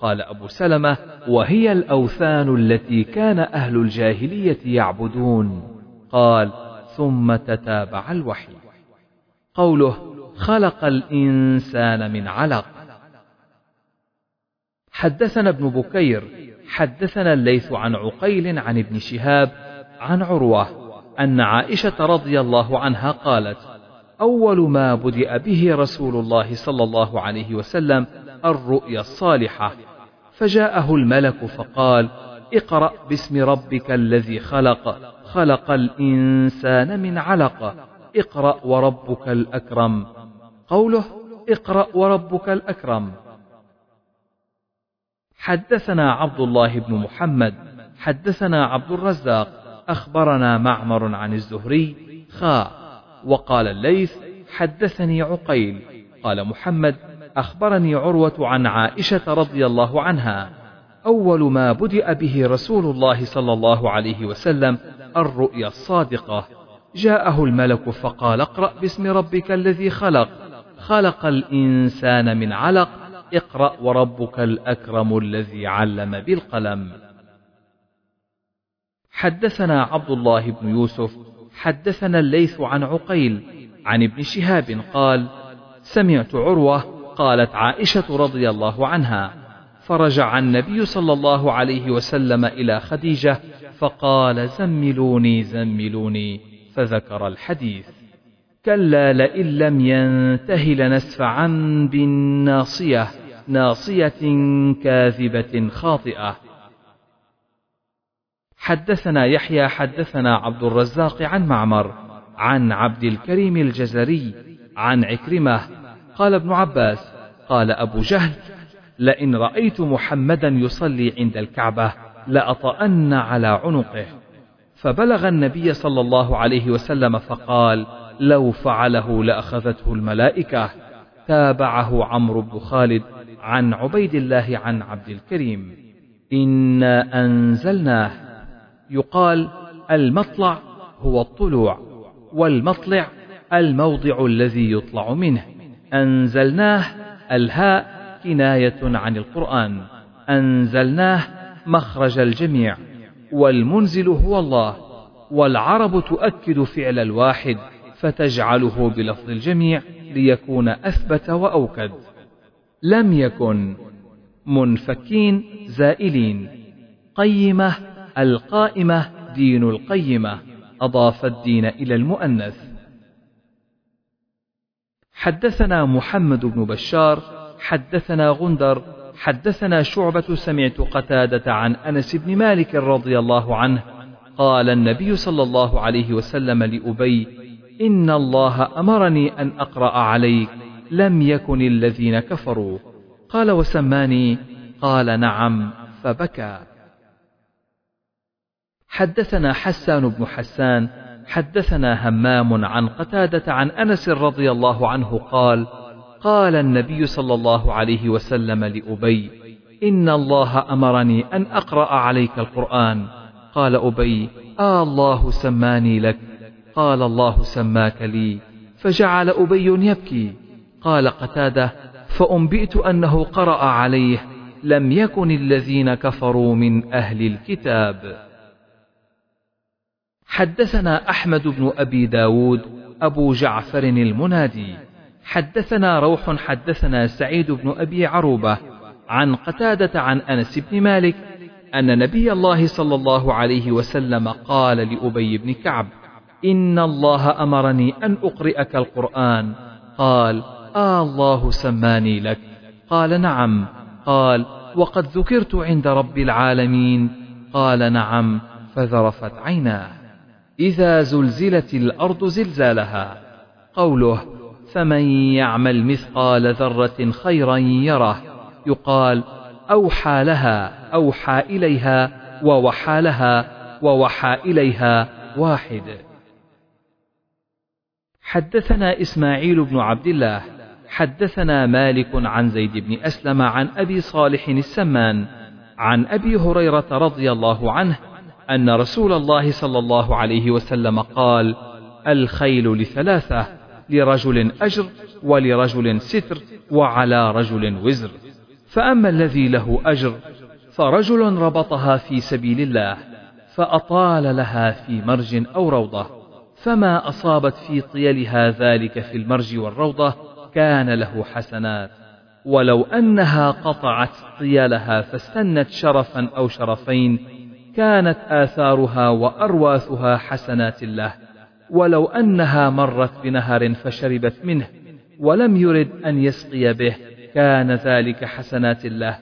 قال أبو سلمة وهي الأوثان التي كان أهل الجاهلية يعبدون. قال ثم تتابع الوحي. قوله خلق الإنسان من علق. حدثنا ابن بكير حدثنا الليث عن عقيل عن ابن شهاب عن عروة أن عائشة رضي الله عنها قالت أول ما بدأ به رسول الله صلى الله عليه وسلم الرؤيا الصالحة فجاءه الملك فقال اقرأ باسم ربك الذي خلق خلق الإنسان من علق اقرأ وربك الأكرم. قوله اقرأ وربك الأكرم. حدثنا عبد الله بن محمد حدثنا عبد الرزاق أخبرنا معمر عن الزهري خاء وقال الليث حدثني عقيل. قال محمد أخبرني عروة عن عائشة رضي الله عنها. أول ما بدأ به رسول الله صلى الله عليه وسلم الرؤيا الصادقة. جاءه الملك فقال اقرأ باسم ربك الذي خلق. خلق الإنسان من علق اقرأ وربك الأكرم الذي علم بالقلم. حدثنا عبد الله بن يوسف حدثنا الليث عن عقيل عن ابن شهاب قال سمعت عروة قالت عائشة رضي الله عنها فرجع النبي صلى الله عليه وسلم إلى خديجة فقال زملوني زملوني فذكر الحديث. كلا لئن لم ينته لنسفعا بالناصية ناصية كاذبة خاطئة. حدثنا يحيى حدثنا عبد الرزاق عن معمر عن عبد الكريم الجزري عن عكرمة قال ابن عباس قال أبو جهل لئن رأيت محمدا يصلي عند الكعبة لأطأن على عنقه. فبلغ النبي صلى الله عليه وسلم فقال لو فعله لأخذته الملائكة. تابعه عمرو بن خالد عن عبيد الله عن عبد الكريم. إنا أنزلناه. يقال المطلع هو الطلوع والمطلع الموضع الذي يطلع منه. أنزلناه الهاء كناية عن القرآن. أنزلناه مخرج الجميع. والمنزل هو الله. والعرب تؤكد فعل الواحد فتجعله بلفظ الجميع ليكون أثبت وأوكد. لم يكن منفكين زائلين. قيمة القائمة دين القيمة أضاف الدين إلى المؤنث. حدثنا محمد بن بشار حدثنا غندر حدثنا شعبة سمعت قتادة عن أنس بن مالك رضي الله عنه قال النبي صلى الله عليه وسلم لأبي إن الله أمرني أن أقرأ عليك لم يكن الذين كفروا. قال وسماني؟ قال نعم فبكى. حدثنا حسان بن حسان حدثنا همام عن قتادة عن أنس رضي الله عنه قال قال النبي صلى الله عليه وسلم لأبي إن الله أمرني أن أقرأ عليك القرآن. قال أبي آه الله سماني لك. قال الله سماك لي. فجعل أبي يبكي. قال قتادة فأنبئت أنه قرأ عليه لم يكن الذين كفروا من أهل الكتاب. حدثنا أحمد بن أبي داود أبو جعفر المنادي. حدثنا روح حدثنا سعيد بن أبي عروبة عن قتادة عن أنس بن مالك أن نبي الله صلى الله عليه وسلم قال لأبي بن كعب إن الله أمرني أن أقرئك القرآن. قال آه الله سماني لك. قال نعم. قال وقد ذكرت عند رب العالمين. قال نعم. فذرفت عيناه. إذا زلزلت الأرض زلزالها. قوله فمن يعمل مثقال ذرة خيرا يره. يقال أوحى لها أوحى إليها ووحى لها ووحى إليها واحد. حدثنا إسماعيل بن عبد الله. حدثنا مالك عن زيد بن أسلم عن أبي صالح السمان. عن أبي هريرة رضي الله عنه أن رسول الله صلى الله عليه وسلم قال الخيل لثلاثة لرجل أجر ولرجل ستر وعلى رجل وزر. فأما الذي له أجر فرجل ربطها في سبيل الله فأطال لها في مرج أو روضة. فما أصابت في طيلها ذلك في المرج والروضة كان له حسنات. ولو أنها قطعت طيلها فاستنت شرفا أو شرفين كانت آثارها وأرواثها حسنات له ولو أنها مرت بنهر فشربت منه ولم يرد أن يسقي به كان ذلك حسنات له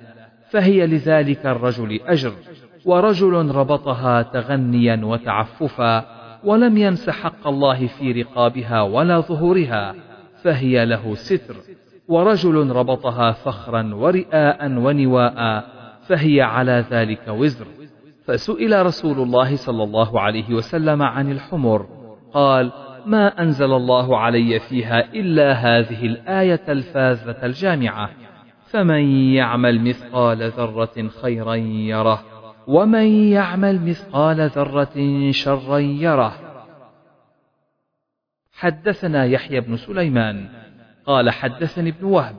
فهي لذلك الرجل أجر ورجل ربطها تغنيا وتعففا ولم ينس حق الله في رقابها ولا ظهورها فهي له ستر ورجل ربطها فخرا ورئاء ونواء فهي على ذلك وزر. فسئل رسول الله صلى الله عليه وسلم عن الحمر قال ما أنزل الله علي فيها إلا هذه الآية الفاذة الجامعة فمن يعمل مثقال ذرة خيرا يره ومن يعمل مثقال ذرة شرا يره. حدثنا يحيى بن سليمان قال حدثني ابن وهب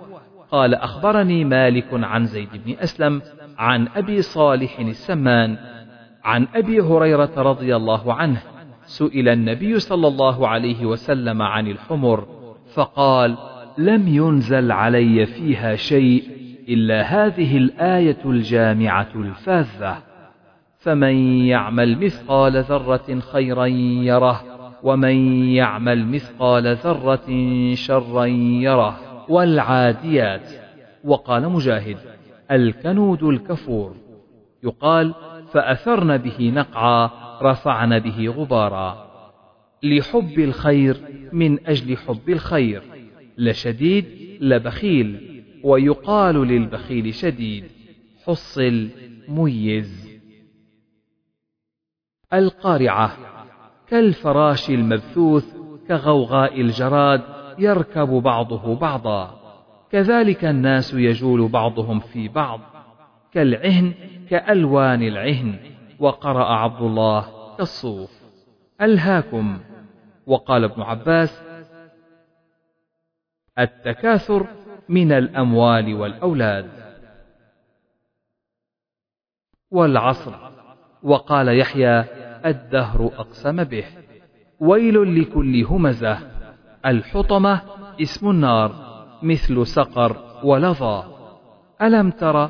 قال أخبرني مالك عن زيد بن أسلم عن أبي صالح السمان عن أبي هريرة رضي الله عنه سئل النبي صلى الله عليه وسلم عن الحمر فقال لم ينزل علي فيها شيء إلا هذه الآية الجامعة الفاذة فمن يعمل مثقال ذرة خيرا يره ومن يعمل مثقال ذرة شرا يره. والعاديات. وقال مجاهد الكنود الكفور. يقال فأثرن به نقعا رفعن به غبارا. لحب الخير من أجل حب الخير لشديد لبخيل ويقال للبخيل شديد حصل ميز. القارعة كالفراش المبثوث كغوغاء الجراد يركب بعضه بعضا. كذلك الناس يجول بعضهم في بعض كالعهن كألوان العهن وقرأ عبد الله كالصوف. ألهاكم. وقال ابن عباس التكاثر من الأموال والأولاد. والعصر. وقال يحيى الدهر أقسم به. ويل لكل همزة. الحطمة اسم النار مثل سقر ولظى. ألم تر؟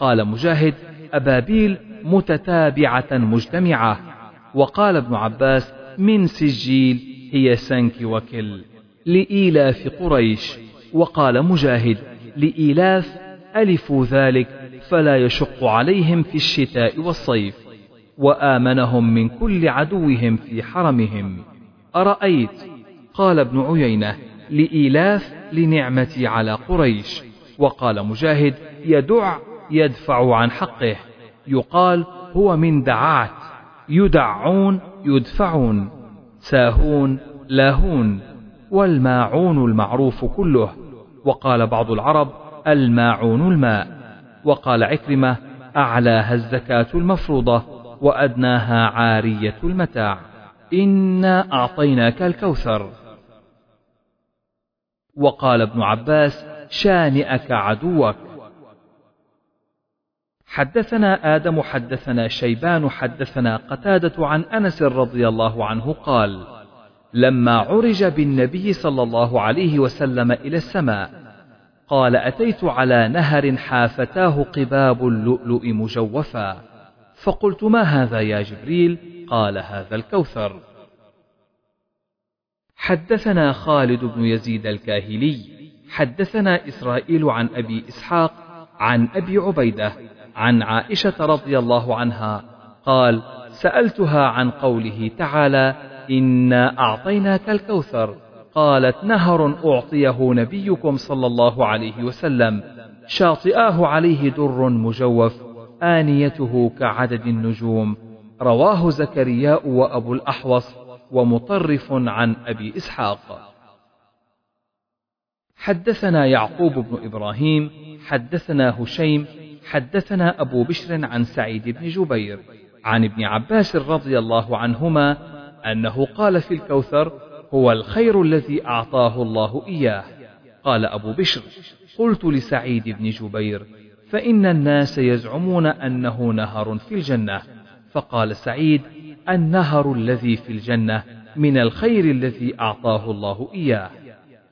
قال مجاهد أبابيل متتابعة مجتمعة. وقال ابن عباس من سجيل هي سنك وكل لإيلاف قريش. وقال مجاهد لإيلاف ألفوا ذلك فلا يشق عليهم في الشتاء والصيف وآمنهم من كل عدوهم في حرمهم. أرأيت؟ قال ابن عيينة لإيلاف لنعمتي على قريش. وقال مجاهد يدع يدفع عن حقه. يقال هو من دعات يدعون يدفعون. ساهون لاهون. والماعون المعروف كله. وقال بعض العرب الماعون الماء. وقال عكرمة أعلاها الزكاة المفروضة وأدناها عارية المتاع. إنا أعطيناك الكوثر. وقال ابن عباس شانئك عدوك. حدثنا آدم حدثنا شيبان حدثنا قتادة عن أنس رضي الله عنه قال لما عرج بالنبي صلى الله عليه وسلم إلى السماء قال أتيت على نهر حافتاه قباب اللؤلؤ مجوفا فقلت ما هذا يا جبريل؟ قال هذا الكوثر. حدثنا خالد بن يزيد الكاهلي حدثنا إسرائيل عن أبي إسحاق عن أبي عبيدة عن عائشة رضي الله عنها قال سألتها عن قوله تعالى إنا أعطيناك الكوثر. قالت نهر أعطيه نبيكم صلى الله عليه وسلم. شاطئاه عليه در مجوف آنيته كعدد النجوم. رواه زكرياء وأبو الأحوص ومطرف عن أبي إسحاق. حدثنا يعقوب بن إبراهيم حدثنا هشيم حدثنا أبو بشر عن سعيد بن جبير عن ابن عباس رضي الله عنهما أنه قال في الكوثر هو الخير الذي أعطاه الله إياه. قال أبو بشر قلت لسعيد بن جبير فإن الناس يزعمون أنه نهر في الجنة. فقال سعيد النهر الذي في الجنة من الخير الذي أعطاه الله إياه.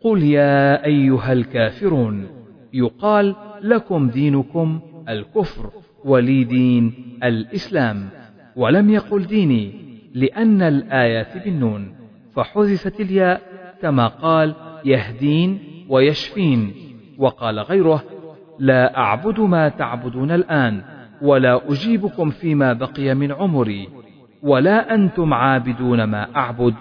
قل يا أيها الكافرون يقال لكم دينكم الكفر ولي دين الإسلام. ولم يقل ديني لأن الآيات بالنون فحذفت الياء كما قال يهدين ويشفين وقال غيره لا أعبد ما تعبدون الآن ولا أجيبكم فيما بقي من عمري ولا أنتم عابدون ما أعبد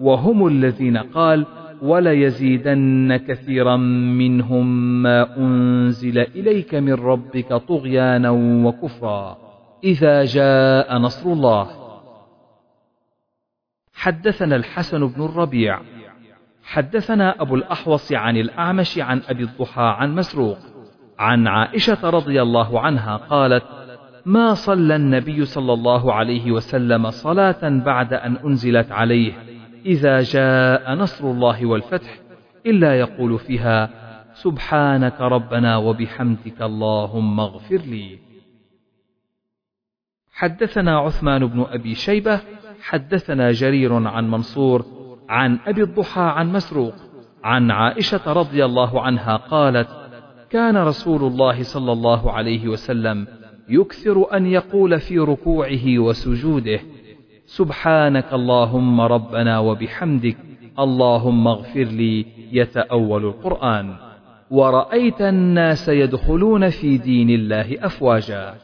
وهم الذين قال وليزيدن كثيرا منهم ما أنزل إليك من ربك طغيانا وكفرا. إذا جاء نصر الله. حدثنا الحسن بن الربيع. حدثنا أبو الأحوص عن الأعمش عن أبي الضحى عن مسروق. عن عائشة رضي الله عنها قالت ما صلى النبي صلى الله عليه وسلم صلاة بعد أن أنزلت عليه إذا جاء نصر الله والفتح إلا يقول فيها سبحانك ربنا وبحمدك اللهم اغفر لي. حدثنا عثمان بن أبي شيبة حدثنا جرير عن منصور عن أبي الضحى عن مسروق عن عائشة رضي الله عنها قالت كان رسول الله صلى الله عليه وسلم يكثر أن يقول في ركوعه وسجوده. سبحانك اللهم ربنا وبحمدك اللهم اغفر لي يتأول القرآن. ورأيت الناس يدخلون في دين الله أفواجا.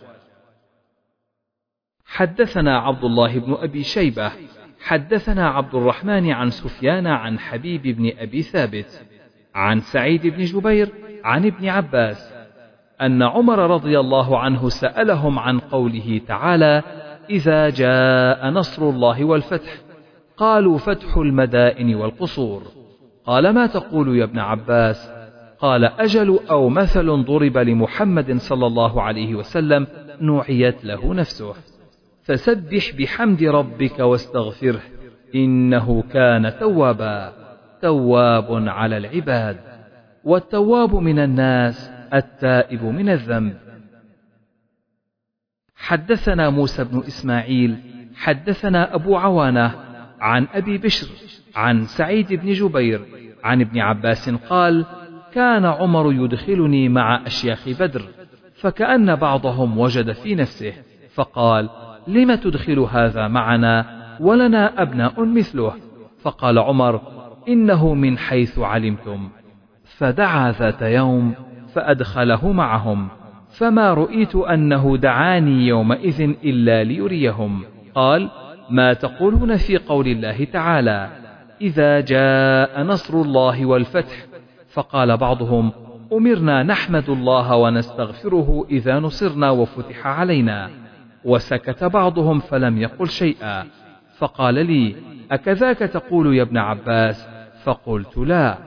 حدثنا عبد الله بن أبي شيبة حدثنا عبد الرحمن عن سفيان عن حبيب بن أبي ثابت عن سعيد بن جبير عن ابن عباس أن عمر رضي الله عنه سألهم عن قوله تعالى إذا جاء نصر الله والفتح قالوا فتح المدائن والقصور. قال ما تقول يا ابن عباس؟ قال أجل أو مثل ضرب لمحمد صلى الله عليه وسلم نوعيت له نفسه. فسبح بحمد ربك واستغفره إنه كان توابا تواب على العباد. والتواب من الناس التائب من الذنب. حدثنا موسى بن إسماعيل حدثنا أبو عوانة عن أبي بشر عن سعيد بن جبير عن ابن عباس قال كان عمر يدخلني مع أشياخ بدر فكأن بعضهم وجد في نفسه فقال لم تدخل هذا معنا؟ ولنا أبناء مثله فقال عمر إنه من حيث علمتم فدعا ذات يوم فأدخله معهم. فما رؤيت أنه دعاني يومئذ إلا ليريهم. قال ما تقولون في قول الله تعالى إذا جاء نصر الله والفتح؟ فقال بعضهم أمرنا نحمد الله ونستغفره إذا نصرنا وفتح علينا. وسكت بعضهم فلم يقل شيئا. فقال لي أكذاك تقول يا ابن عباس؟ فقلت لا.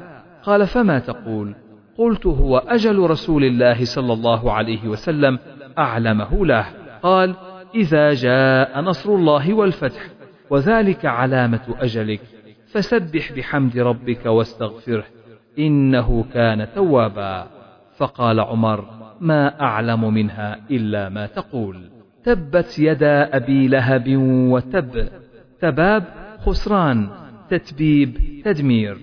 قال فما تقول؟ قلت هو أجل رسول الله صلى الله عليه وسلم أعلمه له. قال إذا جاء نصر الله والفتح وذلك علامة أجلك فسبح بحمد ربك واستغفره إنه كان توابا. فقال عمر ما أعلم منها إلا ما تقول. تبت يدا أبي لهب وتب. تباب خسران. تتبيب تدمير.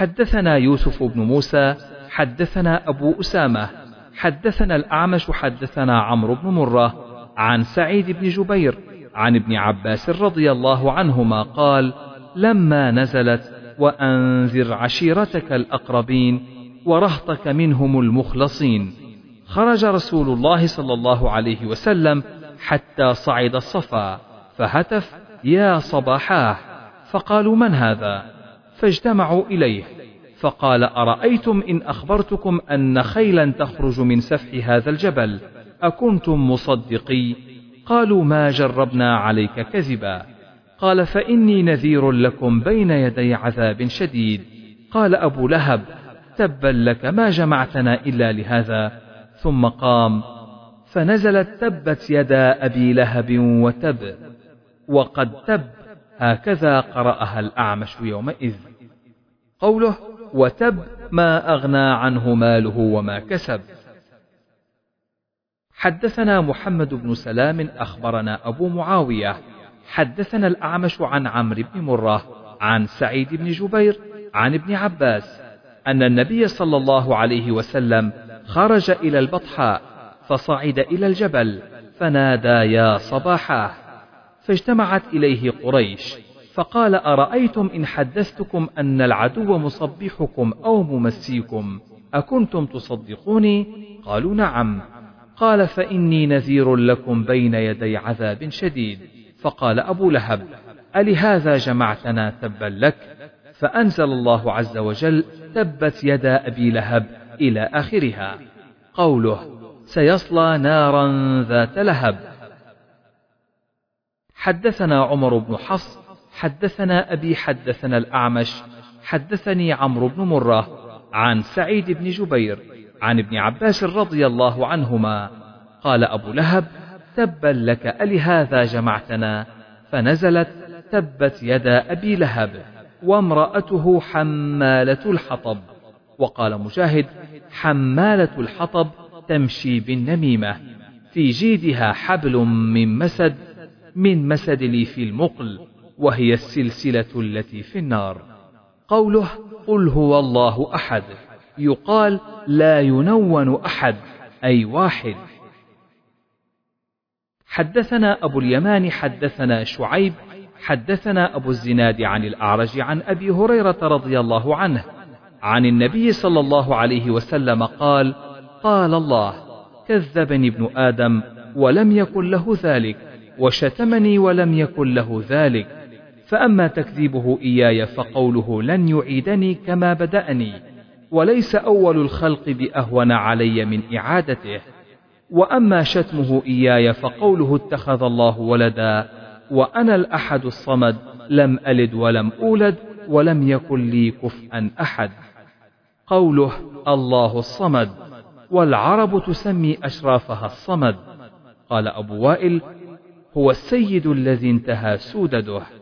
حدثنا يوسف بن موسى حدثنا أبو أسامة حدثنا الأعمش حدثنا عمرو بن مرة عن سعيد بن جبير عن ابن عباس رضي الله عنهما قال لما نزلت وأنذر عشيرتك الأقربين ورهطك منهم المخلصين خرج رسول الله صلى الله عليه وسلم حتى صعد الصفا فهتف يا صباحاه فقالوا من هذا؟ فاجتمعوا إليه. فقال أرأيتم إن أخبرتكم أن خيلا تخرج من سفح هذا الجبل؟ أكنتم مصدقي؟ قالوا ما جربنا عليك كذبا. قال فإني نذير لكم بين يدي عذاب شديد. قال أبو لهب تبا لك ما جمعتنا إلا لهذا. ثم قام. فنزلت تبت يدا أبي لهب وتب. وقد تب. هكذا قرأها الأعمش يومئذ. قوله وتب ما أغنى عنه ماله وما كسب. حدثنا محمد بن سلام أخبرنا أبو معاوية حدثنا الأعمش عن عمرو بن مرة عن سعيد بن جبير عن ابن عباس أن النبي صلى الله عليه وسلم خرج إلى البطحاء فصعد إلى الجبل فنادى يا صباحاه فاجتمعت إليه قريش. فقال أرأيتم إن حدثتكم أن العدو مصبحكم أو ممسيكم؟ أكنتم تصدقوني؟ قالوا نعم. قال فإني نذير لكم بين يدي عذاب شديد. فقال أبو لهب ألهذا جمعتنا تبا لك؟ فأنزل الله عز وجل تبت يدا أبي لهب إلى آخرها. قوله سيصلى نارا ذات لهب. حدثنا عمر بن حفص حدثنا أبي حدثنا الأعمش حدثني عمرو بن مرة عن سعيد بن جبير عن ابن عباس رضي الله عنهما قال أبو لهب تبا لك ألهذا جمعتنا. فنزلت تبت يدا أبي لهب وامرأته حمالة الحطب وقال مجاهد حمالة الحطب تمشي بالنميمة في جيدها حبل من مسد من مسد لي في المقل وهي السلسلة التي في النار. قوله قل هو الله أحد يقال لا ينون أحد أي واحد. حدثنا أبو اليمان حدثنا شعيب حدثنا أبو الزناد عن الأعرج عن أبي هريرة رضي الله عنه عن النبي صلى الله عليه وسلم قال قال الله كذبني ابن آدم ولم يكن له ذلك وشتمني ولم يكن له ذلك. فأما تكذيبه إياي فقوله لن يعيدني كما بدأني وليس أول الخلق بأهون علي من إعادته. وأما شتمه إياي فقوله اتخذ الله ولدا وأنا الأحد الصمد لم ألد ولم أولد ولم يكن لي كفءا أحد. قوله الله الصمد والعرب تسمي أشرافها الصمد. قال أبو وائل هو السيد الذي انتهى سودده.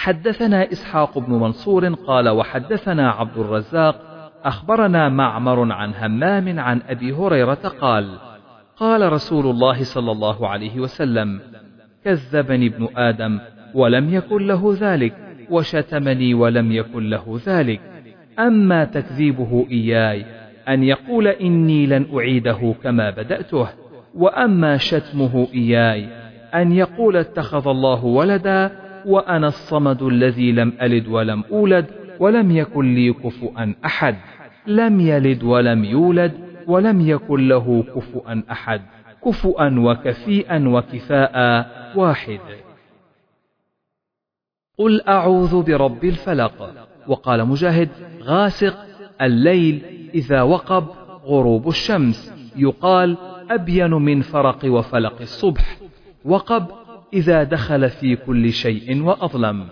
حدثنا إسحاق بن منصور قال وحدثنا عبد الرزاق أخبرنا معمر عن همام عن أبي هريرة قال قال رسول الله صلى الله عليه وسلم كذبني ابن آدم ولم يكن له ذلك وشتمني ولم يكن له ذلك أما تكذيبه إياي أن يقول إني لن أعيده كما بدأته وأما شتمه إياي أن يقول اتخذ الله ولدا وأنا الصمد الذي لم ألد ولم أولد ولم يكن لي كفؤا أحد. لم يلد ولم يولد ولم يكن له كفؤا أحد. كفؤا وكفيئا وكفاء واحد. قل أعوذ برب الفلق. وقال مجاهد غاسق الليل إذا وقب غروب الشمس. يقال أبين من فرق وفلق الصبح. وقب إذا دخل في كل شيء وأظلم.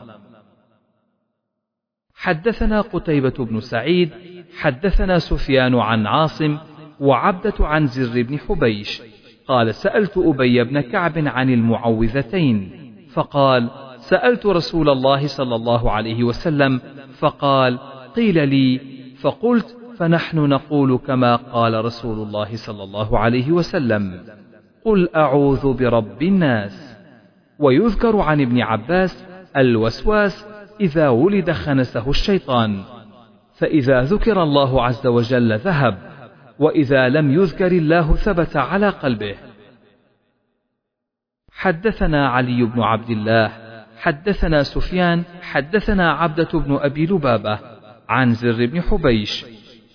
حدثنا قتيبة بن سعيد حدثنا سفيان عن عاصم وعبدة عن زر بن حبيش. قال سألت أبي بن كعب عن المعوذتين. فقال سألت رسول الله صلى الله عليه وسلم فقال قيل لي. فقلت فنحن نقول كما قال رسول الله صلى الله عليه وسلم. قل أعوذ برب الناس. ويذكر عن ابن عباس الوسواس إذا ولد خنسه الشيطان فإذا ذكر الله عز وجل ذهب وإذا لم يذكر الله ثبت على قلبه. حدثنا علي بن عبد الله حدثنا سفيان حدثنا عبدة بن أبي لبابة عن زر بن حبيش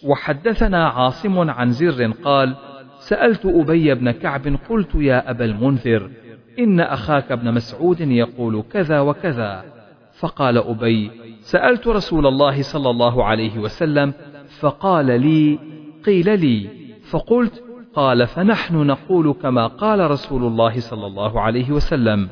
وحدثنا عاصم عن زر قال سألت أبي بن كعب قلت يا أبا المنذر إن أخاك ابن مسعود يقول كذا وكذا. فقال أبي سألت رسول الله صلى الله عليه وسلم فقال لي قيل لي. فقلت قال فنحن نقول كما قال رسول الله صلى الله عليه وسلم.